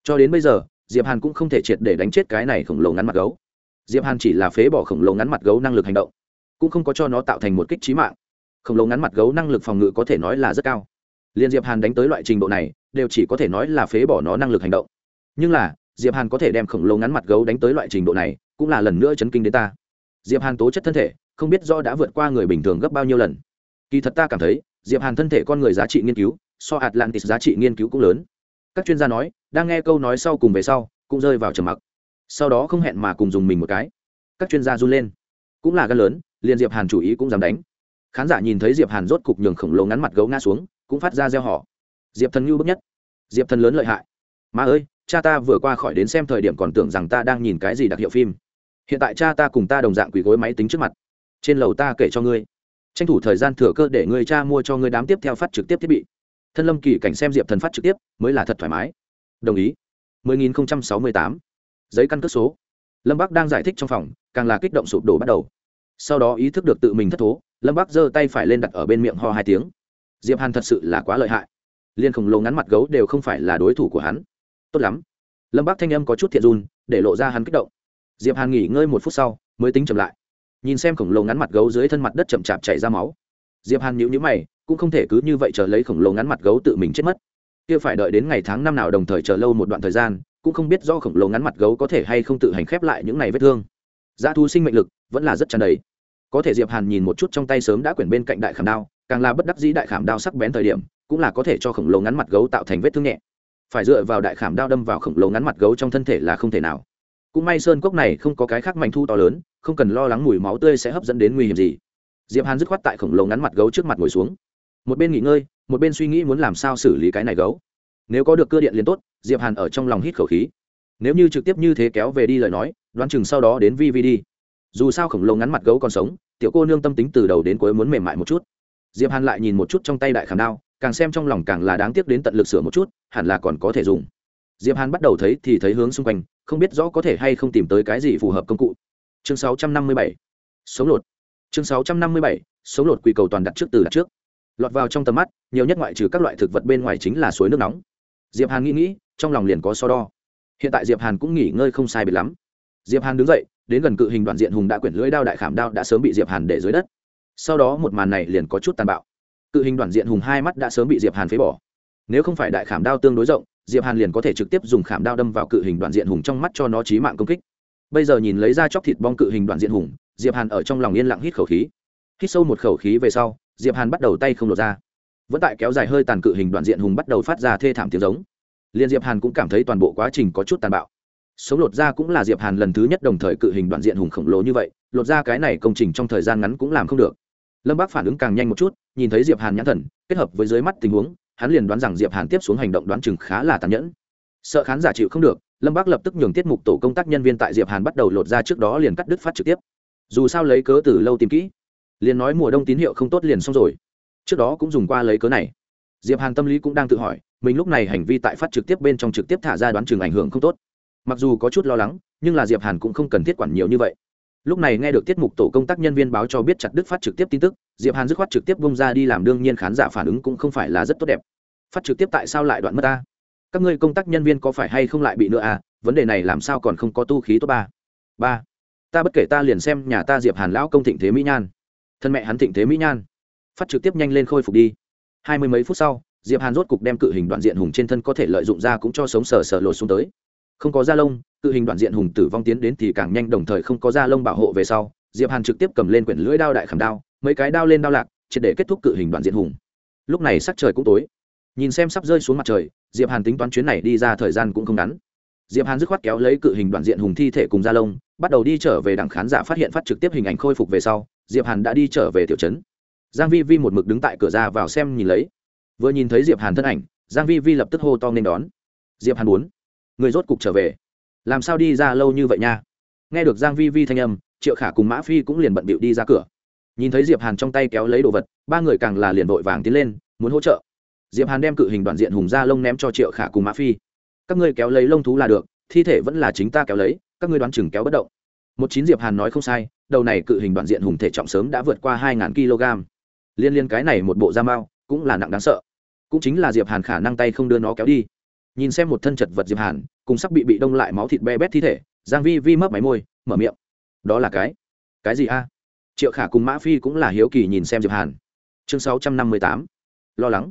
Cho đến bây giờ, diệp hàn cũng không thể triệt để đánh chết cái này khổng lồ ngắn mặt gấu. Diệp hàn chỉ là phế bỏ khổng lồ ngắn mặt gấu năng lực hành động, cũng không có cho nó tạo thành một kích trí mạng. Khổng lồ ngắn mặt gấu năng lực phòng ngự có thể nói là rất cao. Liên diệp hàn đánh tới loại trình độ này, đều chỉ có thể nói là phế bỏ nó năng lực hành động. Nhưng là diệp hàn có thể đem khổng lồ ngắn mặt gấu đánh tới loại trình độ này, cũng là lần nữa chấn kinh đến ta. Diệp hàn tố chất thân thể, không biết do đã vượt qua người bình thường gấp bao nhiêu lần. Kỳ thật ta cảm thấy, diệp hàn thân thể con người giá trị nghiên cứu, so atlantis giá trị nghiên cứu cũng lớn. Các chuyên gia nói, đang nghe câu nói sau cùng về sau, cũng rơi vào trầm mặc. Sau đó không hẹn mà cùng dùng mình một cái. Các chuyên gia run lên. Cũng là gan lớn, liền diệp hàn chủ ý cũng dám đánh. Khán giả nhìn thấy diệp hàn rốt cục nhường khổng lồ ngắn mặt gấu ngã xuống, cũng phát ra gieo họ diệp thần ngưu bức nhất. Diệp thần lớn lợi hại. Mà ơi cha ta vừa qua khỏi đến xem thời điểm còn tưởng rằng ta đang nhìn cái gì đặc hiệu phim. Hiện tại cha ta cùng ta đồng dạng quỳ gối máy tính trước mặt. Trên lầu ta kể cho ngươi. Tranh thủ thời gian thừa cơ để ngươi cha mua cho ngươi đám tiếp theo phát trực tiếp thiết bị. Thân lâm kỳ cảnh xem diệp thần phát trực tiếp, mới là thật thoải mái. Đồng ý. 10.068 giấy căn cước số. Lâm bắc đang giải thích trong phòng, càng là kích động sụp đổ bắt đầu. Sau đó ý thức được tự mình thất thố, lâm bắc giơ tay phải lên đặt ở bên miệng ho hai tiếng. Diệp hàn thật sự là quá lợi hại. Liên khổng lồ ngắn mặt gấu đều không phải là đối thủ của hắn tốt lắm. Lâm bắc thanh âm có chút thiện run, để lộ ra hắn kích động. Diệp hàn nghỉ ngơi một phút sau, mới tính chậm lại. Nhìn xem khổng lồ ngắn mặt gấu dưới thân mặt đất chậm chạp chảy ra máu. Diệp hàn nhíu nhíu mày, cũng không thể cứ như vậy chờ lấy khổng lồ ngắn mặt gấu tự mình chết mất. Kia phải đợi đến ngày tháng năm nào đồng thời chờ lâu một đoạn thời gian, cũng không biết do khổng lồ ngắn mặt gấu có thể hay không tự hành khép lại những ngày vết thương. Giá thu sinh mệnh lực vẫn là rất tràn đầy. Có thể diệp hàn nhìn một chút trong tay sớm đã quyển bên cạnh đại khảm đao, càng là bất đắc dĩ đại khảm đao sắc bén thời điểm, cũng là có thể cho khổng lồ ngắn mặt gấu tạo thành vết thương nhẹ phải dựa vào đại khảm đao đâm vào khổng lồ ngắn mặt gấu trong thân thể là không thể nào. Cũng may sơn cốc này không có cái khác mạnh thu to lớn, không cần lo lắng mùi máu tươi sẽ hấp dẫn đến nguy hiểm gì. Diệp hàn dứt khoát tại khổng lồ ngắn mặt gấu trước mặt ngồi xuống. Một bên nghỉ ngơi, một bên suy nghĩ muốn làm sao xử lý cái này gấu. Nếu có được cơ điện liền tốt, diệp hàn ở trong lòng hít khẩu khí. Nếu như trực tiếp như thế kéo về đi lời nói, đoán chừng sau đó đến vi vi đi. Dù sao khổng lồ ngắn mặt gấu còn sống, tiểu cô nương tâm tính từ đầu đến cuối muốn mềm mại một chút. Diệp hàn lại nhìn một chút trong tay đại khảm đao càng xem trong lòng càng là đáng tiếc đến tận lực sửa một chút, hẳn là còn có thể dùng. Diệp hàn bắt đầu thấy thì thấy hướng xung quanh, không biết rõ có thể hay không tìm tới cái gì phù hợp công cụ. Chương 657 sống lột. Chương 657 sống lột quy cầu toàn đặt trước từ đặt trước. Lọt vào trong tầm mắt, nhiều nhất ngoại trừ các loại thực vật bên ngoài chính là suối nước nóng. Diệp hàn nghĩ nghĩ, trong lòng liền có so đo. Hiện tại diệp hàn cũng nghỉ ngơi không sai biệt lắm. Diệp hàn đứng dậy, đến gần cự hình đoạn diện hùng đã quyển lưỡi đao đại khảm đao đã sớm bị diệp hàn để dưới đất. Sau đó một màn này liền có chút tàn bạo cự hình đoạn diện hùng hai mắt đã sớm bị diệp hàn phế bỏ. Nếu không phải đại khảm đao tương đối rộng, diệp hàn liền có thể trực tiếp dùng khảm đao đâm vào cự hình đoạn diện hùng trong mắt cho nó chí mạng công kích. Bây giờ nhìn lấy ra chóc thịt bong cự hình đoạn diện hùng, diệp hàn ở trong lòng yên lặng hít khẩu khí. Hít sâu một khẩu khí về sau, diệp hàn bắt đầu tay không lột ra. Vẫn tại kéo dài hơi tàn cự hình đoạn diện hùng bắt đầu phát ra thê thảm tiếng giống. Liền diệp hàn cũng cảm thấy toàn bộ quá trình có chút tàn bạo. Sống lột ra cũng là diệp hàn lần thứ nhất đồng thời cự hình đoạn diện hùng khổng lồ như vậy, lột ra cái này công trình trong thời gian ngắn cũng làm không được lâm bác phản ứng càng nhanh một chút, nhìn thấy diệp hàn nhãn thần, kết hợp với dưới mắt tình huống, hắn liền đoán rằng diệp hàn tiếp xuống hành động đoán chừng khá là tàn nhẫn. Sợ khán giả chịu không được, lâm bác lập tức nhường tiết mục tổ công tác nhân viên tại diệp hàn bắt đầu lột ra trước đó liền cắt đứt phát trực tiếp. Dù sao lấy cớ từ lâu tìm kỹ, liền nói mùa đông tín hiệu không tốt liền xong rồi. Trước đó cũng dùng qua lấy cớ này. Diệp hàn tâm lý cũng đang tự hỏi, mình lúc này hành vi tại phát trực tiếp bên trong trực tiếp thả ra đoán chừng ảnh hưởng không tốt. Mặc dù có chút lo lắng, nhưng là diệp hàn cũng không cần thiết quản nhiều như vậy lúc này nghe được tiết mục tổ công tác nhân viên báo cho biết chặt đức phát trực tiếp tin tức, diệp hàn dứt khoát trực tiếp bông ra đi làm đương nhiên khán giả phản ứng cũng không phải là rất tốt đẹp. Phát trực tiếp tại sao lại đoạn mất ta? Các ngươi công tác nhân viên có phải hay không lại bị nữa à? Vấn đề này làm sao còn không có tu khí tốt ba? Ba. Ta bất kể ta liền xem nhà ta diệp hàn lão công thịnh thế mỹ nhan. Thân mẹ hắn thịnh thế mỹ nhan. Phát trực tiếp nhanh lên khôi phục đi. Hai mươi mấy phút sau, diệp hàn rốt cục đem cự hình đoạn diện hùng trên thân có thể lợi dụng ra cũng cho sống sờ sờ lột xuống tới. Không có da lông cự hình đoạn diện hùng tử vong tiến đến thì càng nhanh, đồng thời không có da lông bảo hộ về sau, diệp hàn trực tiếp cầm lên quyển lưỡi đao đại khảm đao, mấy cái đao lên đao lạc, triệt để kết thúc cự hình đoạn diện hùng. Lúc này sắc trời cũng tối. Nhìn xem sắp rơi xuống mặt trời, diệp hàn tính toán chuyến này đi ra thời gian cũng không ngắn. Diệp hàn dứt khoát kéo lấy cự hình đoạn diện hùng thi thể cùng da lông, bắt đầu đi trở về đảng khán giả phát hiện phát trực tiếp hình ảnh khôi phục về sau, diệp hàn đã đi trở về tiểu trấn. Giang vi vi một mực đứng tại cửa ra vào xem nhìn lấy. Vừa nhìn thấy diệp hàn thân ảnh, giang vi vi lập tức hô to nên đón. Diệp hàn muốn, người rốt cục trở về làm sao đi ra lâu như vậy nha? Nghe được giang vi vi thanh âm, triệu khả cùng mã phi cũng liền bận bịu đi ra cửa. Nhìn thấy diệp hàn trong tay kéo lấy đồ vật, ba người càng là liền vội vàng tiến lên, muốn hỗ trợ. Diệp hàn đem cự hình đoạn diện hùng ra lông ném cho triệu khả cùng mã phi. Các ngươi kéo lấy lông thú là được, thi thể vẫn là chính ta kéo lấy, các ngươi đoán chừng kéo bất động. Một chín diệp hàn nói không sai, đầu này cự hình đoạn diện hùng thể trọng sớm đã vượt qua hai kg liên liên cái này một bộ da mao cũng là nặng đáng sợ. Cũng chính là diệp hàn khả năng tay không đưa nó kéo đi nhìn xem một thân chật vật diệp hàn, cùng sắp bị bị đông lại máu thịt be bét thi thể, giang vi vi mấp máy môi, mở miệng. Đó là cái? Cái gì a? Triệu khả cùng mã phi cũng là hiếu kỳ nhìn xem diệp hàn. Chương 658 lo lắng.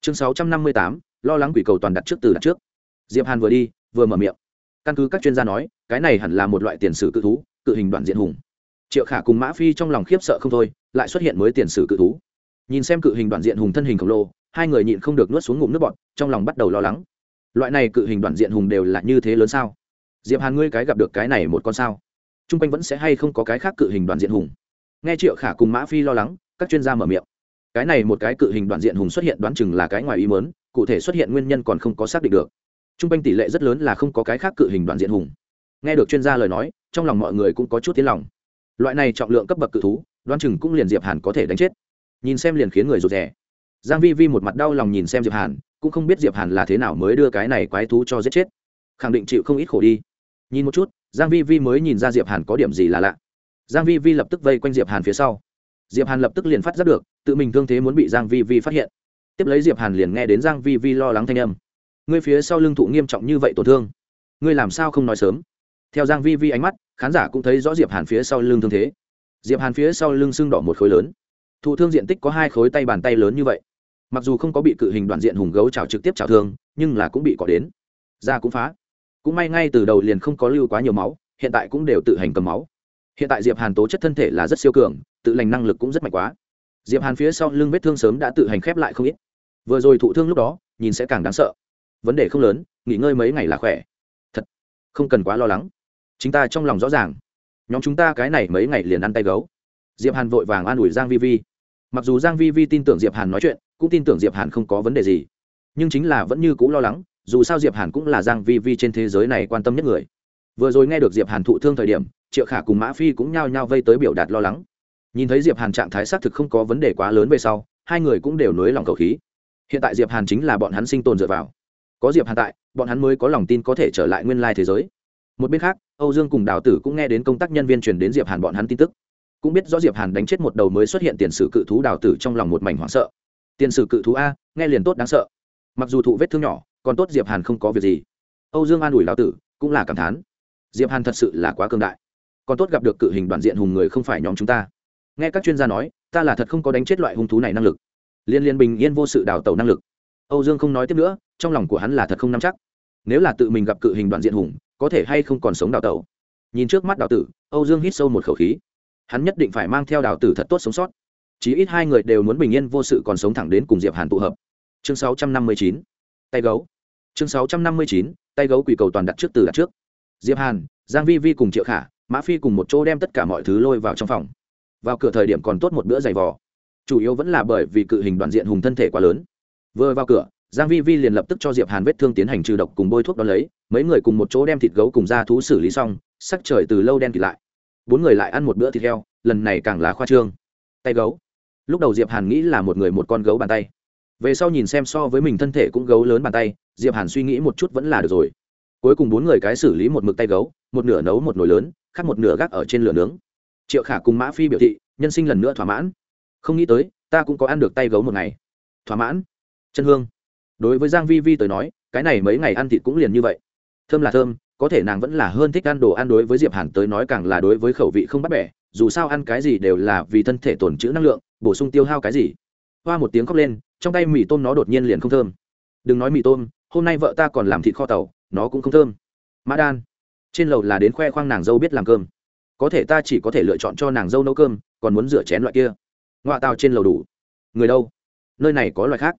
Chương 658 lo lắng quỷ cầu toàn đặt trước từ đặt trước. Diệp hàn vừa đi, vừa mở miệng. Căn cứ các chuyên gia nói, cái này hẳn là một loại tiền sử cự thú, cự hình đoạn diện hùng. Triệu khả cùng mã phi trong lòng khiếp sợ không thôi, lại xuất hiện mới tiền sử cự thú. Nhìn xem cự hình đoạn diện hùng thân hình khổng lồ, hai người nhịn không được nuốt xuống ngụm nước bọt, trong lòng bắt đầu lo lắng loại này cự hình đoạn diện hùng đều là như thế lớn sao? Diệp hàn ngươi cái gặp được cái này một con sao? T r u n g quanh vẫn sẽ hay không có cái khác cự hình đoạn diện hùng? Nghe triệu khả cùng mã phi lo lắng, các chuyên gia mở miệng. Cái này một cái cự hình đoạn diện hùng xuất hiện đoán chừng là cái ngoài ý mớn cụ thể xuất hiện nguyên nhân còn không có xác định được. T r u n g quanh tỷ lệ rất lớn là không có cái khác cự hình đoạn diện hùng. Nghe được chuyên gia lời nói, trong lòng mọi người cũng có chút tiếng lòng. Loại này trọng lượng cấp bậc cự thú, đoán chừng cũng liền diệp hàn có thể đánh chết. Nhìn xem liền khiến người rụt rè. Giang vi vi một mặt đau lòng nhìn xem diệp hàn cũng không biết diệp hàn là thế nào mới đưa cái này quái thú cho giết chết. Khẳng định chịu không ít khổ đi. Nhìn một chút, giang vi vi mới nhìn ra diệp hàn có điểm gì là lạ. Giang vi vi lập tức vây quanh diệp hàn phía sau. Diệp hàn lập tức liền phát giác được, tự mình thương thế muốn bị giang vi vi phát hiện. Tiếp lấy diệp hàn liền nghe đến giang vi vi lo lắng thanh âm. Ngươi phía sau lưng thụ nghiêm trọng như vậy tổn thương. Ngươi làm sao không nói sớm? Theo giang vi vi ánh mắt, khán giả cũng thấy rõ diệp hàn phía sau lưng thương thế. Diệp hàn phía sau lưng sưng đỏ một khối lớn. Thụ thương diện tích có hai khối tay bàn tay lớn như vậy mặc dù không có bị cự hình đoạn diện hùng gấu trào trực tiếp trào thương, nhưng là cũng bị cọ đến. Da cũng phá. Cũng may ngay từ đầu liền không có lưu quá nhiều máu, hiện tại cũng đều tự hành cầm máu. Hiện tại diệp hàn tố chất thân thể là rất siêu cường, tự lành năng lực cũng rất mạnh quá. Diệp hàn phía sau lưng vết thương sớm đã tự hành khép lại không ít. Vừa rồi thụ thương lúc đó, nhìn sẽ càng đáng sợ. Vấn đề không lớn, nghỉ ngơi mấy ngày là khỏe. Thật, không cần quá lo lắng. Chính ta trong lòng rõ ràng. Nhóm chúng ta cái này mấy ngày liền ăn tay gấu. Diệp hàn vội vàng an ủi giang vi vi. Mặc dù giang vi vi tin tưởng diệp hàn nói chuyện cũng tin tưởng diệp hàn không có vấn đề gì. Nhưng chính là vẫn như cũ lo lắng, dù sao diệp hàn cũng là giang vi vi trên thế giới này quan tâm nhất người. Vừa rồi nghe được diệp hàn thụ thương thời điểm, triệu khả cùng mã phi cũng nhao nhao vây tới biểu đạt lo lắng. Nhìn thấy diệp hàn trạng thái xác thực không có vấn đề quá lớn về sau, hai người cũng đều nới lòng cầu khí. Hiện tại diệp hàn chính là bọn hắn sinh tồn dựa vào. Có diệp hàn tại, bọn hắn mới có lòng tin có thể trở lại nguyên lai thế giới. Một bên khác, âu dương cùng đào tử cũng nghe đến công tác nhân viên truyền đến diệp hàn bọn hắn tin tức. Cũng biết rõ diệp hàn đánh chết một đầu mới xuất hiện tiền sử cự thú đào tử trong lòng một mảnh hoảng sợ tiền sử cự thú a, nghe liền tốt đáng sợ. Mặc dù thụ vết thương nhỏ, còn tốt diệp hàn không có việc gì. Âu dương an ủi lão tử, cũng là cảm thán. Diệp hàn thật sự là quá cường đại. Còn tốt gặp được cự hình đoàn diện hùng người không phải nhóm chúng ta. Nghe các chuyên gia nói, ta là thật không có đánh chết loại hung thú này năng lực. Liên liên bình yên vô sự đào tẩu năng lực. Âu dương không nói tiếp nữa, trong lòng của hắn là thật không nắm chắc. Nếu là tự mình gặp cự hình đoàn diện hùng, có thể hay không còn sống đào tẩu? Nhìn trước mắt đào tử, âu dương hít sâu một khẩu khí. Hắn nhất định phải mang theo đào tử thật tốt sống sót chí ít hai người đều muốn bình yên vô sự còn sống thẳng đến cùng diệp hàn tụ hợp. Chương 659. tay gấu. Chương 659. tay gấu quỷ cầu toàn đặt trước từ đặt trước. Diệp hàn, giang vi vi cùng triệu khả, mã phi cùng một chỗ đem tất cả mọi thứ lôi vào trong phòng. Vào cửa thời điểm còn tốt một bữa dày vò. Chủ yếu vẫn là bởi vì cự hình đoàn diện hùng thân thể quá lớn. Vừa vào cửa, giang vi vi liền lập tức cho diệp hàn vết thương tiến hành trừ độc cùng bôi thuốc đó lấy, mấy người cùng một chỗ đem thịt gấu cùng da thú xử lý xong, sắc trời từ lâu đen kịt lại. Bốn người lại ăn một bữa thịt heo, lần này càng là khoa trương. Tay gấu lúc đầu diệp hàn nghĩ là một người một con gấu bàn tay về sau nhìn xem so với mình thân thể cũng gấu lớn bàn tay diệp hàn suy nghĩ một chút vẫn là được rồi cuối cùng bốn người cái xử lý một mực tay gấu một nửa nấu một nồi lớn khác một nửa gác ở trên lửa nướng triệu khả cùng mã phi biểu thị nhân sinh lần nữa thỏa mãn không nghĩ tới ta cũng có ăn được tay gấu một ngày thỏa mãn chân hương đối với giang vi vi tới nói cái này mấy ngày ăn thịt cũng liền như vậy thơm là thơm có thể nàng vẫn là hơn thích ăn đồ ăn đối với diệp hàn tới nói càng là đối với khẩu vị không bắt bẻ dù sao ăn cái gì đều là vì thân thể tổn trữ năng lượng bổ sung tiêu hao cái gì? Hoa một tiếng khóc lên, trong tay mì tôm nó đột nhiên liền không thơm. Đừng nói mì tôm, hôm nay vợ ta còn làm thịt kho tàu, nó cũng không thơm. Mã đan, trên lầu là đến khoe khoang nàng dâu biết làm cơm. Có thể ta chỉ có thể lựa chọn cho nàng dâu nấu cơm, còn muốn rửa chén loại kia. Ngoại tàu trên lầu đủ. Người đâu? Nơi này có loại khác.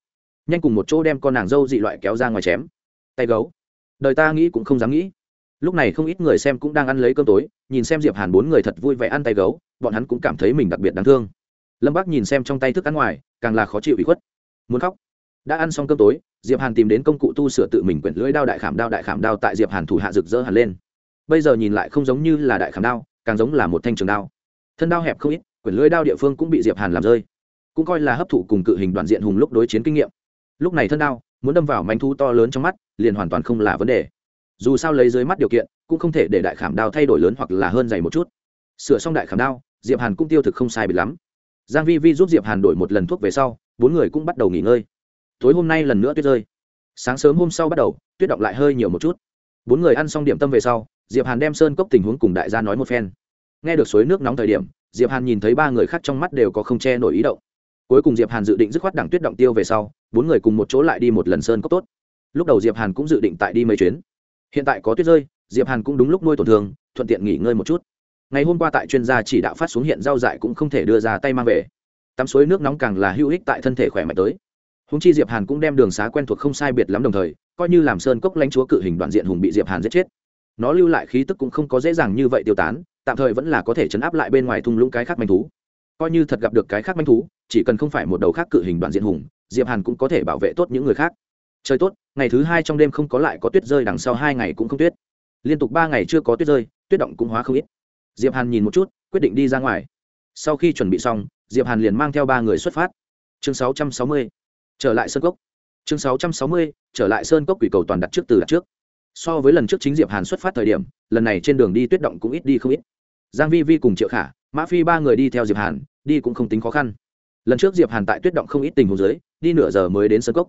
Nhanh cùng một chỗ đem con nàng dâu dị loại kéo ra ngoài chém. Tay gấu. Đời ta nghĩ cũng không dám nghĩ. Lúc này không ít người xem cũng đang ăn lấy cơm tối, nhìn xem diệp hàn bốn người thật vui vẻ ăn tay gấu, bọn hắn cũng cảm thấy mình đặc biệt đáng thương lâm bác nhìn xem trong tay thức ăn ngoài, càng là khó chịu bị khuất. Muốn khóc. Đã ăn xong cơm tối, diệp hàn tìm đến công cụ tu sửa tự mình quyển lưỡi đao đại khảm đao đại khảm đao tại diệp hàn thủ hạ rực rỡ hẳn lên. Bây giờ nhìn lại không giống như là đại khảm đao, càng giống là một thanh trường đao. Thân đao hẹp không ít, quyển lưỡi đao địa phương cũng bị diệp hàn làm rơi. Cũng coi là hấp thụ cùng cự hình đoàn diện hùng lúc đối chiến kinh nghiệm. Lúc này thân đao, muốn đâm vào manh thu to lớn trong mắt, liền hoàn toàn không là vấn đề. Dù sao lấy dưới mắt điều kiện, cũng không thể để đại khảm đao thay đổi lớn hoặc là hơn dày một chút. Sửa xong đại khảm đao, diệp hàn cũng tiêu thực không sai bị lắm giang vi vi giúp diệp hàn đổi một lần thuốc về sau, bốn người cũng bắt đầu nghỉ ngơi. Tối hôm nay lần nữa tuyết rơi. Sáng sớm hôm sau bắt đầu, tuyết động lại hơi nhiều một chút. Bốn người ăn xong điểm tâm về sau, diệp hàn đem sơn cốc tình huống cùng đại gia nói một phen. Nghe được suối nước nóng thời điểm, diệp hàn nhìn thấy ba người khác trong mắt đều có không che nổi ý động. Cuối cùng diệp hàn dự định dứt khoát đẳng tuyết động tiêu về sau, bốn người cùng một chỗ lại đi một lần sơn cốc tốt. Lúc đầu diệp hàn cũng dự định tại đi mấy chuyến. Hiện tại có tuyết rơi, diệp hàn cũng đúng lúc nuôi tổn thương, thuận tiện nghỉ ngơi một chút ngày hôm qua tại chuyên gia chỉ đạo phát xuống hiện rau dại cũng không thể đưa ra tay mang về. Tắm suối nước nóng càng là hữu ích tại thân thể khỏe mạnh tới. Húng chi diệp hàn cũng đem đường xá quen thuộc không sai biệt lắm đồng thời, coi như làm sơn cốc lãnh chúa cự hình đoạn diện hùng bị diệp hàn giết chết. Nó lưu lại khí tức cũng không có dễ dàng như vậy tiêu tán, tạm thời vẫn là có thể chấn áp lại bên ngoài thung lũng cái khác manh thú. Coi như thật gặp được cái khác manh thú, chỉ cần không phải một đầu khác cự hình đoạn diện hùng, diệp hàn cũng có thể bảo vệ tốt những người khác. Trời tốt, ngày thứ hai trong đêm không có lại có tuyết rơi, đằng sau hai ngày cũng không tuyết. Liên tục ba ngày chưa có tuyết rơi, tuyết động cũng hóa không ít diệp hàn nhìn một chút, quyết định đi ra ngoài. Sau khi chuẩn bị xong, diệp hàn liền mang theo ba người xuất phát. Chương 660. trở lại sơn cốc. Chương 660. trở lại sơn cốc quỷ cầu toàn đặt trước từ đặt trước. So với lần trước chính diệp hàn xuất phát thời điểm, lần này trên đường đi tuyết động cũng ít đi không ít. Giang vi vi cùng triệu khả, mã phi ba người đi theo diệp hàn, đi cũng không tính khó khăn. Lần trước diệp hàn tại tuyết động không ít tình huống dưới, đi nửa giờ mới đến sơn cốc.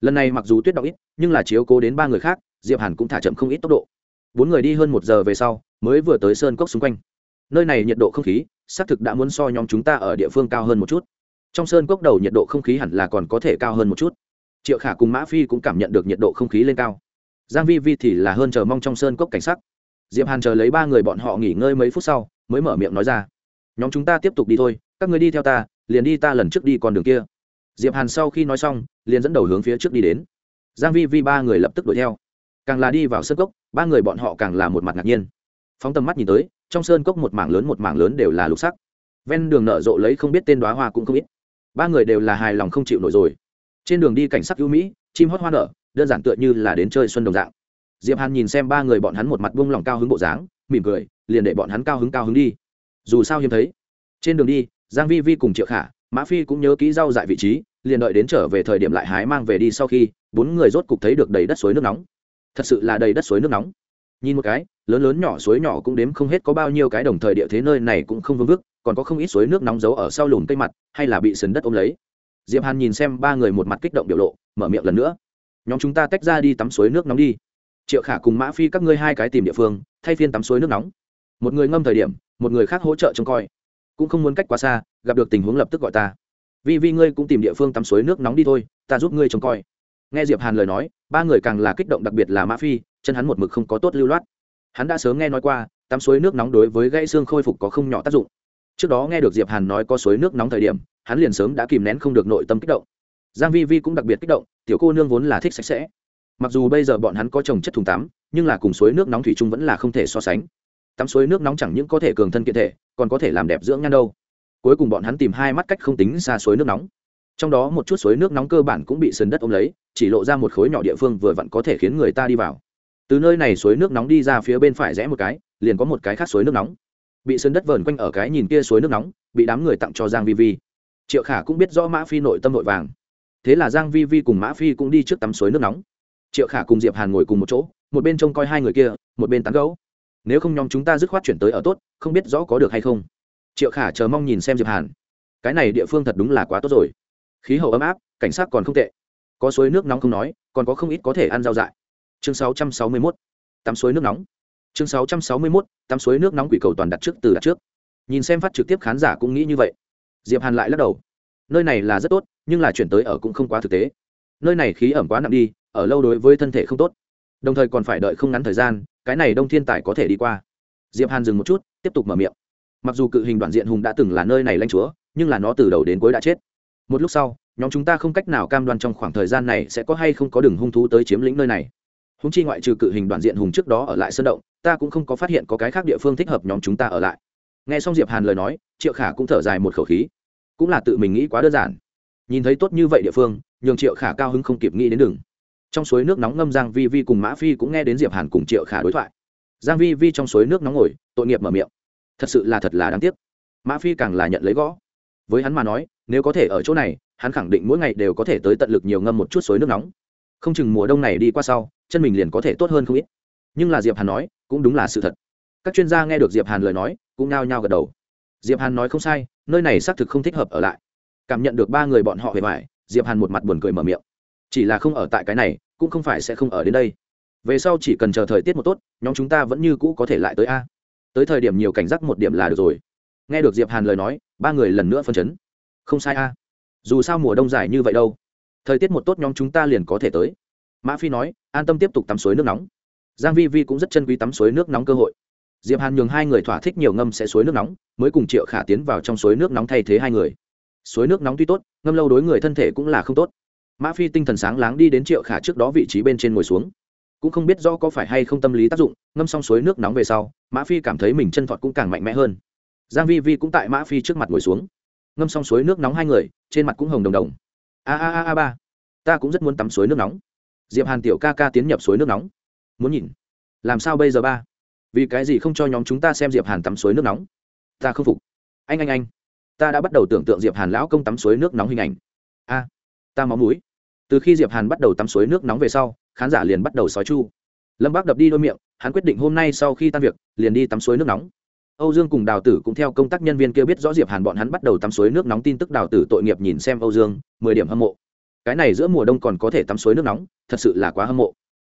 Lần này mặc dù tuyết động ít, nhưng là chiếu cố đến ba người khác, diệp hàn cũng thả chậm không ít tốc độ. Bốn người đi hơn một giờ về sau mới vừa tới sơn cốc xung quanh. Nơi này nhiệt độ không khí, xác thực đã muốn so nhóm chúng ta ở địa phương cao hơn một chút. Trong sơn cốc đầu nhiệt độ không khí hẳn là còn có thể cao hơn một chút. Triệu khả cùng mã phi cũng cảm nhận được nhiệt độ không khí lên cao. Giang vi vi thì là hơn chờ mong trong sơn cốc cảnh sắc. Diệp hàn chờ lấy ba người bọn họ nghỉ ngơi mấy phút sau, mới mở miệng nói ra. Nhóm chúng ta tiếp tục đi thôi, các người đi theo ta, liền đi ta lần trước đi con đường kia. Diệp hàn sau khi nói xong, liền dẫn đầu hướng phía trước đi đến. Giang vi vi ba người lập tức đuổi theo. Càng là đi vào sơn cốc, ba người bọn họ càng là một mặt ngạc nhiên phóng tầm mắt nhìn tới, trong sơn cốc một mảng lớn một mảng lớn đều là lục sắc. Ven đường nở rộ lấy không biết tên đoá hoa cũng không ít. Ba người đều là hài lòng không chịu nổi rồi. Trên đường đi cảnh sắc ưu mỹ, chim hót hoa nở, đơn giản tựa như là đến chơi xuân đồng dạng. Diệp hàn nhìn xem ba người bọn hắn một mặt buông lòng cao hứng bộ dáng, mỉm cười, liền để bọn hắn cao hứng cao hứng đi. Dù sao hiếm thấy. Trên đường đi, giang vi vi cùng triệu khả, mã phi cũng nhớ kỹ rau dại vị trí, liền đợi đến trở về thời điểm lại hái mang về đi sau khi, bốn người rốt cục thấy được đầy đất suối nước nóng. Thật sự là đầy đất suối nước nóng nhìn một cái, lớn lớn nhỏ suối nhỏ cũng đếm không hết có bao nhiêu cái đồng thời địa thế nơi này cũng không vương vức, còn có không ít suối nước nóng giấu ở sau lùm cây mặt, hay là bị sườn đất ôm lấy. Diệp hàn nhìn xem ba người một mặt kích động biểu lộ, mở miệng lần nữa. Nhóm chúng ta tách ra đi tắm suối nước nóng đi. Triệu khả cùng mã phi các ngươi hai cái tìm địa phương, thay phiên tắm suối nước nóng. Một người ngâm thời điểm, một người khác hỗ trợ trông coi. Cũng không muốn cách quá xa, gặp được tình huống lập tức gọi ta. Vì vì ngươi cũng tìm địa phương tắm suối nước nóng đi thôi, ta giúp ngươi trông coi nghe diệp hàn lời nói, ba người càng là kích động đặc biệt là mã phi, chân hắn một mực không có tốt lưu loát. Hắn đã sớm nghe nói qua, tắm suối nước nóng đối với gãy xương khôi phục có không nhỏ tác dụng. Trước đó nghe được diệp hàn nói có suối nước nóng thời điểm, hắn liền sớm đã kìm nén không được nội tâm kích động. Giang vi vi cũng đặc biệt kích động, tiểu cô nương vốn là thích sạch sẽ. Mặc dù bây giờ bọn hắn có trồng chất thùng tắm, nhưng là cùng suối nước nóng thủy chung vẫn là không thể so sánh. Tắm suối nước nóng chẳng những có thể cường thân kiện thể, còn có thể làm đẹp dưỡng nhan đâu. Cuối cùng bọn hắn tìm hai mắt cách không tính xa suối nước nóng. Trong đó một chút suối nước nóng cơ bản cũng bị sườn đất ôm lấy chỉ lộ ra một khối nhỏ địa phương vừa vặn có thể khiến người ta đi vào. Từ nơi này suối nước nóng đi ra phía bên phải rẽ một cái, liền có một cái khác suối nước nóng. Bị sơn đất vờn quanh ở cái nhìn kia suối nước nóng, bị đám người tặng cho giang vi vi. Triệu khả cũng biết rõ mã phi nội tâm nội vàng. Thế là giang vi vi cùng mã phi cũng đi trước tắm suối nước nóng. Triệu khả cùng diệp hàn ngồi cùng một chỗ, một bên trông coi hai người kia, một bên tán gẫu. Nếu không nhóm chúng ta dứt khoát chuyển tới ở tốt, không biết rõ có được hay không. Triệu khả chờ mong nhìn xem diệp hàn. Cái này địa phương thật đúng là quá tốt rồi. Khí hậu ấm áp, cảnh sát còn không tệ có suối nước nóng không nói, còn có không ít có thể ăn rau dại. Chương 661. tắm suối nước nóng. Chương 661. tắm suối nước nóng quỷ cầu toàn đặt trước từ đặt trước. Nhìn xem phát trực tiếp khán giả cũng nghĩ như vậy. Diệp hàn lại lắc đầu. Nơi này là rất tốt, nhưng là chuyển tới ở cũng không quá thực tế. Nơi này khí ẩm quá nặng đi, ở lâu đối với thân thể không tốt. Đồng thời còn phải đợi không ngắn thời gian, cái này đông thiên tài có thể đi qua. Diệp hàn dừng một chút, tiếp tục mở miệng. Mặc dù cự hình đoạn diện hùng đã từng là nơi này lanh chúa, nhưng là nó từ đầu đến cuối đã chết. Một lúc sau nhóm chúng ta không cách nào cam đoan trong khoảng thời gian này sẽ có hay không có đường hung thú tới chiếm lĩnh nơi này. Húng chi ngoại trừ cự hình đoạn diện hùng trước đó ở lại sơn động, ta cũng không có phát hiện có cái khác địa phương thích hợp nhóm chúng ta ở lại. Nghe xong diệp hàn lời nói, triệu khả cũng thở dài một khẩu khí. Cũng là tự mình nghĩ quá đơn giản. Nhìn thấy tốt như vậy địa phương, nhường triệu khả cao hứng không kịp nghĩ đến đường. Trong suối nước nóng ngâm giang vi vi cùng mã phi cũng nghe đến diệp hàn cùng triệu khả đối thoại. Giang vi vi trong suối nước nóng ngồi, tội nghiệp mở miệng. Thật sự là thật là đáng tiếc. Mã phi càng là nhận lấy gõ. Với hắn mà nói, nếu có thể ở chỗ này hắn khẳng định mỗi ngày đều có thể tới tận lực nhiều ngâm một chút suối nước nóng. Không chừng mùa đông này đi qua sau, chân mình liền có thể tốt hơn không ít. Nhưng là diệp hàn nói, cũng đúng là sự thật. Các chuyên gia nghe được diệp hàn lời nói, cũng nao nhao gật đầu. Diệp hàn nói không sai, nơi này xác thực không thích hợp ở lại. Cảm nhận được ba người bọn họ về vải diệp hàn một mặt buồn cười mở miệng. Chỉ là không ở tại cái này, cũng không phải sẽ không ở đến đây. Về sau chỉ cần chờ thời tiết một tốt, nhóm chúng ta vẫn như cũ có thể lại tới a. Tới thời điểm nhiều cảnh giác một điểm là được rồi. Nghe được diệp hàn lời nói, ba người lần nữa phân chấn. Không sai a dù sao mùa đông dài như vậy đâu. Thời tiết một tốt nhóm chúng ta liền có thể tới. Mã phi nói, an tâm tiếp tục tắm suối nước nóng. Giang vi vi cũng rất chân quý tắm suối nước nóng cơ hội. Diệp hàn nhường hai người thỏa thích nhiều ngâm sẽ suối nước nóng, mới cùng triệu khả tiến vào trong suối nước nóng thay thế hai người. Suối nước nóng tuy tốt, ngâm lâu đối người thân thể cũng là không tốt. Mã phi tinh thần sáng láng đi đến triệu khả trước đó vị trí bên trên ngồi xuống. Cũng không biết rõ có phải hay không tâm lý tác dụng, ngâm xong suối nước nóng về sau, mã phi cảm thấy mình chân thọt cũng càng mạnh mẽ hơn. Giang vi vi cũng tại mã phi trước mặt ngồi xuống ngâm xong suối nước nóng hai người, trên mặt cũng hồng đồng đồng. A a a a ba, ta cũng rất muốn tắm suối nước nóng. Diệp hàn tiểu ca ca tiến nhập suối nước nóng. Muốn nhìn. Làm sao bây giờ ba? Vì cái gì không cho nhóm chúng ta xem diệp hàn tắm suối nước nóng? Ta không phục. Anh anh anh. Ta đã bắt đầu tưởng tượng diệp hàn lão công tắm suối nước nóng hình ảnh. A, ta máu mũi. Từ khi diệp hàn bắt đầu tắm suối nước nóng về sau, khán giả liền bắt đầu sói chu. Lâm bác đập đi đôi miệng, hắn quyết định hôm nay sau khi tan việc, liền đi tắm suối nước nóng âu dương cùng đào tử cũng theo công tác nhân viên kia biết rõ diệp hàn bọn hắn bắt đầu tắm suối nước nóng tin tức đào tử tội nghiệp nhìn xem âu dương, mười điểm hâm mộ. Cái này giữa mùa đông còn có thể tắm suối nước nóng, thật sự là quá hâm mộ.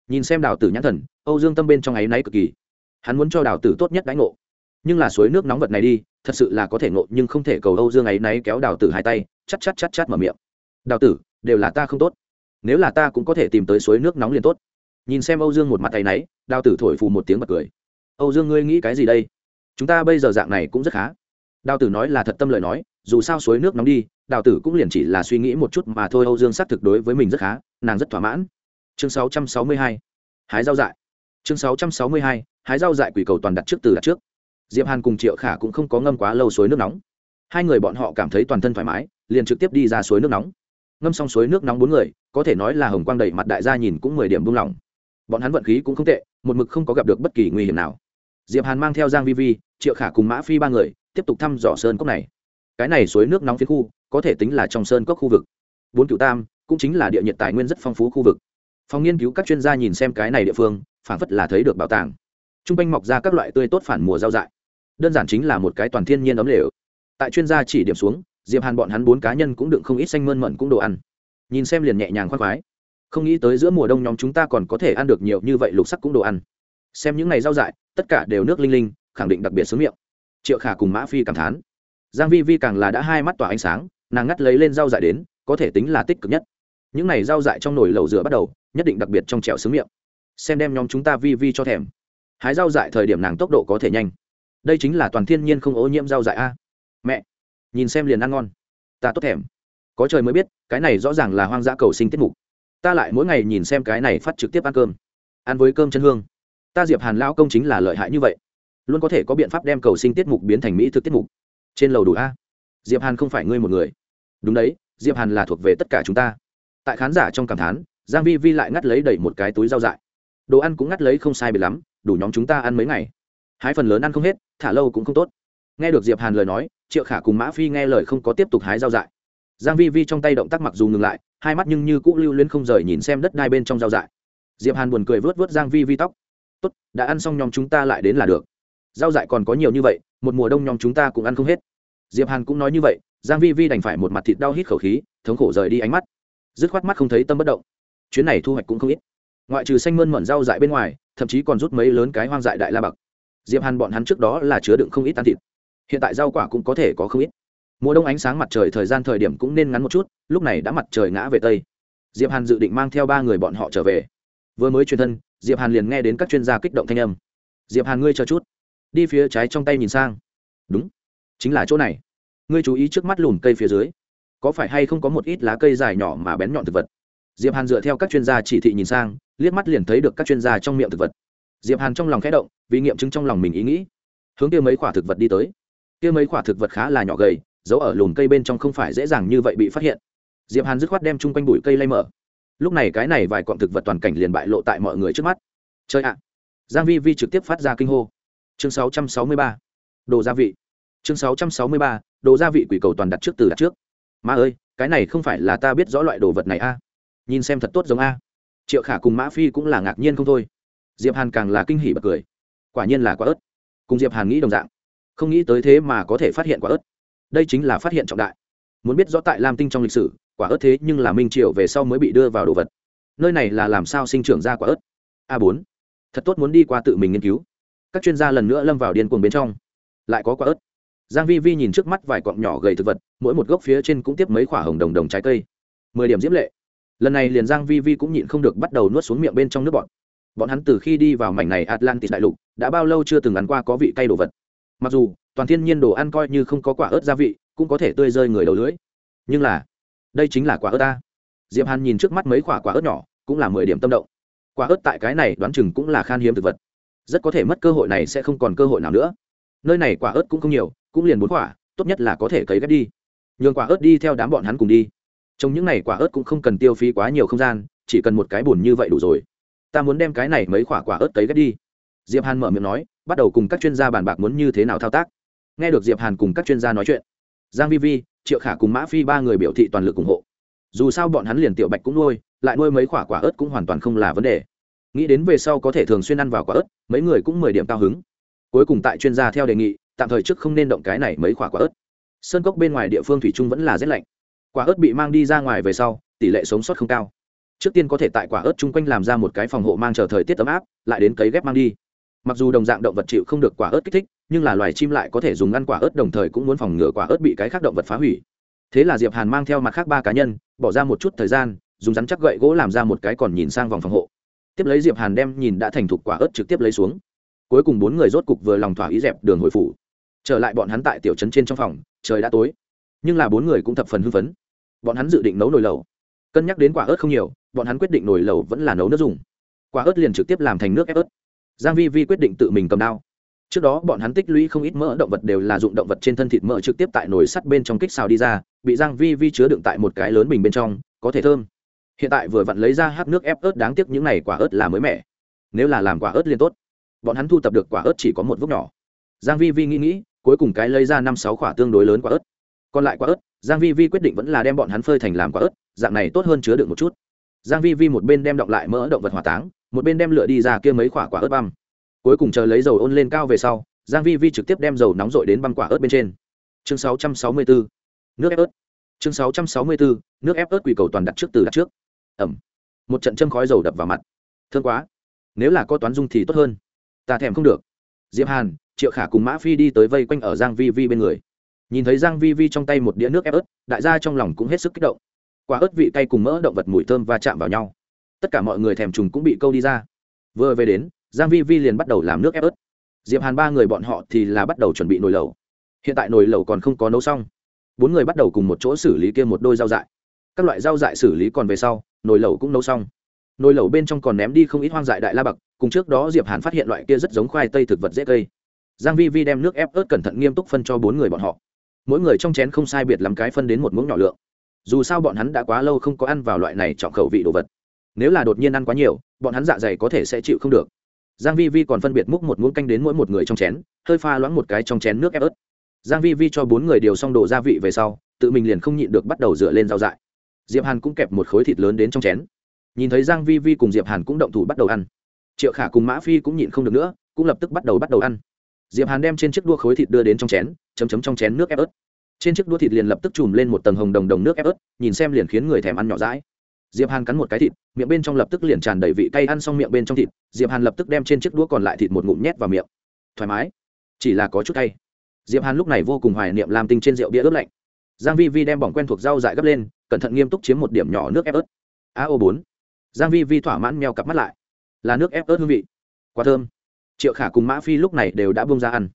Nhìn xem đào tử nhãn thần, âu dương tâm bên trong áy náy cực kỳ. Hắn muốn cho đào tử tốt nhất đánh ngộ. Nhưng là suối nước nóng vật này đi, thật sự là có thể ngộ, nhưng không thể cầu âu dương áy náy kéo đào tử hai tay, chắt chắt chắt chắt mở miệng. Đào tử, đều là ta không tốt. Nếu là ta cũng có thể tìm tới suối nước nóng liền tốt. Nhìn xem âu dương một mặt tay náy, đào tử thổi phù một tiếng bật cười. Âu dương ngươi nghĩ cái gì đây? Chúng ta bây giờ dạng này cũng rất khá. Đào tử nói là thật tâm lời nói, dù sao suối nước nóng đi, đào tử cũng liền chỉ là suy nghĩ một chút mà thôi, âu dương xác thực đối với mình rất khá, nàng rất thỏa mãn. Chương 662. hái rau dại. Chương 662. hái rau dại quỷ cầu toàn đặt trước từ đặt trước. Diệp hàn cùng triệu khả cũng không có ngâm quá lâu suối nước nóng. Hai người bọn họ cảm thấy toàn thân thoải mái, liền trực tiếp đi ra suối nước nóng. Ngâm xong suối nước nóng bốn người, có thể nói là hồng quang đầy mặt đại gia nhìn cũng mười điểm buông lỏng. Bọn hắn vận khí cũng không tệ, một mực không có gặp được bất kỳ nguy hiểm nào. Diệp hàn mang theo giang vi vi triệu khả cùng mã phi ba người tiếp tục thăm dò sơn cốc này. Cái này suối nước nóng phía khu, có thể tính là trong sơn cốc khu vực. Bốn cửu tam, cũng chính là địa nhiệt tài nguyên rất phong phú khu vực. Phòng nghiên cứu các chuyên gia nhìn xem cái này địa phương, phảng phất là thấy được bảo tàng. Trung r quanh mọc ra các loại tươi tốt phản mùa rau dại. Đơn giản chính là một cái toàn thiên nhiên ấm lều. Tại chuyên gia chỉ điểm xuống, diệp hàn bọn hắn bốn cá nhân cũng đựng không ít xanh mơn mận cũng đồ ăn. Nhìn xem liền nhẹ nhàng khoác khoái. Không nghĩ tới giữa mùa đông nhóm chúng ta còn có thể ăn được nhiều như vậy lục sắc cũng đồ ăn. Xem những ngày rau dại, tất cả đều nước linh linh khẳng định đặc biệt sướng miệng. Triệu khả cùng mã phi cảm thán. Giang vi vi càng là đã hai mắt tỏa ánh sáng, nàng ngắt lấy lên rau dại đến, có thể tính là tích cực nhất. Những này rau dại trong nồi lẩu rửa bắt đầu, nhất định đặc biệt trong trẻo sướng miệng. Xem đem nhóm chúng ta vi vi cho thèm. Hái rau dại thời điểm nàng tốc độ có thể nhanh. Đây chính là toàn thiên nhiên không ô nhiễm rau dại a. Mẹ, nhìn xem liền ăn ngon. Ta tốt thèm. Có trời mới biết, cái này rõ ràng là hoang dã cầu sinh tiết mục. Ta lại mỗi ngày nhìn xem cái này phát trực tiếp ăn cơm. Ăn với cơm chân hương. Ta diệp hàn lão công chính là lợi hại như vậy luôn có thể có biện pháp đem cầu sinh tiết mục biến thành mỹ thực tiết mục. Trên lầu đủ a. Diệp hàn không phải ngươi một người. Đúng đấy, diệp hàn là thuộc về tất cả chúng ta. Tại khán giả trong cảm thán, giang vi vi lại ngắt lấy đầy một cái túi rau dại. Đồ ăn cũng ngắt lấy không sai biệt lắm, đủ nhóm chúng ta ăn mấy ngày. Hái phần lớn ăn không hết, thả lâu cũng không tốt. Nghe được diệp hàn lời nói, triệu khả cùng mã phi nghe lời không có tiếp tục hái rau dại. Giang vi vi trong tay động tác mặc dù ngừng lại, hai mắt nhưng như cũ lưu luyến không rời nhìn xem đất đai bên trong rau dại. Diệp hàn buồn cười vớt vớt giang vi vi tóc. Tốt, đã ăn xong nhóm chúng ta lại đến là được rau dại còn có nhiều như vậy, một mùa đông nhóm chúng ta cũng ăn không hết. Diệp hàn cũng nói như vậy, giang vi vi đành phải một mặt thịt đau hít khẩu khí, thống khổ rời đi ánh mắt. Dứt khoát mắt không thấy tâm bất động. Chuyến này thu hoạch cũng không ít. Ngoại trừ xanh mơn mởn rau dại bên ngoài, thậm chí còn rút mấy lớn cái hoang dại đại la bậc diệp hàn bọn hắn trước đó là chứa đựng không ít ăn thịt. Hiện tại rau quả cũng có thể có không ít. Mùa đông ánh sáng mặt trời thời gian thời điểm cũng nên ngắn một chút, lúc này đã mặt trời ngã về tây. Diệp hàn dự định mang theo ba người bọn họ trở về. Vừa mới truyền thân, diệp hàn liền nghe đến các chuyên gia kích động thanh âm. Diệp hàn ngươi chờ chút đi phía trái trong tay nhìn sang. Đúng, chính là chỗ này. Ngươi chú ý trước mắt lùm cây phía dưới. Có phải hay không có một ít lá cây dài nhỏ mà bén nhọn thực vật? Diệp hàn dựa theo các chuyên gia chỉ thị nhìn sang, liếc mắt liền thấy được các chuyên gia trong miệng thực vật. Diệp hàn trong lòng khẽ động, vì nghiệm chứng trong lòng mình ý nghĩ. Hướng kia mấy quả thực vật đi tới. Kia mấy quả thực vật khá là nhỏ gầy, giấu ở lùm cây bên trong không phải dễ dàng như vậy bị phát hiện. Diệp hàn dứt khoát đem chung quanh bụi cây lay mở. Lúc này cái này vài cọng thực vật toàn cảnh liền bại lộ tại mọi người trước mắt. Chơi ạ! Giang vi vi trực tiếp phát ra kinh hô chương 663. đồ gia vị. Chương 663. đồ gia vị quỷ cầu toàn đặt trước từ đặt trước. Ma ơi, cái này không phải là ta biết rõ loại đồ vật này a? Nhìn xem thật tốt giống a. Triệu khả cùng mã phi cũng là ngạc nhiên không thôi. Diệp hàn càng là kinh hỉ bật cười. Quả nhiên là quả ớt. Cùng diệp hàn nghĩ đồng dạng. Không nghĩ tới thế mà có thể phát hiện quả ớt. Đây chính là phát hiện trọng đại. Muốn biết rõ tại lam tinh trong lịch sử, quả ớt thế nhưng là minh triệu về sau mới bị đưa vào đồ vật. Nơi này là làm sao sinh trưởng ra quả ớt? A bốn. Thật tốt muốn đi qua tự mình nghiên cứu các chuyên gia lần nữa lâm vào điên cuồng bên trong. Lại có quả ớt. Giang vi vi nhìn trước mắt vài cọng nhỏ gầy thực vật, mỗi một gốc phía trên cũng tiếp mấy quả hồng đồng đồng trái cây. Mười điểm diễm lệ. Lần này liền giang vi vi cũng nhịn không được bắt đầu nuốt xuống miệng bên trong nước bọt. Bọn hắn từ khi đi vào mảnh này atlantis đại lục, đã bao lâu chưa từng ăn qua có vị cay đồ vật. Mặc dù, toàn thiên nhiên đồ ăn coi như không có quả ớt gia vị, cũng có thể tươi rơi người đầu lưỡi. Nhưng là, đây chính là quả ớt ta. Diệp hàn nhìn trước mắt mấy quả quả ớt nhỏ, cũng là mười điểm tâm động. Quả ớt tại cái này đoán chừng cũng là khan hiếm thực vật rất có thể mất cơ hội này sẽ không còn cơ hội nào nữa. Nơi này quả ớt cũng không nhiều, cũng liền bốn quả, tốt nhất là có thể cấy ghép đi. Nhường quả ớt đi theo đám bọn hắn cùng đi. Trong những này quả ớt cũng không cần tiêu phí quá nhiều không gian, chỉ cần một cái bùn như vậy đủ rồi. Ta muốn đem cái này mấy quả quả ớt cấy ghép đi. Diệp hàn mở miệng nói, bắt đầu cùng các chuyên gia bàn bạc muốn như thế nào thao tác. Nghe được diệp hàn cùng các chuyên gia nói chuyện, giang vi vi, triệu khả cùng mã phi ba người biểu thị toàn lực ủng hộ. Dù sao bọn hắn liền tiểu bạch cũng nuôi, lại nuôi mấy quả quả ớt cũng hoàn toàn không là vấn đề nghĩ đến về sau có thể thường xuyên ăn vào quả ớt, mấy người cũng mười điểm cao hứng. Cuối cùng tại chuyên gia theo đề nghị, tạm thời trước không nên động cái này mấy quả quả ớt. Sơn cốc bên ngoài địa phương thủy trung vẫn là rét lạnh. Quả ớt bị mang đi ra ngoài về sau, tỷ lệ sống sót không cao. Trước tiên có thể tại quả ớt chung quanh làm ra một cái phòng hộ mang chờ thời tiết ấm áp, lại đến cấy ghép mang đi. Mặc dù đồng dạng động vật chịu không được quả ớt kích thích, nhưng là loài chim lại có thể dùng ăn quả ớt đồng thời cũng muốn phòng ngừa quả ớt bị cái khác động vật phá hủy. Thế là diệp hàn mang theo mặt khác ba cá nhân, bỏ ra một chút thời gian, dùng rắn chắc gậy gỗ làm ra một cái còn nhìn sang vòng phòng hộ tiếp lấy diệp hàn đem nhìn đã thành thục quả ớt trực tiếp lấy xuống. Cuối cùng bốn người rốt cục vừa lòng thỏa ý dẹp đường hồi phủ. Trở lại bọn hắn tại tiểu trấn trên trong phòng, trời đã tối. Nhưng là bốn người cũng thập phần hưng phấn. Bọn hắn dự định nấu nồi lẩu. Cân nhắc đến quả ớt không nhiều, bọn hắn quyết định nồi lẩu vẫn là nấu nước dùng. Quả ớt liền trực tiếp làm thành nước ép ớt. Giang vi vi quyết định tự mình cầm đao. Trước đó bọn hắn tích lũy không ít mỡ động vật đều là dụng động vật trên thân thịt mỡ trực tiếp tại nồi sắt bên trong kích xào đi ra, bị giang vi vi chứa đựng tại một cái lớn bình bên trong, có thể thơm hiện tại vừa vặn lấy ra hát nước ép ớt đáng tiếc những này quả ớt là mới mẻ. Nếu là làm quả ớt liên tốt. Bọn hắn thu tập được quả ớt chỉ có một vốc nhỏ. Giang vi vi nghĩ nghĩ, cuối cùng cái lấy ra năm sáu quả tương đối lớn quả ớt. Còn lại quả ớt, giang vi vi quyết định vẫn là đem bọn hắn phơi thành làm quả ớt, dạng này tốt hơn chứa được một chút. Giang vi vi một bên đem đọng lại mỡ động vật hỏa táng, một bên đem lửa đi ra kia mấy quả quả ớt băm. Cuối cùng chờ lấy dầu ôn lên cao về sau, giang vi vi trực tiếp đem dầu nóng rội đến băm quả ớt bên trên. Chương 664 nước ép ớt. Chương 664 nước ép ớt quỷ cầu toàn đặt trước từ đặt trước ẩm. Một trận châm khói dầu đập vào mặt. Thương quá. Nếu là có toán dung thì tốt hơn. Ta thèm không được. Diệp hàn, triệu khả cùng mã phi đi tới vây quanh ở giang vi vi bên người. Nhìn thấy giang vi vi trong tay một đĩa nước ép ớt, đại gia trong lòng cũng hết sức kích động. Quả ớt vị cay cùng mỡ động vật mùi thơm va chạm vào nhau. Tất cả mọi người thèm trùng cũng bị câu đi ra. Vừa về đến, giang vi vi liền bắt đầu làm nước ép ớt. Diệp hàn ba người bọn họ thì là bắt đầu chuẩn bị nồi lẩu. Hiện tại nồi lẩu còn không có nấu xong. Bốn người bắt đầu cùng một chỗ xử lý kia một đôi rau dại. Các loại rau dại xử lý còn về sau nồi lẩu cũng nấu xong. Nồi lẩu bên trong còn ném đi không ít hoang dại đại la bạc. cùng trước đó diệp hàn phát hiện loại kia rất giống khoai tây thực vật dễ cây. Giang vi vi đem nước ép ớt cẩn thận nghiêm túc phân cho bốn người bọn họ. Mỗi người trong chén không sai biệt lắm cái phân đến một muỗng nhỏ lượng. Dù sao bọn hắn đã quá lâu không có ăn vào loại này trọng khẩu vị đồ vật. Nếu là đột nhiên ăn quá nhiều, bọn hắn dạ dày có thể sẽ chịu không được. Giang vi vi còn phân biệt múc một muỗng canh đến mỗi một người trong chén, hơi pha loãng một cái trong chén nước ép ớt. Giang vi vi cho bốn người điều xong đồ gia vị về sau, tự mình liền không nhịn được bắt đầu rửa lên rau dại diệp hàn cũng kẹp một khối thịt lớn đến trong chén. Nhìn thấy giang vi vi cùng diệp hàn cũng động thủ bắt đầu ăn. Triệu khả cùng mã phi cũng nhịn không được nữa, cũng lập tức bắt đầu bắt đầu ăn. Diệp hàn đem trên chiếc đua khối thịt đưa đến trong chén, chấm chấm trong chén nước ép ớt. Trên chiếc đua thịt liền lập tức chùm lên một tầng hồng đồng đồng nước ép ớt, nhìn xem liền khiến người thèm ăn nhỏ rãi diệp hàn cắn một cái thịt, miệng bên trong lập tức liền tràn đầy vị cay ăn xong miệng bên trong thịt, diệp hàn lập tức đem trên chiếc đũa còn lại thịt một ngụm nhét vào miệng. Thoải mái. Chỉ là có chút cay. Diệp hàn lúc này vô cùng hoài niệm làm tinh trên rượu bia ướp lạnh giang vi vi đem bỏng quen thuộc rau dại gấp lên, cẩn thận nghiêm túc chiếm một điểm nhỏ nước ép ớt. A ô bốn. Giang vi vi thỏa mãn meo cặp mắt lại. Là nước ép ớt hương vị. Quá thơm. Triệu khả cùng mã phi lúc này đều đã buông ra ăn.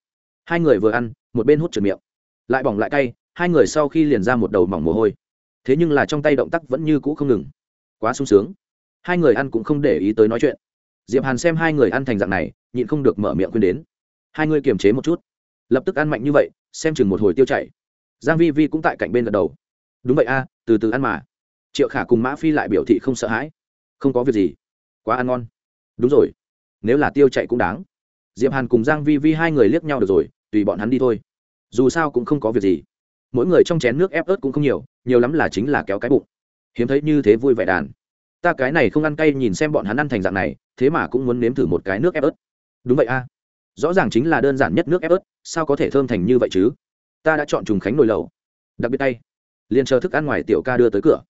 Hai người vừa ăn, một bên hút trượt miệng. Lại bỏng lại cay, hai người sau khi liền ra một đầu mỏng mồ hôi. Thế nhưng là trong tay động tác vẫn như cũ không ngừng. Quá sung sướng. Hai người ăn cũng không để ý tới nói chuyện. Diệp hàn xem hai người ăn thành dạng này, nhịn không được mở miệng khuyên đến. Hai người kiềm chế một chút. Lập tức ăn mạnh như vậy, xem chừng một hồi tiêu chảy giang vi vi cũng tại cạnh bên gật đầu. Đúng vậy a, từ từ ăn mà. Triệu khả cùng mã phi lại biểu thị không sợ hãi. Không có việc gì. Quá ăn ngon. Đúng rồi. Nếu là tiêu chạy cũng đáng. Diệp hàn cùng giang vi vi hai người liếc nhau được rồi, tùy bọn hắn đi thôi. Dù sao cũng không có việc gì. Mỗi người trong chén nước ép ớt cũng không nhiều nhiều lắm là chính là kéo cái bụng. Hiếm thấy như thế vui vẻ đàn. Ta cái này không ăn cay nhìn xem bọn hắn ăn thành dạng này, thế mà cũng muốn nếm thử một cái nước ép ớt. Đúng vậy a. Rõ ràng chính là đơn giản nhất nước ép ớt, sao có thể thơm thành như vậy chứ? Ta đã chọn trùng khánh nồi lẩu đặc biệt tay liền chờ thức ăn ngoài tiểu ca đưa tới cửa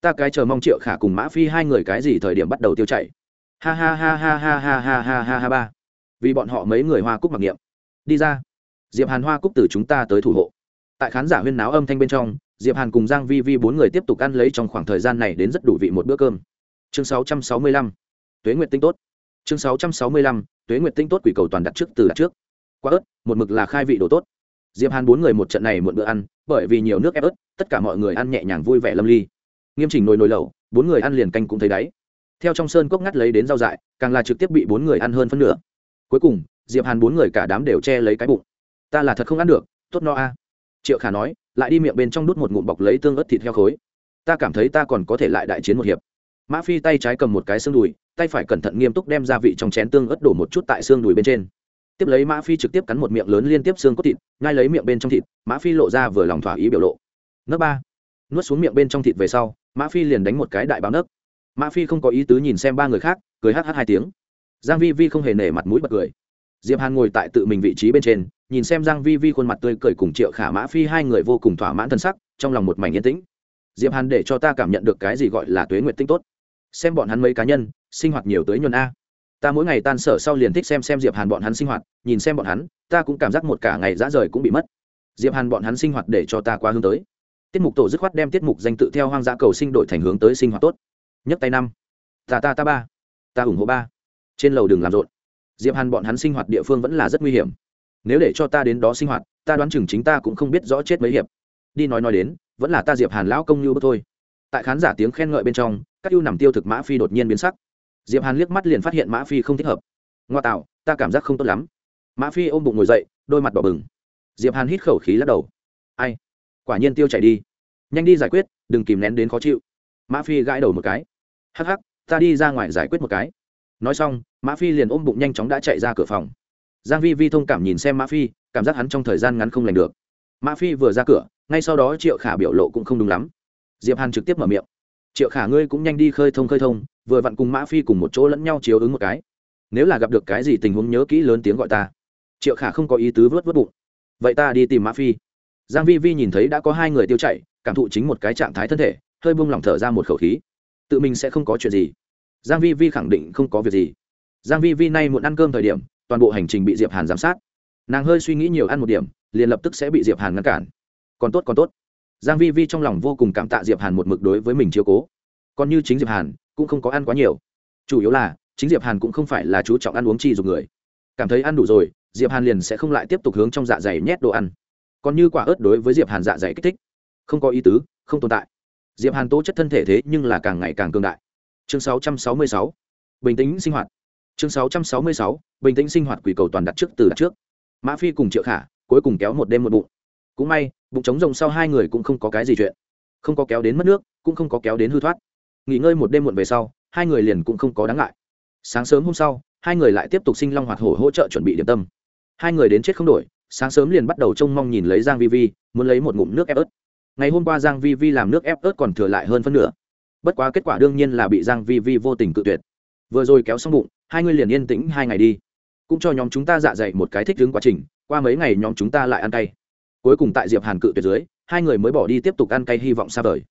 ta cái chờ mong triệu khả cùng mã phi hai người cái gì thời điểm bắt đầu tiêu chảy ha ha ha ha ha ha ha ha ha ha ba vì bọn họ mấy người hoa cúc mặc niệm đi ra diệp hàn hoa cúc từ chúng ta tới thủ hộ tại khán giả huyên náo âm thanh bên trong diệp hàn cùng giang vi vi bốn người tiếp tục ăn lấy trong khoảng thời gian này đến rất đủ vị một bữa cơm chương 665 tuế nguyệt tinh tốt chương 665 tuế nguyệt tinh tốt quỷ cầu toàn đặt trước từ đặt trước quá ớt một mực là khai vị đồ tốt diệp hàn bốn người một trận này muộn bữa ăn, bởi vì nhiều nước ép ớt, tất cả mọi người ăn nhẹ nhàng vui vẻ lâm ly. Nghiêm chỉnh nồi nồi lẩu, bốn người ăn liền canh cũng thấy đáy. Theo trong sơn cốc ngắt lấy đến rau dại, càng là trực tiếp bị bốn người ăn hơn phân nửa. Cuối cùng, diệp hàn bốn người cả đám đều che lấy cái bụng. Ta là thật không ăn được, tốt no a. Triệu khả nói, lại đi miệng bên trong đút một ngụm bọc lấy tương ớt thịt heo khối. Ta cảm thấy ta còn có thể lại đại chiến một hiệp. Mã phi tay trái cầm một cái xương đùi, tay phải cẩn thận nghiêm túc đem gia vị trong chén tương ớt đổ một chút tại xương đùi bên trên tiếp lấy mã phi trực tiếp cắn một miệng lớn liên tiếp xương cốt thịt ngay lấy miệng bên trong thịt, mã phi lộ ra vừa lòng thỏa ý biểu lộ. Nấc ba. Nuốt xuống miệng bên trong thịt về sau, mã phi liền đánh một cái đại báo nấc. Mã phi không có ý tứ nhìn xem ba người khác, cười hh hai tiếng. Giang vi vi không hề nể mặt mũi bật cười. Diệp hàn ngồi tại tự mình vị trí bên trên, nhìn xem giang vi vi khuôn mặt tươi cười cùng triệu khả mã phi hai người vô cùng thỏa mãn thân sắc, trong lòng một mảnh yên tĩnh. Diệp hàn để cho ta cảm nhận được cái gì gọi là tuế nguyệt tinh tốt. Xem bọn hắn mấy cá nhân, sinh hoạt nhiều tới nhuần a ta mỗi ngày tan sở sau liền thích xem xem diệp hàn bọn hắn sinh hoạt, nhìn xem bọn hắn, ta cũng cảm giác một cả ngày dã rời cũng bị mất. Diệp hàn bọn hắn sinh hoạt để cho ta qua hướng tới. Tiết mục tổ dứt khoát đem tiết mục danh tự theo hoang dã cầu sinh đổi thành hướng tới sinh hoạt tốt. Nhấc tay năm. Ta ta ta ba. Ta ủng hộ ba. Trên lầu đường làm rộn. Diệp hàn bọn hắn sinh hoạt địa phương vẫn là rất nguy hiểm. Nếu để cho ta đến đó sinh hoạt, ta đoán chừng chính ta cũng không biết rõ chết mấy hiệp. Đi nói nói đến, vẫn là ta diệp hàn lão công như thôi. Tại khán giả tiếng khen ngợi bên trong, các ưu nằm tiêu thực mã phi đột nhiên biến sắc diệp hàn liếc mắt liền phát hiện mã phi không thích hợp. Ngoa tạo, ta cảm giác không tốt lắm. Mã phi ôm bụng ngồi dậy, đôi mặt đỏ bừng. Diệp hàn hít khẩu khí lắc đầu. Ai? Quả nhiên tiêu chảy đi. Nhanh đi giải quyết, đừng kìm nén đến khó chịu. Mã phi gãi đầu một cái. Hắc hắc, ta đi ra ngoài giải quyết một cái. Nói xong, mã phi liền ôm bụng nhanh chóng đã chạy ra cửa phòng. Giang vi vi thông cảm nhìn xem mã phi, cảm giác hắn trong thời gian ngắn không lành được. Mã phi vừa ra cửa, ngay sau đó triệu khả biểu lộ cũng không đúng lắm. Diệp hàn trực tiếp mở miệng triệu khả ngươi cũng nhanh đi khơi thông khơi thông, vừa vặn cùng mã phi cùng một chỗ lẫn nhau chiếu ứng một cái. Nếu là gặp được cái gì tình huống nhớ kỹ lớn tiếng gọi ta. Triệu khả không có ý tứ vớt vớt bụng. Vậy ta đi tìm mã phi. Giang vi vi nhìn thấy đã có hai người tiêu chảy, cảm thụ chính một cái trạng thái thân thể, hơi buông lỏng thở ra một khẩu khí. Tự mình sẽ không có chuyện gì. Giang vi vi khẳng định không có việc gì. Giang vi vi nay muộn ăn cơm thời điểm, toàn bộ hành trình bị diệp hàn giám sát. Nàng hơi suy nghĩ nhiều ăn một điểm, liền lập tức sẽ bị diệp hàn ngăn cản. Còn tốt còn tốt giang vi vi trong lòng vô cùng cảm tạ diệp hàn một mực đối với mình chiếu cố. Còn như chính diệp hàn, cũng không có ăn quá nhiều. Chủ yếu là, chính diệp hàn cũng không phải là chú trọng ăn uống chi dục người. Cảm thấy ăn đủ rồi, diệp hàn liền sẽ không lại tiếp tục hướng trong dạ dày nhét đồ ăn. Còn như quả ớt đối với diệp hàn dạ dày kích thích. Không có ý tứ, không tồn tại. Diệp hàn tố chất thân thể thế nhưng là càng ngày càng cường đại. Chương 666. bình tĩnh sinh hoạt. Chương 666. bình tĩnh sinh hoạt quỷ cầu toàn đặt trước, từ đặt trước. Mã phi cùng triệu khả, cuối cùng kéo một đêm một bụng cũng may, bụng trống rồng sau hai người cũng không có cái gì chuyện. Không có kéo đến mất nước, cũng không có kéo đến hư thoát. Nghỉ ngơi một đêm muộn về sau, hai người liền cũng không có đáng ngại. Sáng sớm hôm sau, hai người lại tiếp tục sinh long hoạt hổ hỗ trợ chuẩn bị điểm tâm. Hai người đến chết không đổi, sáng sớm liền bắt đầu trông mong nhìn lấy giang vi vi, muốn lấy một ngụm nước ép ớt. Ngày hôm qua giang vi vi làm nước ép ớt còn thừa lại hơn phân nửa. Bất quá kết quả đương nhiên là bị giang vi vi vô tình cự tuyệt. Vừa rồi kéo xong bụng, hai người liền yên tĩnh hai ngày đi. Cũng cho nhóm chúng ta dạ dày một cái thích ứng quá trình, qua mấy ngày nhóm chúng ta lại ăn cay cuối cùng tại diệp hàn cự tuyệt dưới hai người mới bỏ đi tiếp tục ăn cay hy vọng xa vời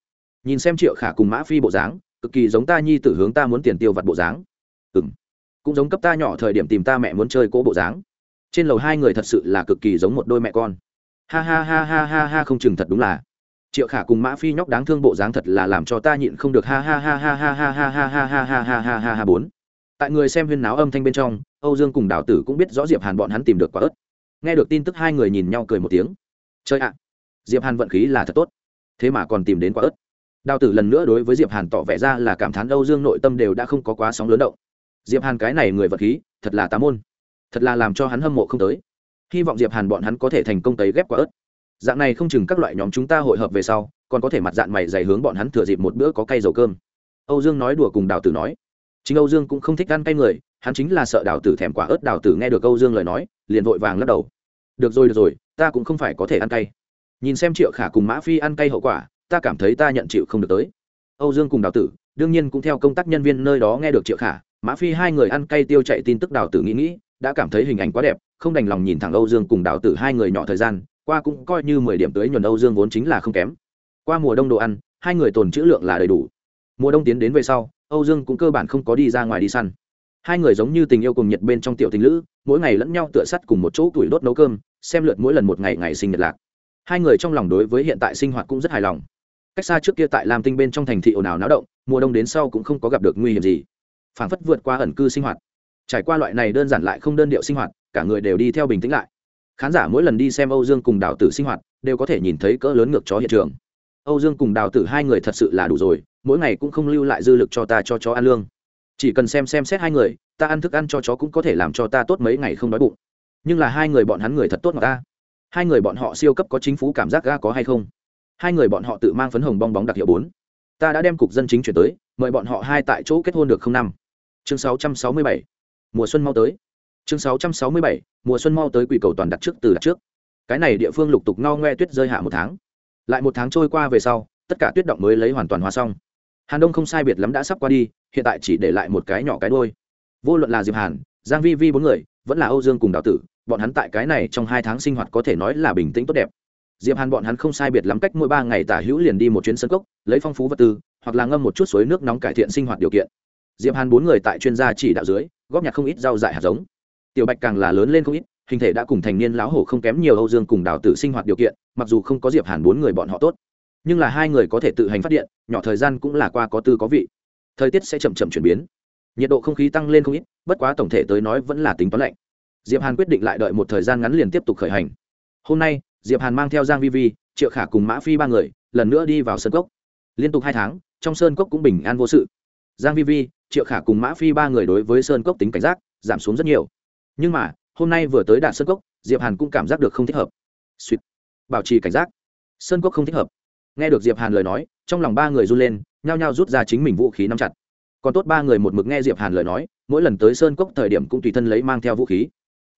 nhìn xem triệu khả cùng mã phi bộ dáng cực kỳ giống ta nhi tử hướng ta muốn tiền tiêu vặt bộ dáng ừm cũng giống cấp ta nhỏ thời điểm tìm ta mẹ muốn chơi cỗ bộ dáng trên lầu hai người thật sự là cực kỳ giống một đôi mẹ con ha ha ha ha ha ha không chừng thật đúng là triệu khả cùng mã phi nhóc đáng thương bộ dáng thật là làm cho ta nhịn không được ha ha ha ha ha ha ha ha ha ha ha ha ha ha ha bốn tại người xem huyên náo âm thanh bên trong âu dương cùng đào tử cũng biết rõ diệp hàn bọn hắn tìm được quả ớt nghe được tin tức hai người nhìn nhau cười một tiếng chơi ạ, diệp hàn vận khí là thật tốt. Thế mà còn tìm đến quả ớt. Đào tử lần nữa đối với diệp hàn tỏ vẻ ra là cảm thán âu dương nội tâm đều đã không có quá sóng lớn động. Diệp hàn cái này người vật khí, thật là tá môn. Thật là làm cho hắn hâm mộ không tới. Hy vọng diệp hàn bọn hắn có thể thành công tấy ghép quả ớt. Dạng này không chừng các loại nhóm chúng ta hội hợp về sau, còn có thể mặt dạng mày dày hướng bọn hắn thừa dịp một bữa có cây dầu cơm. Âu dương nói đùa cùng đào tử nói. Chính âu dương cũng không thích ăn cay người, hắn chính là sợ đào tử thèm quả ớt, đào tử nghe được âu dương lời nói, liền vội vàng lắc đầu được rồi được rồi, ta cũng không phải có thể ăn cay. Nhìn xem triệu khả cùng mã phi ăn cay hậu quả, ta cảm thấy ta nhận chịu không được tới. Âu dương cùng đào tử, đương nhiên cũng theo công tác nhân viên nơi đó nghe được triệu khả, mã phi hai người ăn cay tiêu chạy tin tức đào tử nghĩ nghĩ, đã cảm thấy hình ảnh quá đẹp, không đành lòng nhìn thẳng âu dương cùng đào tử hai người nhỏ thời gian, qua cũng coi như mười điểm tới nhuần âu dương vốn chính là không kém. Qua mùa đông đồ ăn, hai người tồn chữ lượng là đầy đủ. Mùa đông tiến đến về sau, âu dương cũng cơ bản không có đi ra ngoài đi săn. Hai người giống như tình yêu cùng nhiệt bên trong tiểu tình lữ, mỗi ngày lẫn nhau tựa sắt cùng một chỗ tuổi đốt nấu cơm xem lượt mỗi lần một ngày ngày sinh nhật lạc. Hai người trong lòng đối với hiện tại sinh hoạt cũng rất hài lòng. Cách xa trước kia tại lam tinh bên trong thành thị ồn ào náo động, mùa đông đến sau cũng không có gặp được nguy hiểm gì. Phảng phất vượt qua ẩn cư sinh hoạt. Trải qua loại này đơn giản lại không đơn điệu sinh hoạt, cả người đều đi theo bình tĩnh lại. Khán giả mỗi lần đi xem âu dương cùng đào tử sinh hoạt, đều có thể nhìn thấy cỡ lớn ngược chó hiện trường. Âu dương cùng đào tử hai người thật sự là đủ rồi, mỗi ngày cũng không lưu lại dư lực cho ta cho chó ăn lương. Chỉ cần xem xem xét hai người, ta ăn thức ăn cho chó cũng có thể làm cho ta tốt mấy ngày không đói bụng nhưng là hai người bọn hắn người thật tốt mà ta. Hai người bọn họ siêu cấp có chính phủ cảm giác ga có hay không? Hai người bọn họ tự mang phấn hồng bong bóng đặc hiệu bốn. Ta đã đem cục dân chính chuyển tới, mời bọn họ hai tại chỗ kết hôn được không năm. Chương 667. mùa xuân mau tới. Chương 667. mùa xuân mau tới quỷ cầu toàn đặt trước từ đặt trước. Cái này địa phương lục tục ngao ngoe tuyết rơi hạ một tháng. Lại một tháng trôi qua về sau, tất cả tuyết động mới lấy hoàn toàn hóa xong. Hàn đông không sai biệt lắm đã sắp qua đi, hiện tại chỉ để lại một cái nhỏ cái đôi vô luận là diệp hàn, giang vi vi bốn người, vẫn là âu dương cùng đào tử bọn hắn tại cái này trong hai tháng sinh hoạt có thể nói là bình tĩnh tốt đẹp. Diệp hàn bọn hắn không sai biệt lắm cách mỗi ba ngày tả hữu liền đi một chuyến sân cốc, lấy phong phú vật tư, hoặc là ngâm một chút suối nước nóng cải thiện sinh hoạt điều kiện. Diệp hàn bốn người tại chuyên gia chỉ đạo dưới, góp nhặt không ít rau dại hạt giống. Tiểu bạch càng là lớn lên không ít, hình thể đã cùng thành niên lão hổ không kém nhiều âu dương cùng đào tử sinh hoạt điều kiện, mặc dù không có diệp hàn bốn người bọn họ tốt, nhưng là hai người có thể tự hành phát điện, nhỏ thời gian cũng là qua có tư có vị. Thời tiết sẽ chậm chậm chuyển biến. Nhiệt độ không khí tăng lên không ít, bất quá tổng thể tới nói vẫn là tính toán lạnh diệp hàn quyết định lại đợi một thời gian ngắn liền tiếp tục khởi hành. Hôm nay, diệp hàn mang theo giang vi vi, triệu khả cùng mã phi ba người, lần nữa đi vào sơn cốc. Liên tục hai tháng, trong sơn cốc cũng bình an vô sự. Giang vi vi, triệu khả cùng mã phi ba người đối với sơn cốc tính cảnh giác, giảm xuống rất nhiều. Nhưng mà, hôm nay vừa tới đạt sơn cốc, diệp hàn cũng cảm giác được không thích hợp. Sweet. bảo trì cảnh giác. Sơn cốc không thích hợp. Nghe được diệp hàn lời nói, trong lòng ba người run lên, nhao nhao rút ra chính mình vũ khí nắm chặt. Còn tốt ba người một mực nghe diệp hàn lời nói, mỗi lần tới sơn cốc thời điểm cũng tùy thân lấy mang theo vũ khí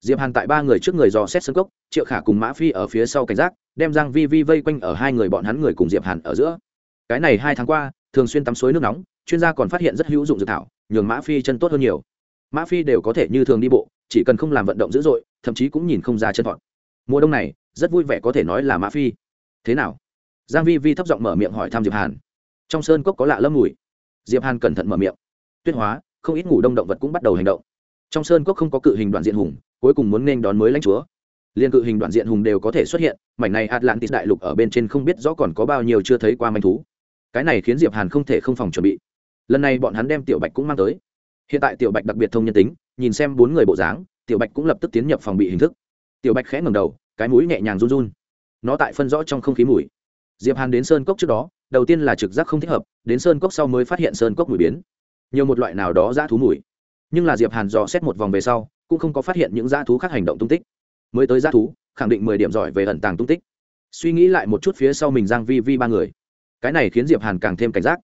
diệp hàn tại ba người trước người dò xét sơn cốc, triệu khả cùng mã phi ở phía sau cảnh giác, đem giang vi vi vây quanh ở hai người bọn hắn người cùng diệp hàn ở giữa. Cái này hai tháng qua, thường xuyên tắm suối nước nóng, chuyên gia còn phát hiện rất hữu dụng dược thảo, nhường mã phi chân tốt hơn nhiều. Mã phi đều có thể như thường đi bộ, chỉ cần không làm vận động dữ dội, thậm chí cũng nhìn không ra chân thọn mùa đông này, rất vui vẻ có thể nói là mã phi. Thế nào? Giang vi vi thấp giọng mở miệng hỏi thăm diệp hàn. Trong sơn cốc có lạ lâm mùi. Diệp hàn cẩn thận mở miệng. Tuyết hóa, không ít ngủ đông động vật cũng bắt đầu hành động. Trong sơn cốc không có cự hình đoạn diện hùng cuối cùng muốn nên đón mới lãnh chúa. Liên cự hình đoạn diện hùng đều có thể xuất hiện, mảnh này atlantis đại lục ở bên trên không biết rõ còn có bao nhiêu chưa thấy qua manh thú. Cái này khiến diệp hàn không thể không phòng chuẩn bị. Lần này bọn hắn đem tiểu bạch cũng mang tới. Hiện tại tiểu bạch đặc biệt thông nhân tính, nhìn xem bốn người bộ dáng, tiểu bạch cũng lập tức tiến nhập phòng bị hình thức. Tiểu bạch khẽ ngẩng đầu, cái mũi nhẹ nhàng run run. Nó tại phân rõ trong không khí mùi. Diệp hàn đến sơn cốc trước đó, đầu tiên là trực giác không thích hợp, đến sơn cốc sau mới phát hiện sơn cốc mùi biến. Nhiều một loại nào đó dã thú mùi. Nhưng là diệp hàn dò xét một vòng về sau cũng không có phát hiện những dã thú khác hành động tung tích. Mới tới dã thú, khẳng định mười điểm giỏi về ẩn tàng tung tích. Suy nghĩ lại một chút phía sau mình giang vi vi ba người. Cái này khiến diệp hàn càng thêm cảnh giác.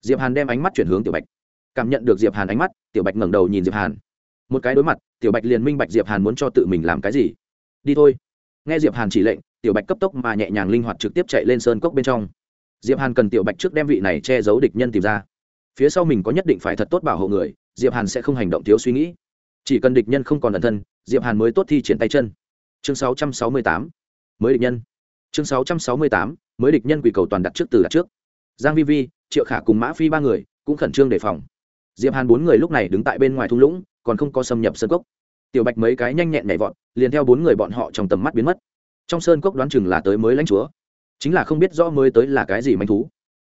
Diệp hàn đem ánh mắt chuyển hướng tiểu bạch. Cảm nhận được diệp hàn ánh mắt, tiểu bạch ngẩng đầu nhìn diệp hàn. Một cái đối mặt, tiểu bạch liền minh bạch diệp hàn muốn cho tự mình làm cái gì. Đi thôi. Nghe diệp hàn chỉ lệnh, tiểu bạch cấp tốc mà nhẹ nhàng linh hoạt trực tiếp chạy lên sơn cốc bên trong. Diệp hàn cần tiểu bạch trước đem vị này che giấu địch nhân tìm ra. Phía sau mình có nhất định phải thật tốt bảo hộ người, diệp hàn sẽ không hành động thiếu suy nghĩ chỉ cần địch nhân không còn ẩn thân, diệp hàn mới tốt thi triển tay chân. Chương 668 mới địch nhân. Chương 668 mới địch nhân quỷ cầu toàn đặt trước từ đặt trước. Giang vi vi, triệu khả cùng mã phi ba người cũng khẩn trương đề phòng. Diệp hàn bốn người lúc này đứng tại bên ngoài thung lũng, còn không có xâm nhập sơn cốc. Tiểu bạch mấy cái nhanh nhẹn nhảy vọt, liền theo bốn người bọn họ trong tầm mắt biến mất. Trong sơn cốc đoán chừng là tới mới lãnh chúa. Chính là không biết rõ mới tới là cái gì manh thú.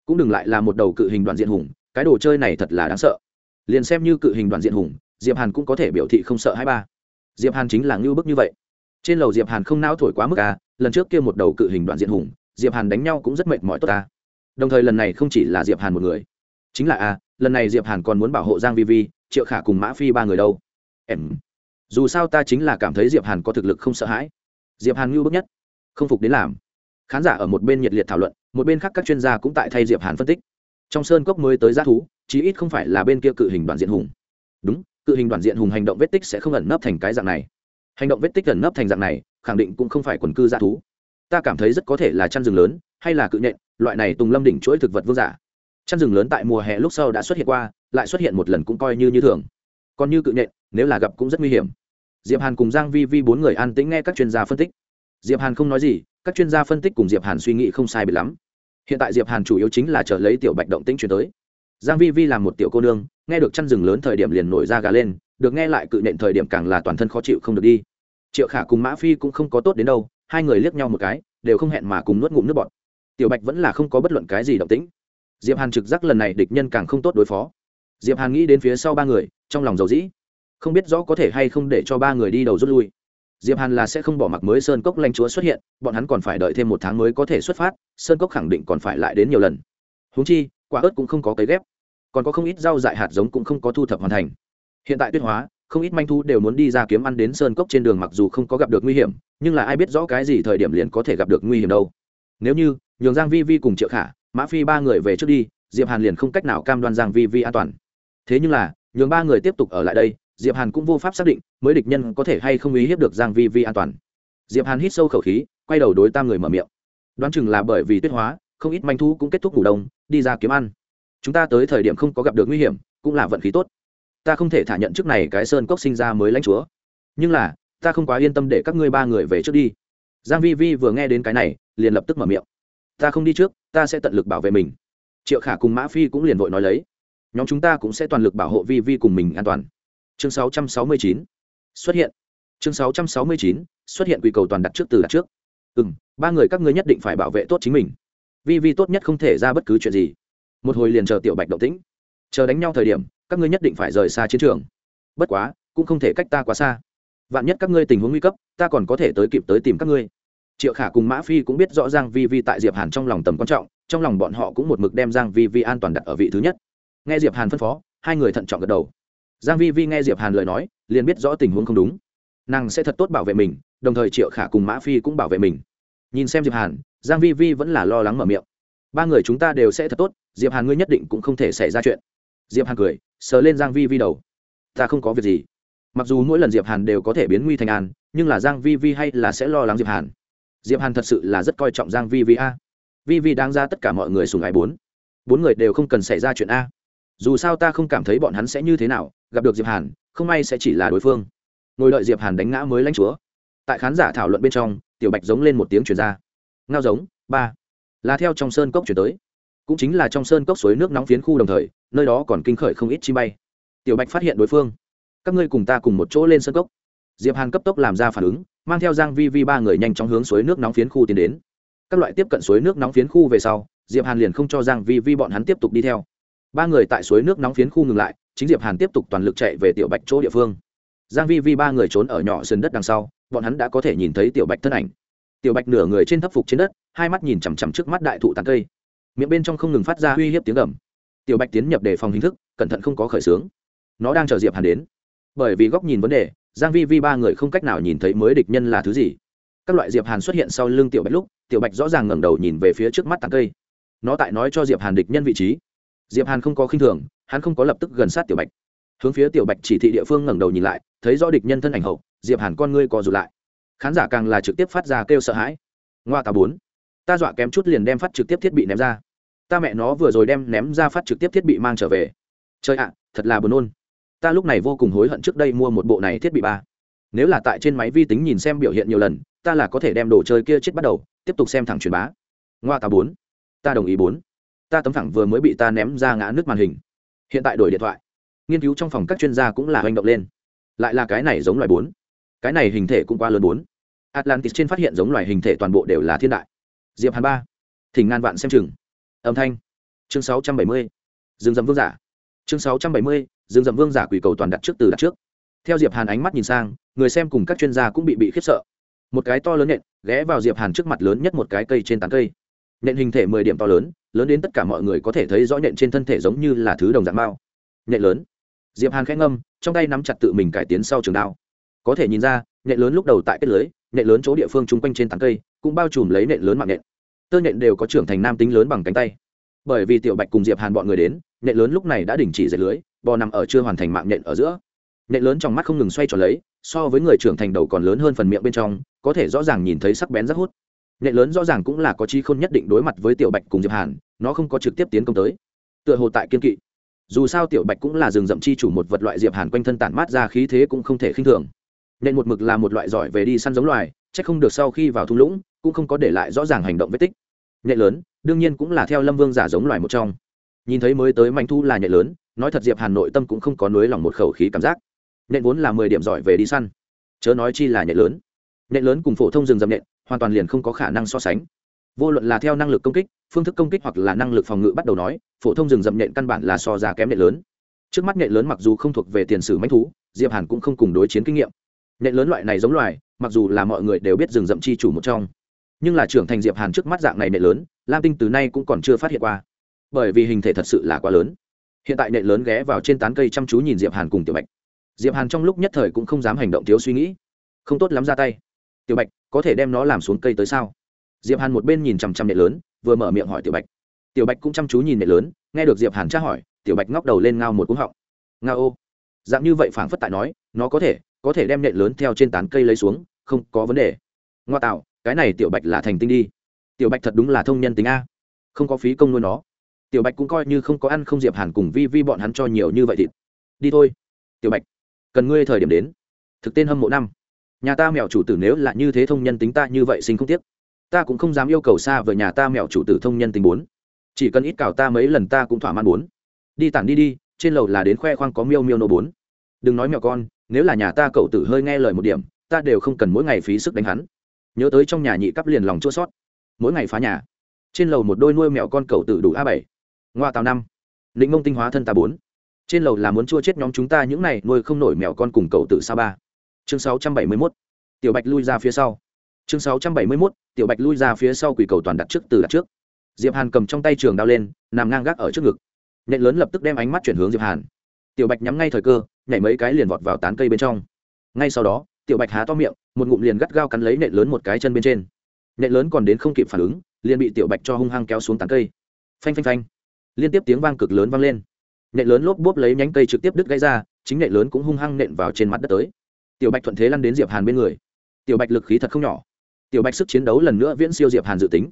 Cũng đừng lại là một đầu cự hình đoàn diện hùng, cái đồ chơi này thật là đáng sợ. Liền xem như cự hình đoàn diện hùng diệp hàn cũng có thể biểu thị không sợ hai ba. Diệp hàn chính là ngưu bức như vậy. Trên lầu diệp hàn không nao thổi quá mức à lần trước kia một đầu cự hình đoạn diện hùng, diệp hàn đánh nhau cũng rất mệt mỏi tốt ta đồng thời lần này không chỉ là diệp hàn một người. Chính là a lần này diệp hàn còn muốn bảo hộ giang vi vi, triệu khả cùng mã phi ba người đâu. Em. Dù sao ta chính là cảm thấy diệp hàn có thực lực không sợ hãi. Diệp hàn ngưu bức nhất. Không phục đến làm. Khán giả ở một bên nhiệt liệt thảo luận, một bên khác các chuyên gia cũng tại thay diệp hàn phân tích. Trong sơn cốc mới tới g thú, chí ít không phải là bên kia cự hình đoàn diện hùng. Đúng cự hình đoàn diện hùng hành động vết tích sẽ không ẩn nấp thành cái dạng này. Hành động vết tích ẩn nấp thành dạng này, khẳng định cũng không phải quần cư g thú. Ta cảm thấy rất có thể là chăn rừng lớn, hay là cự nhện loại này tùng lâm đỉnh chuỗi thực vật vương giả. Chăn rừng lớn tại mùa hè lúc sau đã xuất hiện qua, lại xuất hiện một lần cũng coi như như thường. Còn như cự nhện nếu là gặp cũng rất nguy hiểm. Diệp hàn cùng giang vi vi bốn người an tĩnh nghe các chuyên gia phân tích. Diệp hàn không nói gì, các chuyên gia phân tích cùng diệp hàn suy nghĩ không sai biệt lắm. Hiện tại diệp hàn chủ yếu chính là chờ lấy tiểu bạch động tĩnh chuyển tới giang vi vi là một tiểu cô nương, nghe được chăn rừng lớn thời điểm liền nổi ra gà lên, được nghe lại cự nện thời điểm càng là toàn thân khó chịu không được đi. Triệu khả cùng mã phi cũng không có tốt đến đâu, hai người liếc nhau một cái, đều không hẹn mà cùng nuốt ngụm nước bọt. Tiểu bạch vẫn là không có bất luận cái gì động tĩnh. Diệp hàn trực giác lần này địch nhân càng không tốt đối phó. Diệp hàn nghĩ đến phía sau ba người, trong lòng dầu dĩ. Không biết rõ có thể hay không để cho ba người đi đầu rút lui. Diệp hàn là sẽ không bỏ mặc mới sơn cốc lanh chúa xuất hiện, bọn hắn còn phải đợi thêm một tháng mới có thể xuất phát, sơn cốc khẳng định còn phải lại đến nhiều lần. Húng chi, quả ớt cũng không có cấy ghép còn có không ít rau dại hạt giống cũng không có thu thập hoàn thành. Hiện tại tuyết hóa, không ít manh thu đều muốn đi ra kiếm ăn đến sơn cốc trên đường mặc dù không có gặp được nguy hiểm, nhưng là ai biết rõ cái gì thời điểm liền có thể gặp được nguy hiểm đâu. Nếu như, nhường giang vi vi cùng triệu khả, mã phi ba người về trước đi, diệp hàn liền không cách nào cam đoan giang vi vi an toàn. Thế nhưng là, nhường ba người tiếp tục ở lại đây, diệp hàn cũng vô pháp xác định mới địch nhân có thể hay không ý hiếp được giang vi vi an toàn. Diệp hàn hít sâu khẩu khí, quay đầu đối tam người mở miệng. Đoán chừng là bởi vì tuyết hóa, không ít manh thu cũng kết thúc ngủ đông, đi ra kiếm ăn chúng ta tới thời điểm không có gặp được nguy hiểm, cũng là vận khí tốt. Ta không thể thả nhận trước này cái sơn cốc sinh ra mới lãnh chúa. Nhưng là, ta không quá yên tâm để các ngươi ba người về trước đi. Giang vi vi vừa nghe đến cái này, liền lập tức mở miệng. Ta không đi trước, ta sẽ tận lực bảo vệ mình. Triệu khả cùng mã phi cũng liền vội nói lấy. Nhóm chúng ta cũng sẽ toàn lực bảo hộ vi vi cùng mình an toàn. Chương 669 xuất hiện. Chương 669 xuất hiện quy cầu toàn đặt trước từ đặt trước. Ừ ba người các ngươi nhất định phải bảo vệ tốt chính mình. Vi vi tốt nhất không thể ra bất cứ chuyện gì một hồi liền chờ tiểu bạch động tĩnh. Chờ đánh nhau thời điểm, các ngươi nhất định phải rời xa chiến trường. Bất quá, cũng không thể cách ta quá xa. Vạn nhất các ngươi tình huống nguy cấp, ta còn có thể tới kịp tới tìm các ngươi. Triệu khả cùng mã phi cũng biết rõ ràng vi vi tại diệp hàn trong lòng tầm quan trọng, trong lòng bọn họ cũng một mực đem giang vi vi an toàn đặt ở vị thứ nhất. Nghe diệp hàn phân phó, hai người thận trọng gật đầu. Giang vi vi nghe diệp hàn lời nói, liền biết rõ tình huống không đúng. Nàng sẽ thật tốt bảo vệ mình, đồng thời triệu khả cùng mã phi cũng bảo vệ mình. Nhìn xem diệp hàn, giang vi vi vẫn là lo lắng mở miệng. Ba người chúng ta đều sẽ thật tốt diệp hàn ngươi nhất định cũng không thể xảy ra chuyện. Diệp hàn cười, sờ lên giang vi vi đầu. Ta không có việc gì. Mặc dù mỗi lần diệp hàn đều có thể biến nguy thành an, nhưng là giang vi vi hay là sẽ lo lắng diệp hàn. Diệp hàn thật sự là rất coi trọng giang vi vi a. Vi vi đáng ra tất cả mọi người sùng ái bốn. Bốn người đều không cần xảy ra chuyện a. Dù sao ta không cảm thấy bọn hắn sẽ như thế nào, gặp được diệp hàn, không may sẽ chỉ là đối phương. Ngồi đợi diệp hàn đánh ngã mới lãnh chúa. Tại khán giả thảo luận bên trong, tiểu bạch giống lên một tiếng truyền ra. Ngao giống, ba. Là theo trong sơn cốc chuyển tới cũng chính là trong sơn cốc suối nước nóng phiến khu đồng thời, nơi đó còn kinh khởi không ít chi bay. Tiểu bạch phát hiện đối phương. Các ngươi cùng ta cùng một chỗ lên sơn cốc. Diệp hàn cấp tốc làm ra phản ứng, mang theo giang vi vi ba người nhanh chóng hướng suối nước nóng phiến khu tiến đến. Các loại tiếp cận suối nước nóng phiến khu về sau, diệp hàn liền không cho giang vi vi bọn hắn tiếp tục đi theo. Ba người tại suối nước nóng phiến khu ngừng lại, chính diệp hàn tiếp tục toàn lực chạy về tiểu bạch chỗ địa phương. Giang vi vi ba người trốn ở nhỏ sườn đất đằng sau, bọn hắn đã có thể nhìn thấy tiểu bạch thân ảnh. Tiểu bạch nửa người trên thấp phục trên đất, hai mắt nhìn chằm chằm trước mắt đại thụ tàn cây miệng bên trong không ngừng phát ra uy hiếp tiếng gầm. Tiểu bạch tiến nhập đề phòng hình thức, cẩn thận không có khởi sướng. Nó đang chờ diệp hàn đến. Bởi vì góc nhìn vấn đề, giang vi vi ba người không cách nào nhìn thấy mới địch nhân là thứ gì. Các loại diệp hàn xuất hiện sau lưng tiểu bạch lúc, tiểu bạch rõ ràng ngẩng đầu nhìn về phía trước mắt tàn cây. Nó tại nói cho diệp hàn địch nhân vị trí. Diệp hàn không có khinh thường, hắn không có lập tức gần sát tiểu bạch. Hướng phía tiểu bạch chỉ thị địa phương ngẩng đầu nhìn lại, thấy rõ địch nhân thân ảnh hậu, diệp hàn con ngươi co rụt lại. Khán giả càng là trực tiếp phát ra kêu sợ hãi. Ngoa tà bốn ta dọa kém chút liền đem phát trực tiếp thiết bị ném ra. Ta mẹ nó vừa rồi đem ném ra phát trực tiếp thiết bị mang trở về. Chơi ạ, thật là buồn nôn. Ta lúc này vô cùng hối hận trước đây mua một bộ này thiết bị ba. Nếu là tại trên máy vi tính nhìn xem biểu hiện nhiều lần, ta là có thể đem đồ chơi kia chết bắt đầu, tiếp tục xem thẳng truyền bá. Ngoa tà bốn. Ta đồng ý bốn. Ta tấm thẳng vừa mới bị ta ném ra ngã nước màn hình. Hiện tại đổi điện thoại. Nghiên cứu trong phòng các chuyên gia cũng là hành động lên. Lại là cái này giống loài bốn. Cái này hình thể cũng quá lớn bốn. Atlantis trên phát hiện giống loài hình thể toàn bộ đều là thiên đại diệp hàn ba. Thỉnh ngàn vạn xem chừng. Âm thanh. Chương 670. dương dầm vương giả. Chương 670. dương dầm vương giả quỷ cầu toàn đặt trước từ đặt trước. Theo diệp hàn ánh mắt nhìn sang, người xem cùng các chuyên gia cũng bị bị khiếp sợ. Một cái to lớn nện, ghé vào diệp hàn trước mặt lớn nhất một cái cây trên tán cây. Nện hình thể mười điểm to lớn lớn đến tất cả mọi người có thể thấy rõ nện trên thân thể giống như là thứ đồng dạng mao nện lớn. Diệp hàn khẽ ngâm, trong tay nắm chặt tự mình cải tiến sau trường đao có thể nhìn ra nện lớn lúc đầu tại kết lưới nện lớn chỗ địa phương chung quanh trên tán cây, cũng bao trùm lấy nện lớn mạng nện tơ nện đều có trưởng thành nam tính lớn bằng cánh tay. Bởi vì tiểu bạch cùng diệp hàn bọn người đến nện lớn lúc này đã đình chỉ dệt lưới, bò nằm ở chưa hoàn thành mạng nện ở giữa. Nện lớn trong mắt không ngừng xoay tròn lấy, so với người trưởng thành đầu còn lớn hơn phần miệng bên trong, có thể rõ ràng nhìn thấy sắc bén rất hút. Nện lớn rõ ràng cũng là có chi khôn nhất định đối mặt với tiểu bạch cùng diệp hàn, nó không có trực tiếp tiến công tới. Tựa hồ tại kiên kỵ. Dù sao tiểu bạch cũng là rừng rậm chi chủ một vật loại diệp hàn quanh thân tản mát ra khí thế cũng không thể khinh thường nên một mực là một loại giỏi về đi săn giống loài chắc không được sau khi vào thung lũng, cũng không có để lại rõ ràng hành động vết tích. Nhện lớn, đương nhiên cũng là theo lâm vương giả giống loài một trong. Nhìn thấy mới tới manh thu là nhện lớn, nói thật diệp hàn nội tâm cũng không có nới lòng một khẩu khí cảm giác. Nhện vốn là mười điểm giỏi về đi săn. Chớ nói chi là nhện lớn. Nhện lớn cùng phổ thông rừng rậm nhện, hoàn toàn liền không có khả năng so sánh. Vô luận là theo năng lực công kích, phương thức công kích hoặc là năng lực phòng ngự bắt đầu nói, phổ thông rừng rậm nhện căn bản là so ra kém nhện lớn. Trước mắt nhện lớn mặc dù không thuộc về tiền sử manh thú diệp hàn cũng không cùng đối chiến kinh nghiệm nện lớn loại này giống loài, mặc dù là mọi người đều biết rừng rậm chi chủ một trong, nhưng là trưởng thành diệp hàn trước mắt dạng này nện lớn, lam tinh từ nay cũng còn chưa phát hiện qua. Bởi vì hình thể thật sự là quá lớn. Hiện tại nện lớn ghé vào trên tán cây chăm chú nhìn diệp hàn cùng tiểu bạch. Diệp hàn trong lúc nhất thời cũng không dám hành động thiếu suy nghĩ. Không tốt lắm ra tay. Tiểu bạch, có thể đem nó làm xuống cây tới sao? Diệp hàn một bên nhìn chằm chằm nện lớn, vừa mở miệng hỏi tiểu bạch. Tiểu bạch cũng chăm chú nhìn nện lớn, nghe được diệp hàn tra hỏi, tiểu bạch ngóc đầu lên ngao một cúng họng. Ngao ô. Dạng như vậy phảng phất tại nói, nó có thể có thể đem nện lớn theo trên tán cây lấy xuống, không có vấn đề. Ngoa tạo, cái này tiểu bạch là thành tinh đi. Tiểu bạch thật đúng là thông nhân tính a. Không có phí công nuôi nó. Tiểu bạch cũng coi như không có ăn không diệp hàn cùng vi vi bọn hắn cho nhiều như vậy thịt. Đi thôi. Tiểu bạch, cần ngươi thời điểm đến. Thực tên hâm mộ năm. Nhà ta mèo chủ tử nếu là như thế thông nhân tính ta như vậy sinh không tiếc. Ta cũng không dám yêu cầu xa với nhà ta mèo chủ tử thông nhân tính bốn. Chỉ cần ít cào ta mấy lần ta cũng thỏa mãn bốn. Đi tản đi đi, trên lầu là đến khoe khoang có miêu miêu nô bốn. Đừng nói mèo con nếu là nhà ta cậu tử hơi nghe lời một điểm, ta đều không cần mỗi ngày phí sức đánh hắn. Nhớ tới trong nhà nhị cắp liền lòng chua sót. Mỗi ngày phá nhà. Trên lầu một đôi nuôi mèo con cậu tử đủ a bảy. Ngoa tào năm. Định mông tinh hóa thân ta bốn. Trên lầu là muốn chua chết nhóm chúng ta những này nuôi không nổi mèo con cùng cậu tử sa ba. Chương sáu trăm bảy mươi 671 tiểu bạch lui ra phía sau. Chương sáu trăm bảy mươi 671 tiểu bạch lui ra phía sau quỷ cầu toàn đặt trước từ đặt trước. Diệp hàn cầm trong tay trường đao lên, nằm ngang gác ở trước ngực. Nhện lớn lập tức đem ánh mắt chuyển hướng diệp hàn tiểu bạch nhắm ngay thời cơ, nhảy mấy cái liền vọt vào tán cây bên trong. Ngay sau đó, tiểu bạch há to miệng, một ngụm liền gắt gao cắn lấy nện lớn một cái chân bên trên. Nện lớn còn đến không kịp phản ứng, liền bị tiểu bạch cho hung hăng kéo xuống tán cây. Phanh phanh phanh. Liên tiếp tiếng vang cực lớn vang lên. Nện lớn lốp bốp lấy nhánh cây trực tiếp đứt gãy ra, chính nện lớn cũng hung hăng nện vào trên mặt đất tới. Tiểu bạch thuận thế lăn đến diệp hàn bên người. Tiểu bạch lực khí thật không nhỏ. Tiểu bạch sức chiến đấu lần nữa viễn siêu diệp hàn dự tính.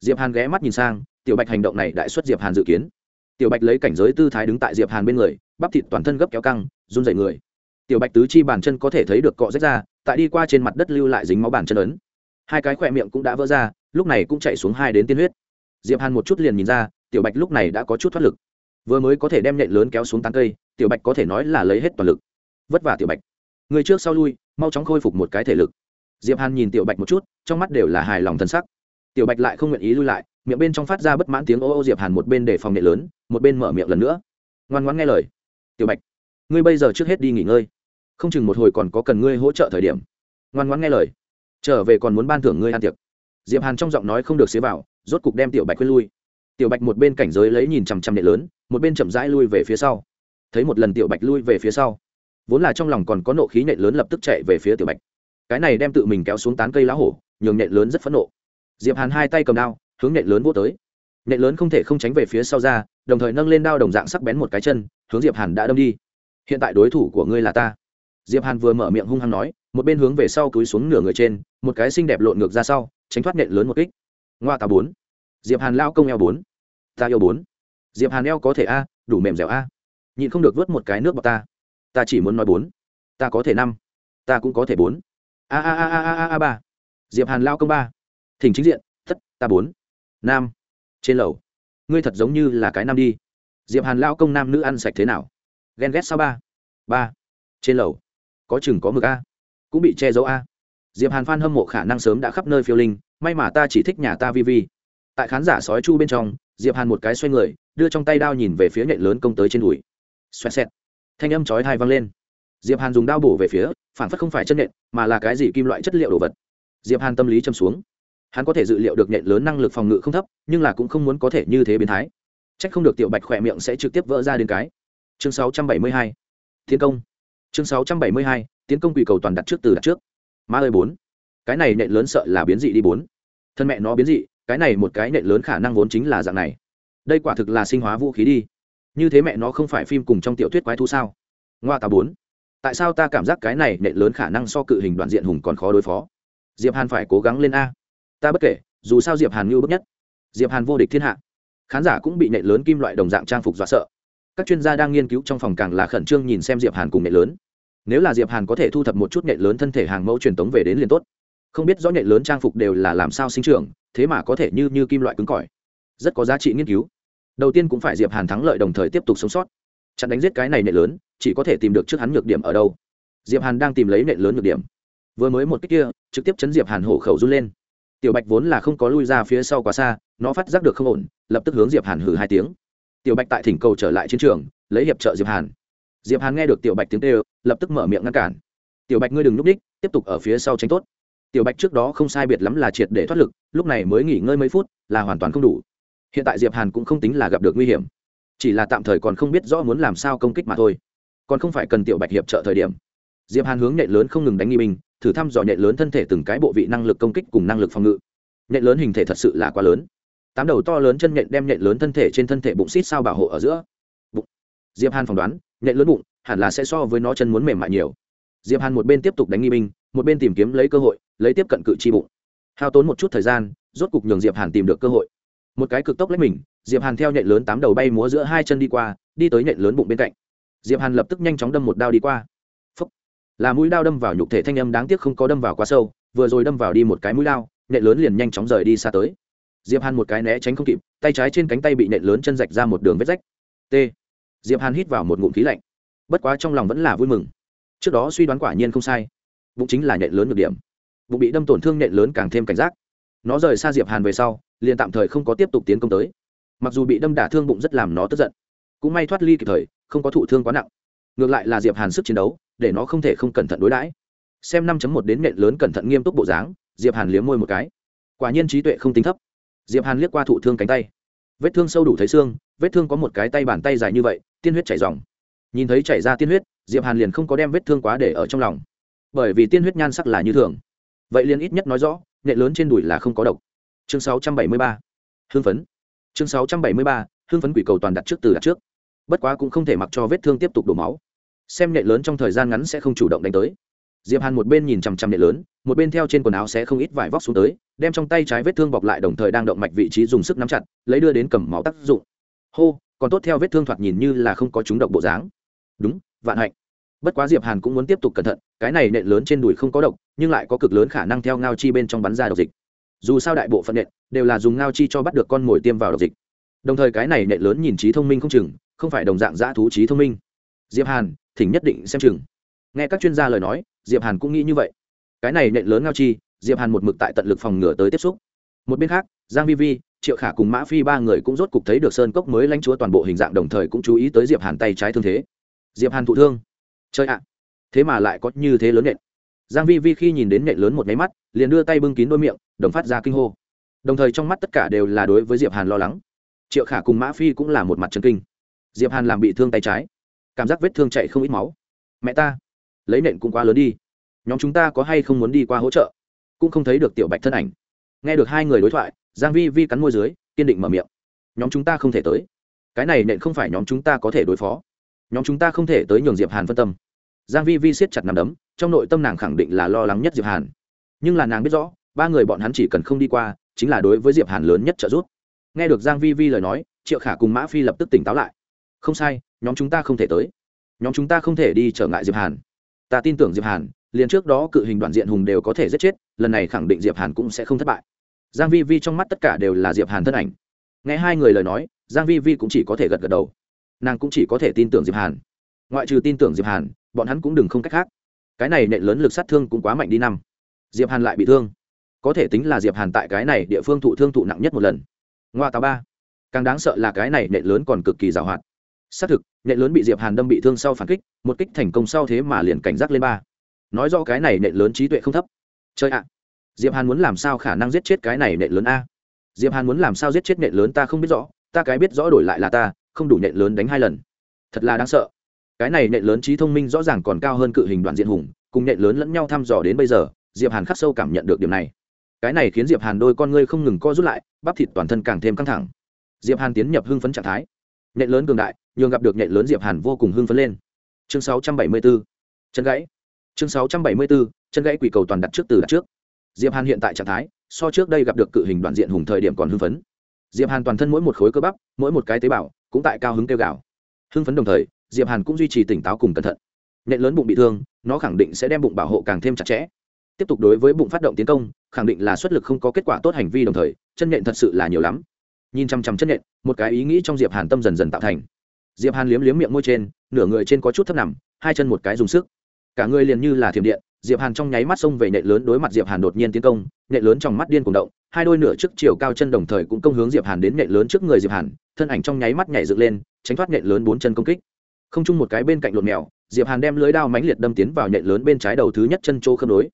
Diệp hàn ghé mắt nhìn sang, tiểu bạch hành động này đại xuất diệp hàn dự kiến tiểu bạch lấy cảnh giới tư thái đứng tại diệp hàn bên người, bắp thịt toàn thân gấp kéo căng, run rẩy người. Tiểu bạch tứ chi bàn chân có thể thấy được cọ rách ra, tại đi qua trên mặt đất lưu lại dính máu bàn chân ấn. Hai cái khỏe miệng cũng đã vỡ ra, lúc này cũng chạy xuống hai đến tiên huyết. Diệp hàn một chút liền nhìn ra, tiểu bạch lúc này đã có chút thoát lực. Vừa mới có thể đem nhện lớn kéo xuống tán cây, tiểu bạch có thể nói là lấy hết toàn lực. Vất vả tiểu bạch. Người trước sau lui, mau chóng khôi phục một cái thể lực. Diệp hàn nhìn tiểu bạch một chút, trong mắt đều là hài lòng thân sắc tiểu bạch lại không nguyện ý lui lại, miệng bên trong phát ra bất mãn tiếng ô ô diệp hàn một bên để phòng nệ lớn, một bên mở miệng lần nữa. Ngoan ngoãn nghe lời. Tiểu bạch, ngươi bây giờ trước hết đi nghỉ ngơi. Không chừng một hồi còn có cần ngươi hỗ trợ thời điểm. Ngoan ngoãn nghe lời. Trở về còn muốn ban thưởng ngươi ăn tiệc. Diệp hàn trong giọng nói không được xế vào, rốt cục đem tiểu bạch quên lui. Tiểu bạch một bên cảnh giới lấy nhìn chằm chằm nệ lớn, một bên chậm rãi lui về phía sau. Thấy một lần tiểu bạch lui về phía sau, vốn là trong lòng còn có nộ khí nệ lớn lập tức chạy về phía tiểu bạch. Cái này đem tự mình kéo xuống tán cây lá hổ, nhường nệ lớn rất phẫn nộ diệp hàn hai tay cầm đao, hướng nện lớn vô tới. Nện lớn không thể không tránh về phía sau ra, đồng thời nâng lên đao đồng dạng sắc bén một cái chân, hướng diệp hàn đã đâm đi. Hiện tại đối thủ của ngươi là ta. Diệp hàn vừa mở miệng hung hăng nói, một bên hướng về sau cúi xuống nửa người trên, một cái xinh đẹp lộn ngược ra sau, tránh thoát nện lớn một kích. Ngoa tà bốn. Diệp hàn lao công eo bốn. Ta yêu bốn. Diệp hàn eo có thể a, đủ mềm dẻo a. Nhịn không được vớt một cái nước bọc ta. Ta chỉ muốn nói bốn. Ta có thể năm. Ta cũng có thể bốn. A a a a a a, ba. Diệp hàn lao công ba thỉnh chính diện thất ta bốn. Nam. Trên lầu. Ngươi thật giống như là cái nam đi. Diệp hàn lao công nam nữ ăn sạch thế nào? Ghen ghét sao ba? Ba. Trên lầu. Có chừng có mực a. Cũng bị che giấu a. Diệp hàn phan hâm mộ khả năng sớm đã khắp nơi phiêu linh, may mà ta chỉ thích nhà ta vi vi. Tại khán giả sói chu bên trong, diệp hàn một cái xoay người, đưa trong tay đao nhìn về phía nhện lớn công tới trên đùi. Xoẹt xẹt. Thanh âm chói thai vang lên. Diệp hàn dùng đao bổ về phía, phản phất không phải chân nhện, mà là cái gì kim loại chất liệu đồ vật. Diệp hàn tâm lý châm xuống hắn có thể dự liệu được nhện lớn năng lực phòng ngự không thấp, nhưng là cũng không muốn có thể như thế biến thái. Trách không được tiểu bạch khỏe miệng sẽ trực tiếp vỡ ra đến cái. Chương 672. tiến công. Chương 672. tiến công quỷ cầu toàn đặt trước từ đặt trước. Ma ơi bốn. Cái này nhện lớn sợ là biến dị đi bốn. Thân mẹ nó biến dị, cái này một cái nhện lớn khả năng vốn chính là dạng này. Đây quả thực là sinh hóa vũ khí đi. Như thế mẹ nó không phải phim cùng trong tiểu thuyết quái thú sao? Ngoa tà bốn. Tại sao ta cảm giác cái này nện lớn khả năng so cự hình đoạn diện hùng còn khó đối phó? Diệp hàn phải cố gắng lên a ta bất kể, dù sao diệp hàn ngưu bức nhất. Diệp hàn vô địch thiên hạ. Khán giả cũng bị nệ lớn kim loại đồng dạng trang phục dọa sợ. Các chuyên gia đang nghiên cứu trong phòng càng là khẩn trương nhìn xem diệp hàn cùng nệ lớn. Nếu là diệp hàn có thể thu thập một chút nệ lớn thân thể hàng mẫu truyền tống về đến liền tốt. Không biết rõ nệ lớn trang phục đều là làm sao sinh trưởng, thế mà có thể như như kim loại cứng cỏi. Rất có giá trị nghiên cứu. Đầu tiên cũng phải diệp hàn thắng lợi đồng thời tiếp tục sống sót. Chặn đánh giết cái này nệ lớn, chỉ có thể tìm được trước hắn nhược điểm ở đâu. Diệp hàn đang tìm lấy nệ lớn nhược điểm. Vừa mới một cách kia, trực tiếp chấn diệp hàn hổ khẩu run lên tiểu bạch vốn là không có lui ra phía sau quá xa, nó phát giác được không ổn, lập tức hướng diệp hàn hử hai tiếng. Tiểu bạch tại thỉnh cầu trở lại chiến trường, lấy hiệp trợ diệp hàn. Diệp hàn nghe được tiểu bạch tiếng kêu, lập tức mở miệng ngăn cản. Tiểu bạch ngươi đừng núp đích tiếp tục ở phía sau tránh tốt. Tiểu bạch trước đó không sai biệt lắm là triệt để thoát lực, lúc này mới nghỉ ngơi mấy phút, là hoàn toàn không đủ. Hiện tại diệp hàn cũng không tính là gặp được nguy hiểm, chỉ là tạm thời còn không biết rõ muốn làm sao công kích mà thôi. Còn không phải cần tiểu bạch hiệp trợ thời điểm diệp hàn hướng nhện lớn không ngừng đánh nghi binh, thử thăm dò nhện lớn thân thể từng cái bộ vị năng lực công kích cùng năng lực phòng ngự. Nhện lớn hình thể thật sự là quá lớn. Tám đầu to lớn chân nhện đem nhện lớn thân thể trên thân thể bụng xít sao bảo hộ ở giữa. Bụng. Diệp hàn phỏng đoán, nhện lớn bụng hẳn là sẽ so với nó chân muốn mềm mại nhiều. Diệp hàn một bên tiếp tục đánh nghi binh, một bên tìm kiếm lấy cơ hội, lấy tiếp cận cự chi bụng. Hao tốn một chút thời gian, rốt cục nhường diệp hàn tìm được cơ hội. Một cái cực tốc lấy mình, diệp hàn theo nhện lớn tám đầu bay múa giữa hai chân đi qua, đi tới nhện lớn bụng bên cạnh. Diệp hàn lập tức nhanh chóng đâm một đao đi qua là mũi đao đâm vào nhục thể thanh âm đáng tiếc không có đâm vào quá sâu, vừa rồi đâm vào đi một cái mũi đao, nện lớn liền nhanh chóng rời đi xa tới. Diệp hàn một cái né tránh không kịp, tay trái trên cánh tay bị nện lớn chân rạch ra một đường vết rách. T. Diệp hàn hít vào một ngụm khí lạnh. Bất quá trong lòng vẫn là vui mừng. Trước đó suy đoán quả nhiên không sai. Bụng chính là nện lớn được điểm. Bụng bị đâm tổn thương nện lớn càng thêm cảnh giác. Nó rời xa diệp hàn về sau, liền tạm thời không có tiếp tục tiến công tới. Mặc dù bị đâm đả thương bụng rất làm nó tức giận. Cũng may thoát ly kịp thời, không có thụ thương quá nặng ngược lại là diệp hàn sức chiến đấu, để nó không thể không cẩn thận đối đãi. Xem năm một đến nện lớn cẩn thận nghiêm túc bộ dáng, diệp hàn liếm môi một cái. Quả nhiên trí tuệ không tính thấp. Diệp hàn liếc qua thụ thương cánh tay. Vết thương sâu đủ thấy xương, vết thương có một cái tay bàn tay dài như vậy, tiên huyết chảy dòng nhìn thấy chảy ra tiên huyết, diệp hàn liền không có đem vết thương quá để ở trong lòng. Bởi vì tiên huyết nhan sắc là như thường. Vậy liền ít nhất nói rõ, nện lớn trên đùi là không có độc. Chương 673. hương phấn. Chương 673. hương phấn quỷ cầu toàn đặt trước từ đặt trước bất quá cũng không thể mặc cho vết thương tiếp tục đổ máu. Xem nệ lớn trong thời gian ngắn sẽ không chủ động đánh tới. Diệp hàn một bên nhìn chằm chằm nệ lớn, một bên theo trên quần áo sẽ không ít vải vóc xuống tới, đem trong tay trái vết thương bọc lại đồng thời đang động mạch vị trí dùng sức nắm chặt, lấy đưa đến cầm máu tác dụng. Hô, còn tốt theo vết thương thoạt nhìn như là không có chúng độc bộ dáng. Đúng, vạn hạnh. Bất quá diệp hàn cũng muốn tiếp tục cẩn thận, cái này nện lớn trên đùi không có độc, nhưng lại có cực lớn khả năng theo ngao chi bên trong bắn ra độc dịch. Dù sao đại bộ phận nện đều là dùng ngao chi cho bắt được con mồi tiêm vào độc dịch. Đồng thời cái này nện lớn nhìn trí thông minh không chừng không phải đồng dạng dã thú trí thông minh. Diệp hàn, thỉnh nhất định xem chừng. Nghe các chuyên gia lời nói, diệp hàn cũng nghĩ như vậy. Cái này nện lớn ngao chi, diệp hàn một mực tại tận lực phòng ngừa tới tiếp xúc. Một bên khác, giang vi vi, triệu khả cùng mã phi ba người cũng rốt cục thấy được sơn cốc mới lãnh chúa toàn bộ hình dạng đồng thời cũng chú ý tới diệp hàn tay trái thương thế. Diệp hàn thụ thương. Chơi ạ, thế mà lại có như thế lớn nện. Giang vi vi khi nhìn đến nện lớn một máy mắt, liền đưa tay bưng kín đôi miệng, đồng phát ra kinh hô. Đồng thời trong mắt tất cả đều là đối với diệp hàn lo lắng. Triệu khả cùng mã phi cũng là một mặt trấn kinh diệp hàn làm bị thương tay trái. Cảm giác vết thương chạy không ít máu. Mẹ ta, lấy nện cũng quá lớn đi. Nhóm chúng ta có hay không muốn đi qua hỗ trợ? Cũng không thấy được tiểu bạch thân ảnh. Nghe được hai người đối thoại, giang vi vi cắn môi dưới, kiên định mở miệng. Nhóm chúng ta không thể tới. Cái này nện không phải nhóm chúng ta có thể đối phó. Nhóm chúng ta không thể tới nhường diệp hàn phân tâm. Giang vi vi siết chặt nằm đấm, trong nội tâm nàng khẳng định là lo lắng nhất diệp hàn. Nhưng là nàng biết rõ, ba người bọn hắn chỉ cần không đi qua, chính là đối với diệp hàn lớn nhất trợ giúp. Nghe được giang vi vi lời nói, triệu khả cùng mã phi lập tức tỉnh táo lại không sai, nhóm chúng ta không thể tới. Nhóm chúng ta không thể đi trở ngại diệp hàn. Ta tin tưởng diệp hàn, liền trước đó cự hình đoạn diện hùng đều có thể giết chết, lần này khẳng định diệp hàn cũng sẽ không thất bại. Giang vi vi trong mắt tất cả đều là diệp hàn thân ảnh. Nghe hai người lời nói, giang vi vi cũng chỉ có thể gật gật đầu. Nàng cũng chỉ có thể tin tưởng diệp hàn. Ngoại trừ tin tưởng diệp hàn, bọn hắn cũng đừng không cách khác. Cái này nện lớn lực sát thương cũng quá mạnh đi năm. Diệp hàn lại bị thương. Có thể tính là diệp hàn tại cái này địa phương thụ thương thụ nặng nhất một lần. Ngoa tàu ba. Càng đáng sợ là cái này nện lớn còn cực kỳ giàu hoạt xác thực, nhện lớn bị diệp hàn đâm bị thương sau phản kích, một kích thành công sau thế mà liền cảnh giác lên ba. Nói rõ cái này nhện lớn trí tuệ không thấp. Chơi ạ, diệp hàn muốn làm sao khả năng giết chết cái này nhện lớn a? Diệp hàn muốn làm sao giết chết nhện lớn ta không biết rõ, ta cái biết rõ đổi lại là ta, không đủ nhện lớn đánh hai lần. Thật là đáng sợ. Cái này nhện lớn trí thông minh rõ ràng còn cao hơn cự hình đoạn diện hùng, cùng nhện lớn lẫn nhau thăm dò đến bây giờ, diệp hàn khắc sâu cảm nhận được điểm này. Cái này khiến diệp hàn đôi con ngươi không ngừng co rút lại, bắp thịt toàn thân càng thêm căng thẳng. Diệp hàn tiến nhập hưng phấn trạng thái. Nhện lớn cường đại nhường gặp được nhện lớn diệp hàn vô cùng hưng phấn lên. Chương 674. chân gãy. Chương 674. chân gãy quỷ cầu toàn đặt trước từ đặt trước. Diệp hàn hiện tại trạng thái, so trước đây gặp được cự hình đoạn diện hùng thời điểm còn hưng phấn. Diệp hàn toàn thân mỗi một khối cơ bắp, mỗi một cái tế bào, cũng tại cao hứng kêu gạo hưng phấn đồng thời, diệp hàn cũng duy trì tỉnh táo cùng cẩn thận. Nhện lớn bụng bị thương, nó khẳng định sẽ đem bụng bảo hộ càng thêm chặt chẽ. Tiếp tục đối với bụng phát động tiến công, khẳng định là xuất lực không có kết quả tốt hành vi đồng thời, chân nện thật sự là nhiều lắm. Nhìn chăm chăm chân nện một cái ý nghĩ trong diệp hàn tâm dần dần tạo thành diệp hàn liếm liếm miệng môi trên, nửa người trên có chút thấp nằm, hai chân một cái dùng sức. Cả người liền như là thiểm điện, diệp hàn trong nháy mắt xông về nệ lớn đối mặt diệp hàn đột nhiên tiến công nệ lớn trong mắt điên cuồng động, hai đôi nửa trước chiều cao chân đồng thời cũng công hướng diệp hàn đến nệ lớn trước người diệp hàn, thân ảnh trong nháy mắt nhảy dựng lên, tránh thoát nệ lớn bốn chân công kích. Không chung một cái bên cạnh lột mèo, diệp hàn đem lưới đao mãnh liệt đâm tiến vào nệ lớn bên trái đầu thứ nhất chân chỗ khớp nối.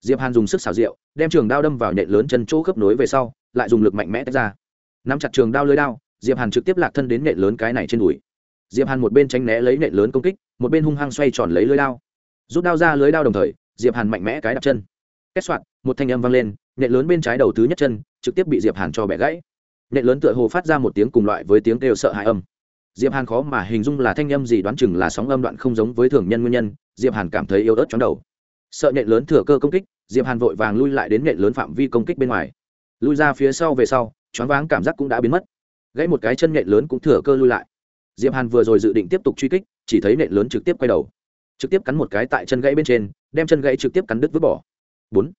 Diệp hàn dùng sức xào rượu đem trường đao đâm vào nệ lớn chân chỗ khớp nối về sau, lại dùng lực mạnh mẽ tách ra. Nắm chặt trường đao lưới đao, diệp hàn trực tiếp lạc thân đến nệ lớn cái này trên đùi diệp hàn một bên tránh né lấy nện lớn công kích, một bên hung hăng xoay tròn lấy lưới đao. Rút đao ra lưới đao đồng thời, diệp hàn mạnh mẽ cái đạp chân. Kết soạn, một thanh âm vang lên, nện lớn bên trái đầu thứ nhất chân, trực tiếp bị diệp hàn cho bẻ gãy. Nện lớn tựa hồ phát ra một tiếng cùng loại với tiếng kêu sợ hãi âm. Diệp hàn khó mà hình dung là thanh âm gì, đoán chừng là sóng âm đoạn không giống với thường nhân nguyên nhân, diệp hàn cảm thấy yếu ớt chóng đầu. Sợ nện lớn thừa cơ công kích, diệp hàn vội vàng lui lại đến nện lớn phạm vi công kích bên ngoài. Lui ra phía sau về sau, choáng váng cảm giác cũng đã biến mất. Gãy một cái chân nện lớn cũng thừa cơ lui lại diệp hàn vừa rồi dự định tiếp tục truy kích, chỉ thấy nện lớn trực tiếp quay đầu. Trực tiếp cắn một cái tại chân gãy bên trên, đem chân gãy trực tiếp cắn đứt vứt bỏ. Bốn.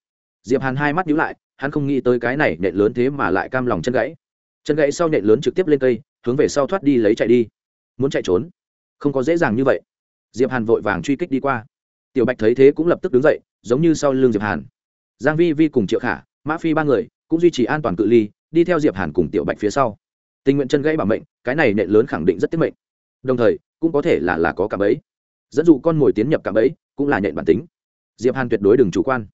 Diệp hàn hai mắt nhíu lại, hắn không nghĩ tới cái này nện lớn thế mà lại cam lòng chân gãy. Chân gãy sau nện lớn trực tiếp lên cây, hướng về sau thoát đi lấy chạy đi. Muốn chạy trốn? Không có dễ dàng như vậy. Diệp hàn vội vàng truy kích đi qua. Tiểu bạch thấy thế cũng lập tức đứng dậy, giống như sau lưng diệp hàn. Giang vi vi cùng triệu khả, mã phi ba người cũng duy trì an toàn cự ly, đi theo diệp hàn cùng tiểu bạch phía sau tình nguyện chân gãy bảo mệnh, cái này nện lớn khẳng định rất tiết mệnh. Đồng thời, cũng có thể là là có cả ấy dẫn dụ con mồi tiến nhập cả ấy cũng là nhện bản tính. Diệp hàn tuyệt đối đừng chủ quan.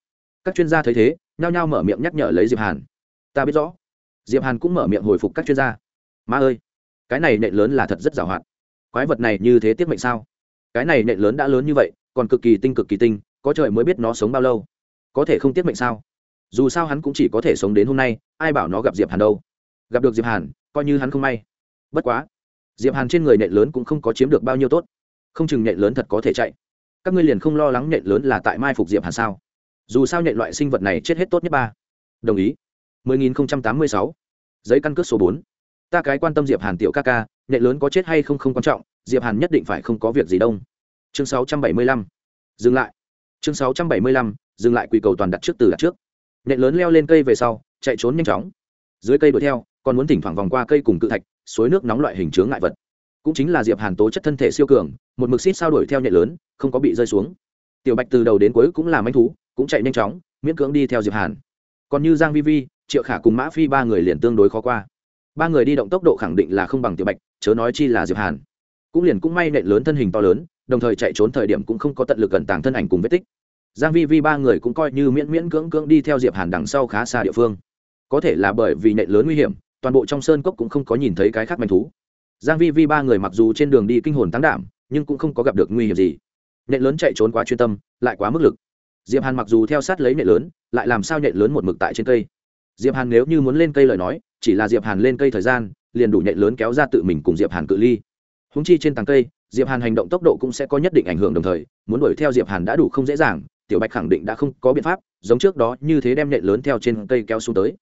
Các chuyên gia thấy thế, nhao nhao mở miệng nhắc nhở lấy diệp hàn. Ta biết rõ. Diệp hàn cũng mở miệng hồi phục các chuyên gia. Ma ơi, cái này nện lớn là thật rất giàu hoạt quái vật này như thế tiết mệnh sao? Cái này nện lớn đã lớn như vậy, còn cực kỳ tinh cực kỳ tinh, có trời mới biết nó sống bao lâu. Có thể không tiết mệnh sao? Dù sao hắn cũng chỉ có thể sống đến hôm nay, ai bảo nó gặp diệp hàn đâu? Gặp được diệp hàn, coi như hắn không may. Bất quá, diệp hàn trên người nện lớn cũng không có chiếm được bao nhiêu tốt. Không chừng nện lớn thật có thể chạy. Các ngươi liền không lo lắng nện lớn là tại mai phục diệp hàn sao? Dù sao nện loại sinh vật này chết hết tốt nhất ba. Đồng ý. 10.086 giấy căn cước số 4 ta cái quan tâm diệp hàn tiểu ca ca, nện lớn có chết hay không không quan trọng, diệp hàn nhất định phải không có việc gì đông chương 675 dừng lại. Chương 675 dừng lại quỳ cầu toàn đặt trước từ đặt trước. Nện lớn leo lên cây về sau, chạy trốn nhanh chóng. Dưới cây đuổi theo còn muốn thỉnh thoảng vòng qua cây cùng cự thạch, suối nước nóng loại hình chướng ngại vật. Cũng chính là diệp hàn tố chất thân thể siêu cường, một mực xít sao đuổi theo nhện lớn, không có bị rơi xuống. Tiểu bạch từ đầu đến cuối cũng là manh thú, cũng chạy nhanh chóng, miễn cưỡng đi theo diệp hàn. Còn như giang vi vi, triệu khả cùng mã phi ba người liền tương đối khó qua. Ba người đi động tốc độ khẳng định là không bằng tiểu bạch, chớ nói chi là diệp hàn. Cũng liền cũng may nện lớn thân hình to lớn, đồng thời chạy trốn thời điểm cũng không có tận lực gần tàng thân ảnh cùng vết tích. Giang vi vi ba người cũng coi như miễn miễn cưỡng cưỡng đi theo diệp hàn đằng sau khá xa địa phương. Có thể là bởi vì nện lớn nguy hiểm toàn bộ trong sơn cốc cũng không có nhìn thấy cái khác manh thú. Giang vi vi ba người mặc dù trên đường đi kinh hồn tăng đảm, nhưng cũng không có gặp được nguy hiểm gì. Nện lớn chạy trốn quá chuyên tâm, lại quá mức lực. Diệp hàn mặc dù theo sát lấy nện lớn, lại làm sao nện lớn một mực tại trên cây. Diệp hàn nếu như muốn lên cây lời nói, chỉ là diệp hàn lên cây thời gian, liền đủ nện lớn kéo ra tự mình cùng diệp hàn cự ly. Húng chi trên tàng cây, diệp hàn hành động tốc độ cũng sẽ có nhất định ảnh hưởng đồng thời, muốn đuổi theo diệp hàn đã đủ không dễ dàng, tiểu bạch khẳng định đã không có biện pháp, giống trước đó như thế đem nện lớn theo trên cây kéo xuống tới.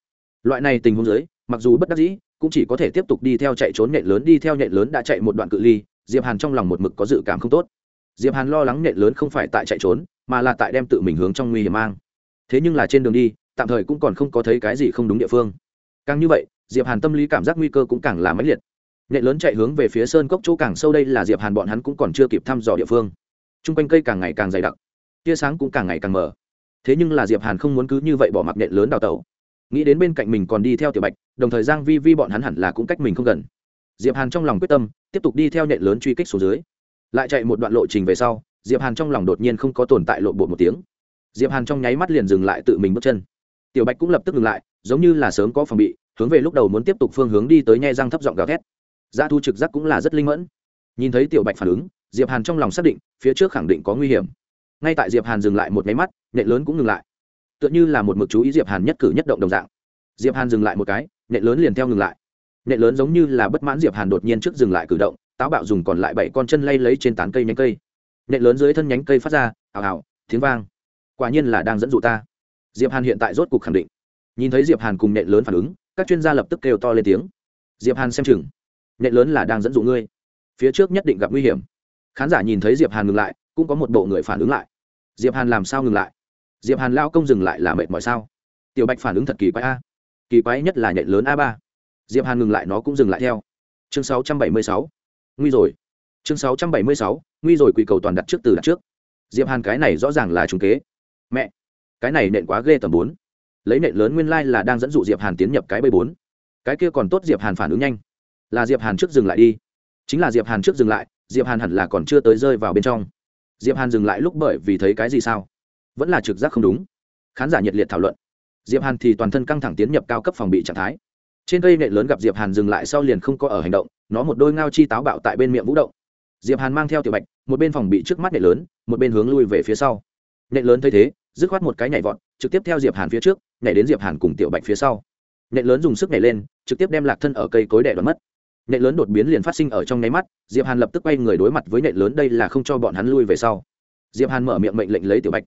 Loại này tình huống dưới mặc dù bất đắc dĩ, cũng chỉ có thể tiếp tục đi theo chạy trốn nhện lớn, đi theo nhện lớn đã chạy một đoạn cự ly, diệp hàn trong lòng một mực có dự cảm không tốt. Diệp hàn lo lắng nhện lớn không phải tại chạy trốn, mà là tại đem tự mình hướng trong nguy hiểm mang. Thế nhưng là trên đường đi, tạm thời cũng còn không có thấy cái gì không đúng địa phương. Càng như vậy, diệp hàn tâm lý cảm giác nguy cơ cũng càng là mãnh liệt. Nhện lớn chạy hướng về phía sơn cốc chỗ càng sâu đây là diệp hàn bọn hắn cũng còn chưa kịp thăm dò địa phương. T r u n g quanh cây càng ngày càng dày đặc, tia sáng cũng càng ngày càng mở thế nhưng là diệp hàn không muốn cứ như vậy bỏ mặc nhện lớn đào tẩu nghĩ đến bên cạnh mình còn đi theo tiểu bạch, đồng thời giang vi vi bọn hắn hẳn là cũng cách mình không gần. Diệp hàn trong lòng quyết tâm, tiếp tục đi theo nhện lớn truy kích xuống dưới. Lại chạy một đoạn lộ trình về sau, diệp hàn trong lòng đột nhiên không có tồn tại lộ bộ một tiếng. Diệp hàn trong nháy mắt liền dừng lại tự mình bước chân. Tiểu bạch cũng lập tức ngừng lại, giống như là sớm có phòng bị, hướng về lúc đầu muốn tiếp tục phương hướng đi tới nhe răng thấp giọng gào thét. Giá thu trực giác cũng là rất linh mẫn. Nhìn thấy tiểu bạch phản ứng, diệp hàn trong lòng xác định, phía trước khẳng định có nguy hiểm. Ngay tại diệp hàn dừng lại một máy mắt, nhện lớn cũng ngừng lại tựa như là một mực chú ý diệp hàn nhất cử nhất động đồng dạng. Diệp hàn dừng lại một cái nệ lớn liền theo ngừng lại. Nệ lớn giống như là bất mãn diệp hàn đột nhiên trước dừng lại cử động, táo bạo dùng còn lại bảy con chân lay lấy trên tán cây nhánh cây. Nệ lớn dưới thân nhánh cây phát ra ảo ảo tiếng vang. Quả nhiên là đang dẫn dụ ta. Diệp hàn hiện tại rốt cục khẳng định. Nhìn thấy diệp hàn cùng nệ lớn phản ứng, các chuyên gia lập tức kêu to lên tiếng. Diệp hàn xem chừng. Nệ lớn là đang dẫn dụ ngươi. Phía trước nhất định gặp nguy hiểm. Khán giả nhìn thấy diệp hàn ngừng lại, cũng có một bộ người phản ứng lại. Diệp hàn làm sao ngừng lại? Diệp hàn lao công dừng lại là mệt mỏi sao? Tiểu bạch phản ứng thật kỳ quái a. Kỳ quái nhất là nhện lớn a ba. Diệp hàn ngừng lại nó cũng dừng lại theo. Chương 676. nguy rồi. Chương 676, nguy rồi quỳ cầu toàn đặt trước từ đặt trước. Diệp hàn cái này rõ ràng là trùng kế. Mẹ cái này nện quá ghê tầm bốn. Lấy nện lớn nguyên lai là đang dẫn dụ diệp hàn tiến nhập cái bầy bốn. Cái kia còn tốt diệp hàn phản ứng nhanh. Là diệp hàn trước dừng lại đi. Chính là diệp hàn trước dừng lại diệp hàn hẳn là còn chưa tới rơi vào bên trong. Diệp hàn dừng lại lúc bởi vì thấy cái gì sao? Vẫn là trực giác không đúng. Khán giả nhiệt liệt thảo luận. Diệp hàn thì toàn thân căng thẳng tiến nhập cao cấp phòng bị trạng thái. Trên cây nệ lớn gặp diệp hàn dừng lại sau liền không có ở hành động, nó một đôi ngao chi táo bạo tại bên miệng vũ động. Diệp hàn mang theo tiểu bạch, một bên phòng bị trước mắt nệ lớn, một bên hướng lui về phía sau. Nệ lớn thấy thế, dứt khoát một cái nhảy vọt, trực tiếp theo diệp hàn phía trước, nhảy đến diệp hàn cùng tiểu bạch phía sau. Nhện lớn dùng sức nhảy lên, trực tiếp đem lạc thân ở cây cối đẻ đoán mất. Nhện lớn đột biến liền phát sinh ở trong nháy mắt, diệp hàn lập tức quay người đối mặt với nhện lớn, đây là không cho bọn hắn lui về sau. Diệp hàn mở miệng mệnh lệnh lấy tiểu bạch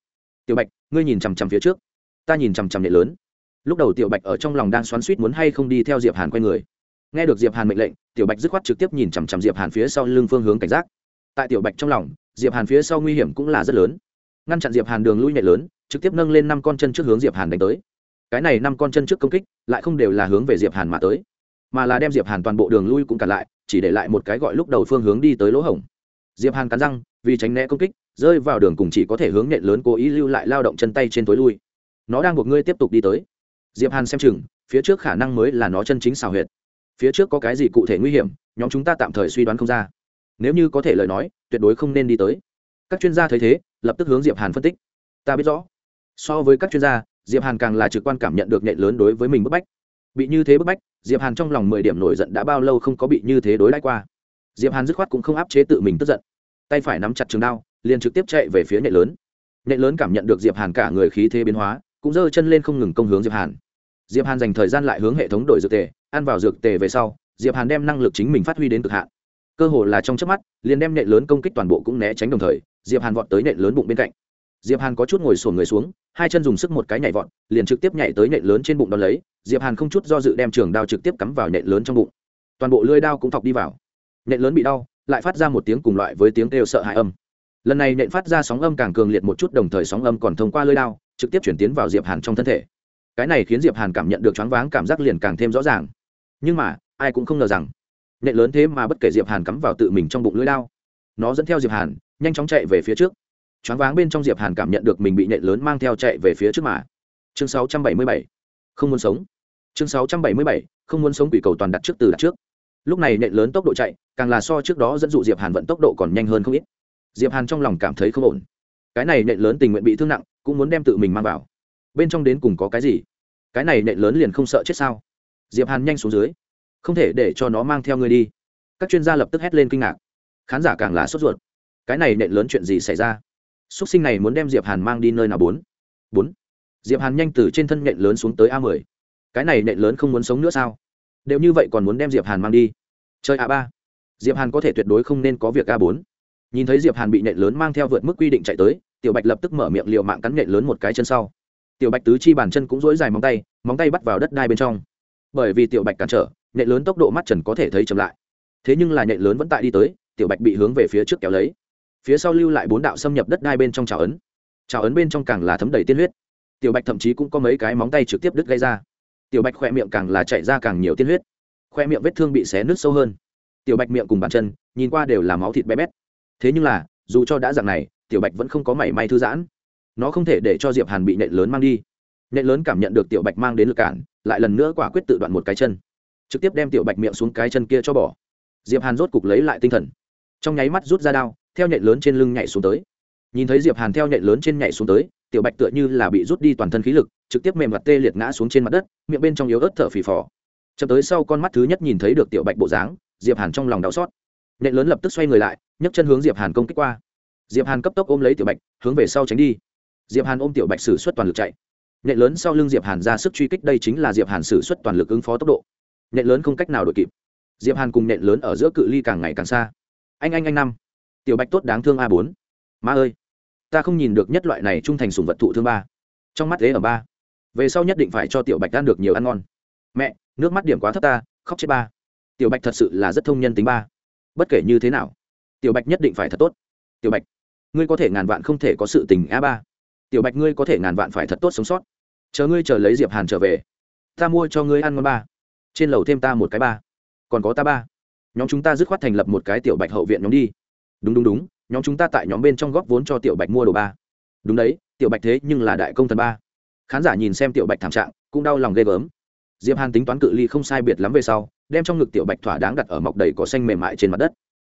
tiểu bạch, ngươi nhìn chằm chằm phía trước. Ta nhìn chằm chằm nệ lớn. Lúc đầu tiểu bạch ở trong lòng đang xoắn suýt muốn hay không đi theo diệp hàn quay người. Nghe được diệp hàn mệnh lệnh, tiểu bạch dứt khoát trực tiếp nhìn chằm chằm diệp hàn phía sau lưng phương hướng cảnh giác. Tại tiểu bạch trong lòng, diệp hàn phía sau nguy hiểm cũng là rất lớn. Ngăn chặn diệp hàn đường lui nhẹ lớn, trực tiếp nâng lên năm con chân trước hướng diệp hàn đánh tới. Cái này năm con chân trước công kích, lại không đều là hướng về diệp hàn mà tới, mà là đem diệp hàn toàn bộ đường lui cũng cản lại, chỉ để lại một cái gọi lúc đầu phương hướng đi tới lỗ hổng. Diệp hàn cắn răng, vì tránh né công kích rơi vào đường cùng chỉ có thể hướng nện lớn cố ý lưu lại lao động chân tay trên tối lui. Nó đang buộc ngươi tiếp tục đi tới. Diệp hàn xem chừng, phía trước khả năng mới là nó chân chính xào huyệt. Phía trước có cái gì cụ thể nguy hiểm, nhóm chúng ta tạm thời suy đoán không ra. Nếu như có thể lời nói, tuyệt đối không nên đi tới. Các chuyên gia thấy thế, lập tức hướng diệp hàn phân tích. Ta biết rõ. So với các chuyên gia, diệp hàn càng là trực quan cảm nhận được nện lớn đối với mình bức bách. Bị như thế bức bách, diệp hàn trong lòng mười điểm nổi giận đã bao lâu không có bị như thế đối đãi qua. Diệp hàn dứt khoát cũng không áp chế tự mình tức giận. Tay phải nắm chặt trường đao liền trực tiếp chạy về phía nhện lớn. Nhện lớn cảm nhận được diệp hàn cả người khí thế biến hóa, cũng giơ chân lên không ngừng công hướng diệp hàn. Diệp hàn dành thời gian lại hướng hệ thống đổi dược tề, ăn vào dược tề về sau, diệp hàn đem năng lực chính mình phát huy đến cực hạn. Cơ hồ là trong chớp mắt, liền đem nệ lớn công kích toàn bộ cũng né tránh đồng thời, diệp hàn vọt tới nệ lớn bụng bên cạnh. Diệp hàn có chút ngồi sổn người xuống, hai chân dùng sức một cái nhảy vọt, liền trực tiếp nhảy tới nệ lớn trên bụng đón lấy, diệp hàn không chút do dự đem trường đao trực tiếp cắm vào nệ lớn trong bụng. Toàn bộ lưỡi đao cũng thọc đi vào. Nệ lớn bị đau, lại phát ra một tiếng cùng loại với tiếng kêu sợ hãi âm lần này nện phát ra sóng âm càng cường liệt một chút, đồng thời sóng âm còn thông qua lưỡi đao, trực tiếp chuyển tiến vào diệp hàn trong thân thể. Cái này khiến diệp hàn cảm nhận được choáng váng, cảm giác liền càng thêm rõ ràng. Nhưng mà, ai cũng không ngờ rằng, nện lớn thế mà bất kể diệp hàn cắm vào tự mình trong bụng lưỡi đao, nó dẫn theo diệp hàn, nhanh chóng chạy về phía trước. Choáng váng bên trong diệp hàn cảm nhận được mình bị nện lớn mang theo chạy về phía trước mà. Chương 677 không muốn sống. Chương 677 không muốn sống, quỷ cầu toàn đặt trước, từ đặt trước. Lúc này nện lớn tốc độ chạy, càng là so trước đó dẫn dụ diệp hàn vận tốc độ còn nhanh hơn không ít diệp hàn trong lòng cảm thấy không ổn. Cái này nện lớn tình nguyện bị thương nặng, cũng muốn đem tự mình mang vào. Bên trong đến cùng có cái gì? Cái này nện lớn liền không sợ chết sao? Diệp hàn nhanh xuống dưới. Không thể để cho nó mang theo ngươi đi. Các chuyên gia lập tức hét lên kinh ngạc. Khán giả càng là sốt ruột. Cái này nện lớn chuyện gì xảy ra? X sinh này muốn đem diệp hàn mang đi nơi nào bốn? Bốn. Diệp hàn nhanh từ trên thân nện lớn xuống tới a mười. Cái này nện lớn không muốn sống nữa sao? Đều như vậy còn muốn đem diệp hàn mang đi? Chơi a ba. Diệp hàn có thể tuyệt đối không nên có việc a bốn nhìn thấy diệp hàn bị nện lớn mang theo vượt mức quy định chạy tới, tiểu bạch lập tức mở miệng liều mạng cắn nện lớn một cái chân sau. Tiểu bạch tứ chi bàn chân cũng dỗi dài móng tay móng tay bắt vào đất đai bên trong. Bởi vì tiểu bạch cản trở nhện lớn tốc độ mắt trần có thể thấy chậm lại. Thế nhưng là nhện lớn vẫn tại đi tới, tiểu bạch bị hướng về phía trước kéo lấy. Phía sau lưu lại bốn đạo xâm nhập đất đai bên trong trào ấn. Trào ấn bên trong càng là thấm đầy tiên huyết. Tiểu bạch thậm chí cũng có mấy cái móng tay trực tiếp đứt gây ra. Tiểu bạch khoe miệng càng là chạy ra càng nhiều tiên huyết. Khoe miệng vết thương bị xé nứt sâu hơn. Tiểu bạch miệng cùng bàn chân, nhìn qua đều là máu thịt bé bét thế nhưng là, dù cho đã dạng này, tiểu bạch vẫn không có mảy may thư giãn. Nó không thể để cho diệp hàn bị nện lớn mang đi. Nện lớn cảm nhận được tiểu bạch mang đến lực cản, lại lần nữa quả quyết tự đoạn một cái chân. Trực tiếp đem tiểu bạch miệng xuống cái chân kia cho bỏ. Diệp hàn rốt cục lấy lại tinh thần. Trong nháy mắt rút ra đao, theo nhện lớn trên lưng nhảy xuống tới. Nhìn thấy diệp hàn theo nhện lớn trên nhảy xuống tới, tiểu bạch tựa như là bị rút đi toàn thân khí lực, trực tiếp mềm mặt tê liệt ngã xuống trên mặt đất, miệng bên trong yếu ớt thở phì phò. Chậm tới sau con mắt thứ nhất nhìn thấy được tiểu bạch bộ dáng, diệp hàn trong lòng đau xót nện lớn lập tức xoay người lại, nhấc chân hướng diệp hàn công kích qua. Diệp hàn cấp tốc ôm lấy tiểu bạch, hướng về sau tránh đi. Diệp hàn ôm tiểu bạch sử xuất toàn lực chạy. Nện lớn sau lưng diệp hàn ra sức truy kích, đây chính là diệp hàn sử xuất toàn lực ứng phó tốc độ. Nện lớn không cách nào đội kịp. Diệp hàn cùng nện lớn ở giữa cự ly càng ngày càng xa. Anh anh anh, năm. Tiểu bạch tốt đáng thương a bốn. Ma ơi, ta không nhìn được nhất loại này trung thành sùng vật thụ thương ba. Trong mắt thế ở ba. Về sau nhất định phải cho tiểu bạch ăn được nhiều ăn ngon. Mẹ, nước mắt điểm quá thấp ta, khóc chết ba. Tiểu bạch thật sự là rất thông nhân tính ba bất kể như thế nào, tiểu bạch nhất định phải thật tốt. Tiểu bạch, ngươi có thể ngàn vạn không thể có sự tình a ba. Tiểu bạch, ngươi có thể ngàn vạn phải thật tốt sống sót. Chờ ngươi chờ lấy diệp hàn trở về, ta mua cho ngươi ăn ngon ba. Trên lầu thêm ta một cái ba. Còn có ta ba. Nhóm chúng ta dứt khoát thành lập một cái tiểu bạch hậu viện nhóm đi. Đúng đúng đúng, nhóm chúng ta tại nhóm bên trong góp vốn cho tiểu bạch mua đồ ba. Đúng đấy, tiểu bạch thế nhưng là đại công thần ba. Khán giả nhìn xem tiểu bạch thảm trạng, cũng đau lòng ghê gớm diệp hàn tính toán cự ly không sai biệt lắm về sau, đem trong ngực tiểu bạch thỏa đáng đặt ở mọc đầy cỏ xanh mềm mại trên mặt đất.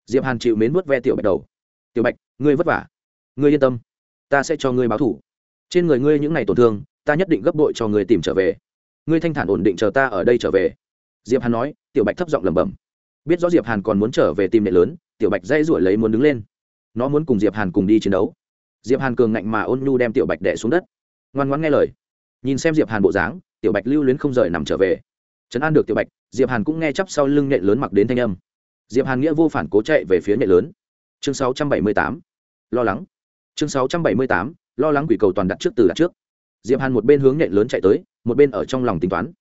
Diệp hàn chịu mến vuốt ve tiểu bạch đầu. Tiểu bạch, ngươi vất vả. Ngươi yên tâm. Ta sẽ cho ngươi báo thủ trên người ngươi những ngày tổn thương, ta nhất định gấp bội cho ngươi tìm trở về. Ngươi thanh thản ổn định chờ ta ở đây trở về. Diệp hàn nói, tiểu bạch thấp giọng lẩm bẩm. Biết rõ diệp hàn còn muốn trở về tìm nệ lớn, tiểu bạch dây rủi lấy muốn đứng lên. Nó muốn cùng diệp hàn cùng đi chiến đấu. Diệp hàn cường ngạnh mà ôn nhu đem tiểu bạch đẻ xuống đất. Ngoan ngoãn nghe lời. Nhìn xem diệp hàn bộ dáng tiểu bạch lưu luyến không rời nằm trở về. Trấn an được tiểu bạch, diệp hàn cũng nghe chắp sau lưng nhện lớn mặc đến thanh âm. Diệp hàn nghĩa vô phản cố chạy về phía nhện lớn. Chương 678. lo lắng. Chương 678. lo lắng quỷ cầu toàn đặt trước từ đặt trước. Diệp hàn một bên hướng nhện lớn chạy tới, một bên ở trong lòng tính toán.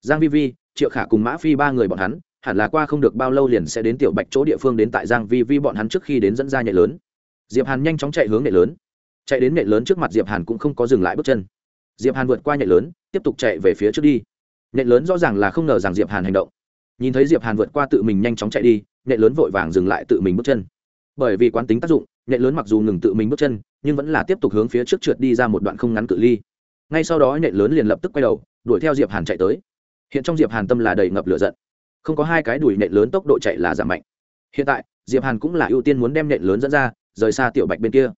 Giang vi vi, triệu khả cùng mã phi ba người bọn hắn, hẳn là qua không được bao lâu liền sẽ đến tiểu bạch chỗ địa phương đến tại giang vi vi bọn hắn trước khi đến dẫn ra nhện lớn. Diệp hàn nhanh chóng chạy hướng nhện lớn. Chạy đến nhện lớn trước mặt diệp hàn cũng không có dừng lại bước chân diệp hàn vượt qua nhện lớn, tiếp tục chạy về phía trước đi. Nhện lớn rõ ràng là không ngờ rằng diệp hàn hành động. Nhìn thấy diệp hàn vượt qua tự mình nhanh chóng chạy đi nhện lớn vội vàng dừng lại tự mình bước chân. Bởi vì quán tính tác dụng nhện lớn mặc dù ngừng tự mình bước chân, nhưng vẫn là tiếp tục hướng phía trước trượt đi ra một đoạn không ngắn cự ly. Ngay sau đó nhện lớn liền lập tức quay đầu, đuổi theo diệp hàn chạy tới. Hiện trong diệp hàn tâm là đầy ngập lửa giận. Không có hai cái đuổi nhện lớn tốc độ chạy là giảm mạnh. Hiện tại, diệp hàn cũng là ưu tiên muốn đem nhện lớn dẫn ra, rời xa tiểu bạch bên kia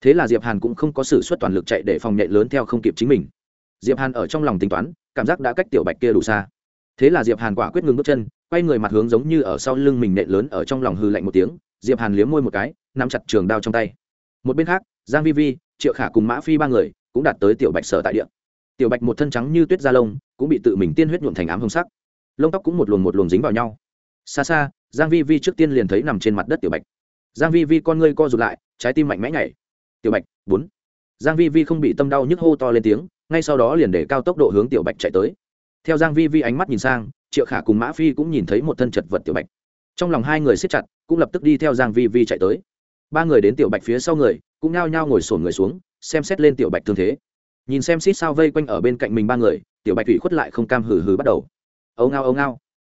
thế là diệp hàn cũng không có sự xuất toàn lực chạy để phòng nhện lớn theo không kịp chính mình. Diệp hàn ở trong lòng tính toán, cảm giác đã cách tiểu bạch kia đủ xa. Thế là diệp hàn quả quyết ngừng bước chân, quay người mặt hướng giống như ở sau lưng mình nện lớn ở trong lòng hư lạnh một tiếng, diệp hàn liếm môi một cái, nắm chặt trường đao trong tay. Một bên khác, giang vi vi, triệu khả cùng mã phi ba người cũng đạt tới tiểu bạch sở tại địa. Tiểu bạch một thân trắng như tuyết da lông, cũng bị tự mình tiên huyết nhuộm thành ám hồng sắc. Lông tóc cũng một luồn một luồn dính vào nhau. Xa xa, giang vi vi trước tiên liền thấy nằm trên mặt đất tiểu bạch. Giang vi vi con ngươi co rụt lại, trái tim mạnh mẽ nhảy tiểu bạch, bốn. Giang vi vi không bị tâm đau nhức hô to lên tiếng, ngay sau đó liền để cao tốc độ hướng tiểu bạch chạy tới. Theo giang vi vi ánh mắt nhìn sang, triệu khả cùng mã phi cũng nhìn thấy một thân chật vật tiểu bạch. Trong lòng hai người siết chặt, cũng lập tức đi theo giang vi vi chạy tới. Ba người đến tiểu bạch phía sau người, cũng nhao nhao ngồi sồn người xuống, xem xét lên tiểu bạch thương thế. Nhìn xem xít sao vây quanh ở bên cạnh mình ba người, tiểu bạch thủy khuất lại không cam hừ hừ bắt đầu. Âu ngao âu ngao.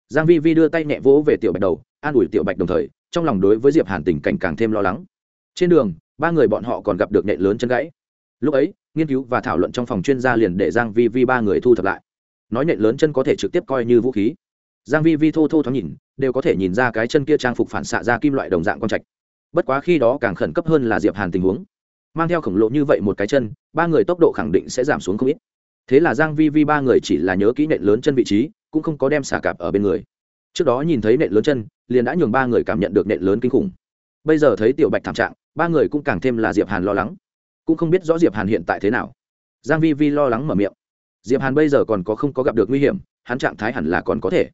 Giang vi vi đưa tay nhẹ vỗ về tiểu bạch đầu, an ủi tiểu bạch đồng thời, trong lòng đối với diệp hàn tình cảnh càng thêm lo lắng. Trên đường ba người bọn họ còn gặp được nện lớn chân gãy. Lúc ấy, nghiên cứu và thảo luận trong phòng chuyên gia liền để giang vi vi ba người thu thập lại. Nói nện lớn chân có thể trực tiếp coi như vũ khí. Giang vi vi thô thô thoáng nhìn, đều có thể nhìn ra cái chân kia trang phục phản xạ ra kim loại đồng dạng quang trạch. Bất quá khi đó càng khẩn cấp hơn là diệp hàn tình huống. Mang theo khổng lồ như vậy một cái chân, ba người tốc độ khẳng định sẽ giảm xuống không ít. Thế là giang vi vi ba người chỉ là nhớ kỹ nện lớn chân vị trí, cũng không có đem xả cạp ở bên người. Trước đó nhìn thấy nện lớn chân, liền đã nhường ba người cảm nhận được nện lớn kinh khủng bây giờ thấy tiểu bạch thảm trạng, ba người cũng càng thêm là diệp hàn lo lắng. Cũng không biết rõ diệp hàn hiện tại thế nào. Giang vi vi lo lắng mở miệng. Diệp hàn bây giờ còn có không có gặp được nguy hiểm, hắn trạng thái hẳn là còn có thể.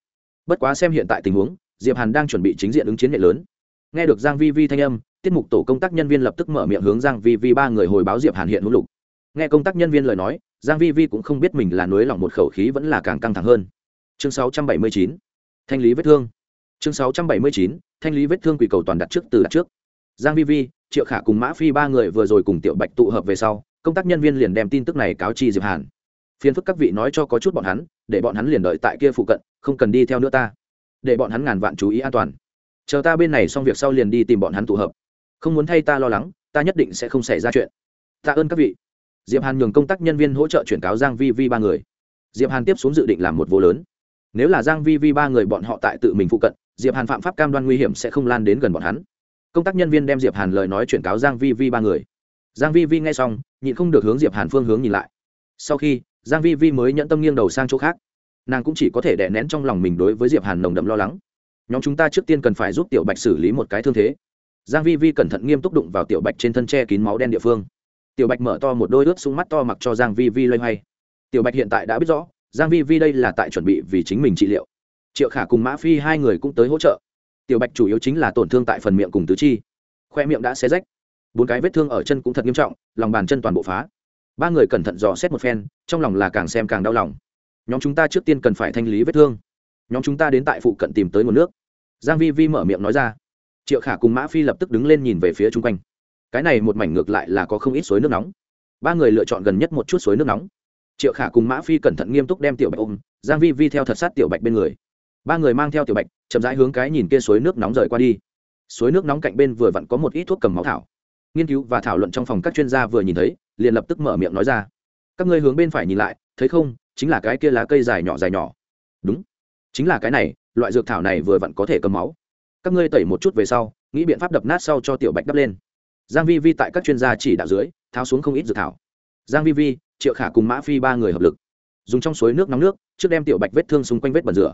Bất quá xem hiện tại tình huống, diệp hàn đang chuẩn bị chính diện ứng chiến nghệ lớn. Nghe được giang vi vi thanh âm, tiết mục tổ công tác nhân viên lập tức mở miệng hướng giang vi vi ba người hồi báo diệp hàn hiện hữu lục. Nghe công tác nhân viên lời nói, giang vi vi cũng không biết mình là nuối lòng một khẩu khí vẫn là càng căng thẳng hơn. Chương 679 thanh lý vết thương. Chương 679 thanh lý vết thương quỷ cầu toàn đặt trước từ đặt trước. Giang vi vi, triệu khả cùng mã phi ba người vừa rồi cùng tiểu bạch tụ hợp về sau, công tác nhân viên liền đem tin tức này cáo chi diệp hàn. Phiền phức các vị nói cho có chút bọn hắn, để bọn hắn liền đợi tại kia phụ cận, không cần đi theo nữa ta. Để bọn hắn ngàn vạn chú ý an toàn. Chờ ta bên này xong việc sau liền đi tìm bọn hắn tụ hợp. Không muốn thay ta lo lắng, ta nhất định sẽ không xảy ra chuyện. Tạ ơn các vị. Diệp hàn nhường công tác nhân viên hỗ trợ chuyển cáo giang vi vi ba người. Diệp hàn tiếp xuống dự định làm một vô lớn. Nếu là giang vi vi ba người bọn họ tại tự mình phụ cận diệp hàn phạm pháp cam đoan nguy hiểm sẽ không lan đến gần bọn hắn. Công tác nhân viên đem diệp hàn lời nói chuyển cáo giang vi vi ba người. Giang vi vi nghe xong, nhịn không được hướng diệp hàn phương hướng nhìn lại. Sau khi, giang vi vi mới nhẫn tâm nghiêng đầu sang chỗ khác. Nàng cũng chỉ có thể đè nén trong lòng mình đối với diệp hàn nồng đậm lo lắng. Nhóm chúng ta trước tiên cần phải giúp tiểu bạch xử lý một cái thương thế. Giang vi vi cẩn thận nghiêm túc đụng vào tiểu bạch trên thân che kín máu đen địa phương. Tiểu bạch mở to một đôi ướt xuống mắt to mặc cho giang vi vi loay hoay. Tiểu bạch hiện tại đã biết rõ, giang vi vi đây là tại chuẩn bị vì chính mình trị liệu triệu khả cùng mã phi hai người cũng tới hỗ trợ. Tiểu bạch chủ yếu chính là tổn thương tại phần miệng cùng tứ chi. Khoe miệng đã xé rách. Bốn cái vết thương ở chân cũng thật nghiêm trọng, lòng bàn chân toàn bộ phá. Ba người cẩn thận dò xét một phen, trong lòng là càng xem càng đau lòng. Nhóm chúng ta trước tiên cần phải thanh lý vết thương. Nhóm chúng ta đến tại phụ cận tìm tới nguồn nước. Giang vi vi mở miệng nói ra. Triệu khả cùng mã phi lập tức đứng lên nhìn về phía chung quanh. Cái này một mảnh ngược lại là có không ít suối nước nóng. Ba người lựa chọn gần nhất một chút suối nước nóng. Triệu khả cùng mã phi cẩn thận nghiêm túc đem tiểu bạch ôm. Giang vi vi theo thật sát tiểu bạch bên người ba người mang theo tiểu bạch chậm rãi hướng cái nhìn kia suối nước nóng rời qua đi suối nước nóng cạnh bên vừa vặn có một ít thuốc cầm máu thảo nghiên cứu và thảo luận trong phòng các chuyên gia vừa nhìn thấy liền lập tức mở miệng nói ra các ngươi hướng bên phải nhìn lại thấy không chính là cái kia lá cây dài nhỏ dài nhỏ đúng chính là cái này loại dược thảo này vừa vặn có thể cầm máu các ngươi tẩy một chút về sau nghĩ biện pháp đập nát sau cho tiểu bạch đắp lên giang vi vi tại các chuyên gia chỉ đạo dưới tháo xuống không ít dược thảo giang vi vi triệu khả cùng mã phi ba người hợp lực dùng trong suối nước nóng nước trước đem tiểu bạch vết thương xung quanh vết bẩn rửa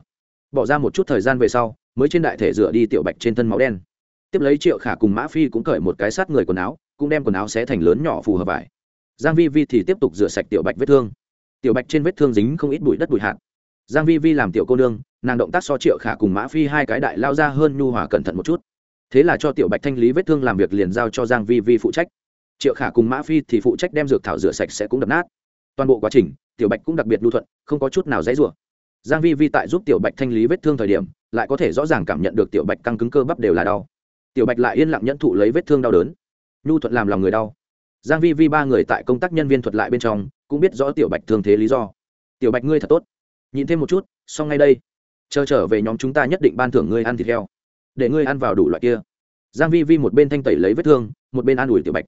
bỏ ra một chút thời gian về sau, mới trên đại thể rửa đi tiểu bạch trên thân máu đen. Tiếp lấy triệu khả cùng mã phi cũng cởi một cái sát người quần áo, cũng đem quần áo xé thành lớn nhỏ phù hợp vải. Giang vi vi thì tiếp tục rửa sạch tiểu bạch vết thương. Tiểu bạch trên vết thương dính không ít bụi đất bụi hạt. Giang vi vi làm tiểu cô nương, nàng động tác so triệu khả cùng mã phi hai cái đại lao ra hơn nhu hòa cẩn thận một chút. Thế là cho tiểu bạch thanh lý vết thương làm việc liền giao cho giang vi vi phụ trách. Triệu khả cùng mã phi thì phụ trách đem dược thảo rửa sạch sẽ cũng đập nát. Toàn bộ quá trình, tiểu bạch cũng đặc biệt lưu thuận, không có chút nào dãy rủa giang vi vi tại giúp tiểu bạch thanh lý vết thương thời điểm, lại có thể rõ ràng cảm nhận được tiểu bạch căng cứng cơ bắp đều là đau. Tiểu bạch lại yên lặng nhẫn thụ lấy vết thương đau đớn. Nhu thuận làm lòng người đau. Giang vi vi ba người tại công tác nhân viên thuật lại bên trong, cũng biết rõ tiểu bạch thương thế lý do. Tiểu bạch ngươi thật tốt. Nhìn thêm một chút, xong ngay đây. Chờ trở về nhóm chúng ta nhất định ban thưởng ngươi ăn thịt heo. Để ngươi ăn vào đủ loại kia. Giang vi vi một bên thanh tẩy lấy vết thương, một bên an ủi tiểu bạch.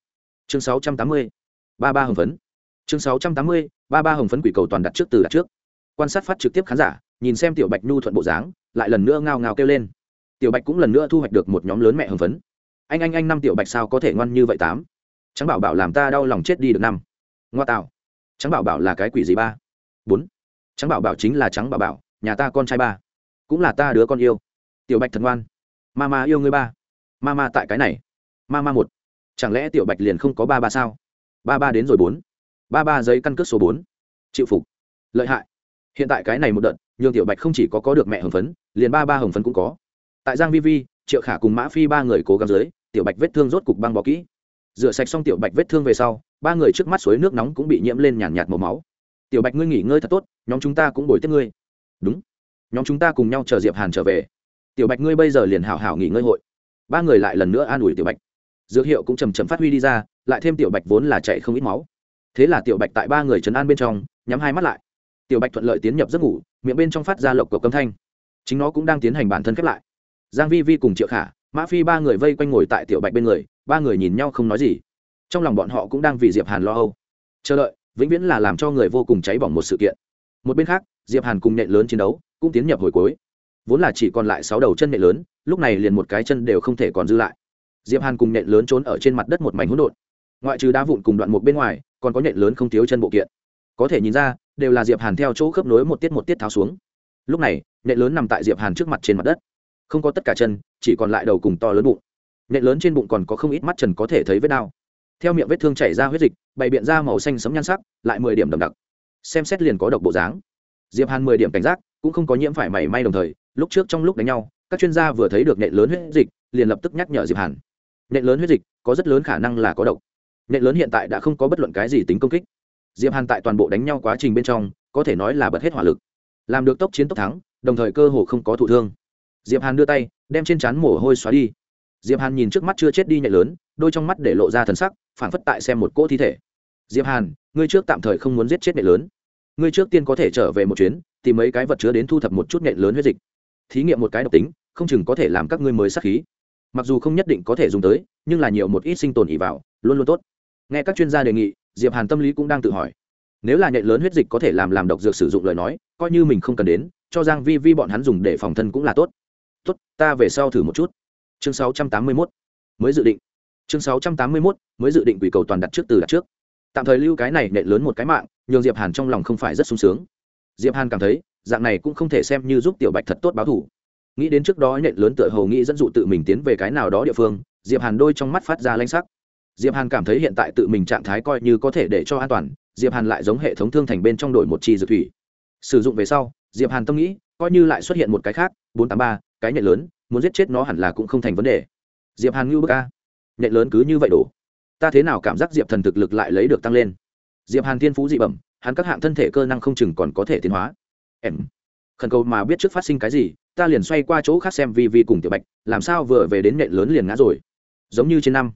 Chương 680. ba ba hồng phấn. Chương 680. ba ba hồng phấn quỷ cầu toàn đặt trước từ đặt trước quan sát phát trực tiếp khán giả, nhìn xem tiểu bạch nhu thuận bộ dáng, lại lần nữa ngao ngao kêu lên. Tiểu bạch cũng lần nữa thu hoạch được một nhóm lớn mẹ hưng phấn. Anh anh anh, năm tiểu bạch sao có thể ngoan như vậy tám? Trắng bảo bảo làm ta đau lòng chết đi được năm. Ngoa tạo. Trắng bảo bảo là cái quỷ gì ba? Bốn. Trắng bảo bảo chính là trắng bảo bảo, nhà ta con trai ba. Cũng là ta đứa con yêu. Tiểu bạch thật ngoan. Ma ma yêu ngươi ba. Ma ma tại cái này. Ma ma một. Chẳng lẽ tiểu bạch liền không có ba ba sao? Ba ba đến rồi bốn. Ba ba giấy căn cước số bốn. Chịu phục. Lợi hại hiện tại cái này một đợt, nhường tiểu bạch không chỉ có có được mẹ hồng phấn, liền ba ba hồng phấn cũng có. Tại giang vi vi, triệu khả cùng mã phi ba người cố gắng dưới, tiểu bạch vết thương rốt cục băng bó kỹ. Rửa sạch xong tiểu bạch vết thương về sau, ba người trước mắt suối nước nóng cũng bị nhiễm lên nhàn nhạt màu máu. Tiểu bạch ngươi nghỉ ngơi thật tốt, nhóm chúng ta cũng bồi tiếp ngươi. Đúng. Nhóm chúng ta cùng nhau chờ diệp hàn trở về. Tiểu bạch ngươi bây giờ liền hảo hảo nghỉ ngơi hội. Ba người lại lần nữa an ủi tiểu bạch. Dược hiệu cũng chầm chầm phát huy đi ra, lại thêm tiểu bạch vốn là chạy không ít máu. Thế là tiểu bạch tại ba người trấn an bên trong, nhắm hai mắt lại tiểu bạch thuận lợi tiến nhập giấc ngủ, miệng bên trong phát ra lộc của câm thanh. Chính nó cũng đang tiến hành bản thân khép lại. Giang vi vi cùng triệu khả, mã phi ba người vây quanh ngồi tại tiểu bạch bên người, ba người nhìn nhau không nói gì. Trong lòng bọn họ cũng đang vì diệp hàn lo âu. Chờ đợi, vĩnh viễn là làm cho người vô cùng cháy bỏng một sự kiện. Một bên khác, diệp hàn cùng nện lớn chiến đấu, cũng tiến nhập hồi cuối. Vốn là chỉ còn lại sáu đầu chân nện lớn, lúc này liền một cái chân đều không thể còn dư lại. Diệp hàn cùng nện lớn trốn ở trên mặt đất một mảnh hỗn độn. Ngoại trừ đá vụn cùng đoạn một bên ngoài, còn có nện lớn không thiếu chân bộ kiện. Có thể nhìn ra đều là diệp hàn theo chỗ khớp nối một tiết một tiết tháo xuống. Lúc này nện lớn nằm tại diệp hàn trước mặt trên mặt đất. Không có tất cả chân, chỉ còn lại đầu cùng to lớn bụng. Nện lớn trên bụng còn có không ít mắt trần có thể thấy vết đau. Theo miệng vết thương chảy ra huyết dịch, bày biện ra màu xanh sấm nhan sắc, lại mười điểm đậm đặc. Xem xét liền có độc bộ dáng. Diệp hàn mười điểm cảnh giác, cũng không có nhiễm phải mảy may đồng thời, lúc trước trong lúc đánh nhau, các chuyên gia vừa thấy được nện lớn huyết dịch, liền lập tức nhắc nhở diệp hàn. Nện lớn huyết dịch có rất lớn khả năng là có độc. Nện lớn hiện tại đã không có bất luận cái gì tính công kích diệp hàn tại toàn bộ đánh nhau quá trình bên trong, có thể nói là bật hết hỏa lực. Làm được tốc chiến tốc thắng, đồng thời cơ hồ không có thụ thương. Diệp hàn đưa tay, đem trên trán mồ hôi xóa đi. Diệp hàn nhìn trước mắt chưa chết đi nhạy lớn, đôi trong mắt để lộ ra thần sắc phản phất tại xem một cỗ thi thể. Diệp hàn, ngươi trước tạm thời không muốn giết chết nhạy lớn. Ngươi trước tiên có thể trở về một chuyến, tìm mấy cái vật chứa đến thu thập một chút nhạy lớn huyết dịch. Thí nghiệm một cái độc tính, không chừng có thể làm các ngươi mới sát khí. Mặc dù không nhất định có thể dùng tới, nhưng là nhiều một ít sinh tồn ỉ vào, luôn luôn tốt. Nghe các chuyên gia đề nghị diệp hàn tâm lý cũng đang tự hỏi, nếu là nhạy lớn huyết dịch có thể làm làm độc dược sử dụng lời nói, coi như mình không cần đến, cho giang vi vi bọn hắn dùng để phòng thân cũng là tốt. Tốt, ta về sau thử một chút. Chương 681 mới dự định. Chương 681 mới dự định quỷ cầu toàn đặt trước từ đặt trước. Tạm thời lưu cái này nện lớn một cái mạng, nhường diệp hàn trong lòng không phải rất sung sướng. Diệp hàn cảm thấy, dạng này cũng không thể xem như giúp tiểu bạch thật tốt báo thủ. Nghĩ đến trước đó nhện lớn tựa hồ nghĩ dẫn dụ tự mình tiến về cái nào đó địa phương, diệp hàn đôi trong mắt phát ra lanh sắc diệp hàn cảm thấy hiện tại tự mình trạng thái coi như có thể để cho an toàn, diệp hàn lại giống hệ thống thương thành bên trong đổi một chi dược thủy. Sử dụng về sau, diệp hàn tâm nghĩ, coi như lại xuất hiện một cái khác, bốn tám ba, cái nhện lớn, muốn giết chết nó hẳn là cũng không thành vấn đề. Diệp hàn ngưu bức a. Nhện lớn cứ như vậy đổ. Ta thế nào cảm giác diệp thần thực lực lại lấy được tăng lên? Diệp hàn thiên phú dị bẩm, hắn các hạng thân thể cơ năng không chừng còn có thể tiến hóa. Em. Khẩn cầu mà biết trước phát sinh cái gì, ta liền xoay qua chỗ khác xem vi vi cùng tiểu bạch, làm sao vừa về đến nhện lớn liền ngã rồi. Giống như trên năm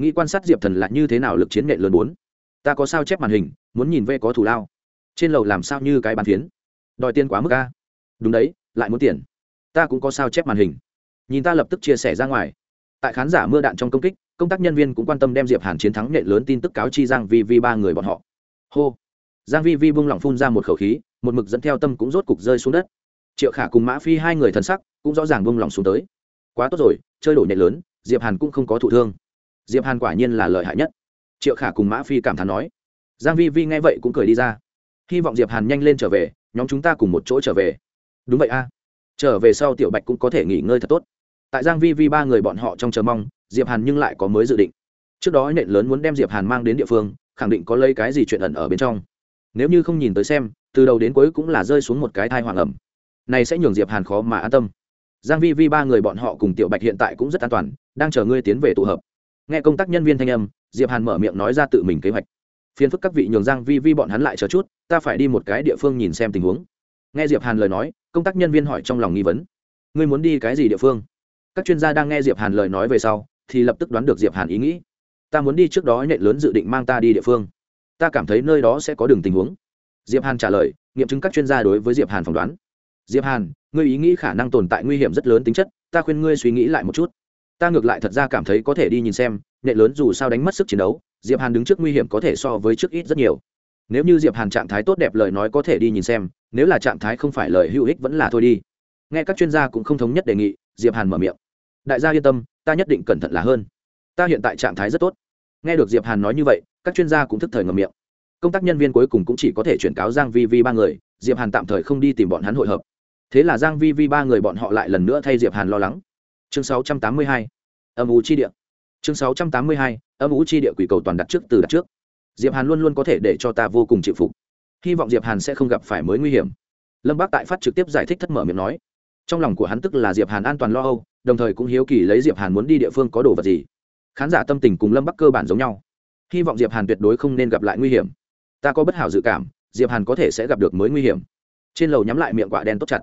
nghĩ quan sát diệp thần là như thế nào lực chiến nghệ lớn bốn. Ta có sao chép màn hình, muốn nhìn vê có thủ lao. Trên lầu làm sao như cái bàn phiến. Đòi tiền quá mức ca đúng đấy, lại muốn tiền. Ta cũng có sao chép màn hình. Nhìn ta lập tức chia sẻ ra ngoài. Tại khán giả mưa đạn trong công kích, công tác nhân viên cũng quan tâm đem diệp hàn chiến thắng nhện lớn tin tức cáo chi giang vi vi ba người bọn họ. Hô. Giang vi vi buông lỏng phun ra một khẩu khí, một mực dẫn theo tâm cũng rốt cục rơi xuống đất. Triệu khả cùng mã phi hai người thần sắc cũng rõ ràng buông lỏng xuống tới. Quá tốt rồi, chơi đổ nhện lớn, diệp hàn cũng không có thụ thương diệp hàn quả nhiên là lợi hại nhất. Triệu khả cùng mã phi cảm thán nói. Giang vi vi nghe vậy cũng cười đi ra. Hy vọng diệp hàn nhanh lên trở về, nhóm chúng ta cùng một chỗ trở về. Đúng vậy a. Trở về sau tiểu bạch cũng có thể nghỉ ngơi thật tốt. Tại giang vi vi ba người bọn họ trong chờ mong, diệp hàn nhưng lại có mới dự định. Trước đó nện lớn muốn đem diệp hàn mang đến địa phương, khẳng định có lấy cái gì chuyện ẩn ở bên trong. Nếu như không nhìn tới xem, từ đầu đến cuối cũng là rơi xuống một cái thai hoàng ẩm. Này sẽ nhường diệp hàn khó mà an tâm. Giang vi vi ba người bọn họ cùng tiểu bạch hiện tại cũng rất an toàn, đang chờ ngươi tiến về tụ hợp nghe công tác nhân viên thanh âm, diệp hàn mở miệng nói ra tự mình kế hoạch. Phiền phức các vị nhường giang vi vi bọn hắn lại chờ chút, ta phải đi một cái địa phương nhìn xem tình huống. Nghe diệp hàn lời nói, công tác nhân viên hỏi trong lòng nghi vấn. Ngươi muốn đi cái gì địa phương? Các chuyên gia đang nghe diệp hàn lời nói về sau, thì lập tức đoán được diệp hàn ý nghĩ. Ta muốn đi trước đó nhện lớn dự định mang ta đi địa phương. Ta cảm thấy nơi đó sẽ có đường tình huống. Diệp hàn trả lời, nghiệm chứng các chuyên gia đối với diệp hàn phỏng đoán. Diệp hàn, ngươi ý nghĩ khả năng tồn tại nguy hiểm rất lớn tính chất, ta khuyên ngươi suy nghĩ lại một chút ta ngược lại thật ra cảm thấy có thể đi nhìn xem nhện lớn dù sao đánh mất sức chiến đấu, diệp hàn đứng trước nguy hiểm có thể so với trước ít rất nhiều. Nếu như diệp hàn trạng thái tốt đẹp lời nói có thể đi nhìn xem, nếu là trạng thái không phải lời hữu ích vẫn là thôi đi. Nghe các chuyên gia cũng không thống nhất đề nghị, diệp hàn mở miệng. Đại gia yên tâm, ta nhất định cẩn thận là hơn. Ta hiện tại trạng thái rất tốt. Nghe được diệp hàn nói như vậy, các chuyên gia cũng thức thời ngầm miệng. Công tác nhân viên cuối cùng cũng chỉ có thể chuyển cáo giang vi vi ba người, diệp hàn tạm thời không đi tìm bọn hắn hội hợp. Thế là giang vi vi ba người bọn họ lại lần nữa thay diệp hàn lo lắng chương 682 âm u chi địa. Chương 682 âm u chi địa quỷ cầu toàn đặt trước từ đặt trước. Diệp hàn luôn luôn có thể để cho ta vô cùng chịu phục. Hy vọng diệp hàn sẽ không gặp phải mới nguy hiểm. Lâm bác tại phát trực tiếp giải thích thất mở miệng nói. Trong lòng của hắn tức là diệp hàn an toàn lo âu, đồng thời cũng hiếu kỳ lấy diệp hàn muốn đi địa phương có đồ vật gì. Khán giả tâm tình cùng lâm bắc cơ bản giống nhau. Hy vọng diệp hàn tuyệt đối không nên gặp lại nguy hiểm. Ta có bất hảo dự cảm, diệp hàn có thể sẽ gặp được mới nguy hiểm. Trên lầu nhắm lại miệng quả đen tốt chặt.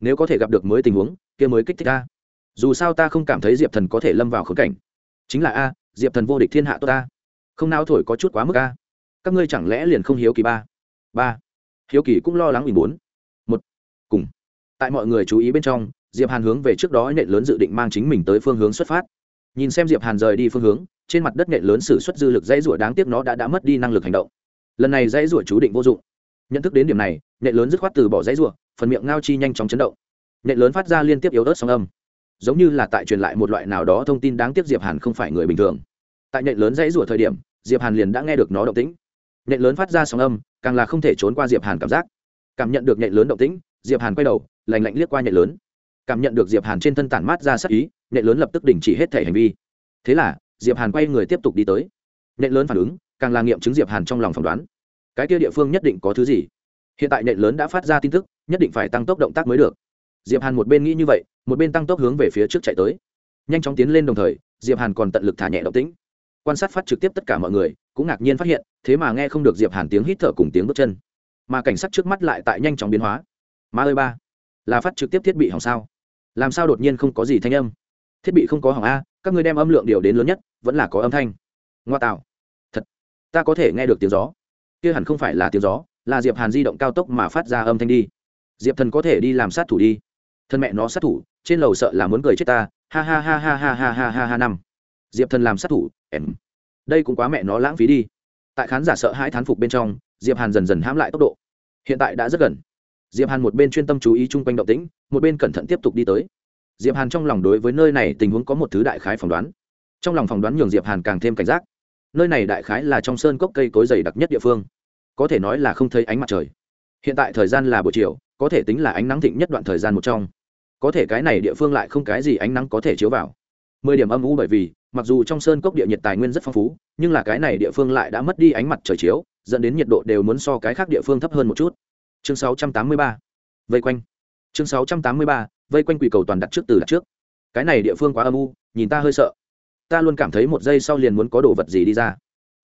Nếu có thể gặp được mới tình huống, kia mới kích thích ta dù sao ta không cảm thấy diệp thần có thể lâm vào khốn cảnh. Chính là a, diệp thần vô địch thiên hạ tốt ta. Không nao thổi có chút quá mức a. Các ngươi chẳng lẽ liền không hiếu kỳ ba? Ba. Hiếu kỳ cũng lo lắng mình muốn. Một. Cùng. Tại mọi người chú ý bên trong, diệp hàn hướng về trước đó nện lớn dự định mang chính mình tới phương hướng xuất phát. Nhìn xem diệp hàn rời đi phương hướng, trên mặt đất nện lớn sử xuất dư lực dãy rủa đáng tiếc nó đã đã mất đi năng lực hành động. Lần này dãy rủa chú định vô dụng. Nhận thức đến điểm này, nện lớn dứt khoát từ bỏ dãy rủa, phần miệng ngao chi nhanh chóng chấn động. Nện lớn phát ra liên tiếp yếu ớt sóng âm giống như là tại truyền lại một loại nào đó thông tin đáng tiếc diệp hàn không phải người bình thường. Tại nện lớn dãy rủa thời điểm, diệp hàn liền đã nghe được nó động tĩnh. Nện lớn phát ra sóng âm, càng là không thể trốn qua diệp hàn cảm giác. Cảm nhận được nện lớn động tĩnh, diệp hàn quay đầu lành lạnh liếc qua nện lớn. Cảm nhận được diệp hàn trên thân tản mát ra sắc ý nện lớn lập tức đình chỉ hết thể hành vi. Thế là, diệp hàn quay người tiếp tục đi tới. Nện lớn phản ứng, càng là nghiệm chứng diệp hàn trong lòng phỏng đoán. Cái kia địa phương nhất định có thứ gì? Hiện tại nện lớn đã phát ra tin tức, nhất định phải tăng tốc động tác mới được. Diệp hàn một bên nghĩ như vậy một bên tăng tốc hướng về phía trước chạy tới. Nhanh chóng tiến lên đồng thời, diệp hàn còn tận lực thả nhẹ động tĩnh. Quan sát phát trực tiếp tất cả mọi người, cũng ngạc nhiên phát hiện, thế mà nghe không được diệp hàn tiếng hít thở cùng tiếng bước chân. Mà cảnh sát trước mắt lại tại nhanh chóng biến hóa. Ma ơi ba, là phát trực tiếp thiết bị hỏng sao? Làm sao đột nhiên không có gì thanh âm? Thiết bị không có hỏng a, các ngươi đem âm lượng điều đến lớn nhất, vẫn là có âm thanh. Ngoa tạo. Thật. Ta có thể nghe được tiếng gió. Kia hẳn không phải là tiếng gió, là diệp hàn di động cao tốc mà phát ra âm thanh đi. Diệp thần có thể đi làm sát thủ đi. Thân mẹ nó sát thủ trên lầu sợ là muốn cười chết ta, ha ha ha ha ha ha ha ha ha năm. Diệp thần làm sát thủ, em. Đây cũng quá mẹ nó lãng phí đi. Tại khán giả sợ hãi thán phục bên trong, diệp hàn dần dần hãm lại tốc độ. Hiện tại đã rất gần. Diệp hàn một bên chuyên tâm chú ý chung quanh động tĩnh, một bên cẩn thận tiếp tục đi tới. Diệp hàn trong lòng đối với nơi này tình huống có một thứ đại khái phỏng đoán. Trong lòng phỏng đoán nhường diệp hàn càng thêm cảnh giác. Nơi này đại khái là trong sơn cốc cây cối dày đặc nhất địa phương. Có thể nói là không thấy ánh mặt trời. Hiện tại thời gian là buổi chiều, có thể tính là ánh nắng thịnh nhất đoạn thời gian một trong có thể cái này địa phương lại không cái gì ánh nắng có thể chiếu vào. Mười điểm âm u bởi vì, mặc dù trong sơn cốc địa nhiệt tài nguyên rất phong phú, nhưng là cái này địa phương lại đã mất đi ánh mặt trời chiếu, dẫn đến nhiệt độ đều muốn so cái khác địa phương thấp hơn một chút. Chương 683. vây quanh. Chương 683. vây quanh quỷ cầu toàn đặt trước từ đặt trước. Cái này địa phương quá âm u, nhìn ta hơi sợ. Ta luôn cảm thấy một giây sau liền muốn có đồ vật gì đi ra.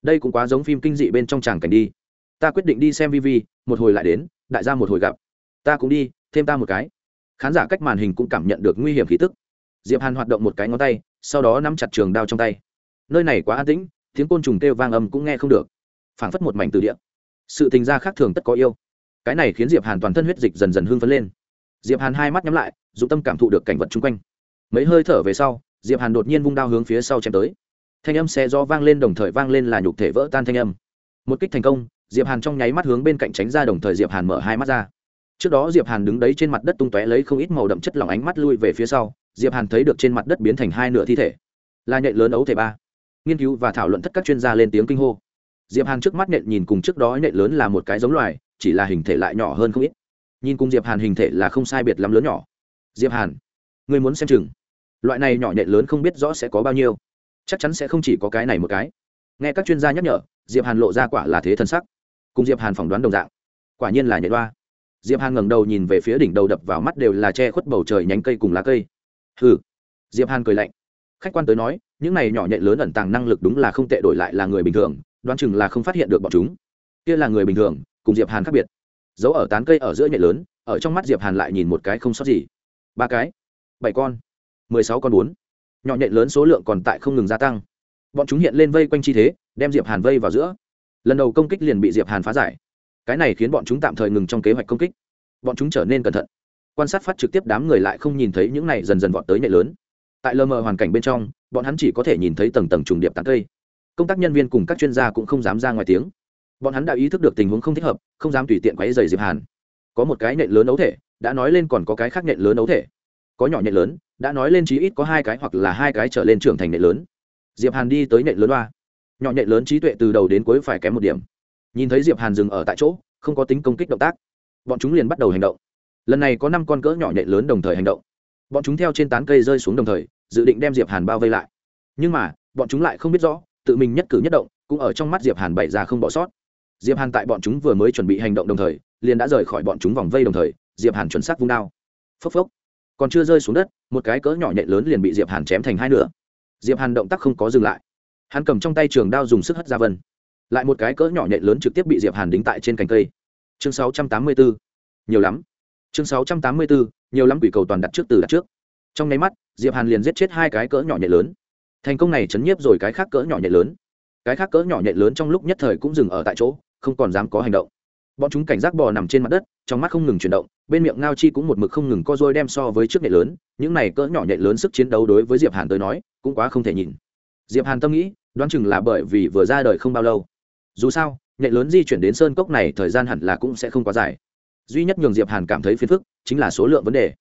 Đây cũng quá giống phim kinh dị bên trong tràng cảnh đi. Ta quyết định đi xem vi vi, một hồi lại đến, đại gia một hồi gặp. Ta cũng đi, thêm ta một cái khán giả cách màn hình cũng cảm nhận được nguy hiểm khí tức. Diệp hàn hoạt động một cái ngón tay, sau đó nắm chặt trường đao trong tay. Nơi này quá an tĩnh, tiếng côn trùng kêu vang âm cũng nghe không được. Phảng phất một mảnh từ địa. Sự tình gia khác thường tất có yêu. Cái này khiến diệp hàn toàn thân huyết dịch dần dần hưng phấn lên. Diệp hàn hai mắt nhắm lại dụng tâm cảm thụ được cảnh vật chung quanh. Mấy hơi thở về sau, diệp hàn đột nhiên vung đao hướng phía sau chém tới. Thanh âm xe do vang lên đồng thời vang lên là nhục thể vỡ tan thanh âm. Một kích thành công, diệp hàn trong nháy mắt hướng bên cạnh tránh ra đồng thời diệp hàn mở hai mắt ra trước đó diệp hàn đứng đấy trên mặt đất tung tóe lấy không ít màu đậm chất lỏng ánh mắt lui về phía sau, diệp hàn thấy được trên mặt đất biến thành hai nửa thi thể. Là nhện lớn ấu thể ba. Nghiên cứu và thảo luận tất các chuyên gia lên tiếng kinh hô. Diệp hàn trước mắt nhện nhìn cùng trước đó nhện lớn là một cái giống loài, chỉ là hình thể lại nhỏ hơn không ít. Nhìn cùng diệp hàn hình thể là không sai biệt lắm lớn nhỏ. Diệp hàn người muốn xem chừng. Loại này nhỏ nhện lớn không biết rõ sẽ có bao nhiêu. Chắc chắn sẽ không chỉ có cái này một cái. Nghe các chuyên gia nhắc nhở, diệp hàn lộ ra quả là thế thân sắc. Cùng diệp hàn phỏng đoán đồng dạng. Quả nhiên là nhện đoa diệp hàn ngẩng đầu nhìn về phía đỉnh đầu đập vào mắt đều là che khuất bầu trời nhánh cây cùng lá cây. Hừ. Diệp hàn cười lạnh. Khách quan tới nói, những này nhỏ nhện lớn ẩn tàng năng lực đúng là không tệ đổi lại là người bình thường, đoán chừng là không phát hiện được bọn chúng. Kia là người bình thường, cùng diệp hàn khác biệt. Giấu ở tán cây ở giữa nhện lớn, ở trong mắt diệp hàn lại nhìn một cái không sót gì. Ba cái. Bảy con. Mười sáu con bốn. Nhỏ nhện lớn số lượng còn tại không ngừng gia tăng. Bọn chúng hiện lên vây quanh chi thế, đem diệp hàn vây vào giữa. Lần đầu công kích liền bị diệp hàn phá giải cái này khiến bọn chúng tạm thời ngừng trong kế hoạch công kích. Bọn chúng trở nên cẩn thận. Quan sát phát trực tiếp đám người lại không nhìn thấy những này dần dần vọt tới nhện lớn. Tại lơ mờ hoàn cảnh bên trong, bọn hắn chỉ có thể nhìn thấy tầng tầng trùng điệp tán cây. Công tác nhân viên cùng các chuyên gia cũng không dám ra ngoài tiếng. Bọn hắn đã ý thức được tình huống không thích hợp, không dám tùy tiện quáy dày diệp hàn. Có một cái nện lớn ấu thể, đã nói lên còn có cái khác nện lớn ấu thể. Có nhỏ nện lớn, đã nói lên chí ít có hai cái hoặc là hai cái trở lên trưởng thành nện lớn. Diệp hàn đi tới nện lớn loa nhỏ nện lớn trí tuệ từ đầu đến cuối phải kém một điểm nhìn thấy diệp hàn dừng ở tại chỗ, không có tính công kích động tác. Bọn chúng liền bắt đầu hành động. Lần này có năm con cỡ nhỏ nện lớn đồng thời hành động. Bọn chúng theo trên tán cây rơi xuống đồng thời, dự định đem diệp hàn bao vây lại. Nhưng mà, bọn chúng lại không biết rõ, tự mình nhất cử nhất động, cũng ở trong mắt diệp hàn bày ra không bỏ sót. Diệp hàn tại bọn chúng vừa mới chuẩn bị hành động đồng thời, liền đã rời khỏi bọn chúng vòng vây đồng thời, diệp hàn chuẩn xác vung đao. Phốc phốc. Còn chưa rơi xuống đất, một cái cỡ nhỏ nhện lớn liền bị diệp hàn chém thành hai nửa. Diệp hàn động tác không có dừng lại. Hắn cầm trong tay trường đao dùng sức hất ra vân lại một cái cỡ nhỏ nhện lớn trực tiếp bị diệp hàn đính tại trên cành cây chương 684. nhiều lắm chương 684, nhiều lắm quỷ cầu toàn đặt trước từ đặt trước trong nháy mắt diệp hàn liền giết chết hai cái cỡ nhỏ nhện lớn thành công này chấn nhiếp rồi cái khác cỡ nhỏ nhện lớn cái khác cỡ nhỏ nhện lớn trong lúc nhất thời cũng dừng ở tại chỗ không còn dám có hành động bọn chúng cảnh giác bò nằm trên mặt đất trong mắt không ngừng chuyển động bên miệng ngao chi cũng một mực không ngừng co dôi đem so với trước nhện lớn những này cỡ nhỏ nhện lớn sức chiến đấu đối với diệp hàn tới nói cũng quá không thể nhìn diệp hàn tâm nghĩ đoán chừng là bởi vì vừa ra đời không bao lâu dù sao nhạy lớn di chuyển đến sơn cốc này thời gian hẳn là cũng sẽ không quá dài. Duy nhất nhường diệp hàn cảm thấy phiền phức chính là số lượng vấn đề.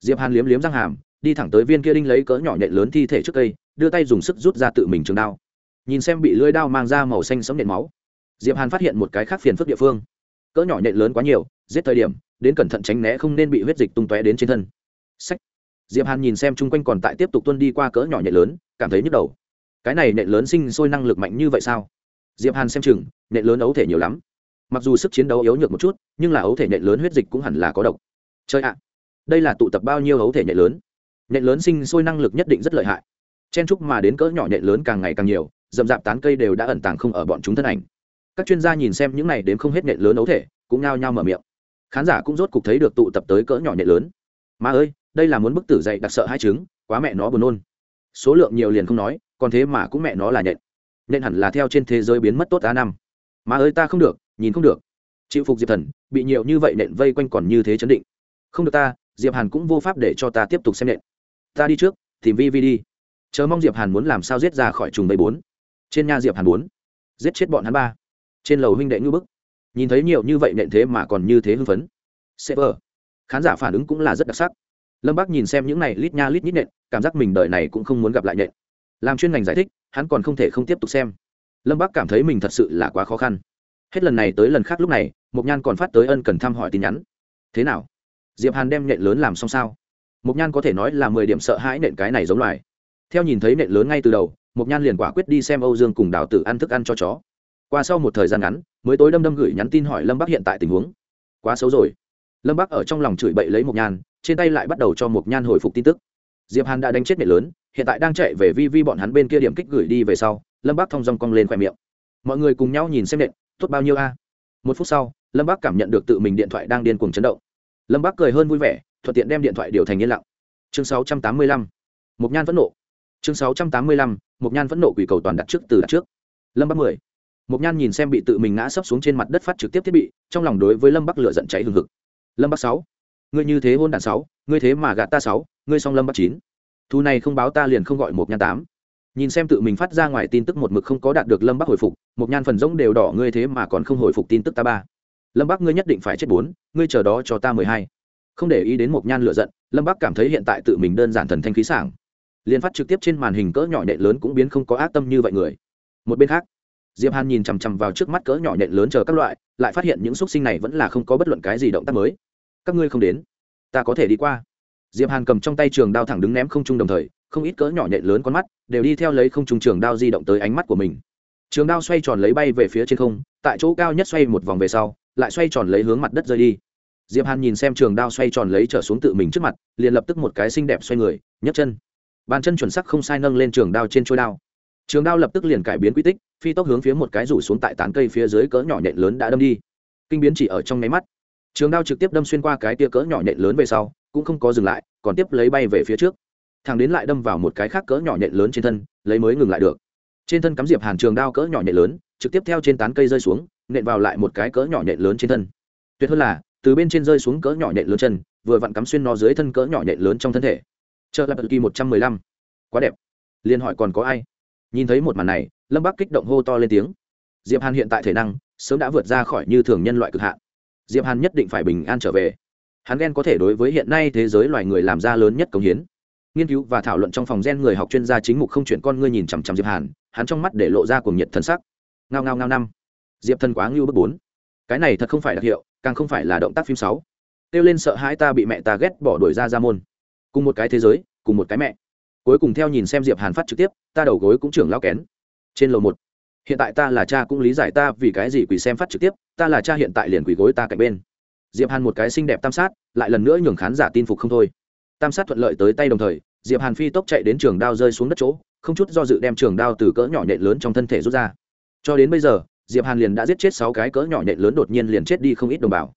Diệp hàn liếm liếm răng hàm, đi thẳng tới viên kia đinh lấy cỡ nhỏ nhện lớn thi thể trước cây, đưa tay dùng sức rút ra tự mình trường đao. Nhìn xem bị lưỡi đao mang ra màu xanh sống nện máu, diệp hàn phát hiện một cái khác phiền phức địa phương. Cỡ nhỏ nhện lớn quá nhiều, giết thời điểm, đến cẩn thận tránh né không nên bị huyết dịch tung tóe đến trên thân. Sách diệp hàn nhìn xem chung quanh còn tại tiếp tục tuân đi qua cỡ nhỏ nhện lớn, cảm thấy nhức đầu. Cái này nhện lớn sinh sôi năng lực mạnh như vậy sao? Diệp hàn xem chừng, nện lớn ấu thể nhiều lắm. Mặc dù sức chiến đấu yếu nhược một chút, nhưng là ấu thể nện lớn huyết dịch cũng hẳn là có độc. Chơi ạ, đây là tụ tập bao nhiêu ấu thể nện lớn? Nện lớn sinh sôi năng lực nhất định rất lợi hại. Chen trúc mà đến cỡ nhỏ nện lớn càng ngày càng nhiều dầm dạp tán cây đều đã ẩn tàng không ở bọn chúng thân ảnh. Các chuyên gia nhìn xem những này đến không hết nện lớn ấu thể, cũng nhao nhao mở miệng. Khán giả cũng rốt cục thấy được tụ tập tới cỡ nhỏ nện lớn. Mà ơi, đây là muốn bức tử dậy đặc sợ hai trứng quá mẹ nó buồn nôn. Số lượng nhiều liền không nói, còn thế mà cũng mẹ nó là nhện nên hẳn là theo trên thế giới biến mất tốt á năm. Mà ơi, ta không được, nhìn không được. Chịu phục diệp thần, bị nhiều như vậy nện vây quanh còn như thế chấn định. Không được ta, diệp hàn cũng vô pháp để cho ta tiếp tục xem nện. Ta đi trước, tìm vi vi đi. Chờ mong diệp hàn muốn làm sao giết ra khỏi trùng vây bốn. Trên nha diệp hàn bốn. Giết chết bọn hắn ba. Trên lầu huynh đệ ngư bức. Nhìn thấy nhiều như vậy nện thế mà còn như thế hưng phấn. Server khán giả phản ứng cũng là rất đặc sắc. Lâm bác nhìn xem những này lít nha lít nhít nện, cảm giác mình đời này cũng không muốn gặp lại nện. Làm chuyên ngành giải thích hắn còn không thể không tiếp tục xem. Lâm bác cảm thấy mình thật sự là quá khó khăn. Hết lần này tới lần khác lúc này, mộc nhan còn phát tới ân cần thăm hỏi tin nhắn. Thế nào? Diệp hàn đem nện lớn làm xong sao? Mộc nhan có thể nói là mười điểm sợ hãi nện cái này giống loài. Theo nhìn thấy nện lớn ngay từ đầu, mộc nhan liền quả quyết đi xem âu dương cùng đào tử ăn thức ăn cho chó. Qua sau một thời gian ngắn, mới tối đâm đâm gửi nhắn tin hỏi lâm bắc hiện tại tình huống. Quá xấu rồi. Lâm bắc ở trong lòng chửi bậy lấy mộc nhan, trên tay lại bắt đầu cho mộc nhan hồi phục tin tức diệp hàn đã đánh chết mẹ lớn hiện tại đang chạy về vi vi bọn hắn bên kia điểm kích gửi đi về sau lâm Bác thong dong cong lên khoe miệng. Mọi người cùng nhau nhìn xem nện tốt bao nhiêu a? Một phút sau lâm Bác cảm nhận được tự mình điện thoại đang điên cuồng chấn động. Lâm Bác cười hơn vui vẻ thuận tiện đem điện thoại điều thành yên lặng. Chương 685. mục nhan phẫn nộ. Chương 685. mục nhan phẫn nộ quỷ cầu toàn đặt trước từ đặt trước. Lâm Bác mười. Mục Nhan nhìn xem bị tự mình ngã sấp xuống trên mặt đất phát trực tiếp thiết bị, trong lòng đối với Lâm Bắc lửa giận cháy hừng hực. Lâm Bắc sáu, ngươi như thế hôn đản sáu, ngươi thế mà gạt ta sáu, ngươi song Lâm Bắc chín. Thu này không báo ta liền không gọi Mộc Nhan tám. Nhìn xem tự mình phát ra ngoài tin tức một mực không có đạt được Lâm Bắc hồi phục, Mộc Nhan phần rỗng đều đỏ ngươi thế mà còn không hồi phục tin tức ta ba. Lâm Bắc ngươi nhất định phải chết bốn, ngươi chờ đó cho ta mười hai. Không để ý đến Mộc Nhan lựa giận, Lâm Bắc cảm thấy hiện tại tự mình đơn giản thần thanh khí sảng. Liên phát trực tiếp trên màn hình cỡ nhỏ nhện lớn cũng biến không có ác tâm như vậy người. Một bên khác, diệp hàn nhìn chằm chằm vào trước mắt cỡ nhỏ nhện lớn chờ các loại lại phát hiện những xúc sinh này vẫn là không có bất luận cái gì động tác mới các ngươi không đến ta có thể đi qua diệp hàn cầm trong tay trường đao thẳng đứng ném không trung đồng thời, không ít cỡ nhỏ nhện lớn con mắt đều đi theo lấy không trung trường đao di động tới ánh mắt của mình. Trường đao xoay tròn lấy bay về phía trên không, tại chỗ cao nhất xoay một vòng về sau, lại xoay tròn lấy hướng mặt đất rơi đi. Diệp hàn nhìn xem trường đao xoay tròn lấy trở xuống tự mình trước mặt, liền lập tức một cái xinh đẹp xoay người, nhấc chân. Bàn chân chuẩn sắc không sai nâng lên trường đao trên trôi đao. Trường đao lập tức liền cải biến quy tích, phi tốc hướng phía một cái rủ xuống tại tán cây phía dưới cỡ nhỏ nhện lớn đã đâm đi. Kinh biến chỉ ở trong nháy mắt. Trường đao trực tiếp đâm xuyên qua cái tia cỡ nhỏ nhện lớn về sau cũng không có dừng lại, còn tiếp lấy bay về phía trước. Thằng đến lại đâm vào một cái khác cỡ nhỏ nhện lớn trên thân, lấy mới ngừng lại được. Trên thân cắm diệp hàn trường đao cỡ nhỏ nhện lớn, trực tiếp theo trên tán cây rơi xuống, nện vào lại một cái cỡ nhỏ nhện lớn trên thân. Tuyệt hơn là, từ bên trên rơi xuống cỡ nhỏ nhện lớn chân, vừa vặn cắm xuyên nó dưới thân cỡ nhỏ nhện lớn trong thân thể. Chợ lại kỳ một trăm mười lăm. Quá đẹp. Liền hỏi còn có ai? Nhìn thấy một màn này, lâm bắc kích động hô to lên tiếng. Diệp hàn hiện tại thể năng, sớm đã vượt ra khỏi như thường nhân loại cực hạn. Diệp hàn nhất định phải bình an trở về hắn ghen có thể đối với hiện nay thế giới loài người làm ra lớn nhất công hiến. Nghiên cứu và thảo luận trong phòng gen người học chuyên gia chính mục không chuyển con ngươi nhìn chằm chằm diệp hàn, hắn trong mắt để lộ ra cuồng nhiệt thần sắc. Ngao ngao ngao năm. Diệp thân quá ngưu bước bốn. Cái này thật không phải đặc hiệu, càng không phải là động tác phim sáu. Kêu lên sợ hãi ta bị mẹ ta ghét bỏ đuổi ra ra môn. Cùng một cái thế giới, cùng một cái mẹ. Cuối cùng theo nhìn xem diệp hàn phát trực tiếp, ta đầu gối cũng trưởng lao kén. Trên lầu một. Hiện tại ta là cha cũng lý giải ta vì cái gì quỳ xem phát trực tiếp, ta là cha hiện tại liền quỳ gối ta cạnh bên diệp hàn một cái xinh đẹp tam sát lại lần nữa nhường khán giả tin phục không thôi. Tam sát thuận lợi tới tay đồng thời diệp hàn phi tốc chạy đến trường đao rơi xuống đất chỗ không chút do dự đem trường đao từ cỡ nhỏ nhện lớn trong thân thể rút ra. Cho đến bây giờ diệp hàn liền đã giết chết sáu cái cỡ nhỏ nhện lớn đột nhiên liền chết đi không ít đồng bào.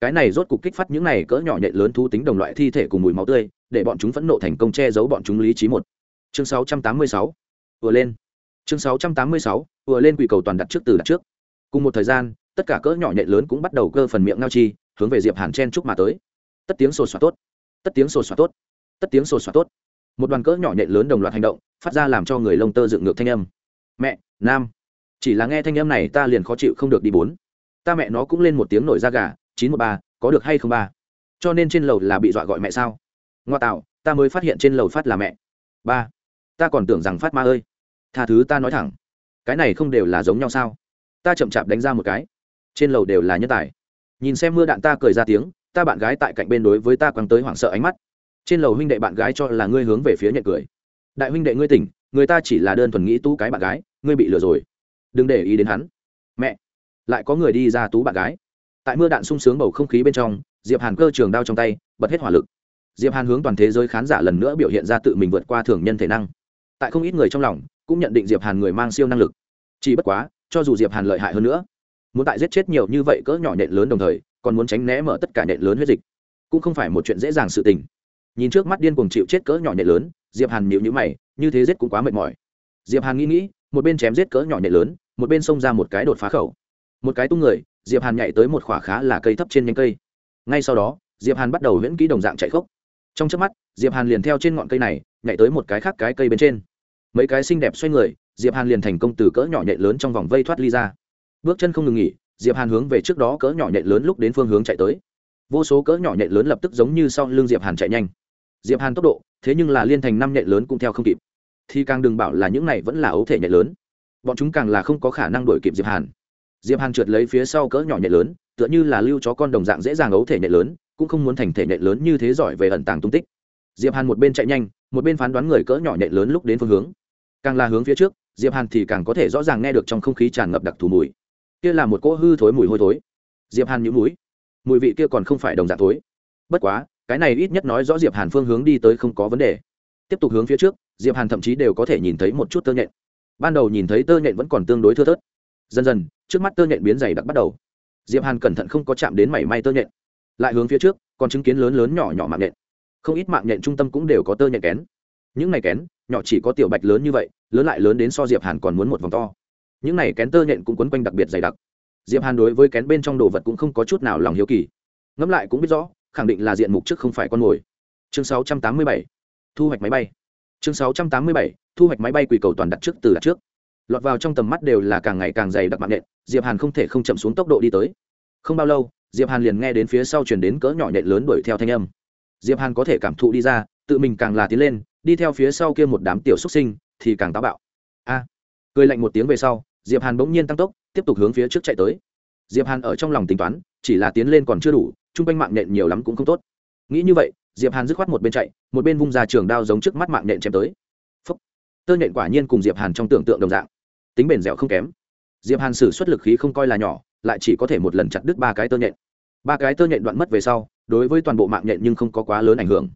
Cái này rốt cục kích phát những này cỡ nhỏ nhện lớn thu tính đồng loại thi thể cùng mùi máu tươi để bọn chúng phẫn nộ thành công che giấu bọn chúng lý trí một. Chương 686. vừa lên. Chương 686, vừa lên quỷ cầu toàn đặt trước từ đặt trước. Cùng một thời gian tất cả cỡ nhỏ nhện lớn cũng bắt đầu cơ phần miệng ngao chi hướng về diệp hàn chen chúc mà tới. Tất tiếng sột soạt tốt. Tất tiếng sột soạt tốt. Tất tiếng sột soạt tốt. Một đoàn cỡ nhỏ nhện lớn đồng loạt hành động, phát ra làm cho người lông tơ dựng ngược thanh âm. Mẹ, nam, chỉ là nghe thanh âm này ta liền khó chịu không được đi bốn. Ta mẹ nó cũng lên một tiếng nổi da gà, chín một ba, có được hay không ba? Cho nên trên lầu là bị dọa gọi mẹ sao? Ngoa tạo, ta mới phát hiện trên lầu phát là mẹ. Ba, ta còn tưởng rằng phát ma ơi. Tha thứ ta nói thẳng, cái này không đều là giống nhau sao? Ta chậm chạp đánh ra một cái, trên lầu đều là nhân tài nhìn xem mưa đạn ta cười ra tiếng, ta bạn gái tại cạnh bên đối với ta quăng tới hoảng sợ ánh mắt. Trên lầu huynh đệ bạn gái cho là ngươi hướng về phía nhận cười. Đại huynh đệ ngươi tỉnh, người ta chỉ là đơn thuần nghĩ tú cái bạn gái, ngươi bị lừa rồi. Đừng để ý đến hắn. Mẹ, lại có người đi ra tú bạn gái. Tại mưa đạn sung sướng bầu không khí bên trong, diệp hàn cơ trường đao trong tay, bật hết hỏa lực. Diệp hàn hướng toàn thế giới khán giả lần nữa biểu hiện ra tự mình vượt qua thường nhân thể năng. Tại không ít người trong lòng, cũng nhận định diệp hàn người mang siêu năng lực. Chỉ bất quá, cho dù diệp hàn lợi hại hơn nữa muốn tại giết chết nhiều như vậy cỡ nhỏ nện lớn đồng thời, còn muốn tránh né mở tất cả nện lớn huyết dịch. Cũng không phải một chuyện dễ dàng sự tình. Nhìn trước mắt điên cuồng chịu chết cỡ nhỏ nện lớn, diệp hàn nhịu nhữ mày, như thế giết cũng quá mệt mỏi. Diệp hàn nghĩ nghĩ, một bên chém giết cỡ nhỏ nện lớn, một bên xông ra một cái đột phá khẩu. Một cái tung người, diệp hàn nhảy tới một khỏa khá là cây thấp trên nhánh cây. Ngay sau đó, diệp hàn bắt đầu huyễn kỹ đồng dạng chạy khốc. Trong chớp mắt, diệp hàn liền theo trên ngọn cây này, nhảy tới một cái khác cái cây bên trên. Mấy cái xinh đẹp xoay người, diệp hàn liền thành công từ cỡ nhỏ nhện lớn trong vòng vây thoát ly ra bước chân không ngừng nghỉ, diệp hàn hướng về trước đó cỡ nhỏ nhện lớn lúc đến phương hướng chạy tới. Vô số cỡ nhỏ nhện lớn lập tức giống như sau lưng diệp hàn chạy nhanh. Diệp hàn tốc độ, thế nhưng là liên thành năm nhện lớn cũng theo không kịp. Thì càng đừng bảo là những này vẫn là ấu thể nhện lớn. Bọn chúng càng là không có khả năng đuổi kịp diệp hàn. Diệp hàn trượt lấy phía sau cỡ nhỏ nhện lớn, tựa như là lưu chó con đồng dạng dễ dàng ấu thể nhện lớn, cũng không muốn thành thể nhện lớn như thế giỏi về ẩn tàng tung tích. Diệp hàn một bên chạy nhanh, một bên phán đoán người cỡ nhỏ nhện lớn lúc đến phương hướng. Càng là hướng phía trước, diệp hàn thì càng có thể rõ ràng nghe được trong không khí tràn ngập đặc thù mùi kia là một cỗ hư thối mùi hôi thối. Diệp hàn nhũ mũi. Mùi vị kia còn không phải đồng dạng thối. Bất quá, cái này ít nhất nói rõ diệp hàn phương hướng đi tới không có vấn đề. Tiếp tục hướng phía trước, diệp hàn thậm chí đều có thể nhìn thấy một chút tơ nhện. Ban đầu nhìn thấy tơ nhện vẫn còn tương đối thưa thớt. Dần dần, trước mắt tơ nhện biến dày đặc bắt đầu. Diệp hàn cẩn thận không có chạm đến mảy may tơ nhện. Lại hướng phía trước, còn chứng kiến lớn lớn nhỏ nhỏ mạng nhện. Không ít mạng nhện trung tâm cũng đều có tơ nhện kén. Những này kén, nhỏ chỉ có tiểu bạch lớn như vậy, lớn lại lớn đến so diệp hàn còn muốn một vòng to những này kén tơ nhện cũng quấn quanh đặc biệt dày đặc. Diệp hàn đối với kén bên trong đồ vật cũng không có chút nào lòng hiếu kỳ. Ngẫm lại cũng biết rõ, khẳng định là diện mục trước không phải con mồi. Chương 687 thu hoạch máy bay. Chương 687 thu hoạch máy bay quỷ cầu toàn đặt trước từ đặt trước. Lọt vào trong tầm mắt đều là càng ngày càng dày đặc mạng nện diệp hàn không thể không chậm xuống tốc độ đi tới. Không bao lâu, diệp hàn liền nghe đến phía sau truyền đến cỡ nhỏ nhện lớn đuổi theo thanh âm. Diệp hàn có thể cảm thụ đi ra, tự mình càng là tiến lên, đi theo phía sau kia một đám tiểu xuất sinh, thì càng táo bạo. A, cười lạnh một tiếng về sau diệp hàn bỗng nhiên tăng tốc, tiếp tục hướng phía trước chạy tới. Diệp hàn ở trong lòng tính toán, chỉ là tiến lên còn chưa đủ, chung quanh mạng nhện nhiều lắm cũng không tốt. Nghĩ như vậy, diệp hàn dứt khoát một bên chạy, một bên vung ra trường đao giống trước mắt mạng nhện chém tới. Phúc. tơ nhện quả nhiên cùng diệp hàn trong tưởng tượng đồng dạng. Tính bền dẻo không kém. Diệp hàn sử xuất lực khí không coi là nhỏ, lại chỉ có thể một lần chặt đứt ba cái tơ nhện. Ba cái tơ nhện đoạn mất về sau, đối với toàn bộ mạng nhện nhưng không có quá lớn ảnh hưởng.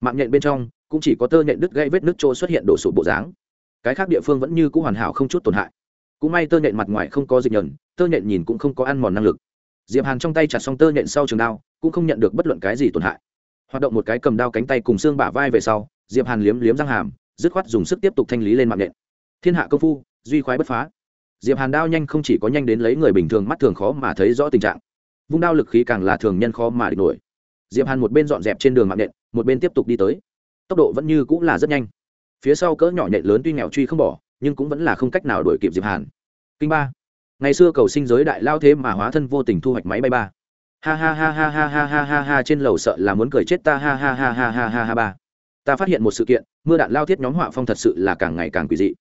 Mạng nhện bên trong, cũng chỉ có tơ nhện đứt gãy vết nước trôi xuất hiện đổ sụp bộ dáng. Cái khác địa phương vẫn như cũ hoàn hảo không chút tổn hại cũng may tơ nhện mặt ngoài không có dịch nhờn, tơ nhện nhìn cũng không có ăn mòn năng lực. Diệp hàn trong tay chặt xong tơ nhện sau trường đao, cũng không nhận được bất luận cái gì tổn hại. Hoạt động một cái cầm đao cánh tay cùng xương bả vai về sau, diệp hàn liếm liếm răng hàm, dứt khoát dùng sức tiếp tục thanh lý lên mạng nhện. Thiên hạ công phu, duy khoái bất phá. Diệp hàn đao nhanh không chỉ có nhanh đến lấy người bình thường mắt thường khó mà thấy rõ tình trạng, vung đao lực khí càng là thường nhân khó mà địch nổi. Diệp hàn một bên dọn dẹp trên đường mạng nhện, một bên tiếp tục đi tới. Tốc độ vẫn như cũng là rất nhanh. Phía sau cỡ nhỏ nhện lớn tuy nghèo truy không bỏ nhưng cũng vẫn là không cách nào đuổi kịp diệp hàn kinh ba ngày xưa cầu sinh giới đại lao thế mà hóa thân vô tình thu hoạch máy bay ba ha ha ha ha ha ha ha ha ha trên lầu sợ là muốn cười chết ta ha ha ha ha ha ha ha ba ta phát hiện một sự kiện mưa đạn lao thiết nhóm họa phong thật sự là càng ngày càng quỷ dị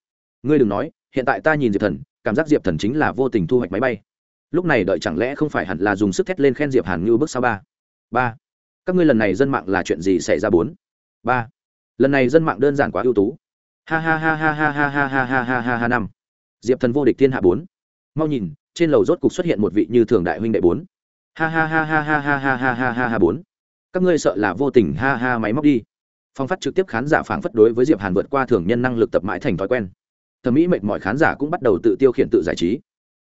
ngươi đừng nói hiện tại ta nhìn diệp thần cảm giác diệp thần chính là vô tình thu hoạch máy bay lúc này đợi chẳng lẽ không phải hẳn là dùng sức thét lên khen diệp hàn như bước sau ba ba các ngươi lần này dân mạng là chuyện gì xảy ra bốn ba lần này dân mạng đơn giản quá ưu tú ha ha ha ha ha ha ha ha ha ha ha ha năm diệp thần vô địch thiên hạ bốn mau nhìn trên lầu rốt cục xuất hiện một vị như thường đại huynh đệ bốn ha ha ha ha ha ha ha ha ha ha ha bốn các ngươi sợ là vô tình ha ha máy móc đi phong phát trực tiếp khán giả phảng phất đối với diệp hàn vượt qua thường nhân năng lực tập mãi thành thói quen thẩm mỹ mệt mỏi khán giả cũng bắt đầu tự tiêu khiển tự giải trí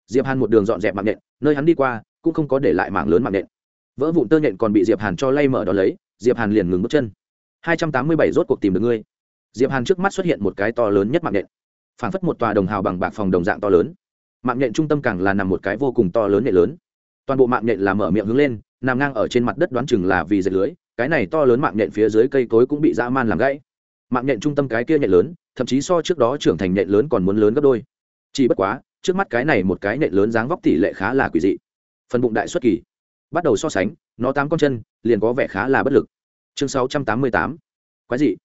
diệp hàn một đường dọn dẹp mạng nện nơi hắn đi qua cũng không có để lại mạng lớn mạng nện vỡ vụn tơ nhện còn bị diệp hàn cho lay mở đó lấy diệp hàn liền ngừng bước chân hai trăm tám mươi bảy rốt cuộc tìm được ngươi diệp hàn trước mắt xuất hiện một cái to lớn nhất mạng nện phảng phất một tòa đồng hào bằng bạc phòng đồng dạng to lớn. Mạng nhện trung tâm càng là nằm một cái vô cùng to lớn nhện lớn. Toàn bộ mạng nhện là mở miệng hướng lên, nằm ngang ở trên mặt đất đoán chừng là vì dệt lưới, cái này to lớn mạng nhện phía dưới cây cối cũng bị dã man làm gãy. Mạng nhện trung tâm cái kia nhện lớn, thậm chí so trước đó trưởng thành nhện lớn còn muốn lớn gấp đôi. Chỉ bất quá, trước mắt cái này một cái nhện lớn dáng vóc tỷ lệ khá là quỷ dị. Phần bụng đại xuất kỳ. Bắt đầu so sánh, nó tám con chân, liền có vẻ khá là bất lực. Chương 688. quái dị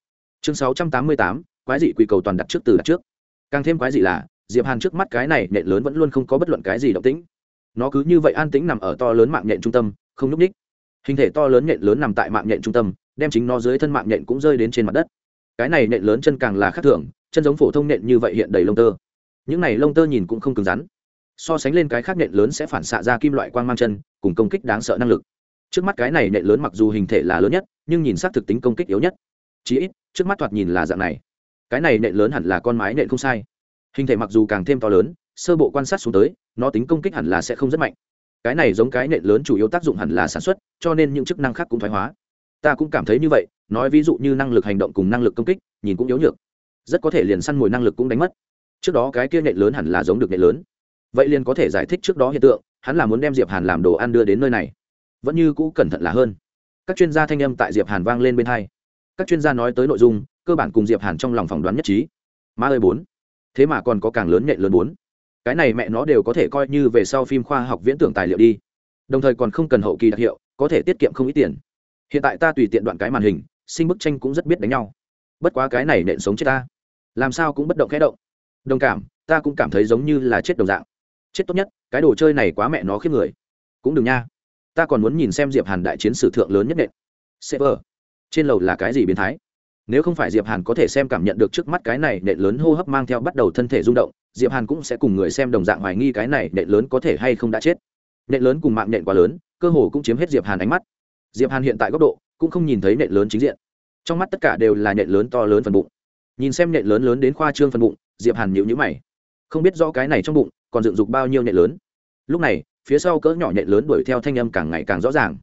chương 688, quái dị quy cầu toàn đặt trước từ đặt trước. Càng thêm quái dị là diệp hàn trước mắt cái này nện lớn vẫn luôn không có bất luận cái gì động tĩnh. Nó cứ như vậy an tĩnh nằm ở to lớn mạng nhện trung tâm không nhúc ních hình thể to lớn nhện lớn nằm tại mạng nhện trung tâm đem chính nó dưới thân mạng nhện cũng rơi đến trên mặt đất. Cái này nện lớn chân càng là khác thường chân giống phổ thông nện như vậy hiện đầy lông tơ. Những này lông tơ nhìn cũng không cứng rắn. So sánh lên cái khác nện lớn sẽ phản xạ ra kim loại quang mang chân cùng công kích đáng sợ năng lực. Trước mắt cái này nện lớn mặc dù hình thể là lớn nhất nhưng nhìn xác thực tính công kích yếu nhất chí ít, trước mắt thoạt nhìn là dạng này. Cái này nện lớn hẳn là con mái nện không sai. Hình thể mặc dù càng thêm to lớn, sơ bộ quan sát xuống tới, nó tính công kích hẳn là sẽ không rất mạnh. Cái này giống cái nện lớn chủ yếu tác dụng hẳn là sản xuất, cho nên những chức năng khác cũng thoái hóa. Ta cũng cảm thấy như vậy, nói ví dụ như năng lực hành động cùng năng lực công kích, nhìn cũng yếu nhược. Rất có thể liền săn mồi năng lực cũng đánh mất. Trước đó cái kia nện lớn hẳn là giống được nện lớn. Vậy liền có thể giải thích trước đó hiện tượng, hắn là muốn đem diệp hàn làm đồ ăn đưa đến nơi này. Vẫn như cũ cẩn thận là hơn. Các chuyên gia thanh âm tại diệp hàn vang lên bên hai các chuyên gia nói tới nội dung, cơ bản cùng diệp hàn trong lòng phỏng đoán nhất trí. Ma ơi bốn. Thế mà còn có càng lớn nhện lớn bốn. Cái này mẹ nó đều có thể coi như về sau phim khoa học viễn tưởng tài liệu đi. Đồng thời còn không cần hậu kỳ đặc hiệu, có thể tiết kiệm không ít tiền. Hiện tại ta tùy tiện đoạn cái màn hình, sinh bức tranh cũng rất biết đánh nhau. Bất quá cái này nện sống chết ta. Làm sao cũng bất động khẽ động. Đồng cảm, ta cũng cảm thấy giống như là chết đồng dạng. Chết tốt nhất, cái đồ chơi này quá mẹ nó khiếp người. Cũng đừng nha. Ta còn muốn nhìn xem diệp hàn đại chiến sử thượng lớn nhất nện. Server trên lầu là cái gì biến thái? Nếu không phải diệp hàn có thể xem cảm nhận được trước mắt cái này nện lớn hô hấp mang theo bắt đầu thân thể rung động, diệp hàn cũng sẽ cùng người xem đồng dạng hoài nghi cái này nện lớn có thể hay không đã chết. Nện lớn cùng mạng nện quá lớn, cơ hồ cũng chiếm hết diệp hàn ánh mắt. Diệp hàn hiện tại góc độ cũng không nhìn thấy nện lớn chính diện. Trong mắt tất cả đều là nện lớn to lớn phần bụng. Nhìn xem nện lớn lớn đến khoa trương phần bụng, diệp hàn nhíu nhíu mày. Không biết rõ cái này trong bụng còn dựng dục bao nhiêu nện lớn. Lúc này, phía sau cỡ nhỏ nện lớn đuổi theo thanh âm càng ngày càng rõ ràng.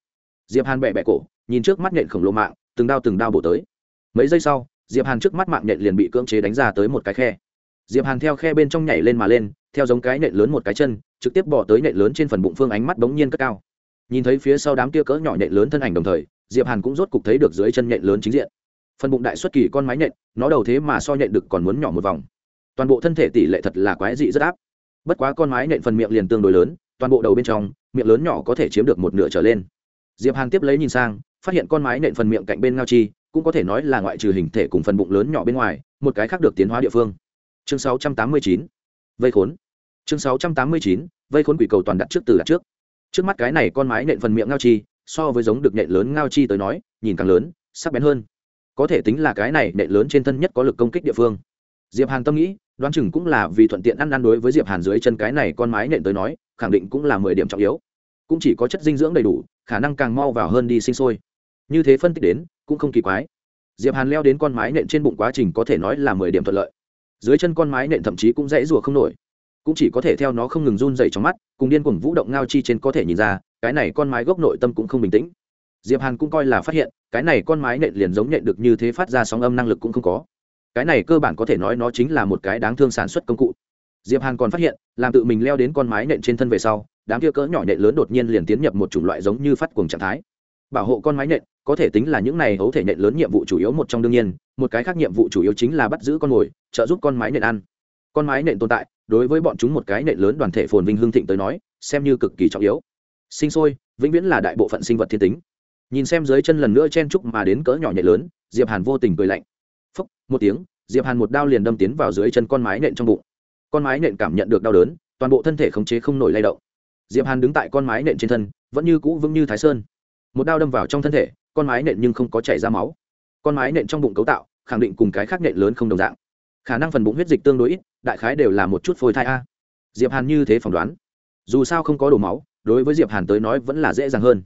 Diệp hàn bẹ bẹ cổ, nhìn trước mắt nện khổng lồ mạng từng đao từng đao bổ tới. Mấy giây sau, diệp hàn trước mắt mạng nhện liền bị cưỡng chế đánh ra tới một cái khe. Diệp hàn theo khe bên trong nhảy lên mà lên, theo giống cái nện lớn một cái chân, trực tiếp bỏ tới nện lớn trên phần bụng phương ánh mắt bỗng nhiên cất cao. Nhìn thấy phía sau đám kia cỡ nhỏ nện lớn thân ảnh đồng thời, diệp hàn cũng rốt cục thấy được dưới chân nện lớn chính diện. Phần bụng đại xuất kỳ con mái nện nó đầu thế mà so nện được còn muốn nhỏ một vòng. Toàn bộ thân thể tỷ lệ thật là quái dị rất áp. Bất quá con mái nện phần miệng liền tương đối lớn, toàn bộ đầu bên trong, miệng lớn nhỏ có thể chiếm được một nửa trở lên. Diệp hàn tiếp lấy nhìn sang phát hiện con mái nện phần miệng cạnh bên ngao chi, cũng có thể nói là ngoại trừ hình thể cùng phần bụng lớn nhỏ bên ngoài, một cái khác được tiến hóa địa phương. Chương 689. vây khốn. Chương 689. vây khốn quỷ cầu toàn đặt trước từ đặt trước. Trước mắt cái này con mái nện phần miệng ngao chi, so với giống được nện lớn ngao chi tới nói, nhìn càng lớn, sắc bén hơn. Có thể tính là cái này nện lớn trên thân nhất có lực công kích địa phương. Diệp hàn tâm nghĩ, đoán chừng cũng là vì thuận tiện ăn ăn đối với diệp hàn dưới chân cái này con mái nện tới nói, khẳng định cũng là mười điểm trọng yếu. Cũng chỉ có chất dinh dưỡng đầy đủ, khả năng càng mau vào hơn đi sinh sôi như thế phân tích đến, cũng không kỳ quái. Diệp hàn leo đến con mái nện trên bụng quá trình có thể nói là mười điểm thuận lợi. Dưới chân con mái nện thậm chí cũng dãy rùa không nổi. Cũng chỉ có thể theo nó không ngừng run dày trong mắt, cùng điên cuồng vũ động ngao chi trên có thể nhìn ra, cái này con mái gốc nội tâm cũng không bình tĩnh. Diệp hàn cũng coi là phát hiện, cái này con mái nện liền giống nện được như thế phát ra sóng âm năng lực cũng không có. Cái này cơ bản có thể nói nó chính là một cái đáng thương sản xuất công cụ. Diệp hàn còn phát hiện, làm tự mình leo đến con mái nện trên thân về sau, đám kia cỡ nhỏ nện lớn đột nhiên liền tiến nhập một chủng loại giống như phát cuồng trạng thái. Bảo hộ con mái nện có thể tính là những này hấu thể nện lớn nhiệm vụ chủ yếu một trong đương nhiên, một cái khác nhiệm vụ chủ yếu chính là bắt giữ con mồi, trợ giúp con mái nện ăn. Con mái nện tồn tại, đối với bọn chúng một cái nện lớn đoàn thể phồn vinh hương thịnh tới nói, xem như cực kỳ trọng yếu. Sinh sôi, vĩnh viễn là đại bộ phận sinh vật thiên tính. Nhìn xem dưới chân lần nữa chen trúc mà đến cỡ nhỏ nhện lớn, diệp hàn vô tình cười lạnh. Phúc, một tiếng, diệp hàn một đao liền đâm tiến vào dưới chân con mái nện trong bụng. Con mái nện cảm nhận được đau đớn, toàn bộ thân thể khống chế không nổi lay động. Diệp hàn đứng tại con mái nện trên thân, vẫn như cũ vững như thái sơn. Một đao đâm vào trong thân thể con mái nện nhưng không có chảy ra máu. Con mái nện trong bụng cấu tạo, khẳng định cùng cái khác nện lớn không đồng dạng. Khả năng phần bụng huyết dịch tương đối ít, đại khái đều là một chút phôi thai a. Diệp hàn như thế phỏng đoán. Dù sao không có đổ máu, đối với diệp hàn tới nói vẫn là dễ dàng hơn.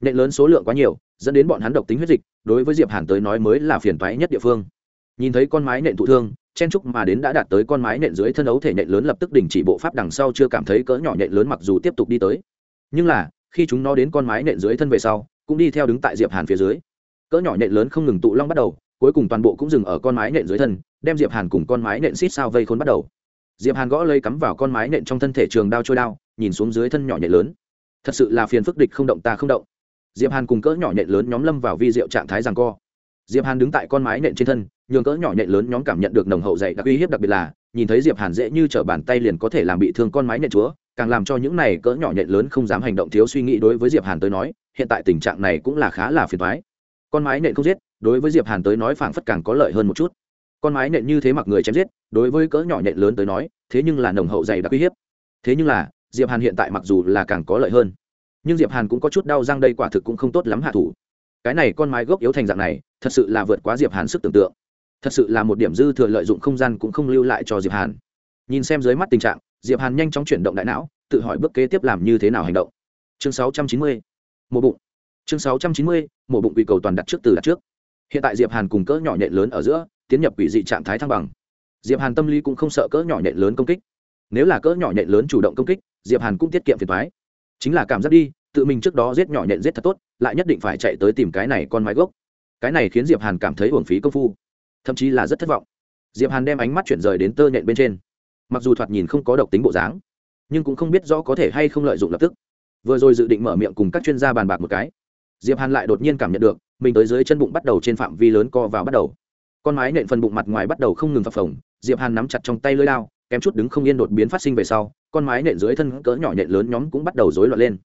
Nện lớn số lượng quá nhiều, dẫn đến bọn hắn độc tính huyết dịch, đối với diệp hàn tới nói mới là phiền toái nhất địa phương. Nhìn thấy con mái nện thụ thương, chen trúc mà đến đã đạt tới con mái nện dưới thân ấu thể nện lớn lập tức đình chỉ bộ pháp đằng sau chưa cảm thấy cỡ nhỏ nện lớn mặc dù tiếp tục đi tới. Nhưng là, khi chúng nó đến con mái nện dưới thân về sau cũng đi theo đứng tại diệp hàn phía dưới. Cỡ nhỏ nện lớn không ngừng tụ long bắt đầu, cuối cùng toàn bộ cũng dừng ở con mái nện dưới thân, đem diệp hàn cùng con mái nện xít sao vây khốn bắt đầu. Diệp hàn gõ lây cắm vào con mái nện trong thân thể trường đao trôi đao, nhìn xuống dưới thân nhỏ nhện lớn. Thật sự là phiền phức địch không động ta không động. Diệp hàn cùng cỡ nhỏ nện lớn nhóm lâm vào vi diệu trạng thái rằng co. Diệp hàn đứng tại con mái nện trên thân, nhường cỡ nhỏ nện lớn nhóm cảm nhận được nồng hậu dày đặc uy hiếp đặc biệt là, nhìn thấy diệp hàn dễ như trở bàn tay liền có thể làm bị thương con mái nện chúa, càng làm cho những này cỡ nhỏ nện lớn không dám hành động thiếu suy nghĩ đối với diệp hàn tới nói hiện tại tình trạng này cũng là khá là phiền toái. Con mái nện không giết, đối với diệp hàn tới nói phảng phất càng có lợi hơn một chút. Con mái nện như thế mặc người chém giết, đối với cỡ nhỏ nện lớn tới nói, thế nhưng là nồng hậu dày đặc uy hiếp. Thế nhưng là, diệp hàn hiện tại mặc dù là càng có lợi hơn, nhưng diệp hàn cũng có chút đau răng đây quả thực cũng không tốt lắm hạ thủ. Cái này con mái gốc yếu thành dạng này, thật sự là vượt quá diệp hàn sức tưởng tượng. Thật sự là một điểm dư thừa lợi dụng không gian cũng không lưu lại cho diệp hàn. Nhìn xem dưới mắt tình trạng, diệp hàn nhanh chóng chuyển động đại não, tự hỏi bước kế tiếp làm như thế nào hành động. Chương 690 mổ bụng. Chương 690. mổ bụng quỷ cầu toàn đặt trước từ đặt trước. Hiện tại diệp hàn cùng cỡ nhỏ nhện lớn ở giữa, tiến nhập quỷ dị trạng thái thăng bằng. Diệp hàn tâm lý cũng không sợ cỡ nhỏ nhện lớn công kích. Nếu là cỡ nhỏ nhện lớn chủ động công kích, diệp hàn cũng tiết kiệm phiền toái. Chính là cảm giác đi, tự mình trước đó giết nhỏ nhện giết thật tốt, lại nhất định phải chạy tới tìm cái này con mái gốc. Cái này khiến diệp hàn cảm thấy uổng phí công phu, thậm chí là rất thất vọng. Diệp hàn đem ánh mắt chuyển rời đến tơ nhện bên trên. Mặc dù thoạt nhìn không có độc tính bộ dáng, nhưng cũng không biết rõ có thể hay không lợi dụng lập tức vừa rồi dự định mở miệng cùng các chuyên gia bàn bạc một cái, diệp hàn lại đột nhiên cảm nhận được, mình tới dưới chân bụng bắt đầu trên phạm vi lớn co vào bắt đầu. Con mái nện phần bụng mặt ngoài bắt đầu không ngừng phập phồng, diệp hàn nắm chặt trong tay lưỡi lao kém chút đứng không yên đột biến phát sinh về sau, con mái nện dưới thân cỡ nhỏ nện lớn nhóm cũng bắt đầu rối loạn lên.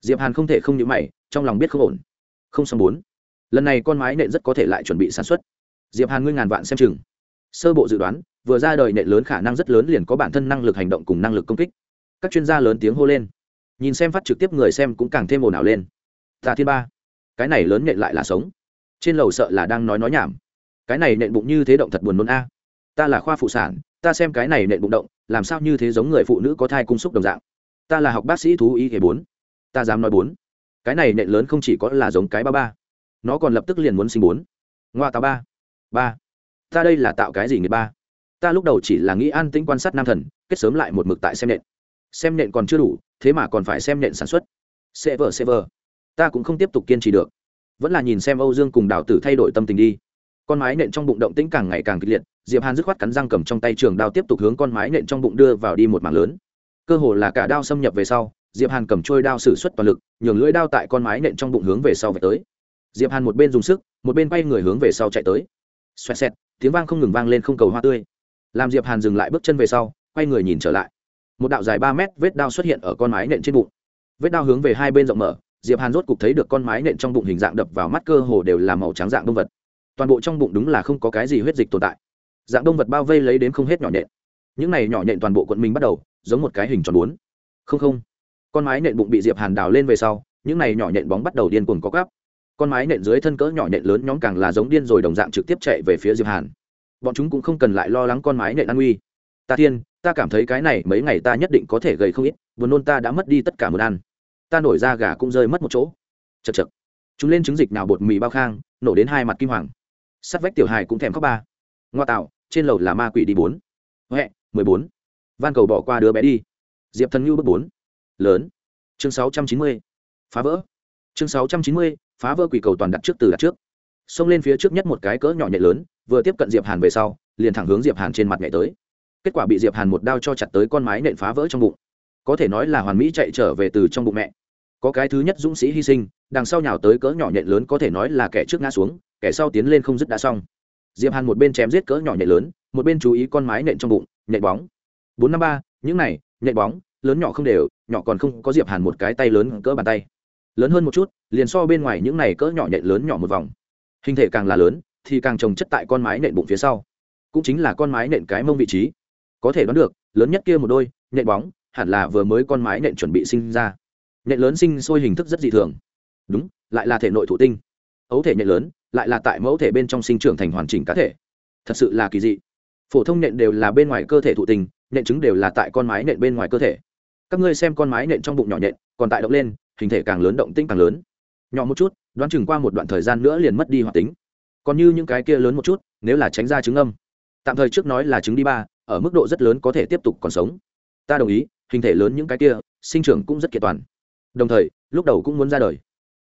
Diệp hàn không thể không nhíu mày, trong lòng biết không ổn. Không xong bốn. Lần này con mái nện rất có thể lại chuẩn bị sản xuất. Diệp hàn ngươi ngàn vạn xem chừng. Sơ bộ dự đoán, vừa ra đời nện lớn khả năng rất lớn liền có bản thân năng lực hành động cùng năng lực công kích. Các chuyên gia lớn tiếng hô lên nhìn xem phát trực tiếp người xem cũng càng thêm ồn ào lên. Tà thiên ba, cái này lớn nện lại là sống. Trên lầu sợ là đang nói nói nhảm. Cái này nện bụng như thế động thật buồn nôn a. Ta là khoa phụ sản, ta xem cái này nện bụng động, làm sao như thế giống người phụ nữ có thai cung xúc đồng dạng. Ta là học bác sĩ thú y hệ bốn, ta dám nói bốn. Cái này nện lớn không chỉ có là giống cái ba ba, nó còn lập tức liền muốn sinh bốn. Ngoa tao ba ba. Ta đây là tạo cái gì người ba? Ta lúc đầu chỉ là nghĩ an tĩnh quan sát nam thần, kết sớm lại một mực tại xem nện xem nện còn chưa đủ thế mà còn phải xem nện sản xuất. Sẽ vờ sẽ vờ. Ta cũng không tiếp tục kiên trì được. Vẫn là nhìn xem âu dương cùng đào tử thay đổi tâm tình đi. Con mái nện trong bụng động tĩnh càng ngày càng kịch liệt, diệp hàn dứt khoát cắn răng cầm trong tay trường đao tiếp tục hướng con mái nện trong bụng đưa vào đi một mảng lớn. Cơ hồ là cả đao xâm nhập về sau, diệp hàn cầm trôi đao sử xuất toàn lực, nhường lưỡi đao tại con mái nện trong bụng hướng về sau về tới. Diệp hàn một bên dùng sức, một bên bay người hướng về sau chạy tới. Xoẹt xẹt, tiếng vang không ngừng vang lên không cầu hoa tươi. Làm diệp hàn dừng lại bước chân về sau, quay người nhìn trở lại một đạo dài ba mét vết đao xuất hiện ở con mái nện trên bụng. Vết đao hướng về hai bên rộng mở, diệp hàn rốt cục thấy được con mái nện trong bụng hình dạng đập vào mắt cơ hồ đều là màu trắng dạng động vật. Toàn bộ trong bụng đúng là không có cái gì huyết dịch tồn tại. Dạng động vật bao vây lấy đến không hết nhỏ nện. những này nhỏ nện toàn bộ quận mình bắt đầu, giống một cái hình tròn bốn. Không không. Con mái nện bụng bị diệp hàn đào lên về sau, những này nhỏ nện bóng bắt đầu điên cuồng có gắp con mái nện dưới thân cỡ nhỏ nện lớn nhóm càng là giống điên rồi đồng dạng trực tiếp chạy về phía diệp hàn. Bọn chúng cũng không cần lại lo lắng con mái nện an nguy. Ta thiên ta cảm thấy cái này mấy ngày ta nhất định có thể gầy không ít, buồn nôn ta đã mất đi tất cả muốn ăn. Ta nổi ra gà cũng rơi mất một chỗ. Chật chật chúng lên trứng dịch nào bột mì bao khang, nổ đến hai mặt kim hoàng. Sắt vách tiểu hài cũng thèm khóc ba. Ngoa tạo, trên lầu là ma quỷ đi bốn. Huệ, mười bốn. Van cầu bỏ qua đứa bé đi. Diệp thần ngưu bước bốn. Lớn. Chương sáu trăm chín mươi. Phá vỡ. Chương sáu trăm chín mươi, phá vỡ quỷ cầu toàn đặt trước từ đặt trước. Xông lên phía trước nhất một cái cỡ nhỏ nhẹ lớn, vừa tiếp cận diệp hàn về sau, liền thẳng hướng diệp hàn trên mặt nhảy tới kết quả bị diệp hàn một đao cho chặt tới con mái nện phá vỡ trong bụng có thể nói là hoàn mỹ chạy trở về từ trong bụng mẹ có cái thứ nhất dũng sĩ hy sinh đằng sau nhào tới cỡ nhỏ nhện lớn có thể nói là kẻ trước ngã xuống kẻ sau tiến lên không dứt đã xong diệp hàn một bên chém giết cỡ nhỏ nhện lớn một bên chú ý con mái nện trong bụng nhện bóng bốn năm ba những này nhện bóng lớn nhỏ không đều nhỏ còn không có diệp hàn một cái tay lớn cỡ bàn tay lớn hơn một chút liền so bên ngoài những này cỡ nhỏ nhện lớn nhỏ một vòng hình thể càng là lớn thì càng trồng chất tại con mái nện bụng phía sau cũng chính là con mái nện cái mông vị trí có thể đoán được, lớn nhất kia một đôi, nhện bóng, hẳn là vừa mới con mái nện chuẩn bị sinh ra. Nhện lớn sinh sôi hình thức rất dị thường. Đúng, lại là thể nội thụ tinh. Ấu thể nhện lớn, lại là tại mẫu thể bên trong sinh trưởng thành hoàn chỉnh cá thể. Thật sự là kỳ dị. Phổ thông nện đều là bên ngoài cơ thể thụ tinh nện trứng đều là tại con mái nện bên ngoài cơ thể. Các ngươi xem con mái nện trong bụng nhỏ nện còn tại động lên, hình thể càng lớn động tinh càng lớn. Nhỏ một chút, đoán chừng qua một đoạn thời gian nữa liền mất đi hoạt tính. Còn như những cái kia lớn một chút, nếu là tránh ra trứng âm. Tạm thời trước nói là trứng đi ba ở mức độ rất lớn có thể tiếp tục còn sống. Ta đồng ý, hình thể lớn những cái kia, sinh trưởng cũng rất kiện toàn. Đồng thời, lúc đầu cũng muốn ra đời.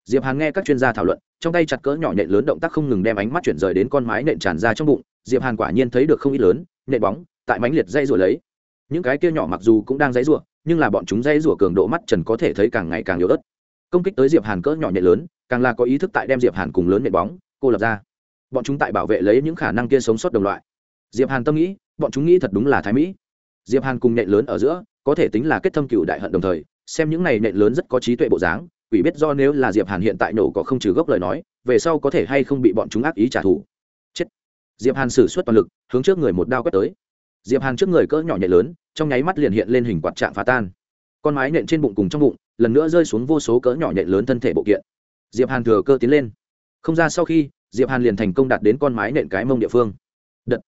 Diệp hàn nghe các chuyên gia thảo luận, trong tay chặt cỡ nhỏ nhện lớn động tác không ngừng đem ánh mắt chuyển rời đến con mái nện tràn ra trong bụng, diệp hàn quả nhiên thấy được không ít lớn, nhện bóng, tại mánh liệt dây rủa lấy. Những cái kia nhỏ mặc dù cũng đang dây rủa, nhưng là bọn chúng dây rủa cường độ mắt trần có thể thấy càng ngày càng yếu ớt. Công kích tới diệp hàn cỡ nhỏ nhện lớn, càng là có ý thức tại đem diệp hàn cùng lớn nhện bóng, cô lập ra. Bọn chúng tại bảo vệ lấy những khả năng kia sống sót đồng loại. Diệp hàn tâm nghĩ bọn chúng nghĩ thật đúng là thái mỹ. Diệp hàn cùng nhện lớn ở giữa, có thể tính là kết thâm cựu đại hận đồng thời, xem những này nhện lớn rất có trí tuệ bộ dáng, quỷ biết do nếu là diệp hàn hiện tại nổ có không trừ gốc lời nói, về sau có thể hay không bị bọn chúng ác ý trả thù. Chết. Diệp hàn sử xuất toàn lực, hướng trước người một đao quét tới. Diệp hàn trước người cỡ nhỏ nhện lớn, trong nháy mắt liền hiện lên hình quạt trạng phá tan. Con mái nện trên bụng cùng trong bụng, lần nữa rơi xuống vô số cỡ nhỏ nhện lớn thân thể bộ kiện. Diệp hàn thừa cơ tiến lên. Không ra sau khi, diệp hàn liền thành công đạt đến con mái nện cái mông địa phương. Đợt.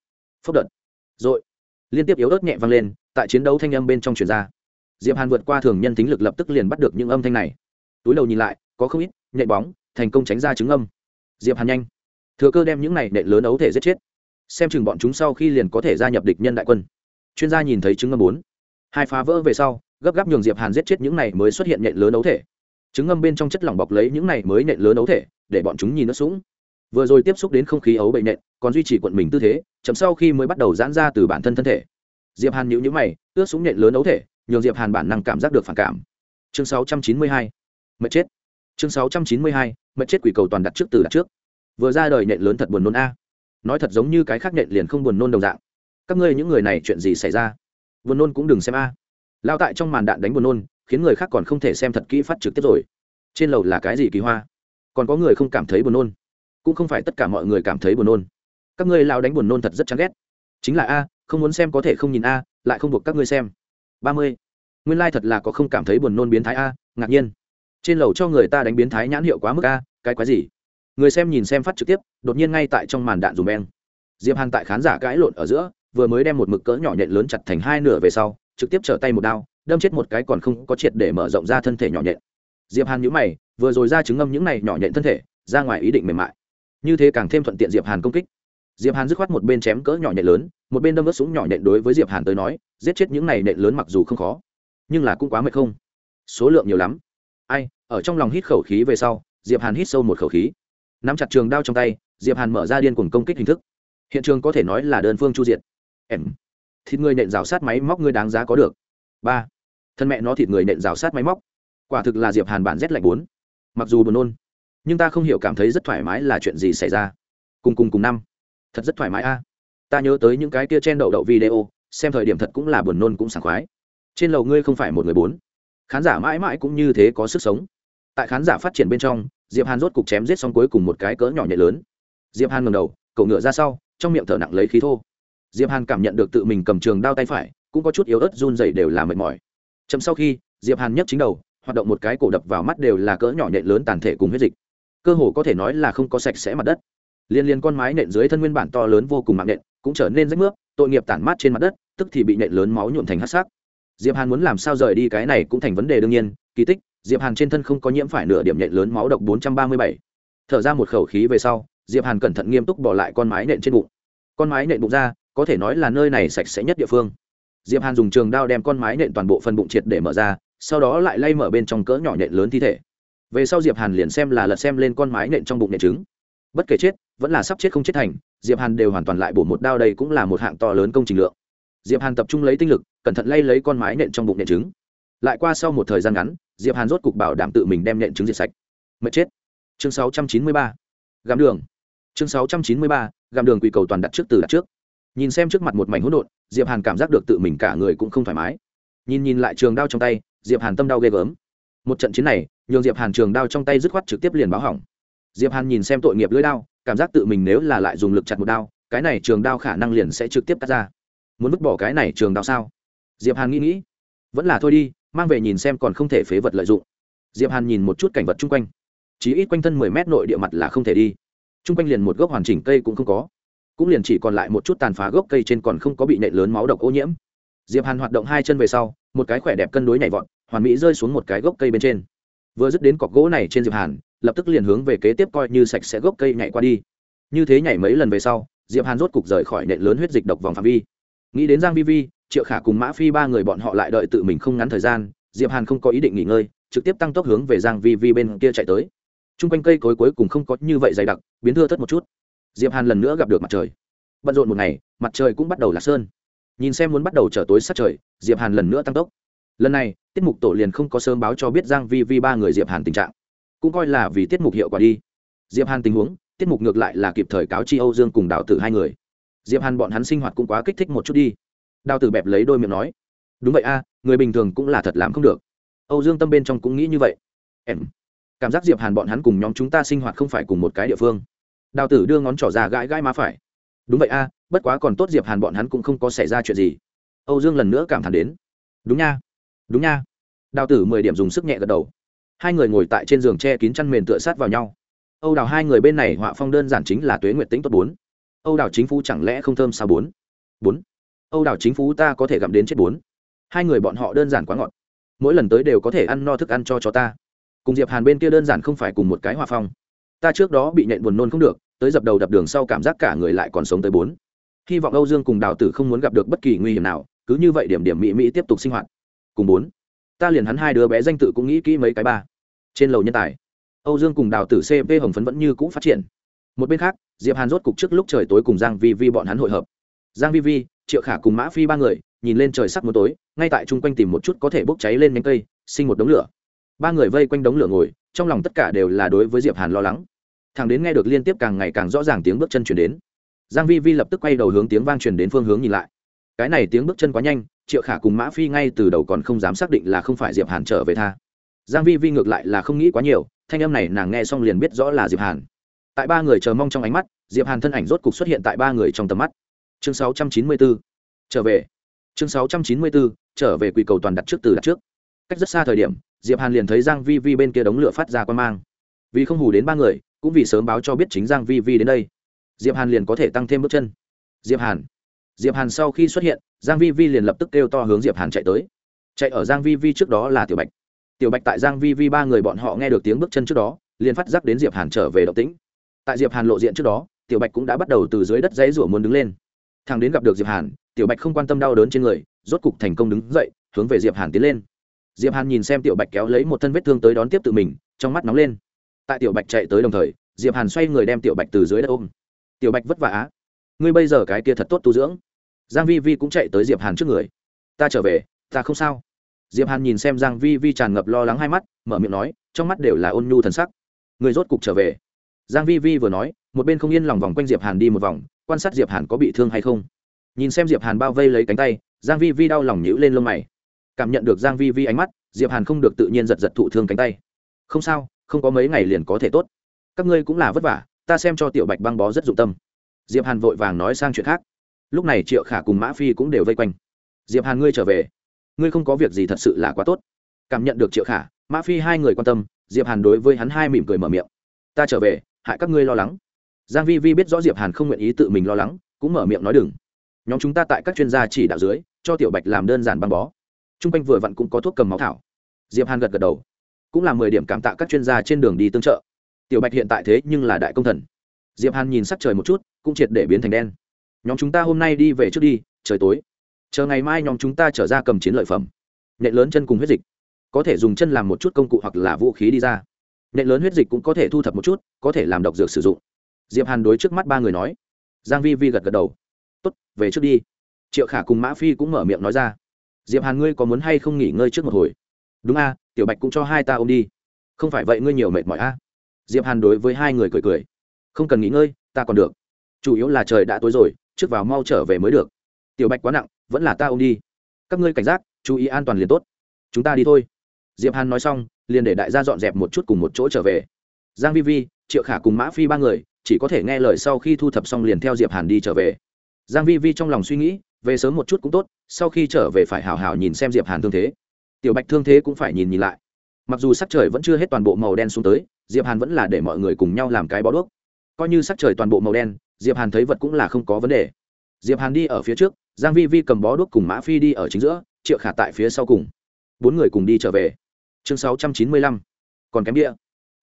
Phốc đợt rồi. Liên tiếp yếu ớt nhẹ vang lên, tại chiến đấu thanh âm bên trong truyền ra. Diệp hàn vượt qua thường nhân tính lực lập tức liền bắt được những âm thanh này. Túi đầu nhìn lại, có không ít nhện bóng, thành công tránh ra chứng âm. Diệp hàn nhanh. Thừa cơ đem những này nện lớn ấu thể giết chết. Xem chừng bọn chúng sau khi liền có thể gia nhập địch nhân đại quân. Chuyên gia nhìn thấy chứng âm bốn. Hai phá vỡ về sau, gấp gáp nhường diệp hàn giết chết những này mới xuất hiện nện lớn ấu thể. Trứng âm bên trong chất lỏng bọc lấy những này mới nện lớn ấu thể, để bọn chúng nhìn nó sũng vừa rồi tiếp xúc đến không khí ấu bệnh nện, còn duy trì quận mình tư thế, chậm sau khi mới bắt đầu giãn ra từ bản thân thân thể. Diệp hàn nhíu nhíu mày, ướt súng nện lớn ấu thể, nhường diệp hàn bản năng cảm giác được phản cảm. Chương 692 mệt chết. Chương 692 mệt chết quỷ cầu toàn đặt trước từ đặt trước. Vừa ra đời nện lớn thật buồn nôn a. Nói thật giống như cái khác nện liền không buồn nôn đồng dạng. Các ngươi những người này chuyện gì xảy ra? Buồn nôn cũng đừng xem a. Lao tại trong màn đạn đánh buồn nôn, khiến người khác còn không thể xem thật kỹ phát trực tiếp rồi. Trên lầu là cái gì kỳ hoa? Còn có người không cảm thấy buồn nôn? Cũng không phải tất cả mọi người cảm thấy buồn nôn. Các ngươi lao đánh buồn nôn thật rất chán ghét. Chính là a, không muốn xem có thể không nhìn a, lại không buộc các ngươi xem. Ba mươi. Nguyên lai、like、thật là có không cảm thấy buồn nôn biến thái a, ngạc nhiên. Trên lầu cho người ta đánh biến thái nhãn hiệu quá mức a, cái quái gì? Người xem nhìn xem phát trực tiếp, đột nhiên ngay tại trong màn đạn dùm beng. Diệp hàn tại khán giả cãi lộn ở giữa, vừa mới đem một mực cỡ nhỏ nhện lớn chặt thành hai nửa về sau, trực tiếp trở tay một đao, đâm chết một cái còn không có triệt để mở rộng ra thân thể nhỏ nhện. Diệp hàn nhíu mày, vừa rồi ra chứng ngâm những này nhỏ nhện thân thể, ra ngoài ý định mềm mại như thế càng thêm thuận tiện diệp hàn công kích. Diệp hàn dứt khoát một bên chém cỡ nhỏ nhện lớn, một bên đâm vớt súng nhỏ nhện đối với diệp hàn tới nói, giết chết những này nhện lớn mặc dù không khó, nhưng là cũng quá mệt không. Số lượng nhiều lắm. Ai, ở trong lòng hít khẩu khí về sau, diệp hàn hít sâu một khẩu khí. Nắm chặt trường đao trong tay, diệp hàn mở ra điên cuồng công kích hình thức. Hiện trường có thể nói là đơn phương chu diệt. Em, thịt người nện rào sát máy móc ngươi đáng giá có được. Ba, thân mẹ nó thịt người nện rào sát máy móc. Quả thực là diệp hàn bản rét lạnh bốn. Mặc dù buồn nôn nhưng ta không hiểu cảm thấy rất thoải mái là chuyện gì xảy ra. Cùng cùng cùng năm. Thật rất thoải mái a. Ta nhớ tới những cái kia chen đậu đậu video, xem thời điểm thật cũng là buồn nôn cũng sảng khoái. Trên lầu ngươi không phải một người bốn. Khán giả mãi mãi cũng như thế có sức sống. Tại khán giả phát triển bên trong, diệp hàn rốt cục chém giết xong cuối cùng một cái cỡ nhỏ nhẹ lớn. Diệp hàn ngầm đầu, cậu ngựa ra sau, trong miệng thở nặng lấy khí thô. Diệp hàn cảm nhận được tự mình cầm trường đao tay phải, cũng có chút yếu ớt run dày đều là mệt mỏi. Chậm sau khi, diệp hàn nhấc chính đầu, hoạt động một cái cổ đập vào mắt đều là cỡ nhỏ nhẹ lớn tàn thể cùng huyết dịch cơ hồ có thể nói là không có sạch sẽ mặt đất. Liên liên con mái nện dưới thân nguyên bản to lớn vô cùng mạng nện cũng trở nên rách nước tội nghiệp tản mát trên mặt đất, tức thì bị nện lớn máu nhuộm thành hát sắc. Diệp hàn muốn làm sao rời đi cái này cũng thành vấn đề đương nhiên, kỳ tích, diệp hàn trên thân không có nhiễm phải nửa điểm nện lớn máu độc 437. thở ra một khẩu khí về sau, diệp hàn cẩn thận nghiêm túc bỏ lại con mái nện trên bụng. Con mái nện bụng ra, có thể nói là nơi này sạch sẽ nhất địa phương. Diệp hàn dùng trường đao đem con mái nện toàn bộ phần bụng triệt để mở ra, sau đó lại lay mở bên trong cỡ nhỏ nện lớn thi thể về sau diệp hàn liền xem là lật xem lên con mái nện trong bụng nện trứng. Bất kể chết vẫn là sắp chết không chết thành diệp hàn đều hoàn toàn lại bổ một đao đây cũng là một hạng to lớn công trình lượng. Diệp hàn tập trung lấy tinh lực cẩn thận lay lấy con mái nện trong bụng nện trứng. Lại qua sau một thời gian ngắn diệp hàn rốt cục bảo đảm tự mình đem nện trứng diệt sạch. Mệt chết. Chương 693. gắm đường. Chương 693, gắm đường quỳ cầu toàn đặt trước từ đặt trước. Nhìn xem trước mặt một mảnh hỗn độn diệp hàn cảm giác được tự mình cả người cũng không thoải mái. Nhìn nhìn lại trường đao trong tay diệp hàn tâm đau ghê gớm một trận chiến này, nhường diệp hàn trường đao trong tay dứt khoát trực tiếp liền báo hỏng. Diệp hàn nhìn xem tội nghiệp lưỡi đao, cảm giác tự mình nếu là lại dùng lực chặt một đao, cái này trường đao khả năng liền sẽ trực tiếp cắt ra. Muốn vứt bỏ cái này trường đao sao? Diệp hàn nghĩ nghĩ. Vẫn là thôi đi, mang về nhìn xem còn không thể phế vật lợi dụng. Diệp hàn nhìn một chút cảnh vật chung quanh. Chỉ ít quanh thân mười mét nội địa mặt là không thể đi. Chung quanh liền một gốc hoàn chỉnh cây cũng không có. Cũng liền chỉ còn lại một chút tàn phá gốc cây trên còn không có bị nệ lớn máu độc ô nhiễm. Diệp hàn hoạt động hai chân về sau, một cái khỏe đẹp cân đối nhảy vọt hoàn mỹ rơi xuống một cái gốc cây bên trên. Vừa dứt đến cọc gỗ này trên diệp hàn, lập tức liền hướng về kế tiếp coi như sạch sẽ gốc cây nhảy qua đi. Như thế nhảy mấy lần về sau, diệp hàn rốt cục rời khỏi nện lớn huyết dịch độc vòng phạm vi. Nghĩ đến giang vi vi, triệu khả cùng mã phi ba người bọn họ lại đợi tự mình không ngắn thời gian, diệp hàn không có ý định nghỉ ngơi, trực tiếp tăng tốc hướng về giang vi vi bên kia chạy tới. Trung quanh cây cối cuối cùng không có như vậy dày đặc, biến thưa thất một chút. Diệp hàn lần nữa gặp được mặt trời. Bận rộn một ngày, mặt trời cũng bắt đầu lạc sơn. Nhìn xem muốn bắt đầu trở tối sát trời, diệp hàn lần nữa tăng tốc lần này, tiết mục tổ liền không có sớm báo cho biết giang vi vi ba người diệp hàn tình trạng. Cũng coi là vì tiết mục hiệu quả đi. Diệp hàn tình huống, tiết mục ngược lại là kịp thời cáo chi âu dương cùng đào tử hai người. Diệp hàn bọn hắn sinh hoạt cũng quá kích thích một chút đi. Đào tử bẹp lấy đôi miệng nói, đúng vậy a, người bình thường cũng là thật làm không được. Âu dương tâm bên trong cũng nghĩ như vậy. Em, cảm giác diệp hàn bọn hắn cùng nhóm chúng ta sinh hoạt không phải cùng một cái địa phương. Đào tử đưa ngón trỏ ra gãi gãi má phải. Đúng vậy a, bất quá còn tốt diệp hàn bọn hắn cũng không có xảy ra chuyện gì. Âu dương lần nữa cảm thán đến, đúng nha đúng nha. Đào tử mười điểm dùng sức nhẹ gật đầu. Hai người ngồi tại trên giường che kín chăn mền tựa sát vào nhau. Âu đào hai người bên này họa phong đơn giản chính là tuế nguyệt tính tốt bốn. Âu đào chính phủ chẳng lẽ không thơm sao bốn? Bốn. Âu đào chính phủ ta có thể gặm đến chết bốn. Hai người bọn họ đơn giản quá ngọt. Mỗi lần tới đều có thể ăn no thức ăn cho chó ta. Cùng diệp hàn bên kia đơn giản không phải cùng một cái hòa phong. Ta trước đó bị nện buồn nôn không được, tới dập đầu đập đường sau cảm giác cả người lại còn sống tới bốn. Hy vọng âu dương cùng đào tử không muốn gặp được bất kỳ nguy hiểm nào, cứ như vậy điểm điểm mỹ mỹ tiếp tục sinh hoạt cùng bốn. Ta liền hắn hai đứa bé danh tự cũng nghĩ kỹ mấy cái ba. Trên lầu nhân tài, âu dương cùng đào tử cp hồng phấn vẫn như cũ phát triển. Một bên khác, diệp hàn rốt cục trước lúc trời tối cùng giang vi vi bọn hắn hội hợp. Giang vi vi, triệu khả cùng mã phi ba người, nhìn lên trời sắc mưa tối, ngay tại chung quanh tìm một chút có thể bốc cháy lên nhánh cây, sinh một đống lửa. Ba người vây quanh đống lửa ngồi, trong lòng tất cả đều là đối với diệp hàn lo lắng. Thằng đến nghe được liên tiếp càng ngày càng rõ ràng tiếng bước chân chuyển đến. Giang vi vi lập tức quay đầu hướng tiếng vang truyền đến phương hướng nhìn lại cái này tiếng bước chân quá nhanh, triệu khả cùng mã phi ngay từ đầu còn không dám xác định là không phải diệp hàn trở về tha. Giang vi vi ngược lại là không nghĩ quá nhiều, thanh âm này nàng nghe xong liền biết rõ là diệp hàn. Tại ba người chờ mong trong ánh mắt, diệp hàn thân ảnh rốt cục xuất hiện tại ba người trong tầm mắt. Chương 694 trở về. Chương 694 trở về quỳ cầu toàn đặt trước từ đặt trước. Cách rất xa thời điểm, diệp hàn liền thấy giang vi vi bên kia đống lửa phát ra quan mang. Vì không hù đến ba người, cũng vì sớm báo cho biết chính giang vi vi đến đây. Diệp hàn liền có thể tăng thêm bước chân. Diệp hàn diệp hàn sau khi xuất hiện, giang vi vi liền lập tức kêu to hướng diệp hàn chạy tới. Chạy ở giang vi vi trước đó là tiểu bạch. Tiểu bạch tại giang vi vi ba người bọn họ nghe được tiếng bước chân trước đó, liền phát giác đến diệp hàn trở về động tĩnh. Tại diệp hàn lộ diện trước đó, tiểu bạch cũng đã bắt đầu từ dưới đất dãy rủa muốn đứng lên. Thằng đến gặp được diệp hàn, tiểu bạch không quan tâm đau đớn trên người, rốt cục thành công đứng dậy, hướng về diệp hàn tiến lên. Diệp hàn nhìn xem tiểu bạch kéo lấy một thân vết thương tới đón tiếp tự mình, trong mắt nóng lên. Tại tiểu bạch chạy tới đồng thời, diệp hàn xoay người đem tiểu bạch từ dưới đất ôm. Tiểu bạch vất vả á ngươi bây giờ cái kia thật tốt tu dưỡng giang vi vi cũng chạy tới diệp hàn trước người. Ta trở về, ta không sao. Diệp hàn nhìn xem giang vi vi tràn ngập lo lắng hai mắt, mở miệng nói, trong mắt đều là ôn nhu thần sắc. Người rốt cục trở về. Giang vi vi vừa nói, một bên không yên lòng vòng quanh diệp hàn đi một vòng, quan sát diệp hàn có bị thương hay không. Nhìn xem diệp hàn bao vây lấy cánh tay, giang vi vi đau lòng nhíu lên lông mày. Cảm nhận được giang vi vi ánh mắt, diệp hàn không được tự nhiên giật giật thụ thương cánh tay. Không sao, không có mấy ngày liền có thể tốt. Các ngươi cũng là vất vả, ta xem cho tiểu bạch băng bó rất dụng tâm. Diệp hàn vội vàng nói sang chuyện khác lúc này triệu khả cùng mã phi cũng đều vây quanh. Diệp hàn ngươi trở về. Ngươi không có việc gì thật sự là quá tốt. Cảm nhận được triệu khả, mã phi hai người quan tâm, diệp hàn đối với hắn hai mỉm cười mở miệng. Ta trở về, hại các ngươi lo lắng. Giang vi vi biết rõ diệp hàn không nguyện ý tự mình lo lắng, cũng mở miệng nói đừng. Nhóm chúng ta tại các chuyên gia chỉ đạo dưới, cho tiểu bạch làm đơn giản băng bó. Trung r quanh vừa vặn cũng có thuốc cầm máu thảo. Diệp hàn gật gật đầu. Cũng là mười điểm cảm tạ các chuyên gia trên đường đi tương trợ. Tiểu bạch hiện tại thế nhưng là đại công thần. Diệp hàn nhìn sắc trời một chút, cũng triệt để biến thành đen nhóm chúng ta hôm nay đi về trước đi, trời tối. Chờ ngày mai nhóm chúng ta trở ra cầm chiến lợi phẩm. Nhện lớn chân cùng huyết dịch. Có thể dùng chân làm một chút công cụ hoặc là vũ khí đi ra. Nhện lớn huyết dịch cũng có thể thu thập một chút, có thể làm độc dược sử dụng. Diệp hàn đối trước mắt ba người nói. Giang vi vi gật gật đầu. Tốt, về trước đi. Triệu khả cùng mã phi cũng mở miệng nói ra. Diệp hàn ngươi có muốn hay không nghỉ ngơi trước một hồi? Đúng a, tiểu bạch cũng cho hai ta ôm đi. Không phải vậy ngươi nhiều mệt mỏi a. Diệp hàn đối với hai người cười cười. Không cần nghỉ ngơi, ta còn được. Chủ yếu là trời đã tối rồi trước vào mau trở về mới được. Tiểu bạch quá nặng, vẫn là ta ôm đi. Các ngươi cảnh giác, chú ý an toàn liền tốt. Chúng ta đi thôi. Diệp hàn nói xong, liền để đại gia dọn dẹp một chút cùng một chỗ trở về. Giang vi vi, triệu khả cùng mã phi ba người, chỉ có thể nghe lời sau khi thu thập xong liền theo diệp hàn đi trở về. Giang vi vi trong lòng suy nghĩ, về sớm một chút cũng tốt, sau khi trở về phải hào hào nhìn xem diệp hàn thương thế. Tiểu bạch thương thế cũng phải nhìn nhìn lại. Mặc dù sắc trời vẫn chưa hết toàn bộ màu đen xuống tới, diệp hàn vẫn là để mọi người cùng nhau làm cái bó đuốc. Coi như sắc trời toàn bộ màu đen diệp hàn thấy vật cũng là không có vấn đề. Diệp hàn đi ở phía trước giang vi vi cầm bó đuốc cùng mã phi đi ở chính giữa triệu khả tại phía sau cùng. Bốn người cùng đi trở về. Chương 695. còn kém bia.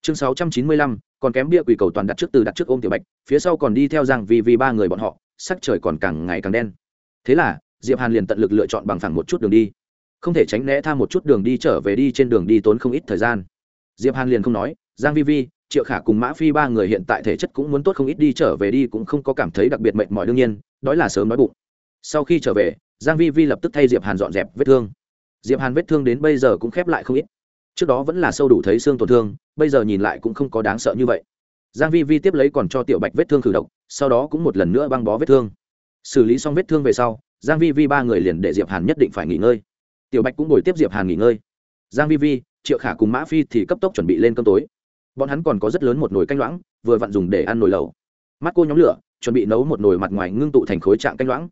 Chương 695, còn kém bia quỷ cầu toàn đặt trước từ đặt trước ôm tiểu bạch phía sau còn đi theo giang vi vi ba người bọn họ sắc trời còn càng ngày càng đen. Thế là diệp hàn liền tận lực lựa chọn bằng phẳng một chút đường đi. Không thể tránh né tham một chút đường đi trở về đi trên đường đi tốn không ít thời gian. Diệp hàn liền không nói giang vi vi triệu khả cùng mã phi ba người hiện tại thể chất cũng muốn tốt không ít đi trở về đi cũng không có cảm thấy đặc biệt mệt mỏi đương nhiên đó là sớm nói bụng. Sau khi trở về, giang vi vi lập tức thay diệp hàn dọn dẹp vết thương. Diệp hàn vết thương đến bây giờ cũng khép lại không ít. Trước đó vẫn là sâu đủ thấy xương tổn thương, bây giờ nhìn lại cũng không có đáng sợ như vậy. Giang vi vi tiếp lấy còn cho tiểu bạch vết thương khử độc, sau đó cũng một lần nữa băng bó vết thương. Xử lý xong vết thương về sau, giang vi vi ba người liền để diệp hàn nhất định phải nghỉ ngơi. Tiểu bạch cũng ngồi tiếp diệp hàn nghỉ ngơi. Giang vi vi, triệu khả cùng mã phi thì cấp tốc chuẩn bị lên cơm tối bọn hắn còn có rất lớn một nồi canh loãng, vừa vặn dùng để ăn nồi lẩu. Mắt cô nhóm lửa, chuẩn bị nấu một nồi mặt ngoài ngưng tụ thành khối trạng canh loãng.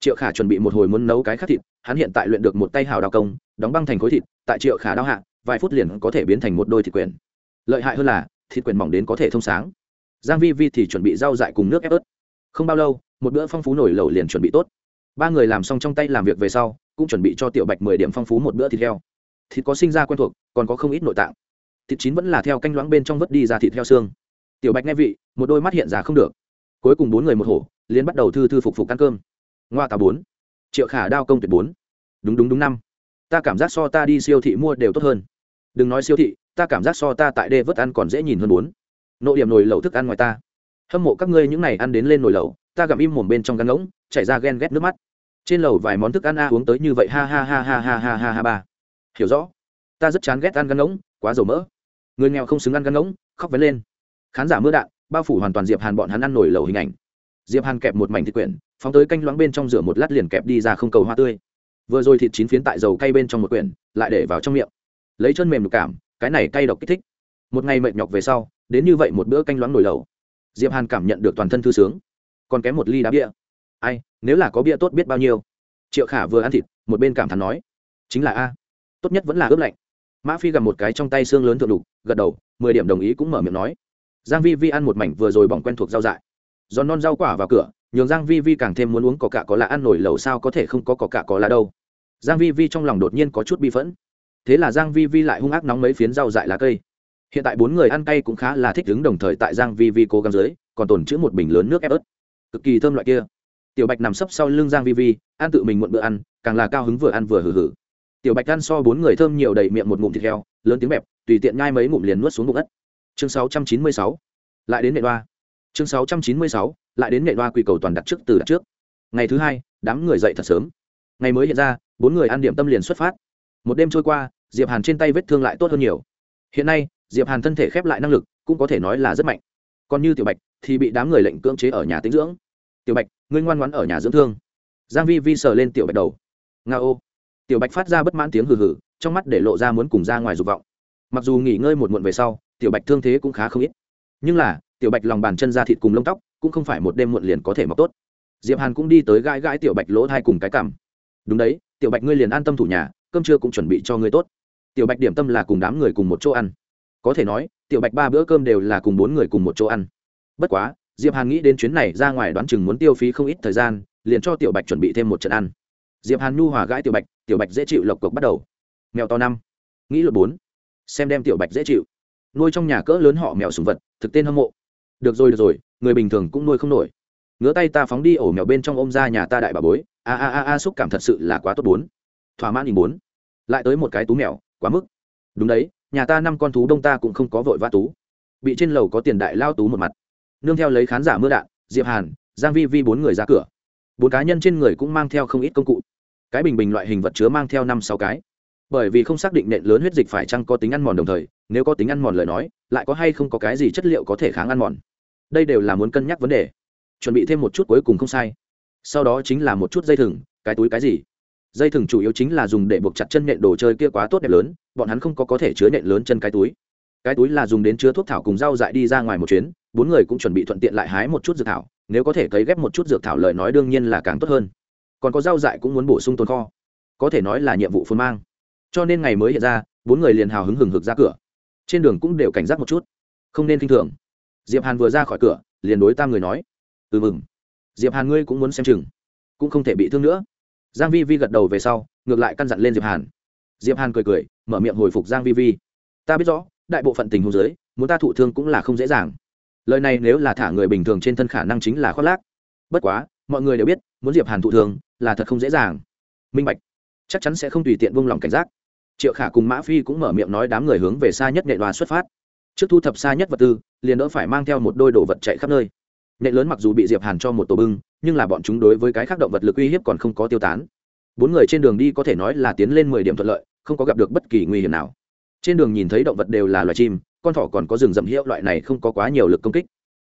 Triệu khả chuẩn bị một hồi muốn nấu cái khác thịt, hắn hiện tại luyện được một tay hào đào công, đóng băng thành khối thịt, tại triệu khả đao hạ, vài phút liền có thể biến thành một đôi thịt quyền lợi hại hơn là, thịt quyền mỏng đến có thể thông sáng. Giang vi vi thì chuẩn bị rau dại cùng nước ép ớt. Không bao lâu, một bữa phong phú nổi lẩu liền chuẩn bị tốt. Ba người làm xong trong tay làm việc về sau, cũng chuẩn bị cho tiểu bạch mười điểm phong phú một bữa thịt heo. Thịt có sinh ra quen thuộc, còn có không ít nội tạng thịt chín vẫn là theo canh loãng bên trong vớt đi ra thịt theo xương. Tiểu bạch nghe vị, một đôi mắt hiện ra không được. Cuối cùng bốn người một hổ, liền bắt đầu thư thư phục phục ăn cơm. Ngoa tà bốn, triệu khả đao công tuyệt bốn. Đúng đúng đúng năm. Ta cảm giác so ta đi siêu thị mua đều tốt hơn. Đừng nói siêu thị, ta cảm giác so ta tại đê vớt ăn còn dễ nhìn hơn bốn. Nội điểm nồi lẩu thức ăn ngoài ta. Hâm mộ các ngươi những này ăn đến lên nồi lẩu, ta gặm im mồm bên trong gắn ngỗng, chảy ra ghen ghét nước mắt. Trên lầu vài món thức ăn a uống tới như vậy, ha ha ha ha ha ha ha ha ba. Hiểu rõ. Ta rất chán ghét ăn gắn ngỗng, quá dầu mỡ người nghèo không xứng ăn gắn ngỗng, khóc vén lên. Khán giả mưa đạn, bao phủ hoàn toàn diệp hàn bọn hắn ăn nổi lẩu hình ảnh. Diệp hàn kẹp một mảnh thịt quyển, phóng tới canh loãng bên trong rửa một lát liền kẹp đi ra không cầu hoa tươi. Vừa rồi thịt chín phiến tại dầu cay bên trong một quyển, lại để vào trong miệng. Lấy chân mềm được cảm, cái này cay độc kích thích. Một ngày mệt nhọc về sau, đến như vậy một bữa canh loãng nổi lẩu. Diệp hàn cảm nhận được toàn thân thư sướng. Còn kém một ly đá bia. Ai, nếu là có bia tốt biết bao nhiêu? Triệu khả vừa ăn thịt, một bên cảm thán nói. Chính là a. Tốt nhất vẫn là ướp lạnh mã phi gặp một cái trong tay xương lớn thượng đục, gật đầu, mười điểm đồng ý cũng mở miệng nói. Giang vi vi ăn một mảnh vừa rồi bỏng quen thuộc rau dại. Giòn non rau quả vào cửa, nhường giang vi vi càng thêm muốn uống có cả có là ăn nổi lẩu sao có thể không có có cả có là đâu. Giang vi vi trong lòng đột nhiên có chút bi phẫn. Thế là giang vi vi lại hung ác nóng mấy phiến rau dại lá cây. Hiện tại bốn người ăn cay cũng khá là thích ứng đồng thời tại giang vi vi cố gắng dưới, còn tồn trữ một bình lớn nước ép ớt. Cực kỳ thơm loại kia. Tiểu bạch nằm sấp sau lưng giang vi vi, ăn tự mình muộn bữa ăn, càng là cao hứng vừa ăn vừa hừ hừ tiểu bạch ăn so bốn người thơm nhiều đầy miệng một ngụm thịt heo, lớn tiếng bẹp, tùy tiện nhai mấy ngụm liền nuốt xuống bụng ất. Chương 696 lại đến nghệ đoa. Chương 696 lại đến nghệ đoa quỳ cầu toàn đặt trước từ đặt trước. Ngày thứ hai, đám người dậy thật sớm. Ngày mới hiện ra, bốn người ăn điểm tâm liền xuất phát. Một đêm trôi qua, diệp hàn trên tay vết thương lại tốt hơn nhiều. Hiện nay, diệp hàn thân thể khép lại năng lực, cũng có thể nói là rất mạnh. Còn như tiểu bạch, thì bị đám người lệnh cưỡng chế ở nhà tĩnh dưỡng. Tiểu bạch, ngươi ngoan ngoãn ở nhà dưỡng thương. Giang vi vi sờ lên tiểu bạch đầu. Nga ô tiểu bạch phát ra bất mãn tiếng hừ hừ, trong mắt để lộ ra muốn cùng ra ngoài dục vọng. Mặc dù nghỉ ngơi một muộn về sau, tiểu bạch thương thế cũng khá không ít. Nhưng là, tiểu bạch lòng bàn chân ra thịt cùng lông tóc, cũng không phải một đêm muộn liền có thể mọc tốt. Diệp hàn cũng đi tới gãi gãi tiểu bạch lỗ thai cùng cái cảm đúng đấy, tiểu bạch ngươi liền an tâm thủ nhà, cơm trưa cũng chuẩn bị cho ngươi tốt. Tiểu bạch điểm tâm là cùng đám người cùng một chỗ ăn. Có thể nói, tiểu bạch ba bữa cơm đều là cùng bốn người cùng một chỗ ăn. Bất quá, diệp hàn nghĩ đến chuyến này ra ngoài đoán chừng muốn tiêu phí không ít thời gian, liền cho tiểu bạch chuẩn bị thêm một trận ăn diệp hàn nhu hòa gãi tiểu bạch tiểu bạch dễ chịu lộc cộc bắt đầu. Mèo to năm. Nghĩ luật bốn. Xem đem tiểu bạch dễ chịu. Nuôi trong nhà cỡ lớn họ mèo sùng vật, thực tên hâm mộ. Được rồi được rồi, người bình thường cũng nuôi không nổi. Ngứa tay ta phóng đi ổ mèo bên trong ôm ra nhà ta đại bà bối. A a a a, xúc cảm thật sự là quá tốt bốn. Thỏa mãn nhìn bốn. Lại tới một cái tú mèo, quá mức. Đúng đấy, nhà ta năm con thú đông ta cũng không có vội vã tú. Bị trên lầu có tiền đại lao tú một mặt. Nương theo lấy khán giả mưa đạn, diệp hàn, giang vi vi bốn người ra cửa. Bốn cá nhân trên người cũng mang theo không ít công cụ cái bình bình loại hình vật chứa mang theo năm sáu cái. Bởi vì không xác định nện lớn huyết dịch phải chăng có tính ăn mòn đồng thời, nếu có tính ăn mòn lời nói, lại có hay không có cái gì chất liệu có thể kháng ăn mòn. Đây đều là muốn cân nhắc vấn đề. Chuẩn bị thêm một chút cuối cùng không sai. Sau đó chính là một chút dây thừng, cái túi cái gì? Dây thừng chủ yếu chính là dùng để buộc chặt chân nện đồ chơi kia quá tốt đẹp lớn, bọn hắn không có có thể chứa nện lớn chân cái túi. Cái túi là dùng đến chứa thuốc thảo cùng rau dại đi ra ngoài một chuyến, bốn người cũng chuẩn bị thuận tiện lại hái một chút dược thảo, nếu có thể cấy ghép một chút dược thảo lời nói đương nhiên là càng tốt hơn còn có rau dại cũng muốn bổ sung tồn kho. Có thể nói là nhiệm vụ phun mang. Cho nên ngày mới hiện ra, bốn người liền hào hứng hừng hực ra cửa. Trên đường cũng đều cảnh giác một chút. Không nên k i n h thường. Diệp hàn vừa ra khỏi cửa, liền đối tam người nói. Ừ mừng. Diệp hàn ngươi cũng muốn xem chừng. Cũng không thể bị thương nữa. Giang vi vi gật đầu về sau, ngược lại căn dặn lên diệp hàn. Diệp hàn cười cười, mở miệng hồi phục giang vi vi. Ta biết rõ, đại bộ phận tình huống dưới, muốn ta thụ thương cũng là không dễ dàng. Lời này nếu là thả người bình thường trên thân khả năng chính là khoác lác. Bất quá, mọi người đều biết, muốn diệp hàn thụ thương là thật không dễ dàng. Minh bạch, chắc chắn sẽ không tùy tiện buông lòng cảnh giác. Triệu khả cùng mã phi cũng mở miệng nói đám người hướng về xa nhất nệ đoà xuất phát. Trước thu thập xa nhất vật tư, liền đỡ phải mang theo một đôi đồ vật chạy khắp nơi. Nệ lớn mặc dù bị diệp hàn cho một tổ bưng, nhưng là bọn chúng đối với cái khác động vật lực uy hiếp còn không có tiêu tán. Bốn người trên đường đi có thể nói là tiến lên mười điểm thuận lợi, không có gặp được bất kỳ nguy hiểm nào. Trên đường nhìn thấy động vật đều là loài chim, con thỏ còn có rừng rậm hiệu loại này không có quá nhiều lực công kích.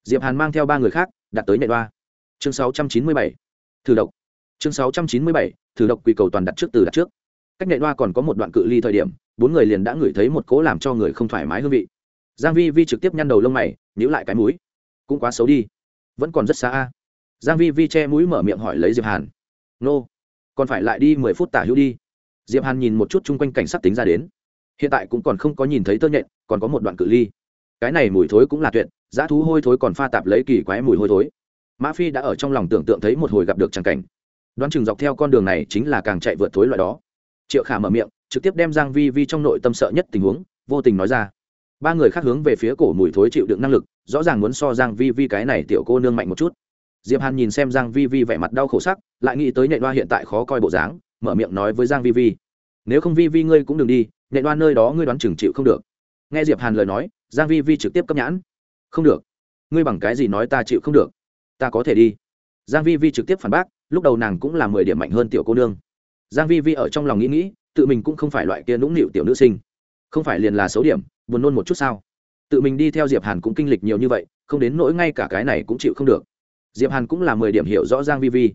Diệp hàn mang theo ba người khác, đặt tới nệ đoa chương 697. thử độc chương 697. thử độc quy cầu toàn đặt trước từ đặt trước. Cách nệ đoa còn có một đoạn cự ly thời điểm, bốn người liền đã ngửi thấy một cố làm cho người không thoải mái hương vị. Giang vi vi trực tiếp nhăn đầu lông mày, nhíu lại cái mũi. Cũng quá xấu đi. Vẫn còn rất xa a. Giang vi vi che mũi mở miệng hỏi lấy diệp hàn. Nô, còn phải lại đi mười phút tả hữu đi. Diệp hàn nhìn một chút chung quanh cảnh sát tính ra đến. Hiện tại cũng còn không có nhìn thấy tơ nhện, còn có một đoạn cự ly. Cái này mùi thối cũng là tuyệt giá thú hôi thối còn pha tạp lấy kỳ quái mùi hôi thối. Mã phi đã ở trong lòng tưởng tượng thấy một hồi gặp được tràng cảnh đoán chừng dọc theo con đường này chính là càng chạy vượt thối loại đó. Triệu khả mở miệng, trực tiếp đem giang vi vi trong nội tâm sợ nhất tình huống, vô tình nói ra. Ba người khác hướng về phía cổ mùi thối chịu đựng năng lực, rõ ràng muốn so giang vi vi cái này tiểu cô nương mạnh một chút. Diệp hàn nhìn xem giang vi vi vẻ mặt đau khổ sắc, lại nghĩ tới nhện đoa hiện tại khó coi bộ dáng, mở miệng nói với giang vi vi, nếu không vi vi ngươi cũng đừng đi nhện đoa nơi đó ngươi đoán chừng chịu không được. Nghe diệp hàn lời nói, giang vi vi trực tiếp cấp nhãn, không được. Ngươi bằng cái gì nói ta chịu không được? Ta có thể đi. Giang vi vi trực tiếp phản bác lúc đầu nàng cũng là mười điểm mạnh hơn tiểu cô nương. Giang vi vi ở trong lòng nghĩ nghĩ, tự mình cũng không phải loại kia nũng nịu tiểu nữ sinh. Không phải liền là xấu điểm, buồn nôn một chút sao? Tự mình đi theo diệp hàn cũng kinh lịch nhiều như vậy, không đến nỗi ngay cả cái này cũng chịu không được. Diệp hàn cũng là mười điểm hiểu rõ giang vi vi.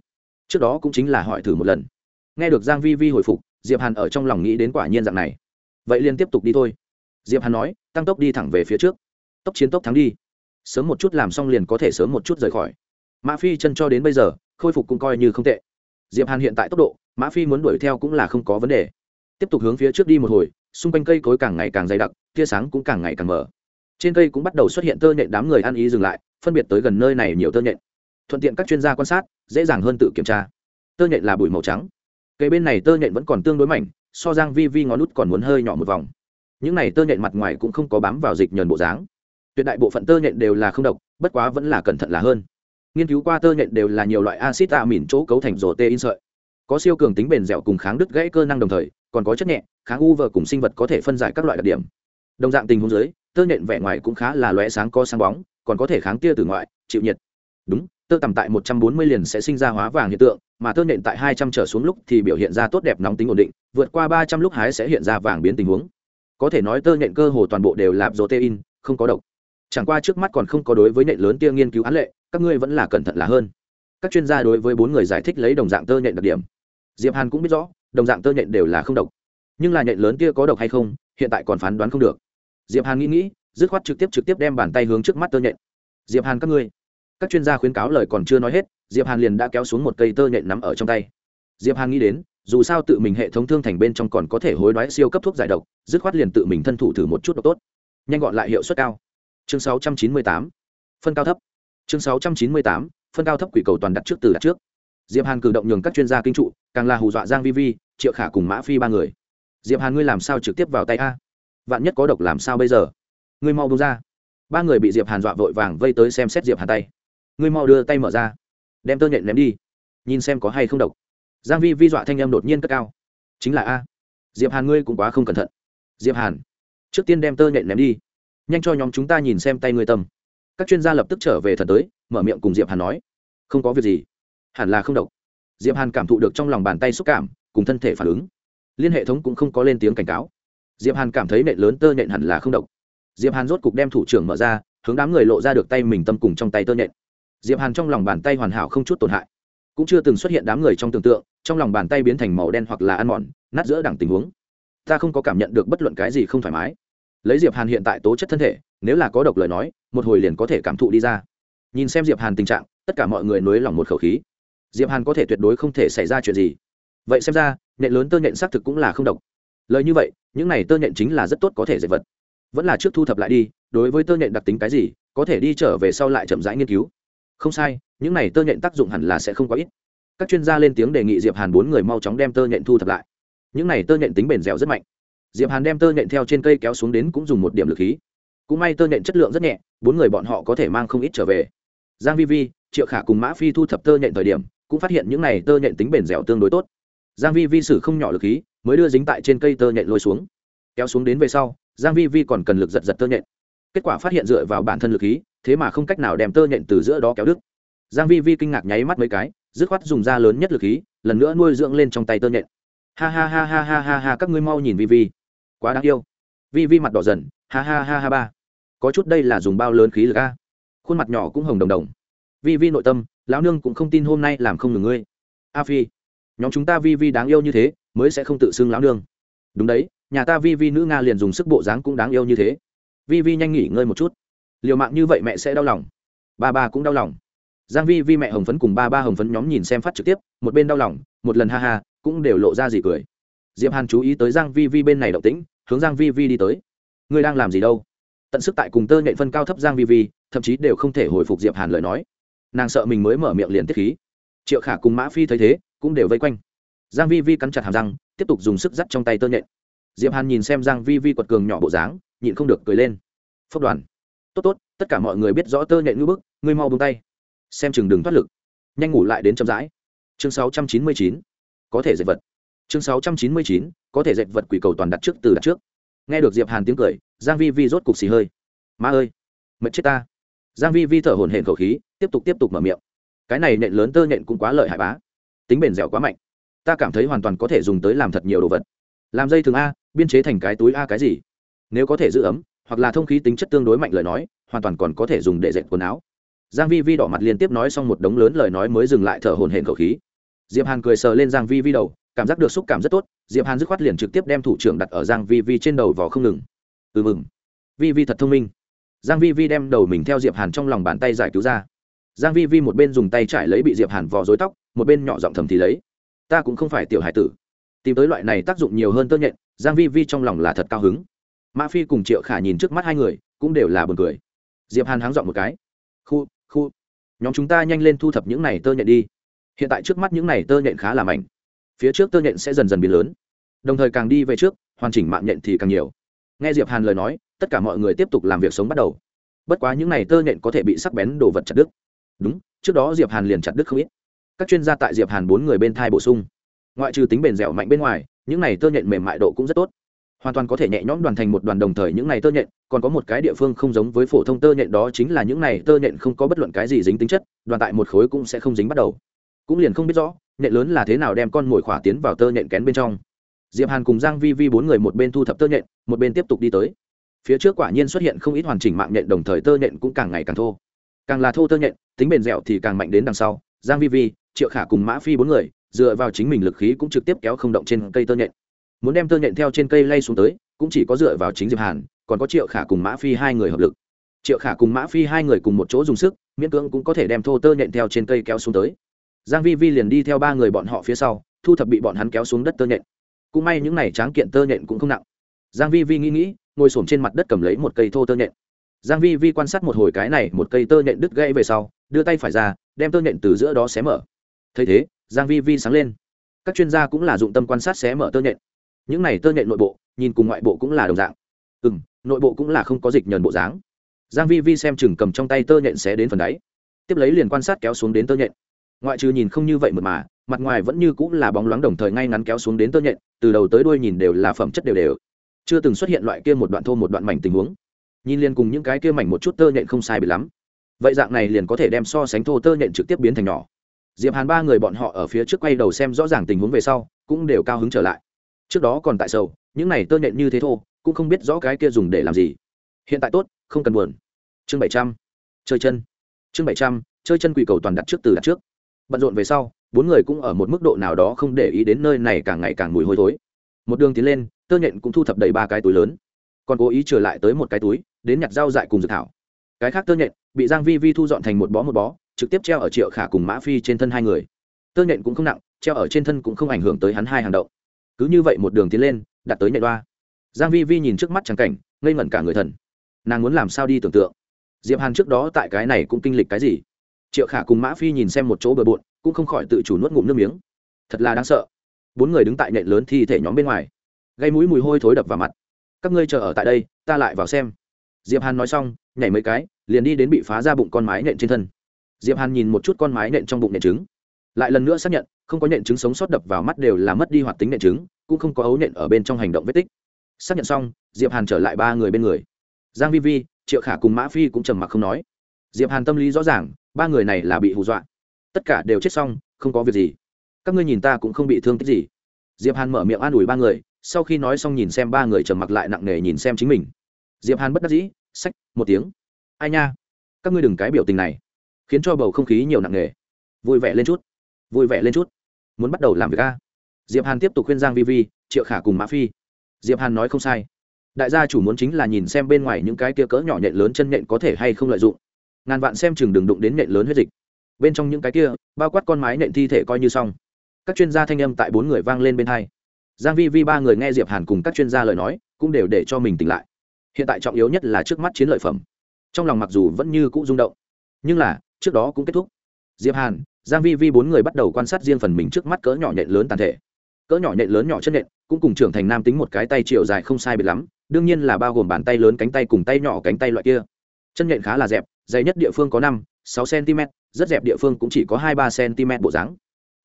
Trước đó cũng chính là hỏi thử một lần. Nghe được giang vi vi hồi phục, diệp hàn ở trong lòng nghĩ đến quả nhiên dạng này. Vậy liền tiếp tục đi thôi. Diệp hàn nói, tăng tốc đi thẳng về phía trước. Tốc chiến tốc thắng đi. Sớm một chút làm xong liền có thể sớm một chút rời khỏi. Mã phi chân cho đến bây giờ khôi phục cũng coi như không tệ. Diệp hàn hiện tại tốc độ, mã phi muốn đuổi theo cũng là không có vấn đề. Tiếp tục hướng phía trước đi một hồi, xung quanh cây cối càng ngày càng dày đặc, tia sáng cũng càng ngày càng mở trên cây cũng bắt đầu xuất hiện tơ nhện đám người ăn ý dừng lại, phân biệt tới gần nơi này nhiều tơ nhện. Thuận tiện các chuyên gia quan sát, dễ dàng hơn tự kiểm tra. Tơ nhện là bụi màu trắng. Cây bên này tơ nhện vẫn còn tương đối mảnh, so giang vi vi ngón nút còn muốn hơi nhỏ một vòng. Những này tơ nhện mặt ngoài cũng không có bám vào dịch nhờn bộ dáng. Tuyệt đại bộ phận tơ nhện đều là không độc, bất quá vẫn là cẩn thận là hơn nghiên cứu qua tơ nhện đều là nhiều loại acid amin chỗ cấu thành rổ tê in sợi. Có siêu cường tính bền dẻo cùng kháng đứt gãy cơ năng đồng thời, còn có chất nhẹ, kháng u vờ cùng sinh vật có thể phân giải các loại đặc điểm. Đồng dạng tình huống dưới, tơ nhện vẻ ngoài cũng khá là lóe sáng có sáng bóng, còn có thể kháng tia từ ngoại, chịu nhiệt. Đúng, tơ tầm tại một trăm bốn mươi liền sẽ sinh ra hóa vàng hiện tượng, mà tơ nhện tại hai trăm trở xuống lúc thì biểu hiện ra tốt đẹp nóng tính ổn định, vượt qua ba trăm lúc hái sẽ hiện ra vàng biến tình huống. Có thể nói tơ nhện cơ hồ toàn bộ đều là protein, không có độc. Chẳng qua trước mắt còn không có đối với nhện lớn tia nghiên cứu án lệ các ngươi vẫn là cẩn thận là hơn. Các chuyên gia đối với bốn người giải thích lấy đồng dạng tơ nhện đặc điểm. Diệp hàn cũng biết rõ, đồng dạng tơ nhện đều là không độc. Nhưng là nhện lớn kia có độc hay không, hiện tại còn phán đoán không được. Diệp hàn nghĩ nghĩ, dứt khoát trực tiếp trực tiếp đem bàn tay hướng trước mắt tơ nhện. Diệp hàn các ngươi. Các chuyên gia khuyến cáo lời còn chưa nói hết, diệp hàn liền đã kéo xuống một cây tơ nhện nắm ở trong tay. Diệp hàn nghĩ đến, dù sao tự mình hệ thống thương thành bên trong còn có thể hối đoái siêu cấp thuốc giải độc, dứt khoát liền tự mình thân thủ thử một chút độc tốt. Nhanh gọn lại hiệu suất cao. Chương 698. phân cao thấp chương sáu trăm chín mươi tám, phân cao thấp quỷ cầu toàn đặt trước từ đặt trước. Diệp hàn cử động nhường các chuyên gia kinh trụ, càng là hù dọa giang vi vi, triệu khả cùng mã phi ba người. Diệp hàn, ngươi làm sao trực tiếp vào tay a? Vạn nhất có độc làm sao bây giờ? Ngươi mau đưa ra. Ba người bị diệp hàn dọa vội vàng vây tới xem xét diệp hàn tay. Ngươi mau đưa tay mở ra. Đem tơ nhện ném đi. Nhìn xem có hay không độc. Giang vi vi dọa thanh em đột nhiên cất cao. Chính là a. Diệp hàn, ngươi cũng quá không cẩn thận. Diệp hàn, trước tiên đem tơ nhện ném đi. Nhanh cho nhóm chúng ta nhìn xem tay ngươi tầm các chuyên gia lập tức trở về thần tới, mở miệng cùng diệp hàn nói, không có việc gì, hẳn là không độc. Diệp hàn cảm thụ được trong lòng bàn tay xúc cảm, cùng thân thể phản ứng. Liên hệ thống cũng không có lên tiếng cảnh cáo. Diệp hàn cảm thấy nện lớn tơ nện hẳn là không độc. Diệp hàn rốt cục đem thủ trưởng mở ra, hướng đám người lộ ra được tay mình tâm cùng trong tay tơ nện. Diệp hàn trong lòng bàn tay hoàn hảo không chút tổn hại. Cũng chưa từng xuất hiện đám người trong tưởng tượng, trong lòng bàn tay biến thành màu đen hoặc là ăn mòn, nát giữa đẳng tình huống. Ta không có cảm nhận được bất luận cái gì không thoải mái. Lấy diệp hàn hiện tại tố chất thân thể nếu là có độc lời nói, một hồi liền có thể cảm thụ đi ra. Nhìn xem diệp hàn tình trạng, tất cả mọi người nối lòng một khẩu khí. Diệp hàn có thể tuyệt đối không thể xảy ra chuyện gì. Vậy xem ra, nện lớn tơ nhện xác thực cũng là không độc. Lời như vậy, những này tơ nhện chính là rất tốt có thể dạy vật. Vẫn là trước thu thập lại đi, đối với tơ nhện đặc tính cái gì, có thể đi trở về sau lại chậm rãi nghiên cứu. Không sai, những này tơ nhện tác dụng hẳn là sẽ không có ít. Các chuyên gia lên tiếng đề nghị diệp hàn bốn người mau chóng đem tơ nhện thu thập lại. Những này tơ nhện tính bền dẻo rất mạnh. Diệp hàn đem tơ nhện theo trên cây kéo xuống đến cũng dùng một điểm lực khí cũng may tơ nện chất lượng rất nhẹ bốn người bọn họ có thể mang không ít trở về. Giang vi vi triệu khả cùng mã phi thu thập tơ nện thời điểm cũng phát hiện những này tơ nện tính bền dẻo tương đối tốt. Giang vi vi sử không nhỏ lực khí mới đưa dính tại trên cây tơ nện lôi xuống. Kéo xuống đến về sau giang vi vi còn cần lực giật giật tơ nện, kết quả phát hiện dựa vào bản thân lực khí thế mà không cách nào đem tơ nện từ giữa đó kéo đứt. Giang vi vi kinh ngạc nháy mắt mấy cái dứt khoát dùng ra lớn nhất lực khí lần nữa nuôi dưỡng lên trong tay tơ nện. ha ha ha ha ha ha ha các ngươi mau nhìn vi vi. Quá đáng yêu. Vi vi mặt đỏ dần ha ha ha ha ba có chút đây là dùng bao lớn khí lực a. Khuôn mặt nhỏ cũng hồng đồng đồng. Vi vi nội tâm, lão nương cũng không tin hôm nay làm không ngừng ngươi. A phi, nhóm chúng ta vi vi đáng yêu như thế, mới sẽ không tự xưng lão nương. Đúng đấy, nhà ta vi vi nữ nga liền dùng sức bộ dáng cũng đáng yêu như thế. Vi vi nhanh nghỉ ngơi một chút. Liều mạng như vậy mẹ sẽ đau lòng. Ba ba cũng đau lòng. Giang vi vi mẹ hồng phấn cùng ba ba hồng phấn nhóm nhìn xem phát trực tiếp, một bên đau lòng, một lần ha ha, cũng đều lộ ra gì cười. Diệp hàn chú ý tới giang vi vi bên này động tĩnh, hướng giang vi vi đi tới. Ngươi đang làm gì đâu? Tận sức tại cùng tơ nhện phân cao thấp giang vi vi, thậm chí đều không thể hồi phục diệp hàn lời nói. Nàng sợ mình mới mở miệng liền tiết khí. Triệu khả cùng mã phi thấy thế, cũng đều vây quanh. Giang vi vi cắn chặt hàm răng, tiếp tục dùng sức dắt trong tay tơ nhện. Diệp hàn nhìn xem giang vi vi quật cường nhỏ bộ dáng, nhịn không được cười lên. Phúc đoàn. Tốt tốt, tất cả mọi người biết rõ tơ nhện ngưỡng bức, ngươi mau buông tay. Xem chừng đừng thoát lực. Nhanh ngủ lại đến chậm rãi. Chương 699 có thể dệt vật. Chương 699 có thể dệt vật quỷ cầu toàn đặt trước, từ đặt trước nghe được diệp hàn tiếng cười, giang vi vi rốt cục xì hơi. Ma ơi, mệt chết ta. Giang vi vi thở hổn hển khẩu khí, tiếp tục tiếp tục mở miệng. Cái này nện lớn tơ nện cũng quá lợi hại bá. Tính bền dẻo quá mạnh. Ta cảm thấy hoàn toàn có thể dùng tới làm thật nhiều đồ vật. Làm dây thường a, biên chế thành cái túi a cái gì? Nếu có thể giữ ấm, hoặc là thông khí tính chất tương đối mạnh lời nói, hoàn toàn còn có thể dùng để dệt quần áo. Giang vi vi đỏ mặt liên tiếp nói xong một đống lớn lời nói mới dừng lại thở hổn hển khẩu khí. Diệp hàn cười sờ lên giang vi vi đầu cảm giác được xúc cảm rất tốt, diệp hàn dứt khoát liền trực tiếp đem thủ trưởng đặt ở giang vi vi trên đầu vỏ không ngừng. Ừ mừng. Vi vi thật thông minh. Giang vi vi đem đầu mình theo diệp hàn trong lòng bàn tay giải cứu ra. Giang vi vi một bên dùng tay trải lấy bị diệp hàn vò rối tóc, một bên nhỏ giọng thầm thì lấy. Ta cũng không phải tiểu hải tử. Tìm tới loại này tác dụng nhiều hơn tơ nhện, giang vi vi trong lòng là thật cao hứng. Mã phi cùng triệu khả nhìn trước mắt hai người, cũng đều là buồn cười. Diệp hàn háng giọng một cái. Khu khu. Nhóm chúng ta nhanh lên thu thập những này tơ nhện đi. Hiện tại trước mắt những này tơ nhện khá là mạnh phía trước tơ nhện sẽ dần dần biến lớn. Đồng thời càng đi về trước, hoàn chỉnh mạng nhện thì càng nhiều. Nghe diệp hàn lời nói, tất cả mọi người tiếp tục làm việc sống bắt đầu. Bất quá những này tơ nhện có thể bị sắc bén đồ vật chặt đứt. Đúng, trước đó diệp hàn liền chặt đứt không ít. Các chuyên gia tại diệp hàn bốn người bên thai bổ sung. Ngoại trừ tính bền dẻo mạnh bên ngoài, những này tơ nhện mềm mại độ cũng rất tốt. Hoàn toàn có thể nhẹ nhõm đoàn thành một đoàn đồng thời những này tơ nhện, còn có một cái địa phương không giống với phổ thông tơ nhện đó chính là những này tơ nhện không có bất luận cái gì dính tính chất, đoàn tại một khối cũng sẽ không dính bắt đầu. Cũng liền không biết rõ nhện lớn là thế nào đem con mồi khỏa tiến vào tơ nhện kén bên trong? Diệp hàn cùng giang vi vi bốn người một bên thu thập tơ nhện, một bên tiếp tục đi tới. Phía trước quả nhiên xuất hiện không ít hoàn chỉnh mạng nhện, đồng thời tơ nhện cũng càng ngày càng thô. Càng là thô tơ nhện, tính bền dẻo thì càng mạnh đến đằng sau. Giang vi vi, triệu khả cùng mã phi bốn người, dựa vào chính mình lực khí cũng trực tiếp kéo không động trên cây tơ nhện. Muốn đem tơ nhện theo trên cây lay xuống tới, cũng chỉ có dựa vào chính diệp hàn, còn có triệu khả cùng mã phi hai người hợp lực. Triệu khả cùng mã phi hai người cùng một chỗ dùng sức, miễn cưỡng cũng có thể đem thô tơ nhện theo trên cây kéo xuống tới giang vi vi liền đi theo ba người bọn họ phía sau, thu thập bị bọn hắn kéo xuống đất tơ nhện. Cũng may những này tráng kiện tơ nhện cũng không nặng. Giang vi vi nghĩ nghĩ, ngồi sồn trên mặt đất cầm lấy một cây thô tơ nhện. Giang vi vi quan sát một hồi cái này một cây tơ nhện đứt gãy về sau, đưa tay phải ra, đem tơ nhện từ giữa đó xé mở. Thấy thế, giang vi vi sáng lên. Các chuyên gia cũng là dụng tâm quan sát xé mở tơ nhện. Những này tơ nhện nội bộ, nhìn cùng ngoại bộ cũng là đồng dạng. Ừ nội bộ cũng là không có dịch nhờn bộ dáng. Giang vi vi xem chừng cầm trong tay tơ nhện xé đến phần đáy. Tiếp lấy liền quan sát kéo xuống đến tơ nhện ngoại trừ nhìn không như vậy mượt mà, mặt ngoài vẫn như cũng là bóng loáng đồng thời ngay ngắn kéo xuống đến tơ nhện, từ đầu tới đuôi nhìn đều là phẩm chất đều đều. Chưa từng xuất hiện loại kia một đoạn thô một đoạn mảnh tình huống. Nhìn liền cùng những cái kia mảnh một chút tơ nhện không sai bị lắm. Vậy dạng này liền có thể đem so sánh thô tơ nhện trực tiếp biến thành nhỏ. Diệp hàn ba người bọn họ ở phía trước quay đầu xem rõ ràng tình huống về sau, cũng đều cao hứng trở lại. Trước đó còn tại sầu, những này tơ nhện như thế thô, cũng không biết rõ cái kia dùng để làm gì. Hiện tại tốt, không cần buồn. Chương bảy trăm, chơi chân. Chương bảy trăm, chơi chân quỷ cầu toàn đặt trước từ đặt trước bận rộn về sau, bốn người cũng ở một mức độ nào đó không để ý đến nơi này càng ngày càng mùi hôi thối. Một đường tiến lên, tơ nhện cũng thu thập đầy ba cái túi lớn. Còn cố ý trở lại tới một cái túi, đến nhặt rau dại cùng dược thảo. Cái khác tơ nhện bị giang vi vi thu dọn thành một bó một bó, trực tiếp treo ở triệu khả cùng mã phi trên thân hai người. Tơ nhện cũng không nặng, treo ở trên thân cũng không ảnh hưởng tới hắn hai hàng động. Cứ như vậy một đường tiến lên, đặt tới nhện đoa. Giang vi vi nhìn trước mắt trắng cảnh, ngây ngẩn cả người thần. Nàng muốn làm sao đi tưởng tượng? Diệp hàn trước đó tại cái này cũng kinh lịch cái gì? Triệu khả cùng mã phi nhìn xem một chỗ bờ bộn, cũng không khỏi tự chủ nuốt ngụm nước miếng. Thật là đáng sợ. Bốn người đứng tại nện lớn thi thể nhóm bên ngoài. Gây mũi mùi hôi thối đập vào mặt. Các ngươi chờ ở tại đây, ta lại vào xem. Diệp hàn nói xong, nhảy mấy cái, liền đi đến bị phá ra bụng con mái nện trên thân. Diệp hàn nhìn một chút con mái nện trong bụng nện trứng. Lại lần nữa xác nhận, không có nện trứng sống sót đập vào mắt đều là mất đi hoạt tính nện trứng, cũng không có ấu nện ở bên trong hành động vết tích. Xác nhận xong, diệp hàn trở lại ba người bên người. Giang vi vi, triệu khả cùng mã phi cũng trầm mặc không nói. Diệp hàn tâm lý rõ ràng ba người này là bị hù dọa. Tất cả đều chết xong, không có việc gì. Các ngươi nhìn ta cũng không bị thương tích gì. Diệp hàn mở miệng an ủi ba người, sau khi nói xong nhìn xem ba người trầm mặc lại nặng nề nhìn xem chính mình. Diệp hàn bất đắc dĩ sách một tiếng. Ai nha? Các ngươi đừng cái biểu tình này. Khiến cho bầu không khí nhiều nặng nề. Vui vẻ lên chút. Vui vẻ lên chút. Muốn bắt đầu làm việc a? Diệp hàn tiếp tục khuyên giang vi vi, triệu khả cùng mã phi. Diệp hàn nói không sai. Đại gia chủ muốn chính là nhìn xem bên ngoài những cái kia cỡ nhỏ nhện lớn chân nhện có thể hay không lợi dụng ngàn vạn xem chừng đừng đụng đến nện lớn huyết dịch. Bên trong những cái kia, bao quát con mái nện thi thể coi như xong. Các chuyên gia thanh âm tại bốn người vang lên bên hai. Giang vi vi ba người nghe diệp hàn cùng các chuyên gia lời nói, cũng đều để cho mình tỉnh lại. Hiện tại trọng yếu nhất là trước mắt chiến lợi phẩm. Trong lòng mặc dù vẫn như cũ rung động, nhưng là, trước đó cũng kết thúc. Diệp hàn, giang vi vi bốn người bắt đầu quan sát riêng phần mình trước mắt cỡ nhỏ nhện lớn tàn thể. Cỡ nhỏ nhện lớn nhỏ chân nhện, cũng cùng trưởng thành nam tính một cái tay chiều dài không sai biệt lắm, đương nhiên là bao gồm bàn tay lớn cánh tay cùng tay nhỏ cánh tay loại kia. Chân nhện khá là dẹp dày nhất địa phương có năm, sáu cm, rất dẹp địa phương cũng chỉ có hai ba cm bộ dáng.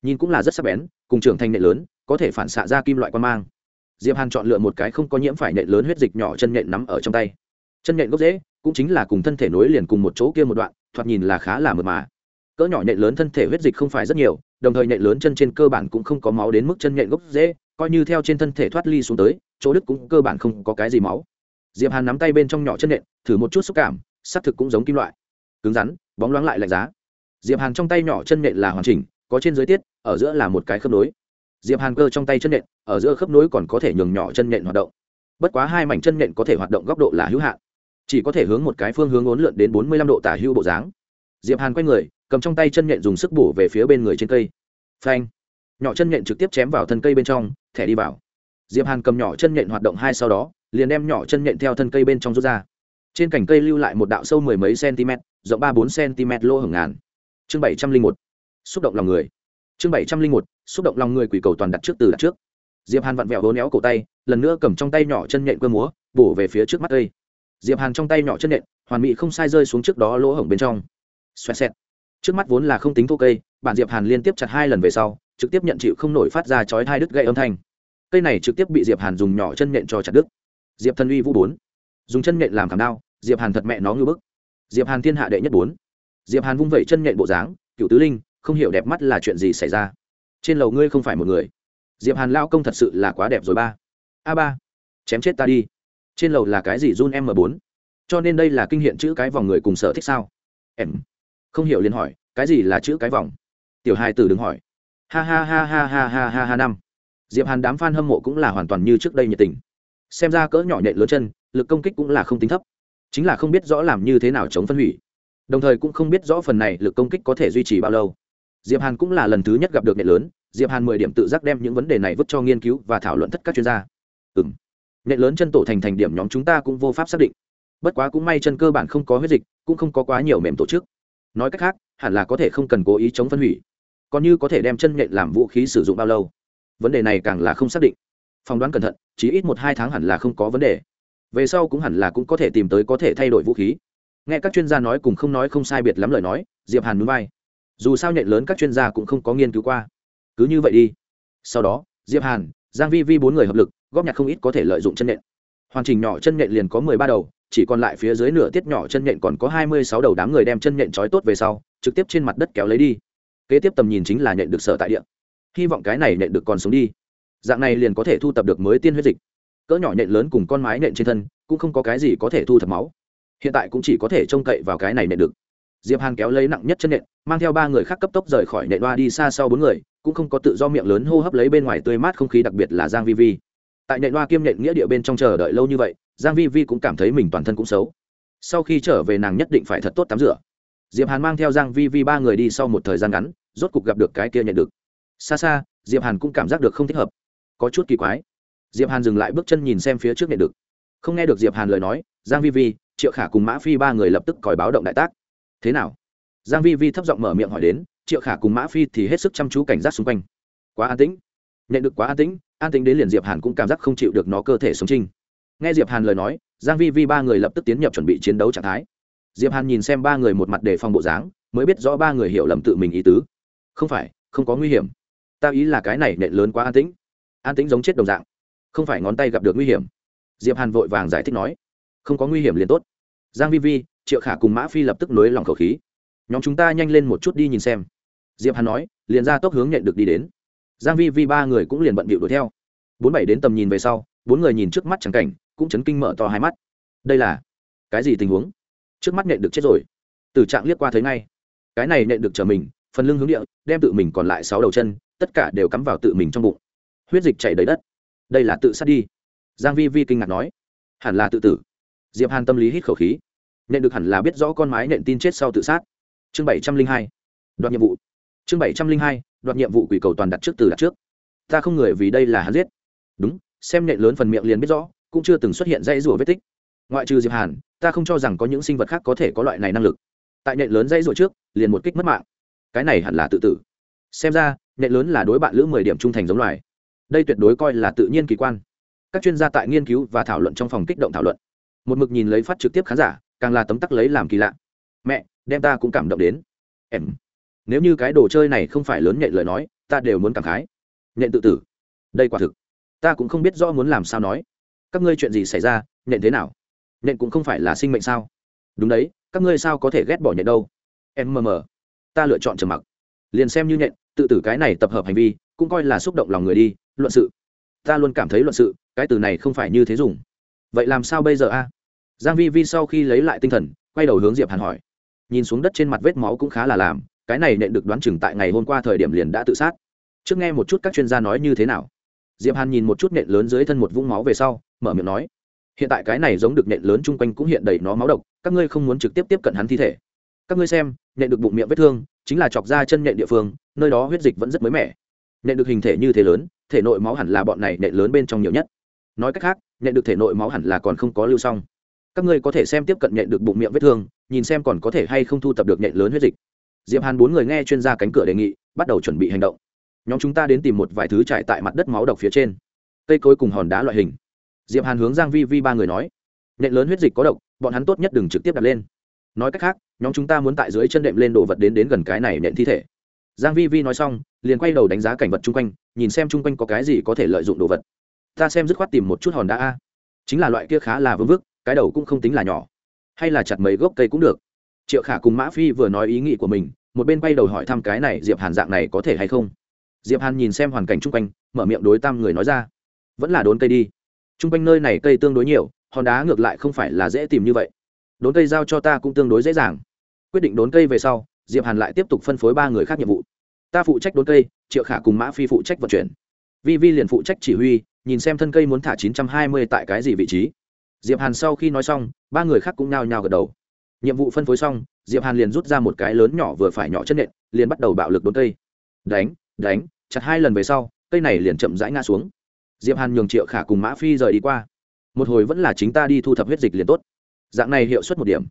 Nhìn cũng là rất sắc bén, cùng trưởng thành nệ lớn, có thể phản xạ ra kim loại quan mang. Diệp hàn chọn lựa một cái không có nhiễm phải nệ lớn huyết dịch nhỏ chân nện nắm ở trong tay. Chân nện gốc dễ cũng chính là cùng thân thể nối liền cùng một chỗ kia một đoạn, thoạt nhìn là khá là mượt mà. Cỡ nhỏ nện lớn thân thể huyết dịch không phải rất nhiều, đồng thời nện lớn chân trên cơ bản cũng không có máu đến mức chân nện gốc dễ coi như theo trên thân thể thoát ly xuống tới, chỗ đức cũng cơ bản không có cái gì máu. Diệp hàn nắm tay bên trong nhỏ chân nện, thử một chút xúc cảm xác thực cũng giống kim loại. Cứng rắn bóng loáng lại lạnh giá. Diệp hàn trong tay nhỏ chân nện là hoàn chỉnh có trên dưới tiết ở giữa là một cái khớp nối. Diệp hàn cơ trong tay chân nện, ở giữa khớp nối còn có thể nhường nhỏ chân nện hoạt động. Bất quá hai mảnh chân nện có thể hoạt động góc độ là hữu hạn. Chỉ có thể hướng một cái phương hướng uốn lượn đến bốn mươi lăm độ tả hữu bộ dáng. Diệp hàn quay người cầm trong tay chân nện dùng sức bổ về phía bên người trên cây. Phanh! Nhỏ chân nện trực tiếp chém vào thân cây bên trong thẻ đi vào. Diệp hàn cầm nhỏ chân nện hoạt động hai sau đó liền đem nhỏ chân nện theo thân cây bên trong rút ra trên cành cây lưu lại một đạo sâu mười mấy cm, rộng ba bốn cm lỗ hổng ngàn. Chương bảy trăm linh một, xúc động lòng người. Chương bảy trăm linh một, xúc động lòng người quỷ cầu toàn đặt trước từ đặt trước. Diệp hàn vặn vẹo hố néo cổ tay, lần nữa cầm trong tay nhỏ chân nhện cơ múa, bổ về phía trước mắt cây. Diệp hàn trong tay nhỏ chân nhện, hoàn mỹ không sai rơi xuống trước đó lỗ hổng bên trong. Xoẹt xẹt. Trước mắt vốn là không tính thô cây, bản diệp hàn liên tiếp chặt hai lần về sau, trực tiếp nhận chịu không nổi phát ra chói hai đứt gãy âm thanh. Cây này trực tiếp bị diệp hàn dùng nhỏ chân nhện cho chặt đứt. Diệp thần uy vũ bốn dùng chân nhện làm cảm đao, diệp hàn thật mẹ nó ngưỡng bức. Diệp hàn thiên hạ đệ nhất bốn. Diệp hàn vung vẩy chân nhện bộ dáng, cựu tứ linh, không hiểu đẹp mắt là chuyện gì xảy ra? Trên lầu ngươi không phải một người. Diệp hàn lao công thật sự là quá đẹp rồi ba. A ba, chém chết ta đi. Trên lầu là cái gì run m bốn? Cho nên đây là kinh hiện chữ cái vòng người cùng sở thích sao? Em, không hiểu liền hỏi, cái gì là chữ cái vòng? Tiểu hai tử đừng hỏi. Ha ha ha ha ha ha ha ha năm. Diệp hàn đám f a n hâm mộ cũng là hoàn toàn như trước đây nhiệt tình. Xem ra cỡ nhỏ nhện lớn chân lực công kích cũng là không tính thấp. Chính là không biết rõ làm như thế nào chống phân hủy. Đồng thời cũng không biết rõ phần này lực công kích có thể duy trì bao lâu. Diệp hàn cũng là lần thứ nhất gặp được nhện lớn, diệp hàn mười điểm tự giác đem những vấn đề này vứt cho nghiên cứu và thảo luận tất các chuyên gia. Ừ m lớn chân tổ thành thành điểm nhóm chúng ta cũng vô pháp xác định. Bất quá cũng may chân cơ bản không có huyết dịch, cũng không có quá nhiều mềm tổ chức. Nói cách khác, hẳn là có thể không cần cố ý chống phân hủy. Còn như có thể đem chân nhện làm vũ khí sử dụng bao lâu. Vấn đề này càng là không xác định. Phỏng đoán cẩn thận chỉ ít một hai tháng hẳn là không có vấn đề về sau cũng hẳn là cũng có thể tìm tới có thể thay đổi vũ khí. Nghe các chuyên gia nói cùng không nói không sai biệt lắm lời nói, diệp hàn núi vai. Dù sao nhện lớn các chuyên gia cũng không có nghiên cứu qua. Cứ như vậy đi. Sau đó, diệp hàn, giang vi vi bốn người hợp lực, góp nhặt không ít có thể lợi dụng chân nhện. Hoàn chỉnh nhỏ chân nhện liền có mười ba đầu, chỉ còn lại phía dưới nửa tiết nhỏ chân nhện còn có hai mươi sáu đầu đám người đem chân nhện trói tốt về sau, trực tiếp trên mặt đất kéo lấy đi. Kế tiếp tầm nhìn chính là nhện được sở tại địa. Hy vọng cái này nhện được còn sống đi. Dạng này liền có thể thu tập được mới tiên huyết dịch cỡ nhỏ nhện lớn cùng con mái nện trên thân, cũng không có cái gì có thể thu thập máu. Hiện tại cũng chỉ có thể trông cậy vào cái này nện được diệp hàn kéo lấy nặng nhất chân nện mang theo ba người khác cấp tốc rời khỏi nện đoa đi xa sau bốn người, cũng không có tự do miệng lớn hô hấp lấy bên ngoài tươi mát không khí đặc biệt là giang vi vi. Tại nện đoa kiêm nện nghĩa địa bên trong chờ đợi lâu như vậy, giang vi vi cũng cảm thấy mình toàn thân cũng xấu. Sau khi trở về nàng nhất định phải thật tốt tắm rửa. Diệp hàn mang theo giang vi vi ba người đi sau một thời gian ngắn, rốt cục gặp được cái kia nhận được xa xa, diệp hàn cũng cảm giác được không thích hợp. Có chút kỳ quái diệp hàn dừng lại bước chân nhìn xem phía trước nhận được không nghe được diệp hàn lời nói, giang vi vi, triệu khả cùng mã phi ba người lập tức còi báo động đại tác. Thế nào? Giang vi vi thấp giọng mở miệng hỏi đến, triệu khả cùng mã phi thì hết sức chăm chú cảnh giác xung quanh. Quá an tĩnh. Nhận được quá an tĩnh an tĩnh đến liền diệp hàn cũng cảm giác không chịu được nó cơ thể sống trinh nghe diệp hàn lời nói, giang vi vi ba người lập tức tiến nhập chuẩn bị chiến đấu trạng thái. Diệp hàn nhìn xem ba người một mặt đề phòng bộ dáng, mới biết rõ ba người hiểu lầm tự mình ý tứ. Không phải, không có nguy hiểm. Ta ý là cái này nện lớn quá an tĩnh. An tĩnh giống chết đồng dạng không phải ngón tay gặp được nguy hiểm. Diệp hàn vội vàng giải thích nói, không có nguy hiểm liền tốt. Giang vi vi, triệu khả cùng mã phi lập tức nối lòng khẩu khí. Nhóm chúng ta nhanh lên một chút đi nhìn xem. Diệp hàn nói, liền ra tốc hướng nhận được đi đến. Giang vi vi ba người cũng liền bận bịu đuổi theo. Bốn bảy đến tầm nhìn về sau, bốn người nhìn trước mắt chẳng cảnh, cũng chấn kinh mở to hai mắt. Đây là cái gì tình huống? Trước mắt nhận được chết rồi. Từ trạng liếc qua thấy ngay. Cái này nhận được trở mình, phần lưng hướng địa, đem tự mình còn lại sáu đầu chân, tất cả đều cắm vào tự mình trong bụng. Huyết dịch chảy đầy đất đây là tự sát đi. Giang vi vi kinh ngạc nói. Hẳn là tự tử. Diệp hàn tâm lý hít khẩu khí. Nên được hẳn là biết rõ con mái nện tin chết sau tự sát. Chương bảy trăm linh hai. Đoạt nhiệm vụ. Chương bảy trăm linh hai, đoạt nhiệm vụ quỷ cầu toàn đặt trước từ đặt trước. Ta không người vì đây là hắn giết. Đúng, xem nện lớn phần miệng liền biết rõ, cũng chưa từng xuất hiện dây rùa vết tích. Ngoại trừ diệp hàn, ta không cho rằng có những sinh vật khác có thể có loại này năng lực. Tại nện lớn dây rùa trước, liền một kích mất mạng. Cái này hẳn là tự tử. Xem ra, nện lớn là đối bạn lữ mười điểm trung thành giống loài đây tuyệt đối coi là tự nhiên kỳ quan. Các chuyên gia tại nghiên cứu và thảo luận trong phòng kích động thảo luận. Một mực nhìn lấy phát trực tiếp khán giả, càng là tấm tắc lấy làm kỳ lạ. Mẹ, đem ta cũng cảm động đến. Em, nếu như cái đồ chơi này không phải lớn nhện lời nói, ta đều muốn cảm khái. Nhện tự tử. Đây quả thực. Ta cũng không biết rõ muốn làm sao nói. Các ngươi chuyện gì xảy ra, nhện thế nào? Nhện cũng không phải là sinh mệnh sao? Đúng đấy, các ngươi sao có thể ghét bỏ nhện đâu? Em mờ mờ. Ta lựa chọn trầm mặc. Liền xem như nhện, tự tử cái này tập hợp hành vi cũng coi là xúc động lòng người đi, luận sự. Ta luôn cảm thấy luận sự, cái từ này không phải như thế dùng. Vậy làm sao bây giờ a? Giang vi vi sau khi lấy lại tinh thần, quay đầu hướng diệp hàn hỏi. Nhìn xuống đất trên mặt vết máu cũng khá là làm, cái này nện được đoán chừng tại ngày hôm qua thời điểm liền đã tự sát. Trước nghe một chút các chuyên gia nói như thế nào. Diệp hàn nhìn một chút nện lớn dưới thân một vũng máu về sau, mở miệng nói. Hiện tại cái này giống được nện lớn chung quanh cũng hiện đầy nó máu độc, các ngươi không muốn trực tiếp tiếp cận hắn thi thể. Các ngươi xem, nện được bụng miệng vết thương, chính là chọc ra chân nện địa phương, nơi đó huyết dịch vẫn rất mới mẻ nện được hình thể như thế lớn, thể nội máu hẳn là bọn này nện lớn bên trong nhiều nhất. Nói cách khác, nện được thể nội máu hẳn là còn không có lưu xong. Các ngươi có thể xem tiếp cận nện được bụng miệng vết thương, nhìn xem còn có thể hay không thu tập được nện lớn huyết dịch. Diệp hàn bốn người nghe chuyên gia cánh cửa đề nghị, bắt đầu chuẩn bị hành động. Nhóm chúng ta đến tìm một vài thứ trải tại mặt đất máu độc phía trên. Cây cối cùng hòn đá loại hình. Diệp hàn hướng giang vi vi ba người nói, nện lớn huyết dịch có độc, bọn hắn tốt nhất đừng trực tiếp đặt lên. Nói cách khác, nhóm chúng ta muốn tại dưới chân đệm lên đồ vật đến đến gần cái này nện thi thể giang vi vi nói xong, liền quay đầu đánh giá cảnh vật chung quanh, nhìn xem chung quanh có cái gì có thể lợi dụng đồ vật. Ta xem dứt khoát tìm một chút hòn đá a. Chính là loại kia khá là vững vức, cái đầu cũng không tính là nhỏ. Hay là chặt mấy gốc cây cũng được. Triệu khả cùng mã phi vừa nói ý nghĩ của mình, một bên quay đầu hỏi thăm cái này diệp hàn dạng này có thể hay không. Diệp hàn nhìn xem hoàn cảnh chung quanh, mở miệng đối tam người nói ra. Vẫn là đốn cây đi. Chung quanh nơi này cây tương đối nhiều, hòn đá ngược lại không phải là dễ tìm như vậy. Đốn cây giao cho ta cũng tương đối dễ dàng. Quyết định đốn cây về sau diệp hàn lại tiếp tục phân phối ba người khác nhiệm vụ ta phụ trách đốn cây triệu khả cùng mã phi phụ trách vận chuyển vi vi liền phụ trách chỉ huy nhìn xem thân cây muốn thả 920 tại cái gì vị trí diệp hàn sau khi nói xong ba người khác cũng nhao nhao gật đầu nhiệm vụ phân phối xong diệp hàn liền rút ra một cái lớn nhỏ vừa phải nhỏ chân nện liền bắt đầu bạo lực đốn cây đánh đánh chặt hai lần về sau cây này liền chậm rãi ngã xuống diệp hàn nhường triệu khả cùng mã phi rời đi qua một hồi vẫn là chính ta đi thu thập huyết dịch liền tốt dạng này hiệu suất một điểm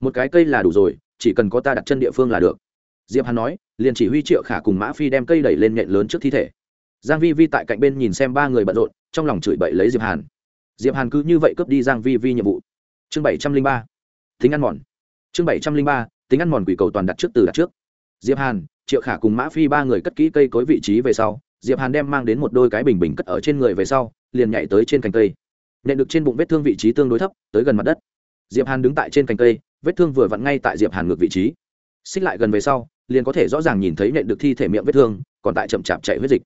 một cái cây là đủ rồi chỉ cần có ta đặt chân địa phương là được. Diệp hàn nói, liền chỉ huy triệu khả cùng mã phi đem cây đẩy lên nhện lớn trước thi thể. Giang vi vi tại cạnh bên nhìn xem ba người bận rộn, trong lòng chửi bậy lấy diệp hàn. Diệp hàn cứ như vậy cướp đi giang vi vi nhiệm vụ. Chương bảy trăm linh ba, tính ăn mòn. Chương bảy trăm linh ba, tính ăn mòn quỷ cầu toàn đặt trước từ đặt trước. Diệp hàn, triệu khả cùng mã phi ba người cất kỹ cây cối vị trí về sau, diệp hàn đem mang đến một đôi cái bình bình cất ở trên người về sau, liền nhảy tới trên cành cây. Nhận được trên bụng vết thương vị trí tương đối thấp, tới gần mặt đất. Diệp hàn đứng tại trên cành cây vết thương vừa vặn ngay tại diệp hàn ngược vị trí. Xích lại gần về sau, liền có thể rõ ràng nhìn thấy nện được thi thể miệng vết thương, còn tại chậm chạp chạy huyết dịch.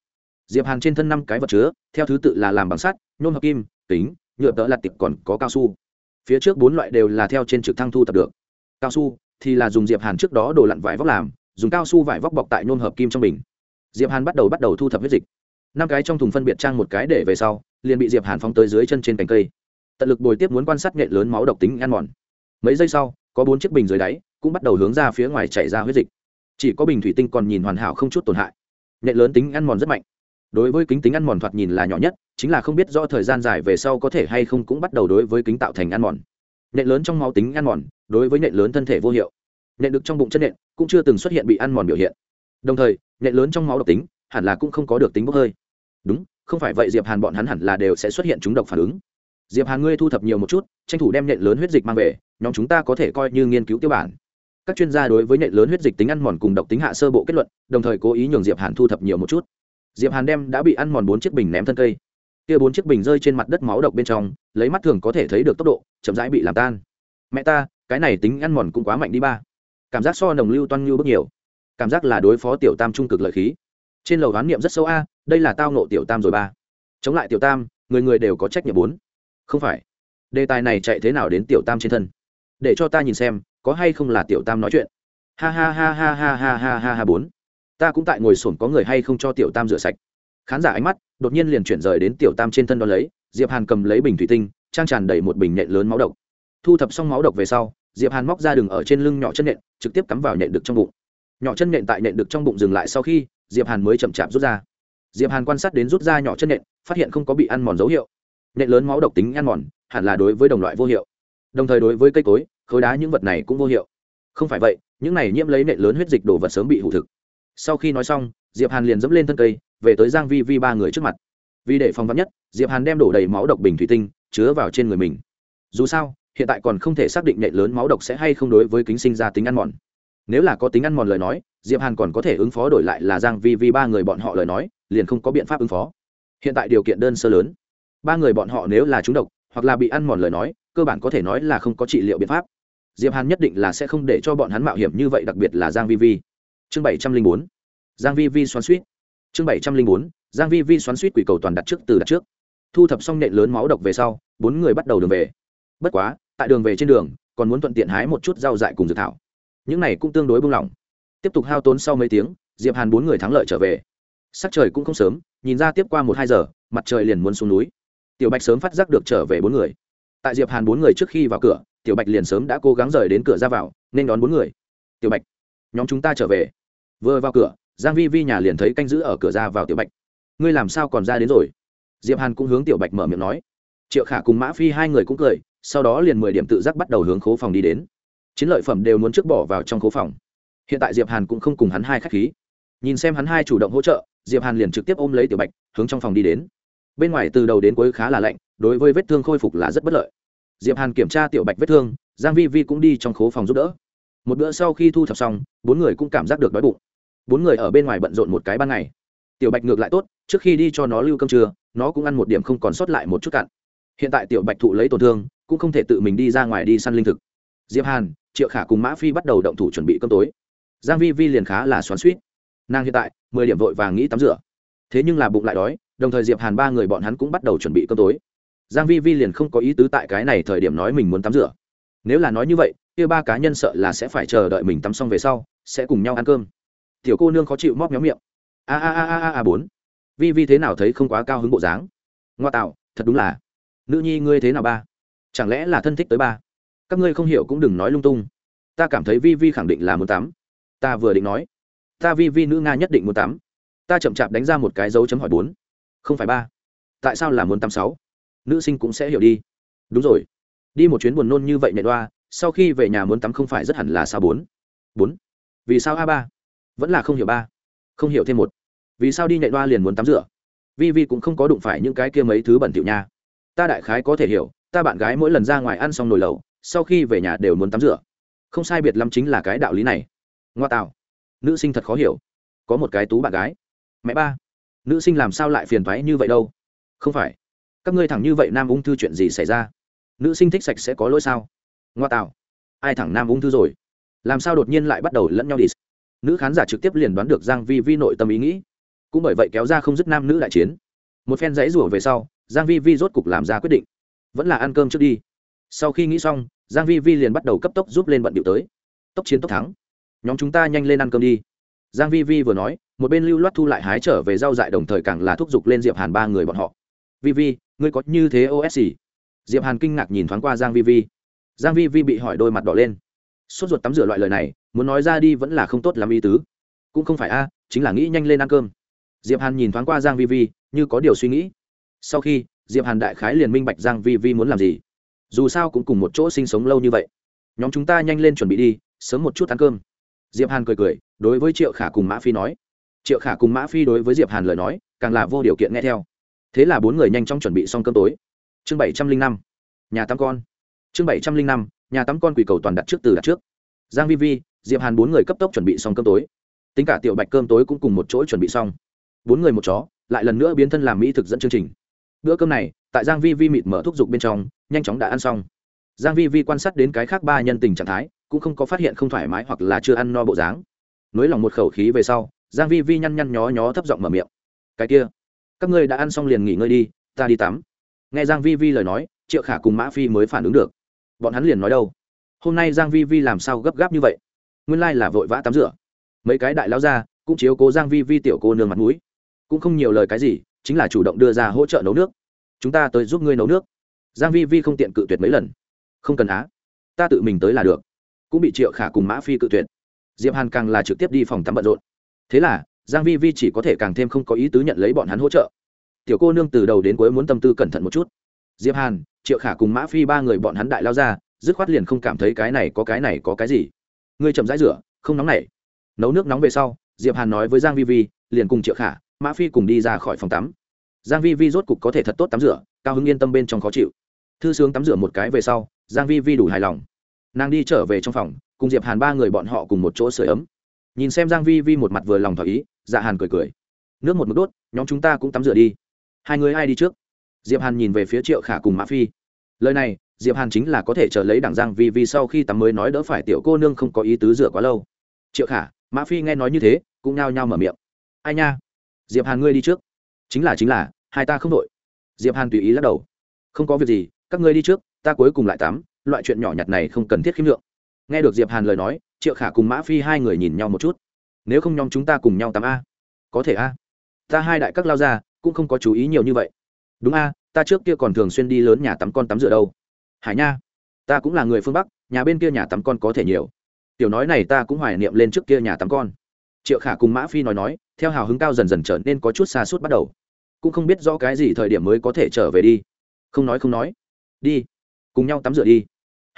Diệp hàn trên thân năm cái vật chứa, theo thứ tự là làm bằng sắt, nhôm hợp kim, kính, nhựa tợ lặt tiệp còn có cao su. Phía trước bốn loại đều là theo trên trực thăng thu tập được. Cao su thì là dùng diệp hàn trước đó đồ lặn vải vóc làm, dùng cao su vải vóc bọc tại nhôm hợp kim trong bình. Diệp hàn bắt đầu bắt đầu thu thập huyết dịch. Năm cái trong thùng phân biệt trang một cái để về sau, liền bị diệp hàn phóng tới dưới chân trên cành cây. Tận lực bồi tiếp muốn quan sát nghệ lớn máu độc tính ăn mòn. Mấy giây sau có bốn chiếc bình dưới đáy, cũng bắt đầu hướng ra phía ngoài chảy ra huyết dịch. Chỉ có bình thủy tinh còn nhìn hoàn hảo không chút tổn hại. Nhện lớn tính ăn mòn rất mạnh. Đối với kính tính ăn mòn thoạt nhìn là nhỏ nhất, chính là không biết do thời gian dài về sau có thể hay không cũng bắt đầu đối với kính tạo thành ăn mòn. Nhện lớn trong máu tính ăn mòn, đối với nhện lớn thân thể vô hiệu. Nhện được trong bụng chân nhện, cũng chưa từng xuất hiện bị ăn mòn biểu hiện. Đồng thời, nhện lớn trong máu độc tính, hẳn là cũng không có được tính bốc hơi. Đúng, không phải vậy diệp hàn bọn hắn hẳn là đều sẽ xuất hiện chúng độc phản ứng. Diệp hàn ngươi thu thập nhiều một chút, tranh thủ đem nhện lớn huyết dịch mang về nhóm chúng ta có thể coi như nghiên cứu tiêu bản. Các chuyên gia đối với nhện lớn huyết dịch tính ăn mòn cùng độc tính hạ sơ bộ kết luận, đồng thời cố ý nhường diệp hàn thu thập nhiều một chút. Diệp hàn đem đã bị ăn mòn bốn chiếc bình ném thân cây. Kia bốn chiếc bình rơi trên mặt đất máu độc bên trong, lấy mắt thường có thể thấy được tốc độ, chậm rãi bị làm tan. Mẹ ta, cái này tính ăn mòn cũng quá mạnh đi ba. Cảm giác so nồng lưu toan như bước nhiều. Cảm giác là đối phó tiểu tam trung cực lợi khí. Trên lầu đoán niệm rất sâu a, đây là tao nộ tiểu tam rồi ba. Chống lại tiểu tam, người người đều có trách nhiệm bốn. Không phải. Đề tài này chạy thế nào đến tiểu tam trên thân? Để cho ta nhìn xem, có hay không là tiểu tam nói chuyện. Ha ha ha ha ha ha ha ha ha bốn. Ta cũng tại ngồi sổn có người hay không cho tiểu tam rửa sạch. Khán giả ánh mắt đột nhiên liền chuyển rời đến tiểu tam trên thân đo lấy, diệp hàn cầm lấy bình thủy tinh, trang tràn đầy một bình nhện lớn máu độc. Thu thập xong máu độc về sau, diệp hàn móc ra đường ở trên lưng nhỏ chân nện trực tiếp cắm vào nhện được trong bụng. Nhỏ chân nện tại nện được trong bụng dừng lại sau khi, diệp hàn mới chậm chạp rút ra. Diệp hàn quan sát đến rút ra nhỏ chân nện phát hiện không có bị ăn mòn dấu hiệu. Nện lớn máu độc tính ăn mòn, hẳn là đối với đồng loại vô hiệu đồng thời đối với cây cối, khối đá những vật này cũng vô hiệu. Không phải vậy, những này nhiễm lấy nện lớn huyết dịch đồ vật sớm bị hủ thực. Sau khi nói xong, diệp hàn liền dẫm lên thân cây, về tới giang vi vi ba người trước mặt. Vì để phòng vắn nhất, diệp hàn đem đổ đầy máu độc bình thủy tinh, chứa vào trên người mình. Dù sao, hiện tại còn không thể xác định nện lớn máu độc sẽ hay không đối với kính sinh ra tính ăn mòn. Nếu là có tính ăn mòn lời nói, diệp hàn còn có thể ứng phó đổi lại là giang vi vi ba người bọn họ lời nói, liền không có biện pháp ứng phó. Hiện tại điều kiện đơn sơ lớn. Ba người bọn họ nếu là trúng độc, hoặc là bị ăn mòn lời nói cơ bản có thể nói là không có trị liệu biện pháp. Diệp hàn nhất định là sẽ không để cho bọn hắn mạo hiểm như vậy, đặc biệt là giang vi vi. Chương bảy trăm linh bốn. Giang vi vi xoắn suýt. Chương bảy trăm linh bốn. Giang vi vi xoắn suýt quỷ cầu toàn đặt trước, từ đặt trước. Thu thập xong nện lớn máu độc về sau, bốn người bắt đầu đường về. Bất quá, tại đường về trên đường, còn muốn thuận tiện hái một chút rau dại cùng dược thảo. Những này cũng tương đối buông lỏng. Tiếp tục hao tốn sau mấy tiếng, diệp hàn bốn người thắng lợi trở về. Sắc trời cũng không sớm, nhìn ra tiếp qua một hai giờ, mặt trời liền muốn xuống núi. Tiểu bạch sớm phát giác được trở về bốn người tại diệp hàn bốn người trước khi vào cửa, tiểu bạch liền sớm đã cố gắng rời đến cửa ra vào, nên đón bốn người. Tiểu bạch, nhóm chúng ta trở về. Vừa vào cửa, giang vi vi nhà liền thấy canh giữ ở cửa ra vào tiểu bạch. Ngươi làm sao còn ra đến rồi? Diệp hàn cũng hướng tiểu bạch mở miệng nói. Triệu khả cùng mã phi hai người cũng cười, sau đó liền mười điểm tự giác bắt đầu hướng khố phòng đi đến. Chiến lợi phẩm đều muốn trước bỏ vào trong khố phòng. Hiện tại diệp hàn cũng không cùng hắn hai khách khí. Nhìn xem hắn hai chủ động hỗ trợ, diệp hàn liền trực tiếp ôm lấy tiểu bạch, hướng trong phòng đi đến bên ngoài từ đầu đến cuối khá là lạnh, đối với vết thương khôi phục là rất bất lợi. Diệp hàn kiểm tra tiểu bạch vết thương, giang vi vi cũng đi trong khố phòng giúp đỡ. Một bữa sau khi thu thập xong, bốn người cũng cảm giác được đói bụng. Bốn người ở bên ngoài bận rộn một cái ban ngày. Tiểu bạch ngược lại tốt, trước khi đi cho nó lưu cơm trưa, nó cũng ăn một điểm không còn sót lại một chút cạn. Hiện tại tiểu bạch thụ lấy tổn thương, cũng không thể tự mình đi ra ngoài đi săn linh thực. Diệp hàn, triệu khả cùng mã phi bắt đầu động thủ chuẩn bị cơm tối. Giang vi vi liền khá là xoắn xuýt. Nàng hiện tại, mười điểm vội vàng nghĩ tắm rửa thế nhưng là bụng lại đói, đồng thời diệp hàn ba người bọn hắn cũng bắt đầu chuẩn bị cơm tối. Giang vi vi liền không có ý tứ tại cái này thời điểm nói mình muốn tắm rửa. Nếu là nói như vậy, kia ba cá nhân sợ là sẽ phải chờ đợi mình tắm xong về sau, sẽ cùng nhau ăn cơm. Tiểu cô nương khó chịu móc méo miệng. A a a a a bốn. Vi vi thế nào thấy không quá cao hứng bộ dáng? Ngoa tạo, thật đúng là. Nữ nhi ngươi thế nào ba? Chẳng lẽ là thân thích tới ba? Các ngươi không hiểu cũng đừng nói lung tung. Ta cảm thấy vi vi khẳng định là muốn tắm. Ta vừa định nói. Ta vi vi nữ nga nhất định muốn tắm ta chậm chạp đánh ra một cái dấu chấm hỏi bốn. Không phải ba. Tại sao là muốn tắm sáu? Nữ sinh cũng sẽ hiểu đi. Đúng rồi. Đi một chuyến buồn nôn như vậy nhẹ đoa, sau khi về nhà muốn tắm không phải rất hẳn là sao bốn? Bốn. Vì sao a ba? Vẫn là không hiểu ba. Không hiểu thêm một. Vì sao đi nệ đoa liền muốn tắm rửa? Vi vi cũng không có đụng phải những cái kia mấy thứ bẩn thỉu nha. Ta đại khái có thể hiểu, ta bạn gái mỗi lần ra ngoài ăn xong nồi lẩu, sau khi về nhà đều muốn tắm rửa. Không sai biệt lắm chính là cái đạo lý này. Ngoa tạo. Nữ sinh thật khó hiểu. Có một cái tú bạn gái mẹ ba, nữ sinh làm sao lại phiền thoái như vậy đâu? Không phải. Các ngươi thẳng như vậy nam ung thư chuyện gì xảy ra? Nữ sinh thích sạch sẽ có lỗi sao? Ngoa tạo. Ai thẳng nam ung thư rồi? Làm sao đột nhiên lại bắt đầu lẫn nhau đi? Nữ khán giả trực tiếp liền đoán được giang vi vi nội tâm ý nghĩ. Cũng bởi vậy kéo ra không dứt nam nữ đại chiến. Một phen dãy rủa về sau, giang vi vi rốt cục làm ra quyết định. Vẫn là ăn cơm trước đi. Sau khi nghĩ xong, giang vi vi liền bắt đầu cấp tốc giúp lên bận điệu tới. Tốc chiến tốc thắng. Nhóm chúng ta nhanh lên ăn cơm đi giang vi vi vừa nói, một bên lưu loát thu lại hái trở về rau dại đồng thời càng là thúc giục lên diệp hàn ba người bọn họ. Vi vi, ngươi có như thế os diệp hàn kinh ngạc nhìn thoáng qua giang vi vi. Giang vi vi bị hỏi đôi mặt đỏ lên. Sốt ruột tắm rửa loại lời này, muốn nói ra đi vẫn là không tốt làm ý tứ. Cũng không phải a, chính là nghĩ nhanh lên ăn cơm. Diệp hàn nhìn thoáng qua giang vi vi, như có điều suy nghĩ. Sau khi, diệp hàn đại khái liền minh bạch giang vi vi muốn làm gì. Dù sao cũng cùng một chỗ sinh sống lâu như vậy. Nhóm chúng ta nhanh lên chuẩn bị đi, sớm một chút ăn cơm. Diệp hàn cười cười đối với triệu khả cùng mã phi nói. Triệu khả cùng mã phi đối với diệp hàn lời nói, càng là vô điều kiện nghe theo. Thế là bốn người nhanh chóng chuẩn bị xong cơm tối. Chương bảy trăm linh năm, nhà tắm con. Chương bảy trăm linh năm, nhà tắm con quỷ cầu toàn đặt trước từ đặt trước. Giang vi vi, diệp hàn bốn người cấp tốc chuẩn bị xong cơm tối. Tính cả tiểu bạch cơm tối cũng cùng một chỗ chuẩn bị xong. Bốn người một chó, lại lần nữa biến thân làm mỹ thực dẫn chương trình. Bữa cơm này, tại giang vi vi mịt mở thúc giục bên trong, nhanh chóng đã ăn xong. Giang vi vi quan sát đến cái khác ba nhân tình trạng thái, cũng không có phát hiện không thoải mái hoặc là chưa ăn no bộ dáng nối lòng một khẩu khí về sau, giang vi vi nhăn nhăn nhó nhó thấp giọng mở miệng. Cái kia, các ngươi đã ăn xong liền nghỉ ngơi đi, ta đi tắm. Nghe giang vi vi lời nói, triệu khả cùng mã phi mới phản ứng được. Bọn hắn liền nói đâu? Hôm nay giang vi vi làm sao gấp gáp như vậy? Nguyên lai là vội vã tắm rửa. Mấy cái đại lão ra cũng chiếu cố giang vi vi tiểu cô nương mặt mũi. Cũng không nhiều lời cái gì, chính là chủ động đưa ra hỗ trợ nấu nước. Chúng ta tới giúp ngươi nấu nước. Giang vi vi không tiện cự tuyệt mấy lần. Không cần á, ta tự mình tới là được. Cũng bị triệu khả cùng mã phi cự tuyệt diệp hàn càng là trực tiếp đi phòng tắm bận rộn. Thế là, giang vi vi chỉ có thể càng thêm không có ý tứ nhận lấy bọn hắn hỗ trợ. Tiểu cô nương từ đầu đến cuối muốn tâm tư cẩn thận một chút. Diệp hàn, triệu khả cùng mã phi ba người bọn hắn đại lao ra, dứt khoát liền không cảm thấy cái này có cái này có cái gì. Ngươi chậm rãi rửa, không nóng nảy. Nấu nước nóng về sau, diệp hàn nói với giang vi vi, liền cùng triệu khả, mã phi cùng đi ra khỏi phòng tắm. Giang vi vi rốt cục có thể thật tốt tắm rửa, cao hứng yên tâm bên trong khó chịu. Thư sướng tắm rửa một cái về sau, giang vi vi đủ hài lòng. Nàng đi trở về trong phòng cùng diệp hàn ba người bọn họ cùng một chỗ sưởi ấm. Nhìn xem giang vi vi một mặt vừa lòng thỏa ý dạ hàn cười cười. Nước một mực đốt, nhóm chúng ta cũng tắm rửa đi. Hai người ai đi trước? Diệp hàn nhìn về phía triệu khả cùng mã phi. Lời này, diệp hàn chính là có thể chờ lấy đảng giang vi vi sau khi tắm mới nói đỡ phải tiểu cô nương không có ý tứ rửa quá lâu. Triệu khả, mã phi nghe nói như thế, cũng nhao nhao mở miệng. Ai nha? Diệp hàn ngươi đi trước. Chính là chính là, hai ta không đội. Diệp hàn tùy ý lắc đầu. Không có việc gì, các ngươi đi trước, ta cuối cùng lại tắm, loại chuyện nhỏ nhặt này không cần thiết khiêm lượng nghe được diệp hàn lời nói, triệu khả cùng mã phi hai người nhìn nhau một chút. Nếu không nhóm chúng ta cùng nhau tắm a. Có thể a. Ta hai đại các lao ra, cũng không có chú ý nhiều như vậy. Đúng a, ta trước kia còn thường xuyên đi lớn nhà tắm con tắm rửa đâu. Hải nha, ta cũng là người phương bắc, nhà bên kia nhà tắm con có thể nhiều. Tiểu nói này ta cũng hoài niệm lên trước kia nhà tắm con. Triệu khả cùng mã phi nói nói, theo hào hứng cao dần dần trở nên có chút xa suốt bắt đầu. Cũng không biết rõ cái gì thời điểm mới có thể trở về đi. Không nói không nói. Đi, cùng nhau tắm rửa đi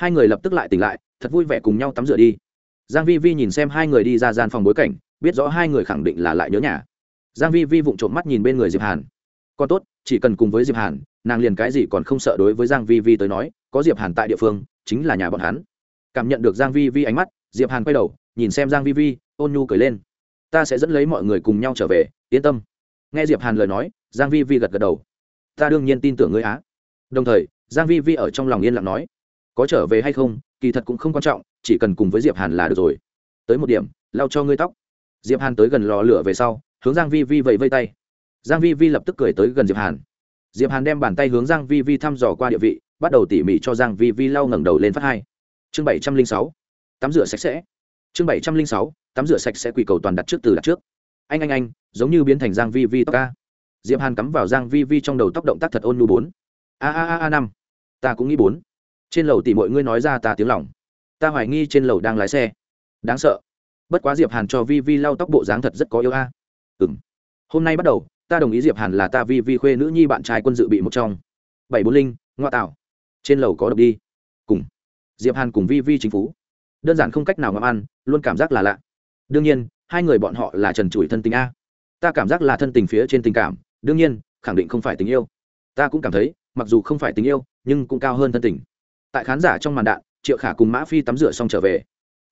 hai người lập tức lại tỉnh lại, thật vui vẻ cùng nhau tắm rửa đi. Giang vi vi nhìn xem hai người đi ra gian phòng bối cảnh, biết rõ hai người khẳng định là lại nhớ nhà. Giang vi vi vụng trộm mắt nhìn bên người diệp hàn. Còn tốt, chỉ cần cùng với diệp hàn, nàng liền cái gì còn không sợ đối với giang vi vi tới nói, có diệp hàn tại địa phương, chính là nhà bọn hắn. Cảm nhận được giang vi vi ánh mắt, diệp hàn quay đầu, nhìn xem giang vi vi, ôn nhu cười lên. Ta sẽ dẫn lấy mọi người cùng nhau trở về, yên tâm. Nghe diệp hàn lời nói, giang vi vi gật gật đầu. Ta đương nhiên tin tưởng ngươi á. Đồng thời, giang vi vi ở trong lòng yên lặng nói có trở về hay không, kỳ thật cũng không quan trọng, chỉ cần cùng với diệp hàn là được rồi. Tới một điểm, lau cho ngươi tóc. Diệp hàn tới gần lò lửa về sau, hướng giang vi vi vẫy vây tay. Giang vi vi lập tức cười tới gần diệp hàn. Diệp hàn đem bàn tay hướng giang vi vi thăm dò qua địa vị, bắt đầu tỉ mỉ cho giang vi vi lau ngẩng đầu lên phát hai. Chương bảy trăm linh sáu. Tắm rửa sạch sẽ. Chương bảy trăm linh sáu. Tắm rửa sạch sẽ quỳ cầu toàn đặt trước từ đặt trước. Anh anh anh, giống như biến thành giang vi vi tóc ca. Diệp hàn cắm vào giang vi vi trong đầu tóc động tác thật ôn nhu bốn. A a a a năm. Ta cũng nghĩ bốn trên lầu tỉ mọi ngươi nói ra ta tiếng lòng. Ta hoài nghi trên lầu đang lái xe. Đáng sợ. Bất quá diệp hàn cho vi vi lau tóc bộ dáng thật rất có yêu a. À. ừm. Hôm nay bắt đầu, ta đồng ý diệp hàn là ta vi vi khuê nữ nhi bạn trai quân dự bị một trong. Bảy bốn linh, ngoa tạo. Trên lầu có độc đi. Cùng. Diệp hàn cùng vi vi chính phú. Đơn giản không cách nào ngậm ăn, luôn cảm giác là lạ. Đương nhiên, hai người bọn họ là trần trụi thân tình a. Ta cảm giác là thân tình phía trên tình cảm, đương nhiên, khẳng định không phải tình yêu. Ta cũng cảm thấy, mặc dù không phải tình yêu, nhưng cũng cao hơn thân tình tại khán giả trong màn đạn, triệu khả cùng mã phi tắm rửa xong trở về.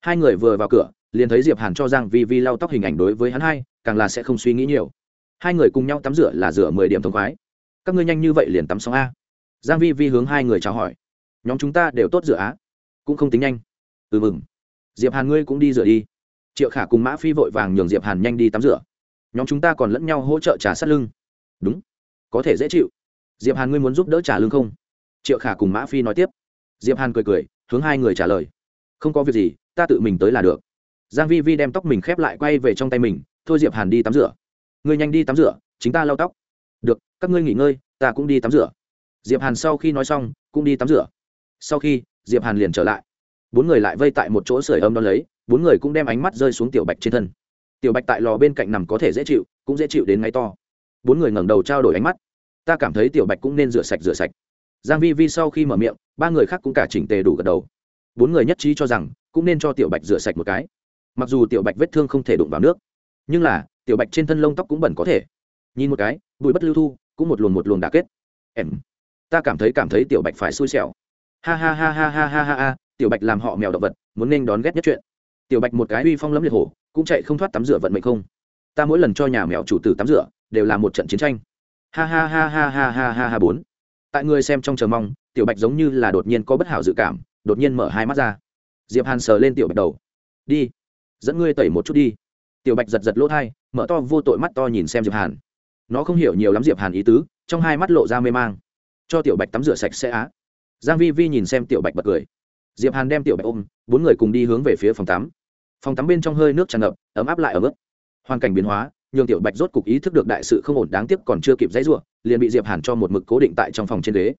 Hai người vừa vào cửa, liền thấy diệp hàn cho giang vi vi lau tóc hình ảnh đối với hắn hai, càng là sẽ không suy nghĩ nhiều. Hai người cùng nhau tắm rửa là rửa mười điểm thông khoái. Các ngươi nhanh như vậy liền tắm xong a? Giang vi vi hướng hai người chào hỏi. Nhóm chúng ta đều tốt rửa á. Cũng không tính nhanh. Ừ mừng. Diệp hàn ngươi cũng đi rửa đi. Triệu khả cùng mã phi vội vàng nhường diệp hàn nhanh đi tắm rửa. Nhóm chúng ta còn lẫn nhau hỗ trợ trả sát lưng. Đúng. Có thể dễ chịu. Diệp hàn ngươi muốn giúp đỡ trả lương không? Triệu khả cùng mã phi nói tiếp diệp hàn cười cười, hướng hai người trả lời. Không có việc gì, ta tự mình tới là được. Giang vi vi đem tóc mình khép lại quay về trong tay mình, thôi diệp hàn đi tắm rửa. Ngươi nhanh đi tắm rửa, chính ta lau tóc. Được, các ngươi nghỉ ngơi, ta cũng đi tắm rửa. Diệp hàn sau khi nói xong, cũng đi tắm rửa. Sau khi, diệp hàn liền trở lại. Bốn người lại vây tại một chỗ sưởi ấm đón lấy, bốn người cũng đem ánh mắt rơi xuống tiểu bạch trên thân. Tiểu bạch tại lò bên cạnh nằm có thể dễ chịu, cũng dễ chịu đến ngay to. Bốn người ngẩng đầu trao đổi ánh mắt. Ta cảm thấy tiểu bạch cũng nên rửa sạch rửa sạch giang vi vi sau khi mở miệng ba người khác cũng cả chỉnh tề đủ gật đầu bốn người nhất trí cho rằng cũng nên cho tiểu bạch rửa sạch một cái mặc dù tiểu bạch vết thương không thể đụng vào nước nhưng là tiểu bạch trên thân lông tóc cũng bẩn có thể nhìn một cái bụi bất lưu thu cũng một luồng một luồng đà kết em ta cảm thấy cảm thấy tiểu bạch phải xui xẻo ha ha ha ha ha ha ha ha tiểu bạch làm họ mèo động vật muốn nên đón ghét nhất chuyện tiểu bạch một cái uy phong lẫm liệt hổ cũng chạy không thoát tắm rửa vận mệnh không ta mỗi lần cho nhà mèo chủ tử tắm rửa đều là một trận chiến tranh ha ha ha ha ha ha ha ha bốn tại người xem trong chờ mong, tiểu bạch giống như là đột nhiên có bất hảo dự cảm, đột nhiên mở hai mắt ra. Diệp hàn sờ lên tiểu bạch đầu. Đi, dẫn ngươi tẩy một chút đi. Tiểu bạch giật giật lỗ thai, mở to vô tội mắt to nhìn xem diệp hàn. Nó không hiểu nhiều lắm diệp hàn ý tứ, trong hai mắt lộ ra mê mang. Cho tiểu bạch tắm rửa sạch sẽ á. Giang vi vi nhìn xem tiểu bạch bật cười. Diệp hàn đem tiểu bạch ôm, bốn người cùng đi hướng về phía phòng tắm. Phòng tắm bên trong hơi nước tràn ngập, ấm áp lại ở mức hoàn cảnh biến hóa nhường tiểu bạch rốt cục ý thức được đại sự không ổn đáng tiếc còn chưa kịp dãy ruộng liền bị diệp hàn cho một mực cố định tại trong phòng trên ghế.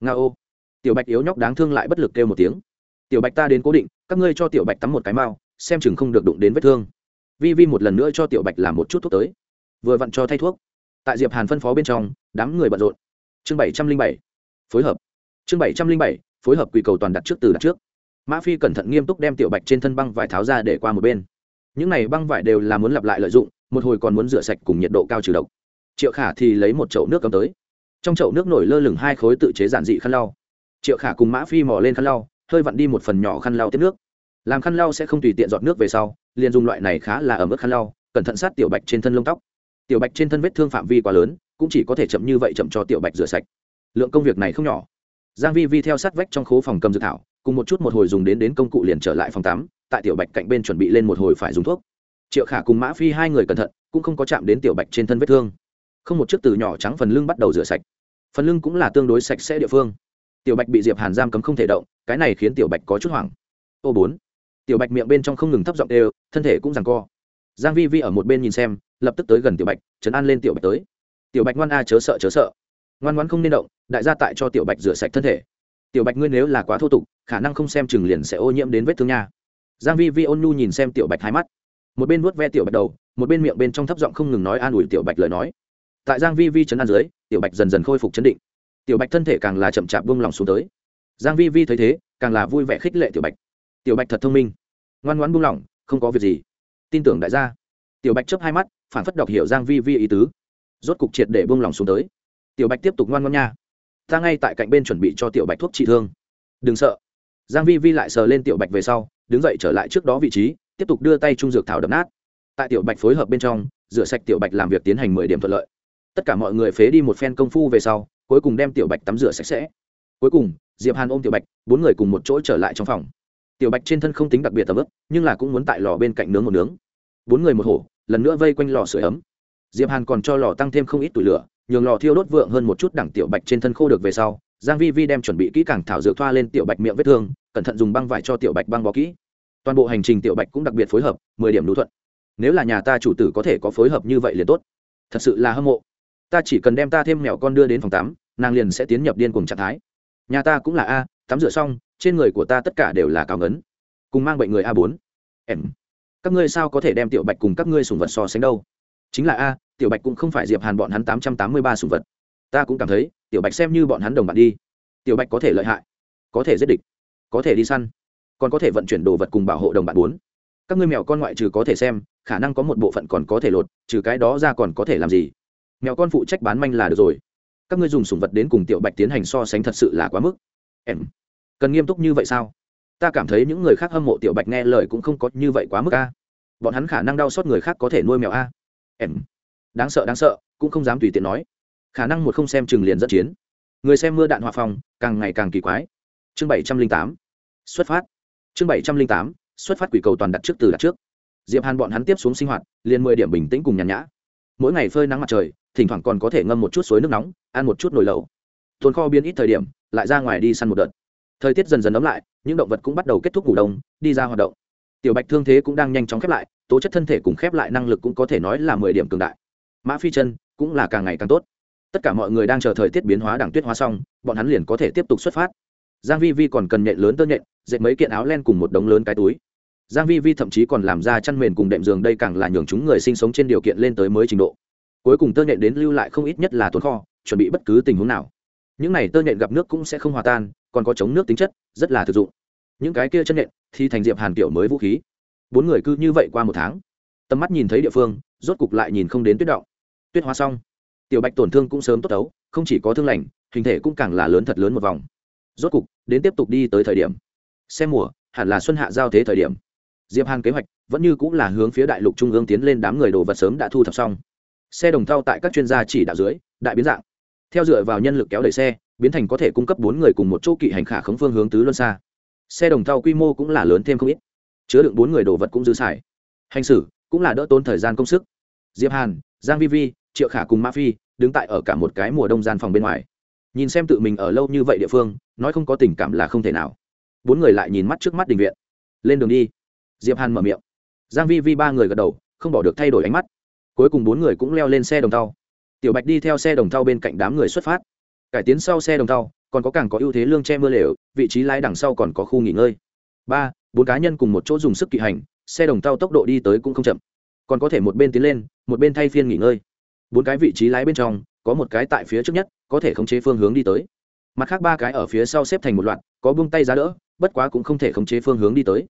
Nga ô. Tiểu bạch yếu nhóc đáng thương lại bất lực kêu một tiếng. Tiểu bạch ta đến cố định, các ngươi cho tiểu bạch tắm một cái mao xem chừng không được đụng đến vết thương. Vi vi một lần nữa cho tiểu bạch làm một chút thuốc tới. Vừa vặn cho thay thuốc. Tại diệp hàn phân phó bên trong, đám người bận rộn. Chương bảy trăm linh bảy. Phối hợp. Chương bảy trăm linh bảy, phối hợp quỳ cầu toàn đặt trước từ đặt trước. Mã phi cẩn thận nghiêm túc đem tiểu bạch trên thân băng vải tháo ra để qua một bên. Những này băng vải đều là muốn lặp lại lợi dụng một hồi còn muốn rửa sạch cùng nhiệt độ cao trừ độc. Triệu khả thì lấy một chậu nước cầm tới. Trong chậu nước nổi lơ lửng hai khối tự chế giản dị khăn lau. Triệu khả cùng mã phi mò lên khăn lau, hơi vặn đi một phần nhỏ khăn lau tiếp nước. Làm khăn lau sẽ không tùy tiện dọn nước về sau, liền dùng loại này khá là ở mức khăn lau, cẩn thận sát tiểu bạch trên thân lông tóc. Tiểu bạch trên thân vết thương phạm vi quá lớn, cũng chỉ có thể chậm như vậy chậm cho tiểu bạch rửa sạch. Lượng công việc này không nhỏ. Giang vi vi theo sát vách trong khố phòng cầm dược thảo, cùng một chút một hồi dùng đến đến công cụ liền trở lại phòng tắm, tại tiểu bạch cạnh bên chuẩn bị lên một hồi phải dùng thuốc triệu khả cùng mã phi hai người cẩn thận, cũng không có chạm đến tiểu bạch trên thân vết thương. Không một chiếc từ nhỏ trắng phần lưng bắt đầu rửa sạch. Phần lưng cũng là tương đối sạch sẽ địa phương. Tiểu bạch bị diệp hàn giam cấm không thể động, cái này khiến tiểu bạch có chút hoảng. Ô bốn. Tiểu bạch miệng bên trong không ngừng thấp giọng đều thân thể cũng giằng co. Giang vi vi ở một bên nhìn xem, lập tức tới gần tiểu bạch chấn an lên tiểu bạch tới. Tiểu bạch ngoan a chớ sợ chớ sợ. Ngoan ngoãn không nên động, đại gia tại cho tiểu bạch rửa sạch thân thể. Tiểu bạch ngươi nếu là quá thô tục, khả năng không xem chừng liền sẽ ô nhiễm đến vết thương nha. Giang vi vi ôn nhu nhìn xem tiểu bạch hai mắt một bên vuốt ve tiểu bạch đầu một bên miệng bên trong thấp giọng không ngừng nói an ủi tiểu bạch lời nói. Tại giang vi vi chấn an dưới tiểu bạch dần dần khôi phục chấn định. Tiểu bạch thân thể càng là chậm chạp buông lòng xuống tới. Giang vi vi thấy thế càng là vui vẻ khích lệ tiểu bạch. Tiểu bạch thật thông minh. Ngoan ngoãn buông lòng, không có việc gì. Tin tưởng đại gia. Tiểu bạch chớp hai mắt phản phất đọc hiểu giang vi vi ý tứ. Rốt cục triệt để buông lòng xuống tới. Tiểu bạch tiếp tục ngoan ngoãn nha. Ta ngay tại cạnh bên chuẩn bị cho tiểu bạch thuốc trị thương. Đừng sợ. Giang vi vi lại sờ lên tiểu bạch về sau đứng dậy trở lại trước đó vị trí tiếp tục đưa tay trung dược thảo đập nát. Tại tiểu bạch phối hợp bên trong, rửa sạch tiểu bạch làm việc tiến hành mười điểm thuận lợi. Tất cả mọi người phế đi một phen công phu về sau, cuối cùng đem tiểu bạch tắm rửa sạch sẽ. Cuối cùng, diệp hàn ôm tiểu bạch, bốn người cùng một chỗ trở lại trong phòng. Tiểu bạch trên thân không tính đặc biệt tầm ướp nhưng là cũng muốn tại lò bên cạnh nướng một nướng. Bốn người một hổ, lần nữa vây quanh lò sưởi ấm. Diệp hàn còn cho lò tăng thêm không ít tuổi lửa, nhường lò thiêu đốt vượng hơn một chút đẳng tiểu bạch trên thân khô được về sau, giang vi vi đem chuẩn bị kỹ càng thảo dược thoa lên tiểu bạch miệng vết thương, cẩn thận dùng băng vải cho tiểu bạch băng bó kỹ toàn bộ hành trình tiểu bạch cũng đặc biệt phối hợp, mười điểm đủ thuận. Nếu là nhà ta chủ tử có thể có phối hợp như vậy liền tốt. Thật sự là hâm mộ. Ta chỉ cần đem ta thêm mèo con đưa đến phòng tắm, nàng liền sẽ tiến nhập điên cùng trạng thái. Nhà ta cũng là a, tắm rửa xong, trên người của ta tất cả đều là cao ngấn cùng mang bệnh người a bốn. Em. Các ngươi sao có thể đem tiểu bạch cùng các ngươi sùng vật so sánh đâu? Chính là a, tiểu bạch cũng không phải diệp hàn bọn hắn tám trăm tám mươi ba sùng vật. Ta cũng cảm thấy, tiểu bạch xem như bọn hắn đồng bạn đi. Tiểu bạch có thể lợi hại, có thể giết địch, có thể đi săn còn có thể vận chuyển đồ vật cùng bảo hộ đồng bạn bốn. Các ngươi mèo con ngoại trừ có thể xem, khả năng có một bộ phận còn có thể lột, trừ cái đó ra còn có thể làm gì? Mèo con phụ trách bán manh là được rồi. Các ngươi dùng sủng vật đến cùng tiểu bạch tiến hành so sánh thật sự là quá mức. Em, cần nghiêm túc như vậy sao? Ta cảm thấy những người khác hâm mộ tiểu bạch nghe lời cũng không có như vậy quá mức a. Bọn hắn khả năng đau xót người khác có thể nuôi mèo a. Em, đáng sợ đáng sợ, cũng không dám tùy tiện nói. Khả năng một không xem chừng liền dẫn chiến. Người xem mưa đạn hòa phong, càng ngày càng kỳ quái. Chương bảy trăm linh tám, xuất phát chương bảy trăm linh tám, xuất phát quỷ cầu toàn đặt trước từ đặt trước. Diệp hàn bọn hắn tiếp xuống sinh hoạt, liền mười điểm bình tĩnh cùng nhàn nhã. Mỗi ngày phơi nắng mặt trời, thỉnh thoảng còn có thể ngâm một chút suối nước nóng, ăn một chút nồi lẩu. Tồn kho biến ít thời điểm, lại ra ngoài đi săn một đợt. Thời tiết dần dần ấm lại, những động vật cũng bắt đầu kết thúc ngủ đông, đi ra hoạt động. Tiểu bạch thương thế cũng đang nhanh chóng khép lại, tố chất thân thể cùng khép lại năng lực cũng có thể nói là mười điểm cường đại. Mã phi chân cũng là càng ngày càng tốt. Tất cả mọi người đang chờ thời tiết biến hóa đảng tuyết hóa xong, bọn hắn liền có thể tiếp tục xuất phát. Giang vi vi còn cần nhện lớn tơ nhện dệt mấy kiện áo len cùng một đống lớn cái túi. Giang vi vi thậm chí còn làm ra chăn mền cùng đệm giường đây càng là nhường chúng người sinh sống trên điều kiện lên tới mới trình độ. Cuối cùng tơ nhện đến lưu lại không ít nhất là tồn kho, chuẩn bị bất cứ tình huống nào. Những này tơ nhện gặp nước cũng sẽ không hòa tan, còn có chống nước tính chất, rất là thực dụng. Những cái kia chân nhện thì thành diệp hàn kiểu mới vũ khí. Bốn người cứ như vậy qua một tháng. Tầm mắt nhìn thấy địa phương, rốt cục lại nhìn không đến tuyết động. Tuyết hóa xong, tiểu bạch tổn thương cũng sớm tốt đấu, không chỉ có thương lành, hình thể cũng càng là lớn thật lớn một vòng. Rốt cục, đến tiếp tục đi tới thời điểm xem mùa, hẳn là xuân hạ giao thế thời điểm. Diệp hàn kế hoạch vẫn như cũng là hướng phía đại lục trung ương tiến lên đám người đồ vật sớm đã thu thập xong. Xe đồng thau tại các chuyên gia chỉ đạo dưới, đại biến dạng. Theo dựa vào nhân lực kéo đẩy xe, biến thành có thể cung cấp bốn người cùng một chỗ kỵ hành khả khống phương hướng tứ luân xa. Xe đồng thau quy mô cũng là lớn thêm không ít, chứa đựng bốn người đồ vật cũng dư xài. Hành xử cũng là đỡ tốn thời gian công sức. Diệp hàn, giang vi vi, triệu khả cùng ma phi đứng tại ở cả một cái mùa đông gian phòng bên ngoài. Nhìn xem tự mình ở lâu như vậy địa phương, nói không có tình cảm là không thể nào bốn người lại nhìn mắt trước mắt đình viện. Lên đường đi. Diệp hàn mở miệng. Giang vi vi ba người gật đầu, không bỏ được thay đổi ánh mắt. Cuối cùng bốn người cũng leo lên xe đồng thau. Tiểu bạch đi theo xe đồng thau bên cạnh đám người xuất phát. Cải tiến sau xe đồng thau, còn có càng có ưu thế lương che mưa lều, vị trí lái đằng sau còn có khu nghỉ ngơi. Ba, bốn cá nhân cùng một chỗ dùng sức kỵ hành, xe đồng thau tốc độ đi tới cũng không chậm. Còn có thể một bên tiến lên, một bên thay phiên nghỉ ngơi. Bốn cái vị trí lái bên trong, có một cái tại phía trước nhất, có thể khống chế phương hướng đi tới. Mặt khác ba cái ở phía sau xếp thành một loạt, có buông tay giá đỡ bất quá cũng không thể khống chế phương hướng đi tới.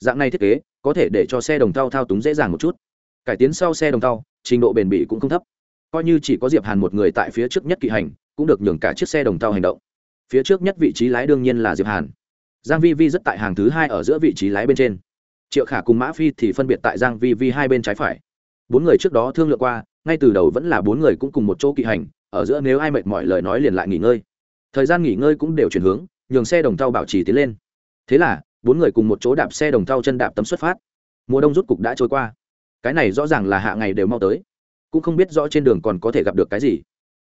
Dạng này thiết kế, có thể để cho xe đồng thau thao túng dễ dàng một chút. Cải tiến sau xe đồng thau, trình độ bền bỉ cũng không thấp. Coi như chỉ có diệp hàn một người tại phía trước nhất kỵ hành, cũng được nhường cả chiếc xe đồng thau hành động. Phía trước nhất vị trí lái đương nhiên là diệp hàn. Giang vi vi rất tại hàng thứ hai ở giữa vị trí lái bên trên. Triệu khả cùng mã phi thì phân biệt tại giang vi vi hai bên trái phải. Bốn người trước đó thương lượng qua, ngay từ đầu vẫn là bốn người cũng cùng một chỗ kỵ hành, ở giữa nếu ai mệt mỏi lời nói liền lại nghỉ ngơi. Thời gian nghỉ ngơi cũng đều chuyển hướng, nhường xe đồng thau bảo trì tiến lên thế là, bốn người cùng một chỗ đạp xe đồng thau chân đạp tấm xuất phát. Mùa đông rút cục đã trôi qua. Cái này rõ ràng là hạ ngày đều mau tới. Cũng không biết rõ trên đường còn có thể gặp được cái gì.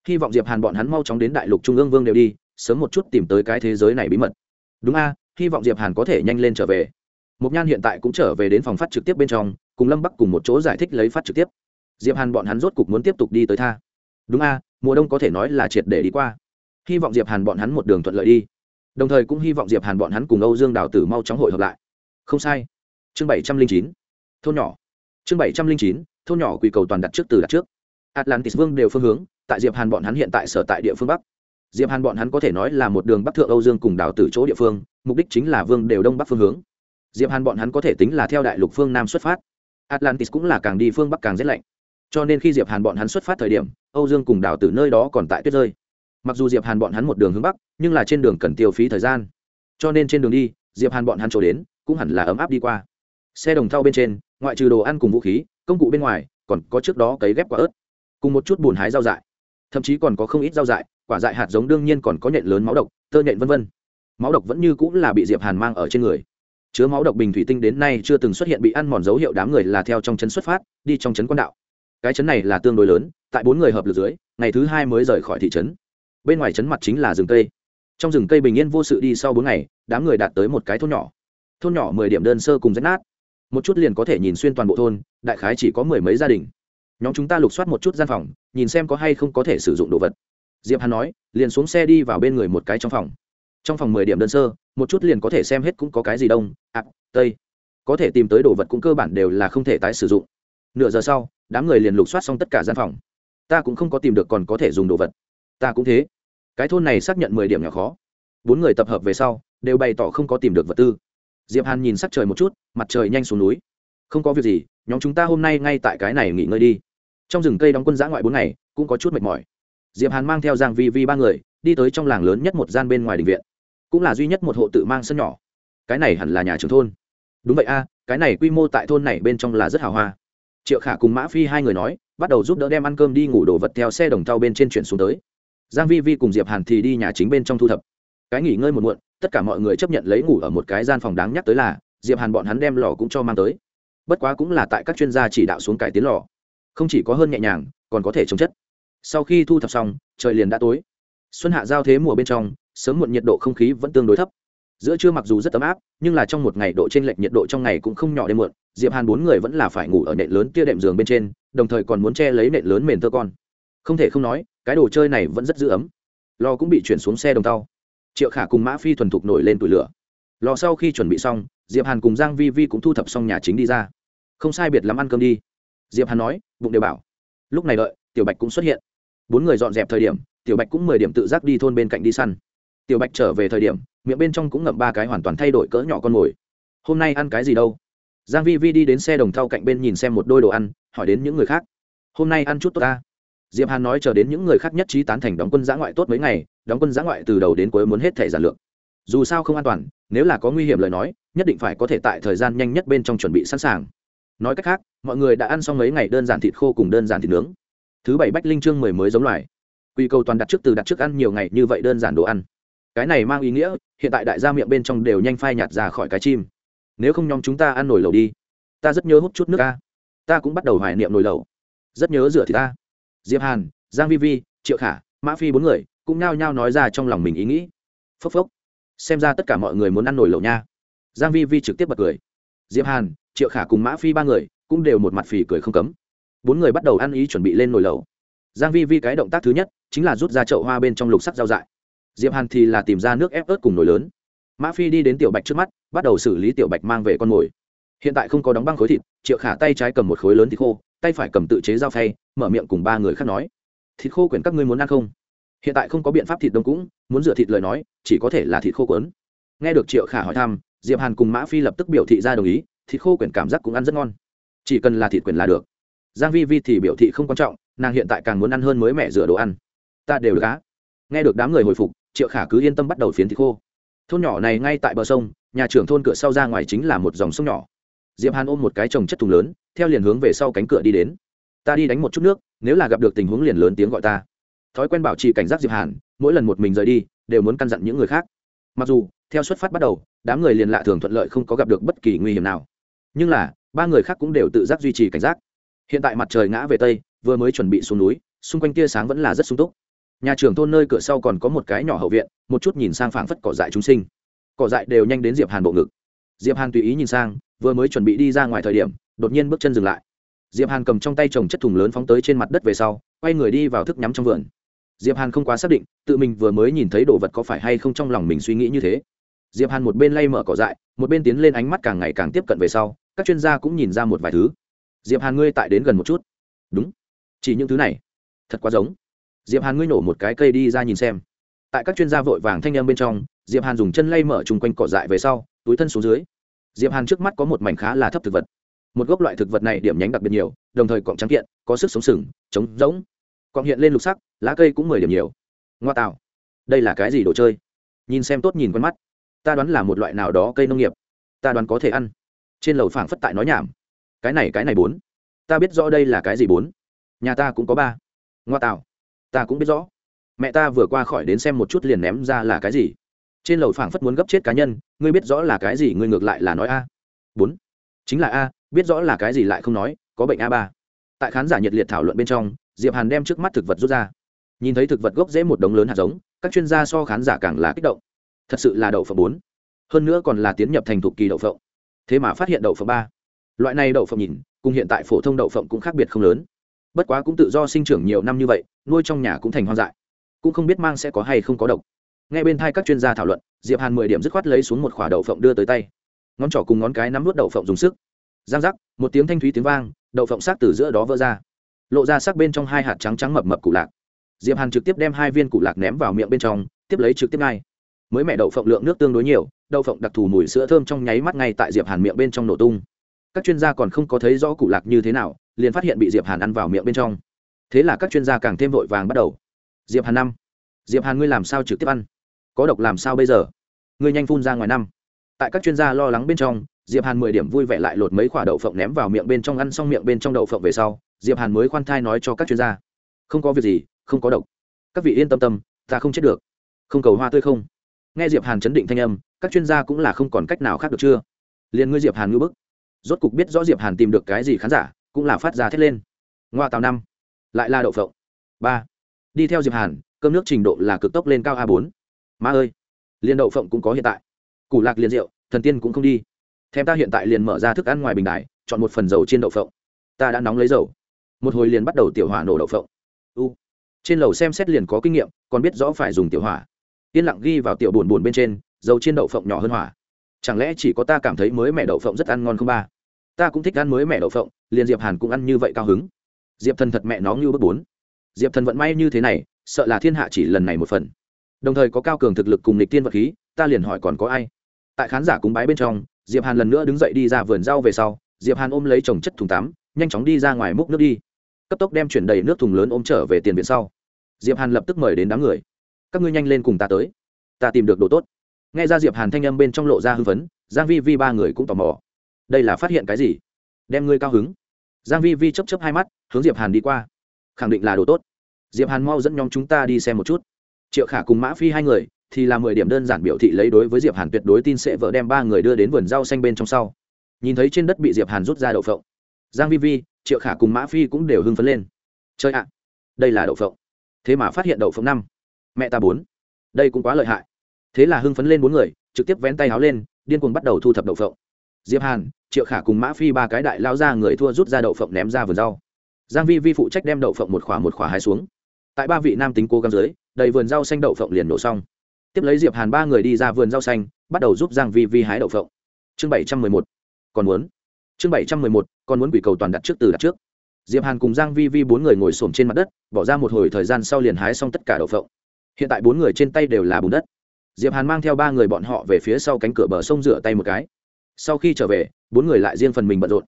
Hy vọng diệp hàn bọn hắn mau chóng đến đại lục trung ương vương đều đi, sớm một chút tìm tới cái thế giới này bí mật. Đúng a, hy vọng diệp hàn có thể nhanh lên trở về. Mục nhan hiện tại cũng trở về đến phòng phát trực tiếp bên trong, cùng lâm bắc cùng một chỗ giải thích lấy phát trực tiếp. Diệp hàn bọn hắn rốt cục muốn tiếp tục đi tới tha. Đúng a, mùa đông có thể nói là triệt để đi qua. Hy vọng diệp hàn bọn hắn một đường thuận lợi đi đồng thời cũng hy vọng diệp hàn bọn hắn cùng âu dương đào tử mau chóng hội hợp lại. Không sai. Chương bảy trăm linh chín. Thôn nhỏ. Chương bảy trăm linh chín, thôn nhỏ quy cầu toàn đặt trước từ đặt trước. Atlantis vương đều phương hướng, tại diệp hàn bọn hắn hiện tại sở tại địa phương bắc. Diệp hàn bọn hắn có thể nói là một đường bắc thượng âu dương cùng đào tử chỗ địa phương, mục đích chính là vương đều đông bắc phương hướng. Diệp hàn bọn hắn có thể tính là theo đại lục phương nam xuất phát. Atlantis cũng là càng đi phương bắc càng rét lạnh. Cho nên khi diệp hàn bọn hắn xuất phát thời điểm, âu dương cùng đào tử nơi đó còn tại tuyết rơi mặc dù diệp hàn bọn hắn một đường hướng bắc, nhưng là trên đường cần tiêu phí thời gian. Cho nên trên đường đi, diệp hàn bọn hắn chỗ đến, cũng hẳn là ấm áp đi qua. Xe đồng thau bên trên, ngoại trừ đồ ăn cùng vũ khí, công cụ bên ngoài, còn có trước đó cấy ghép quả ớt. Cùng một chút bùn hái rau dại. Thậm chí còn có không ít rau dại, quả dại hạt giống đương nhiên còn có nhện lớn máu độc, tơ nhện vân vân. Máu độc vẫn như cũng là bị diệp hàn mang ở trên người. Chứa máu độc bình thủy tinh đến nay chưa từng xuất hiện bị ăn mòn dấu hiệu đám người là theo trong chấn xuất phát, đi trong chấn quan đạo. Cái chấn này là tương đối lớn, tại bốn người hợp lực dưới, ngày thứ hai mới rời khỏi thị trấn bên ngoài chấn mặt chính là rừng cây. Trong rừng cây bình yên vô sự đi sau bốn ngày, đám người đạt tới một cái thôn nhỏ. Thôn nhỏ mười điểm đơn sơ cùng rách nát. Một chút liền có thể nhìn xuyên toàn bộ thôn, đại khái chỉ có mười mấy gia đình. Nhóm chúng ta lục soát một chút gian phòng, nhìn xem có hay không có thể sử dụng đồ vật. Diệp hàn nói, liền xuống xe đi vào bên người một cái trong phòng. Trong phòng mười điểm đơn sơ, một chút liền có thể xem hết cũng có cái gì đông ạ tây. Có thể tìm tới đồ vật cũng cơ bản đều là không thể tái sử dụng. Nửa giờ sau, đám người liền lục soát xong tất cả gian phòng. Ta cũng không có tìm được còn có thể dùng đồ vật. Ta cũng thế cái thôn này xác nhận mười điểm nhỏ khó. Bốn người tập hợp về sau, đều bày tỏ không có tìm được vật tư. Diệp hàn nhìn sắc trời một chút, mặt trời nhanh xuống núi. Không có việc gì, nhóm chúng ta hôm nay ngay tại cái này nghỉ ngơi đi. Trong rừng cây đóng quân giã ngoại bốn ngày, cũng có chút mệt mỏi. Diệp hàn mang theo giang vi vi ba người, đi tới trong làng lớn nhất một gian bên ngoài đình viện. Cũng là duy nhất một hộ tự mang sân nhỏ. Cái này hẳn là nhà trường thôn. Đúng vậy a, cái này quy mô tại thôn này bên trong là rất hào hoa. Triệu khả cùng mã phi hai người nói, bắt đầu giúp đỡ đem ăn cơm đi ngủ đồ vật theo xe đồng thau bên trên chuyển xuống tới giang vi vi cùng diệp hàn thì đi nhà chính bên trong thu thập. Cái nghỉ ngơi một muộn, tất cả mọi người chấp nhận lấy ngủ ở một cái gian phòng đáng nhắc tới là, diệp hàn bọn hắn đem lò cũng cho mang tới. Bất quá cũng là tại các chuyên gia chỉ đạo xuống cải tiến lò. Không chỉ có hơn nhẹ nhàng, còn có thể chống chất. Sau khi thu thập xong, trời liền đã tối. Xuân hạ giao thế mùa bên trong, sớm muộn nhiệt độ không khí vẫn tương đối thấp. Giữa trưa mặc dù rất ấm áp, nhưng là trong một ngày độ trên lệch nhiệt độ trong ngày cũng không nhỏ đêm muộn, diệp hàn bốn người vẫn là phải ngủ ở nệm lớn kia đệm giường bên trên, đồng thời còn muốn che lấy nệm lớn mền thơ con không thể không nói, cái đồ chơi này vẫn rất giữ ấm. Lò cũng bị chuyển xuống xe đồng tàu. Triệu khả cùng mã phi thuần thục nổi lên tủi lửa. Lò sau khi chuẩn bị xong, diệp hàn cùng giang vi vi cũng thu thập xong nhà chính đi ra. Không sai biệt lắm ăn cơm đi. Diệp hàn nói, bụng đều bảo. Lúc này đợi, tiểu bạch cũng xuất hiện. Bốn người dọn dẹp thời điểm, tiểu bạch cũng mười điểm tự giác đi thôn bên cạnh đi săn. Tiểu bạch trở về thời điểm, miệng bên trong cũng ngậm ba cái hoàn toàn thay đổi cỡ nhỏ con mồi. Hôm nay ăn cái gì đâu? Giang vi vi đi đến xe đồng thau cạnh bên nhìn xem một đôi đồ ăn, hỏi đến những người khác. Hôm nay ăn chút tốt ta diệp hàn nói chờ đến những người khác nhất trí tán thành đóng quân giã ngoại tốt mấy ngày, đóng quân giã ngoại từ đầu đến cuối muốn hết thể giản lược. Dù sao không an toàn, nếu là có nguy hiểm lời nói, nhất định phải có thể tại thời gian nhanh nhất bên trong chuẩn bị sẵn sàng. Nói cách khác, mọi người đã ăn xong mấy ngày đơn giản thịt khô cùng đơn giản thịt nướng. Thứ bảy bách linh trương mười mới giống loài. Quy cầu toàn đặt trước từ đặt trước ăn nhiều ngày, như vậy đơn giản đồ ăn. Cái này mang ý nghĩa, hiện tại đại gia miệng bên trong đều nhanh phai nhạt ra khỏi cái chim. Nếu không nhóm chúng ta ăn nổi lẩu đi. Ta rất nhớ hút chút nước ta ta cũng bắt đầu hoài niệm nồi lẩu. Rất nhớ rửa thì ta diệp hàn, giang vi vi, triệu khả, mã phi bốn người cũng nhao nhao nói ra trong lòng mình ý nghĩ. Phốc phốc. Xem ra tất cả mọi người muốn ăn nồi lẩu nha. Giang vi vi trực tiếp bật cười. Diệp hàn, triệu khả cùng mã phi ba người cũng đều một mặt phì cười không cấm. Bốn người bắt đầu ăn ý chuẩn bị lên nồi lẩu. Giang vi vi cái động tác thứ nhất chính là rút ra chậu hoa bên trong lục sắc rau dại. Diệp hàn thì là tìm ra nước ép ớt cùng nồi lớn. Mã phi đi đến tiểu bạch trước mắt, bắt đầu xử lý tiểu bạch mang về con mồi. Hiện tại không có đóng băng khối thịt, triệu khả tay trái cầm một khối lớn thịt khô tay phải cầm tự chế dao phay, mở miệng cùng ba người khác nói, thịt khô quyển các ngươi muốn ăn không? Hiện tại không có biện pháp thịt đông cũng, muốn rửa thịt lời nói, chỉ có thể là thịt khô quấn nghe được triệu khả hỏi thăm, diệp hàn cùng mã phi lập tức biểu thị ra đồng ý, thịt khô quyển cảm giác cũng ăn rất ngon. Chỉ cần là thịt quyển là được. Giang vi vi thì biểu thị không quan trọng, nàng hiện tại càng muốn ăn hơn mới mẹ rửa đồ ăn. Ta đều được á. Nghe được đám người hồi phục, triệu khả cứ yên tâm bắt đầu phiến thịt khô. Thôn nhỏ này ngay tại bờ sông, nhà trưởng thôn cửa sau ra ngoài chính là một dòng sông nhỏ diệp hàn ôm một cái trồng chất thùng lớn, theo liền hướng về sau cánh cửa đi đến. Ta đi đánh một chút nước, nếu là gặp được tình huống liền lớn tiếng gọi ta. Thói quen bảo trì cảnh giác diệp hàn, mỗi lần một mình rời đi, đều muốn căn dặn những người khác. Mặc dù, theo xuất phát bắt đầu, đám người liền lạ thường thuận lợi không có gặp được bất kỳ nguy hiểm nào. Nhưng là, ba người khác cũng đều tự giác duy trì cảnh giác. Hiện tại mặt trời ngã về tây, vừa mới chuẩn bị xuống núi, xung quanh tia sáng vẫn là rất sung túc. Nhà trường thôn nơi cửa sau còn có một cái nhỏ hậu viện, một chút nhìn sang phảng phất cỏ dại chúng sinh. Cỏ dại đều nhanh đến diệp hàn bộ ngực. Diệp hàn tùy ý nhìn sang vừa mới chuẩn bị đi ra ngoài thời điểm, đột nhiên bước chân dừng lại. Diệp hàn cầm trong tay chồng chất thùng lớn phóng tới trên mặt đất về sau, quay người đi vào thức nhắm trong vườn. Diệp hàn không quá xác định, tự mình vừa mới nhìn thấy đồ vật có phải hay không trong lòng mình suy nghĩ như thế. Diệp hàn một bên lay mở cỏ dại, một bên tiến lên ánh mắt càng ngày càng tiếp cận về sau, các chuyên gia cũng nhìn ra một vài thứ. Diệp hàn ngươi tại đến gần một chút. Đúng. Chỉ những thứ này. Thật quá giống. Diệp hàn ngươi nổ một cái cây đi ra nhìn xem. Tại các chuyên gia vội vàng thanh em bên trong, diệp hàn dùng chân lay mở chung quanh cỏ dại về sau, túi thân xuống dưới diệp hàn trước mắt có một mảnh khá là thấp thực vật. Một gốc loại thực vật này điểm nhánh đặc biệt nhiều, đồng thời cọng trắng kiện, có sức sống sừng chống rỗng. Cọng hiện lên lục sắc, lá cây cũng mười điểm nhiều. Ngoa tạo. Đây là cái gì đồ chơi? Nhìn xem tốt nhìn con mắt. Ta đoán là một loại nào đó cây nông nghiệp. Ta đoán có thể ăn. Trên lầu phảng phất tại nói nhảm. Cái này cái này bốn. Ta biết rõ đây là cái gì bốn. Nhà ta cũng có ba. Ngoa tạo. Ta cũng biết rõ. Mẹ ta vừa qua khỏi đến xem một chút liền ném ra là cái gì trên lầu phảng phất muốn gấp chết cá nhân, ngươi biết rõ là cái gì, ngươi ngược lại là nói a. Bốn. Chính là a, biết rõ là cái gì lại không nói, có bệnh a ba. Tại khán giả nhiệt liệt thảo luận bên trong, diệp hàn đem trước mắt thực vật rút ra. Nhìn thấy thực vật gốc dễ một đống lớn hạt giống, các chuyên gia so khán giả càng là kích động. Thật sự là đậu phộng bốn. Hơn nữa còn là tiến nhập thành thục kỳ đậu phộng. Thế mà phát hiện đậu phộng ba. Loại này đậu phộng nhìn, cùng hiện tại phổ thông đậu phộng cũng khác biệt không lớn. Bất quá cũng tự do sinh trưởng nhiều năm như vậy, nuôi trong nhà cũng thành hoang dại. Cũng không biết mang sẽ có hay không có độc ngay bên thai các chuyên gia thảo luận, diệp hàn mười điểm dứt khoát lấy xuống một khỏa đậu phộng đưa tới tay. Ngón trỏ cùng ngón cái nắm nuốt đậu phộng dùng sức. Giang giác, một tiếng thanh thúy tiếng vang, đậu phộng xác từ giữa đó vỡ ra. Lộ ra sắc bên trong hai hạt trắng trắng mập mập cụ lạc. Diệp hàn trực tiếp đem hai viên cụ lạc ném vào miệng bên trong, tiếp lấy trực tiếp ngay. Mới mẹ đậu phộng lượng nước tương đối nhiều, đậu phộng đặc thù mùi sữa thơm trong nháy mắt ngay tại diệp hàn miệng bên trong nổ tung. Các chuyên gia còn không có thấy rõ cụ lạc như thế nào, liền phát hiện bị diệp hàn ăn vào miệng bên trong. Thế là các chuyên gia càng thêm vội vàng bắt đầu. Diệp hàn năm. Diệp hàn ngươi làm sao trực tiếp ăn? Có độc làm sao bây giờ? Ngươi nhanh phun ra ngoài năm. Tại các chuyên gia lo lắng bên trong, diệp hàn mười điểm vui vẻ lại lột mấy quả đậu phộng ném vào miệng bên trong ăn xong miệng bên trong đậu phộng về sau, diệp hàn mới khoan thai nói cho các chuyên gia. Không có việc gì, không có độc. Các vị yên tâm tâm, ta không chết được. Không cầu hoa tươi không? Nghe diệp hàn chấn định thanh âm, các chuyên gia cũng là không còn cách nào khác được chưa? Liền ngươi diệp hàn ngưỡng bức. Rốt cục biết rõ diệp hàn tìm được cái gì khán giả, cũng là phát ra thét lên. Ngoa tào năm. Lại là đậu phộng. Ba. Đi theo diệp hàn, cơm nước trình độ là cực tốc lên cao a bốn ma ơi, liên đậu phộng cũng có hiện tại. Củ lạc liền rượu, thần tiên cũng không đi. Thêm ta hiện tại liền mở ra thức ăn ngoài bình đài, chọn một phần dầu trên đậu phộng. Ta đã nóng lấy dầu. Một hồi liền bắt đầu tiểu hỏa nổ đậu phộng. U. Trên lầu xem xét liền có kinh nghiệm, còn biết rõ phải dùng tiểu hỏa. Yên lặng ghi vào tiểu buồn buồn bên trên, dầu chiên đậu phộng nhỏ hơn hỏa. Chẳng lẽ chỉ có ta cảm thấy mới mẹ đậu phộng rất ăn ngon không ba? Ta cũng thích ăn mới mẹ đậu phộng, liền diệp hàn cũng ăn như vậy cao hứng. Diệp thần thật mẹ nó như bước bốn. Diệp thần vận may như thế này, sợ là thiên hạ chỉ lần này một phần đồng thời có cao cường thực lực cùng lịch tiên vật khí, ta liền hỏi còn có ai? Tại khán giả cúng bái bên trong, diệp hàn lần nữa đứng dậy đi ra vườn rau về sau, diệp hàn ôm lấy chồng chất thùng tắm, nhanh chóng đi ra ngoài múc nước đi. Cấp tốc đem chuyển đầy nước thùng lớn ôm trở về tiền viện sau. Diệp hàn lập tức mời đến đám người. Các ngươi nhanh lên cùng ta tới. Ta tìm được đồ tốt. Nghe ra diệp hàn thanh âm bên trong lộ ra hưng phấn, giang vi vi ba người cũng tò mò. Đây là phát hiện cái gì? Đem ngươi cao hứng. Giang vi vi chớp chớp hai mắt, hướng diệp hàn đi qua. Khẳng định là đồ tốt. Diệp hàn mau dẫn nhóm chúng ta đi xem một chút triệu khả cùng mã phi hai người, thì là mười điểm đơn giản biểu thị lấy đối với diệp hàn tuyệt đối tin sẽ vợ đem ba người đưa đến vườn rau xanh bên trong sau. Nhìn thấy trên đất bị diệp hàn rút ra đậu phộng. Giang vi vi, triệu khả cùng mã phi cũng đều hưng phấn lên. Chơi ạ, đây là đậu phộng. Thế mà phát hiện đậu phộng năm. Mẹ ta bốn. Đây cũng quá lợi hại. Thế là hưng phấn lên bốn người, trực tiếp vén tay háo lên, điên cuồng bắt đầu thu thập đậu phộng. Diệp hàn, triệu khả cùng mã phi ba cái đại lao ra người thua rút ra đậu phộng ném ra vườn rau. Giang vi vi phụ trách đem đậu phộng một khỏa một khỏa hai xuống. Tại ba vị nam tính cố gắng dưới đầy vườn rau xanh đậu phộng liền nổ xong. Tiếp lấy diệp hàn ba người đi ra vườn rau xanh, bắt đầu giúp giang vi vi hái đậu phộng. Chương bảy trăm mười một, còn muốn. Chương bảy trăm mười một, còn muốn quỷ cầu toàn đặt trước từ đặt trước. Diệp hàn cùng giang vi vi bốn người ngồi xổm trên mặt đất, bỏ ra một hồi thời gian sau liền hái xong tất cả đậu phộng. Hiện tại bốn người trên tay đều là bùn đất. Diệp hàn mang theo ba người bọn họ về phía sau cánh cửa bờ sông rửa tay một cái. Sau khi trở về, bốn người lại riêng phần mình bận rộn.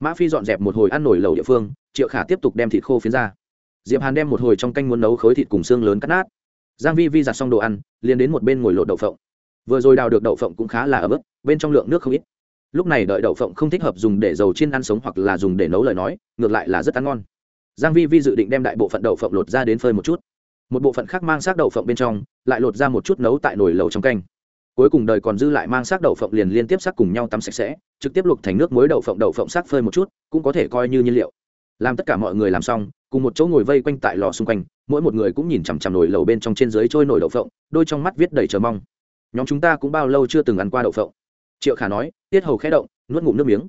Mã phi dọn dẹp một hồi ăn nổi lẩu địa phương, triệu khả tiếp tục đem thịt khô phiến ra diệp hàn đem một hồi trong canh muốn nấu khối thịt cùng xương lớn cắt nát. Giang vi vi giặt xong đồ ăn, liền đến một bên ngồi lột đậu phộng. Vừa rồi đào được đậu phộng cũng khá là ấm ức, bên trong lượng nước không ít. Lúc này đợi đậu phộng không thích hợp dùng để dầu chiên ăn sống hoặc là dùng để nấu lời nói, ngược lại là rất ăn ngon. Giang vi vi dự định đem đại bộ phận đậu phộng lột ra đến phơi một chút. Một bộ phận khác mang xác đậu phộng bên trong, lại lột ra một chút nấu tại nồi lẩu trong canh. Cuối cùng đời còn dư lại mang xác đậu phộng liền liên tiếp xác cùng nhau tắm sạch sẽ, trực tiếp luộc thành nước muối đậu phộng đậu phộng xác phơi một chút, cũng có thể coi như nhiên liệu. Làm tất cả mọi người làm xong cùng một chỗ ngồi vây quanh tại lò xung quanh, mỗi một người cũng nhìn chằm chằm nồi lẩu bên trong trên dưới trôi nổi đậu phộng, đôi trong mắt viết đầy chờ mong. Nhóm chúng ta cũng bao lâu chưa từng ăn qua đậu phộng? Triệu khả nói, tiết hầu khẽ động, nuốt ngụm nước miếng.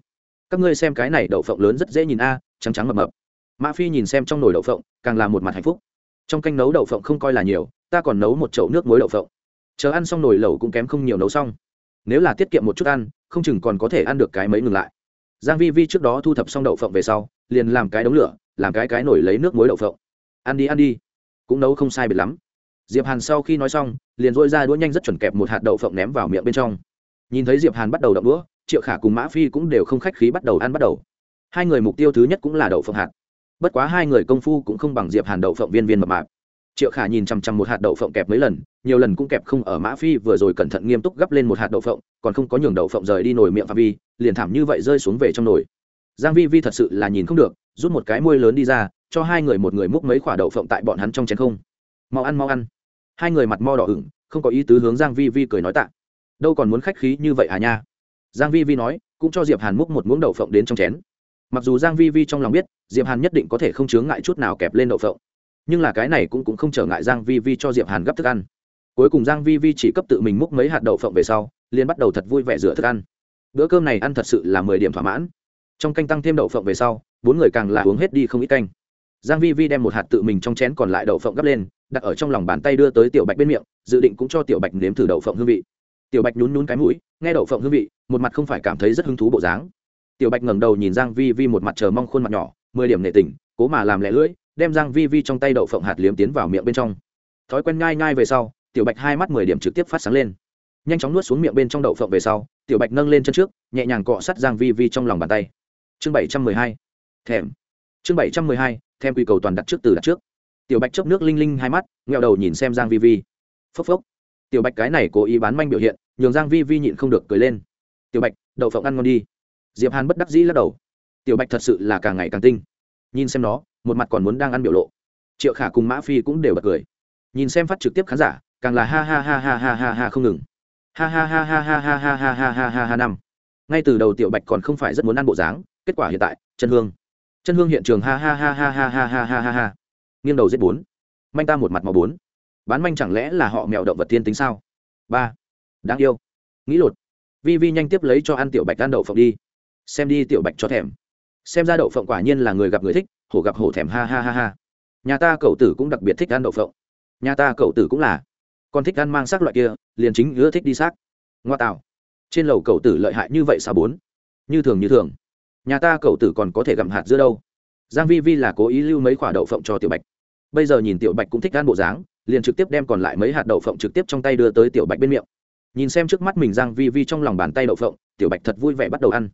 Các ngươi xem cái này đậu phộng lớn rất dễ nhìn a, trắng trắng mập mập. Mã phi nhìn xem trong nồi đậu phộng, càng là một mặt hạnh phúc. Trong canh nấu đậu phộng không coi là nhiều, ta còn nấu một chậu nước muối đậu phộng. Chờ ăn xong nồi lẩu cũng kém không nhiều nấu xong. Nếu là tiết kiệm một chút ăn, không chừng còn có thể ăn được cái mấy ngừng lại. Giang vi vi trước đó thu thập xong đậu phộng về sau, liền làm cái đống lửa làm cái cái nổi lấy nước muối đậu phộng. Ăn đi ăn đi. Cũng nấu không sai biệt lắm. Diệp hàn sau khi nói xong, liền dội ra đũa nhanh rất chuẩn kẹp một hạt đậu phộng ném vào miệng bên trong. Nhìn thấy diệp hàn bắt đầu đậu đũa, triệu khả cùng mã phi cũng đều không khách khí bắt đầu ăn bắt đầu. Hai người mục tiêu thứ nhất cũng là đậu phộng hạt. Bất quá hai người công phu cũng không bằng diệp hàn đậu phộng viên viên mập mạp. Triệu khả nhìn chằm chằm một hạt đậu phộng kẹp mấy lần, nhiều lần cũng kẹp không ở mã phi vừa rồi cẩn thận nghiêm túc gấp lên một hạt đậu phộng, còn không có nhường đậu phộng rời đi nổi miệng phạm vi, liền thảm như vậy rơi xuống về trong nồi. Giang vi vi thật sự là nhìn không được rút một cái môi lớn đi ra, cho hai người một người múc mấy quả đậu phộng tại bọn hắn trong chén không. Mau ăn mau ăn. Hai người mặt mo đỏ ửng, không có ý tứ hướng giang vi vi cười nói tạ. Đâu còn muốn khách khí như vậy à nha? Giang vi vi nói, cũng cho diệp hàn múc một muỗng đậu phộng đến trong chén. Mặc dù giang vi vi trong lòng biết, diệp hàn nhất định có thể không chướng ngại chút nào kẹp lên đậu phộng. Nhưng là cái này cũng cũng không trở ngại giang vi vi cho diệp hàn gấp thức ăn. Cuối cùng giang vi vi chỉ cấp tự mình múc mấy hạt đậu phộng về sau, liền bắt đầu thật vui vẻ rửa thức ăn. Bữa cơm này ăn thật sự là mười điểm thỏa mãn. Trong canh tăng thêm đậu phộng về sau bốn người càng là uống hết đi không ít canh. Giang vi vi đem một hạt tự mình trong chén còn lại đậu phộng gấp lên, đặt ở trong lòng bàn tay đưa tới tiểu bạch bên miệng, dự định cũng cho tiểu bạch nếm thử đậu phộng hương vị. Tiểu bạch nhún nhún cái mũi, nghe đậu phộng hương vị, một mặt không phải cảm thấy rất hứng thú bộ dáng. Tiểu bạch ngẩng đầu nhìn giang vi vi một mặt chờ mong khuôn mặt nhỏ, mười điểm nệ tình, cố mà làm lẹ lưỡi, đem giang vi vi trong tay đậu phộng hạt liếm tiến vào miệng bên trong. Thói quen nhai nhai về sau, tiểu bạch hai mắt mười điểm trực tiếp phát sáng lên. Nhanh chóng nuốt xuống miệng bên trong đậu phộng về sau, tiểu bạch nâng lên chân trước, nhẹ nhàng cọ sát giang vi vi trong lòng bàn tay. Chương bảy trăm mười hai thèm chương bảy trăm mười hai thèm quy cầu toàn đặt trước từ đặt trước tiểu bạch chớp nước linh linh hai mắt nghẹo đầu nhìn xem giang vi vi phốc phốc tiểu bạch cái này cố ý bán manh biểu hiện nhường giang vi vi nhịn không được cười lên tiểu bạch đậu phộng ăn ngon đi diệp hàn bất đắc dĩ lắc đầu tiểu bạch thật sự là càng ngày càng tinh nhìn xem nó một mặt còn muốn đang ăn biểu lộ triệu khả cùng mã phi cũng đều bật cười nhìn xem phát trực tiếp khán giả càng là ha ha ha ha ha ha ha không ngừng ha ha ha ha ha ha ha ha ha ha ha ha năm ngay từ đầu tiểu bạch còn không phải rất muốn ăn bộ dáng kết quả hiện tại chân hương chân hương hiện trường ha ha ha ha ha ha ha ha ha ha nghiêng đầu giết bốn manh ta một mặt màu bốn bán manh chẳng lẽ là họ mèo động vật thiên tính sao ba đáng yêu nghĩ lột vi vi nhanh tiếp lấy cho ăn tiểu bạch ăn đậu phộng đi xem đi tiểu bạch cho thèm xem ra đậu phộng quả nhiên là người gặp người thích hổ gặp hổ thèm ha ha ha ha nhà ta cậu tử cũng đặc biệt thích ăn đậu phộng nhà ta cậu tử cũng là còn thích ăn mang xác loại kia liền chính ưa thích đi xác ngoa tạo trên lầu cậu tử lợi hại như vậy sao bốn như thường như thường nhà ta cậu tử còn có thể gặm hạt giữa đâu. Giang vi vi là cố ý lưu mấy quả đậu phộng cho tiểu bạch. Bây giờ nhìn tiểu bạch cũng thích ăn bộ dáng, liền trực tiếp đem còn lại mấy hạt đậu phộng trực tiếp trong tay đưa tới tiểu bạch bên miệng. Nhìn xem trước mắt mình giang vi vi trong lòng bàn tay đậu phộng, tiểu bạch thật vui vẻ bắt đầu ăn.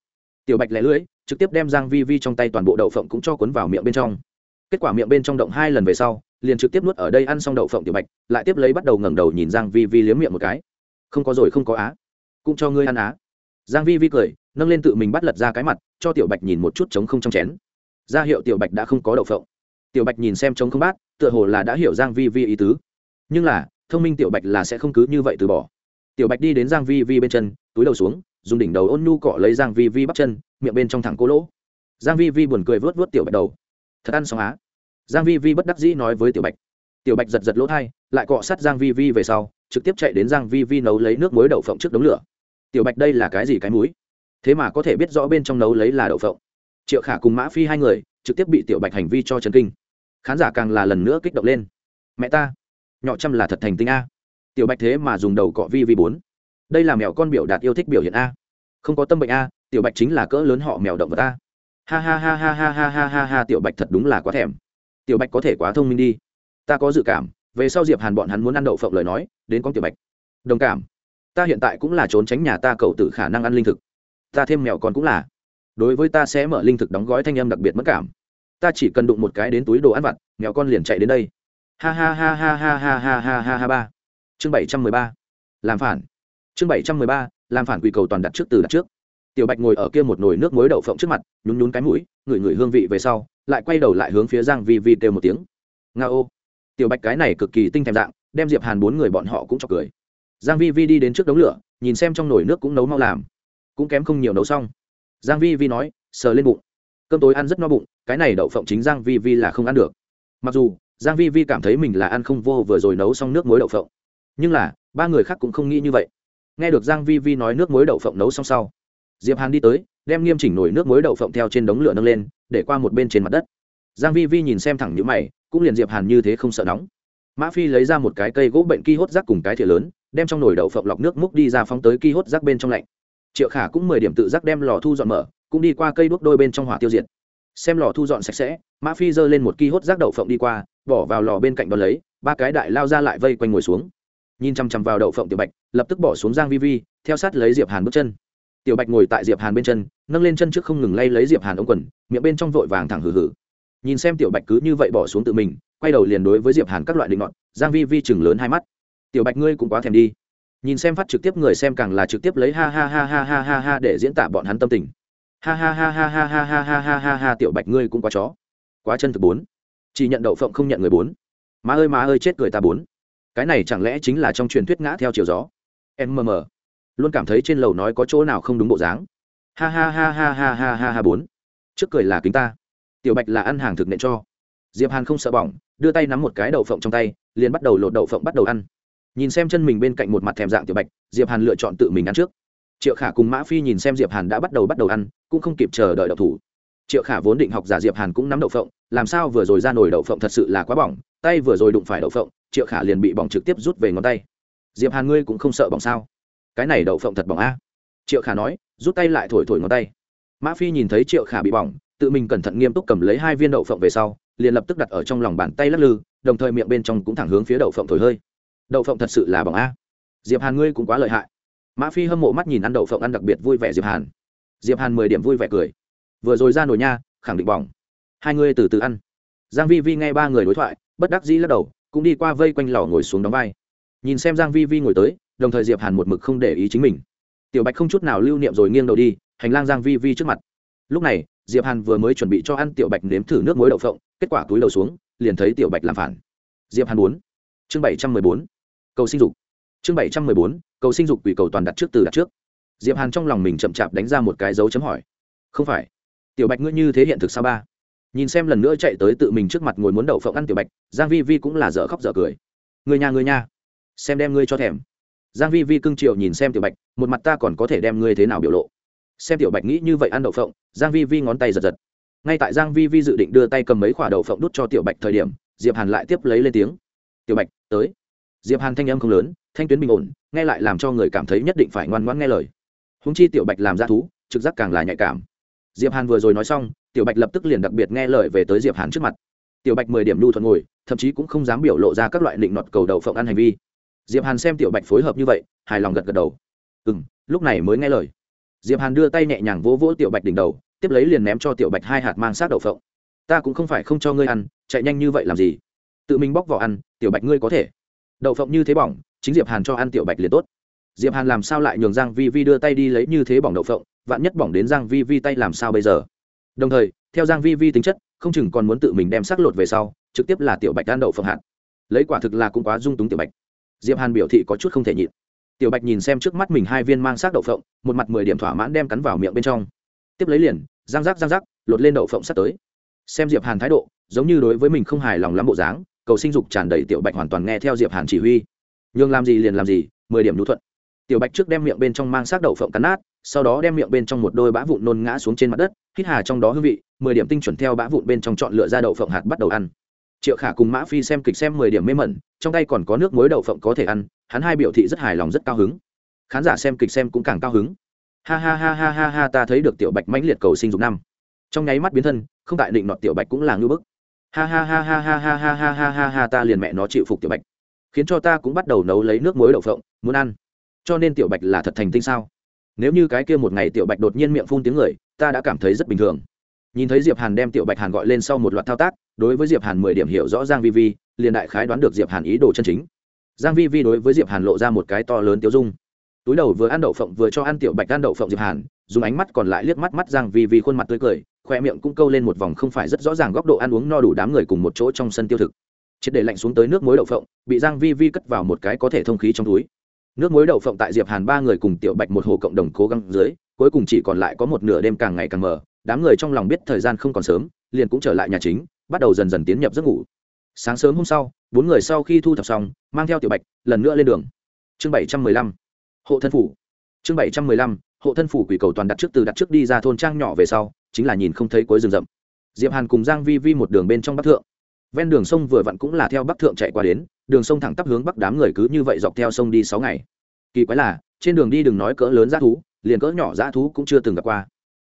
Tiểu bạch lẻ lưỡi, trực tiếp đem giang vi vi trong tay toàn bộ đậu phộng cũng cho cuốn vào miệng bên trong. Kết quả miệng bên trong động hai lần về sau, liền trực tiếp nuốt ở đây ăn xong đậu phộng tiểu bạch, lại tiếp lấy bắt đầu ngẩng đầu nhìn giang vi vi liếm miệng một cái. Không có rồi không có á. Cũng cho ngươi ăn á giang vi vi cười, nâng lên tự mình bắt lật ra cái mặt, cho tiểu bạch nhìn một chút trống không trong chén. Ra hiệu tiểu bạch đã không có đậu phộng. Tiểu bạch nhìn xem trống không bát, tựa hồ là đã hiểu giang vi vi ý tứ. Nhưng là, thông minh tiểu bạch là sẽ không cứ như vậy từ bỏ. Tiểu bạch đi đến giang vi vi bên chân, túi đầu xuống, dùng đỉnh đầu ôn nhu cọ lấy giang vi vi bắp chân, miệng bên trong thẳng cô lỗ. Giang vi vi buồn cười vớt vớt tiểu bạch đầu. Thật ăn xong á? Giang vi vi bất đắc dĩ nói với tiểu bạch. Tiểu bạch giật giật lỗ thay lại cọ sát giang vi vi về sau, trực tiếp chạy đến giang vi vi nấu lấy nước muối đậu phộng trước đống lửa tiểu bạch đây là cái gì cái múi thế mà có thể biết rõ bên trong nấu lấy là đậu phộng. Triệu khả cùng mã phi hai người trực tiếp bị tiểu bạch hành vi cho chấn kinh. Khán giả càng là lần nữa kích động lên. Mẹ ta, nhỏ trăm là thật thành tinh a. Tiểu bạch thế mà dùng đầu cọ vi vi bốn. Đây là mèo con biểu đạt yêu thích biểu hiện a. Không có tâm bệnh a, tiểu bạch chính là cỡ lớn họ mèo động vật a. Ha ha ha ha ha ha ha ha ha, tiểu bạch thật đúng là quá thèm. Tiểu bạch có thể quá thông minh đi. Ta có dự cảm, về sau diệp hàn bọn hắn muốn ăn đậu phộng lời nói, đến con tiểu bạch. Đồng cảm ta hiện tại cũng là trốn tránh nhà ta cầu tự khả năng ăn linh thực ta thêm mèo con cũng là đối với ta sẽ mở linh thực đóng gói thanh âm đặc biệt mất cảm ta chỉ cần đụng một cái đến túi đồ ăn vặt mèo con liền chạy đến đây ha ha ha ha ha ha ha ha ha ha ba chương bảy trăm mười ba làm phản chương bảy trăm mười ba làm phản quỳ cầu toàn đặt trước từ đặt trước tiểu bạch ngồi ở kia một nồi nước muối đậu phộng trước mặt nhún nhún cái mũi ngửi ngửi hương vị về sau lại quay đầu lại hướng phía giang vi vi kêu một tiếng nga ô tiểu bạch cái này cực kỳ tinh thèm dạng đem diệp hàn bốn người bọn họ cũng cho cười giang vi vi đi đến trước đống lửa, nhìn xem trong nồi nước cũng nấu mau làm. Cũng kém không nhiều nấu xong. Giang vi vi nói, sờ lên bụng. Cơm tối ăn rất no bụng, cái này đậu phộng chính giang vi vi là không ăn được. Mặc dù, giang vi vi cảm thấy mình là ăn không vô vừa rồi nấu xong nước muối đậu phộng. Nhưng là, ba người khác cũng không nghĩ như vậy. Nghe được giang vi vi nói nước muối đậu phộng nấu xong sau, diệp hàn đi tới, đem nghiêm chỉnh nồi nước muối đậu phộng theo trên đống lửa nâng lên, để qua một bên trên mặt đất. Giang vi vi nhìn xem thẳng nhíu mày, cũng liền diệp hàn như thế không sợ nóng. Mã phi lấy ra một cái cây gỗ bệnh ki hốt rác cùng cái thìa lớn đem trong nồi đậu phộng lọc nước múc đi ra phóng tới ki hốt rác bên trong lạnh. Triệu khả cũng mười điểm tự giác đem lò thu dọn mở, cũng đi qua cây đuốc đôi bên trong hỏa tiêu diệt. Xem lò thu dọn sạch sẽ, mã phi giơ lên một ki hốt rác đậu phộng đi qua, bỏ vào lò bên cạnh đó lấy, ba cái đại lao ra lại vây quanh ngồi xuống. Nhìn chăm chăm vào đậu phộng tiểu bạch, lập tức bỏ xuống giang vi vi, theo sát lấy diệp hàn bước chân. Tiểu bạch ngồi tại diệp hàn bên chân, nâng lên chân trước không ngừng lay lấy diệp hàn ống quần, miệng bên trong vội vàng thẳng hừ hừ. Nhìn xem tiểu bạch cứ như vậy bỏ xuống tự mình, quay đầu liền đối với diệp hàn các loại định ngọn giang vi vi chừng lớn hai mắt tiểu bạch ngươi cũng quá thèm đi nhìn xem phát trực tiếp người xem càng là trực tiếp lấy ha ha ha ha ha ha ha để diễn tả bọn hắn tâm tình ha ha ha ha ha ha ha ha ha ha ha tiểu bạch ngươi cũng quá chó quá chân thực bốn chỉ nhận đậu phộng không nhận người bốn má ơi má ơi chết cười ta bốn cái này chẳng lẽ chính là trong truyền thuyết ngã theo chiều gió em mờ mờ luôn cảm thấy trên lầu nói có chỗ nào không đúng bộ dáng ha ha ha ha ha ha ha ha bốn trước cười là kính ta tiểu bạch là ăn hàng thực nện cho diệp hàn không sợ bỏng đưa tay nắm một cái đậu phộng trong tay liền bắt đầu lột đậu phộng bắt đầu ăn nhìn xem chân mình bên cạnh một mặt thèm dạng tiểu bạch, diệp hàn lựa chọn tự mình ăn trước. Triệu khả cùng mã phi nhìn xem diệp hàn đã bắt đầu bắt đầu ăn, cũng không kịp chờ đợi đậu thủ. Triệu khả vốn định học giả diệp hàn cũng nắm đậu phộng, làm sao vừa rồi ra nổi đậu phộng thật sự là quá bỏng, tay vừa rồi đụng phải đậu phộng, triệu khả liền bị bỏng trực tiếp rút về ngón tay. Diệp hàn ngươi cũng không sợ bỏng sao? Cái này đậu phộng thật bỏng a. Triệu khả nói, rút tay lại thổi thổi ngón tay. Mã phi nhìn thấy triệu khả bị bỏng, tự mình cẩn thận nghiêm túc cầm lấy hai viên đậu phộng về sau, liền lập tức đặt ở trong lòng bàn tay lắc lư, đồng thời miệng bên trong cũng thẳng hướng phía đậu phộng thổi hơi đậu phộng thật sự là bằng a. Diệp hàn ngươi cũng quá lợi hại. Mã phi hâm mộ mắt nhìn ăn đậu phộng ăn đặc biệt vui vẻ diệp hàn. Diệp hàn mười điểm vui vẻ cười. Vừa rồi ra nồi nha, khẳng định bỏng. Hai ngươi từ từ ăn. Giang vi vi nghe ba người đối thoại, bất đắc dĩ lắc đầu, cũng đi qua vây quanh lò ngồi xuống đóng vai. Nhìn xem giang vi vi ngồi tới, đồng thời diệp hàn một mực không để ý chính mình. Tiểu bạch không chút nào lưu niệm rồi nghiêng đầu đi, hành lang giang vi vi trước mặt. Lúc này, diệp hàn vừa mới chuẩn bị cho ăn tiểu bạch nếm thử nước muối đậu phộng, kết quả túi đầu xuống, liền thấy tiểu bạch làm phản. Diệp hàn muốn chương bảy trăm mười bốn cầu sinh dục. Chương bảy trăm mười bốn, cầu sinh dục quỷ cầu toàn đặt trước từ đặt trước. Diệp hàn trong lòng mình chậm chạp đánh ra một cái dấu chấm hỏi. Không phải. Tiểu bạch ngươi như thế hiện thực sao ba? Nhìn xem lần nữa chạy tới tự mình trước mặt ngồi muốn đậu phộng ăn tiểu bạch, giang vi vi cũng là dở khóc dở cười. Người nhà người nhà xem đem ngươi cho thèm. Giang vi vi cưng chiều nhìn xem tiểu bạch, một mặt ta còn có thể đem ngươi thế nào biểu lộ. Xem tiểu bạch nghĩ như vậy ăn đậu phộng, giang vi vi ngón tay giật giật. Ngay tại giang vi vi dự định đưa tay cầm mấy quả đậu phộng đút cho tiểu bạch thời điểm, diệp hàn lại tiếp lấy lên tiếng. Tiểu bạch, tới diệp hàn thanh âm không lớn, thanh tuyến bình ổn, nghe lại làm cho người cảm thấy nhất định phải ngoan ngoãn nghe lời. Húng chi tiểu bạch làm ra thú, trực giác càng là nhạy cảm. Diệp hàn vừa rồi nói xong, tiểu bạch lập tức liền đặc biệt nghe lời về tới diệp hàn trước mặt. Tiểu bạch mười điểm lưu thuận ngồi, thậm chí cũng không dám biểu lộ ra các loại định nọt cầu đầu phộng ăn hành vi. Diệp hàn xem tiểu bạch phối hợp như vậy, hài lòng gật gật đầu. Ừ lúc này mới nghe lời. Diệp hàn đưa tay nhẹ nhàng vỗ vỗ tiểu bạch đỉnh đầu, tiếp lấy liền ném cho tiểu bạch hai hạt mang sát đậu phộng. Ta cũng không phải không cho ngươi ăn, chạy nhanh như vậy làm gì? Tự mình bóc vỏ ăn, tiểu bạch ngươi có thể đậu phộng như thế bỏng chính diệp hàn cho ăn tiểu bạch liền tốt. Diệp hàn làm sao lại nhường giang vi vi đưa tay đi lấy như thế bỏng đậu phộng vạn nhất bỏng đến giang vi vi tay làm sao bây giờ? Đồng thời theo giang vi vi tính chất không chừng còn muốn tự mình đem sắc lột về sau trực tiếp là tiểu bạch ăn đậu phộng hạt. Lấy quả thực là cũng quá dung túng tiểu bạch. Diệp hàn biểu thị có chút không thể nhịn. Tiểu bạch nhìn xem trước mắt mình hai viên mang xác đậu phộng một mặt mười điểm thỏa mãn đem cắn vào miệng bên trong. Tiếp lấy liền răng giác răng giác, lột lên đậu phộng sắp tới. Xem diệp hàn thái độ giống như đối với mình không hài lòng lắm bộ dáng cầu sinh dục tràn đầy tiểu bạch hoàn toàn nghe theo diệp hàn chỉ huy. Nhường làm gì liền làm gì, mười điểm nhu thuận. Tiểu bạch trước đem miệng bên trong mang xác đậu phộng cắn nát, sau đó đem miệng bên trong một đôi bã vụn nôn ngã xuống trên mặt đất, hít hà trong đó hương vị, mười điểm tinh chuẩn theo bã vụn bên trong chọn lựa ra đậu phộng hạt bắt đầu ăn. Triệu khả cùng mã phi xem kịch xem mười điểm mê mẩn, trong tay còn có nước muối đậu phộng có thể ăn, hắn hai biểu thị rất hài lòng rất cao hứng. Khán giả xem kịch xem cũng càng cao hứng. Ha ha ha ha ha ha, ta thấy được tiểu bạch mãnh liệt cầu sinh dục năm. Trong nháy mắt biến thân, không tại định nọt tiểu bạch cũng là ngưỡng bức ha ha ha ha ha ha ha ha ha ha ha ta liền mẹ nó chịu phục tiểu bạch khiến cho ta cũng bắt đầu nấu lấy nước muối đậu phộng muốn ăn cho nên tiểu bạch là thật thành tinh sao nếu như cái kia một ngày tiểu bạch đột nhiên miệng phun tiếng người ta đã cảm thấy rất bình thường nhìn thấy diệp hàn đem tiểu bạch hàn gọi lên sau một loạt thao tác đối với diệp hàn mười điểm hiểu rõ giang vi vi liền đại khái đoán được diệp hàn ý đồ chân chính giang vi vi đối với diệp hàn lộ ra một cái to lớn tiêu dung túi đầu vừa ăn đậu phộng vừa cho ăn tiểu bạch ăn đậu phộng diệp hàn dùng ánh mắt còn lại liếc mắt mắt giang vi vi khuôn mặt tươi cười khoe miệng cũng câu lên một vòng không phải rất rõ ràng góc độ ăn uống no đủ đám người cùng một chỗ trong sân tiêu thực. Triệt để lạnh xuống tới nước muối đậu phộng, bị giang vi vi cất vào một cái có thể thông khí trong túi. Nước muối đậu phộng tại diệp hàn ba người cùng tiểu bạch một hồ cộng đồng cố gắng dưới, cuối cùng chỉ còn lại có một nửa đêm càng ngày càng mờ, đám người trong lòng biết thời gian không còn sớm, liền cũng trở lại nhà chính, bắt đầu dần dần tiến nhập giấc ngủ. Sáng sớm hôm sau, bốn người sau khi thu thập xong, mang theo tiểu bạch, lần nữa lên đường. Chương bảy trăm mười lăm, hộ thân phủ. Chương bảy trăm mười lăm, hộ thân phủ quỷ cầu toàn đặt trước từ đặt trước đi ra thôn trang nhỏ về sau chính là nhìn không thấy cuối rừng rậm. Diệp hàn cùng giang vi vi một đường bên trong bắc thượng. Ven đường sông vừa vặn cũng là theo bắc thượng chạy qua đến, đường sông thẳng tắp hướng bắc đám người cứ như vậy dọc theo sông đi sáu ngày. Kỳ quái là, trên đường đi đừng nói cỡ lớn dã thú, liền cỡ nhỏ dã thú cũng chưa từng gặp qua.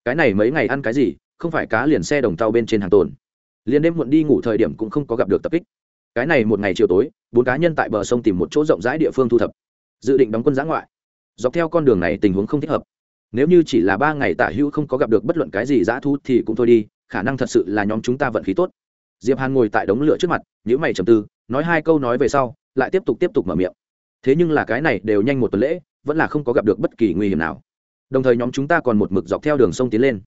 Cái này mấy ngày ăn cái gì, không phải cá liền xe đồng tàu bên trên hàng tồn. Liền đêm muộn đi ngủ thời điểm cũng không có gặp được tập kích. Cái này một ngày chiều tối, bốn cá nhân tại bờ sông tìm một chỗ rộng rãi địa phương thu thập. Dự định đóng quân giã ngoại. Dọc theo con đường này tình huống không thích hợp nếu như chỉ là ba ngày tả hữu không có gặp được bất luận cái gì dã thú thì cũng thôi đi, khả năng thật sự là nhóm chúng ta vận khí tốt. Diệp hàn ngồi tại đống lửa trước mặt nhữ mày trầm tư, nói hai câu nói về sau, lại tiếp tục tiếp tục mở miệng. Thế nhưng là cái này đều nhanh một tuần lễ, vẫn là không có gặp được bất kỳ nguy hiểm nào. Đồng thời nhóm chúng ta còn một mực dọc theo đường sông tiến lên.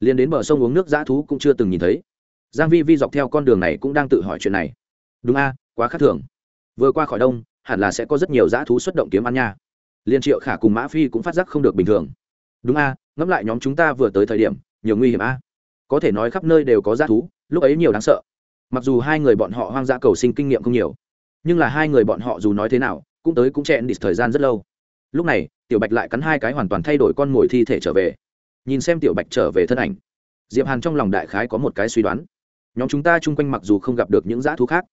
Liền đến bờ sông uống nước dã thú cũng chưa từng nhìn thấy. Giang vi vi dọc theo con đường này cũng đang tự hỏi chuyện này. Đúng a, quá khác thường. Vừa qua khỏi đông, hẳn là sẽ có rất nhiều dã thú xuất động kiếm ăn nha. Liên triệu khả cùng mã phi cũng phát giác không được bình thường đúng a, ngẫm lại nhóm chúng ta vừa tới thời điểm, nhiều nguy hiểm a. Có thể nói khắp nơi đều có dã thú, lúc ấy nhiều đáng sợ. Mặc dù hai người bọn họ hoang dã cầu sinh kinh nghiệm không nhiều, nhưng là hai người bọn họ dù nói thế nào, cũng tới cũng chẹn đi thời gian rất lâu. Lúc này, tiểu bạch lại cắn hai cái hoàn toàn thay đổi con mồi thi thể trở về. Nhìn xem tiểu bạch trở về thân ảnh, diệp hàn trong lòng đại khái có một cái suy đoán. Nhóm chúng ta chung quanh mặc dù không gặp được những dã thú khác,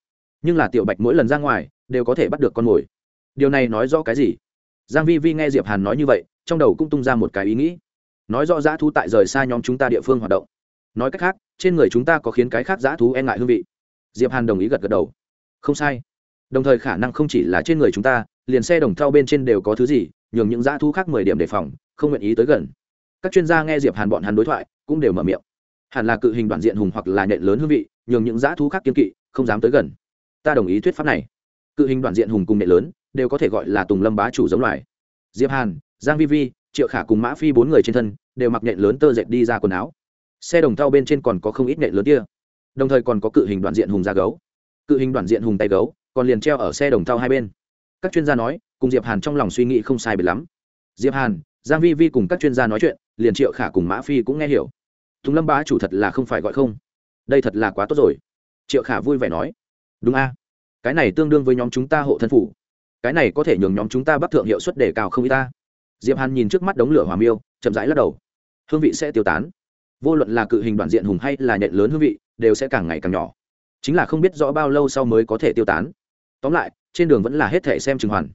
nhưng là tiểu bạch mỗi lần ra ngoài, đều có thể bắt được con mồi. Điều này nói rõ cái gì? Giang vi vi nghe diệp hàn nói như vậy trong đầu cũng tung ra một cái ý nghĩ. Nói rõ dã thú tại rời xa nhóm chúng ta địa phương hoạt động. Nói cách khác, trên người chúng ta có khiến cái khác dã thú e ngại hương vị. Diệp hàn đồng ý gật gật đầu. Không sai. Đồng thời khả năng không chỉ là trên người chúng ta, liền xe đồng thau bên trên đều có thứ gì, nhường những dã thú khác mười điểm đề phòng, không nguyện ý tới gần. Các chuyên gia nghe diệp hàn bọn hắn đối thoại, cũng đều mở miệng. Hẳn là cự hình đoạn diện hùng hoặc là nhện lớn hương vị, nhường những dã thú khác kiên kỵ, không dám tới gần. Ta đồng ý thuyết pháp này. Cự hình đoạn diện hùng cùng nhện lớn, đều có thể gọi là tùng lâm bá chủ giống loài. Diệp hàn giang vi vi, triệu khả cùng mã phi bốn người trên thân đều mặc nhện lớn tơ dệt đi ra quần áo. Xe đồng thau bên trên còn có không ít nhện lớn kia, đồng thời còn có cự hình đoạn diện hùng da gấu. Cự hình đoạn diện hùng tay gấu còn liền treo ở xe đồng thau hai bên. Các chuyên gia nói, cùng diệp hàn trong lòng suy nghĩ không sai biệt lắm. Diệp hàn, giang vi vi cùng các chuyên gia nói chuyện, liền triệu khả cùng mã phi cũng nghe hiểu. Tùng lâm bá chủ thật là không phải gọi không. Đây thật là quá tốt rồi. Triệu khả vui vẻ nói. Đúng a. Cái này tương đương với nhóm chúng ta hộ thân phủ. Cái này có thể nhường nhóm chúng ta bắt thượng hiệu suất đề cao không y ta diệp hàn nhìn trước mắt đống lửa hòa miêu, chậm rãi lắc đầu. Hương vị sẽ tiêu tán. Vô luận là cự hình đoạn diện hùng hay là nhện lớn hương vị, đều sẽ càng ngày càng nhỏ. Chính là không biết rõ bao lâu sau mới có thể tiêu tán. Tóm lại, trên đường vẫn là hết thể xem trừng hoàn.